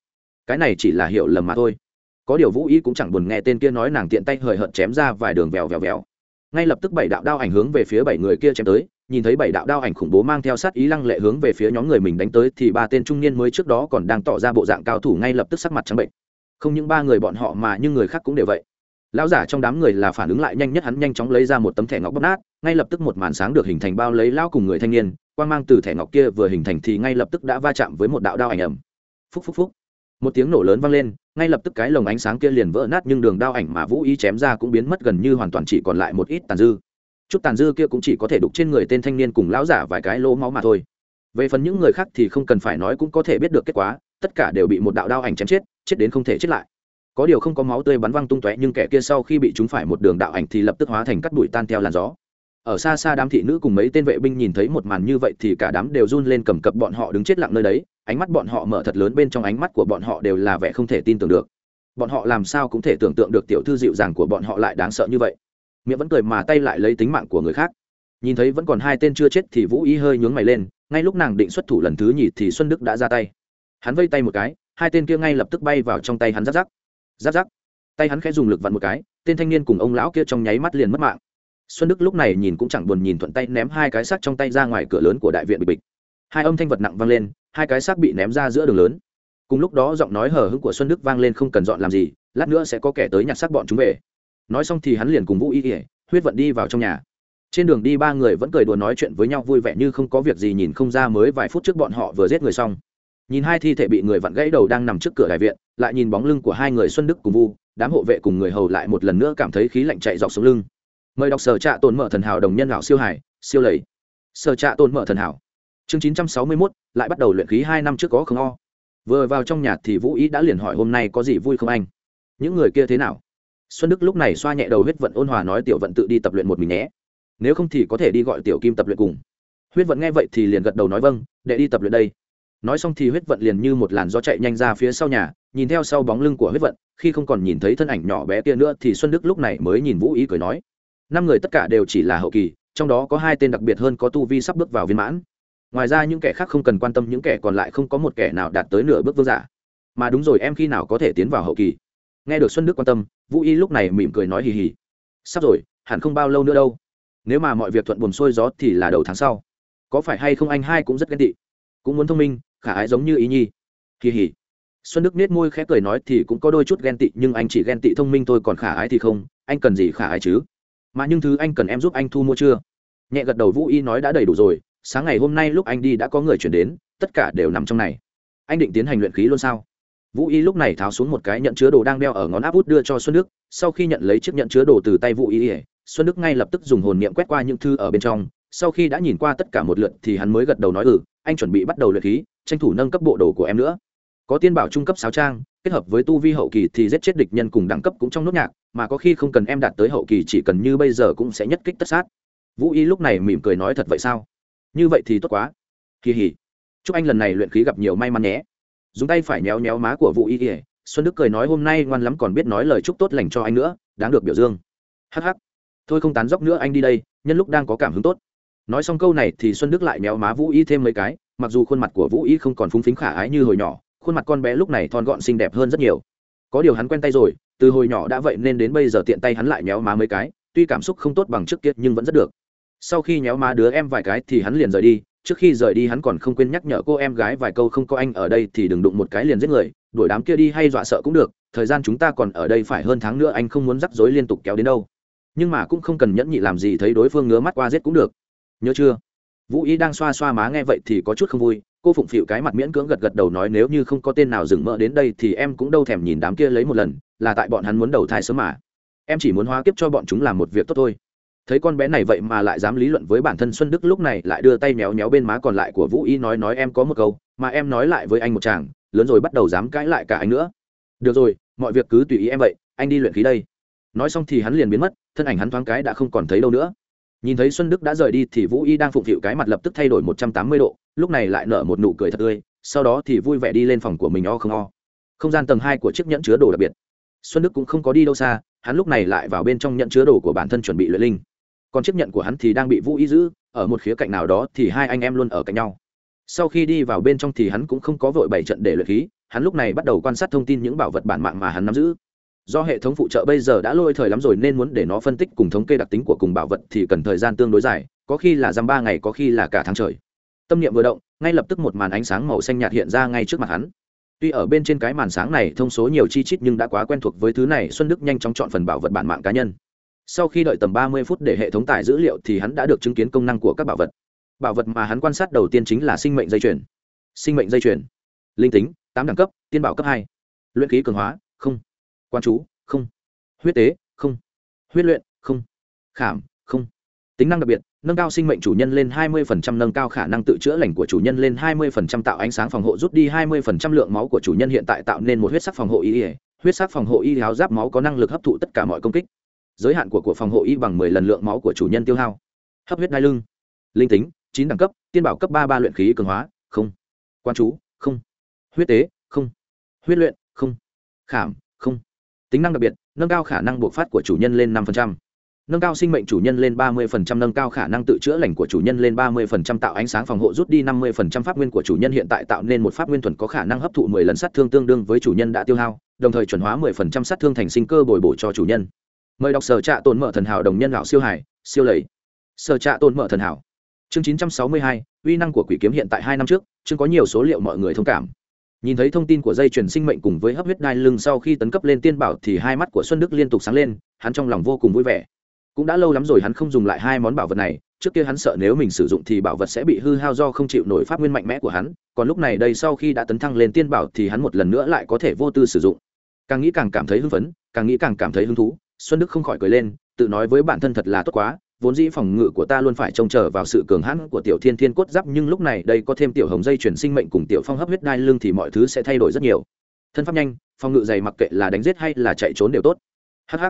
Cái này chỉ là hiểu lầm mà thôi. Có điều vũ y cũng chẳng buồn nghe tên kia nói nàng tiện tay hời hợt chém ra vài đường vèo vèo vèo. Ngay lập tức bảy đạo đao ảnh hướng về phía bảy người kia chém tới, nhìn thấy bảy đạo đao ảnh khủng bố mang theo sát ý lăng lệ hướng về phía nhóm người mình đánh tới thì ba tên trung niên mới trước đó còn đang tỏ ra bộ dạng cao thủ ngay lập tức sắc mặt trắng bệnh. Không những ba người bọn họ mà nhưng người khác cũng đều vậy. Lão giả trong đám người là phản ứng lại nhanh nhất hắn nhanh chóng lấy ra một tấm thẻ ngọc bóp nát, ngay lập tức một màn sáng được hình thành bao lấy lão cùng người thanh niên, quang mang từ thẻ ngọc kia vừa hình thành thì ngay lập tức đã va chạm với một đạo đao ảnh ẩm phúc phúc phúc. Một tiếng nổ lớn vang lên, ngay lập tức cái lồng ánh sáng kia liền vỡ nát nhưng đường đao ảnh mà vũ ý chém ra cũng biến mất gần như hoàn toàn chỉ còn lại một ít tàn dư. Chút tàn dư kia cũng chỉ có thể đục trên người tên thanh niên cùng lão giả vài cái lỗ máu mà thôi. Về phần những người khác thì không cần phải nói cũng có thể biết được kết quả, tất cả đều bị một đạo đao ảnh chém chết chết đến không thể chết lại. Có điều không có máu tươi bắn văng tung tóe nhưng kẻ kia sau khi bị chúng phải một đường đạo ảnh thì lập tức hóa thành cắt bụi tan theo làn gió ở xa xa đám thị nữ cùng mấy tên vệ binh nhìn thấy một màn như vậy thì cả đám đều run lên cầm cập bọn họ đứng chết lặng nơi đấy, ánh mắt bọn họ mở thật lớn bên trong ánh mắt của bọn họ đều là vẻ không thể tin tưởng được. Bọn họ làm sao cũng thể tưởng tượng được tiểu thư dịu dàng của bọn họ lại đáng sợ như vậy. Miệng vẫn cười mà tay lại lấy tính mạng của người khác. Nhìn thấy vẫn còn hai tên chưa chết thì vũ ý hơi nhướng mày lên, ngay lúc nàng định xuất thủ lần thứ nhì thì xuân đức đã ra tay. Hắn vây tay một cái, hai tên kia ngay lập tức bay vào trong tay hắn giáp giáp giáp giáp tay hắn khẽ dùng lực vặn một cái, tên thanh niên cùng ông lão kia trong nháy mắt liền mất mạng xuân đức lúc này nhìn cũng chẳng buồn nhìn thuận tay ném hai cái xác trong tay ra ngoài cửa lớn của đại viện bịch bịch. Hai âm thanh vật nặng vang lên, hai cái xác bị ném ra giữa đường lớn. Cùng lúc đó giọng nói hờ hững của xuân đức vang lên không cần dọn làm gì, lát nữa sẽ có kẻ tới nhặt xác bọn chúng về. Nói xong thì hắn liền cùng vũ y ỉa huyết vận đi vào trong nhà. Trên đường đi ba người vẫn cười đùa nói chuyện với nhau vui vẻ như không có việc gì nhìn không ra mới vài phút trước bọn họ vừa giết người xong. Nhìn hai thi thể bị người vặn gãy đầu đang nằm trước cửa đại viện, lại nhìn bóng lưng của hai người xuân đức cùng vu, đám hộ vệ cùng người hầu lại một lần nữa cảm thấy khí lạnh chạy dọc sống lưng mời đọc sở trạ tồn mở thần hảo đồng nhân lão siêu hải, siêu lầy. Sở trạ tồn mở thần hảo. Chương chín trăm sáu mươi mốt, lại bắt đầu luyện khí hai năm trước có không o. Vừa vào trong nhà thì vũ ý đã liền hỏi hôm nay có gì vui không anh? Những người kia thế nào? Xuân đức lúc này xoa nhẹ đầu huyết vận ôn hòa nói tiểu vận tự đi tập luyện một mình nhé. Nếu không thì có thể đi gọi tiểu kim tập luyện cùng. Huyết vận nghe vậy thì liền gật đầu nói vâng để đi tập luyện đây. Nói xong thì huyết vận liền như một làn gió chạy nhanh ra phía sau nhà, nhìn theo sau bóng lưng của huyết vận, khi không còn nhìn thấy thân ảnh nhỏ bé kia nữa thì xuân đức lúc này mới nhìn vũ ý cười nói năm người tất cả đều chỉ là hậu kỳ, trong đó có hai tên đặc biệt hơn có tu vi sắp bước vào viên mãn. Ngoài ra những kẻ khác không cần quan tâm, những kẻ còn lại không có một kẻ nào đạt tới nửa bước vương giả. Mà đúng rồi, em khi nào có thể tiến vào hậu kỳ? Nghe được xuân đức quan tâm, vũ y lúc này mỉm cười nói hì hì. Sắp rồi, hẳn không bao lâu nữa đâu. Nếu mà mọi việc thuận buồm xuôi gió thì là đầu tháng sau. Có phải hay không anh hai cũng rất ghen tị. Cũng muốn thông minh, khả ái giống như ý nhi. Kỳ hỉ xuân đức nết môi khẽ cười nói thì cũng có đôi chút ghen tị, nhưng anh chỉ ghen tị thông minh thôi, còn khả ái thì không. Anh cần gì khả ái chứ? Mà nhưng thứ anh cần em giúp anh thu mua chưa? Nhẹ gật đầu vũ y nói đã đầy đủ rồi, sáng ngày hôm nay lúc anh đi đã có người chuyển đến, tất cả đều nằm trong này. Anh định tiến hành luyện khí luôn sao? Vũ y lúc này tháo xuống một cái nhận chứa đồ đang đeo ở ngón áp út đưa cho xuân đức, sau khi nhận lấy chiếc nhận chứa đồ từ tay vũ y, xuân đức ngay lập tức dùng hồn niệm quét qua những thư ở bên trong, sau khi đã nhìn qua tất cả một lượt thì hắn mới gật đầu nói ừ anh chuẩn bị bắt đầu luyện khí, tranh thủ nâng cấp bộ đồ của em nữa. Có tiên bảo trung cấp sáo trang kết hợp với tu vi hậu kỳ thì giết chết địch nhân cùng đẳng cấp cũng trong nốt nhạc, mà có khi không cần em đạt tới hậu kỳ chỉ cần như bây giờ cũng sẽ nhất kích tất sát. Vũ y lúc này mỉm cười nói thật vậy sao? Như vậy thì tốt quá. Kỳ hỉ. Chúc anh lần này luyện khí gặp nhiều may mắn nhé. Dùng tay phải nhéo nhéo má của vũ y xuân đức cười nói hôm nay ngoan lắm còn biết nói lời chúc tốt lành cho anh nữa, đáng được biểu dương. Hh thôi không tán dóc nữa anh đi đây, nhân lúc đang có cảm hứng tốt. Nói xong câu này thì xuân đức lại méo má vũ y thêm mấy cái, mặc dù khuôn mặt của vũ y không còn phúng phính khả ái như hồi nhỏ khuôn mặt con bé lúc này thon gọn xinh đẹp hơn rất nhiều. Có điều hắn quen tay rồi, từ hồi nhỏ đã vậy nên đến bây giờ tiện tay hắn lại méo má mấy cái, tuy cảm xúc không tốt bằng trước kia nhưng vẫn rất được. Sau khi méo má đứa em vài cái thì hắn liền rời đi, trước khi rời đi hắn còn không quên nhắc nhở cô em gái vài câu không có anh ở đây thì đừng đụng một cái liền giết người, đuổi đám kia đi hay dọa sợ cũng được, thời gian chúng ta còn ở đây phải hơn tháng nữa anh không muốn rắc rối liên tục kéo đến đâu. Nhưng mà cũng không cần nhẫn nhị làm gì thấy đối phương ngứa mắt qua giết cũng được. Nhớ chưa? Vũ ý đang xoa xoa má nghe vậy thì có chút không vui cô phụng phịu cái mặt miễn cưỡng gật gật đầu nói, nếu như không có tên nào dừng mỡ đến đây thì em cũng đâu thèm nhìn đám kia lấy một lần, là tại bọn hắn muốn đầu thai sớm mà. Em chỉ muốn hóa kiếp cho bọn chúng làm một việc tốt thôi. Thấy con bé này vậy mà lại dám lý luận với bản thân xuân đức, lúc này lại đưa tay méo méo bên má còn lại của vũ y nói nói em có một câu, mà em nói lại với anh một chàng, lớn rồi bắt đầu dám cãi lại cả anh nữa. Được rồi, mọi việc cứ tùy ý em vậy, anh đi luyện khí đây. Nói xong thì hắn liền biến mất, thân ảnh hắn thoáng cái đã không còn thấy đâu nữa. Nhìn thấy xuân đức đã rời đi thì vũ y đang phụng phịu cái mặt lập tức thay đổi một trăm tám mươi độ lúc này lại nở một nụ cười thật tươi, sau đó thì vui vẻ đi lên phòng của mình o không o. Không gian tầng hai của chiếc nhẫn chứa đồ đặc biệt. Xuân đức cũng không có đi đâu xa, hắn lúc này lại vào bên trong nhận chứa đồ của bản thân chuẩn bị luyện linh. Còn chiếc nhận của hắn thì đang bị vũ y giữ, ở một khía cạnh nào đó thì hai anh em luôn ở cạnh nhau. Sau khi đi vào bên trong thì hắn cũng không có vội bảy trận để luyện khí, hắn lúc này bắt đầu quan sát thông tin những bảo vật bản mạng mà hắn nắm giữ. Do hệ thống phụ trợ bây giờ đã lôi thời lắm rồi nên muốn để nó phân tích cùng thống kê đặc tính của cùng bảo vật thì cần thời gian tương đối dài, có khi là dăm ba ngày, có khi là cả tháng trời tâm niệm vừa động, ngay lập tức một màn ánh sáng màu xanh nhạt hiện ra ngay trước mặt hắn. Tuy ở bên trên cái màn sáng này thông số nhiều chi chít nhưng đã quá quen thuộc với thứ này, xuân đức nhanh chóng chọn phần bảo vật bản mạng cá nhân. Sau khi đợi tầm ba mươi phút để hệ thống tải dữ liệu thì hắn đã được chứng kiến công năng của các bảo vật. Bảo vật mà hắn quan sát đầu tiên chính là sinh mệnh dây chuyền. Sinh mệnh dây chuyền. Linh tính, tám đẳng cấp, tiên bảo cấp hai. Luyện khí cường hóa, không. Quan chú, không. Huyết tế, không. Huyết luyện, không. Khảm, không. Tính năng đặc biệt nâng cao sinh mệnh chủ nhân lên 20% nâng cao khả năng tự chữa lành của chủ nhân lên 20% tạo ánh sáng phòng hộ rút đi 20% lượng máu của chủ nhân hiện tại tạo nên một huyết sắc phòng hộ y huyết sắc phòng hộ y áo giáp máu có năng lực hấp thụ tất cả mọi công kích. Giới hạn của của phòng hộ y bằng 10 lần lượng máu của chủ nhân tiêu hao. Hấp huyết đai lưng. Linh tính, chín đẳng cấp, tiên bảo cấp ba ba luyện khí cường hóa, không. Quan chú, không. Huyết tế, không. Huyết luyện, không. Khảm, không. Tính năng đặc biệt, nâng cao khả năng bộc phát của chủ nhân lên 5% nâng cao sinh mệnh chủ nhân lên 30%, nâng cao khả năng tự chữa lành của chủ nhân lên 30%, tạo ánh sáng phòng hộ rút đi 50% pháp nguyên của chủ nhân hiện tại tạo nên một pháp nguyên thuần có khả năng hấp thụ 10 lần sát thương tương đương với chủ nhân đã tiêu hao, đồng thời chuẩn hóa 10% sát thương thành sinh cơ bồi bổ cho chủ nhân. Mời đọc sở trạ tồn mở thần hảo đồng nhân lão siêu hải, siêu lầy. Sở trạ tồn mở thần hảo. Chương 962, uy năng của quỷ kiếm hiện tại 2 năm trước, chương có nhiều số liệu mọi người thông cảm. Nhìn thấy thông tin của dây chuyển sinh mệnh cùng với hấp huyết đai lưng sau khi tấn cấp lên tiên bảo thì hai mắt của Xuân Đức liên tục sáng lên, hắn trong lòng vô cùng vui vẻ cũng đã lâu lắm rồi hắn không dùng lại hai món bảo vật này, trước kia hắn sợ nếu mình sử dụng thì bảo vật sẽ bị hư hao do không chịu nổi pháp nguyên mạnh mẽ của hắn, còn lúc này đây sau khi đã tấn thăng lên tiên bảo thì hắn một lần nữa lại có thể vô tư sử dụng. Càng nghĩ càng cảm thấy hưng phấn, càng nghĩ càng cảm thấy hứng thú, xuân đức không khỏi cười lên, tự nói với bản thân thật là tốt quá, vốn dĩ phòng ngự của ta luôn phải trông chờ vào sự cường hãn của tiểu thiên thiên cốt giáp, nhưng lúc này đây có thêm tiểu hồng dây chuyển sinh mệnh cùng tiểu phong hấp huyết đai lưng thì mọi thứ sẽ thay đổi rất nhiều. Thân pháp nhanh, phòng ngự dày mặc kệ là đánh giết hay là chạy trốn đều tốt. Hh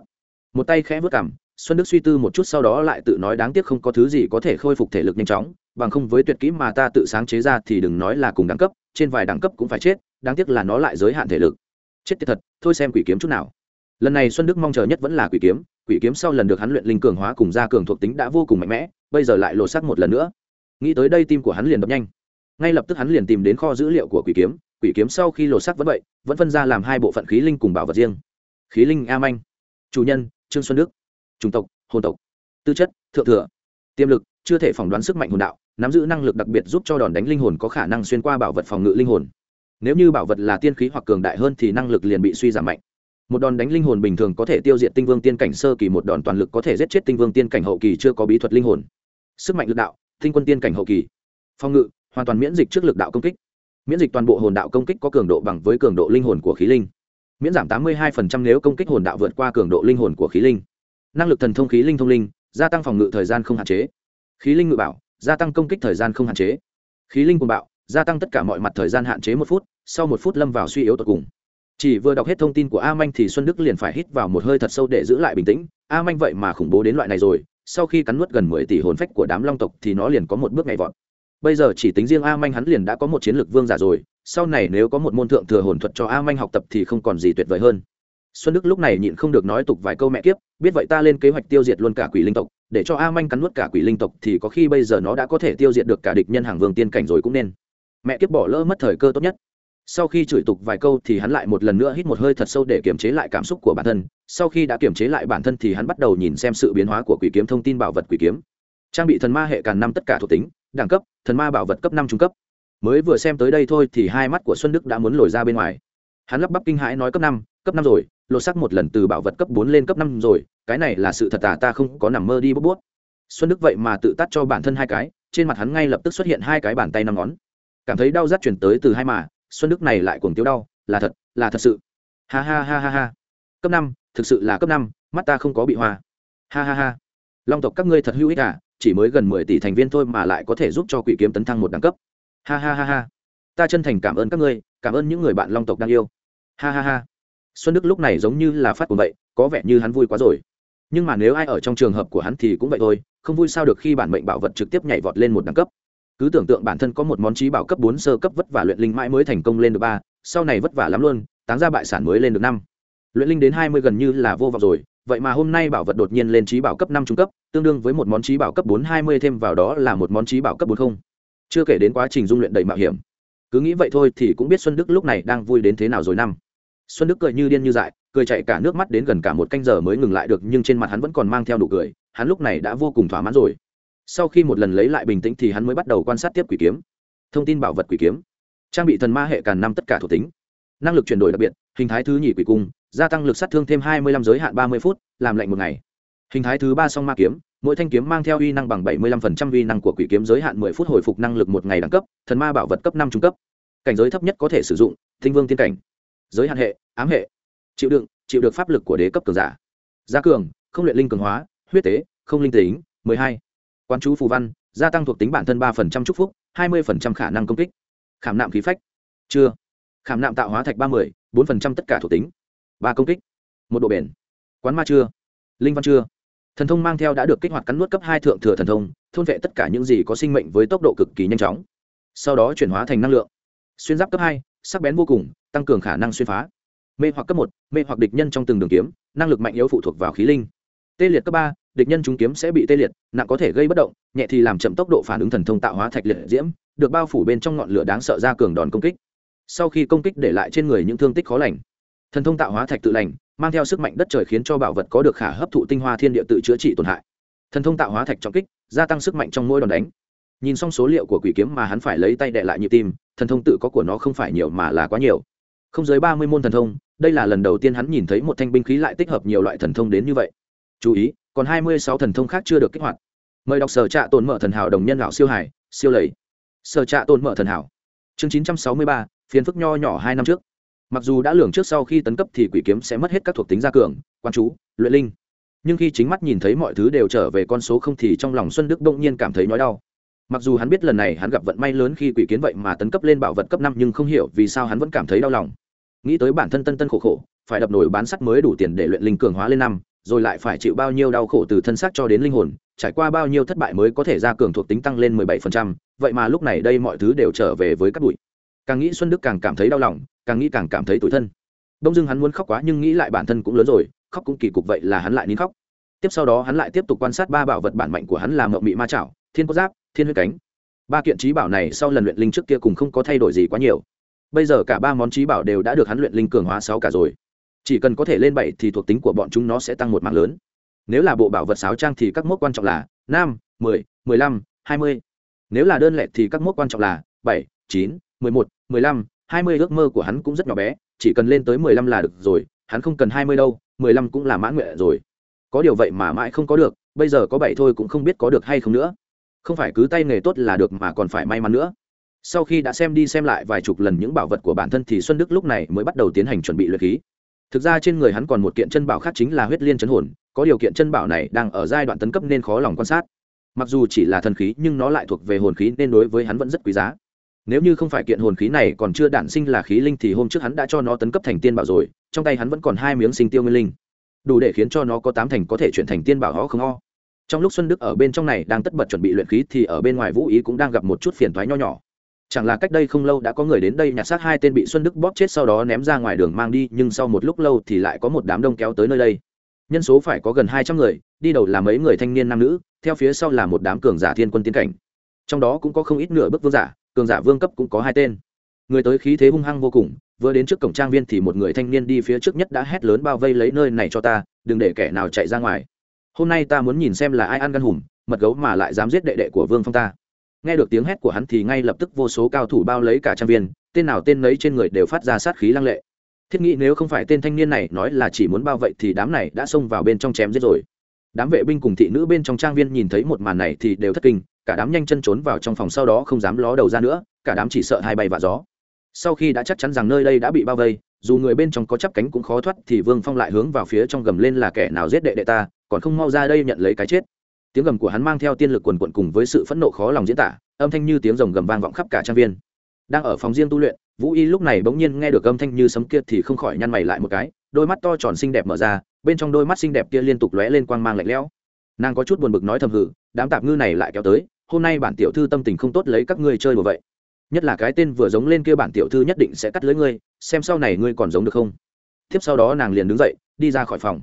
một tay khẽ vớt cảm xuân đức suy tư một chút sau đó lại tự nói đáng tiếc không có thứ gì có thể khôi phục thể lực nhanh chóng, bằng không với tuyệt kỹ mà ta tự sáng chế ra thì đừng nói là cùng đẳng cấp, trên vài đẳng cấp cũng phải chết, đáng tiếc là nó lại giới hạn thể lực. Chết tiệt thật, thôi xem quỷ kiếm chút nào. Lần này xuân đức mong chờ nhất vẫn là quỷ kiếm quỷ kiếm sau lần được hắn luyện linh cường hóa cùng gia cường thuộc tính đã vô cùng mạnh mẽ, bây giờ lại lột xác một lần nữa. Nghĩ tới đây tim của hắn liền đập nhanh. Ngay lập tức hắn liền tìm đến kho dữ liệu của quỷ kiếm quỷ kiếm sau khi lột xác vẫn vậy, vẫn phân ra làm hai bộ phận khí linh cùng bảo vật riêng. Khí linh a manh. Chủ nhân, trương xuân đức chủng tộc, hồn tộc, tư chất, thượng thừa. Tiềm lực, chưa thể phỏng đoán sức mạnh hồn đạo, nắm giữ năng lực đặc biệt giúp cho đòn đánh linh hồn có khả năng xuyên qua bảo vật phòng ngự linh hồn. Nếu như bảo vật là tiên khí hoặc cường đại hơn thì năng lực liền bị suy giảm mạnh. Một đòn đánh linh hồn bình thường có thể tiêu diệt tinh vương tiên cảnh sơ kỳ, một đòn toàn lực có thể giết chết tinh vương tiên cảnh hậu kỳ chưa có bí thuật linh hồn. Sức mạnh lực đạo, tinh quân tiên cảnh hậu kỳ. Phòng ngự, hoàn toàn miễn dịch trước lực đạo công kích. Miễn dịch toàn bộ hồn đạo công kích có cường độ bằng với cường độ linh hồn của khí linh. Miễn giảm 82% nếu công kích hồn đạo vượt qua cường độ linh hồn của khí linh năng lực thần thông khí linh thông linh, gia tăng phòng ngự thời gian không hạn chế. Khí linh ngự bảo, gia tăng công kích thời gian không hạn chế. Khí linh cùng bạo, gia tăng tất cả mọi mặt thời gian hạn chế một phút, sau một phút lâm vào suy yếu tột cùng. Chỉ vừa đọc hết thông tin của a manh thì xuân đức liền phải hít vào một hơi thật sâu để giữ lại bình tĩnh. A manh vậy mà khủng bố đến loại này rồi, sau khi cắn nuốt gần mười tỷ hồn phách của đám long tộc thì nó liền có một bước nhảy vọt. Bây giờ chỉ tính riêng a manh hắn liền đã có một chiến lược vương giả rồi, sau này nếu có một môn thượng thừa hồn thuật cho a manh học tập thì không còn gì tuyệt vời hơn xuân đức lúc này nhịn không được nói tục vài câu mẹ kiếp, biết vậy ta lên kế hoạch tiêu diệt luôn cả quỷ linh tộc, để cho a manh cắn nuốt cả quỷ linh tộc thì có khi bây giờ nó đã có thể tiêu diệt được cả địch nhân hàng vương tiên cảnh rồi cũng nên. Mẹ kiếp bỏ lỡ mất thời cơ tốt nhất. Sau khi chửi tục vài câu thì hắn lại một lần nữa hít một hơi thật sâu để kiềm chế lại cảm xúc của bản thân. Sau khi đã kiềm chế lại bản thân thì hắn bắt đầu nhìn xem sự biến hóa của quỷ kiếm thông tin bảo vật quỷ kiếm. Trang bị thần ma hệ càn năm tất cả thuộc tính, đẳng cấp, thần ma bảo vật cấp năm trung cấp. Mới vừa xem tới đây thôi thì hai mắt của xuân đức đã muốn lồi ra bên ngoài. Hắn lắp bắp kinh hãi nói cấp năm cấp năm rồi lột sắc một lần từ bảo vật cấp bốn lên cấp năm rồi, cái này là sự thật à ta không có nằm mơ đi bốc bút xuân đức vậy mà tự tắt cho bản thân hai cái, trên mặt hắn ngay lập tức xuất hiện hai cái bàn tay năm ngón. Cảm thấy đau rát chuyển tới từ hai mà, xuân đức này lại cuồng tiêu đau, là thật là thật sự. Ha ha ha ha ha. Cấp năm, thực sự là cấp năm, mắt ta không có bị hoa ha ha ha. Long tộc các ngươi thật hữu ích à chỉ mới gần mười tỷ thành viên thôi mà lại có thể giúp cho quỷ kiếm tấn thăng một đẳng cấp. Ha ha ha ha. Ta chân thành cảm ơn các ngươi, cảm ơn những người bạn long tộc đang yêu. Ha ha ha xuân đức lúc này giống như là phát cuồng vậy, có vẻ như hắn vui quá rồi. Nhưng mà nếu ai ở trong trường hợp của hắn thì cũng vậy thôi, không vui sao được khi bản mệnh bảo vật trực tiếp nhảy vọt lên một đẳng cấp. Cứ tưởng tượng bản thân có một món trí bảo cấp bốn sơ cấp vất vả luyện linh mãi mới thành công lên được ba, sau này vất vả lắm luôn, táng ra bại sản mới lên được năm. Luyện linh đến hai mươi gần như là vô vọng rồi, vậy mà hôm nay bảo vật đột nhiên lên trí bảo cấp năm trung cấp, tương đương với một món trí bảo cấp bốn hai mươi thêm vào đó là một món trí bảo cấp bốn không. Chưa kể đến quá trình dung luyện đầy mạo hiểm. Cứ nghĩ vậy thôi thì cũng biết xuân đức lúc này đang vui đến thế nào rồi năm xuân đức cười như điên như dại, cười chạy cả nước mắt đến gần cả một canh giờ mới ngừng lại được, nhưng trên mặt hắn vẫn còn mang theo nụ cười, hắn lúc này đã vô cùng thỏa mãn rồi. Sau khi một lần lấy lại bình tĩnh thì hắn mới bắt đầu quan sát tiếp quỷ kiếm. Thông tin bảo vật quỷ kiếm. Trang bị thần ma hệ càn năm tất cả thuộc tính. Năng lực chuyển đổi đặc biệt, hình thái thứ nhì quỷ cung, gia tăng lực sát thương thêm hai mươi lăm giới hạn ba mươi phút, làm lạnh một ngày. Hình thái thứ ba song ma kiếm, mỗi thanh kiếm mang theo uy năng bằng bảy mươi lăm phần trăm uy năng của quỷ kiếm giới hạn mười phút hồi phục năng lực một ngày đẳng cấp, thần ma bảo vật cấp năm trung cấp. Cảnh giới thấp nhất có thể sử dụng, thinh vương tiên cảnh giới hạn hệ, ám hệ. Chịu đựng, chịu được pháp lực của đế cấp cường giả. Gia cường, không luyện linh cường hóa, huyết tế, không linh tính, mười hai. Quan chú phù văn, gia tăng thuộc tính bản thân ba phần trăm chúc phúc, hai mươi phần trăm khả năng công kích. Khảm nạm khí phách. Chưa. Khảm nạm tạo hóa thạch ba mươi bốn phần trăm tất cả thuộc tính. Ba công kích. Một độ bền. Quán ma chưa. Linh văn chưa. Thần thông mang theo đã được kích hoạt cắn nuốt cấp hai thượng thừa thần thông, thôn vệ tất cả những gì có sinh mệnh với tốc độ cực kỳ nhanh chóng. Sau đó chuyển hóa thành năng lượng. Xuyên giáp cấp hai, sắc bén vô cùng tăng cường khả năng xuyên phá. Mê hoặc cấp một, mê hoặc địch nhân trong từng đường kiếm, năng lực mạnh yếu phụ thuộc vào khí linh. Tê liệt cấp ba, địch nhân trúng kiếm sẽ bị tê liệt, nặng có thể gây bất động, nhẹ thì làm chậm tốc độ phản ứng thần thông tạo hóa thạch liệt diễm, được bao phủ bên trong ngọn lửa đáng sợ ra cường đòn công kích. Sau khi công kích để lại trên người những thương tích khó lành, thần thông tạo hóa thạch tự lành, mang theo sức mạnh đất trời khiến cho bảo vật có được khả hấp thụ tinh hoa thiên địa tự chữa trị tổn hại. Thần thông tạo hóa thạch trọng kích, gia tăng sức mạnh trong mỗi đòn đánh. Nhìn xong số liệu của quỷ kiếm mà hắn phải lấy tay đệ lại nhịp tim, thần thông tự có của nó không phải nhiều mà là quá nhiều không dưới ba mươi môn thần thông, đây là lần đầu tiên hắn nhìn thấy một thanh binh khí lại tích hợp nhiều loại thần thông đến như vậy. Chú ý, còn hai mươi sáu thần thông khác chưa được kích hoạt. Mời đọc sở trạ tồn mở thần hảo đồng nhân lão siêu hải, siêu lầy. Sở trạ tồn mở thần hảo. Chương chín trăm sáu mươi ba phiến phức nho nhỏ hai năm trước. Mặc dù đã lường trước sau khi tấn cấp thì quỷ kiếm sẽ mất hết các thuộc tính gia cường, quan chú, luyện linh. Nhưng khi chính mắt nhìn thấy mọi thứ đều trở về con số không thì trong lòng xuân đức đông nhiên cảm thấy nhói đau. Mặc dù hắn biết lần này hắn gặp vận may lớn khi quỷ kiến vậy mà tấn cấp lên bảo vật cấp năm nhưng không hiểu vì sao hắn vẫn cảm thấy đau lòng nghĩ tới bản thân tân tân khổ khổ, phải đập nổi bán sắt mới đủ tiền để luyện linh cường hóa lên năm, rồi lại phải chịu bao nhiêu đau khổ từ thân xác cho đến linh hồn, trải qua bao nhiêu thất bại mới có thể ra cường thuộc tính tăng lên mười bảy phần trăm, vậy mà lúc này đây mọi thứ đều trở về với các bụi. Càng nghĩ xuân đức càng cảm thấy đau lòng, càng nghĩ càng cảm thấy tủi thân. Đông dưng hắn muốn khóc quá nhưng nghĩ lại bản thân cũng lớn rồi, khóc cũng kỳ cục vậy là hắn lại nín khóc. Tiếp sau đó hắn lại tiếp tục quan sát ba bảo vật bản mạnh của hắn là mậu mị ma chảo, thiên quốc giáp, thiên huyết cánh. Ba kiện trí bảo này sau lần luyện linh trước kia cùng không có thay đổi gì quá nhiều bây giờ cả ba món trí bảo đều đã được hắn luyện linh cường hóa sáu cả rồi. Chỉ cần có thể lên bảy thì thuộc tính của bọn chúng nó sẽ tăng một mạng lớn. Nếu là bộ bảo vật sáo trang thì các mốc quan trọng là năm, mười mười lăm, hai mươi. Nếu là đơn lệ thì các mốc quan trọng là bảy, chín, mười một, mười lăm, hai mươi. Ước mơ của hắn cũng rất nhỏ bé. Chỉ cần lên tới mười lăm là được rồi. Hắn không cần hai mươi đâu. mười lăm cũng là mãn nguyện rồi. Có điều vậy mà mãi không có được. Bây giờ có bảy thôi cũng không biết có được hay không nữa. Không phải cứ tay nghề tốt là được mà còn phải may mắn nữa sau khi đã xem đi xem lại vài chục lần những bảo vật của bản thân thì xuân đức lúc này mới bắt đầu tiến hành chuẩn bị luyện khí. Thực ra trên người hắn còn một kiện chân bảo khác chính là huyết liên chấn hồn, có điều kiện chân bảo này đang ở giai đoạn tấn cấp nên khó lòng quan sát. Mặc dù chỉ là thần khí nhưng nó lại thuộc về hồn khí nên đối với hắn vẫn rất quý giá. Nếu như không phải kiện hồn khí này còn chưa đản sinh là khí linh thì hôm trước hắn đã cho nó tấn cấp thành tiên bảo rồi, trong tay hắn vẫn còn hai miếng sinh tiêu nguyên linh. Đủ để khiến cho nó có tám thành có thể chuyển thành tiên bảo ho không ho. Trong lúc xuân đức ở bên trong này đang tất bật chuẩn bị luyện khí thì ở bên ngoài vũ ý cũng đang gặp một chút phiền thoái nho nhỏ chẳng là cách đây không lâu đã có người đến đây nhặt xác hai tên bị xuân đức bóp chết sau đó ném ra ngoài đường mang đi, nhưng sau một lúc lâu thì lại có một đám đông kéo tới nơi đây. Nhân số phải có gần hai trăm người, đi đầu là mấy người thanh niên nam nữ, theo phía sau là một đám cường giả thiên quân tiến cảnh. Trong đó cũng có không ít nửa bước vương giả, cường giả vương cấp cũng có hai tên. Người tới khí thế hung hăng vô cùng, vừa đến trước cổng trang viên thì một người thanh niên đi phía trước nhất đã hét lớn bao vây lấy nơi này cho ta, đừng để kẻ nào chạy ra ngoài. Hôm nay ta muốn nhìn xem là ai ăn gan hùm, mật gấu mà lại dám giết đệ đệ của vương phong ta nghe được tiếng hét của hắn thì ngay lập tức vô số cao thủ bao lấy cả trang viên, tên nào tên nấy trên người đều phát ra sát khí lăng lệ. Thiết nghĩ nếu không phải tên thanh niên này nói là chỉ muốn bao vậy thì đám này đã xông vào bên trong chém giết rồi. Đám vệ binh cùng thị nữ bên trong trang viên nhìn thấy một màn này thì đều thất kinh, cả đám nhanh chân trốn vào trong phòng sau đó không dám ló đầu ra nữa, cả đám chỉ sợ hai bay và gió. Sau khi đã chắc chắn rằng nơi đây đã bị bao vây, dù người bên trong có chắp cánh cũng khó thoát thì vương phong lại hướng vào phía trong gầm lên là kẻ nào giết đệ đệ ta, còn không mau ra đây nhận lấy cái chết tiếng gầm của hắn mang theo tiên lực quần quận cùng với sự phẫn nộ khó lòng diễn tả, âm thanh như tiếng rồng gầm vang vọng khắp cả trang viên. Đang ở phòng riêng tu luyện, vũ y lúc này bỗng nhiên nghe được âm thanh như sấm kia thì không khỏi nhăn mày lại một cái, đôi mắt to tròn xinh đẹp mở ra, bên trong đôi mắt xinh đẹp kia liên tục lóe lên quang mang lạnh lẽo. Nàng có chút buồn bực nói thầm hử, đám tạp ngư này lại kéo tới, hôm nay bản tiểu thư tâm tình không tốt lấy các ngươi chơi đùa vậy. Nhất là cái tên vừa giống lên kia bản tiểu thư nhất định sẽ cắt lưới ngươi, xem sau này ngươi còn giống được không. Tiếp sau đó nàng liền đứng dậy, đi ra khỏi phòng.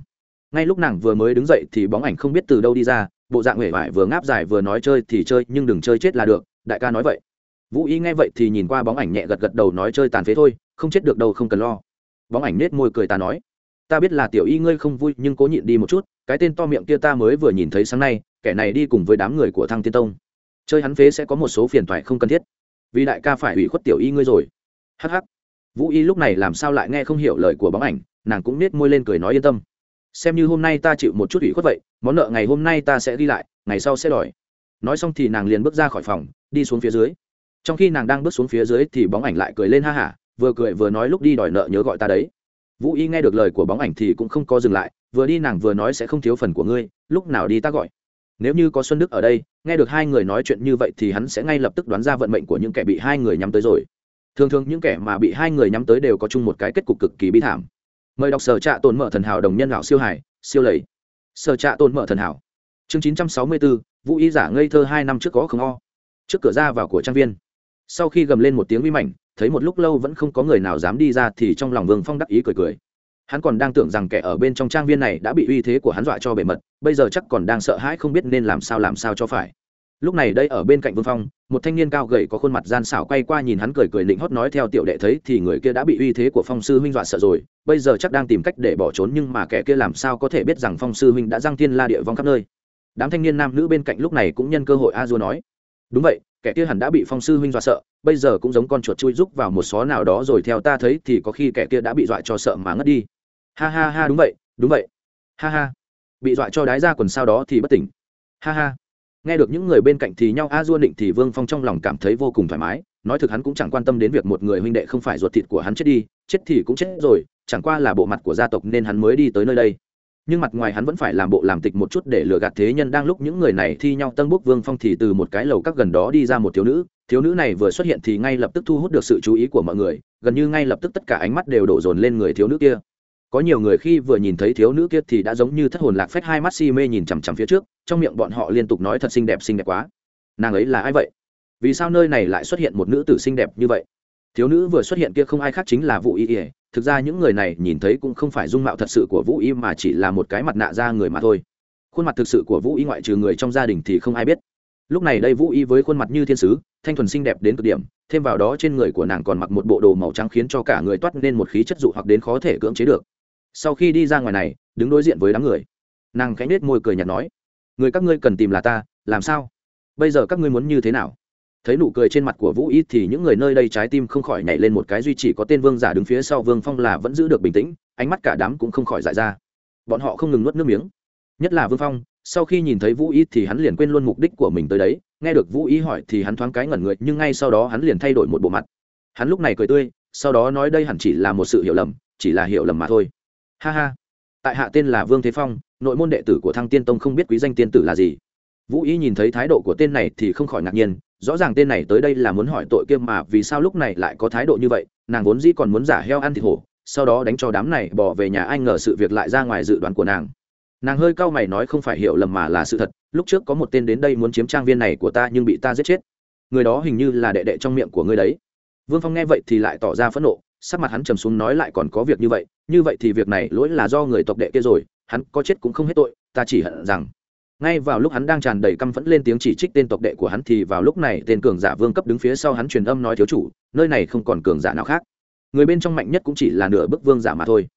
Ngay lúc nàng vừa mới đứng dậy thì bóng ảnh không biết từ đâu đi ra bộ dạng huệ vải vừa ngáp dài vừa nói chơi thì chơi, nhưng đừng chơi chết là được, đại ca nói vậy. Vũ y nghe vậy thì nhìn qua bóng ảnh nhẹ gật gật đầu nói chơi tàn phế thôi, không chết được đâu, không cần lo. Bóng ảnh nết môi cười ta nói, ta biết là tiểu y ngươi không vui, nhưng cố nhịn đi một chút, cái tên to miệng kia ta mới vừa nhìn thấy sáng nay, kẻ này đi cùng với đám người của thăng tiên tông. Chơi hắn phế sẽ có một số phiền toái không cần thiết, vì đại ca phải ủy khuất tiểu y ngươi rồi. Hh vũ y lúc này làm sao lại nghe không hiểu lời của bóng ảnh, nàng cũng nết môi lên cười nói yên tâm xem như hôm nay ta chịu một chút ủy khuất vậy, món nợ ngày hôm nay ta sẽ ghi lại, ngày sau sẽ đòi. Nói xong thì nàng liền bước ra khỏi phòng, đi xuống phía dưới. Trong khi nàng đang bước xuống phía dưới thì bóng ảnh lại cười lên ha hả, vừa cười vừa nói lúc đi đòi nợ nhớ gọi ta đấy. Vũ y nghe được lời của bóng ảnh thì cũng không có dừng lại, vừa đi nàng vừa nói sẽ không thiếu phần của ngươi, lúc nào đi ta gọi. Nếu như có xuân đức ở đây, nghe được hai người nói chuyện như vậy thì hắn sẽ ngay lập tức đoán ra vận mệnh của những kẻ bị hai người nhắm tới rồi. Thường thường những kẻ mà bị hai người nhắm tới đều có chung một cái kết cục cực kỳ bi thảm mời đọc sở trạ tồn mở thần hảo đồng nhân lão siêu hải, siêu lầy. Sở trạ tồn mở thần hảo. Chương chín trăm sáu mươi bốn vũ y giả ngây thơ hai năm trước có không o. Trước cửa ra vào của trang viên. Sau khi gầm lên một tiếng uy mảnh, thấy một lúc lâu vẫn không có người nào dám đi ra thì trong lòng vương phong đắc ý cười cười. Hắn còn đang tưởng rằng kẻ ở bên trong trang viên này đã bị uy thế của hắn dọa cho bề mật, bây giờ chắc còn đang sợ hãi không biết nên làm sao làm sao cho phải lúc này đây ở bên cạnh vương phong, một thanh niên cao gầy có khuôn mặt gian xảo quay qua nhìn hắn cười cười định hót nói, theo tiểu đệ thấy thì người kia đã bị uy thế của phong sư huynh dọa sợ rồi, bây giờ chắc đang tìm cách để bỏ trốn nhưng mà kẻ kia làm sao có thể biết rằng phong sư huynh đã giang thiên la địa vong khắp nơi. Đám thanh niên nam nữ bên cạnh lúc này cũng nhân cơ hội a dua nói, đúng vậy, kẻ kia hẳn đã bị phong sư huynh dọa sợ, bây giờ cũng giống con chuột chui rúc vào một xó nào đó rồi theo ta thấy thì có khi kẻ kia đã bị dọa cho sợ mà ngất đi. Ha ha ha, đúng vậy đúng vậy. Ha ha. Bị dọa cho đái ra quần sau đó thì bất tỉnh. Ha ha nghe được những người bên cạnh thì nhau, a dua định thì vương phong trong lòng cảm thấy vô cùng thoải mái. Nói thực hắn cũng chẳng quan tâm đến việc một người huynh đệ không phải ruột thịt của hắn chết đi, chết thì cũng chết rồi, chẳng qua là bộ mặt của gia tộc nên hắn mới đi tới nơi đây. Nhưng mặt ngoài hắn vẫn phải làm bộ làm tịch một chút để lừa gạt thế nhân. Đang lúc những người này thi nhau, tân bốc vương phong thì từ một cái lầu các gần đó đi ra một thiếu nữ. Thiếu nữ này vừa xuất hiện thì ngay lập tức thu hút được sự chú ý của mọi người. Gần như ngay lập tức tất cả ánh mắt đều đổ dồn lên người thiếu nữ kia có nhiều người khi vừa nhìn thấy thiếu nữ kia thì đã giống như thất hồn lạc phách hai mắt si mê nhìn chằm chằm phía trước, trong miệng bọn họ liên tục nói thật xinh đẹp xinh đẹp quá. Nàng ấy là ai vậy? Vì sao nơi này lại xuất hiện một nữ tử xinh đẹp như vậy? Thiếu nữ vừa xuất hiện kia không ai khác chính là vũ y ỉa thực ra những người này nhìn thấy cũng không phải dung mạo thật sự của vũ y mà chỉ là một cái mặt nạ ra người mà thôi. Khuôn mặt thực sự của vũ y ngoại trừ người trong gia đình thì không ai biết. Lúc này đây vũ y với khuôn mặt như thiên sứ, thanh thuần xinh đẹp đến cực điểm, thêm vào đó trên người của nàng còn mặc một bộ đồ màu trắng khiến cho cả người toát nên một khí chất dụ hoặc đến khó thể cưỡng chế được sau khi đi ra ngoài này, đứng đối diện với đám người. Nàng khẽ nết môi cười nhạt nói, người các ngươi cần tìm là ta, làm sao? Bây giờ các ngươi muốn như thế nào? Thấy nụ cười trên mặt của vũ ít thì những người nơi đây trái tim không khỏi nhảy lên một cái duy chỉ có tên vương giả đứng phía sau vương phong là vẫn giữ được bình tĩnh, ánh mắt cả đám cũng không khỏi dại ra. Bọn họ không ngừng nuốt nước miếng. Nhất là vương phong, sau khi nhìn thấy vũ ý thì hắn liền quên luôn mục đích của mình tới đấy, nghe được vũ ý hỏi thì hắn thoáng cái ngẩn người, nhưng ngay sau đó hắn liền thay đổi một bộ mặt. Hắn lúc này cười tươi, sau đó nói đây hẳn chỉ là một sự hiểu lầm, chỉ là hiểu lầm mà thôi ha ha. Tại hạ tên là vương thế phong, nội môn đệ tử của thăng tiên tông không biết quý danh tiên tử là gì. Vũ ý nhìn thấy thái độ của tên này thì không khỏi ngạc nhiên, rõ ràng tên này tới đây là muốn hỏi tội kiêm mà vì sao lúc này lại có thái độ như vậy, nàng vốn dĩ còn muốn giả heo ăn thịt hổ, sau đó đánh cho đám này bỏ về nhà anh ngờ sự việc lại ra ngoài dự đoán của nàng. Nàng hơi cau mày nói không phải hiểu lầm mà là sự thật, lúc trước có một tên đến đây muốn chiếm trang viên này của ta nhưng bị ta giết chết. Người đó hình như là đệ đệ trong miệng của ngươi đấy. Vương phong nghe vậy thì lại tỏ ra phẫn nộ, sắc mặt hắn trầm xuống nói lại còn có việc như vậy như vậy thì việc này lỗi là do người tộc đệ kia rồi, hắn có chết cũng không hết tội, ta chỉ hận rằng, ngay vào lúc hắn đang tràn đầy căm phẫn lên tiếng chỉ trích tên tộc đệ của hắn thì vào lúc này tên cường giả vương cấp đứng phía sau hắn truyền âm nói thiếu chủ, nơi này không còn cường giả nào khác. Người bên trong mạnh nhất cũng chỉ là nửa bức vương giả mà thôi.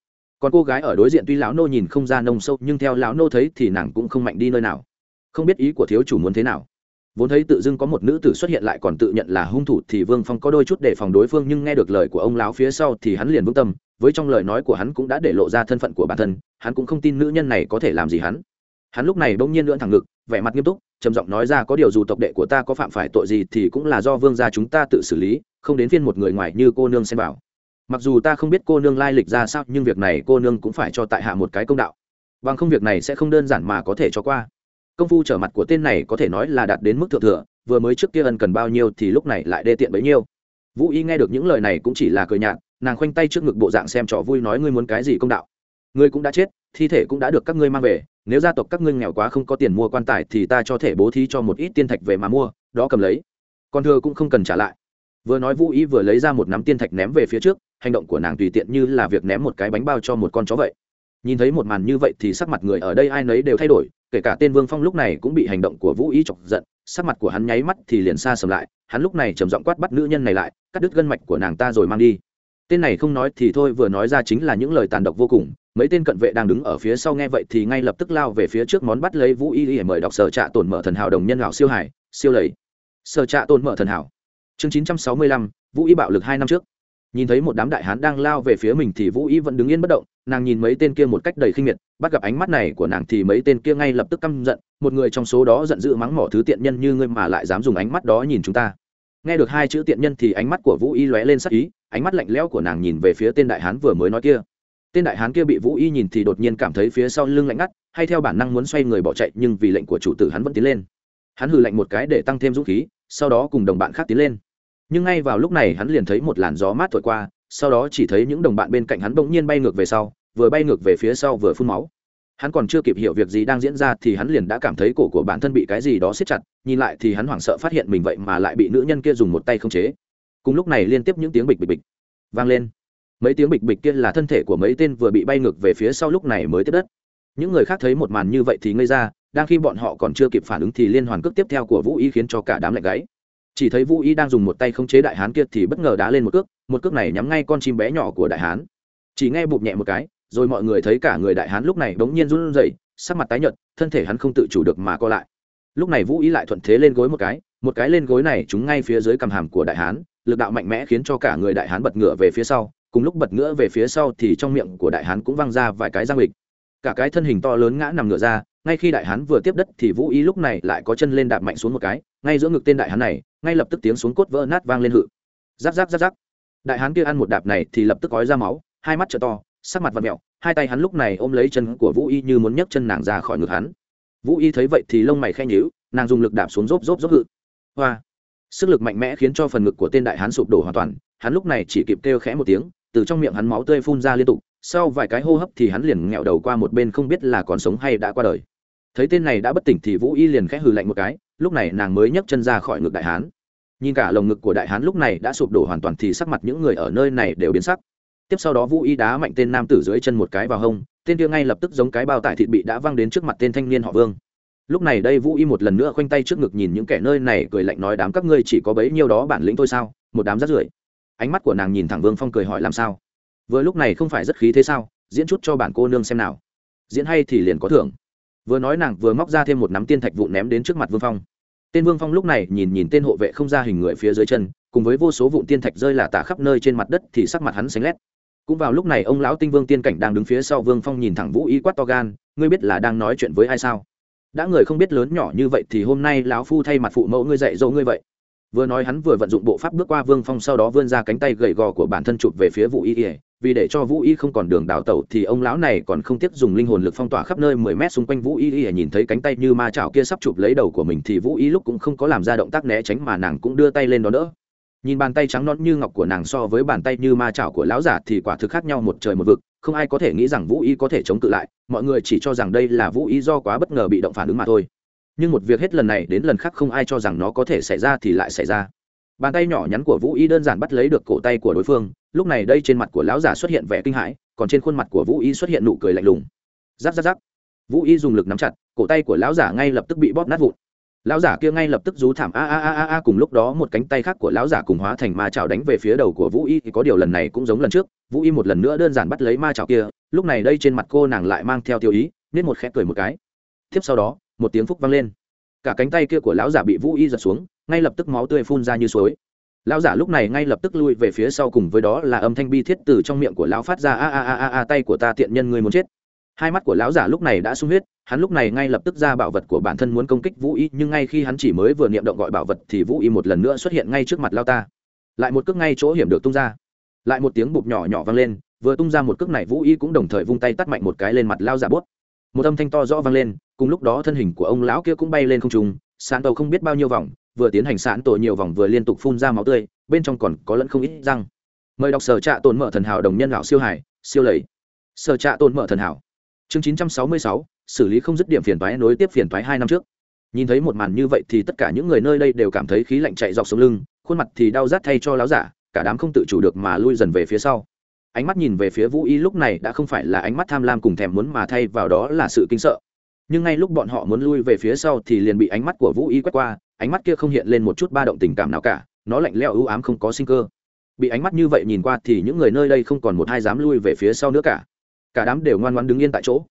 Còn cô gái ở đối diện tuy lão nô nhìn không ra nông sâu, nhưng theo lão nô thấy thì nàng cũng không mạnh đi nơi nào. Không biết ý của thiếu chủ muốn thế nào. Vốn thấy tự dưng có một nữ tử xuất hiện lại còn tự nhận là hung thủ thì vương phong có đôi chút để phòng đối phương, nhưng nghe được lời của ông lão phía sau thì hắn liền vững tâm với trong lời nói của hắn cũng đã để lộ ra thân phận của bản thân, hắn cũng không tin nữ nhân này có thể làm gì hắn. Hắn lúc này bỗng nhiên lưỡn thẳng ngực, vẻ mặt nghiêm túc, trầm giọng nói ra có điều dù tộc đệ của ta có phạm phải tội gì thì cũng là do vương gia chúng ta tự xử lý, không đến phiên một người ngoài như cô nương xem vào. Mặc dù ta không biết cô nương lai lịch ra sao, nhưng việc này cô nương cũng phải cho tại hạ một cái công đạo. Bằng không việc này sẽ không đơn giản mà có thể cho qua. Công phu trở mặt của tên này có thể nói là đạt đến mức thượng thừa, vừa mới trước kia ân cần bao nhiêu thì lúc này lại đê tiện bấy nhiêu. Vũ y nghe được những lời này cũng chỉ là cười nhạt nàng khoanh tay trước ngực bộ dạng xem trò vui nói ngươi muốn cái gì công đạo. Ngươi cũng đã chết, thi thể cũng đã được các ngươi mang về, nếu gia tộc các ngươi nghèo quá không có tiền mua quan tài thì ta cho thể bố thí cho một ít tiên thạch về mà mua, đó cầm lấy. Còn thừa cũng không cần trả lại. Vừa nói vũ ý vừa lấy ra một nắm tiên thạch ném về phía trước, hành động của nàng tùy tiện như là việc ném một cái bánh bao cho một con chó vậy. Nhìn thấy một màn như vậy thì sắc mặt người ở đây ai nấy đều thay đổi, kể cả tên vương phong lúc này cũng bị hành động của vũ ý chọc giận, sắc mặt của hắn nháy mắt thì liền xa sầm lại, hắn lúc này trầm giọng quát bắt nữ nhân này lại, cắt đứt gân mạch của nàng ta rồi mang đi tên này không nói thì thôi, vừa nói ra chính là những lời tàn độc vô cùng. Mấy tên cận vệ đang đứng ở phía sau nghe vậy thì ngay lập tức lao về phía trước món bắt lấy vũ y y mời đọc sở trạ tổn mở thần hảo đồng nhân lão siêu hải, siêu lầy. Sở trạ tổn mở thần hảo. Chương chín trăm sáu mươi lăm, vũ y bạo lực hai năm trước. Nhìn thấy một đám đại hán đang lao về phía mình thì vũ y vẫn đứng yên bất động, nàng nhìn mấy tên kia một cách đầy khinh miệt, bắt gặp ánh mắt này của nàng thì mấy tên kia ngay lập tức căm giận, một người trong số đó giận dữ mắng mỏ thứ tiện nhân như ngươi mà lại dám dùng ánh mắt đó nhìn chúng ta nghe được hai chữ tiện nhân thì ánh mắt của vũ y lóe lên sắc ý, ánh mắt lạnh lẽo của nàng nhìn về phía tên đại hán vừa mới nói kia. Tên đại hán kia bị vũ y nhìn thì đột nhiên cảm thấy phía sau lưng lạnh ngắt, hay theo bản năng muốn xoay người bỏ chạy, nhưng vì lệnh của chủ tử hắn vẫn tiến lên. Hắn hừ lạnh một cái để tăng thêm dũng khí, sau đó cùng đồng bạn khác tiến lên. Nhưng ngay vào lúc này hắn liền thấy một làn gió mát thổi qua, sau đó chỉ thấy những đồng bạn bên cạnh hắn bỗng nhiên bay ngược về sau, vừa bay ngược về phía sau vừa phun máu hắn còn chưa kịp hiểu việc gì đang diễn ra thì hắn liền đã cảm thấy cổ của bản thân bị cái gì đó siết chặt, nhìn lại thì hắn hoảng sợ phát hiện mình vậy mà lại bị nữ nhân kia dùng một tay không chế. Cùng lúc này liên tiếp những tiếng bịch bịch bịch vang lên. Mấy tiếng bịch bịch kia là thân thể của mấy tên vừa bị bay ngược về phía sau lúc này mới tiếp đất. Những người khác thấy một màn như vậy thì ngây ra, đang khi bọn họ còn chưa kịp phản ứng thì liên hoàn cước tiếp theo của vũ y khiến cho cả đám lạnh gáy. Chỉ thấy vũ y đang dùng một tay không chế đại hán kia thì bất ngờ đá lên một cước một cước này nhắm ngay con chim bé nhỏ của đại hán. Chỉ nghe bụp nhẹ một cái rồi mọi người thấy cả người đại hán lúc này bỗng nhiên run rẩy, sắc mặt tái nhợt, thân thể hắn không tự chủ được mà co lại. Lúc này vũ ý lại thuận thế lên gối một cái một cái lên gối này chúng ngay phía dưới cằm hàm của đại hán, lực đạo mạnh mẽ khiến cho cả người đại hán bật ngửa về phía sau, cùng lúc bật ngửa về phía sau thì trong miệng của đại hán cũng văng ra vài cái răng lịch. Cả cái thân hình to lớn ngã nằm ngửa ra, ngay khi đại hán vừa tiếp đất thì vũ ý lúc này lại có chân lên đạp mạnh xuống một cái, ngay giữa ngực tên đại hán này, ngay lập tức tiếng xuống cốt vỡ nát vang lên hự. Giáp giáp giáp giáp đại hán kia ăn một đạp này thì lập tức ói ra máu, hai mắt t to sắc mặt và mẹo, hai tay hắn lúc này ôm lấy chân của vũ y như muốn nhấc chân nàng ra khỏi ngực hắn. Vũ y thấy vậy thì lông mày khen nhíu, nàng dùng lực đạp xuống rốp rốp rốp ngự hoa! Sức lực mạnh mẽ khiến cho phần ngực của tên đại hán sụp đổ hoàn toàn, hắn lúc này chỉ kịp kêu khẽ một tiếng, từ trong miệng hắn máu tươi phun ra liên tục, sau vài cái hô hấp thì hắn liền nghẹo đầu qua một bên không biết là còn sống hay đã qua đời. Thấy tên này đã bất tỉnh thì vũ y liền khẽ hừ lạnh một cái, lúc này nàng mới nhấc chân ra khỏi ngực đại hán. Nhìn cả lồng ngực của đại hán lúc này đã sụp đổ hoàn toàn thì sắc mặt những người ở nơi này đều biến sắc tiếp sau đó vũ y đá mạnh tên nam tử dưới chân một cái vào hông, tên kia ngay lập tức giống cái bao tải thịt bị đã văng đến trước mặt tên thanh niên họ vương. Lúc này đây vũ y một lần nữa khoanh tay trước ngực nhìn những kẻ nơi này cười lạnh nói đám các ngươi chỉ có bấy nhiêu đó bản lĩnh thôi sao, một đám rắt rưởi. Ánh mắt của nàng nhìn thẳng vương phong cười hỏi làm sao? Vừa lúc này không phải rất khí thế sao, diễn chút cho bản cô nương xem nào. Diễn hay thì liền có thưởng. Vừa nói nàng vừa móc ra thêm một nắm tiên thạch vụ ném đến trước mặt vương phong. Tên vương phong lúc này nhìn nhìn tên hộ vệ không ra hình người phía dưới chân, cùng với vô số vụ tiên thạch rơi là tả khắp nơi trên mặt đất thì sắc mặt hắn xanh lét cũng vào lúc này ông lão tinh vương tiên cảnh đang đứng phía sau vương phong nhìn thẳng vũ y quát to gan, ngươi biết là đang nói chuyện với ai sao? Đã người không biết lớn nhỏ như vậy thì hôm nay lão phu thay mặt phụ mẫu ngươi dạy dỗ ngươi vậy. Vừa nói hắn vừa vận dụng bộ pháp bước qua vương phong, sau đó vươn ra cánh tay gầy gò của bản thân chụp về phía vũ y ỉa vì để cho vũ y không còn đường đào tẩu thì ông lão này còn không tiếc dùng linh hồn lực phong tỏa khắp nơi mười mét xung quanh vũ y ỉa nhìn thấy cánh tay như ma chảo kia sắp chụp lấy đầu của mình thì vũ y lúc cũng không có làm ra động tác né tránh mà nàng cũng đưa tay lên đó đỡ nhìn bàn tay trắng nõn như ngọc của nàng so với bàn tay như ma chảo của lão giả thì quả thực khác nhau một trời một vực, không ai có thể nghĩ rằng vũ y có thể chống cự lại, mọi người chỉ cho rằng đây là vũ y do quá bất ngờ bị động phản ứng mà thôi. Nhưng một việc hết lần này đến lần khác không ai cho rằng nó có thể xảy ra thì lại xảy ra. Bàn tay nhỏ nhắn của vũ y đơn giản bắt lấy được cổ tay của đối phương, lúc này đây trên mặt của lão giả xuất hiện vẻ kinh hãi, còn trên khuôn mặt của vũ y xuất hiện nụ cười lạnh lùng. Giáp giáp giáp vũ y dùng lực nắm chặt, cổ tay của lão giả ngay lập tức bị bóp nát vụn lão giả kia ngay lập tức rú thảm, a a a a a, cùng lúc đó một cánh tay khác của lão giả cùng hóa thành ma chảo đánh về phía đầu của vũ y. Thì có điều lần này cũng giống lần trước, vũ y một lần nữa đơn giản bắt lấy ma chảo kia, lúc này đây trên mặt cô nàng lại mang theo tiêu ý nên một khẽ cười một cái. Tiếp sau đó, một tiếng phúc vang lên. Cả cánh tay kia của lão giả bị vũ y giật xuống, ngay lập tức máu tươi phun ra như suối. Lão giả lúc này ngay lập tức lui về phía sau cùng, với đó là âm thanh bi thiết từ trong miệng của lão phát ra, a a a a a, tay của ta tiện nhân người muốn chết hai mắt của lão giả lúc này đã sung huyết, hắn lúc này ngay lập tức ra bảo vật của bản thân muốn công kích vũ y, nhưng ngay khi hắn chỉ mới vừa niệm động gọi bảo vật thì vũ y một lần nữa xuất hiện ngay trước mặt lao ta. Lại một cước ngay chỗ hiểm được tung ra. Lại một tiếng bụp nhỏ nhỏ vang lên, vừa tung ra một cước này vũ y cũng đồng thời vung tay tắt mạnh một cái lên mặt lao giả bốt. Một âm thanh to rõ vang lên, cùng lúc đó thân hình của ông lão kia cũng bay lên không trung, sán tàu không biết bao nhiêu vòng, vừa tiến hành sán tổ nhiều vòng vừa liên tục phun ra máu tươi, bên trong còn có lẫn không ít răng. Mời đọc sở trạ tồn mở thần hảo đồng nhân lão siêu hải, siêu lầy. Sở trạ tồn mở thần hảo chương chín trăm sáu mươi sáu, xử lý không dứt điểm phiền toái nối tiếp phiền toái hai năm trước. Nhìn thấy một màn như vậy thì tất cả những người nơi đây đều cảm thấy khí lạnh chạy dọc sống lưng, khuôn mặt thì đau rát thay cho láo giả, cả đám không tự chủ được mà lui dần về phía sau. Ánh mắt nhìn về phía vũ y lúc này đã không phải là ánh mắt tham lam cùng thèm muốn mà thay vào đó là sự kinh sợ. Nhưng ngay lúc bọn họ muốn lui về phía sau thì liền bị ánh mắt của vũ y quét qua, ánh mắt kia không hiện lên một chút ba động tình cảm nào cả, nó lạnh leo ưu ám không có sinh cơ. Bị ánh mắt như vậy nhìn qua thì những người nơi đây không còn một hai dám lui về phía sau nữa cả cả đám đều ngoan ngoan đứng yên tại chỗ.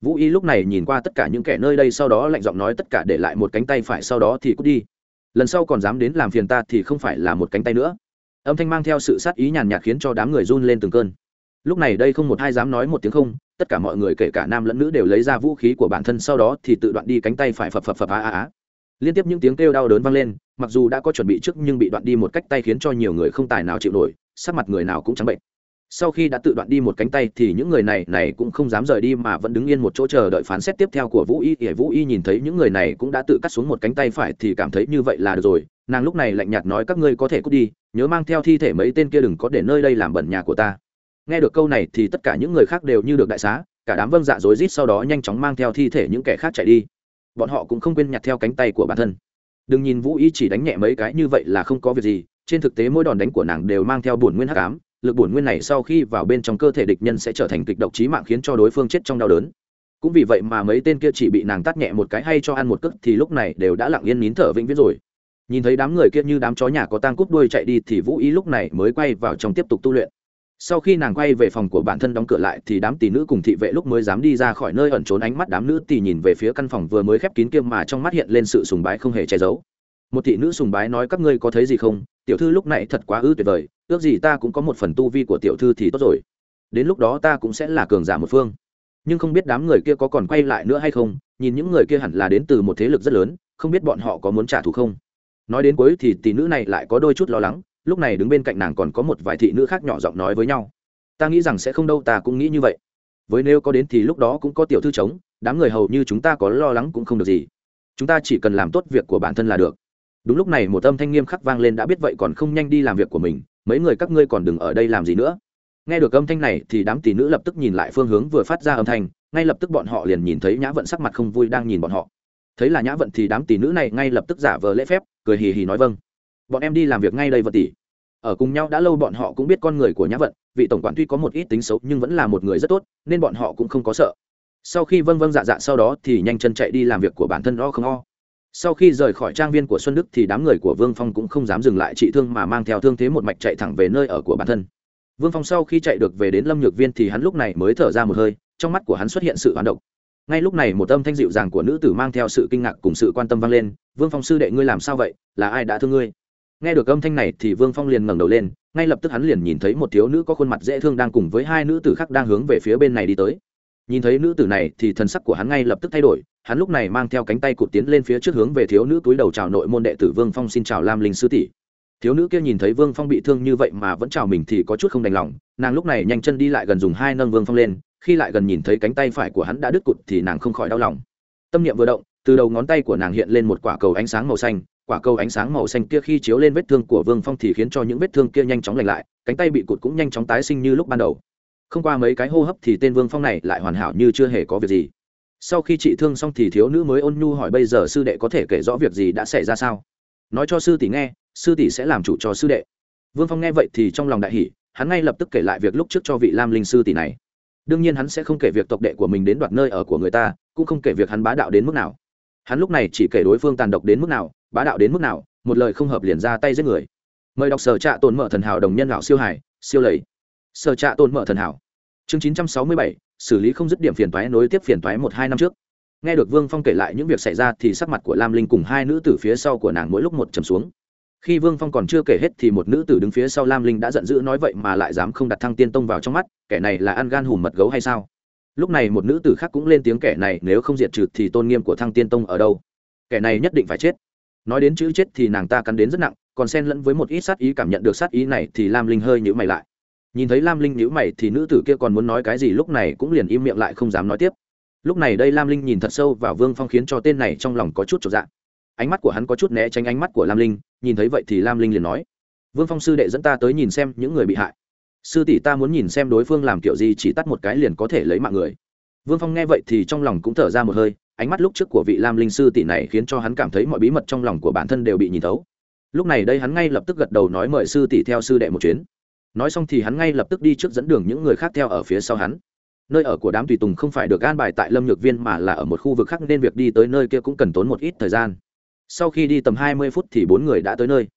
Vũ y lúc này nhìn qua tất cả những kẻ nơi đây, sau đó lạnh giọng nói tất cả để lại một cánh tay phải sau đó thì cút đi. Lần sau còn dám đến làm phiền ta thì không phải là một cánh tay nữa. Âm thanh mang theo sự sát ý nhàn nhạt khiến cho đám người run lên từng cơn. Lúc này đây không một ai dám nói một tiếng không, tất cả mọi người kể cả nam lẫn nữ đều lấy ra vũ khí của bản thân sau đó thì tự đoạn đi cánh tay phải phập phập phập á á á. Liên tiếp những tiếng kêu đau đớn vang lên, mặc dù đã có chuẩn bị trước nhưng bị đoạn đi một cách tay khiến cho nhiều người không tài nào chịu nổi, sắc mặt người nào cũng trắng bệnh sau khi đã tự đoạn đi một cánh tay thì những người này này cũng không dám rời đi mà vẫn đứng yên một chỗ chờ đợi phán xét tiếp theo của vũ y. Ỉa vũ y nhìn thấy những người này cũng đã tự cắt xuống một cánh tay phải thì cảm thấy như vậy là được rồi. Nàng lúc này lạnh nhạt nói, các ngươi có thể cút đi, nhớ mang theo thi thể mấy tên kia đừng có để nơi đây làm bẩn nhà của ta. Nghe được câu này thì tất cả những người khác đều như được đại xá, cả đám vâng dạ rối rít sau đó nhanh chóng mang theo thi thể những kẻ khác chạy đi. Bọn họ cũng không quên nhặt theo cánh tay của bản thân. Đừng nhìn vũ y chỉ đánh nhẹ mấy cái như vậy là không có việc gì, trên thực tế mỗi đòn đánh của nàng đều mang theo bổn nguyên hắc ám lực bổn nguyên này sau khi vào bên trong cơ thể địch nhân sẽ trở thành kịch độc chí mạng khiến cho đối phương chết trong đau đớn. Cũng vì vậy mà mấy tên kia chỉ bị nàng tắt nhẹ một cái hay cho ăn một cước thì lúc này đều đã lặng yên nín thở vĩnh viễn rồi. Nhìn thấy đám người kia như đám chó nhà có tang cúp đuôi chạy đi thì vũ ý lúc này mới quay vào trong tiếp tục tu luyện. Sau khi nàng quay về phòng của bản thân đóng cửa lại thì đám tỷ nữ cùng thị vệ lúc mới dám đi ra khỏi nơi ẩn trốn ánh mắt đám nữ tỷ nhìn về phía căn phòng vừa mới khép kín kia mà trong mắt hiện lên sự sùng bái không hề che giấu một thị nữ sùng bái nói, các ngươi có thấy gì không? Tiểu thư lúc này thật quá ư tuyệt vời, ước gì ta cũng có một phần tu vi của tiểu thư thì tốt rồi. Đến lúc đó ta cũng sẽ là cường giả một phương. Nhưng không biết đám người kia có còn quay lại nữa hay không, nhìn những người kia hẳn là đến từ một thế lực rất lớn, không biết bọn họ có muốn trả thù không. Nói đến cuối thì tỷ nữ này lại có đôi chút lo lắng, lúc này đứng bên cạnh nàng còn có một vài thị nữ khác nhỏ giọng nói với nhau. Ta nghĩ rằng sẽ không đâu, ta cũng nghĩ như vậy. Với nếu có đến thì lúc đó cũng có tiểu thư chống, đám người hầu như chúng ta có lo lắng cũng không được gì. Chúng ta chỉ cần làm tốt việc của bản thân là được đúng lúc này một âm thanh nghiêm khắc vang lên đã biết vậy còn không nhanh đi làm việc của mình, mấy người các ngươi còn đừng ở đây làm gì nữa. Nghe được âm thanh này thì đám tỷ nữ lập tức nhìn lại phương hướng vừa phát ra âm thanh, ngay lập tức bọn họ liền nhìn thấy nhã vận sắc mặt không vui đang nhìn bọn họ. Thấy là nhã vận thì đám tỷ nữ này ngay lập tức giả vờ lễ phép, cười hì hì nói vâng. Bọn em đi làm việc ngay đây vận tỷ. Ở cùng nhau đã lâu bọn họ cũng biết con người của nhã vận, vị tổng quản tuy có một ít tính xấu nhưng vẫn là một người rất tốt, nên bọn họ cũng không có sợ. Sau khi vâng vâng dạ dạ sau đó thì nhanh chân chạy đi làm việc của bản thân o không o sau khi rời khỏi trang viên của xuân đức thì đám người của vương phong cũng không dám dừng lại trị thương mà mang theo thương thế một mạch chạy thẳng về nơi ở của bản thân. Vương phong sau khi chạy được về đến lâm nhược viên thì hắn lúc này mới thở ra một hơi, trong mắt của hắn xuất hiện sự hoán động ngay lúc này một âm thanh dịu dàng của nữ tử mang theo sự kinh ngạc cùng sự quan tâm vang lên, vương phong sư đệ ngươi làm sao vậy? Là ai đã thương ngươi? Nghe được âm thanh này thì vương phong liền ngẩng đầu lên, ngay lập tức hắn liền nhìn thấy một thiếu nữ có khuôn mặt dễ thương đang cùng với hai nữ tử khác đang hướng về phía bên này đi tới nhìn thấy nữ tử này thì thần sắc của hắn ngay lập tức thay đổi, hắn lúc này mang theo cánh tay cụt tiến lên phía trước hướng về thiếu nữ túi đầu chào nội môn đệ tử vương phong xin chào lam linh sư tỷ. Thiếu nữ kia nhìn thấy vương phong bị thương như vậy mà vẫn chào mình thì có chút không đành lòng, nàng lúc này nhanh chân đi lại gần dùng hai nâng vương phong lên, khi lại gần nhìn thấy cánh tay phải của hắn đã đứt cụt thì nàng không khỏi đau lòng. Tâm niệm vừa động, từ đầu ngón tay của nàng hiện lên một quả cầu ánh sáng màu xanh, quả cầu ánh sáng màu xanh kia khi chiếu lên vết thương của vương phong thì khiến cho những vết thương kia nhanh chóng lành lại, cánh tay bị cụt cũng nhanh chóng tái sinh như lúc ban đầu không qua mấy cái hô hấp thì tên vương phong này lại hoàn hảo như chưa hề có việc gì. Sau khi trị thương xong thì thiếu nữ mới ôn nhu hỏi bây giờ sư đệ có thể kể rõ việc gì đã xảy ra sao? Nói cho sư tỷ nghe, sư tỷ sẽ làm chủ cho sư đệ. Vương phong nghe vậy thì trong lòng đại hỷ hắn ngay lập tức kể lại việc lúc trước cho vị lam linh sư tỷ này. Đương nhiên hắn sẽ không kể việc tộc đệ của mình đến đoạt nơi ở của người ta, cũng không kể việc hắn bá đạo đến mức nào. Hắn lúc này chỉ kể đối phương tàn độc đến mức nào, bá đạo đến mức nào, một lời không hợp liền ra tay giết người. Mời đọc sở trạ tồn mở thần hảo đồng nhân lão siêu hải, siêu lầy sở trạ tồn mở thần hảo. Chương chín trăm sáu mươi bảy, xử lý không dứt điểm phiền toái nối tiếp phiền toái một hai năm trước. Nghe được vương phong kể lại những việc xảy ra thì sắc mặt của lam linh cùng hai nữ tử phía sau của nàng mỗi lúc một trầm xuống. Khi vương phong còn chưa kể hết thì một nữ tử đứng phía sau lam linh đã giận dữ nói vậy mà lại dám không đặt thăng tiên tông vào trong mắt, kẻ này là ăn gan hùm mật gấu hay sao? Lúc này một nữ tử khác cũng lên tiếng kẻ này nếu không diệt trừ thì tôn nghiêm của thăng tiên tông ở đâu? Kẻ này nhất định phải chết. Nói đến chữ chết thì nàng ta cắn đến rất nặng, còn xen lẫn với một ít sát ý cảm nhận được sát ý này thì lam linh hơi nhữ mày lại nhìn thấy lam linh nhữ mày thì nữ tử kia còn muốn nói cái gì lúc này cũng liền im miệng lại không dám nói tiếp. Lúc này đây lam linh nhìn thật sâu vào vương phong khiến cho tên này trong lòng có chút trọn dạng ánh mắt của hắn có chút né tránh ánh mắt của lam linh, nhìn thấy vậy thì lam linh liền nói, vương phong sư đệ dẫn ta tới nhìn xem những người bị hại. Sư tỷ ta muốn nhìn xem đối phương làm kiểu gì, chỉ tắt một cái liền có thể lấy mạng người. Vương phong nghe vậy thì trong lòng cũng thở ra một hơi, ánh mắt lúc trước của vị lam linh sư tỷ này khiến cho hắn cảm thấy mọi bí mật trong lòng của bản thân đều bị nhìn thấu. Lúc này đây hắn ngay lập tức gật đầu nói mời sư tỷ theo sư đệ một chuyến nói xong thì hắn ngay lập tức đi trước dẫn đường những người khác theo ở phía sau hắn. Nơi ở của đám tùy tùng không phải được gan bài tại lâm nhược viên mà là ở một khu vực khác nên việc đi tới nơi kia cũng cần tốn một ít thời gian. Sau khi đi tầm hai mươi phút thì bốn người đã tới nơi.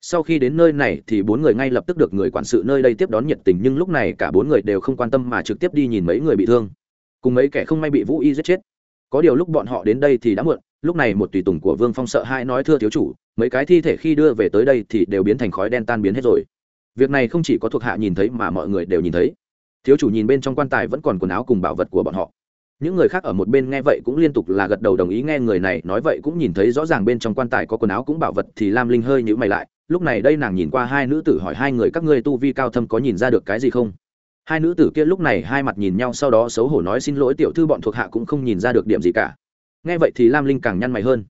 Sau khi đến nơi này thì bốn người ngay lập tức được người quản sự nơi đây tiếp đón nhiệt tình, nhưng lúc này cả bốn người đều không quan tâm mà trực tiếp đi nhìn mấy người bị thương. Cùng mấy kẻ không may bị vũ y giết chết. Có điều lúc bọn họ đến đây thì đã muộn, lúc này một tùy tùng của vương phong sợ hãi nói, thưa thiếu chủ, mấy cái thi thể khi đưa về tới đây thì đều biến thành khói đen tan biến hết rồi việc này không chỉ có thuộc hạ nhìn thấy mà mọi người đều nhìn thấy. Thiếu chủ nhìn bên trong quan tài vẫn còn quần áo cùng bảo vật của bọn họ. Những người khác ở một bên nghe vậy cũng liên tục là gật đầu đồng ý nghe người này nói vậy cũng nhìn thấy rõ ràng bên trong quan tài có quần áo cũng bảo vật thì lam linh hơi nhữ mày lại, lúc này đây nàng nhìn qua hai nữ tử hỏi hai người các ngươi tu vi cao thâm có nhìn ra được cái gì không? Hai nữ tử kia lúc này hai mặt nhìn nhau sau đó xấu hổ nói xin lỗi tiểu thư bọn thuộc hạ cũng không nhìn ra được điểm gì cả. Nghe vậy thì lam linh càng nhăn mày hơn.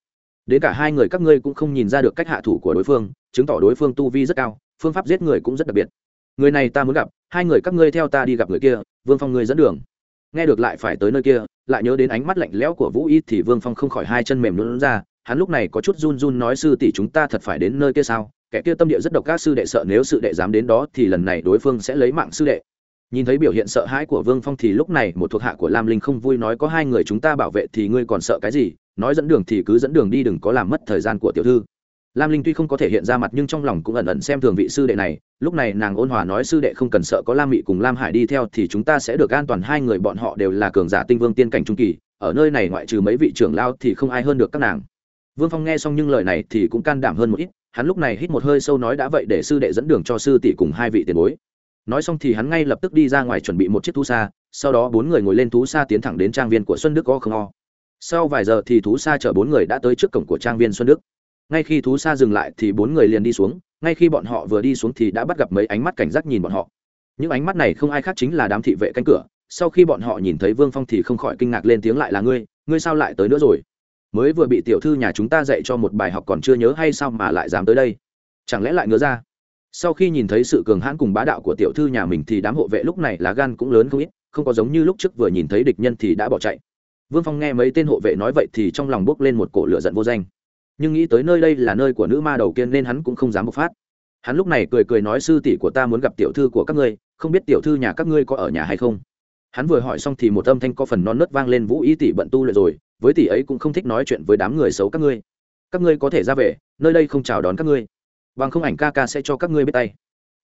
Đến cả hai người các ngươi cũng không nhìn ra được cách hạ thủ của đối phương, chứng tỏ đối phương tu vi rất cao phương pháp giết người cũng rất đặc biệt. Người này ta muốn gặp, hai người các ngươi theo ta đi gặp người kia, vương phong ngươi dẫn đường. Nghe được lại phải tới nơi kia, lại nhớ đến ánh mắt lạnh lẽo của vũ y thì vương phong không khỏi hai chân mềm lún ra, hắn lúc này có chút run run nói sư tỷ chúng ta thật phải đến nơi kia sao? Kẻ kia tâm địa rất độc các sư đệ sợ nếu sư đệ dám đến đó thì lần này đối phương sẽ lấy mạng sư đệ. Nhìn thấy biểu hiện sợ hãi của vương phong thì lúc này một thuộc hạ của lam linh không vui nói có hai người chúng ta bảo vệ thì ngươi còn sợ cái gì? Nói dẫn đường thì cứ dẫn đường đi, đừng có làm mất thời gian của tiểu thư lam linh tuy không có thể hiện ra mặt nhưng trong lòng cũng ẩn ẩn xem thường vị sư đệ này. Lúc này nàng ôn hòa nói sư đệ không cần sợ có lam mị cùng lam hải đi theo thì chúng ta sẽ được an toàn. Hai người bọn họ đều là cường giả tinh vương tiên cảnh trung kỳ. Ở nơi này ngoại trừ mấy vị trưởng lao thì không ai hơn được các nàng. Vương phong nghe xong những lời này thì cũng can đảm hơn một ít. Hắn lúc này hít một hơi sâu nói đã vậy để sư đệ dẫn đường cho sư tỷ cùng hai vị tiền bối. Nói xong thì hắn ngay lập tức đi ra ngoài chuẩn bị một chiếc thú xa sau đó bốn người ngồi lên thú xa tiến thẳng đến trang viên của xuân đức o không o. Sau vài giờ thì thú xa chở bốn người đã tới trước cổng của trang viên xuân đức ngay khi thú xa dừng lại thì bốn người liền đi xuống, ngay khi bọn họ vừa đi xuống thì đã bắt gặp mấy ánh mắt cảnh giác nhìn bọn họ. Những ánh mắt này không ai khác chính là đám thị vệ canh cửa, sau khi bọn họ nhìn thấy vương phong thì không khỏi kinh ngạc lên tiếng lại là ngươi ngươi sao lại tới nữa rồi? Mới vừa bị tiểu thư nhà chúng ta dạy cho một bài học còn chưa nhớ hay sao mà lại dám tới đây? Chẳng lẽ lại ngớ ra? Sau khi nhìn thấy sự cường hãn cùng bá đạo của tiểu thư nhà mình thì đám hộ vệ lúc này lá gan cũng lớn không ít, không có giống như lúc trước vừa nhìn thấy địch nhân thì đã bỏ chạy. Vương phong nghe mấy tên hộ vệ nói vậy thì trong lòng bước lên một cổ lửa giận vô danh nhưng nghĩ tới nơi đây là nơi của nữ ma đầu kiên nên hắn cũng không dám bộc phát. Hắn lúc này cười cười nói, sư tỷ của ta muốn gặp tiểu thư của các ngươi, không biết tiểu thư nhà các ngươi có ở nhà hay không? Hắn vừa hỏi xong thì một âm thanh có phần non nớt vang lên, vũ ý tỷ bận tu luyện rồi, với tỷ ấy cũng không thích nói chuyện với đám người xấu các ngươi. Các ngươi có thể ra về, nơi đây không chào đón các ngươi. Bằng không ảnh ca ca sẽ cho các ngươi biết tay.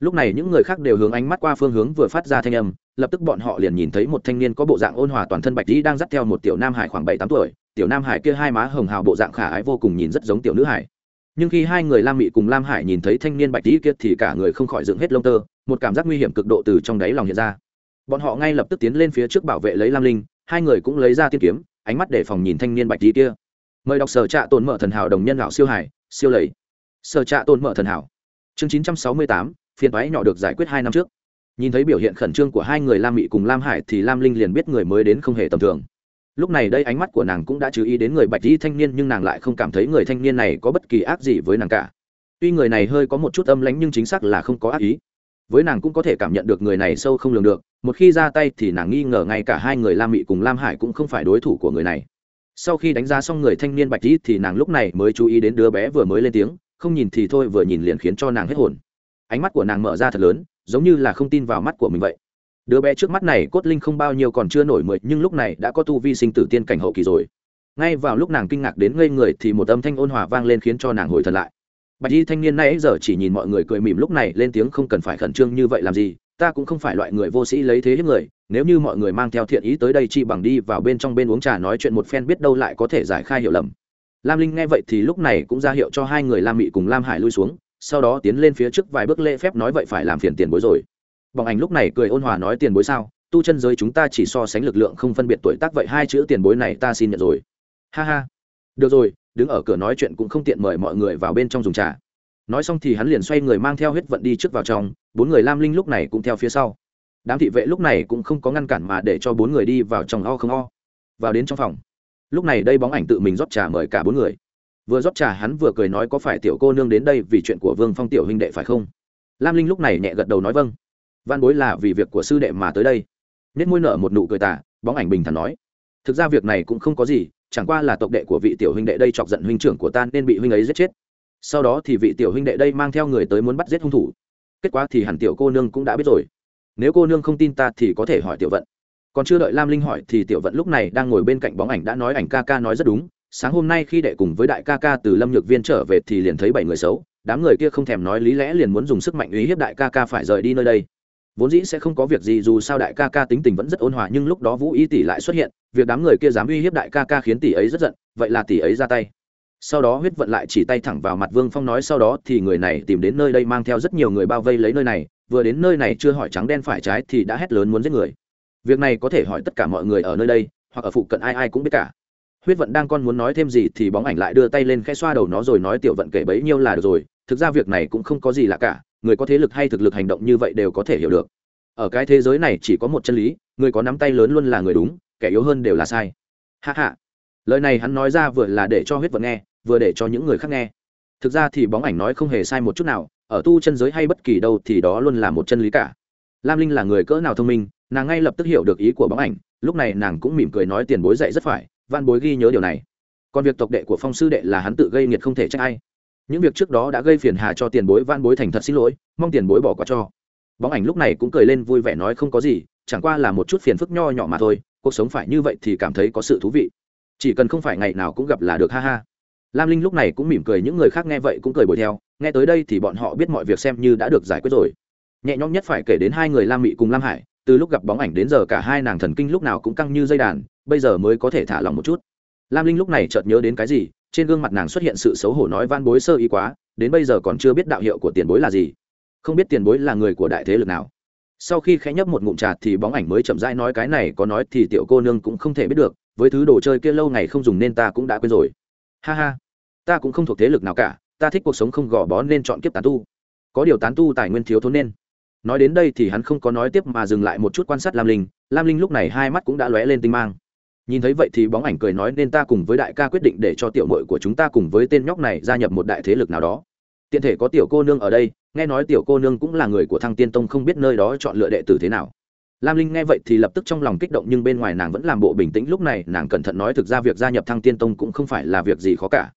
Lúc này những người khác đều hướng ánh mắt qua phương hướng vừa phát ra thanh âm, lập tức bọn họ liền nhìn thấy một thanh niên có bộ dạng ôn hòa toàn thân bạch dĩ đang dắt theo một tiểu nam hải khoảng bảy tám tuổi tiểu nam hải kia hai má hồng hào bộ dạng khả ái vô cùng nhìn rất giống tiểu nữ hải. Nhưng khi hai người lam mị cùng lam hải nhìn thấy thanh niên bạch tí kia thì cả người không khỏi dựng hết lông tơ, một cảm giác nguy hiểm cực độ từ trong đáy lòng hiện ra. Bọn họ ngay lập tức tiến lên phía trước bảo vệ lấy lam linh, hai người cũng lấy ra tiên kiếm, ánh mắt để phòng nhìn thanh niên bạch tí kia. Mời đọc sở trạ tồn mở thần hảo đồng nhân gạo siêu hải, siêu lầy. Sở trạ tồn mở thần hảo. Chương chín trăm sáu mươi tám phiên toái nhỏ được giải quyết hai năm trước. Nhìn thấy biểu hiện khẩn trương của hai người lam mị cùng lam hải thì lam linh liền biết người mới đến không hề tầm thường lúc này đây ánh mắt của nàng cũng đã chú ý đến người bạch y thanh niên, nhưng nàng lại không cảm thấy người thanh niên này có bất kỳ ác gì với nàng cả. Tuy người này hơi có một chút âm lãnh nhưng chính xác là không có ác ý. Với nàng cũng có thể cảm nhận được người này sâu không lường được, một khi ra tay thì nàng nghi ngờ ngay cả hai người lam mị cùng lam hải cũng không phải đối thủ của người này. Sau khi đánh giá xong người thanh niên bạch y thì nàng lúc này mới chú ý đến đứa bé vừa mới lên tiếng, không nhìn thì thôi vừa nhìn liền khiến cho nàng hết hồn. Ánh mắt của nàng mở ra thật lớn, giống như là không tin vào mắt của mình vậy đứa bé trước mắt này cốt linh không bao nhiêu còn chưa nổi mười, nhưng lúc này đã có tu vi sinh tử tiên cảnh hậu kỳ rồi. Ngay vào lúc nàng kinh ngạc đến ngây người thì một âm thanh ôn hòa vang lên khiến cho nàng hồi thật lại. Bạch y thanh niên nay giờ chỉ nhìn mọi người cười mỉm lúc này lên tiếng không cần phải khẩn trương như vậy làm gì, ta cũng không phải loại người vô sĩ lấy thế hiếp người, nếu như mọi người mang theo thiện ý tới đây chi bằng đi vào bên trong bên uống trà nói chuyện một phen biết đâu lại có thể giải khai hiểu lầm. Lam linh nghe vậy thì lúc này cũng ra hiệu cho hai người lam mị cùng lam hải lui xuống, sau đó tiến lên phía trước vài bước lễ phép nói vậy phải làm phiền tiền bối rồi bóng ảnh lúc này cười ôn hòa nói tiền bối sao, tu chân giới chúng ta chỉ so sánh lực lượng không phân biệt tuổi tác vậy hai chữ tiền bối này ta xin nhận rồi. Ha ha. Được rồi, đứng ở cửa nói chuyện cũng không tiện mời mọi người vào bên trong dùng trà. Nói xong thì hắn liền xoay người mang theo huyết vận đi trước vào trong, bốn người lam linh lúc này cũng theo phía sau. Đám thị vệ lúc này cũng không có ngăn cản mà để cho bốn người đi vào trong o không o. Vào đến trong phòng. Lúc này đây bóng ảnh tự mình rót trà mời cả bốn người. Vừa rót trà hắn vừa cười nói có phải tiểu cô nương đến đây vì chuyện của vương phong tiểu huynh đệ phải không? Lam linh lúc này nhẹ gật đầu nói vâng văn bối là vì việc của sư đệ mà tới đây. Nết môi nở một nụ cười tả bóng ảnh bình thản nói. Thực ra việc này cũng không có gì, chẳng qua là tộc đệ của vị tiểu huynh đệ đây chọc giận huynh trưởng của ta nên bị huynh ấy giết chết. Sau đó thì vị tiểu huynh đệ đây mang theo người tới muốn bắt giết hung thủ. Kết quả thì hẳn tiểu cô nương cũng đã biết rồi. Nếu cô nương không tin ta thì có thể hỏi tiểu vận. Còn chưa đợi lam linh hỏi thì tiểu vận lúc này đang ngồi bên cạnh bóng ảnh đã nói ảnh ca ca nói rất đúng. Sáng hôm nay khi đệ cùng với đại ca ca từ lâm nhược viên trở về thì liền thấy bảy người xấu. Đám người kia không thèm nói lý lẽ liền muốn dùng sức mạnh uy hiếp đại ca ca phải rời đi nơi đây vốn dĩ sẽ không có việc gì dù sao đại ca ca tính tình vẫn rất ôn hòa nhưng lúc đó vũ y tỷ lại xuất hiện, việc đám người kia dám uy hiếp đại ca ca khiến tỷ ấy rất giận, vậy là tỷ ấy ra tay. Sau đó huyết vận lại chỉ tay thẳng vào mặt vương phong nói sau đó thì người này tìm đến nơi đây mang theo rất nhiều người bao vây lấy nơi này, vừa đến nơi này chưa hỏi trắng đen phải trái thì đã hét lớn muốn giết người. Việc này có thể hỏi tất cả mọi người ở nơi đây, hoặc ở phụ cận ai ai cũng biết cả. Huyết vận đang con muốn nói thêm gì thì bóng ảnh lại đưa tay lên khẽ xoa đầu nó rồi nói tiểu vận kể bấy nhiêu là được rồi, thực ra việc này cũng không có gì lạ cả người có thế lực hay thực lực hành động như vậy đều có thể hiểu được. Ở cái thế giới này chỉ có một chân lý, người có nắm tay lớn luôn là người đúng, kẻ yếu hơn đều là sai. Hạ hạ lời này hắn nói ra vừa là để cho huyết vật nghe, vừa để cho những người khác nghe. Thực ra thì bóng ảnh nói không hề sai một chút nào, ở tu chân giới hay bất kỳ đâu thì đó luôn là một chân lý cả. Lam linh là người cỡ nào thông minh, nàng ngay lập tức hiểu được ý của bóng ảnh, lúc này nàng cũng mỉm cười nói tiền bối dạy rất phải, văn bối ghi nhớ điều này. Còn việc tộc đệ của phong sư đệ là hắn tự gây nghiệt không thể trách ai những việc trước đó đã gây phiền hà cho tiền bối van bối thành thật xin lỗi, mong tiền bối bỏ qua cho. Bóng ảnh lúc này cũng cười lên vui vẻ nói không có gì, chẳng qua là một chút phiền phức nho nhỏ mà thôi, cuộc sống phải như vậy thì cảm thấy có sự thú vị. Chỉ cần không phải ngày nào cũng gặp là được, ha ha. Lam linh lúc này cũng mỉm cười, những người khác nghe vậy cũng cười bồi theo, nghe tới đây thì bọn họ biết mọi việc xem như đã được giải quyết rồi. Nhẹ nhõm nhất phải kể đến hai người lam mị cùng lam hải, từ lúc gặp bóng ảnh đến giờ cả hai nàng thần kinh lúc nào cũng căng như dây đàn, bây giờ mới có thể thả lòng một chút. Lam linh lúc này chợt nhớ đến cái gì trên gương mặt nàng xuất hiện sự xấu hổ nói van bối sơ ý quá, đến bây giờ còn chưa biết đạo hiệu của tiền bối là gì. Không biết tiền bối là người của đại thế lực nào. Sau khi khẽ nhấp một ngụm trà thì bóng ảnh mới chậm rãi nói cái này có nói thì tiểu cô nương cũng không thể biết được, với thứ đồ chơi kia lâu ngày không dùng nên ta cũng đã quên rồi. Ha ha, ta cũng không thuộc thế lực nào cả, ta thích cuộc sống không gò bó nên chọn kiếp tán tu. Có điều tán tu tài nguyên thiếu thốn nên. Nói đến đây thì hắn không có nói tiếp mà dừng lại một chút quan sát lam linh. Lam linh lúc này hai mắt cũng đã lóe lên tinh mang nhìn thấy vậy thì bóng ảnh cười nói nên ta cùng với đại ca quyết định để cho tiểu mội của chúng ta cùng với tên nhóc này gia nhập một đại thế lực nào đó. Tiện thể có tiểu cô nương ở đây, nghe nói tiểu cô nương cũng là người của thăng tiên tông không biết nơi đó chọn lựa đệ tử thế nào. Lam linh nghe vậy thì lập tức trong lòng kích động nhưng bên ngoài nàng vẫn làm bộ bình tĩnh, lúc này nàng cẩn thận nói thực ra việc gia nhập thăng tiên tông cũng không phải là việc gì khó cả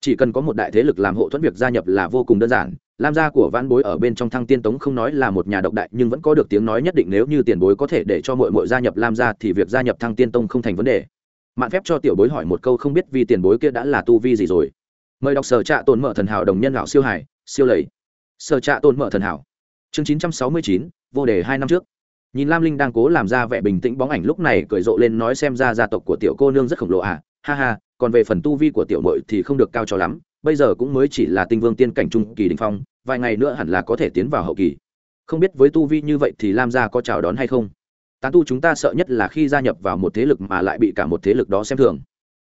chỉ cần có một đại thế lực làm hộ thuẫn việc gia nhập là vô cùng đơn giản. Lam gia của vãn bối ở bên trong thăng tiên tống không nói là một nhà độc đại, nhưng vẫn có được tiếng nói nhất định nếu như tiền bối có thể để cho mọi mội gia nhập lam gia thì việc gia nhập thăng tiên tông không thành vấn đề. Mạn phép cho tiểu bối hỏi một câu không biết vì tiền bối kia đã là tu vi gì rồi. Mời đọc sở trạ tồn mở thần hảo đồng nhân lão siêu hải siêu lầy. Sở trạ tồn mở thần hảo. Chương chín trăm sáu mươi chín, vô đề hai năm trước. Nhìn lam linh đang cố làm ra vẻ bình tĩnh bóng ảnh lúc này cười rộ lên nói xem ra gia tộc của tiểu cô nương rất khổng lồ à. Ha ha còn về phần tu vi của tiểu mội thì không được cao cho lắm, bây giờ cũng mới chỉ là tinh vương tiên cảnh trung kỳ đình phong, vài ngày nữa hẳn là có thể tiến vào hậu kỳ. Không biết với tu vi như vậy thì lam gia có chào đón hay không? Tán tu chúng ta sợ nhất là khi gia nhập vào một thế lực mà lại bị cả một thế lực đó xem thường.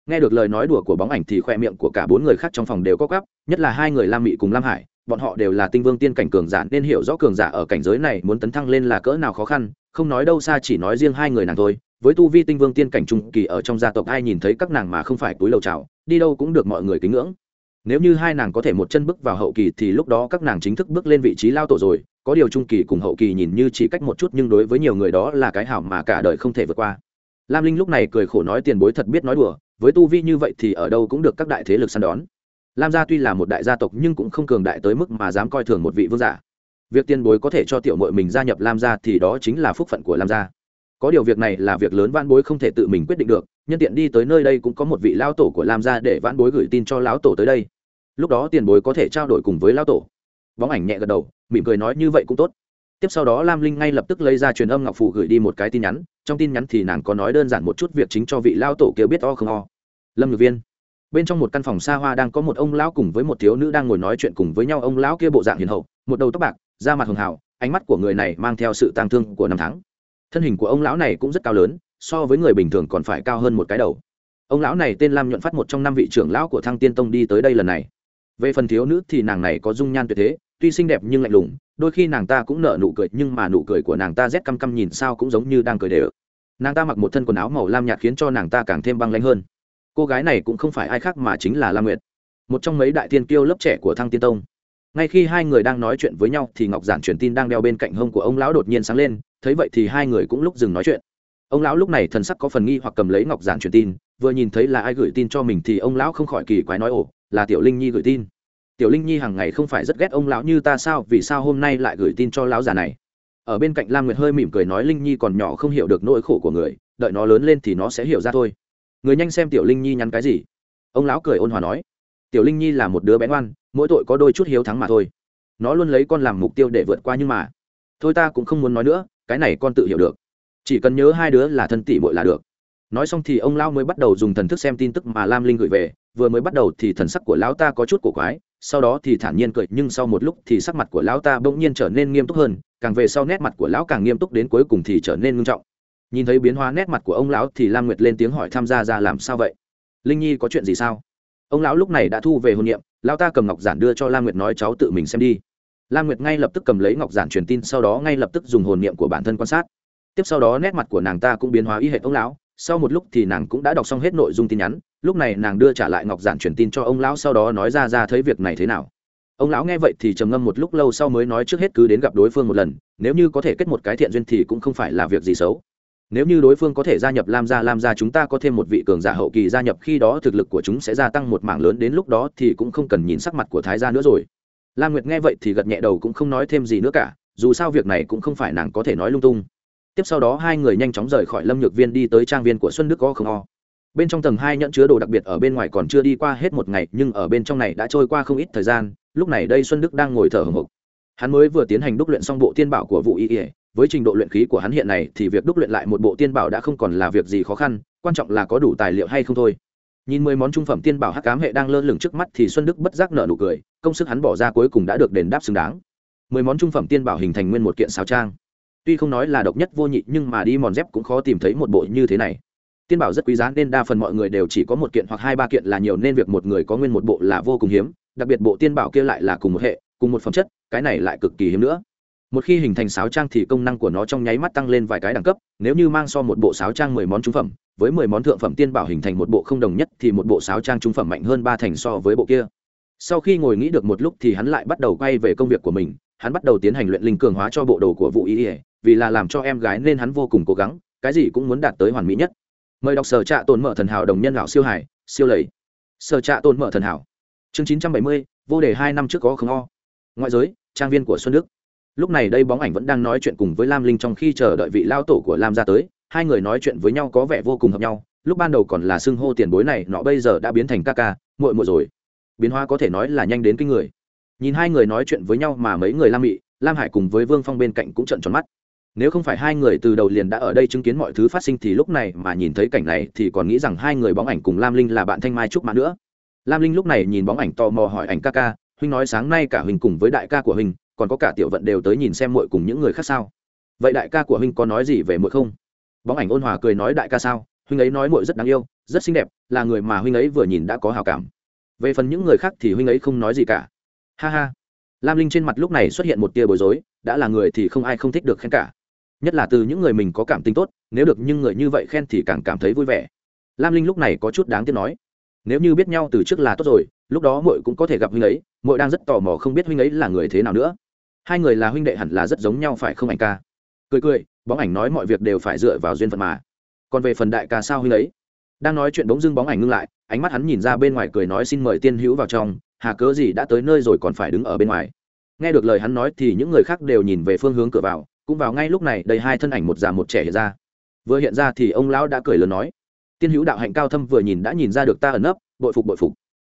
Nghe được lời nói đùa của bóng ảnh thì khoe miệng của cả bốn người khác trong phòng đều có gắp nhất là hai người lam mị cùng lam hải, bọn họ đều là tinh vương tiên cảnh cường giả nên hiểu rõ cường giả ở cảnh giới này muốn tấn thăng lên là cỡ nào khó khăn, không nói đâu xa chỉ nói riêng hai người nàng thôi với tu vi tinh vương tiên cảnh trung kỳ ở trong gia tộc, ai nhìn thấy các nàng mà không phải túi lầu trào đi đâu cũng được mọi người kính ngưỡng. Nếu như hai nàng có thể một chân bước vào hậu kỳ thì lúc đó các nàng chính thức bước lên vị trí lao tổ rồi. Có điều trung kỳ cùng hậu kỳ nhìn như chỉ cách một chút nhưng đối với nhiều người đó là cái hảo mà cả đời không thể vượt qua. Lam linh lúc này cười khổ nói tiền bối thật biết nói đùa, với tu vi như vậy thì ở đâu cũng được các đại thế lực săn đón. Lam gia tuy là một đại gia tộc nhưng cũng không cường đại tới mức mà dám coi thường một vị vương giả. Việc tiền bối có thể cho tiểu mội mình gia nhập lam gia thì đó chính là phúc phận của lam gia có điều việc này là việc lớn vãn bối không thể tự mình quyết định được, nhân tiện đi tới nơi đây cũng có một vị lao tổ của lam gia để vãn bối gửi tin cho lão tổ tới đây. Lúc đó tiền bối có thể trao đổi cùng với lão tổ. Bóng ảnh nhẹ gật đầu, mỉm cười nói như vậy cũng tốt. Tiếp sau đó lam linh ngay lập tức lấy ra truyền âm ngọc phù gửi đi một cái tin nhắn, trong tin nhắn thì nàng có nói đơn giản một chút việc chính cho vị lao tổ kia biết o không o. Lâm ngược viên. Bên trong một căn phòng xa hoa đang có một ông lão cùng với một thiếu nữ đang ngồi nói chuyện cùng với nhau, ông lão kia bộ dạng hiền hậu, một đầu tóc bạc, da mặt hường hào, ánh mắt của người này mang theo sự tang thương của năm tháng thân hình của ông lão này cũng rất cao lớn, so với người bình thường còn phải cao hơn một cái đầu. Ông lão này tên lam nhuận phát một trong năm vị trưởng lão của thăng tiên tông đi tới đây lần này. Về phần thiếu nữ thì nàng này có dung nhan tuyệt thế, tuy xinh đẹp nhưng lạnh lùng, đôi khi nàng ta cũng nở nụ cười, nhưng mà nụ cười của nàng ta rét căm căm nhìn sao cũng giống như đang cười đều. Nàng ta mặc một thân quần áo màu lam nhạt khiến cho nàng ta càng thêm băng lãnh hơn. Cô gái này cũng không phải ai khác mà chính là lam nguyệt, một trong mấy đại tiên kiêu lớp trẻ của thăng tiên tông. Ngay khi hai người đang nói chuyện với nhau thì ngọc giản truyền tin đang đeo bên cạnh hông của ông lão đột nhiên sáng lên thấy vậy thì hai người cũng lúc dừng nói chuyện. Ông lão lúc này thần sắc có phần nghi hoặc cầm lấy ngọc giản truyền tin, vừa nhìn thấy là ai gửi tin cho mình thì ông lão không khỏi kỳ quái nói, ồ, là tiểu linh nhi gửi tin. Tiểu linh nhi hàng ngày không phải rất ghét ông lão như ta sao? Vì sao hôm nay lại gửi tin cho lão già này? Ở bên cạnh lam nguyệt hơi mỉm cười nói, linh nhi còn nhỏ không hiểu được nỗi khổ của người, đợi nó lớn lên thì nó sẽ hiểu ra thôi. Người nhanh xem tiểu linh nhi nhắn cái gì. Ông lão cười ôn hòa nói, tiểu linh nhi là một đứa bé ngoan, mỗi tội có đôi chút hiếu thắng mà thôi. Nó luôn lấy con làm mục tiêu để vượt qua nhưng mà, thôi ta cũng không muốn nói nữa cái này con tự hiểu được. Chỉ cần nhớ hai đứa là thân tỷ muội là được. Nói xong thì ông lão mới bắt đầu dùng thần thức xem tin tức mà lam linh gửi về. Vừa mới bắt đầu thì thần sắc của lão ta có chút cổ quái, sau đó thì thản nhiên cười, nhưng sau một lúc thì sắc mặt của lão ta bỗng nhiên trở nên nghiêm túc hơn, càng về sau nét mặt của lão càng nghiêm túc đến cuối cùng thì trở nên ngưng trọng. Nhìn thấy biến hóa nét mặt của ông lão thì lam nguyệt lên tiếng hỏi tham gia ra làm sao vậy? Linh nhi có chuyện gì sao? Ông lão lúc này đã thu về hôn niệm, lão ta cầm ngọc giản đưa cho lam nguyệt nói cháu tự mình xem đi lam nguyệt ngay lập tức cầm lấy ngọc giản truyền tin, sau đó ngay lập tức dùng hồn niệm của bản thân quan sát. Tiếp sau đó, nét mặt của nàng ta cũng biến hóa y hệ ông lão. Sau một lúc thì nàng cũng đã đọc xong hết nội dung tin nhắn. Lúc này nàng đưa trả lại ngọc giản truyền tin cho ông lão, sau đó nói ra ra thấy việc này thế nào. Ông lão nghe vậy thì trầm ngâm một lúc lâu, sau mới nói trước hết cứ đến gặp đối phương một lần. Nếu như có thể kết một cái thiện duyên thì cũng không phải là việc gì xấu. Nếu như đối phương có thể gia nhập lam gia lam gia chúng ta có thêm một vị cường giả hậu kỳ gia nhập, khi đó thực lực của chúng sẽ gia tăng một mảng lớn. Đến lúc đó thì cũng không cần nhìn sắc mặt của thái gia nữa rồi. Lan nguyệt nghe vậy thì gật nhẹ đầu cũng không nói thêm gì nữa cả, dù sao việc này cũng không phải nàng có thể nói lung tung. Tiếp sau đó hai người nhanh chóng rời khỏi lâm nhược viên đi tới trang viên của xuân đức có không o. Bên trong tầng hai nhẫn chứa đồ đặc biệt ở bên ngoài còn chưa đi qua hết một ngày, nhưng ở bên trong này đã trôi qua không ít thời gian, lúc này đây xuân đức đang ngồi thở hồng hộc. Hắn mới vừa tiến hành đúc luyện xong bộ tiên bảo của vụ y ỉa với trình độ luyện khí của hắn hiện này thì việc đúc luyện lại một bộ tiên bảo đã không còn là việc gì khó khăn, quan trọng là có đủ tài liệu hay không thôi nhìn mười món trung phẩm tiên bảo hắc cám hệ đang lơ lửng trước mắt thì xuân đức bất giác nở nụ cười, công sức hắn bỏ ra cuối cùng đã được đền đáp xứng đáng. Mười món trung phẩm tiên bảo hình thành nguyên một kiện sáo trang. Tuy không nói là độc nhất vô nhị, nhưng mà đi mòn dép cũng khó tìm thấy một bộ như thế này. Tiên bảo rất quý giá nên đa phần mọi người đều chỉ có một kiện hoặc hai ba kiện là nhiều nên việc một người có nguyên một bộ là vô cùng hiếm, đặc biệt bộ tiên bảo kia lại là cùng một hệ, cùng một phẩm chất, cái này lại cực kỳ hiếm nữa một khi hình thành sáo trang thì công năng của nó trong nháy mắt tăng lên vài cái đẳng cấp, nếu như mang so một bộ sáo trang mười món trung phẩm, với mười món thượng phẩm tiên bảo hình thành một bộ không đồng nhất thì một bộ sáo trang trung phẩm mạnh hơn ba thành so với bộ kia. Sau khi ngồi nghĩ được một lúc thì hắn lại bắt đầu quay về công việc của mình, hắn bắt đầu tiến hành luyện linh cường hóa cho bộ đồ của vụ ý ỉa vì là làm cho em gái nên hắn vô cùng cố gắng, cái gì cũng muốn đạt tới hoàn mỹ nhất. Mời đọc sở trạ tồn mở thần hảo đồng nhân lão siêu hải, siêu lầy. Sở trạ tồn mở thần hảo. Chương chín trăm bảy mươi, vô đề hai năm trước có không o. Ngoại giới, trang viên của xuân đức lúc này đây bóng ảnh vẫn đang nói chuyện cùng với lam linh trong khi chờ đợi vị lao tổ của lam ra tới, hai người nói chuyện với nhau có vẻ vô cùng hợp nhau. Lúc ban đầu còn là xưng hô tiền bối này, nọ bây giờ đã biến thành ca ca, muội muội rồi. Biến hóa có thể nói là nhanh đến kinh người. Nhìn hai người nói chuyện với nhau mà mấy người lam mị, lam hải cùng với vương phong bên cạnh cũng trận tròn mắt. Nếu không phải hai người từ đầu liền đã ở đây chứng kiến mọi thứ phát sinh thì lúc này mà nhìn thấy cảnh này thì còn nghĩ rằng hai người bóng ảnh cùng lam linh là bạn thanh mai trúc mã nữa. Lam linh lúc này nhìn bóng ảnh tò mò hỏi ảnh ca ca, huynh nói sáng nay cả huynh cùng với đại ca của huynh còn có cả tiểu vận đều tới nhìn xem muội cùng những người khác sao? Vậy đại ca của huynh có nói gì về muội không? Bóng ảnh ôn hòa cười nói đại ca sao? Huynh ấy nói muội rất đáng yêu, rất xinh đẹp, là người mà huynh ấy vừa nhìn đã có hào cảm. Về phần những người khác thì huynh ấy không nói gì cả. Ha ha. Lam linh trên mặt lúc này xuất hiện một tia bối rối, đã là người thì không ai không thích được khen cả. Nhất là từ những người mình có cảm tính tốt, nếu được những người như vậy khen thì càng cảm thấy vui vẻ. Lam linh lúc này có chút đáng tiếc nói, nếu như biết nhau từ trước là tốt rồi lúc đó muội cũng có thể gặp huynh ấy, muội đang rất tò mò không biết huynh ấy là người thế nào nữa. Hai người là huynh đệ hẳn là rất giống nhau phải không ảnh ca? Cười cười, bóng ảnh nói mọi việc đều phải dựa vào duyên phận mà. Còn về phần đại ca sao huynh ấy? Đang nói chuyện bỗng dưng bóng ảnh ngưng lại, ánh mắt hắn nhìn ra bên ngoài cười nói xin mời tiên hữu vào trong, hà cớ gì đã tới nơi rồi còn phải đứng ở bên ngoài. Nghe được lời hắn nói thì những người khác đều nhìn về phương hướng cửa vào, cũng vào ngay lúc này đầy hai thân ảnh một già một trẻ hiện ra. Vừa hiện ra thì ông lão đã cười lớn nói, tiên hữu đạo hạnh cao thâm vừa nhìn đã nhìn ra được ta ẩn nấp, bội phục bội phục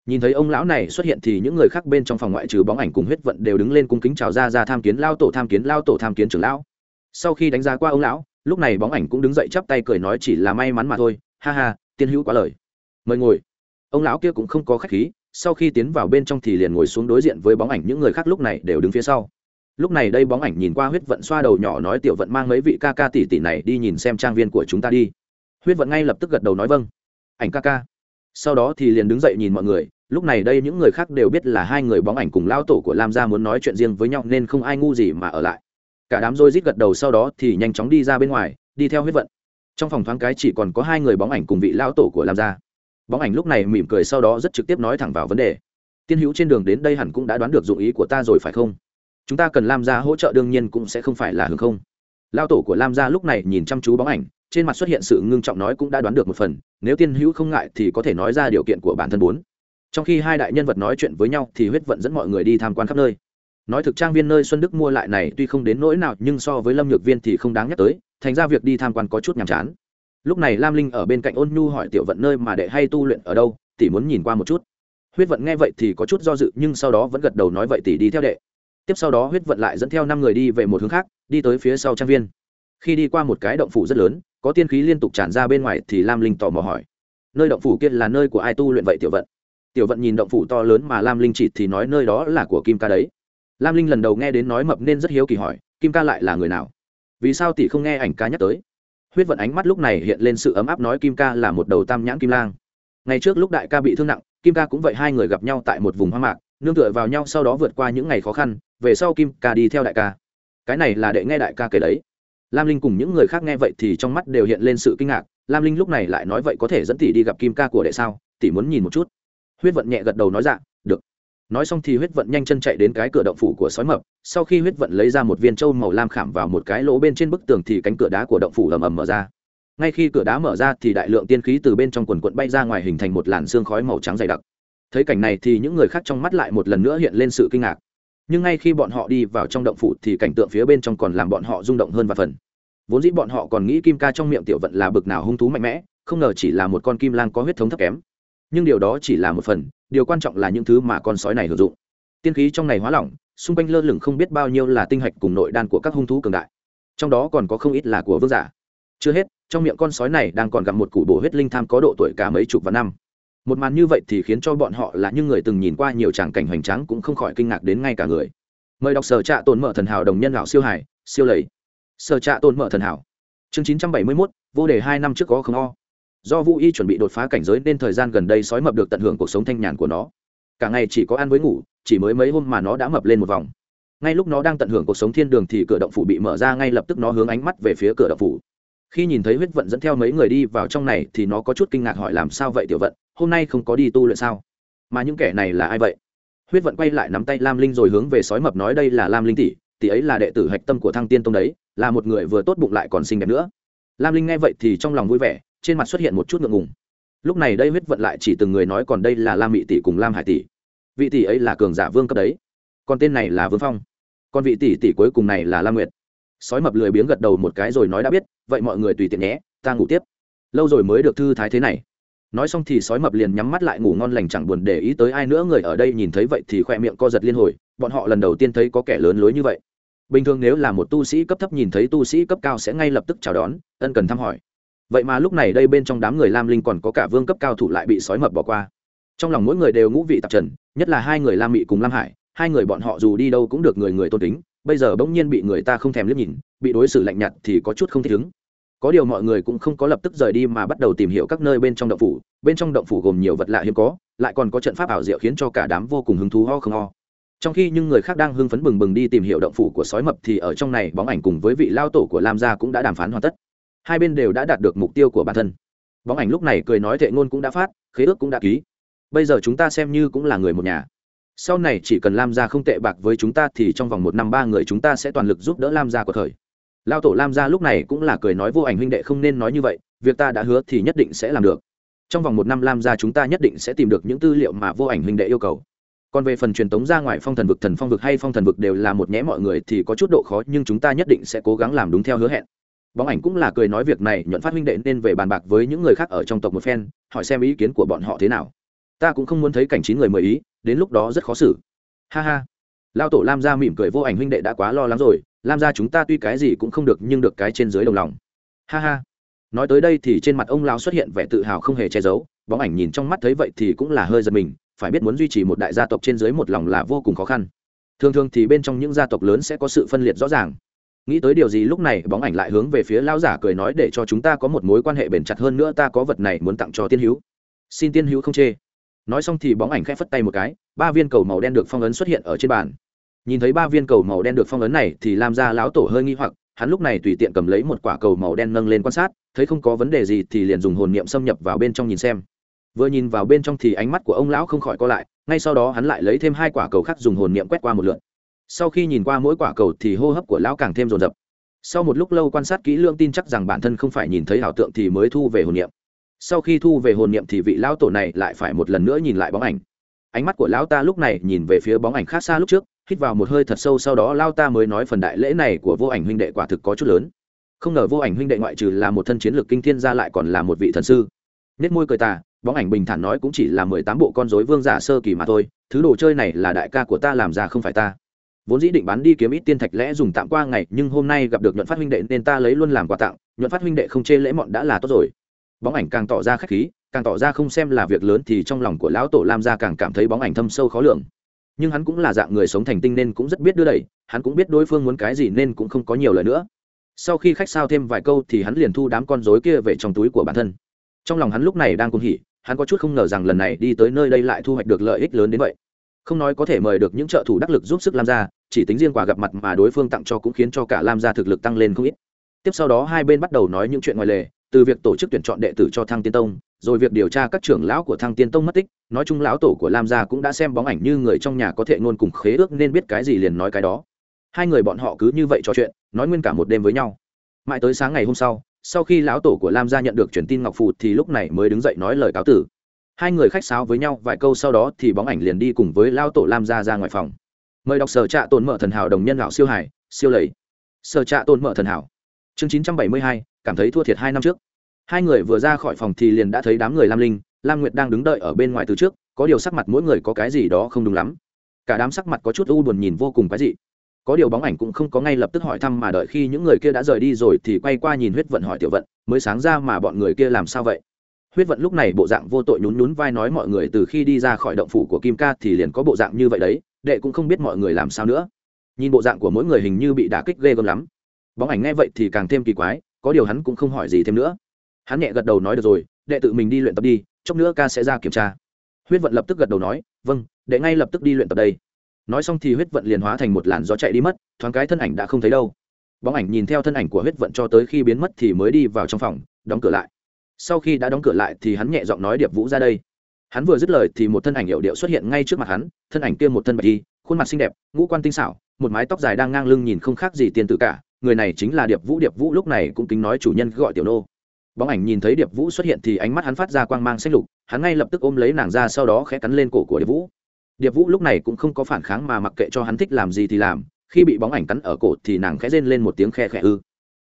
nhìn thấy ông lão này xuất hiện thì những người khác bên trong phòng ngoại trừ bóng ảnh cùng huyết vận đều đứng lên cung kính chào ra ra tham kiến lao tổ, tham kiến lao tổ, tham kiến trưởng lão. Sau khi đánh giá qua ông lão, lúc này bóng ảnh cũng đứng dậy chắp tay cười nói chỉ là may mắn mà thôi. Ha ha, tiên hữu quá lời. Mời ngồi. Ông lão kia cũng không có khách khí, sau khi tiến vào bên trong thì liền ngồi xuống đối diện với bóng ảnh, những người khác lúc này đều đứng phía sau. Lúc này đây bóng ảnh nhìn qua huyết vận xoa đầu nhỏ nói tiểu vận mang mấy vị ca ca tỷ tỷ này đi nhìn xem trang viên của chúng ta đi. Huyết vận ngay lập tức gật đầu nói vâng. Ảnh ca ca. Sau đó thì liền đứng dậy nhìn mọi người lúc này đây những người khác đều biết là hai người bóng ảnh cùng lao tổ của lam gia muốn nói chuyện riêng với nhau nên không ai ngu gì mà ở lại. Cả đám rôi rít gật đầu sau đó thì nhanh chóng đi ra bên ngoài, đi theo huyết vận. Trong phòng thoáng cái chỉ còn có hai người bóng ảnh cùng vị lao tổ của lam gia. Bóng ảnh lúc này mỉm cười sau đó rất trực tiếp nói thẳng vào vấn đề. Tiên hữu trên đường đến đây hẳn cũng đã đoán được dụng ý của ta rồi phải không? Chúng ta cần lam gia hỗ trợ đương nhiên cũng sẽ không phải là hưởng không. Lao tổ của lam gia lúc này nhìn chăm chú bóng ảnh, trên mặt xuất hiện sự ngưng trọng nói cũng đã đoán được một phần, nếu tiên hữu không ngại thì có thể nói ra điều kiện của bản thân bốn trong khi hai đại nhân vật nói chuyện với nhau thì huyết vận dẫn mọi người đi tham quan khắp nơi. Nói thực trang viên nơi xuân đức mua lại này tuy không đến nỗi nào nhưng so với lâm nhược viên thì không đáng nhắc tới, thành ra việc đi tham quan có chút nhàm chán. Lúc này lam linh ở bên cạnh ôn nhu hỏi tiểu vận nơi mà đệ hay tu luyện ở đâu, tỷ muốn nhìn qua một chút. Huyết vận nghe vậy thì có chút do dự nhưng sau đó vẫn gật đầu nói vậy tỷ đi theo đệ. Tiếp sau đó huyết vận lại dẫn theo năm người đi về một hướng khác, đi tới phía sau trang viên. Khi đi qua một cái động phủ rất lớn, có tiên khí liên tục tràn ra bên ngoài thì lam linh tò mò hỏi. Nơi động phủ kia là nơi của ai tu luyện vậy tiểu vận? Tiểu vận nhìn động phủ to lớn mà lam linh chỉ thì nói nơi đó là của kim ca đấy. Lam linh lần đầu nghe đến nói mập nên rất hiếu kỳ hỏi, kim ca lại là người nào? Vì sao tỷ không nghe ảnh ca nhắc tới? Huyết vận ánh mắt lúc này hiện lên sự ấm áp nói kim ca là một đầu tam nhãn kim lang. Ngày trước lúc đại ca bị thương nặng, kim ca cũng vậy hai người gặp nhau tại một vùng hoang mạc, nương tựa vào nhau sau đó vượt qua những ngày khó khăn, về sau kim ca đi theo đại ca. Cái này là đệ nghe đại ca kể đấy. Lam linh cùng những người khác nghe vậy thì trong mắt đều hiện lên sự kinh ngạc, lam linh lúc này lại nói vậy có thể dẫn tỷ đi gặp kim ca của đệ sao? Tỷ muốn nhìn một chút huyết vận nhẹ gật đầu nói dạ được. Nói xong thì huyết vận nhanh chân chạy đến cái cửa động phủ của sói mập. Sau khi huyết vận lấy ra một viên trâu màu lam khảm vào một cái lỗ bên trên bức tường thì cánh cửa đá của động phủ ầm ầm mở ra. Ngay khi cửa đá mở ra thì đại lượng tiên khí từ bên trong quần quận bay ra ngoài hình thành một làn xương khói màu trắng dày đặc. Thấy cảnh này thì những người khác trong mắt lại một lần nữa hiện lên sự kinh ngạc. Nhưng ngay khi bọn họ đi vào trong động phủ thì cảnh tượng phía bên trong còn làm bọn họ rung động hơn và phần. Vốn dĩ bọn họ còn nghĩ kim ca trong miệng tiểu vận là bực nào hung thú mạnh mẽ, không ngờ chỉ là một con kim lang có huyết thống thấp kém nhưng điều đó chỉ là một phần điều quan trọng là những thứ mà con sói này hưởng dụng. Tiên khí trong này hóa lỏng xung quanh lơ lửng không biết bao nhiêu là tinh hạch cùng nội đan của các hung thú cường đại. Trong đó còn có không ít là của vương giả. Chưa hết trong miệng con sói này đang còn gặp một củ bổ huyết linh tham có độ tuổi cả mấy chục và năm. Một màn như vậy thì khiến cho bọn họ là những người từng nhìn qua nhiều tràng cảnh hoành tráng cũng không khỏi kinh ngạc đến ngay cả người. Mời đọc sở trạ tồn mở thần hảo đồng nhân lão siêu hải siêu lầy. Sở trạ tồn mở thần hảo. Chương chín trăm bảy mươi 971, vô đề hai năm trước có không o do vũ y chuẩn bị đột phá cảnh giới nên thời gian gần đây sói mập được tận hưởng cuộc sống thanh nhàn của nó. Cả ngày chỉ có ăn với ngủ, chỉ mới mấy hôm mà nó đã mập lên một vòng. Ngay lúc nó đang tận hưởng cuộc sống thiên đường thì cửa động phủ bị mở ra ngay lập tức nó hướng ánh mắt về phía cửa động phủ. Khi nhìn thấy huyết vận dẫn theo mấy người đi vào trong này thì nó có chút kinh ngạc hỏi làm sao vậy tiểu vận, hôm nay không có đi tu luyện sao? Mà những kẻ này là ai vậy? Huyết vận quay lại nắm tay lam linh rồi hướng về sói mập nói đây là lam linh tỷ tỷ ấy là đệ tử hạch tâm của thăng tiên tông đấy, là một người vừa tốt bụng lại còn xinh đẹp nữa. Lam linh nghe vậy thì trong lòng vui vẻ trên mặt xuất hiện một chút ngượng ngùng. Lúc này đây huyết vận lại chỉ từng người nói còn đây là lam mỹ tỷ cùng lam hải tỷ. Vị tỷ ấy là cường giả vương cấp đấy. Còn tên này là vương phong. Còn vị tỷ tỷ cuối cùng này là lam nguyệt. Sói mập lười biếng gật đầu một cái rồi nói đã biết, vậy mọi người tùy tiện nhé, ta ngủ tiếp. Lâu rồi mới được thư thái thế này. Nói xong thì sói mập liền nhắm mắt lại ngủ ngon lành chẳng buồn để ý tới ai nữa, người ở đây nhìn thấy vậy thì khoe miệng co giật liên hồi, bọn họ lần đầu tiên thấy có kẻ lớn lối như vậy. Bình thường nếu là một tu sĩ cấp thấp nhìn thấy tu sĩ cấp cao sẽ ngay lập tức chào đón, ân cần thăm hỏi vậy mà lúc này đây bên trong đám người lam linh còn có cả vương cấp cao thủ lại bị sói mập bỏ qua. Trong lòng mỗi người đều ngũ vị tạp trần, nhất là hai người lam mị cùng lam hải, hai người bọn họ dù đi đâu cũng được người người tôn kính, bây giờ bỗng nhiên bị người ta không thèm liếc nhìn, bị đối xử lạnh nhạt thì có chút không thích ứng. Có điều mọi người cũng không có lập tức rời đi mà bắt đầu tìm hiểu các nơi bên trong động phủ, bên trong động phủ gồm nhiều vật lạ hiếm có, lại còn có trận pháp ảo diệu khiến cho cả đám vô cùng hứng thú ho không ho. Trong khi những người khác đang hưng phấn bừng bừng đi tìm hiểu động phủ của sói mập thì ở trong này bóng ảnh cùng với vị lao tổ của lam gia cũng đã đàm phán hoàn tất hai bên đều đã đạt được mục tiêu của bản thân. Bóng ảnh lúc này cười nói thệ ngôn cũng đã phát, khế ước cũng đã ký. Bây giờ chúng ta xem như cũng là người một nhà. Sau này chỉ cần lam gia không tệ bạc với chúng ta thì trong vòng một năm ba người chúng ta sẽ toàn lực giúp đỡ lam gia của thời. Lao tổ lam gia lúc này cũng là cười nói vô ảnh huynh đệ không nên nói như vậy, việc ta đã hứa thì nhất định sẽ làm được. Trong vòng một năm lam gia chúng ta nhất định sẽ tìm được những tư liệu mà vô ảnh huynh đệ yêu cầu. Còn về phần truyền tống ra ngoài phong thần vực, thần phong vực hay phong thần vực đều là một nhẽ mọi người thì có chút độ khó, nhưng chúng ta nhất định sẽ cố gắng làm đúng theo hứa hẹn bóng ảnh cũng là cười nói việc này nhuận phát huynh đệ nên về bàn bạc với những người khác ở trong tộc một phen, hỏi xem ý kiến của bọn họ thế nào. Ta cũng không muốn thấy cảnh chín người mời ý, đến lúc đó rất khó xử. Ha ha. Lao tổ lam gia mỉm cười vô ảnh huynh đệ đã quá lo lắng rồi, lam gia chúng ta tuy cái gì cũng không được nhưng được cái trên dưới đồng lòng. Ha ha. Nói tới đây thì trên mặt ông lao xuất hiện vẻ tự hào không hề che giấu, bóng ảnh nhìn trong mắt thấy vậy thì cũng là hơi giật mình, phải biết muốn duy trì một đại gia tộc trên dưới một lòng là vô cùng khó khăn. Thường thường thì bên trong những gia tộc lớn sẽ có sự phân liệt rõ ràng nghĩ tới điều gì lúc này, bóng ảnh lại hướng về phía lao giả cười nói để cho chúng ta có một mối quan hệ bền chặt hơn nữa, ta có vật này muốn tặng cho tiên hữu. Xin tiên hữu không chê. Nói xong thì bóng ảnh khẽ phất tay một cái, ba viên cầu màu đen được phong ấn xuất hiện ở trên bàn. Nhìn thấy ba viên cầu màu đen được phong ấn này thì làm ra lão tổ hơi nghi hoặc, hắn lúc này tùy tiện cầm lấy một quả cầu màu đen nâng lên quan sát, thấy không có vấn đề gì thì liền dùng hồn niệm xâm nhập vào bên trong nhìn xem. Vừa nhìn vào bên trong thì ánh mắt của ông lão không khỏi co lại, ngay sau đó hắn lại lấy thêm hai quả cầu khác dùng hồn niệm quét qua một lượt sau khi nhìn qua mỗi quả cầu thì hô hấp của lão càng thêm rồn rập sau một lúc lâu quan sát kỹ lưỡng tin chắc rằng bản thân không phải nhìn thấy ảo tượng thì mới thu về hồn niệm. Sau khi thu về hồn niệm thì vị lão tổ này lại phải một lần nữa nhìn lại bóng ảnh. Ánh mắt của lão ta lúc này nhìn về phía bóng ảnh khác xa lúc trước hít vào một hơi thật sâu sau đó lao ta mới nói phần đại lễ này của vô ảnh huynh đệ quả thực có chút lớn. Không ngờ vô ảnh huynh đệ ngoại trừ là một thân chiến lược kinh thiên ra lại còn là một vị thần sư. Nết môi cười ta, bóng ảnh bình thản nói cũng chỉ là mười tám bộ con dối vương giả sơ kỳ mà thôi thứ đồ chơi này là đại ca của ta làm ra không phải ta vốn dĩ định bán đi kiếm ít tiên thạch lẽ dùng tạm qua ngày, nhưng hôm nay gặp được nhuận phát huynh đệ nên ta lấy luôn làm quà tặng, nhuận phát huynh đệ không chê lễ mọn đã là tốt rồi. Bóng ảnh càng tỏ ra khách khí, càng tỏ ra không xem là việc lớn thì trong lòng của lão tổ lam gia càng cảm thấy bóng ảnh thâm sâu khó lường. Nhưng hắn cũng là dạng người sống thành tinh nên cũng rất biết đưa đẩy, hắn cũng biết đối phương muốn cái gì nên cũng không có nhiều lời nữa. Sau khi khách sao thêm vài câu thì hắn liền thu đám con dối kia về trong túi của bản thân. Trong lòng hắn lúc này đang cung hỉ, hắn có chút không ngờ rằng lần này đi tới nơi đây lại thu hoạch được lợi ích lớn đến vậy. Không nói có thể mời được những trợ thủ đắc lực giúp sức lam gia chỉ tính riêng quà gặp mặt mà đối phương tặng cho cũng khiến cho cả lam gia thực lực tăng lên không ít. Tiếp sau đó hai bên bắt đầu nói những chuyện ngoài lề, từ việc tổ chức tuyển chọn đệ tử cho thăng tiên tông, rồi việc điều tra các trưởng lão của thăng tiên tông mất tích, nói chung lão tổ của lam gia cũng đã xem bóng ảnh như người trong nhà có thể ngôn cùng khế ước nên biết cái gì liền nói cái đó. Hai người bọn họ cứ như vậy trò chuyện, nói nguyên cả một đêm với nhau. Mãi tới sáng ngày hôm sau sau khi lão tổ của lam gia nhận được truyền tin ngọc phù thì lúc này mới đứng dậy nói lời cáo tử. Hai người khách sáo với nhau vài câu sau đó thì bóng ảnh liền đi cùng với lão tổ lam gia ra ngoài phòng mời đọc sở trạ tồn mở thần hảo đồng nhân lão siêu hải, siêu lầy. Sở trạ tồn mở thần hảo. Chương chín trăm bảy mươi hai, cảm thấy thua thiệt hai năm trước. Hai người vừa ra khỏi phòng thì liền đã thấy đám người lam linh, lam nguyệt đang đứng đợi ở bên ngoài từ trước, có điều sắc mặt mỗi người có cái gì đó không đúng lắm. Cả đám sắc mặt có chút u buồn nhìn vô cùng cái gì có điều bóng ảnh cũng không có ngay lập tức hỏi thăm mà đợi khi những người kia đã rời đi rồi thì quay qua nhìn huyết vận hỏi tiểu vận, mới sáng ra mà bọn người kia làm sao vậy? Huyết vận lúc này bộ dạng vô tội nhún nhún vai nói mọi người từ khi đi ra khỏi động phủ của kim ca thì liền có bộ dạng như vậy đấy đệ cũng không biết mọi người làm sao nữa. Nhìn bộ dạng của mỗi người hình như bị đả kích ghê gớm lắm. Bóng ảnh nghe vậy thì càng thêm kỳ quái, có điều hắn cũng không hỏi gì thêm nữa. Hắn nhẹ gật đầu nói được rồi, đệ tự mình đi luyện tập đi, chốc nữa ca sẽ ra kiểm tra. Huyết vận lập tức gật đầu nói vâng đệ ngay lập tức đi luyện tập đây. Nói xong thì huyết vận liền hóa thành một làn gió chạy đi mất, thoáng cái thân ảnh đã không thấy đâu. Bóng ảnh nhìn theo thân ảnh của huyết vận cho tới khi biến mất thì mới đi vào trong phòng, đóng cửa lại. Sau khi đã đóng cửa lại thì hắn nhẹ giọng nói điệp vũ ra đây hắn vừa dứt lời thì một thân ảnh hiệu điệu xuất hiện ngay trước mặt hắn, thân ảnh kia một thân bạch đi khuôn mặt xinh đẹp, ngũ quan tinh xảo, một mái tóc dài đang ngang lưng nhìn không khác gì tiên tử cả, người này chính là điệp vũ. Điệp vũ lúc này cũng kính nói chủ nhân gọi tiểu nô. Bóng ảnh nhìn thấy điệp vũ xuất hiện thì ánh mắt hắn phát ra quang mang xanh lục, hắn ngay lập tức ôm lấy nàng ra sau đó khẽ cắn lên cổ của điệp vũ. Điệp vũ lúc này cũng không có phản kháng mà mặc kệ cho hắn thích làm gì thì làm, khi bị bóng ảnh cắn ở cổ thì nàng khẽ rên lên một tiếng khe khẽ ư.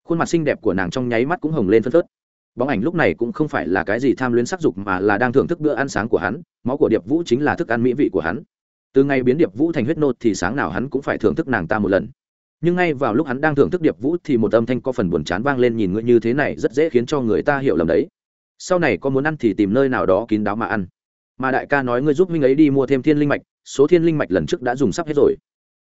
Khuôn mặt xinh đẹp của nàng trong nháy mắt cũng hồng lên phân phớt bóng ảnh lúc này cũng không phải là cái gì tham luyến sắc dục mà là đang thưởng thức bữa ăn sáng của hắn, máu của điệp vũ chính là thức ăn mỹ vị của hắn. Từ ngày biến điệp vũ thành huyết nốt thì sáng nào hắn cũng phải thưởng thức nàng ta một lần. Nhưng ngay vào lúc hắn đang thưởng thức điệp vũ thì một âm thanh có phần buồn chán vang lên nhìn ngươi như thế này rất dễ khiến cho người ta hiểu lầm đấy. Sau này có muốn ăn thì tìm nơi nào đó kín đáo mà ăn. Mà đại ca nói ngươi giúp minh ấy đi mua thêm thiên linh mạch, số thiên linh mạch lần trước đã dùng sắp hết rồi.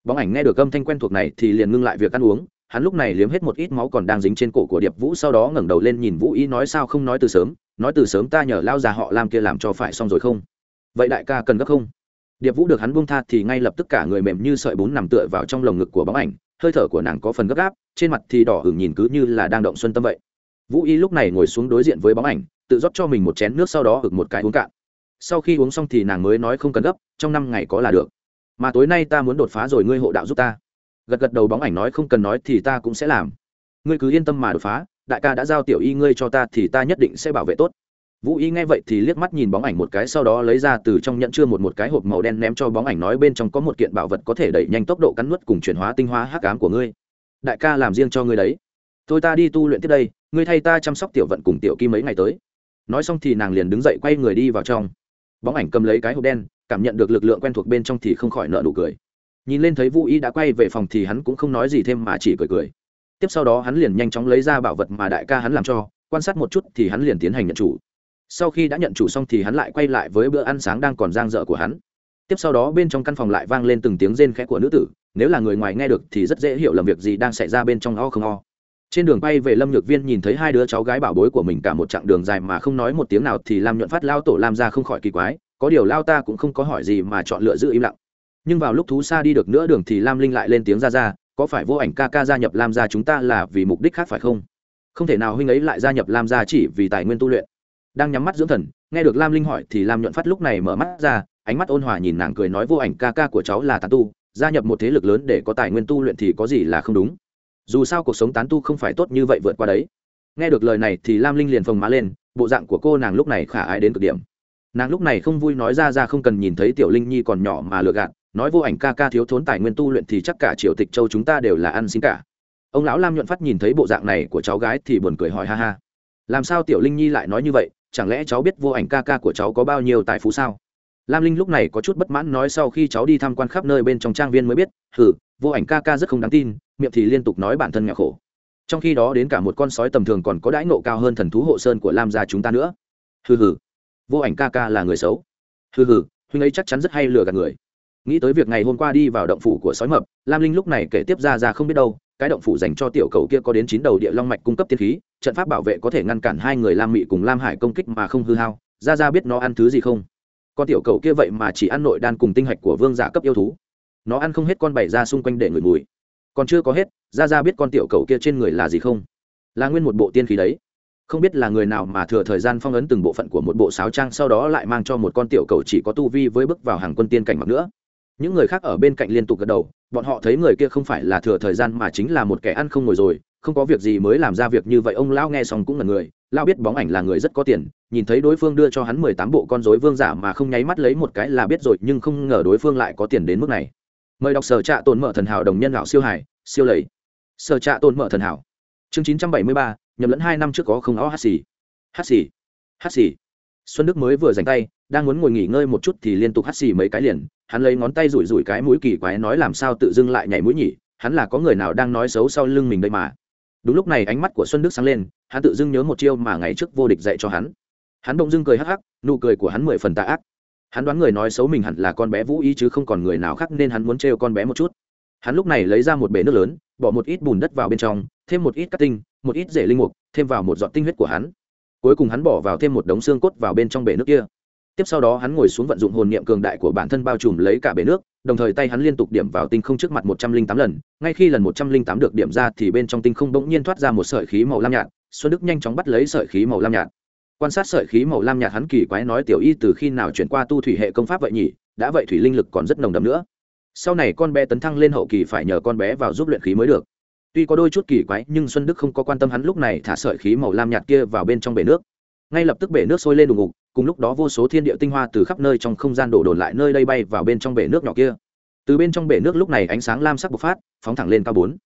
Bóng ảnh nghe được âm thanh quen thuộc này thì liền ngưng lại việc ăn uống hắn lúc này liếm hết một ít máu còn đang dính trên cổ của điệp vũ, sau đó ngẩng đầu lên nhìn vũ ý nói, sao không nói từ sớm? Nói từ sớm ta nhờ lao già họ làm kia làm cho phải xong rồi không? Vậy đại ca cần gấp không? Điệp vũ được hắn buông tha thì ngay lập tức cả người mềm như sợi bún nằm tựa vào trong lồng ngực của bóng ảnh, hơi thở của nàng có phần gấp gáp, trên mặt thì đỏ hửng nhìn cứ như là đang động xuân tâm vậy. Vũ y lúc này ngồi xuống đối diện với bóng ảnh, tự rót cho mình một chén nước sau đó hực một cái uống cạn. Sau khi uống xong thì nàng mới nói không cần gấp, trong năm ngày có là được. Mà tối nay ta muốn đột phá rồi, ngươi hộ đạo giúp ta gật gật đầu bóng ảnh nói không cần nói thì ta cũng sẽ làm. Ngươi cứ yên tâm mà đột phá, đại ca đã giao tiểu y ngươi cho ta thì ta nhất định sẽ bảo vệ tốt. Vũ y nghe vậy thì liếc mắt nhìn bóng ảnh một cái sau đó lấy ra từ trong nhận chưa một một cái hộp màu đen ném cho bóng ảnh nói bên trong có một kiện bảo vật có thể đẩy nhanh tốc độ cắn nuốt cùng chuyển hóa tinh hóa hắc ám của ngươi. Đại ca làm riêng cho ngươi đấy. Thôi ta đi tu luyện tiếp đây, ngươi thay ta chăm sóc tiểu vận cùng tiểu kim mấy ngày tới. Nói xong thì nàng liền đứng dậy quay người đi vào trong. Bóng ảnh cầm lấy cái hộp đen, cảm nhận được lực lượng quen thuộc bên trong thì không khỏi nợ nụ cười nhìn lên thấy vũ y đã quay về phòng thì hắn cũng không nói gì thêm mà chỉ cười cười. Tiếp sau đó hắn liền nhanh chóng lấy ra bảo vật mà đại ca hắn làm cho, quan sát một chút thì hắn liền tiến hành nhận chủ. Sau khi đã nhận chủ xong thì hắn lại quay lại với bữa ăn sáng đang còn giang dở của hắn. Tiếp sau đó bên trong căn phòng lại vang lên từng tiếng rên khẽ của nữ tử, nếu là người ngoài nghe được thì rất dễ hiểu làm việc gì đang xảy ra bên trong o không o. Trên đường bay về lâm nhược viên nhìn thấy hai đứa cháu gái bảo bối của mình cả một chặng đường dài mà không nói một tiếng nào thì làm nhuận phát lao tổ làm ra không khỏi kỳ quái, có điều lao ta cũng không có hỏi gì mà chọn lựa giữ im lặng nhưng vào lúc thú xa đi được nữa đường thì lam linh lại lên tiếng ra ra, có phải vô ảnh ca ca gia nhập lam gia chúng ta là vì mục đích khác phải không? Không thể nào huynh ấy lại gia nhập lam gia chỉ vì tài nguyên tu luyện. Đang nhắm mắt dưỡng thần, nghe được lam linh hỏi thì lam nhuận phát lúc này mở mắt ra, ánh mắt ôn hòa nhìn nàng cười nói vô ảnh ca ca của cháu là tán tu, gia nhập một thế lực lớn để có tài nguyên tu luyện thì có gì là không đúng. Dù sao cuộc sống tán tu không phải tốt như vậy vượt qua đấy. Nghe được lời này thì lam linh liền phồng má lên, bộ dạng của cô nàng lúc này khả ái đến cực điểm. Nàng lúc này không vui nói ra ra không cần nhìn thấy tiểu linh nhi còn nhỏ mà lừa gạt nói vô ảnh ca ca thiếu thốn tài nguyên tu luyện thì chắc cả triều tịch châu chúng ta đều là ăn xin cả. Ông lão lam nhuận phát nhìn thấy bộ dạng này của cháu gái thì buồn cười hỏi ha ha. Làm sao tiểu linh nhi lại nói như vậy? Chẳng lẽ cháu biết vô ảnh ca ca của cháu có bao nhiêu tài phú sao? Lam linh lúc này có chút bất mãn nói sau khi cháu đi tham quan khắp nơi bên trong trang viên mới biết, hừ, vô ảnh ca ca rất không đáng tin, miệng thì liên tục nói bản thân nghèo khổ. Trong khi đó đến cả một con sói tầm thường còn có đãi nộ cao hơn thần thú hộ sơn của lam gia chúng ta nữa. Hừ hừ, vô ảnh ca ca là người xấu. Hừ hừ, huynh ấy chắc chắn rất hay lừa gạt người nghĩ tới việc ngày hôm qua đi vào động phủ của sói mập, lam linh lúc này kể tiếp ra ra không biết đâu, cái động phủ dành cho tiểu cầu kia có đến chín đầu địa long mạch cung cấp tiên khí, trận pháp bảo vệ có thể ngăn cản hai người lam mị cùng lam hải công kích mà không hư hao, ra ra biết nó ăn thứ gì không? Con tiểu cầu kia vậy mà chỉ ăn nội đan cùng tinh hạch của vương giả cấp yêu thú. Nó ăn không hết con bảy ra xung quanh để ngửi mùi. Còn chưa có hết, ra ra biết con tiểu cầu kia trên người là gì không? Là nguyên một bộ tiên khí đấy. Không biết là người nào mà thừa thời gian phong ấn từng bộ phận của một bộ sáo trang sau đó lại mang cho một con tiểu cầu chỉ có tu vi với bước vào hàng quân tiên cảnh mặc nữa những người khác ở bên cạnh liên tục gật đầu, bọn họ thấy người kia không phải là thừa thời gian mà chính là một kẻ ăn không ngồi rồi, không có việc gì mới làm ra việc như vậy, ông lão nghe xong cũng là người. Lão biết bóng ảnh là người rất có tiền, nhìn thấy đối phương đưa cho hắn mười tám bộ con dối vương giả mà không nháy mắt lấy một cái là biết rồi, nhưng không ngờ đối phương lại có tiền đến mức này. Mời đọc sở trạ tồn mở thần hảo đồng nhân lão siêu hải siêu lầy. Sở trạ tồn mở thần hảo. Chương chín trăm bảy mươi ba, nhầm lẫn hai năm trước có không ó hát xì. Hát xì. Hát xì. Xuân đức mới vừa dành tay, đang muốn ngồi nghỉ ngơi một chút thì liên tục hắt xì mấy cái liền hắn lấy ngón tay rủi rủi cái mũi kỳ quái nói làm sao tự dưng lại nhảy mũi nhỉ, hắn là có người nào đang nói xấu sau lưng mình đây mà. Đúng lúc này ánh mắt của xuân đức sáng lên, hắn tự dưng nhớ một chiêu mà ngày trước vô địch dạy cho hắn. Hắn bỗng dưng cười hắc hắc, nụ cười của hắn mười phần tạ ác. Hắn đoán người nói xấu mình hẳn là con bé vũ ý chứ không còn người nào khác nên hắn muốn trêu con bé một chút. Hắn lúc này lấy ra một bể nước lớn, bỏ một ít bùn đất vào bên trong, thêm một ít cắt tinh, một ít rễ linh mục, thêm vào một giọt tinh huyết của hắn. Cuối cùng hắn bỏ vào thêm một đống xương cốt vào bên trong bể nước kia tiếp sau đó hắn ngồi xuống vận dụng hồn niệm cường đại của bản thân bao trùm lấy cả bể nước, đồng thời tay hắn liên tục điểm vào tinh không trước mặt một trăm linh tám lần, ngay khi lần một trăm linh tám được điểm ra thì bên trong tinh không bỗng nhiên thoát ra một sợi khí màu lam nhạt, xuân đức nhanh chóng bắt lấy sợi khí màu lam nhạt. Quan sát sợi khí màu lam nhạt hắn kỳ quái nói, tiểu y, từ khi nào chuyển qua tu thủy hệ công pháp vậy nhỉ? Đã vậy thủy linh lực còn rất nồng đậm nữa. Sau này con bé tấn thăng lên hậu kỳ phải nhờ con bé vào giúp luyện khí mới được. Tuy có đôi chút kỳ quái, nhưng xuân đức không có quan tâm hắn lúc này thả sợi khí màu lam nhạt kia vào bên trong bể nước. Ngay lập tức bể nước sôi lên đùng ngục cùng lúc đó vô số thiên địa tinh hoa từ khắp nơi trong không gian đổ đồn lại nơi đây bay vào bên trong bể nước nhỏ kia. Từ bên trong bể nước lúc này ánh sáng lam sắc bộc phát, phóng thẳng lên cao bốn,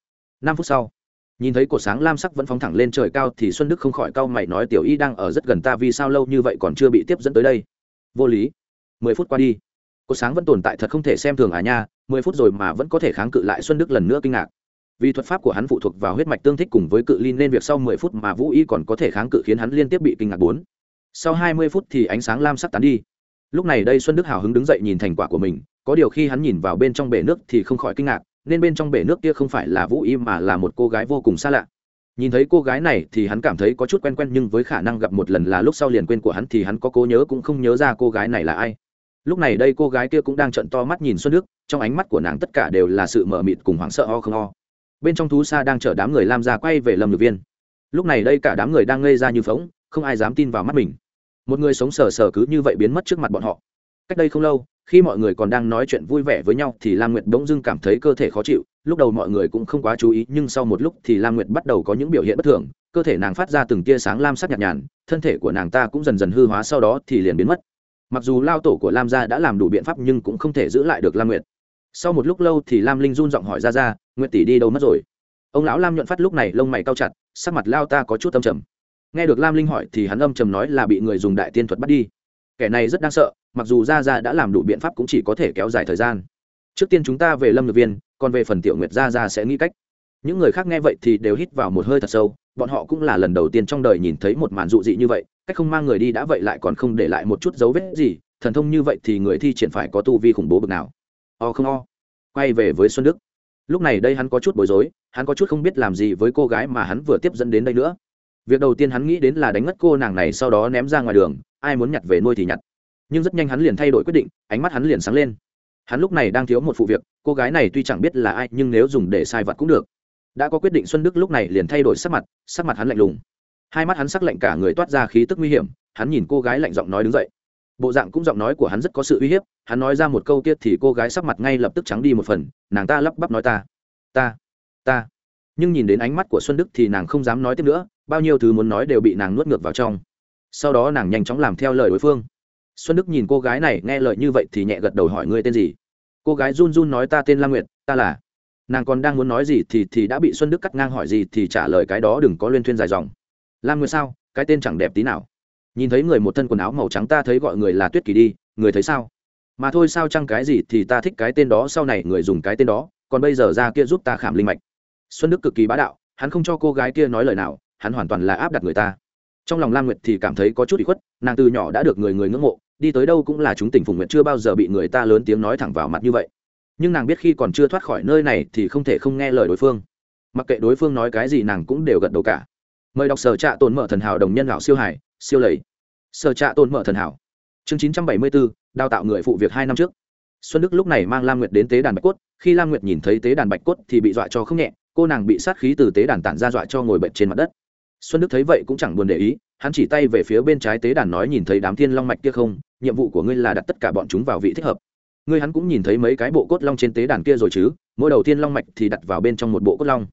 năm phút sau. Nhìn thấy cột sáng lam sắc vẫn phóng thẳng lên trời cao thì xuân đức không khỏi cau mày nói tiểu y đang ở rất gần ta vì sao lâu như vậy còn chưa bị tiếp dẫn tới đây? Vô lý. Mười phút qua đi. Cột sáng vẫn tồn tại thật không thể xem thường à nha, mười phút rồi mà vẫn có thể kháng cự lại xuân đức lần nữa kinh ngạc. Vì thuật pháp của hắn phụ thuộc vào huyết mạch tương thích cùng với cự ly nên việc sau mười phút mà vũ y còn có thể kháng cự khiến hắn liên tiếp bị kinh ngạc bốn sau hai mươi phút thì ánh sáng lam sắc tán đi. Lúc này đây xuân đức hào hứng đứng dậy nhìn thành quả của mình, có điều khi hắn nhìn vào bên trong bể nước thì không khỏi kinh ngạc, nên bên trong bể nước kia không phải là vũ y mà là một cô gái vô cùng xa lạ. Nhìn thấy cô gái này thì hắn cảm thấy có chút quen quen nhưng với khả năng gặp một lần là lúc sau liền quên của hắn thì hắn có cố nhớ cũng không nhớ ra cô gái này là ai. Lúc này đây cô gái kia cũng đang trận to mắt nhìn xuân đức, trong ánh mắt của nàng tất cả đều là sự mờ mịt cùng hoảng sợ ho không ho. Bên trong thú xa đang chở đám người lam ra quay về lâm nhược viên. Lúc này đây cả đám người đang ngây ra như phóng không ai dám tin vào mắt mình. Một người sống sờ sờ cứ như vậy biến mất trước mặt bọn họ. Cách đây không lâu, khi mọi người còn đang nói chuyện vui vẻ với nhau thì lam nguyệt bỗng dưng cảm thấy cơ thể khó chịu. Lúc đầu mọi người cũng không quá chú ý, nhưng sau một lúc thì lam nguyệt bắt đầu có những biểu hiện bất thường. Cơ thể nàng phát ra từng tia sáng lam sắc nhạt nhàn thân thể của nàng ta cũng dần dần hư hóa sau đó thì liền biến mất. Mặc dù lao tổ của lam gia đã làm đủ biện pháp nhưng cũng không thể giữ lại được lam nguyệt. Sau một lúc lâu thì lam linh run giọng hỏi ra ra, nguyệt tỷ đi đâu mất rồi? Ông lão lam nhuận phát lúc này lông mày cao chặt, sắc mặt lao ta có chút tâm trầm nghe được lam linh hỏi thì hắn âm trầm nói là bị người dùng đại tiên thuật bắt đi. Kẻ này rất đáng sợ, mặc dù ra ra đã làm đủ biện pháp cũng chỉ có thể kéo dài thời gian. Trước tiên chúng ta về lâm nhược viên, còn về phần tiểu nguyệt ra ra sẽ nghĩ cách. Những người khác nghe vậy thì đều hít vào một hơi thật sâu, bọn họ cũng là lần đầu tiên trong đời nhìn thấy một màn dụ dị như vậy, cách không mang người đi đã vậy lại còn không để lại một chút dấu vết gì, thần thông như vậy thì người thi triển phải có tu vi khủng bố bực nào. O không o. Quay về với xuân đức. Lúc này đây hắn có chút bối rối, hắn có chút không biết làm gì với cô gái mà hắn vừa tiếp dẫn đến đây nữa việc đầu tiên hắn nghĩ đến là đánh ngất cô nàng này sau đó ném ra ngoài đường, ai muốn nhặt về nuôi thì nhặt. Nhưng rất nhanh hắn liền thay đổi quyết định, ánh mắt hắn liền sáng lên. Hắn lúc này đang thiếu một phụ việc, cô gái này tuy chẳng biết là ai, nhưng nếu dùng để sai vật cũng được. Đã có quyết định xuân đức lúc này liền thay đổi sắc mặt sắc mặt hắn lạnh lùng. Hai mắt hắn sắc lạnh cả người toát ra khí tức nguy hiểm, hắn nhìn cô gái lạnh giọng nói đứng dậy. Bộ dạng cũng giọng nói của hắn rất có sự uy hiếp, hắn nói ra một câu tiết thì cô gái sắc mặt ngay lập tức trắng đi một phần, nàng ta lắp bắp nói ta ta ta. Nhưng nhìn đến ánh mắt của xuân đức thì nàng không dám nói tiếp nữa bao nhiêu thứ muốn nói đều bị nàng nuốt ngược vào trong. Sau đó nàng nhanh chóng làm theo lời đối phương. Xuân đức nhìn cô gái này, nghe lời như vậy thì nhẹ gật đầu hỏi ngươi tên gì? Cô gái run run nói ta tên la nguyệt, ta là. Nàng còn đang muốn nói gì thì thì đã bị xuân đức cắt ngang hỏi gì thì trả lời cái đó đừng có liên thuyên dài dòng. Lam nguyệt sao? Cái tên chẳng đẹp tí nào. Nhìn thấy người một thân quần áo màu trắng ta thấy gọi người là tuyết kỳ đi, người thấy sao? Mà thôi sao chăng cái gì thì ta thích cái tên đó, sau này người dùng cái tên đó, còn bây giờ ra kia giúp ta khảm linh mạch. Xuân đức cực kỳ bá đạo, hắn không cho cô gái kia nói lời nào hắn hoàn toàn là áp đặt người ta. Trong lòng lam nguyệt thì cảm thấy có chút bị khuất, nàng từ nhỏ đã được người người ngưỡng mộ, đi tới đâu cũng là chúng tình phùng nguyện chưa bao giờ bị người ta lớn tiếng nói thẳng vào mặt như vậy. Nhưng nàng biết khi còn chưa thoát khỏi nơi này thì không thể không nghe lời đối phương. Mặc kệ đối phương nói cái gì nàng cũng đều gật đầu cả. Mời đọc sở trạ tồn mở thần hảo đồng nhân lão siêu hải, siêu lầy. Sở trạ tồn mở thần hảo. Chương chín trăm bảy mươi bốn đào tạo người phụ việc hai năm trước. Xuân đức lúc này mang lam nguyệt đến tế đàn bạch cốt, khi lam nguyệt nhìn thấy tế đàn bạch cốt thì bị dọa cho không nhẹ, cô nàng bị sát khí từ tế đàn tản ra dọa cho ngồi bệnh trên mặt đất xuân đức thấy vậy cũng chẳng buồn để ý, hắn chỉ tay về phía bên trái tế đàn nói nhìn thấy đám thiên long mạch kia không, nhiệm vụ của ngươi là đặt tất cả bọn chúng vào vị thích hợp. Ngươi hắn cũng nhìn thấy mấy cái bộ cốt long trên tế đàn kia rồi chứ, mỗi đầu thiên long mạch thì đặt vào bên trong một bộ cốt long.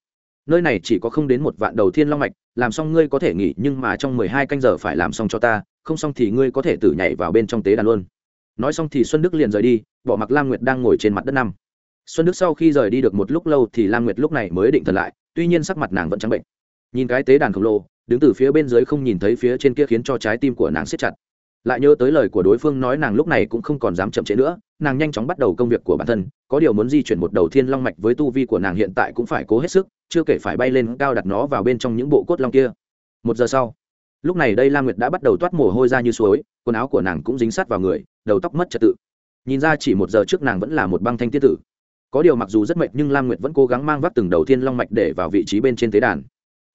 Nơi này chỉ có không đến một vạn đầu thiên long mạch, làm xong ngươi có thể nghỉ, nhưng mà trong mười hai canh giờ phải làm xong cho ta, không xong thì ngươi có thể tự nhảy vào bên trong tế đàn luôn. Nói xong thì xuân đức liền rời đi, bỏ mặc lam nguyệt đang ngồi trên mặt đất năm xuân đức sau khi rời đi được một lúc lâu thì lam nguyệt lúc này mới định thần lại, tuy nhiên sắc mặt nàng vẫn trắng bệnh nhìn cái tế đàn khổng lồ, đứng từ phía bên dưới không nhìn thấy phía trên kia khiến cho trái tim của nàng siết chặt. Lại nhớ tới lời của đối phương nói nàng lúc này cũng không còn dám chậm trễ nữa, nàng nhanh chóng bắt đầu công việc của bản thân, có điều muốn di chuyển một đầu thiên long mạch với tu vi của nàng hiện tại cũng phải cố hết sức, chưa kể phải bay lên cao đặt nó vào bên trong những bộ cốt long kia. Một giờ sau, lúc này đây lam nguyệt đã bắt đầu toát mồ hôi ra như suối, quần áo của nàng cũng dính sát vào người, đầu tóc mất trật tự. Nhìn ra chỉ một giờ trước nàng vẫn là một băng thanh tiết tử. Có điều mặc dù rất mệt nhưng lam nguyệt vẫn cố gắng mang vác từng đầu thiên long mạch để vào vị trí bên trên tế đàn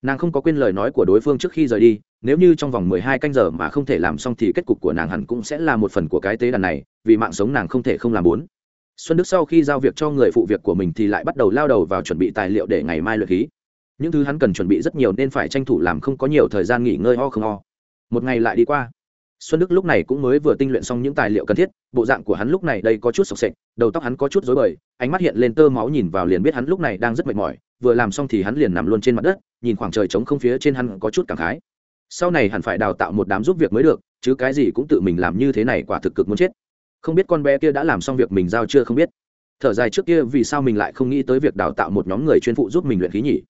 nàng không có quên lời nói của đối phương trước khi rời đi, nếu như trong vòng mười hai canh giờ mà không thể làm xong thì kết cục của nàng hẳn cũng sẽ là một phần của cái tế đàn này, vì mạng sống nàng không thể không làm bốn. Xuân đức sau khi giao việc cho người phụ việc của mình thì lại bắt đầu lao đầu vào chuẩn bị tài liệu để ngày mai luyện khí. Những thứ hắn cần chuẩn bị rất nhiều nên phải tranh thủ làm không có nhiều thời gian nghỉ ngơi ho không ho. Một ngày lại đi qua. Xuân đức lúc này cũng mới vừa tinh luyện xong những tài liệu cần thiết, bộ dạng của hắn lúc này đây có chút sộc sệch, đầu tóc hắn có chút rối bời, ánh mắt hiện lên tơ máu nhìn vào liền biết hắn lúc này đang rất mệt mỏi, vừa làm xong thì hắn liền nằm luôn trên mặt đất nhìn khoảng trời trống không phía trên hắn có chút cảm khái. Sau này hẳn phải đào tạo một đám giúp việc mới được, chứ cái gì cũng tự mình làm như thế này quả thực cực muốn chết. Không biết con bé kia đã làm xong việc mình giao chưa không biết. Thở dài trước kia vì sao mình lại không nghĩ tới việc đào tạo một nhóm người chuyên phụ giúp mình luyện khí nhỉ?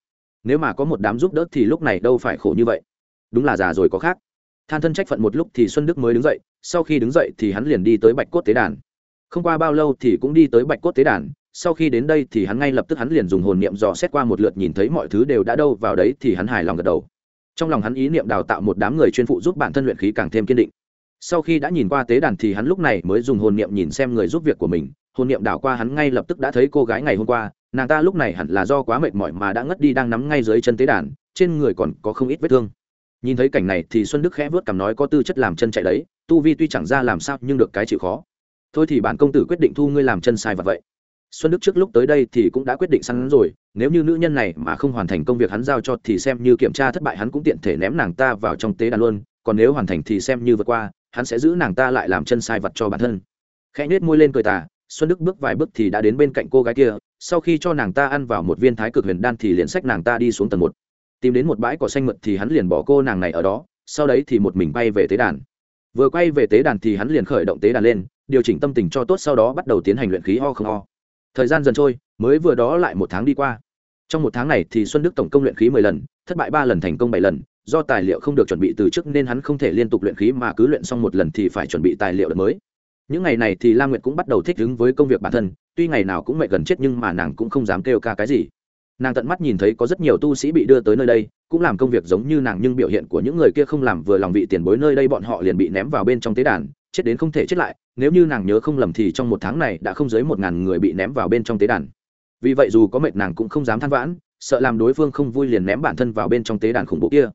Nếu mà có một đám giúp đỡ thì lúc này đâu phải khổ như vậy. Đúng là già rồi có khác. Than thân trách phận một lúc thì xuân đức mới đứng dậy, sau khi đứng dậy thì hắn liền đi tới bạch cốt tế đàn. Không qua bao lâu thì cũng đi tới bạch cốt tế đàn sau khi đến đây thì hắn ngay lập tức hắn liền dùng hồn niệm dò xét qua một lượt nhìn thấy mọi thứ đều đã đâu vào đấy thì hắn hài lòng gật đầu. Trong lòng hắn ý niệm đào tạo một đám người chuyên phụ giúp bản thân luyện khí càng thêm kiên định. Sau khi đã nhìn qua tế đàn thì hắn lúc này mới dùng hồn niệm nhìn xem người giúp việc của mình. Hồn niệm đảo qua hắn ngay lập tức đã thấy cô gái ngày hôm qua. Nàng ta lúc này hẳn là do quá mệt mỏi mà đã ngất đi đang nắm ngay dưới chân tế đàn, trên người còn có không ít vết thương. Nhìn thấy cảnh này thì xuân đức khẽ vớt cằm nói có tư chất làm chân chạy đấy, tu vi tuy chẳng ra làm sao nhưng được cái chịu khó. Thôi thì bản công tử quyết định thu ngươi làm chân sai vật vậy xuân đức trước lúc tới đây thì cũng đã quyết định săn rồi, nếu như nữ nhân này mà không hoàn thành công việc hắn giao cho thì xem như kiểm tra thất bại hắn cũng tiện thể ném nàng ta vào trong tế đàn luôn, còn nếu hoàn thành thì xem như vượt qua, hắn sẽ giữ nàng ta lại làm chân sai vật cho bản thân. Khẽ nhếch môi lên cười tà, xuân đức bước vài bước thì đã đến bên cạnh cô gái kia, sau khi cho nàng ta ăn vào một viên thái cực huyền đan thì liền xách nàng ta đi xuống tầng một. Tìm đến một bãi cỏ xanh mượt thì hắn liền bỏ cô nàng này ở đó, sau đấy thì một mình bay về tế đàn. Vừa quay về tế đàn thì hắn liền khởi động tế đàn lên, điều chỉnh tâm tình cho tốt sau đó bắt đầu tiến hành luyện khí ho không ho thời gian dần trôi, mới vừa đó lại một tháng đi qua. Trong một tháng này thì xuân đức tổng công luyện khí mười lần, thất bại ba lần thành công bảy lần, do tài liệu không được chuẩn bị từ trước nên hắn không thể liên tục luyện khí mà cứ luyện xong một lần thì phải chuẩn bị tài liệu đợt mới. Những ngày này thì la nguyệt cũng bắt đầu thích ứng với công việc bản thân, tuy ngày nào cũng mệt gần chết nhưng mà nàng cũng không dám kêu ca cái gì. Nàng tận mắt nhìn thấy có rất nhiều tu sĩ bị đưa tới nơi đây, cũng làm công việc giống như nàng nhưng biểu hiện của những người kia không làm vừa lòng vị tiền bối nơi đây bọn họ liền bị ném vào bên trong tế đàn chết đến không thể chết lại, nếu như nàng nhớ không lầm thì trong một tháng này đã không dưới một ngàn người bị ném vào bên trong tế đàn. Vì vậy dù có mệt nàng cũng không dám than vãn, sợ làm đối phương không vui liền ném bản thân vào bên trong tế đàn khủng bố kia.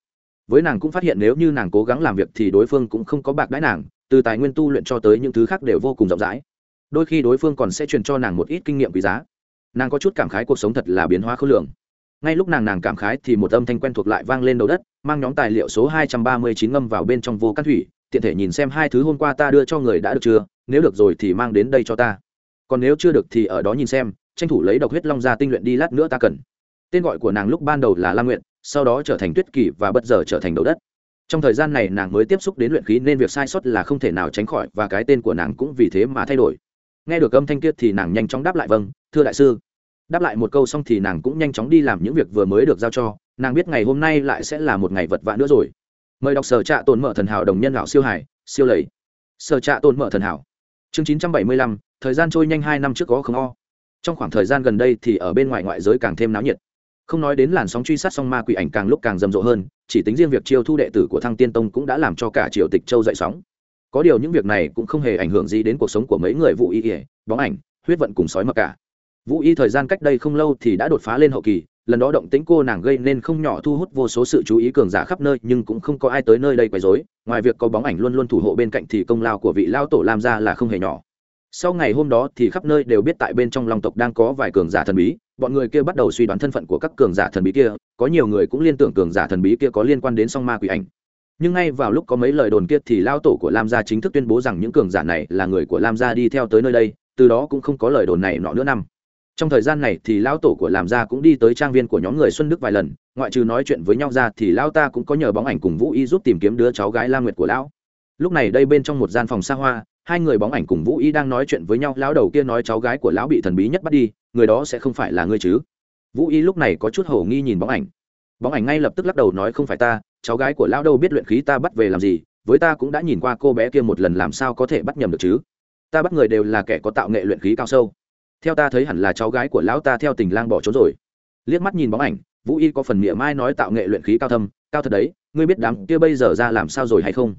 Với nàng cũng phát hiện nếu như nàng cố gắng làm việc thì đối phương cũng không có bạc đãi nàng, từ tài nguyên tu luyện cho tới những thứ khác đều vô cùng rộng rãi. Đôi khi đối phương còn sẽ truyền cho nàng một ít kinh nghiệm quý giá. Nàng có chút cảm khái cuộc sống thật là biến hóa khối lượng ngay lúc nàng nàng cảm khái thì một âm thanh quen thuộc lại vang lên đầu đất, mang nhóm tài liệu số hai trăm ba mươi chín ngâm vào bên trong vô căn thủy tiện thể nhìn xem hai thứ hôm qua ta đưa cho người đã được chưa, nếu được rồi thì mang đến đây cho ta. Còn nếu chưa được thì ở đó nhìn xem, tranh thủ lấy độc huyết long ra tinh luyện đi lát nữa ta cần. Tên gọi của nàng lúc ban đầu là la nguyện sau đó trở thành tuyết kỳ và bất giờ trở thành đầu đất. Trong thời gian này nàng mới tiếp xúc đến luyện khí nên việc sai sót là không thể nào tránh khỏi và cái tên của nàng cũng vì thế mà thay đổi. Nghe được âm thanh kia thì nàng nhanh chóng đáp lại vâng thưa đại sư. Đáp lại một câu xong thì nàng cũng nhanh chóng đi làm những việc vừa mới được giao cho. Nàng biết ngày hôm nay lại sẽ là một ngày vật vã nữa rồi mời đọc sở trạ tồn mở thần hảo đồng nhân lão siêu hải, siêu lầy. Sở trạ tồn mở thần hảo. Chương chín trăm bảy mươi lăm, thời gian trôi nhanh hai năm trước có không o. Trong khoảng thời gian gần đây thì ở bên ngoài ngoại giới càng thêm náo nhiệt. Không nói đến làn sóng truy sát song ma quỷ ảnh càng lúc càng rầm rộ hơn, chỉ tính riêng việc chiêu thu đệ tử của thăng tiên tông cũng đã làm cho cả triều tịch châu dậy sóng. Có điều những việc này cũng không hề ảnh hưởng gì đến cuộc sống của mấy người vũ y ỉa bóng ảnh, huyết vận cùng sói mặc cả. Vũ y thời gian cách đây không lâu thì đã đột phá lên hậu kỳ lần đó động tĩnh cô nàng gây nên không nhỏ thu hút vô số sự chú ý cường giả khắp nơi, nhưng cũng không có ai tới nơi đây quấy rối. Ngoài việc có bóng ảnh luôn luôn thủ hộ bên cạnh thì công lao của vị lao tổ lam gia là không hề nhỏ. Sau ngày hôm đó thì khắp nơi đều biết tại bên trong long tộc đang có vài cường giả thần bí. Bọn người kia bắt đầu suy đoán thân phận của các cường giả thần bí kia. Có nhiều người cũng liên tưởng cường giả thần bí kia có liên quan đến song ma quỷ ảnh. Nhưng ngay vào lúc có mấy lời đồn kia thì lao tổ của lam gia chính thức tuyên bố rằng những cường giả này là người của lam gia đi theo tới nơi đây. Từ đó cũng không có lời đồn này nọ nữa năm trong thời gian này thì lão tổ của làm gia cũng đi tới trang viên của nhóm người xuân đức vài lần, ngoại trừ nói chuyện với nhau ra thì lão ta cũng có nhờ bóng ảnh cùng vũ y giúp tìm kiếm đứa cháu gái la nguyệt của lão. Lúc này đây bên trong một gian phòng xa hoa, hai người bóng ảnh cùng vũ y đang nói chuyện với nhau, lão đầu kia nói cháu gái của lão bị thần bí nhất bắt đi, người đó sẽ không phải là ngươi chứ? Vũ y lúc này có chút hổ nghi nhìn bóng ảnh. Bóng ảnh ngay lập tức lắc đầu nói không phải ta, cháu gái của lão đâu biết luyện khí ta bắt về làm gì, với ta cũng đã nhìn qua cô bé kia một lần làm sao có thể bắt nhầm được chứ? Ta bắt người đều là kẻ có tạo nghệ luyện khí cao sâu theo ta thấy hẳn là cháu gái của lão ta theo tình lang bỏ trốn rồi. Liếc mắt nhìn bóng ảnh, vũ y có phần miệng mai nói tạo nghệ luyện khí cao thâm, cao thật đấy, ngươi biết đám kia bây giờ ra làm sao rồi hay không?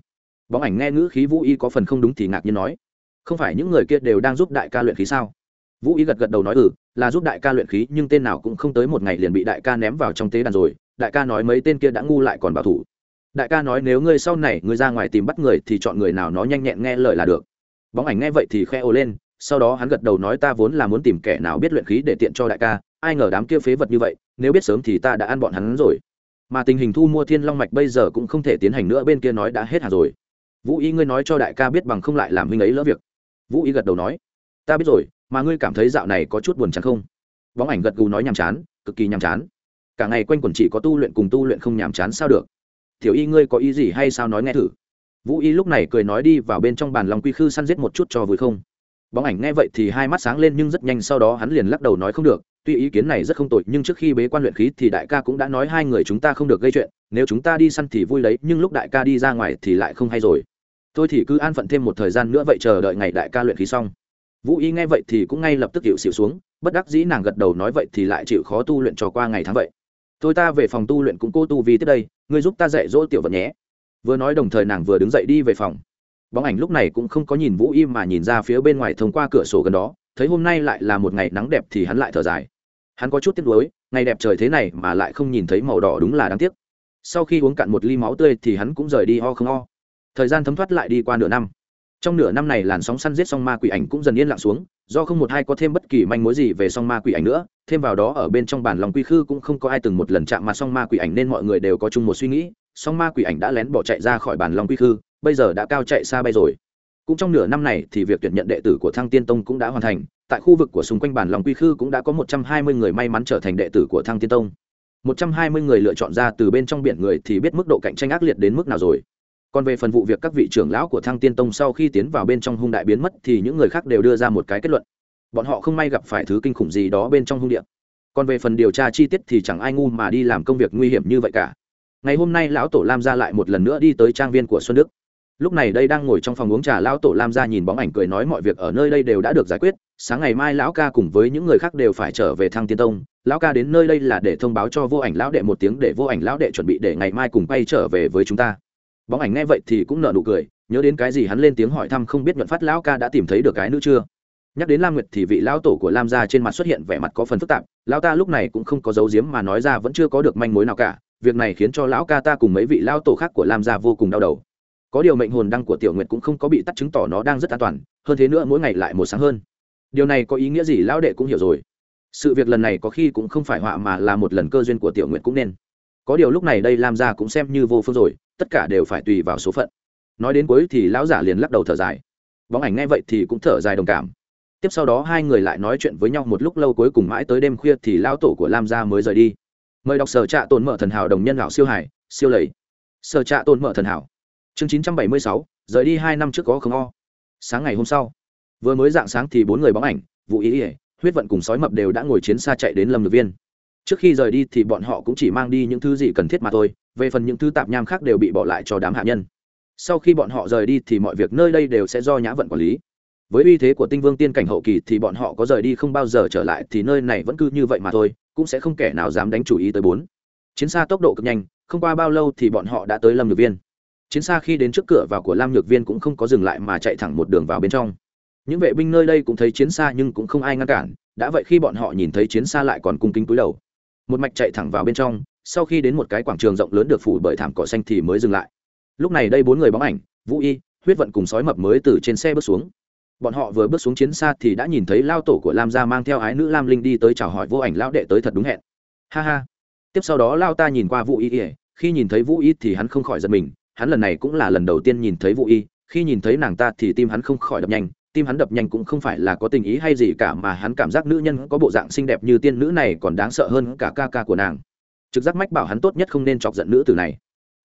Bóng ảnh nghe ngữ khí vũ y có phần không đúng thì ngạc nhiên nói, không phải những người kia đều đang giúp đại ca luyện khí sao? Vũ y gật gật đầu nói ừ là giúp đại ca luyện khí, nhưng tên nào cũng không tới một ngày liền bị đại ca ném vào trong tế đàn rồi, đại ca nói mấy tên kia đã ngu lại còn bảo thủ. Đại ca nói nếu ngươi sau này ngươi ra ngoài tìm bắt người thì chọn người nào nó nhanh nhẹn nghe lời là được. Bóng ảnh nghe vậy thì khe ồ lên sau đó hắn gật đầu nói ta vốn là muốn tìm kẻ nào biết luyện khí để tiện cho đại ca, ai ngờ đám kia phế vật như vậy, nếu biết sớm thì ta đã ăn bọn hắn rồi. Mà tình hình thu mua thiên long mạch bây giờ cũng không thể tiến hành nữa, bên kia nói đã hết hàng rồi. Vũ y ngươi nói cho đại ca biết bằng không lại làm huynh ấy lỡ việc. Vũ y gật đầu nói, ta biết rồi, mà ngươi cảm thấy dạo này có chút buồn chán không? Bóng ảnh gật gù nói nhàm chán, cực kỳ nhàm chán. Cả ngày quanh quẩn chỉ có tu luyện cùng tu luyện không nhàm chán sao được. Tiểu y ngươi có ý gì hay sao nói nghe thử. Vũ y lúc này cười nói đi vào bên trong bàn lòng quy khư săn giết một chút cho vui không? Bóng ảnh nghe vậy thì hai mắt sáng lên nhưng rất nhanh sau đó hắn liền lắc đầu nói không được, tuy ý kiến này rất không tội nhưng trước khi bế quan luyện khí thì đại ca cũng đã nói hai người chúng ta không được gây chuyện, nếu chúng ta đi săn thì vui lấy nhưng lúc đại ca đi ra ngoài thì lại không hay rồi. Tôi thì cứ an phận thêm một thời gian nữa vậy chờ đợi ngày đại ca luyện khí xong. Vũ y nghe vậy thì cũng ngay lập tức chịu xịu xuống, bất đắc dĩ nàng gật đầu nói vậy thì lại chịu khó tu luyện trò qua ngày tháng vậy. Tôi ta về phòng tu luyện cũng cô tu vì tiếp đây, ngươi giúp ta dạy dỗ tiểu vật nhé. Vừa nói đồng thời nàng vừa đứng dậy đi về phòng bóng ảnh lúc này cũng không có nhìn vũ y mà nhìn ra phía bên ngoài thông qua cửa sổ gần đó, thấy hôm nay lại là một ngày nắng đẹp thì hắn lại thở dài. Hắn có chút tiếc nuối, ngày đẹp trời thế này mà lại không nhìn thấy màu đỏ đúng là đáng tiếc. Sau khi uống cạn một ly máu tươi thì hắn cũng rời đi ho không ho. Thời gian thấm thoát lại đi qua nửa năm. Trong nửa năm này làn sóng săn giết song ma quỷ ảnh cũng dần yên lặng xuống, do không một hai có thêm bất kỳ manh mối gì về song ma quỷ ảnh nữa, thêm vào đó ở bên trong bản lòng quy khư cũng không có ai từng một lần chạm mặt song ma quỷ ảnh nên mọi người đều có chung một suy nghĩ, song ma quỷ ảnh đã lén bỏ chạy ra khỏi bản lòng quy khư bây giờ đã cao chạy xa bay rồi. Cũng trong nửa năm này thì việc tuyển nhận đệ tử của thăng tiên tông cũng đã hoàn thành, tại khu vực của xung quanh bản lòng quy khư cũng đã có một trăm hai mươi người may mắn trở thành đệ tử của thăng tiên tông. Một trăm hai mươi người lựa chọn ra từ bên trong biển người thì biết mức độ cạnh tranh ác liệt đến mức nào rồi. Còn về phần vụ việc các vị trưởng lão của thăng tiên tông sau khi tiến vào bên trong hung đại biến mất thì những người khác đều đưa ra một cái kết luận. Bọn họ không may gặp phải thứ kinh khủng gì đó bên trong hung điện còn về phần điều tra chi tiết thì chẳng ai ngu mà đi làm công việc nguy hiểm như vậy cả. Ngày hôm nay lão tổ lam ra lại một lần nữa đi tới trang viên của xuân đức lúc này đây đang ngồi trong phòng uống trà, lão tổ lam ra nhìn bóng ảnh cười nói mọi việc ở nơi đây đều đã được giải quyết, sáng ngày mai lão ca cùng với những người khác đều phải trở về thăng tiên tông. Lão ca đến nơi đây là để thông báo cho vô ảnh lão đệ một tiếng để vô ảnh lão đệ chuẩn bị để ngày mai cùng quay trở về với chúng ta. Bóng ảnh nghe vậy thì cũng nở nụ cười, nhớ đến cái gì hắn lên tiếng hỏi thăm không biết nhuận phát lão ca đã tìm thấy được cái nữ chưa. Nhắc đến lam nguyệt thì vị lão tổ của lam gia trên mặt xuất hiện vẻ mặt có phần phức tạp, lão ta lúc này cũng không có dấu diếm mà nói ra vẫn chưa có được manh mối nào cả, việc này khiến cho lão ca ta cùng mấy vị lão tổ khác của lam gia vô cùng đau đầu có điều mệnh hồn đăng của tiểu nguyệt cũng không có bị tắt chứng tỏ nó đang rất an toàn, hơn thế nữa mỗi ngày lại một sáng hơn. Điều này có ý nghĩa gì lão đệ cũng hiểu rồi. Sự việc lần này có khi cũng không phải họa mà là một lần cơ duyên của tiểu nguyệt cũng nên. Có điều lúc này đây lam gia cũng xem như vô phương rồi, tất cả đều phải tùy vào số phận. Nói đến cuối thì lão giả liền lắc đầu thở dài. Bóng ảnh nghe vậy thì cũng thở dài đồng cảm. Tiếp sau đó hai người lại nói chuyện với nhau một lúc lâu cuối cùng mãi tới đêm khuya thì lão tổ của lam gia mới rời đi. Mời đọc sở trạ tồn mở thần hảo đồng nhân lão siêu hải, siêu lầy. Sở trạ tồn mở thần hảo chương chín trăm bảy mươi sáu, rời đi hai năm trước có không o. Sáng ngày hôm sau, vừa mới dạng sáng thì bốn người bóng ảnh vụ ý ỉa huyết vận cùng sói mập đều đã ngồi chiến xa chạy đến lâm lực viên. Trước khi rời đi thì bọn họ cũng chỉ mang đi những thứ gì cần thiết mà thôi, về phần những thứ tạp nham khác đều bị bỏ lại cho đám hạ nhân. Sau khi bọn họ rời đi thì mọi việc nơi đây đều sẽ do nhã vận quản lý. Với uy thế của tinh vương tiên cảnh hậu kỳ thì bọn họ có rời đi không bao giờ trở lại thì nơi này vẫn cứ như vậy mà thôi, cũng sẽ không kẻ nào dám đánh chủ ý tới bốn. Chiến xa tốc độ cực nhanh, không qua bao lâu thì bọn họ đã tới lâm lực viên chiến xa khi đến trước cửa vào của lam nhược viên cũng không có dừng lại mà chạy thẳng một đường vào bên trong. Những vệ binh nơi đây cũng thấy chiến xa nhưng cũng không ai ngăn cản, đã vậy khi bọn họ nhìn thấy chiến xa lại còn cung kính cúi đầu. Một mạch chạy thẳng vào bên trong, sau khi đến một cái quảng trường rộng lớn được phủ bởi thảm cỏ xanh thì mới dừng lại. Lúc này đây bốn người bóng ảnh, vũ y, huyết vận cùng sói mập mới từ trên xe bước xuống. Bọn họ vừa bước xuống chiến xa thì đã nhìn thấy lao tổ của lam gia mang theo ái nữ lam linh đi tới chào hỏi vô ảnh lão đệ tới thật đúng hẹn. Ha ha. Tiếp sau đó lao ta nhìn qua vũ y khi nhìn thấy vũ y thì hắn không khỏi giật mình hắn lần này cũng là lần đầu tiên nhìn thấy vũ y, khi nhìn thấy nàng ta thì tim hắn không khỏi đập nhanh, tim hắn đập nhanh cũng không phải là có tình ý hay gì cả mà hắn cảm giác nữ nhân có bộ dạng xinh đẹp như tiên nữ này còn đáng sợ hơn cả ca ca của nàng. Trực giác mách bảo hắn tốt nhất không nên chọc giận nữ tử này.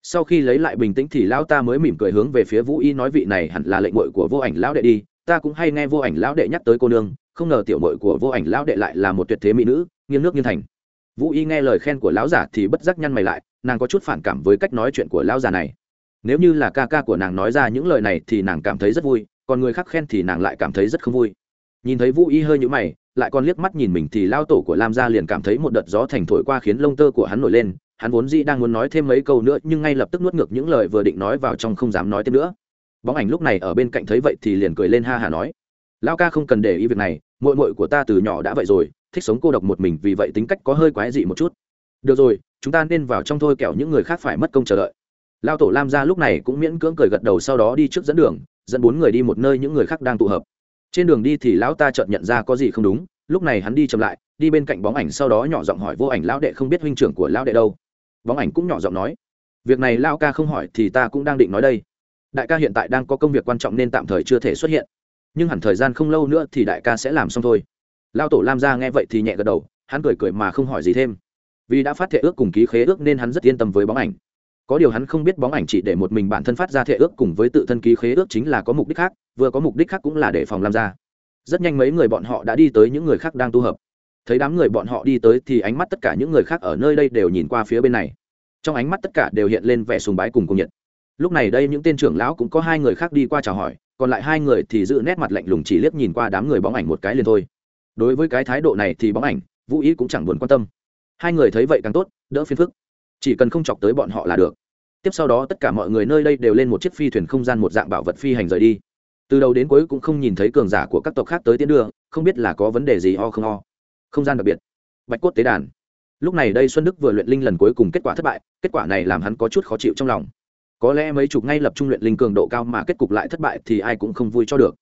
Sau khi lấy lại bình tĩnh thì lão ta mới mỉm cười hướng về phía vũ y nói vị này hẳn là lệnh mội của vô ảnh lão đệ đi, ta cũng hay nghe vô ảnh lão đệ nhắc tới cô nương, không ngờ tiểu mội của vô ảnh lão đệ lại là một tuyệt thế mỹ nữ, nghiêng nước nghiêng thành. Vũ y nghe lời khen của lão giả thì bất giác nhăn mày lại, nàng có chút phản cảm với cách nói chuyện của lão già này nếu như là ca ca của nàng nói ra những lời này thì nàng cảm thấy rất vui, còn người khác khen thì nàng lại cảm thấy rất không vui. Nhìn thấy vũ y hơi nhũ mày, lại còn liếc mắt nhìn mình thì lao tổ của lam gia liền cảm thấy một đợt gió thành thổi qua khiến lông tơ của hắn nổi lên, hắn vốn dĩ đang muốn nói thêm mấy câu nữa nhưng ngay lập tức nuốt ngược những lời vừa định nói vào trong không dám nói thêm nữa. Bóng ảnh lúc này ở bên cạnh thấy vậy thì liền cười lên ha hà nói lao ca không cần để ý việc này mội mội của ta từ nhỏ đã vậy rồi, thích sống cô độc một mình vì vậy tính cách có hơi quái dị một chút. Được rồi, chúng ta nên vào trong thôi kẻo những người khác phải mất công chờ đợi lao tổ lam gia lúc này cũng miễn cưỡng cười gật đầu sau đó đi trước dẫn đường, dẫn bốn người đi một nơi những người khác đang tụ hợp. Trên đường đi thì lão ta chợt nhận ra có gì không đúng, lúc này hắn đi chậm lại, đi bên cạnh bóng ảnh sau đó nhỏ giọng hỏi, vô ảnh lão đệ không biết huynh trưởng của lão đệ đâu? Bóng ảnh cũng nhỏ giọng nói, việc này lão ca không hỏi thì ta cũng đang định nói đây. Đại ca hiện tại đang có công việc quan trọng nên tạm thời chưa thể xuất hiện. Nhưng hẳn thời gian không lâu nữa thì đại ca sẽ làm xong thôi. Lao tổ lam gia nghe vậy thì nhẹ gật đầu, hắn cười cười mà không hỏi gì thêm. Vì đã phát thệ ước cùng ký khế ước nên hắn rất yên tâm với bóng ảnh có điều hắn không biết bóng ảnh chỉ để một mình bản thân phát ra thệ ước cùng với tự thân ký khế ước chính là có mục đích khác, vừa có mục đích khác cũng là để phòng làm ra rất nhanh mấy người bọn họ đã đi tới những người khác đang tu hợp. Thấy đám người bọn họ đi tới thì ánh mắt tất cả những người khác ở nơi đây đều nhìn qua phía bên này. Trong ánh mắt tất cả đều hiện lên vẻ sùng bái cùng cung nhiệt. Lúc này đây những tên trưởng lão cũng có hai người khác đi qua chào hỏi, còn lại hai người thì giữ nét mặt lạnh lùng chỉ liếc nhìn qua đám người bóng ảnh một cái liền thôi. Đối với cái thái độ này thì bóng ảnh, vũ ý cũng chẳng buồn quan tâm. Hai người thấy vậy càng tốt, đỡ phiền phức chỉ cần không chọc tới bọn họ là được. Tiếp sau đó tất cả mọi người nơi đây đều lên một chiếc phi thuyền không gian một dạng bảo vật phi hành rời đi. Từ đầu đến cuối cũng không nhìn thấy cường giả của các tộc khác tới tiến đường, không biết là có vấn đề gì ho không ho. Không gian đặc biệt. Bạch cốt tế đàn. Lúc này đây xuân đức vừa luyện linh lần cuối cùng kết quả thất bại, kết quả này làm hắn có chút khó chịu trong lòng. Có lẽ mấy chục ngay lập trung luyện linh cường độ cao mà kết cục lại thất bại thì ai cũng không vui cho được.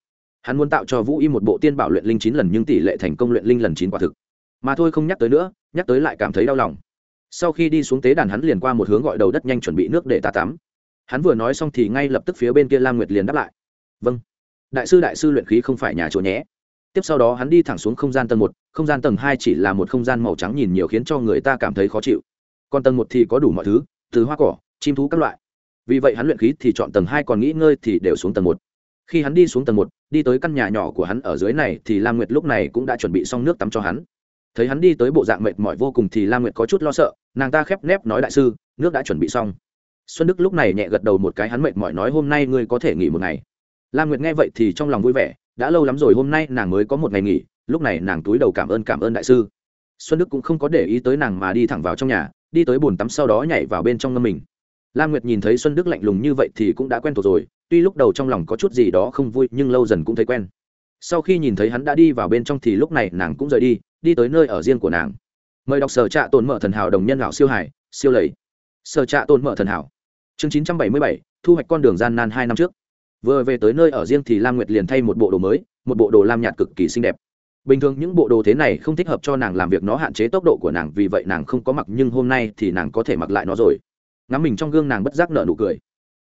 Hắn muốn tạo cho vũ y một bộ tiên bảo luyện linh chín lần nhưng tỷ lệ thành công luyện linh lần chín quả thực. Mà thôi không nhắc tới nữa, nhắc tới lại cảm thấy đau lòng sau khi đi xuống tế đàn hắn liền qua một hướng gọi đầu đất nhanh chuẩn bị nước để ta tắm. Hắn vừa nói xong thì ngay lập tức phía bên kia lam nguyệt liền đáp lại. Vâng. Đại sư đại sư luyện khí không phải nhà chỗ nhé. Tiếp sau đó hắn đi thẳng xuống không gian tầng một. Không gian tầng hai chỉ là một không gian màu trắng nhìn nhiều khiến cho người ta cảm thấy khó chịu. Còn tầng một thì có đủ mọi thứ, từ hoa cỏ, chim thú các loại. Vì vậy hắn luyện khí thì chọn tầng hai, còn nghỉ ngơi thì đều xuống tầng một. Khi hắn đi xuống tầng một, đi tới căn nhà nhỏ của hắn ở dưới này thì lam nguyệt lúc này cũng đã chuẩn bị xong nước tắm cho hắn thấy hắn đi tới bộ dạng mệt mỏi vô cùng thì La nguyệt có chút lo sợ, nàng ta khép nép nói đại sư, nước đã chuẩn bị xong. Xuân đức lúc này nhẹ gật đầu một cái, hắn mệt mỏi nói hôm nay ngươi có thể nghỉ một ngày. La nguyệt nghe vậy thì trong lòng vui vẻ, đã lâu lắm rồi hôm nay nàng mới có một ngày nghỉ, lúc này nàng túi đầu cảm ơn cảm ơn đại sư. Xuân đức cũng không có để ý tới nàng mà đi thẳng vào trong nhà, đi tới bồn tắm sau đó nhảy vào bên trong ngâm mình. La nguyệt nhìn thấy xuân đức lạnh lùng như vậy thì cũng đã quen thuộc rồi, tuy lúc đầu trong lòng có chút gì đó không vui nhưng lâu dần cũng thấy quen. Sau khi nhìn thấy hắn đã đi vào bên trong thì lúc này nàng cũng rời đi đi tới nơi ở riêng của nàng. Mời đọc sở trạ tồn mở thần hảo đồng nhân lão siêu hải, siêu lầy. Sở trạ tồn mở thần hảo. Chương chín trăm bảy mươi bảy, thu hoạch con đường gian nan hai năm trước. Vừa về tới nơi ở riêng thì lam nguyệt liền thay một bộ đồ mới, một bộ đồ lam nhạt cực kỳ xinh đẹp. Bình thường những bộ đồ thế này không thích hợp cho nàng làm việc, nó hạn chế tốc độ của nàng, vì vậy nàng không có mặc, nhưng hôm nay thì nàng có thể mặc lại nó rồi. Ngắm mình trong gương nàng bất giác nợ nụ cười.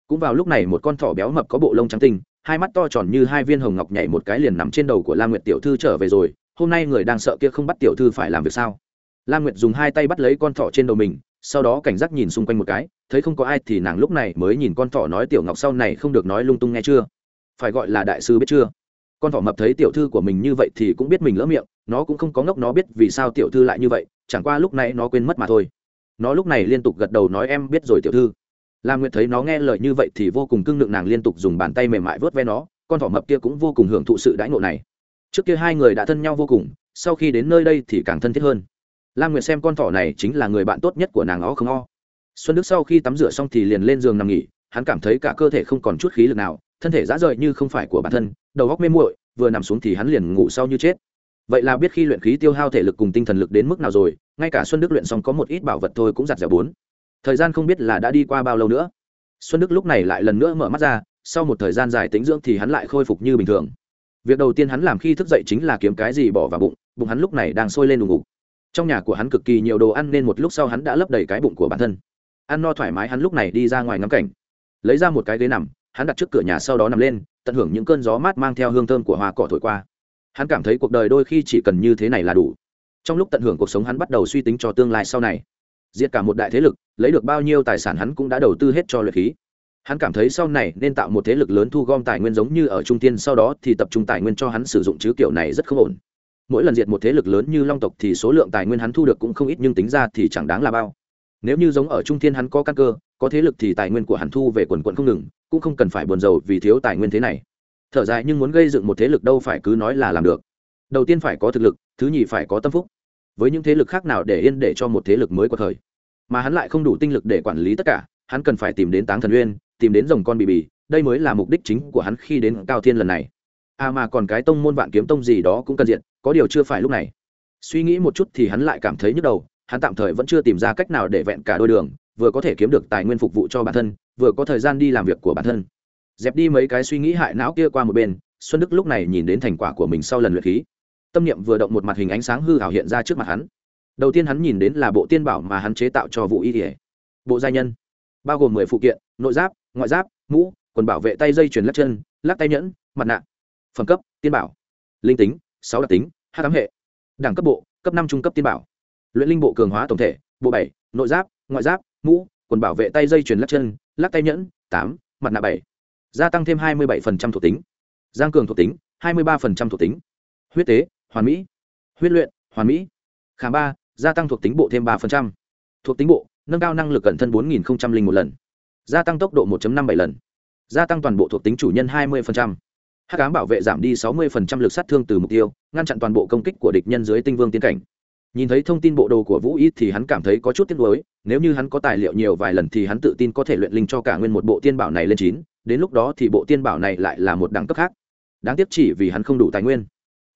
Cũng vào lúc này một con thỏ béo mập có bộ lông trắng tinh, hai mắt to tròn như hai viên hồng ngọc nhảy một cái liền nằm trên đầu của lam nguyệt tiểu thư trở về rồi hôm nay người đang sợ kia không bắt tiểu thư phải làm việc sao? Lam nguyệt dùng hai tay bắt lấy con thỏ trên đầu mình, sau đó cảnh giác nhìn xung quanh một cái, thấy không có ai thì nàng lúc này mới nhìn con thỏ nói tiểu ngọc sau này không được nói lung tung nghe chưa? Phải gọi là đại sư biết chưa? Con thỏ mập thấy tiểu thư của mình như vậy thì cũng biết mình lỡ miệng, nó cũng không có ngốc nó biết vì sao tiểu thư lại như vậy, chẳng qua lúc này nó quên mất mà thôi. Nó lúc này liên tục gật đầu nói em biết rồi tiểu thư. Lam nguyệt thấy nó nghe lời như vậy thì vô cùng cưng lượng nàng liên tục dùng bàn tay mềm mại vớt ve nó, con thỏ mập kia cũng vô cùng hưởng thụ sự đãi ngộ này trước kia hai người đã thân nhau vô cùng, sau khi đến nơi đây thì càng thân thiết hơn. Lam nguyệt xem con thỏ này chính là người bạn tốt nhất của nàng ó không o xuân đức sau khi tắm rửa xong thì liền lên giường nằm nghỉ, hắn cảm thấy cả cơ thể không còn chút khí lực nào, thân thể dã rời như không phải của bản thân, đầu góc mê muội, vừa nằm xuống thì hắn liền ngủ sau như chết. Vậy là biết khi luyện khí tiêu hao thể lực cùng tinh thần lực đến mức nào rồi, ngay cả xuân đức luyện xong có một ít bảo vật thôi cũng giặt dẻo bốn. Thời gian không biết là đã đi qua bao lâu nữa. Xuân đức lúc này lại lần nữa mở mắt ra, sau một thời gian dài tính dưỡng thì hắn lại khôi phục như bình thường việc đầu tiên hắn làm khi thức dậy chính là kiếm cái gì bỏ vào bụng bụng hắn lúc này đang sôi lên đùng ngục trong nhà của hắn cực kỳ nhiều đồ ăn nên một lúc sau hắn đã lấp đầy cái bụng của bản thân. Ăn no thoải mái hắn lúc này đi ra ngoài ngắm cảnh. Lấy ra một cái ghế nằm, hắn đặt trước cửa nhà sau đó nằm lên, tận hưởng những cơn gió mát mang theo hương thơm của hoa cỏ thổi qua. Hắn cảm thấy cuộc đời đôi khi chỉ cần như thế này là đủ. Trong lúc tận hưởng cuộc sống hắn bắt đầu suy tính cho tương lai sau này. Diệt cả một đại thế lực, lấy được bao nhiêu tài sản hắn cũng đã đầu tư hết cho luyện khí hắn cảm thấy sau này nên tạo một thế lực lớn thu gom tài nguyên giống như ở trung tiên sau đó thì tập trung tài nguyên cho hắn sử dụng, chứ kiểu này rất không ổn. Mỗi lần diệt một thế lực lớn như long tộc thì số lượng tài nguyên hắn thu được cũng không ít, nhưng tính ra thì chẳng đáng là bao. Nếu như giống ở trung thiên hắn có căn cơ, có thế lực thì tài nguyên của hắn thu về quần quận không ngừng, cũng không cần phải buồn rầu vì thiếu tài nguyên thế này. Thở dài nhưng muốn gây dựng một thế lực đâu phải cứ nói là làm được. Đầu tiên phải có thực lực, thứ nhì phải có tâm phúc. Với những thế lực khác nào để yên để cho một thế lực mới có thời. Mà hắn lại không đủ tinh lực để quản lý tất cả, hắn cần phải tìm đến táng thần uyên tìm đến rồng con bì bì, đây mới là mục đích chính của hắn khi đến cao thiên lần này. À mà còn cái tông môn vạn kiếm tông gì đó cũng cần diện, có điều chưa phải lúc này. Suy nghĩ một chút thì hắn lại cảm thấy nhức đầu, hắn tạm thời vẫn chưa tìm ra cách nào để vẹn cả đôi đường, vừa có thể kiếm được tài nguyên phục vụ cho bản thân, vừa có thời gian đi làm việc của bản thân. Dẹp đi mấy cái suy nghĩ hại não kia qua một bên, xuân đức lúc này nhìn đến thành quả của mình sau lần luyện khí. Tâm niệm vừa động một mặt hình ánh sáng hư hảo hiện ra trước mặt hắn. Đầu tiên hắn nhìn đến là bộ tiên bảo mà hắn chế tạo cho vụ y kỉa bộ gia nhân, bao gồm mười phụ kiện, nội giáp ngoại giáp, mũ, quần bảo vệ tay dây chuyền lắc chân, lắc tay nhẫn, mặt nạ. Phẩm cấp, tiên bảo. Linh tính, sáu đặc tính hai tám hệ. Đẳng cấp bộ, cấp năm trung cấp tiên bảo. Luyện linh bộ cường hóa tổng thể, bộ bảy, nội giáp, ngoại giáp, mũ, quần bảo vệ tay dây chuyền lắc chân, lắc tay nhẫn, tám, mặt nạ bảy. Gia tăng thêm hai mươi bảy thuộc tính. Giang cường thuộc tính, hai mươi ba thuộc tính. Huyết tế, hoàn mỹ. Huyết luyện, hoàn mỹ. Khả ba, gia tăng thuộc tính bộ thêm ba thuộc tính bộ, nâng cao năng lực cẩn thân bốn nghìn một lần gia tăng tốc độ một năm bảy lần. Gia tăng toàn bộ thuộc tính chủ nhân hai mươi hắc ám bảo vệ giảm đi sáu mươi lực sát thương từ mục tiêu, ngăn chặn toàn bộ công kích của địch nhân dưới tinh vương tiến cảnh. Nhìn thấy thông tin bộ đồ của vũ ít thì hắn cảm thấy có chút tiếc nuối, nếu như hắn có tài liệu nhiều vài lần thì hắn tự tin có thể luyện linh cho cả nguyên một bộ tiên bảo này lên chín, đến lúc đó thì bộ tiên bảo này lại là một đẳng cấp khác. Đáng tiếc chỉ vì hắn không đủ tài nguyên.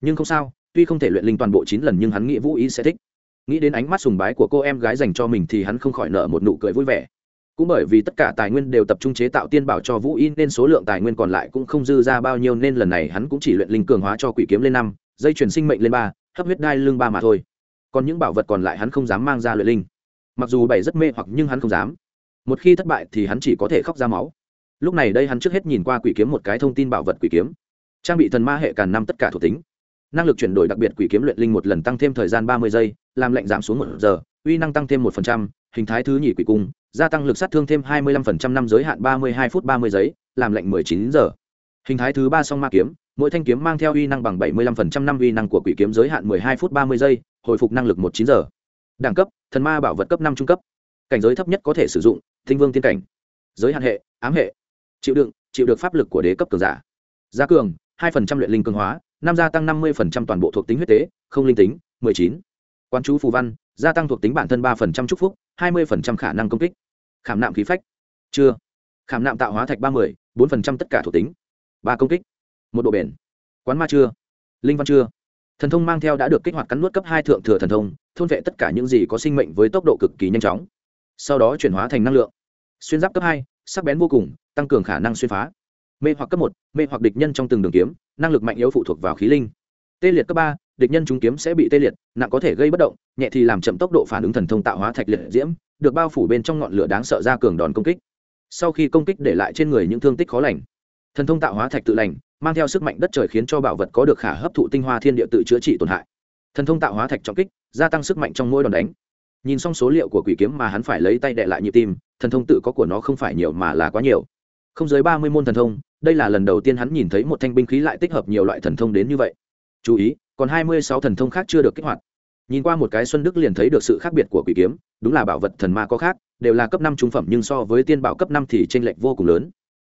Nhưng không sao, tuy không thể luyện linh toàn bộ chín lần nhưng hắn nghĩ vũ ý sẽ thích. Nghĩ đến ánh mắt sùng bái của cô em gái dành cho mình thì hắn không khỏi nợ một nụ cười vui vẻ cũng bởi vì tất cả tài nguyên đều tập trung chế tạo tiên bảo cho vũ y, nên số lượng tài nguyên còn lại cũng không dư ra bao nhiêu, nên lần này hắn cũng chỉ luyện linh cường hóa cho quỷ kiếm lên năm, dây chuyển sinh mệnh lên ba, hấp huyết đai lương ba mà thôi. Còn những bảo vật còn lại hắn không dám mang ra luyện linh. Mặc dù bảy rất mê hoặc nhưng hắn không dám. Một khi thất bại thì hắn chỉ có thể khóc ra máu. Lúc này đây hắn trước hết nhìn qua quỷ kiếm một cái thông tin bảo vật quỷ kiếm. Trang bị thần ma hệ càn năm tất cả thuộc tính. Năng lực chuyển đổi đặc biệt quỷ kiếm luyện linh một lần tăng thêm thời gian ba mươi giây, làm lệnh giảm xuống một giờ, uy năng tăng thêm một phần trăm, hình thái thứ nhì quỷ cung gia tăng lực sát thương thêm hai mươi lăm phần trăm năm giới hạn ba mươi hai phút ba mươi giây làm lệnh mười chín giờ. Hình thái thứ ba song ma kiếm, mỗi thanh kiếm mang theo uy năng bằng bảy mươi lăm phần trăm năm uy năng của quỷ kiếm giới hạn mười hai phút ba mươi giây, hồi phục năng lực một chín giờ. Đẳng cấp, thần ma bảo vật cấp năm trung cấp. Cảnh giới thấp nhất có thể sử dụng Tinh vương tiên cảnh. Giới hạn hệ, ám hệ. Chịu đựng, chịu được pháp lực của đế cấp cường giả. Gia cường 2% luyện linh cường hóa, năm gia tăng năm mươi phần trăm toàn bộ thuộc tính huyết tế, không linh tính, mười chín. Quan chú phù văn, gia tăng thuộc tính bản thân 3% chúc phúc, hai mươi phần trăm khả năng công kích khảm nạm khí phách. Chưa. Khảm nạm tạo hóa thạch ba mươi bốn phần trăm tất cả thuộc tính. Ba công kích. Một độ bền. Quán ma chưa. Linh văn chưa. Thần thông mang theo đã được kích hoạt cắn nuốt cấp hai thượng thừa thần thông, thôn vệ tất cả những gì có sinh mệnh với tốc độ cực kỳ nhanh chóng. Sau đó chuyển hóa thành năng lượng. Xuyên giáp cấp hai, sắc bén vô cùng, tăng cường khả năng xuyên phá. Mê hoặc cấp một, mê hoặc địch nhân trong từng đường kiếm, năng lực mạnh yếu phụ thuộc vào khí linh. Tê liệt cấp ba, địch nhân trúng kiếm sẽ bị tê liệt, nặng có thể gây bất động, nhẹ thì làm chậm tốc độ phản ứng thần thông tạo hóa thạch liệt diễm được bao phủ bên trong ngọn lửa đáng sợ ra cường đòn công kích. Sau khi công kích để lại trên người những thương tích khó lành, thần thông tạo hóa thạch tự lành, mang theo sức mạnh đất trời khiến cho bảo vật có được khả hấp thụ tinh hoa thiên địa tự chữa trị tổn hại. Thần thông tạo hóa thạch trọng kích, gia tăng sức mạnh trong mỗi đòn đánh. Nhìn xong số liệu của quỷ kiếm mà hắn phải lấy tay đệ lại nhịp tim, thần thông tự có của nó không phải nhiều mà là quá nhiều. Không dưới ba mươi môn thần thông, đây là lần đầu tiên hắn nhìn thấy một thanh binh khí lại tích hợp nhiều loại thần thông đến như vậy. Chú ý, còn hai mươi sáu thần thông khác chưa được kích hoạt nhìn qua một cái xuân đức liền thấy được sự khác biệt của quỷ kiếm, đúng là bảo vật thần ma có khác, đều là cấp năm trung phẩm nhưng so với tiên bảo cấp năm thì t r ê n lệch vô cùng lớn.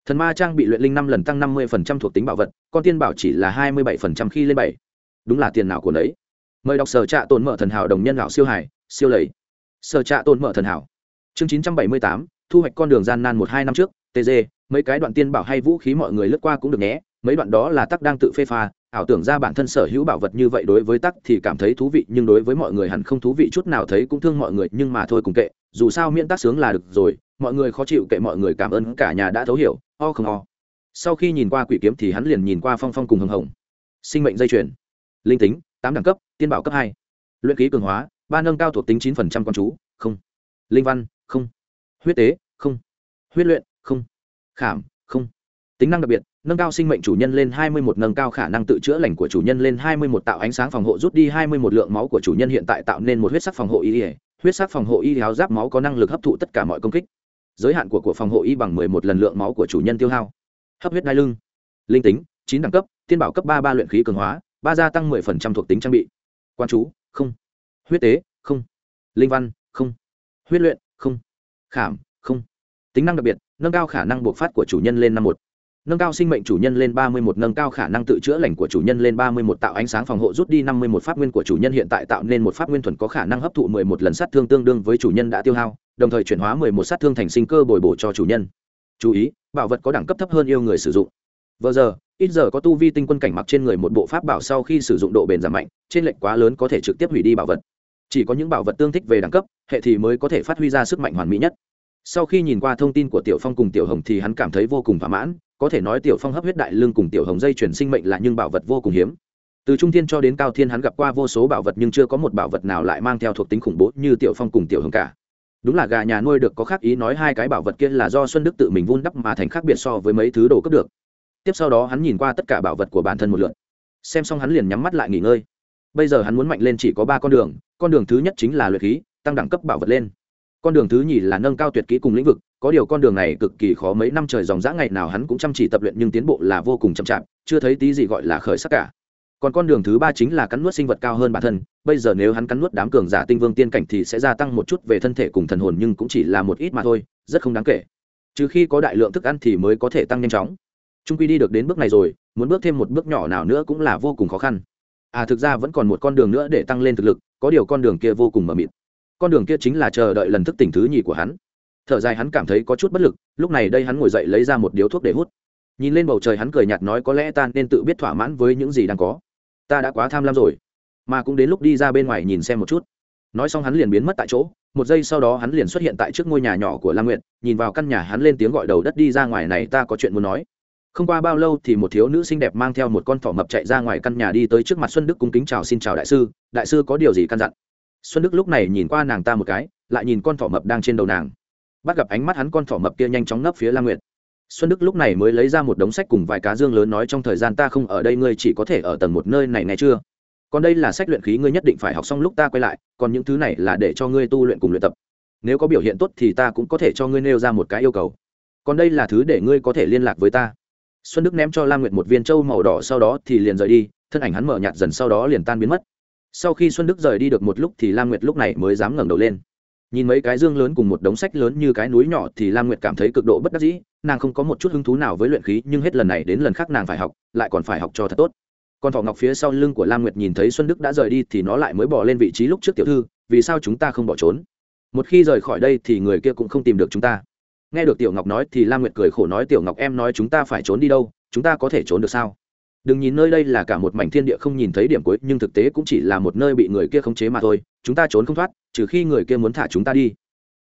Thần ma trang bị luyện linh năm lần tăng năm mươi thuộc tính bảo vật, con tiên bảo chỉ là hai mươi bảy khi lên bảy. Đúng là tiền nào của nấy. mời đọc sở trạ tồn mở thần hảo đồng nhân lão siêu hải, siêu lầy. Sở trạ tồn mở thần hảo. Chương chín trăm bảy mươi tám, thu hoạch con đường gian nan một hai năm trước tg mấy cái đoạn tiên bảo hay vũ khí mọi người lướt qua cũng được nhé, mấy đoạn đó là tắc đang tự phê pha ảo tưởng ra bản thân sở hữu bảo vật như vậy đối với tắc thì cảm thấy thú vị, nhưng đối với mọi người hẳn không thú vị chút nào thấy cũng thương mọi người, nhưng mà thôi cùng kệ, dù sao miễn tác sướng là được rồi, mọi người khó chịu kệ mọi người cảm ơn cả nhà đã thấu hiểu, o không o. Sau khi nhìn qua quỷ kiếm thì hắn liền nhìn qua phong phong cùng hồng hồng. Sinh mệnh dây chuyền. Linh tính, tám đẳng cấp, tiên bảo cấp hai. Luyện ký cường hóa, ba nâng cao thuộc tính chín phần trăm con chú, không. Linh văn, không. Huyết tế, không. Huyết luyện, không. Khảm, không. Tính năng đặc biệt nâng cao sinh mệnh chủ nhân lên 21 nâng cao khả năng tự chữa lành của chủ nhân lên 21 tạo ánh sáng phòng hộ rút đi 21 lượng máu của chủ nhân hiện tại tạo nên một huyết sắc phòng hộ y huyết sắc phòng hộ y áo giáp máu có năng lực hấp thụ tất cả mọi công kích. Giới hạn của của phòng hộ y bằng 11 lần lượng máu của chủ nhân tiêu hao. Hấp huyết đai lưng. Linh tính 9 đẳng cấp, tiên bảo cấp 33 luyện khí cường hóa, ba gia tăng 10% thuộc tính trang bị. Quan chú, không. Huyết tế, không. Linh văn, không. Huyết luyện, không. Khảm, không. Tính năng đặc biệt, nâng cao khả năng buộc phát của chủ nhân lên năm một nâng cao sinh mệnh chủ nhân lên ba mươi một, nâng cao khả năng tự chữa lành của chủ nhân lên ba mươi một, tạo ánh sáng phòng hộ rút đi năm mươi một pháp nguyên của chủ nhân hiện tại tạo nên một pháp nguyên thuần có khả năng hấp thụ mười một lần sát thương tương đương với chủ nhân đã tiêu hao, đồng thời chuyển hóa mười một sát thương thành sinh cơ bồi bổ cho chủ nhân. Chú ý, bảo vật có đẳng cấp thấp hơn yêu người sử dụng. Vừa giờ, ít giờ có tu vi tinh quân cảnh mặc trên người một bộ pháp bảo sau khi sử dụng độ bền giảm mạnh, trên lệnh quá lớn có thể trực tiếp hủy đi bảo vật. Chỉ có những bảo vật tương thích về đẳng cấp, hệ thì mới có thể phát huy ra sức mạnh hoàn mỹ nhất. Sau khi nhìn qua thông tin của tiểu phong cùng tiểu hồng thì hắn cảm thấy vô cùng thỏa mãn có thể nói tiểu phong hấp huyết đại lương cùng tiểu hồng dây chuyển sinh mệnh là nhưng bảo vật vô cùng hiếm. Từ trung thiên cho đến cao thiên hắn gặp qua vô số bảo vật nhưng chưa có một bảo vật nào lại mang theo thuộc tính khủng bố như tiểu phong cùng tiểu hồng cả. Đúng là gà nhà nuôi được có khác ý nói hai cái bảo vật kia là do xuân đức tự mình vun đắp mà thành khác biệt so với mấy thứ đồ cấp được. Tiếp sau đó hắn nhìn qua tất cả bảo vật của bản thân một lượt. Xem xong hắn liền nhắm mắt lại nghỉ ngơi. Bây giờ hắn muốn mạnh lên chỉ có ba con đường con đường thứ nhất chính là luyện khí, tăng đẳng cấp bảo vật lên con đường thứ nhì là nâng cao tuyệt kỹ cùng lĩnh vực, có điều con đường này cực kỳ khó mấy năm trời dòng dã ngày nào hắn cũng chăm chỉ tập luyện nhưng tiến bộ là vô cùng chậm chạp, chưa thấy tí gì gọi là khởi sắc cả. Còn con đường thứ ba chính là cắn nuốt sinh vật cao hơn bản thân, bây giờ nếu hắn cắn nuốt đám cường giả tinh vương tiên cảnh thì sẽ gia tăng một chút về thân thể cùng thần hồn nhưng cũng chỉ là một ít mà thôi, rất không đáng kể. Trừ khi có đại lượng thức ăn thì mới có thể tăng nhanh chóng. Trung quy đi được đến bước này rồi, muốn bước thêm một bước nhỏ nào nữa cũng là vô cùng khó khăn. À thực ra vẫn còn một con đường nữa để tăng lên thực lực, có điều con đường kia vô cùng mờ mịt con đường kia chính là chờ đợi lần thức tỉnh thứ nhì của hắn. Thở dài hắn cảm thấy có chút bất lực, lúc này đây hắn ngồi dậy lấy ra một điếu thuốc để hút. Nhìn lên bầu trời hắn cười nhạt nói có lẽ ta nên tự biết thỏa mãn với những gì đang có. Ta đã quá tham lam rồi. Mà cũng đến lúc đi ra bên ngoài nhìn xem một chút. Nói xong hắn liền biến mất tại chỗ, một giây sau đó hắn liền xuất hiện tại trước ngôi nhà nhỏ của lam nguyện nhìn vào căn nhà hắn lên tiếng gọi đầu đất đi ra ngoài này ta có chuyện muốn nói. Không qua bao lâu thì một thiếu nữ xinh đẹp mang theo một con thỏ mập chạy ra ngoài căn nhà đi tới trước mặt xuân đức cung kính chào xin chào đại sư đại sư có điều gì căn dặn? Xuân đức lúc này nhìn qua nàng ta một cái, lại nhìn con thỏ mập đang trên đầu nàng. Bắt gặp ánh mắt hắn con thỏ mập kia nhanh chóng nấp phía La nguyệt. Xuân đức lúc này mới lấy ra một đống sách cùng vài cá dương lớn nói trong thời gian ta không ở đây, ngươi chỉ có thể ở tầng một nơi này nghe chưa? Còn đây là sách luyện khí, ngươi nhất định phải học xong lúc ta quay lại, còn những thứ này là để cho ngươi tu luyện cùng luyện tập. Nếu có biểu hiện tốt thì ta cũng có thể cho ngươi nêu ra một cái yêu cầu. Còn đây là thứ để ngươi có thể liên lạc với ta. Xuân đức ném cho La nguyệt một viên trâu màu đỏ, sau đó thì liền rời đi, thân ảnh hắn mở nhạt dần sau đó liền tan biến mất sau khi xuân đức rời đi được một lúc thì lam nguyệt lúc này mới dám ngẩng đầu lên. Nhìn mấy cái dương lớn cùng một đống sách lớn như cái núi nhỏ thì lam nguyệt cảm thấy cực độ bất đắc dĩ, nàng không có một chút hứng thú nào với luyện khí, nhưng hết lần này đến lần khác nàng phải học, lại còn phải học cho thật tốt. Còn thỏ ngọc phía sau lưng của lam nguyệt nhìn thấy xuân đức đã rời đi thì nó lại mới bỏ lên vị trí lúc trước tiểu thư, vì sao chúng ta không bỏ trốn? Một khi rời khỏi đây thì người kia cũng không tìm được chúng ta. Nghe được tiểu ngọc nói thì lam nguyệt cười khổ nói, tiểu ngọc em nói chúng ta phải trốn đi đâu, chúng ta có thể trốn được sao? Đừng nhìn nơi đây là cả một mảnh thiên địa không nhìn thấy điểm cuối, nhưng thực tế cũng chỉ là một nơi bị người kia khống chế mà thôi. Chúng ta trốn không thoát, trừ khi người kia muốn thả chúng ta đi.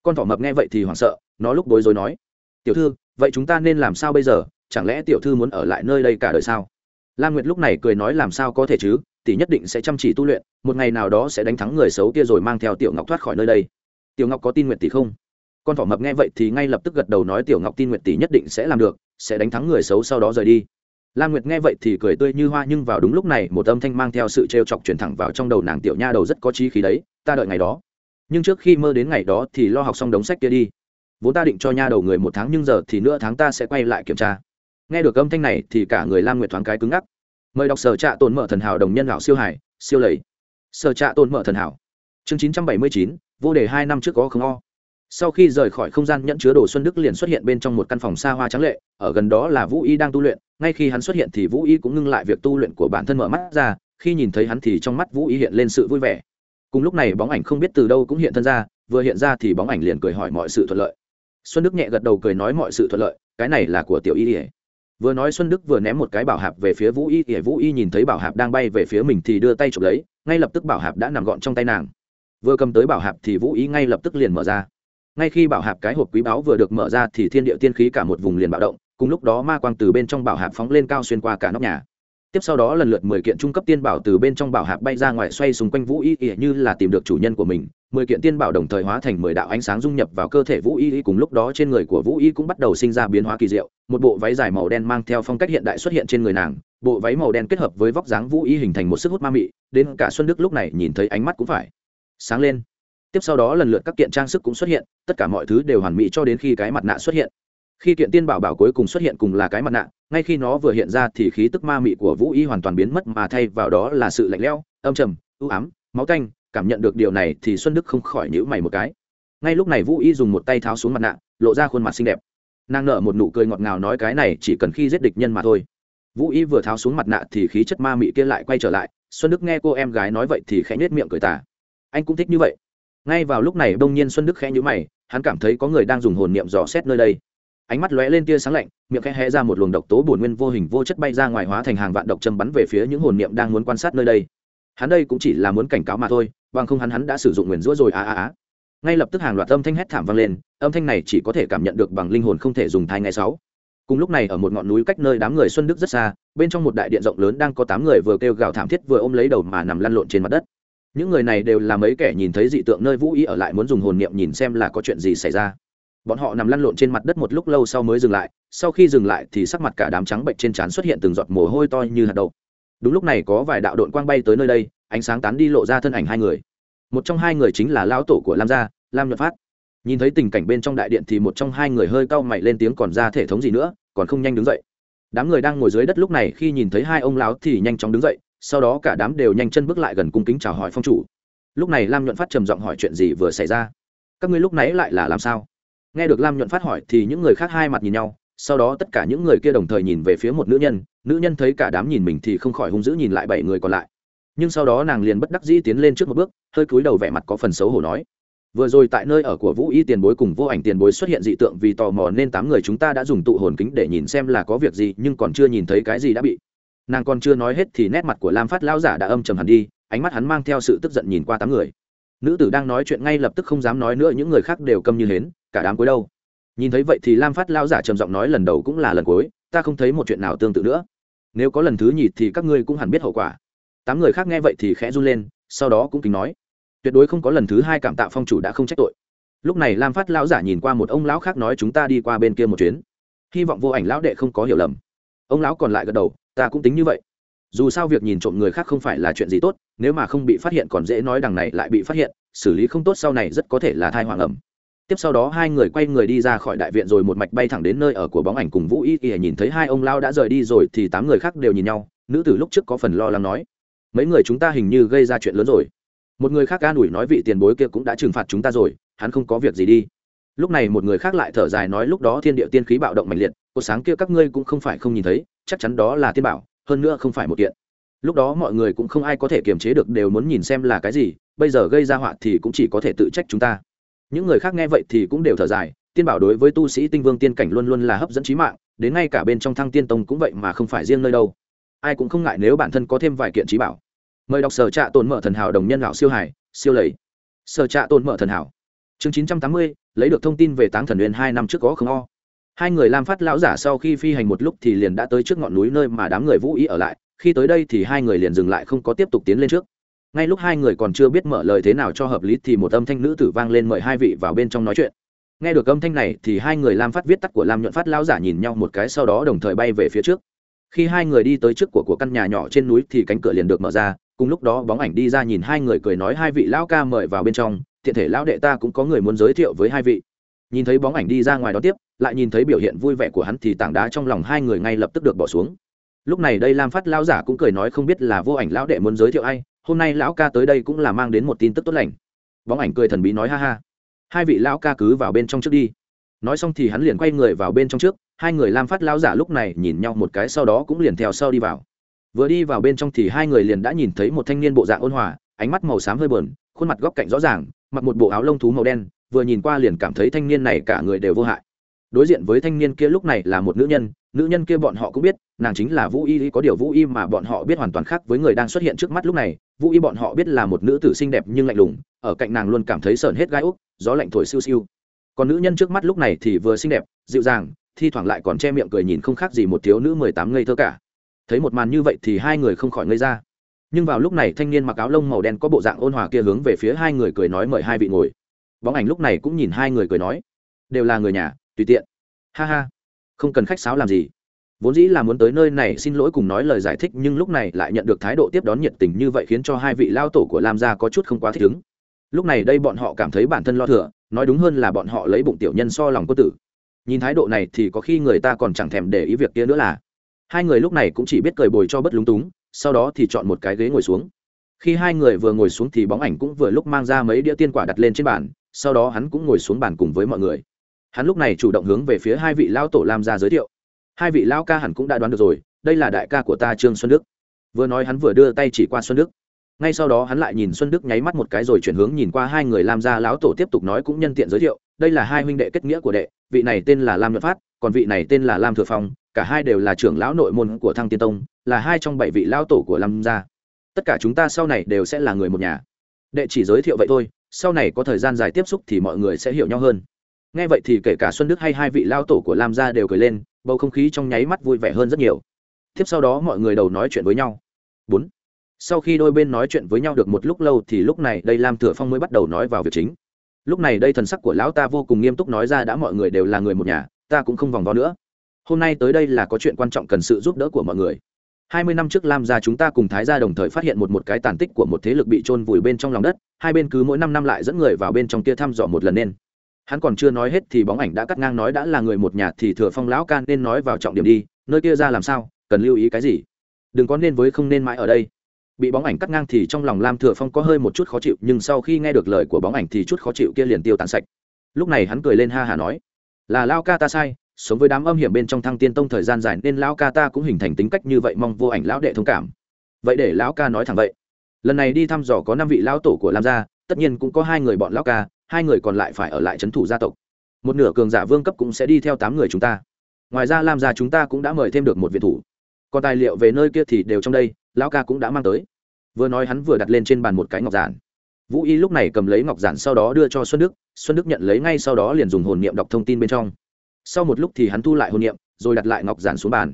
Con thỏ mập nghe vậy thì hoảng sợ, nó lúc bối rối nói, tiểu thư, vậy chúng ta nên làm sao bây giờ? Chẳng lẽ tiểu thư muốn ở lại nơi đây cả đời sao? Lam nguyệt lúc này cười nói, làm sao có thể chứ? Tỷ nhất định sẽ chăm chỉ tu luyện, một ngày nào đó sẽ đánh thắng người xấu kia rồi mang theo tiểu ngọc thoát khỏi nơi đây. Tiểu ngọc có tin nguyện tỷ không? Con thỏ mập nghe vậy thì ngay lập tức gật đầu nói, tiểu ngọc tin nguyện tỷ nhất định sẽ làm được, sẽ đánh thắng người xấu sau đó rời đi lam nguyệt nghe vậy thì cười tươi như hoa, nhưng vào đúng lúc này, một âm thanh mang theo sự trêu chọc truyền thẳng vào trong đầu nàng tiểu nha đầu rất có trí khí đấy, ta đợi ngày đó. Nhưng trước khi mơ đến ngày đó thì lo học xong đống sách kia đi. Vốn ta định cho nha đầu người một tháng, nhưng giờ thì nửa tháng ta sẽ quay lại kiểm tra. Nghe được âm thanh này thì cả người lam nguyệt thoáng cái cứng ngắc. Mời đọc sở trạ tồn mở thần hảo đồng nhân lão siêu hải, siêu lầy. Sở trạ tôn mở thần hảo. Chương chín trăm bảy mươi chín, vô đề hai năm trước có không o. Sau khi rời khỏi không gian, nhẫn chứa đồ xuân đức liền xuất hiện bên trong một căn phòng xa hoa trắng lệ, ở gần đó là vũ y đang tu luyện ngay khi hắn xuất hiện thì vũ y cũng ngưng lại việc tu luyện của bản thân mở mắt ra, khi nhìn thấy hắn thì trong mắt vũ y hiện lên sự vui vẻ. Cùng lúc này bóng ảnh không biết từ đâu cũng hiện thân ra, vừa hiện ra thì bóng ảnh liền cười hỏi mọi sự thuận lợi. Xuân đức nhẹ gật đầu cười nói mọi sự thuận lợi, cái này là của tiểu y ỉa vừa nói xuân đức vừa ném một cái bảo hạp về phía vũ y ỉa vũ y nhìn thấy bảo hạp đang bay về phía mình thì đưa tay chụp lấy, ngay lập tức bảo hạp đã nằm gọn trong tay nàng. Vừa cầm tới bảo hạp thì vũ y ngay lập tức liền mở ra. Ngay khi bảo hạp cái hộp quý báu vừa được mở ra thì thiên địa tiên khí cả một vùng liền bạo động cùng lúc đó ma quang từ bên trong bảo hạp phóng lên cao xuyên qua cả nóc nhà. Tiếp sau đó lần lượt mười kiện trung cấp tiên bảo từ bên trong bảo hạp bay ra ngoài xoay xung quanh vũ y ỉa như là tìm được chủ nhân của mình. Mười kiện tiên bảo đồng thời hóa thành mười đạo ánh sáng dung nhập vào cơ thể vũ y, cùng lúc đó trên người của vũ y cũng bắt đầu sinh ra biến hóa kỳ diệu. Một bộ váy dài màu đen mang theo phong cách hiện đại xuất hiện trên người nàng. Bộ váy màu đen kết hợp với vóc dáng vũ y hình thành một sức hút ma mị, đến cả xuân đức lúc này nhìn thấy ánh mắt cũng phải sáng lên. Tiếp sau đó lần lượt các kiện trang sức cũng xuất hiện, tất cả mọi thứ đều hoàn mỹ cho đến khi cái mặt nạ xuất hiện khi kiện tiên bảo bảo cuối cùng xuất hiện cùng là cái mặt nạ, ngay khi nó vừa hiện ra thì khí tức ma mị của vũ y hoàn toàn biến mất mà thay vào đó là sự lạnh lẽo, âm trầm ưu ám, máu canh cảm nhận được điều này thì xuân đức không khỏi nhữ mày một cái. Ngay lúc này vũ y dùng một tay tháo xuống mặt nạ, lộ ra khuôn mặt xinh đẹp. Nàng nở một nụ cười ngọt ngào nói cái này chỉ cần khi giết địch nhân mà thôi. Vũ y vừa tháo xuống mặt nạ thì khí chất ma mị kia lại quay trở lại, xuân đức nghe cô em gái nói vậy thì khẽ nhếch miệng cười tà. Anh cũng thích như vậy. Ngay vào lúc này đông nhiên xuân đức khẽ nhữ mày, hắn cảm thấy có người đang dùng hồn niệm dò xét nơi đây ánh mắt lóe lên tia sáng lạnh, miệng khẽ hé ra một luồng độc tố bổn nguyên vô hình vô chất bay ra ngoài hóa thành hàng vạn độc châm bắn về phía những hồn niệm đang muốn quan sát nơi đây. Hắn đây cũng chỉ là muốn cảnh cáo mà thôi, bằng không hắn hắn đã sử dụng nguyền rủa rồi á á á ngay lập tức hàng loạt âm thanh hét thảm vang lên, âm thanh này chỉ có thể cảm nhận được bằng linh hồn không thể dùng thai ngày sáu. Cùng lúc này ở một ngọn núi cách nơi đám người xuân đức rất xa, bên trong một đại điện rộng lớn đang có tám người vừa kêu gào thảm thiết vừa ôm lấy đầu mà nằm lăn lộn trên mặt đất. Những người này đều là mấy kẻ nhìn thấy dị tượng nơi vũ ý ở lại muốn dùng hồn niệm nhìn xem là có chuyện gì xảy ra bọn họ nằm lăn lộn trên mặt đất một lúc lâu sau mới dừng lại, sau khi dừng lại thì sắc mặt cả đám trắng bệnh trên trán xuất hiện từng giọt mồ hôi to như hạt đậu. Đúng lúc này có vài đạo đội quang bay tới nơi đây, ánh sáng tán đi lộ ra thân ảnh hai người. Một trong hai người chính là lão tổ của lam gia, lam nhuận phát. Nhìn thấy tình cảnh bên trong đại điện thì một trong hai người hơi cau mày lên tiếng còn ra thể thống gì nữa, còn không nhanh đứng dậy. Đám người đang ngồi dưới đất lúc này khi nhìn thấy hai ông lão thì nhanh chóng đứng dậy, sau đó cả đám đều nhanh chân bước lại gần cung kính chào hỏi phong chủ. Lúc này lam nhuận phát trầm giọng hỏi chuyện gì vừa xảy ra. Các ngươi lúc nãy lại là làm sao? Nghe được lam nhuận phát hỏi thì những người khác hai mặt nhìn nhau, sau đó tất cả những người kia đồng thời nhìn về phía một nữ nhân nữ nhân thấy cả đám nhìn mình thì không khỏi hung dữ nhìn lại bảy người còn lại. Nhưng sau đó nàng liền bất đắc dĩ tiến lên trước một bước, hơi cúi đầu vẻ mặt có phần xấu hổ nói, vừa rồi tại nơi ở của vũ y tiền bối cùng vô ảnh tiền bối xuất hiện dị tượng vì tò mò nên tám người chúng ta đã dùng tụ hồn kính để nhìn xem là có việc gì, nhưng còn chưa nhìn thấy cái gì đã bị. Nàng còn chưa nói hết thì nét mặt của lam phát lão giả đã âm trầm hẳn đi, ánh mắt hắn mang theo sự tức giận nhìn qua tám người. Nữ tử đang nói chuyện ngay lập tức không dám nói nữa, những người khác đều câm như hến cả đám cuối đâu? Nhìn thấy vậy thì lam phát lão giả trầm giọng nói lần đầu cũng là lần cuối, ta không thấy một chuyện nào tương tự nữa. Nếu có lần thứ nhì thì các ngươi cũng hẳn biết hậu quả. Tám người khác nghe vậy thì khẽ run lên, sau đó cũng kính nói. Tuyệt đối không có lần thứ hai cảm tạ phong chủ đã không trách tội. Lúc này lam phát lão giả nhìn qua một ông lão khác nói chúng ta đi qua bên kia một chuyến. Hy vọng vô ảnh lão đệ không có hiểu lầm. Ông lão còn lại gật đầu, ta cũng tính như vậy. Dù sao việc nhìn trộm người khác không phải là chuyện gì tốt, nếu mà không bị phát hiện còn dễ nói đằng này lại bị phát hiện, xử lý không tốt sau này rất có thể là thai hoàng ẩm tiếp sau đó hai người quay người đi ra khỏi đại viện rồi một mạch bay thẳng đến nơi ở của bóng ảnh cùng vũ y y nhìn thấy hai ông lao đã rời đi rồi thì tám người khác đều nhìn nhau, nữ tử lúc trước có phần lo lắng nói, mấy người chúng ta hình như gây ra chuyện lớn rồi. Một người khác an ủi nói, vị tiền bối kia cũng đã trừng phạt chúng ta rồi, hắn không có việc gì đi. Lúc này một người khác lại thở dài nói, lúc đó thiên địa tiên khí bạo động mạnh liệt cột sáng kia các ngươi cũng không phải không nhìn thấy, chắc chắn đó là tiên bảo, hơn nữa không phải một kiện. Lúc đó mọi người cũng không ai có thể kiềm chế được, đều muốn nhìn xem là cái gì, bây giờ gây ra họa thì cũng chỉ có thể tự trách chúng ta những người khác nghe vậy thì cũng đều thở dài, tiên bảo đối với tu sĩ tinh vương tiên cảnh luôn luôn là hấp dẫn trí mạng, đến ngay cả bên trong thăng tiên tông cũng vậy mà không phải riêng nơi đâu. Ai cũng không ngại nếu bản thân có thêm vài kiện trí bảo. Mời đọc sở trạ tồn mở thần hảo đồng nhân lão siêu hải, siêu lầy. Sở trạ tồn mở thần hảo. Chương chín trăm tám mươi, lấy được thông tin về táng thần huyền hai năm trước có không o. Hai người lam phát lão giả sau khi phi hành một lúc thì liền đã tới trước ngọn núi nơi mà đám người vũ ý ở lại, khi tới đây thì hai người liền dừng lại không có tiếp tục tiến lên trước ngay lúc hai người còn chưa biết mở lời thế nào cho hợp lý thì một âm thanh nữ tử vang lên mời hai vị vào bên trong nói chuyện. Nghe được âm thanh này thì hai người lam phát viết tắt của lam nhuận phát lão giả nhìn nhau một cái sau đó đồng thời bay về phía trước. Khi hai người đi tới trước của của căn nhà nhỏ trên núi thì cánh cửa liền được mở ra, cùng lúc đó bóng ảnh đi ra nhìn hai người cười nói hai vị lão ca mời vào bên trong, tiện thể lão đệ ta cũng có người muốn giới thiệu với hai vị. Nhìn thấy bóng ảnh đi ra ngoài đó tiếp, lại nhìn thấy biểu hiện vui vẻ của hắn thì tảng đá trong lòng hai người ngay lập tức được bỏ xuống. Lúc này đây lam phát lão giả cũng cười nói không biết là vô ảnh lão đệ muốn giới thiệu ai hôm nay lão ca tới đây cũng là mang đến một tin tức tốt lành. Bóng ảnh cười thần bí nói ha ha. Hai vị lão ca cứ vào bên trong trước đi. Nói xong thì hắn liền quay người vào bên trong trước, hai người lam phát lão giả lúc này nhìn nhau một cái sau đó cũng liền theo sau đi vào. Vừa đi vào bên trong thì hai người liền đã nhìn thấy một thanh niên bộ dạng ôn hòa, ánh mắt màu xám hơi bờn khuôn mặt góc cạnh rõ ràng, mặc một bộ áo lông thú màu đen, vừa nhìn qua liền cảm thấy thanh niên này cả người đều vô hại đối diện với thanh niên kia lúc này là một nữ nhân nữ nhân kia bọn họ cũng biết, nàng chính là vũ y, có điều vũ y mà bọn họ biết hoàn toàn khác với người đang xuất hiện trước mắt lúc này. Vũ y bọn họ biết là một nữ tử xinh đẹp nhưng lạnh lùng, ở cạnh nàng luôn cảm thấy sờn hết gai úc, gió lạnh thổi siêu siêu. Còn nữ nhân trước mắt lúc này thì vừa xinh đẹp, dịu dàng, thi thoảng lại còn che miệng cười nhìn không khác gì một thiếu nữ mười tám ngây thơ cả. Thấy một màn như vậy thì hai người không khỏi ngây ra. Nhưng vào lúc này thanh niên mặc áo lông màu đen có bộ dạng ôn hòa kia hướng về phía hai người cười nói mời hai vị ngồi. Bóng ảnh lúc này cũng nhìn hai người cười nói, đều là người nhà tùy tiện. Ha ha, không cần khách sáo làm gì. Vốn dĩ là muốn tới nơi này xin lỗi cùng nói lời giải thích, nhưng lúc này lại nhận được thái độ tiếp đón nhiệt tình như vậy khiến cho hai vị lao tổ của lam gia có chút không quá thích ứng. Lúc này đây bọn họ cảm thấy bản thân lo thừa, nói đúng hơn là bọn họ lấy bụng tiểu nhân so lòng quân tử. Nhìn thái độ này thì có khi người ta còn chẳng thèm để ý việc kia nữa là. Hai người lúc này cũng chỉ biết cười bồi cho bất lúng túng, sau đó thì chọn một cái ghế ngồi xuống. Khi hai người vừa ngồi xuống thì bóng ảnh cũng vừa lúc mang ra mấy đĩa tiên quả đặt lên trên bàn, sau đó hắn cũng ngồi xuống bàn cùng với mọi người hắn lúc này chủ động hướng về phía hai vị lao tổ lam gia giới thiệu. Hai vị lao ca hẳn cũng đã đoán được rồi, đây là đại ca của ta trương xuân đức. Vừa nói hắn vừa đưa tay chỉ qua xuân đức. Ngay sau đó hắn lại nhìn xuân đức nháy mắt một cái rồi chuyển hướng nhìn qua hai người lam gia lão tổ tiếp tục nói cũng nhân tiện giới thiệu, đây là hai huynh đệ kết nghĩa của đệ, vị này tên là lam nhuận phát, còn vị này tên là lam thừa phong, cả hai đều là trưởng lão nội môn của thăng tiên tông, là hai trong bảy vị lão tổ của lam gia. Tất cả chúng ta sau này đều sẽ là người một nhà. Đệ chỉ giới thiệu vậy thôi, sau này có thời gian dài tiếp xúc thì mọi người sẽ hiểu nhau hơn nghe vậy thì kể cả xuân đức hay hai vị lao tổ của lam gia đều cười lên, bầu không khí trong nháy mắt vui vẻ hơn rất nhiều. Tiếp sau đó mọi người đầu nói chuyện với nhau. Bốn. Sau khi đôi bên nói chuyện với nhau được một lúc lâu thì lúc này đây lam thừa phong mới bắt đầu nói vào việc chính. Lúc này đây thần sắc của lão ta vô cùng nghiêm túc nói ra đã mọi người đều là người một nhà, ta cũng không vòng vo nữa. Hôm nay tới đây là có chuyện quan trọng cần sự giúp đỡ của mọi người. Hai mươi năm trước lam gia chúng ta cùng thái gia đồng thời phát hiện một một cái tàn tích của một thế lực bị chôn vùi bên trong lòng đất, hai bên cứ mỗi năm năm lại dẫn người vào bên trong kia thăm dò một lần nên hắn còn chưa nói hết thì bóng ảnh đã cắt ngang nói đã là người một nhà thì thừa phong lão can nên nói vào trọng điểm đi, nơi kia ra làm sao, cần lưu ý cái gì? Đừng có nên với không nên mãi ở đây. Bị bóng ảnh cắt ngang thì trong lòng lam thừa phong có hơi một chút khó chịu, nhưng sau khi nghe được lời của bóng ảnh thì chút khó chịu kia liền tiêu tán sạch. Lúc này hắn cười lên ha hà nói, là lao ca ta sai, sống với đám âm hiểm bên trong thăng tiên tông thời gian dài nên lão ca ta cũng hình thành tính cách như vậy, mong vô ảnh lão đệ thông cảm. Vậy để lão ca nói thẳng vậy. Lần này đi thăm dò có năm vị lão tổ của lam gia, tất nhiên cũng có hai người bọn lão ca hai người còn lại phải ở lại trấn thủ gia tộc. Một nửa cường giả vương cấp cũng sẽ đi theo tám người chúng ta. Ngoài ra lam gia chúng ta cũng đã mời thêm được một viện thủ. Còn tài liệu về nơi kia thì đều trong đây, lão ca cũng đã mang tới. Vừa nói hắn vừa đặt lên trên bàn một cái ngọc giản. Vũ y lúc này cầm lấy ngọc giản sau đó đưa cho xuân đức xuân đức nhận lấy ngay sau đó liền dùng hồn niệm đọc thông tin bên trong. Sau một lúc thì hắn thu lại hồn niệm, rồi đặt lại ngọc giản xuống bàn.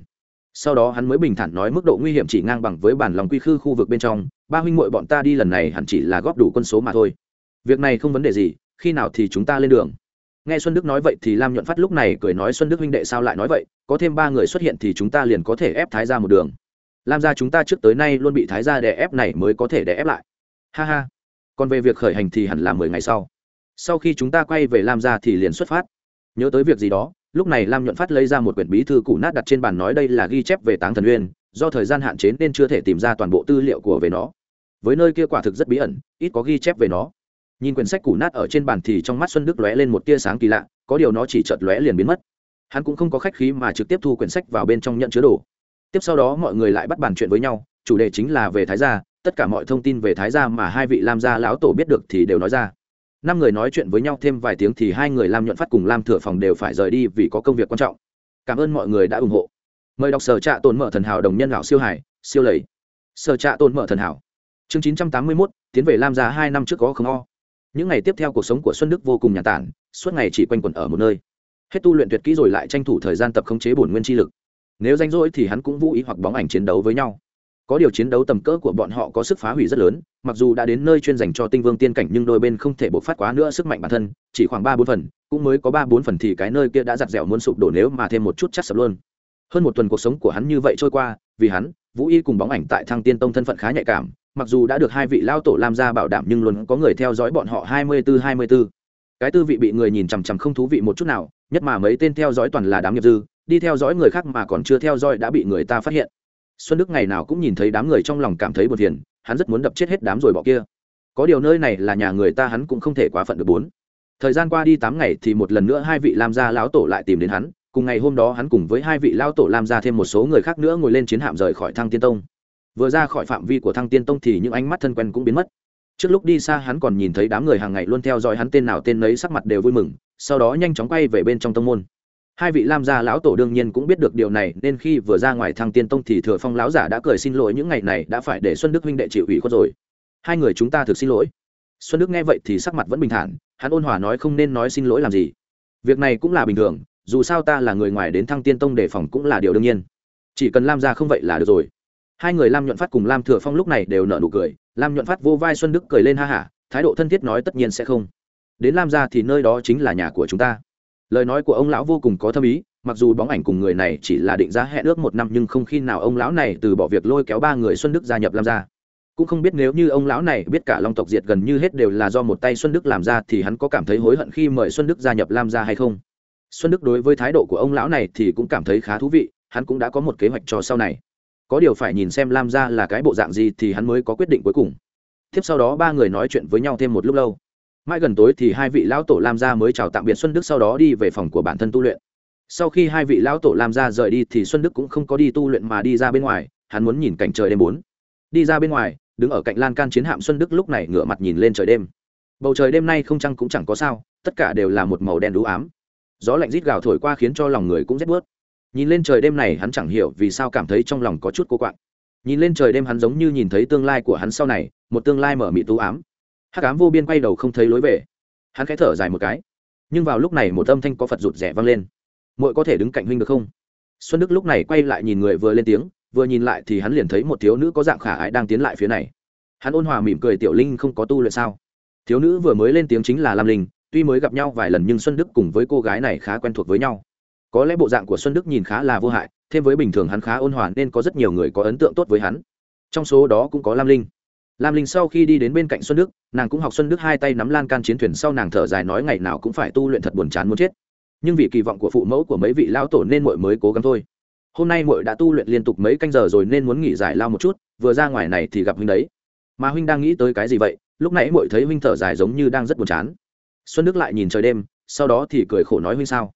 Sau đó hắn mới bình thản nói mức độ nguy hiểm chỉ ngang bằng với bản lòng quy khư khu vực bên trong, ba huynh muội bọn ta đi lần này hẳn chỉ là góp đủ quân số mà thôi. Việc này không vấn đề gì khi nào thì chúng ta lên đường? Nghe xuân đức nói vậy thì lam nhuận phát lúc này cười nói, xuân đức huynh đệ sao lại nói vậy? Có thêm ba người xuất hiện thì chúng ta liền có thể ép thái ra một đường. Lam gia chúng ta trước tới nay luôn bị thái gia đè ép này mới có thể đè ép lại. Ha ha. Còn về việc khởi hành thì hẳn là mười ngày sau. Sau khi chúng ta quay về lam gia thì liền xuất phát. Nhớ tới việc gì đó, lúc này lam nhuận phát lấy ra một quyển bí thư cũ nát đặt trên bàn nói đây là ghi chép về táng thần uyên, do thời gian hạn chế nên chưa thể tìm ra toàn bộ tư liệu của về nó. Với nơi kia quả thực rất bí ẩn, ít có ghi chép về nó nhìn quyển sách cũ nát ở trên bàn thì trong mắt xuân đức lóe lên một tia sáng kỳ lạ, có điều nó chỉ chợt lóe liền biến mất. Hắn cũng không có khách khí mà trực tiếp thu quyển sách vào bên trong nhận chứa đồ. Tiếp sau đó mọi người lại bắt bàn chuyện với nhau, chủ đề chính là về thái gia, tất cả mọi thông tin về thái gia mà hai vị lam gia lão tổ biết được thì đều nói ra. Năm người nói chuyện với nhau thêm vài tiếng thì hai người lam nhuận phát cùng lam thừa phòng đều phải rời đi vì có công việc quan trọng. Cảm ơn mọi người đã ủng hộ. Mời đọc sở trạ tồn mở thần hảo đồng nhân lão siêu hải siêu lầy. Sở trạ tồn mở thần hảo. Chương chín trăm tám mươi mốt, tiến về lam gia hai năm trước có không o những ngày tiếp theo cuộc sống của xuân đức vô cùng nhàn tản, suốt ngày chỉ quanh quẩn ở một nơi. Hết tu luyện tuyệt kỹ rồi lại tranh thủ thời gian tập khống chế bổn nguyên chi lực. Nếu danh rỗi thì hắn cũng vũ ý hoặc bóng ảnh chiến đấu với nhau. Có điều chiến đấu tầm cỡ của bọn họ có sức phá hủy rất lớn, mặc dù đã đến nơi chuyên dành cho tinh vương tiên cảnh nhưng đôi bên không thể bộc phát quá nữa sức mạnh bản thân, chỉ khoảng ba bốn phần, cũng mới có ba bốn phần thì cái nơi kia đã giặt dẻo muốn sụp đổ nếu mà thêm một chút chắc sập luôn. Hơn một tuần cuộc sống của hắn như vậy trôi qua, vì hắn, vũ y cùng bóng ảnh tại thăng tiên tông thân phận khá nhạy cảm mặc dù đã được hai vị lao tổ làm ra bảo đảm nhưng luôn có người theo dõi bọn họ hai mươi bốn hai mươi bốn cái tư vị bị người nhìn chằm chằm không thú vị một chút nào, nhất mà mấy tên theo dõi toàn là đám nghiệp dư, đi theo dõi người khác mà còn chưa theo dõi đã bị người ta phát hiện. Xuân đức ngày nào cũng nhìn thấy đám người trong lòng cảm thấy buồn phiền, hắn rất muốn đập chết hết đám rồi bỏ kia. Có điều nơi này là nhà người ta hắn cũng không thể quá phận được bốn. Thời gian qua đi tám ngày thì một lần nữa hai vị lam gia lão tổ lại tìm đến hắn, cùng ngày hôm đó hắn cùng với hai vị lão tổ lam gia thêm một số người khác nữa ngồi lên chiến hạm rời khỏi thăng tiên tông vừa ra khỏi phạm vi của thăng tiên tông thì những ánh mắt thân quen cũng biến mất. Trước lúc đi xa hắn còn nhìn thấy đám người hàng ngày luôn theo dõi hắn tên nào tên nấy sắc mặt đều vui mừng, sau đó nhanh chóng quay về bên trong tông môn. Hai vị lam gia lão tổ đương nhiên cũng biết được điều này, nên khi vừa ra ngoài thăng tiên tông thì thừa phong lão giả đã cười xin lỗi những ngày này đã phải để xuân đức huynh đệ chịu ủy khuất rồi. Hai người chúng ta thực xin lỗi. Xuân đức nghe vậy thì sắc mặt vẫn bình thản, hắn ôn hòa nói không nên nói xin lỗi làm gì. Việc này cũng là bình thường, dù sao ta là người ngoài đến thăng tiên tông đề phòng cũng là điều đương nhiên. Chỉ cần lam gia không vậy là được rồi hai người lam nhuận phát cùng lam thừa phong lúc này đều nở nụ cười, lam nhuận phát vô vai xuân đức cười lên ha hả, thái độ thân thiết nói tất nhiên sẽ không. Đến lam gia thì nơi đó chính là nhà của chúng ta. Lời nói của ông lão vô cùng có thâm ý, mặc dù bóng ảnh cùng người này chỉ là định giá hẹn ước một năm nhưng không khi nào ông lão này từ bỏ việc lôi kéo ba người xuân đức gia nhập lam gia. Cũng không biết nếu như ông lão này biết cả long tộc diệt gần như hết đều là do một tay xuân đức làm ra thì hắn có cảm thấy hối hận khi mời xuân đức gia nhập lam gia hay không? Xuân đức đối với thái độ của ông lão này thì cũng cảm thấy khá thú vị, hắn cũng đã có một kế hoạch cho sau này có điều phải nhìn xem lam gia là cái bộ dạng gì thì hắn mới có quyết định cuối cùng. Tiếp sau đó ba người nói chuyện với nhau thêm một lúc lâu. Mãi gần tối thì hai vị lão tổ lam gia mới chào tạm biệt xuân đức sau đó đi về phòng của bản thân tu luyện. Sau khi hai vị lão tổ lam gia rời đi thì xuân đức cũng không có đi tu luyện mà đi ra bên ngoài, hắn muốn nhìn cảnh trời đêm bốn. Đi ra bên ngoài, đứng ở cạnh lan can chiến hạm xuân đức lúc này ngửa mặt nhìn lên trời đêm. Bầu trời đêm nay không trăng cũng chẳng có sao, tất cả đều là một màu đen đũ ám. Gió lạnh rít gào thổi qua khiến cho lòng người cũng rét bớt nhìn lên trời đêm này hắn chẳng hiểu vì sao cảm thấy trong lòng có chút cô quạng. Nhìn lên trời đêm hắn giống như nhìn thấy tương lai của hắn sau này, một tương lai mở mị tú ám. Hắc ám vô biên quay đầu không thấy lối về. Hắn khẽ thở dài một cái. Nhưng vào lúc này một âm thanh có phật rụt rẻ vang lên. Muội có thể đứng cạnh huynh được không? Xuân đức lúc này quay lại nhìn người vừa lên tiếng, vừa nhìn lại thì hắn liền thấy một thiếu nữ có dạng khả ái đang tiến lại phía này. Hắn ôn hòa mỉm cười tiểu linh không có tu luyện sao? Thiếu nữ vừa mới lên tiếng chính là lam linh, tuy mới gặp nhau vài lần nhưng xuân đức cùng với cô gái này khá quen thuộc với nhau có lẽ bộ dạng của xuân đức nhìn khá là vô hại, thêm với bình thường hắn khá ôn hòa nên có rất nhiều người có ấn tượng tốt với hắn. Trong số đó cũng có lam linh. Lam linh sau khi đi đến bên cạnh xuân đức, nàng cũng học xuân đức hai tay nắm lan can chiến thuyền sau nàng thở dài nói ngày nào cũng phải tu luyện thật buồn chán muốn chết. Nhưng vì kỳ vọng của phụ mẫu của mấy vị lão tổ nên muội mới cố gắng thôi. Hôm nay muội đã tu luyện liên tục mấy canh giờ rồi nên muốn nghỉ giải lao một chút, vừa ra ngoài này thì gặp huynh đấy. Mà huynh đang nghĩ tới cái gì vậy? Lúc nãy muội thấy huynh thở dài giống như đang rất buồn chán. Xuân đức lại nhìn trời đêm, sau đó thì cười khổ nói huynh sao?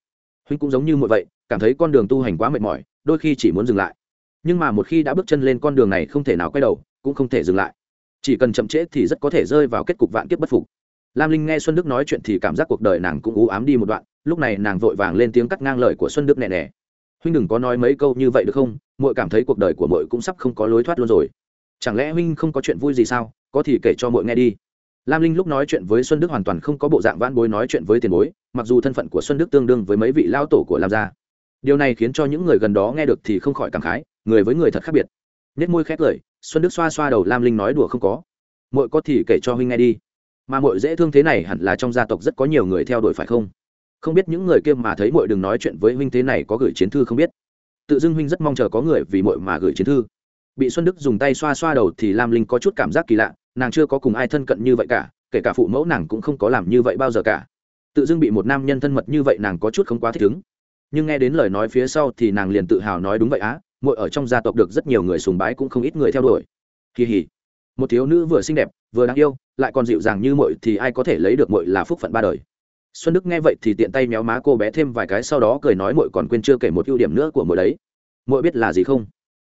Huynh cũng giống như muội vậy, cảm thấy con đường tu hành quá mệt mỏi, đôi khi chỉ muốn dừng lại. Nhưng mà một khi đã bước chân lên con đường này không thể nào quay đầu, cũng không thể dừng lại. Chỉ cần chậm trễ thì rất có thể rơi vào kết cục vạn kiếp bất phục. Lam linh nghe xuân đức nói chuyện thì cảm giác cuộc đời nàng cũng ú ám đi một đoạn, lúc này nàng vội vàng lên tiếng cắt ngang lời của xuân đức nè nè. Huynh đừng có nói mấy câu như vậy được không? Muội cảm thấy cuộc đời của muội cũng sắp không có lối thoát luôn rồi. Chẳng lẽ huynh không có chuyện vui gì sao? Có thì kể cho muội nghe đi lam linh lúc nói chuyện với xuân đức hoàn toàn không có bộ dạng van bối nói chuyện với tiền bối, mặc dù thân phận của xuân đức tương đương với mấy vị lao tổ của lam gia. Điều này khiến cho những người gần đó nghe được thì không khỏi cảm khái, người với người thật khác biệt. Nết môi khét lời xuân đức xoa xoa đầu, lam linh nói đùa không có. Muội có thì kể cho huynh nghe đi. Mà muội dễ thương thế này hẳn là trong gia tộc rất có nhiều người theo đuổi phải không? Không biết những người kia mà thấy muội đừng nói chuyện với huynh thế này có gửi chiến thư không biết. Tự dưng huynh rất mong chờ có người vì muội mà gửi chiến thư. Bị xuân đức dùng tay xoa xoa đầu thì lam linh có chút cảm giác kỳ lạ nàng chưa có cùng ai thân cận như vậy cả, kể cả phụ mẫu nàng cũng không có làm như vậy bao giờ cả. Tự dưng bị một nam nhân thân mật như vậy nàng có chút không quá thích ứng. Nhưng nghe đến lời nói phía sau thì nàng liền tự hào nói đúng vậy á, muội ở trong gia tộc được rất nhiều người sùng bái cũng không ít người theo đuổi. Kỳ hỉ. Một thiếu nữ vừa xinh đẹp, vừa đáng yêu, lại còn dịu dàng như muội thì ai có thể lấy được muội là phúc phận ba đời. Xuân đức nghe vậy thì tiện tay méo má cô bé thêm vài cái, sau đó cười nói muội còn quên chưa kể một ưu điểm nữa của muội đấy. Muội biết là gì không?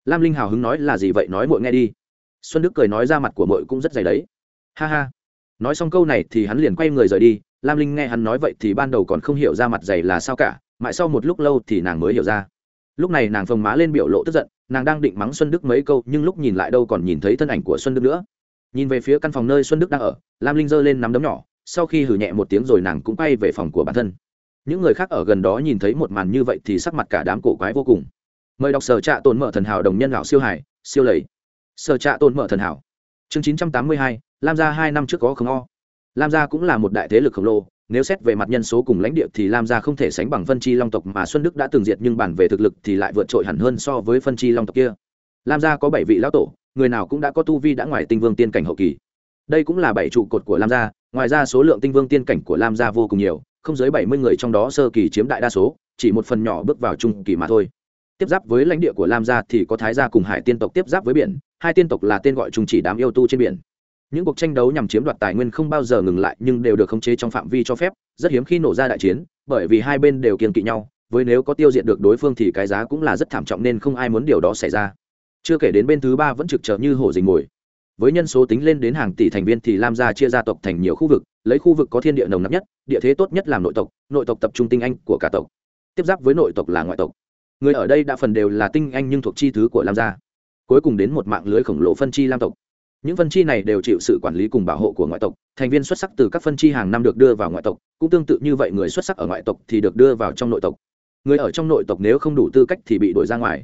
Lam linh hào hứng nói là gì vậy nói muội nghe đi xuân đức cười nói ra mặt của mội cũng rất dày đấy. Ha ha. Nói xong câu này thì hắn liền quay người rời đi. Lam linh nghe hắn nói vậy thì ban đầu còn không hiểu ra mặt dày là sao cả, mãi sau một lúc lâu thì nàng mới hiểu ra. Lúc này nàng phồng má lên biểu lộ tức giận, nàng đang định mắng xuân đức mấy câu, nhưng lúc nhìn lại đâu còn nhìn thấy thân ảnh của xuân đức nữa. Nhìn về phía căn phòng nơi xuân đức đang ở, lam linh giơ lên nắm đấm nhỏ, sau khi hử nhẹ một tiếng rồi nàng cũng quay về phòng của bản thân. Những người khác ở gần đó nhìn thấy một màn như vậy thì sắc mặt cả đám cổ quái vô cùng. Mời đọc sở trạ tồn mở thần hảo đồng nhân lão siêu hải, siêu lầy sở trạ tôn mở thần hảo. Chương chín trăm tám mươi hai, lam gia hai năm trước có không o. Lam gia cũng là một đại thế lực khổng lồ, nếu xét về mặt nhân số cùng lãnh địa thì lam gia không thể sánh bằng phân chi long tộc mà xuân đức đã từng diệt nhưng bản về thực lực thì lại vượt trội hẳn hơn so với phân chi long tộc kia. Lam gia có bảy vị lão tổ, người nào cũng đã có tu vi đã ngoài tinh vương tiên cảnh hậu kỳ. Đây cũng là bảy trụ cột của lam gia, ngoài ra số lượng tinh vương tiên cảnh của lam gia vô cùng nhiều, không dưới bảy mươi người trong đó sơ kỳ chiếm đại đa số, chỉ một phần nhỏ bước vào trung kỳ mà thôi. Tiếp giáp với lãnh địa của lam gia thì có thái gia cùng hải tiên tộc tiếp giáp với biển hai tiên tộc là tên gọi trùng chỉ đám yêu tu trên biển. Những cuộc tranh đấu nhằm chiếm đoạt tài nguyên không bao giờ ngừng lại, nhưng đều được khống chế trong phạm vi cho phép, rất hiếm khi nổ ra đại chiến, bởi vì hai bên đều kiên kỵ nhau, với nếu có tiêu diệt được đối phương thì cái giá cũng là rất thảm trọng nên không ai muốn điều đó xảy ra. Chưa kể đến bên thứ ba vẫn trực trở như hổ dình mồi. Với nhân số tính lên đến hàng tỷ thành viên thì lam gia chia gia tộc thành nhiều khu vực, lấy khu vực có thiên địa nồng nặc nhất, địa thế tốt nhất làm nội tộc nội tộc tập trung tinh anh của cả tộc. Tiếp giáp với nội tộc là ngoại tộc. Người ở đây đa phần đều là tinh anh nhưng thuộc chi thứ của lam gia cuối cùng đến một mạng lưới khổng lồ phân chi lam tộc. Những phân chi này đều chịu sự quản lý cùng bảo hộ của ngoại tộc, thành viên xuất sắc từ các phân chi hàng năm được đưa vào ngoại tộc, cũng tương tự như vậy người xuất sắc ở ngoại tộc thì được đưa vào trong nội tộc. Người ở trong nội tộc nếu không đủ tư cách thì bị đuổi ra ngoài.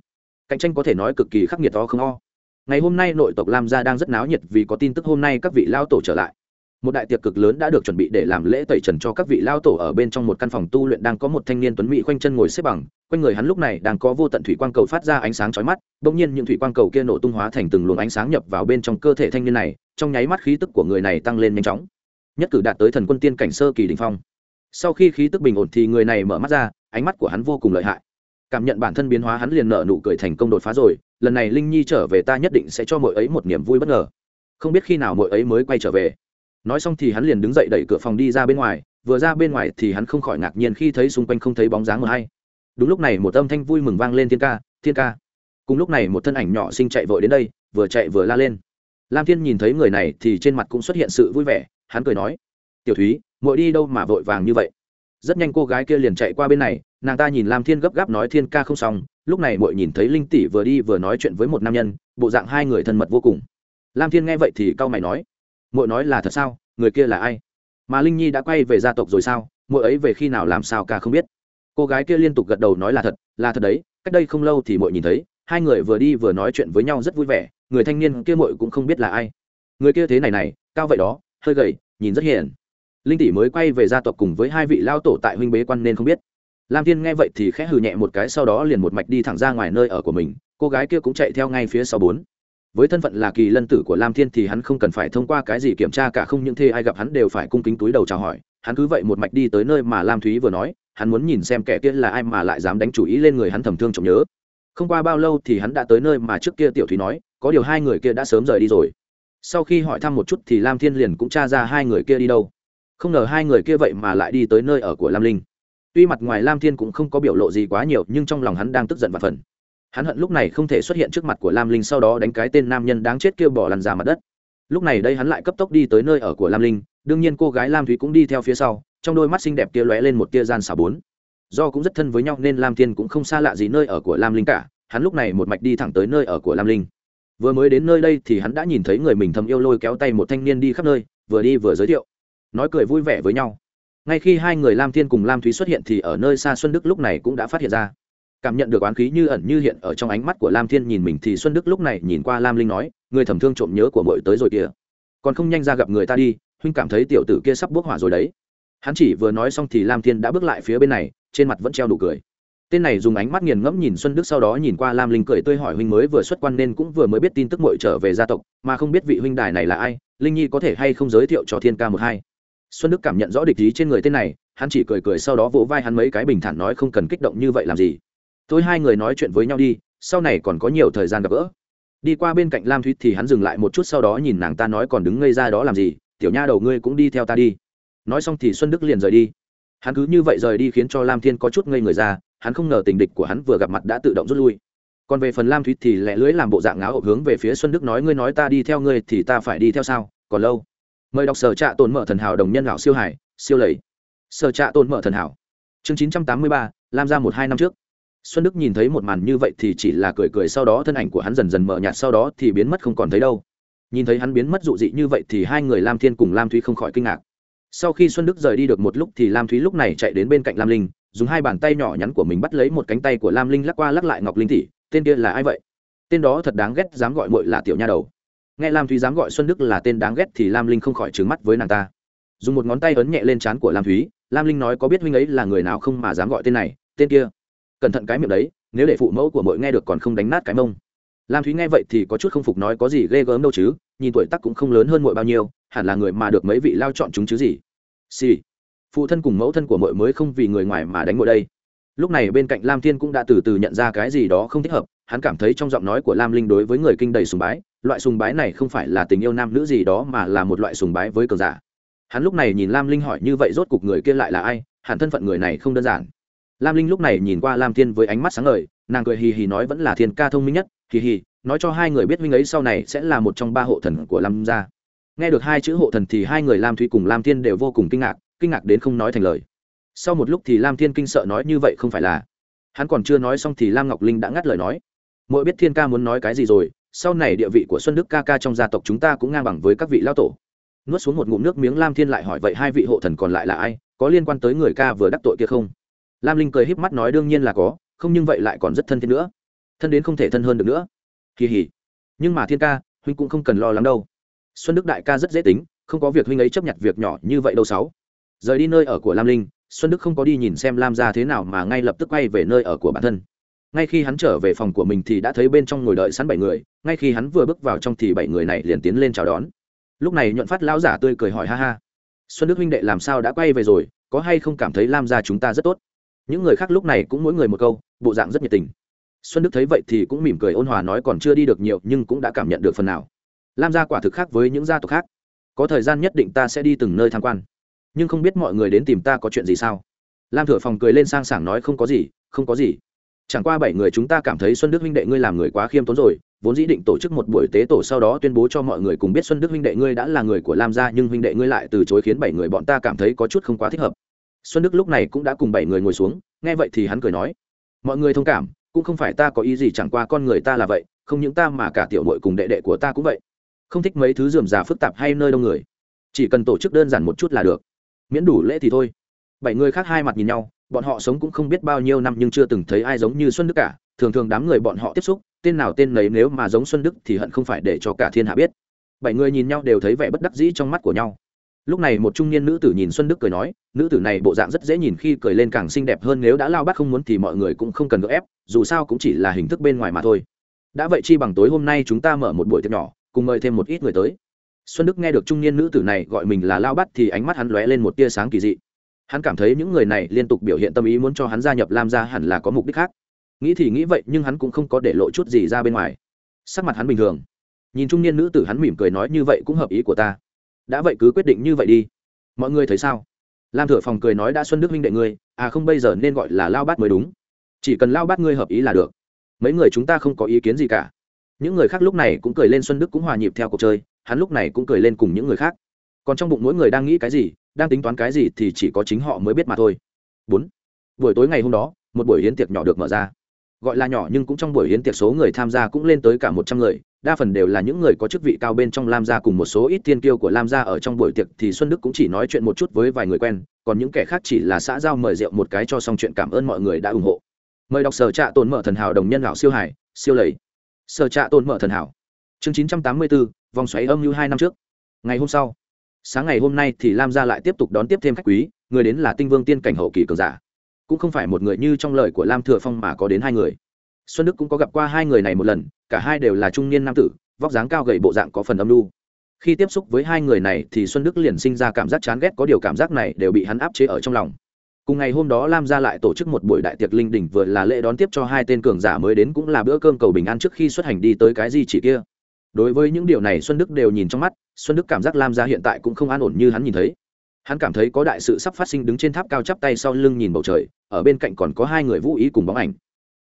Cạnh tranh có thể nói cực kỳ khắc nghiệt to không o. Ngày hôm nay nội tộc lam gia đang rất náo nhiệt vì có tin tức hôm nay các vị lao tổ trở lại một đại tiệc cực lớn đã được chuẩn bị để làm lễ tẩy trần cho các vị lao tổ ở bên trong một căn phòng tu luyện đang có một thanh niên tuấn mỹ khoanh chân ngồi xếp bằng. Quanh người hắn lúc này đang có vô tận thủy quang cầu phát ra ánh sáng chói mắt, bỗng nhiên những thủy quang cầu kia nổ tung hóa thành từng luồng ánh sáng nhập vào bên trong cơ thể thanh niên này, trong nháy mắt khí tức của người này tăng lên nhanh chóng. Nhất cử đạt tới thần quân tiên cảnh sơ kỳ đình phong. Sau khi khí tức bình ổn thì người này mở mắt ra, ánh mắt của hắn vô cùng lợi hại. Cảm nhận bản thân biến hóa hắn liền nở nụ cười thành công đột phá rồi, lần này linh nhi trở về ta nhất định sẽ cho mỗi ấy một niềm vui bất ngờ. Không biết khi nào mỗi ấy mới quay trở về nói xong thì hắn liền đứng dậy đẩy cửa phòng đi ra bên ngoài, vừa ra bên ngoài thì hắn không khỏi ngạc nhiên khi thấy xung quanh không thấy bóng dáng mờ hay. Đúng lúc này một âm thanh vui mừng vang lên thiên ca thiên ca. Cùng lúc này một thân ảnh nhỏ xinh chạy vội đến đây, vừa chạy vừa la lên. Lam thiên nhìn thấy người này thì trên mặt cũng xuất hiện sự vui vẻ, hắn cười nói, tiểu thúy, muội đi đâu mà vội vàng như vậy? Rất nhanh cô gái kia liền chạy qua bên này, nàng ta nhìn lam thiên gấp gáp nói, thiên ca không xong. Lúc này muội nhìn thấy linh tỷ vừa đi vừa nói chuyện với một nam nhân, bộ dạng hai người thân mật vô cùng. Lam thiên nghe vậy thì cau mày nói muội nói là thật sao? Người kia là ai? Mà linh nhi đã quay về gia tộc rồi sao? Muội ấy về khi nào làm sao ca không biết. Cô gái kia liên tục gật đầu nói là thật là thật đấy. Cách đây không lâu thì muội nhìn thấy, hai người vừa đi vừa nói chuyện với nhau rất vui vẻ. Người thanh niên kia muội cũng không biết là ai. Người kia thế này này, cao vậy đó, hơi gầy, nhìn rất hiền. Linh tỷ mới quay về gia tộc cùng với hai vị lao tổ tại huynh bế quan nên không biết. Lam thiên nghe vậy thì khẽ hừ nhẹ một cái, sau đó liền một mạch đi thẳng ra ngoài nơi ở của mình. Cô gái kia cũng chạy theo ngay phía sau bốn với thân phận là kỳ lân tử của lam thiên thì hắn không cần phải thông qua cái gì kiểm tra cả, không những thê ai gặp hắn đều phải cung kính túi đầu chào hỏi. Hắn cứ vậy một mạch đi tới nơi mà lam thúy vừa nói, hắn muốn nhìn xem kẻ kia là ai mà lại dám đánh chủ ý lên người hắn thầm thương trọng nhớ. Không qua bao lâu thì hắn đã tới nơi mà trước kia tiểu thúy nói, có điều hai người kia đã sớm rời đi rồi. Sau khi hỏi thăm một chút thì lam thiên liền cũng tra ra hai người kia đi đâu. Không ngờ hai người kia vậy mà lại đi tới nơi ở của lam linh. Tuy mặt ngoài lam thiên cũng không có biểu lộ gì quá nhiều, nhưng trong lòng hắn đang tức giận và phần hắn hận lúc này không thể xuất hiện trước mặt của lam linh sau đó đánh cái tên nam nhân đáng chết kêu bỏ lăn ra mặt đất. Lúc này đây hắn lại cấp tốc đi tới nơi ở của lam linh, đương nhiên cô gái lam thúy cũng đi theo phía sau, trong đôi mắt xinh đẹp kia lóe lên một tia gian xả bốn. Do cũng rất thân với nhau nên lam thiên cũng không xa lạ gì nơi ở của lam linh cả, hắn lúc này một mạch đi thẳng tới nơi ở của lam linh. Vừa mới đến nơi đây thì hắn đã nhìn thấy người mình thầm yêu lôi kéo tay một thanh niên đi khắp nơi, vừa đi vừa giới thiệu. Nói cười vui vẻ với nhau. Ngay khi hai người lam thiên cùng lam thúy xuất hiện thì ở nơi xa xuân đức lúc này cũng đã phát hiện ra cảm nhận được oán khí như ẩn như hiện ở trong ánh mắt của lam thiên nhìn mình thì xuân đức lúc này nhìn qua lam linh nói, người thầm thương trộm nhớ của mội tới rồi kìa. Còn không nhanh ra gặp người ta đi, huynh cảm thấy tiểu tử kia sắp bước hỏa rồi đấy. Hắn chỉ vừa nói xong thì lam thiên đã bước lại phía bên này, trên mặt vẫn treo đủ cười. Tên này dùng ánh mắt nghiền ngẫm nhìn xuân đức sau đó nhìn qua lam linh cười tươi hỏi huynh mới vừa xuất quan nên cũng vừa mới biết tin tức mội trở về gia tộc, mà không biết vị huynh đài này là ai, linh nhi có thể hay không giới thiệu cho thiên ca một hai. Xuân đức cảm nhận rõ địch ý trên người tên này, hắn chỉ cười cười sau đó vỗ vai hắn mấy cái bình thản nói không cần kích động như vậy làm gì tôi hai người nói chuyện với nhau đi, sau này còn có nhiều thời gian gặp gỡ. Đi qua bên cạnh lam thúy thì hắn dừng lại một chút sau đó nhìn nàng ta nói còn đứng ngây ra đó làm gì, tiểu nha đầu ngươi cũng đi theo ta đi. Nói xong thì xuân đức liền rời đi. Hắn cứ như vậy rời đi khiến cho lam thiên có chút ngây người ra, hắn không ngờ tình địch của hắn vừa gặp mặt đã tự động rút lui. Còn về phần lam thúy thì lẹ lưới làm bộ dạng ngáo hộp hướng về phía xuân đức nói, ngươi nói ta đi theo ngươi thì ta phải đi theo sao? Còn lâu? Mời đọc sở trạ tồn mở thần hảo đồng nhân lão siêu hải, siêu lầy. Sở trạ tồn mở thần hảo. Chương chín trăm tám mươi ba, lam ra một hai năm trước xuân đức nhìn thấy một màn như vậy thì chỉ là cười cười sau đó thân ảnh của hắn dần dần mờ nhạt, sau đó thì biến mất không còn thấy đâu. Nhìn thấy hắn biến mất dụ dị như vậy thì hai người lam thiên cùng lam thúy không khỏi kinh ngạc. Sau khi xuân đức rời đi được một lúc thì lam thúy lúc này chạy đến bên cạnh lam linh, dùng hai bàn tay nhỏ nhắn của mình bắt lấy một cánh tay của lam linh lắc qua lắc lại ngọc linh tỷ, tên kia là ai vậy? Tên đó thật đáng ghét, dám gọi mội là tiểu nha đầu. Nghe lam thúy dám gọi xuân đức là tên đáng ghét thì lam linh không khỏi trứng mắt với nàng ta. Dùng một ngón tay ấn nhẹ lên trán của lam thúy, lam linh nói có biết huynh ấy là người nào không mà dám gọi tên này, tên kia cẩn thận cái miệng đấy, nếu để phụ mẫu của mỗi nghe được còn không đánh nát cái mông. Lam thúy nghe vậy thì có chút không phục nói có gì ghê gớm đâu chứ, nhìn tuổi tắc cũng không lớn hơn mỗi bao nhiêu, hẳn là người mà được mấy vị lao chọn chúng chứ gì. Xì、sì. phụ thân cùng mẫu thân của mỗi mới không vì người ngoài mà đánh mỗi đây. Lúc này bên cạnh lam thiên cũng đã từ từ nhận ra cái gì đó không thích hợp, hắn cảm thấy trong giọng nói của lam linh đối với người kinh đầy sùng bái, loại sùng bái này không phải là tình yêu nam nữ gì đó mà là một loại sùng bái với cường giả. Hắn lúc này nhìn lam linh hỏi như vậy rốt cục người kia lại là ai, hẳn thân phận người này không đơn giản lam linh lúc này nhìn qua lam thiên với ánh mắt sáng ngời, nàng cười hì hì nói vẫn là thiên ca thông minh nhất, hì hì, nói cho hai người biết huynh ấy sau này sẽ là một trong ba hộ thần của lam gia. Nghe được hai chữ hộ thần thì hai người lam thúy cùng lam thiên đều vô cùng kinh ngạc kinh ngạc đến không nói thành lời. Sau một lúc thì lam thiên kinh sợ nói như vậy không phải là. Hắn còn chưa nói xong thì lam ngọc linh đã ngắt lời nói. Mỗi biết thiên ca muốn nói cái gì rồi, sau này địa vị của xuân đức ca ca trong gia tộc chúng ta cũng ngang bằng với các vị lao tổ. Nuốt xuống một ngụm nước miếng lam thiên lại hỏi vậy hai vị hộ thần còn lại là ai, có liên quan tới người ca vừa đắc tội kia không? Lam linh cười híp mắt nói đương nhiên là có, không nhưng vậy lại còn rất thân thiết nữa. Thân đến không thể thân hơn được nữa. Kỳ hỉ. Nhưng mà thiên ca, huynh cũng không cần lo lắng đâu. Xuân đức đại ca rất dễ tính, không có việc huynh ấy chấp nhận việc nhỏ như vậy đâu sáu. Rời đi nơi ở của lam linh, xuân đức không có đi nhìn xem lam ra thế nào mà ngay lập tức quay về nơi ở của bản thân. Ngay khi hắn trở về phòng của mình thì đã thấy bên trong ngồi đợi sẵn bảy người, ngay khi hắn vừa bước vào trong thì bảy người này liền tiến lên chào đón. Lúc này nhuận phát lão giả tươi cười hỏi ha ha. Xuân đức huynh đệ làm sao đã quay về rồi, có hay không cảm thấy lam gia chúng ta rất tốt? Những người khác lúc này cũng mỗi người một câu, bộ dạng rất nhiệt tình. Xuân đức thấy vậy thì cũng mỉm cười ôn hòa nói còn chưa đi được nhiều nhưng cũng đã cảm nhận được phần nào. Lam gia quả thực khác với những gia tộc khác. Có thời gian nhất định ta sẽ đi từng nơi tham quan. Nhưng không biết mọi người đến tìm ta có chuyện gì sao? Lam thừa phòng cười lên sang sảng nói không có gì, không có gì. Chẳng qua bảy người chúng ta cảm thấy xuân đức huynh đệ ngươi làm người quá khiêm tốn rồi, vốn dĩ định tổ chức một buổi tế tổ sau đó tuyên bố cho mọi người cùng biết xuân đức huynh đệ ngươi đã là người của lam gia nhưng huynh đệ ngươi lại từ chối khiến bảy người bọn ta cảm thấy có chút không quá thích hợp xuân đức lúc này cũng đã cùng bảy người ngồi xuống, nghe vậy thì hắn cười nói, mọi người thông cảm, cũng không phải ta có ý gì chẳng qua con người ta là vậy, không những ta mà cả tiểu mội cùng đệ đệ của ta cũng vậy. Không thích mấy thứ dườm già phức tạp hay nơi đông người, chỉ cần tổ chức đơn giản một chút là được. Miễn đủ lễ thì thôi. Bảy người khác hai mặt nhìn nhau, bọn họ sống cũng không biết bao nhiêu năm nhưng chưa từng thấy ai giống như xuân đức cả, thường thường đám người bọn họ tiếp xúc, tên nào tên nấy nếu mà giống xuân đức thì hận không phải để cho cả thiên hạ biết. Bảy người nhìn nhau đều thấy vẻ bất đắc dĩ trong mắt của nhau lúc này một trung niên nữ tử nhìn xuân đức cười nói, nữ tử này bộ dạng rất dễ nhìn, khi cười lên càng xinh đẹp hơn, nếu đã lao bắt không muốn thì mọi người cũng không cần gỡ ép, dù sao cũng chỉ là hình thức bên ngoài mà thôi. Đã vậy chi bằng tối hôm nay chúng ta mở một buổi tiệc nhỏ, cùng mời thêm một ít người tới. Xuân đức nghe được trung niên nữ tử này gọi mình là lao bắt thì ánh mắt hắn lóe lên một tia sáng kỳ dị. Hắn cảm thấy những người này liên tục biểu hiện tâm ý muốn cho hắn gia nhập lam gia hẳn là có mục đích khác. Nghĩ thì nghĩ vậy, nhưng hắn cũng không có để lộ chút gì ra bên ngoài. Sắc mặt hắn bình thường. Nhìn trung niên nữ tử hắn mỉm cười nói, như vậy cũng hợp ý của ta đã vậy cứ quyết định như vậy đi. Mọi người thấy sao? Lam thừa phòng cười nói đã xuân đức huynh đệ ngươi à không bây giờ nên gọi là lao bát mới đúng. Chỉ cần lao bát ngươi hợp ý là được. Mấy người chúng ta không có ý kiến gì cả. Những người khác lúc này cũng cười lên xuân đức cũng hòa nhịp theo cuộc chơi, hắn lúc này cũng cười lên cùng những người khác. Còn trong bụng mỗi người đang nghĩ cái gì, đang tính toán cái gì thì chỉ có chính họ mới biết mà thôi. Bốn. Buổi tối ngày hôm đó, một buổi hiến tiệc nhỏ được mở ra. Gọi là nhỏ nhưng cũng trong buổi hiến tiệc số người tham gia cũng lên tới cả một trăm người đa phần đều là những người có chức vị cao bên trong lam gia cùng một số ít thiên kiêu của lam gia ở trong buổi tiệc thì xuân đức cũng chỉ nói chuyện một chút với vài người quen, còn những kẻ khác chỉ là xã giao mời rượu một cái cho xong chuyện cảm ơn mọi người đã ủng hộ. Mời đọc sở trạ tồn mở thần hảo đồng nhân lão siêu hải, siêu lầy. Sở trạ tồn mở thần hảo. Chương chín trăm tám mươi bốn vòng xoáy âm như hai năm trước. Ngày hôm sau, sáng ngày hôm nay thì lam gia lại tiếp tục đón tiếp thêm khách quý, người đến là tinh vương tiên cảnh hậu kỳ cường giả. Cũng không phải một người như trong lời của lam thừa phong mà có đến hai người xuân đức cũng có gặp qua hai người này một lần, cả hai đều là trung niên nam tử, vóc dáng cao gầy bộ dạng có phần âm lưu khi tiếp xúc với hai người này thì xuân đức liền sinh ra cảm giác chán ghét, có điều cảm giác này đều bị hắn áp chế ở trong lòng. Cùng ngày hôm đó lam gia lại tổ chức một buổi đại tiệc linh đỉnh vừa là lễ đón tiếp cho hai tên cường giả mới đến cũng là bữa cơm cầu bình an trước khi xuất hành đi tới cái gì chỉ kia. Đối với những điều này xuân đức đều nhìn trong mắt, xuân đức cảm giác lam gia hiện tại cũng không an ổn như hắn nhìn thấy. Hắn cảm thấy có đại sự sắp phát sinh đứng trên tháp cao chắp tay sau lưng nhìn bầu trời, ở bên cạnh còn có hai người vũ ý cùng bóng ảnh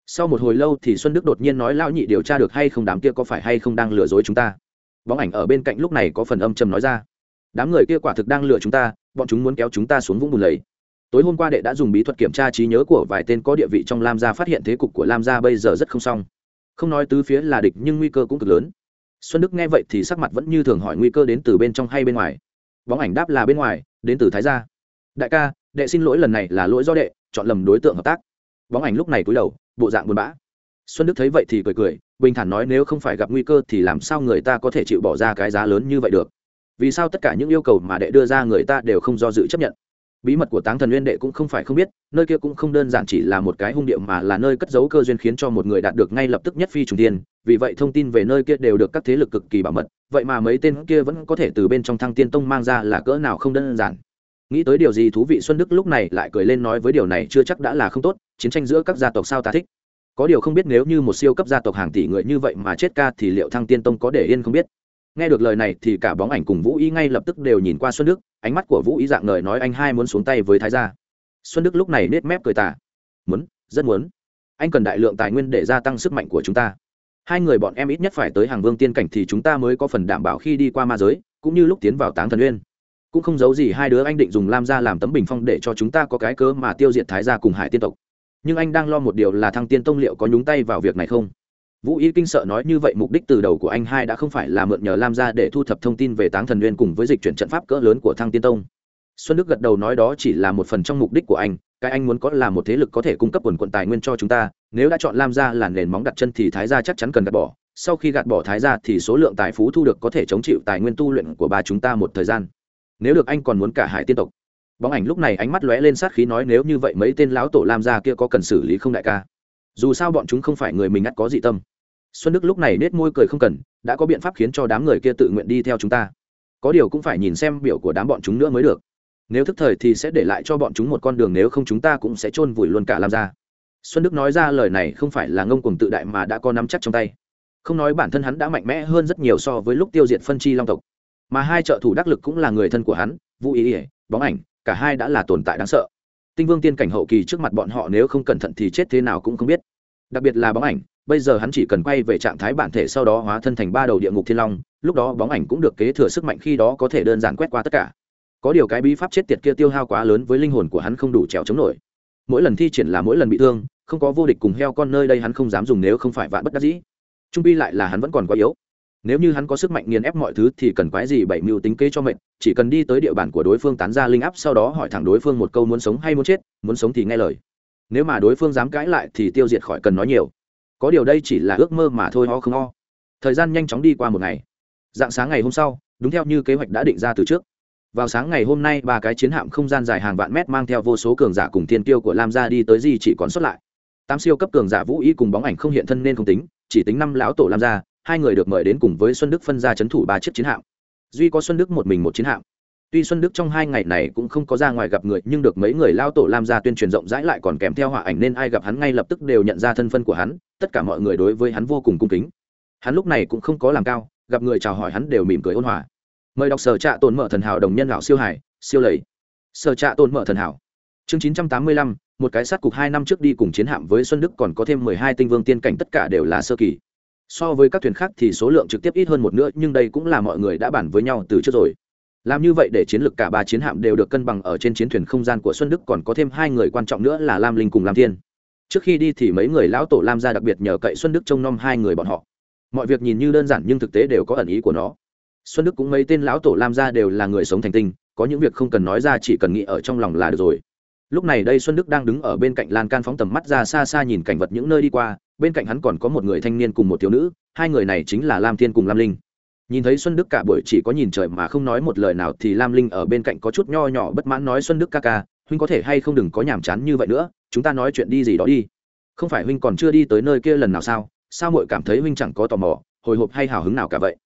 sau một hồi lâu thì xuân đức đột nhiên nói, lão nhị điều tra được hay không, đám kia có phải hay không đang lừa dối chúng ta? Bóng ảnh ở bên cạnh lúc này có phần âm trầm nói ra. Đám người kia quả thực đang lừa chúng ta, bọn chúng muốn kéo chúng ta xuống vũng bùn lầy tối hôm qua đệ đã dùng bí thuật kiểm tra trí nhớ của vài tên có địa vị trong lam gia, phát hiện thế cục của lam gia bây giờ rất không xong. Không nói tứ phía là địch nhưng nguy cơ cũng cực lớn. Xuân đức nghe vậy thì sắc mặt vẫn như thường hỏi nguy cơ đến từ bên trong hay bên ngoài. Bóng ảnh đáp là bên ngoài, đến từ thái gia. Đại ca, đệ xin lỗi, lần này là lỗi do đệ, chọn lầm đối tượng hợp tác. Bóng ảnh lúc này cúi đầu bộ dạng buồn bã. Xuân đức thấy vậy thì cười cười, bình thản nói nếu không phải gặp nguy cơ thì làm sao người ta có thể chịu bỏ ra cái giá lớn như vậy được? Vì sao tất cả những yêu cầu mà đệ đưa ra người ta đều không do dự chấp nhận? Bí mật của táng thần nguyên đệ cũng không phải không biết, nơi kia cũng không đơn giản chỉ là một cái hung điệu mà là nơi cất giấu cơ duyên khiến cho một người đạt được ngay lập tức nhất phi trùng tiên vì vậy thông tin về nơi kia đều được các thế lực cực kỳ bảo mật, vậy mà mấy tên kia vẫn có thể từ bên trong thăng tiên tông mang ra là cỡ nào không đơn giản nghĩ tới điều gì thú vị xuân đức lúc này lại cười lên nói với điều này chưa chắc đã là không tốt, chiến tranh giữa các gia tộc sao ta thích? Có điều không biết nếu như một siêu cấp gia tộc hàng tỷ người như vậy mà chết ca thì liệu thăng tiên tông có để yên không biết? Nghe được lời này thì cả bóng ảnh cùng vũ y ngay lập tức đều nhìn qua xuân đức, ánh mắt của vũ y dạng ngời nói anh hai muốn xuống tay với thái gia. Xuân đức lúc này nết mép cười tả muốn, rất muốn. Anh cần đại lượng tài nguyên để gia tăng sức mạnh của chúng ta. Hai người bọn em ít nhất phải tới hàng vương tiên cảnh thì chúng ta mới có phần đảm bảo khi đi qua ma giới, cũng như lúc tiến vào táng thần uyên cũng không giấu gì hai đứa anh định dùng lam gia làm tấm bình phong để cho chúng ta có cái cớ mà tiêu diệt thái gia cùng hải tiên tộc. Nhưng anh đang lo một điều là thăng tiên tông liệu có nhúng tay vào việc này không? Vũ y kinh sợ nói như vậy mục đích từ đầu của anh hai đã không phải là mượn nhờ lam gia để thu thập thông tin về táng thần nguyên cùng với dịch chuyển trận pháp cỡ lớn của thăng tiên tông. Xuân đức gật đầu nói đó chỉ là một phần trong mục đích của anh, cái anh muốn có là một thế lực có thể cung cấp quần quận tài nguyên cho chúng ta, nếu đã chọn lam gia là nền móng đặt chân thì thái gia chắc chắn cần gạt bỏ, sau khi gạt bỏ thái gia thì số lượng tài phú thu được có thể chống chịu tài nguyên tu luyện của ba chúng ta một thời gian nếu được anh còn muốn cả hải tiên tộc. Bóng ảnh lúc này ánh mắt lóe lên sát khí nói nếu như vậy mấy tên lão tổ lam gia kia có cần xử lý không đại ca? Dù sao bọn chúng không phải người mình ngắt có dị tâm. Xuân đức lúc này nết môi cười không cần, đã có biện pháp khiến cho đám người kia tự nguyện đi theo chúng ta. Có điều cũng phải nhìn xem biểu của đám bọn chúng nữa mới được. Nếu thức thời thì sẽ để lại cho bọn chúng một con đường, nếu không chúng ta cũng sẽ chôn vùi luôn cả lam gia. Xuân đức nói ra lời này không phải là ngông cuồng tự đại mà đã có nắm chắc trong tay. Không nói bản thân hắn đã mạnh mẽ hơn rất nhiều so với lúc tiêu diệt phân chi long tộc mà hai trợ thủ đắc lực cũng là người thân của hắn, vũ ý ỉa bóng ảnh, cả hai đã là tồn tại đáng sợ. Tinh vương tiên cảnh hậu kỳ trước mặt bọn họ nếu không cẩn thận thì chết thế nào cũng không biết. Đặc biệt là bóng ảnh, bây giờ hắn chỉ cần quay về trạng thái bản thể sau đó hóa thân thành ba đầu địa ngục thiên long, lúc đó bóng ảnh cũng được kế thừa sức mạnh khi đó có thể đơn giản quét qua tất cả. Có điều cái bí pháp chết tiệt kia tiêu hao quá lớn với linh hồn của hắn không đủ trèo chống nổi. Mỗi lần thi triển là mỗi lần bị thương, không có vô địch cùng heo con nơi đây hắn không dám dùng nếu không phải vạn bất đắc dĩ. Trung bi lại là hắn vẫn còn quá yếu nếu như hắn có sức mạnh nghiền ép mọi thứ thì cần quái gì bảy mưu tính kế cho mệnh chỉ cần đi tới địa bàn của đối phương tán ra linh áp sau đó hỏi thẳng đối phương một câu muốn sống hay muốn chết, muốn sống thì nghe lời. Nếu mà đối phương dám cãi lại thì tiêu diệt khỏi cần nói nhiều. Có điều đây chỉ là ước mơ mà thôi, ho không ho. Thời gian nhanh chóng đi qua một ngày. Dạng sáng ngày hôm sau, đúng theo như kế hoạch đã định ra từ trước. Vào sáng ngày hôm nay, ba cái chiến hạm không gian dài hàng vạn mét mang theo vô số cường giả cùng thiên tiêu của lam gia đi tới gì chỉ còn xuất lại. Tám siêu cấp cường giả vũ y cùng bóng ảnh không hiện thân nên không tính, chỉ tính năm lão tổ lam gia hai người được mời đến cùng với xuân đức phân ra c h ấ n thủ ba chiếc chiến hạm. Duy có xuân đức một mình một chiến hạm. Tuy xuân đức trong hai ngày này cũng không có ra ngoài gặp người, nhưng được mấy người lao tổ lam ra tuyên truyền rộng rãi lại còn kèm theo họa ảnh nên ai gặp hắn ngay lập tức đều nhận ra thân phân của hắn, tất cả mọi người đối với hắn vô cùng cung kính. Hắn lúc này cũng không có làm cao, gặp người chào hỏi hắn đều mỉm cười ôn hòa. Mời đọc sở trạ tồn mở thần hảo đồng nhân lão siêu hải, siêu lầy. Sở trạ tồn mở thần hảo. Chương chín trăm tám mươi lăm, một cái sát cục hai năm trước đi cùng chiến hạm với xuân đức còn có thêm mười hai tinh vương tiên cảnh tất cả đều là sơ kỳ so với các thuyền khác thì số lượng trực tiếp ít hơn một nữa, nhưng đây cũng là mọi người đã bàn với nhau từ trước rồi. Làm như vậy để chiến lược cả ba chiến hạm đều được cân bằng ở trên chiến thuyền không gian của xuân đức, còn có thêm hai người quan trọng nữa là lam linh cùng lam thiên. Trước khi đi thì mấy người lão tổ lam gia đặc biệt nhờ cậy xuân đức trông nom hai người bọn họ. Mọi việc nhìn như đơn giản nhưng thực tế đều có ẩn ý của nó. Xuân đức cũng mấy tên lão tổ lam gia đều là người sống thành tinh, có những việc không cần nói ra, chỉ cần nghĩ ở trong lòng là được rồi lúc này đây xuân đức đang đứng ở bên cạnh lan can phóng tầm mắt ra xa xa nhìn cảnh vật những nơi đi qua, bên cạnh hắn còn có một người thanh niên cùng một thiếu nữ, hai người này chính là lam thiên cùng lam linh. Nhìn thấy xuân đức cả buổi chỉ có nhìn trời mà không nói một lời nào thì lam linh ở bên cạnh có chút nho nhỏ bất mãn nói, xuân đức ca ca, huynh có thể hay không đừng có nhàm chán như vậy nữa, chúng ta nói chuyện đi gì đó đi. Không phải huynh còn chưa đi tới nơi kia lần nào sao? Sao muội cảm thấy huynh chẳng có tò mò, hồi hộp hay hào hứng nào cả vậy?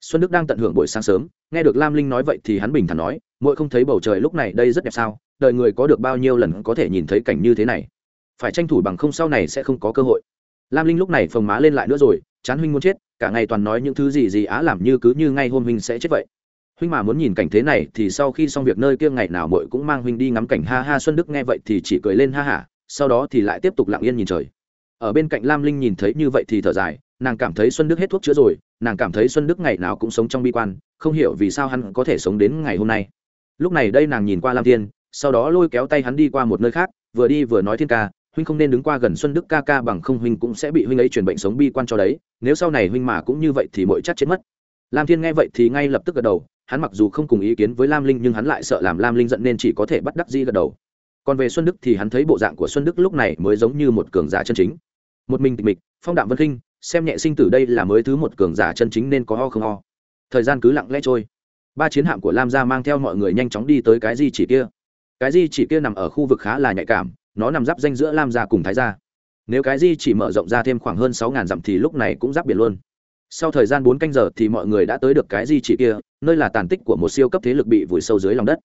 Xuân đức đang tận hưởng buổi sáng sớm, nghe được lam linh nói vậy thì hắn bình thản nói, muội không thấy bầu trời lúc này đây rất đẹp sao? Đời người có được bao nhiêu lần có thể nhìn thấy cảnh như thế này. Phải tranh thủ bằng không sau này sẽ không có cơ hội. Lam linh lúc này phồng má lên lại nữa rồi, chán huynh muốn chết, cả ngày toàn nói những thứ gì gì á làm như cứ như ngay hôm huynh sẽ chết vậy. Huynh mà muốn nhìn cảnh thế này thì sau khi xong việc nơi kia ngày nào muội cũng mang huynh đi ngắm cảnh ha ha xuân đức nghe vậy thì chỉ cười lên ha hả sau đó thì lại tiếp tục lặng yên nhìn trời. Ở bên cạnh lam linh nhìn thấy như vậy thì thở dài, nàng cảm thấy xuân đức hết thuốc chữa rồi, nàng cảm thấy xuân đức ngày nào cũng sống trong bi quan, không hiểu vì sao hắn có thể sống đến ngày hôm nay. Lúc này đây nàng nhìn qua lam thiên sau đó lôi kéo tay hắn đi qua một nơi khác, vừa đi vừa nói thiên ca, huynh không nên đứng qua gần xuân đức ca ca bằng không huynh cũng sẽ bị huynh ấy truyền bệnh sống bi quan cho đấy, nếu sau này huynh mà cũng như vậy thì mỗi chắc chết mất. Lam thiên nghe vậy thì ngay lập tức gật đầu, hắn mặc dù không cùng ý kiến với lam linh nhưng hắn lại sợ làm lam linh giận nên chỉ có thể bắt đắc di gật đầu. Còn về xuân đức thì hắn thấy bộ dạng của xuân đức lúc này mới giống như một cường giả chân chính. Một mình tịch mịch, phong đạm vân khinh xem nhẹ sinh tử đây là mới thứ một cường giả chân chính nên có ho không ho. Thời gian cứ lặng lẽ trôi. Ba chiến hạm của lam gia mang theo mọi người nhanh chóng đi tới cái di chỉ kia cái di chỉ kia nằm ở khu vực khá là nhạy cảm, nó nằm giáp danh giữa lam gia cùng thái gia. Nếu cái di chỉ mở rộng ra thêm khoảng hơn sáu ngàn dặm thì lúc này cũng giáp biển luôn. Sau thời gian bốn canh giờ thì mọi người đã tới được cái di chỉ kia, nơi là tàn tích của một siêu cấp thế lực bị vùi sâu dưới lòng đất.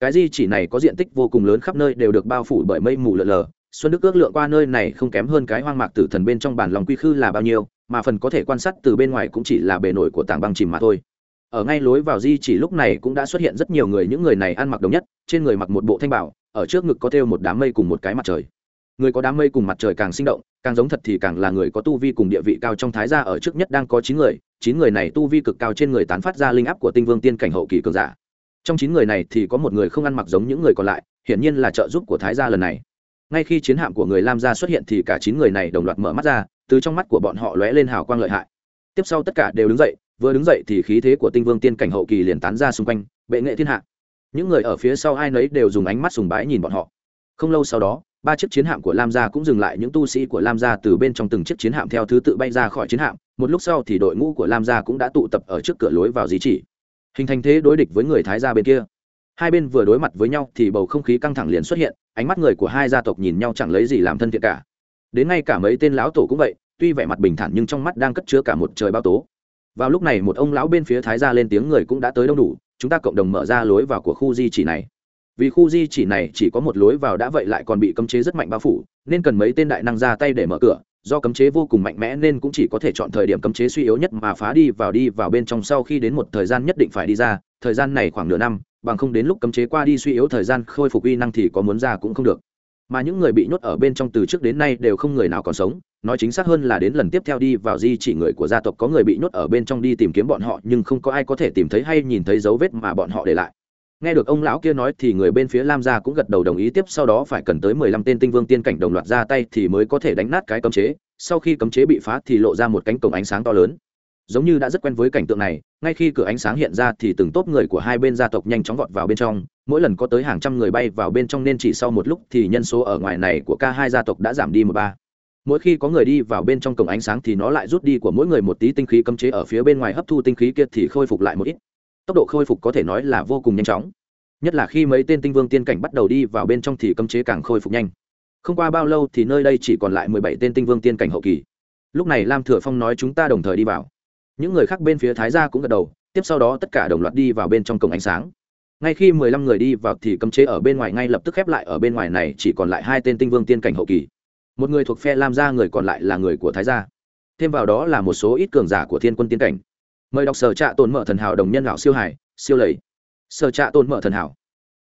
Cái di chỉ này có diện tích vô cùng lớn khắp nơi đều được bao phủ bởi mây mù lợn lờ xuân đức ước lượng qua nơi này không kém hơn cái hoang mạc tử thần bên trong bản lòng quy khư là bao nhiêu, mà phần có thể quan sát từ bên ngoài cũng chỉ là bề nổi của tảng băng chìm mà thôi ở ngay lối vào di chỉ lúc này cũng đã xuất hiện rất nhiều người, những người này ăn mặc đồng nhất, trên người mặc một bộ thanh bảo, ở trước ngực có thêu một đám mây cùng một cái mặt trời. Người có đám mây cùng mặt trời càng sinh động, càng giống thật thì càng là người có tu vi cùng địa vị cao trong thái gia ở trước nhất đang có chín người chín người này tu vi cực cao trên người tán phát ra linh áp của tinh vương tiên cảnh hậu kỳ cường giả. Trong chín người này thì có một người không ăn mặc giống những người còn lại, hiển nhiên là trợ giúp của thái gia lần này. Ngay khi chiến hạm của người lam gia xuất hiện thì cả chín người này đồng loạt mở mắt ra, từ trong mắt của bọn họ lóe lên hào quang lợi hại. Tiếp sau tất cả đều đứng dậy vừa đứng dậy thì khí thế của tinh vương tiên cảnh hậu kỳ liền tán ra xung quanh, bệ nghệ thiên hạ. Những người ở phía sau ai nấy đều dùng ánh mắt sùng bái nhìn bọn họ. Không lâu sau đó, ba chiếc chiến hạm của lam gia cũng dừng lại, những tu sĩ của lam gia từ bên trong từng chiếc chiến hạm theo thứ tự bay ra khỏi chiến hạm, một lúc sau thì đội ngũ của lam gia cũng đã tụ tập ở trước cửa lối vào di chỉ. Hình thành thế đối địch với người thái gia bên kia. Hai bên vừa đối mặt với nhau thì bầu không khí căng thẳng liền xuất hiện, ánh mắt người của hai gia tộc nhìn nhau chẳng lấy gì làm thân thiện cả. Đến ngay cả mấy tên lão tổ cũng vậy, tuy vẻ mặt bình thản nhưng trong mắt đang cất chứa cả một trời bao tố vào lúc này một ông lão bên phía thái gia lên tiếng người cũng đã tới đông đủ, chúng ta cộng đồng mở ra lối vào của khu di chỉ này. Vì khu di chỉ này chỉ có một lối vào đã vậy lại còn bị cấm chế rất mạnh bao phủ, nên cần mấy tên đại năng ra tay để mở cửa. Do cấm chế vô cùng mạnh mẽ nên cũng chỉ có thể chọn thời điểm cấm chế suy yếu nhất mà phá đi, vào đi, vào bên trong sau khi đến một thời gian nhất định phải đi ra. Thời gian này khoảng nửa năm, bằng không đến lúc cấm chế qua đi suy yếu thời gian khôi phục uy năng thì có muốn ra cũng không được mà những người bị nhốt ở bên trong từ trước đến nay đều không người nào còn sống. Nói chính xác hơn là đến lần tiếp theo đi vào di chỉ người của gia tộc, có người bị nhốt ở bên trong đi tìm kiếm bọn họ, nhưng không có ai có thể tìm thấy hay nhìn thấy dấu vết mà bọn họ để lại. Nghe được ông lão kia nói thì người bên phía lam gia cũng gật đầu đồng ý tiếp, sau đó phải cần tới mười lăm tên tinh vương tiên cảnh đồng loạt ra tay thì mới có thể đánh nát cái cấm chế. Sau khi cấm chế bị phá thì lộ ra một cánh cổng ánh sáng to lớn giống như đã rất quen với cảnh tượng này, ngay khi cửa ánh sáng hiện ra thì từng tốp người của hai bên gia tộc nhanh chóng vọt vào bên trong. Mỗi lần có tới hàng trăm người bay vào bên trong nên chỉ sau một lúc thì nhân số ở ngoài này của cả hai gia tộc đã giảm đi một ba. Mỗi khi có người đi vào bên trong cổng ánh sáng thì nó lại rút đi của mỗi người một tí tinh khí cấm chế ở phía bên ngoài hấp thu tinh khí kia thì khôi phục lại một ít. Tốc độ khôi phục có thể nói là vô cùng nhanh chóng. Nhất là khi mấy tên tinh vương tiên cảnh bắt đầu đi vào bên trong thì cấm chế càng khôi phục nhanh. Không qua bao lâu thì nơi đây chỉ còn lại mười bảy tên tinh vương tiên cảnh hậu kỳ. Lúc này lam thừa phong nói chúng ta đồng thời đi vào những người khác bên phía thái gia cũng gật đầu, tiếp sau đó tất cả đồng loạt đi vào bên trong cổng ánh sáng. Ngay khi mười lăm người đi vào thì cấm chế ở bên ngoài ngay lập tức khép lại, ở bên ngoài này chỉ còn lại hai tên tinh vương tiên cảnh hậu kỳ. Một người thuộc phe lam gia, người còn lại là người của thái gia. Thêm vào đó là một số ít cường giả của thiên quân tiên cảnh. Mời đọc sở trạ tồn mở thần hảo đồng nhân lão siêu hải, siêu lầy. Sở trạ tồn mở thần hảo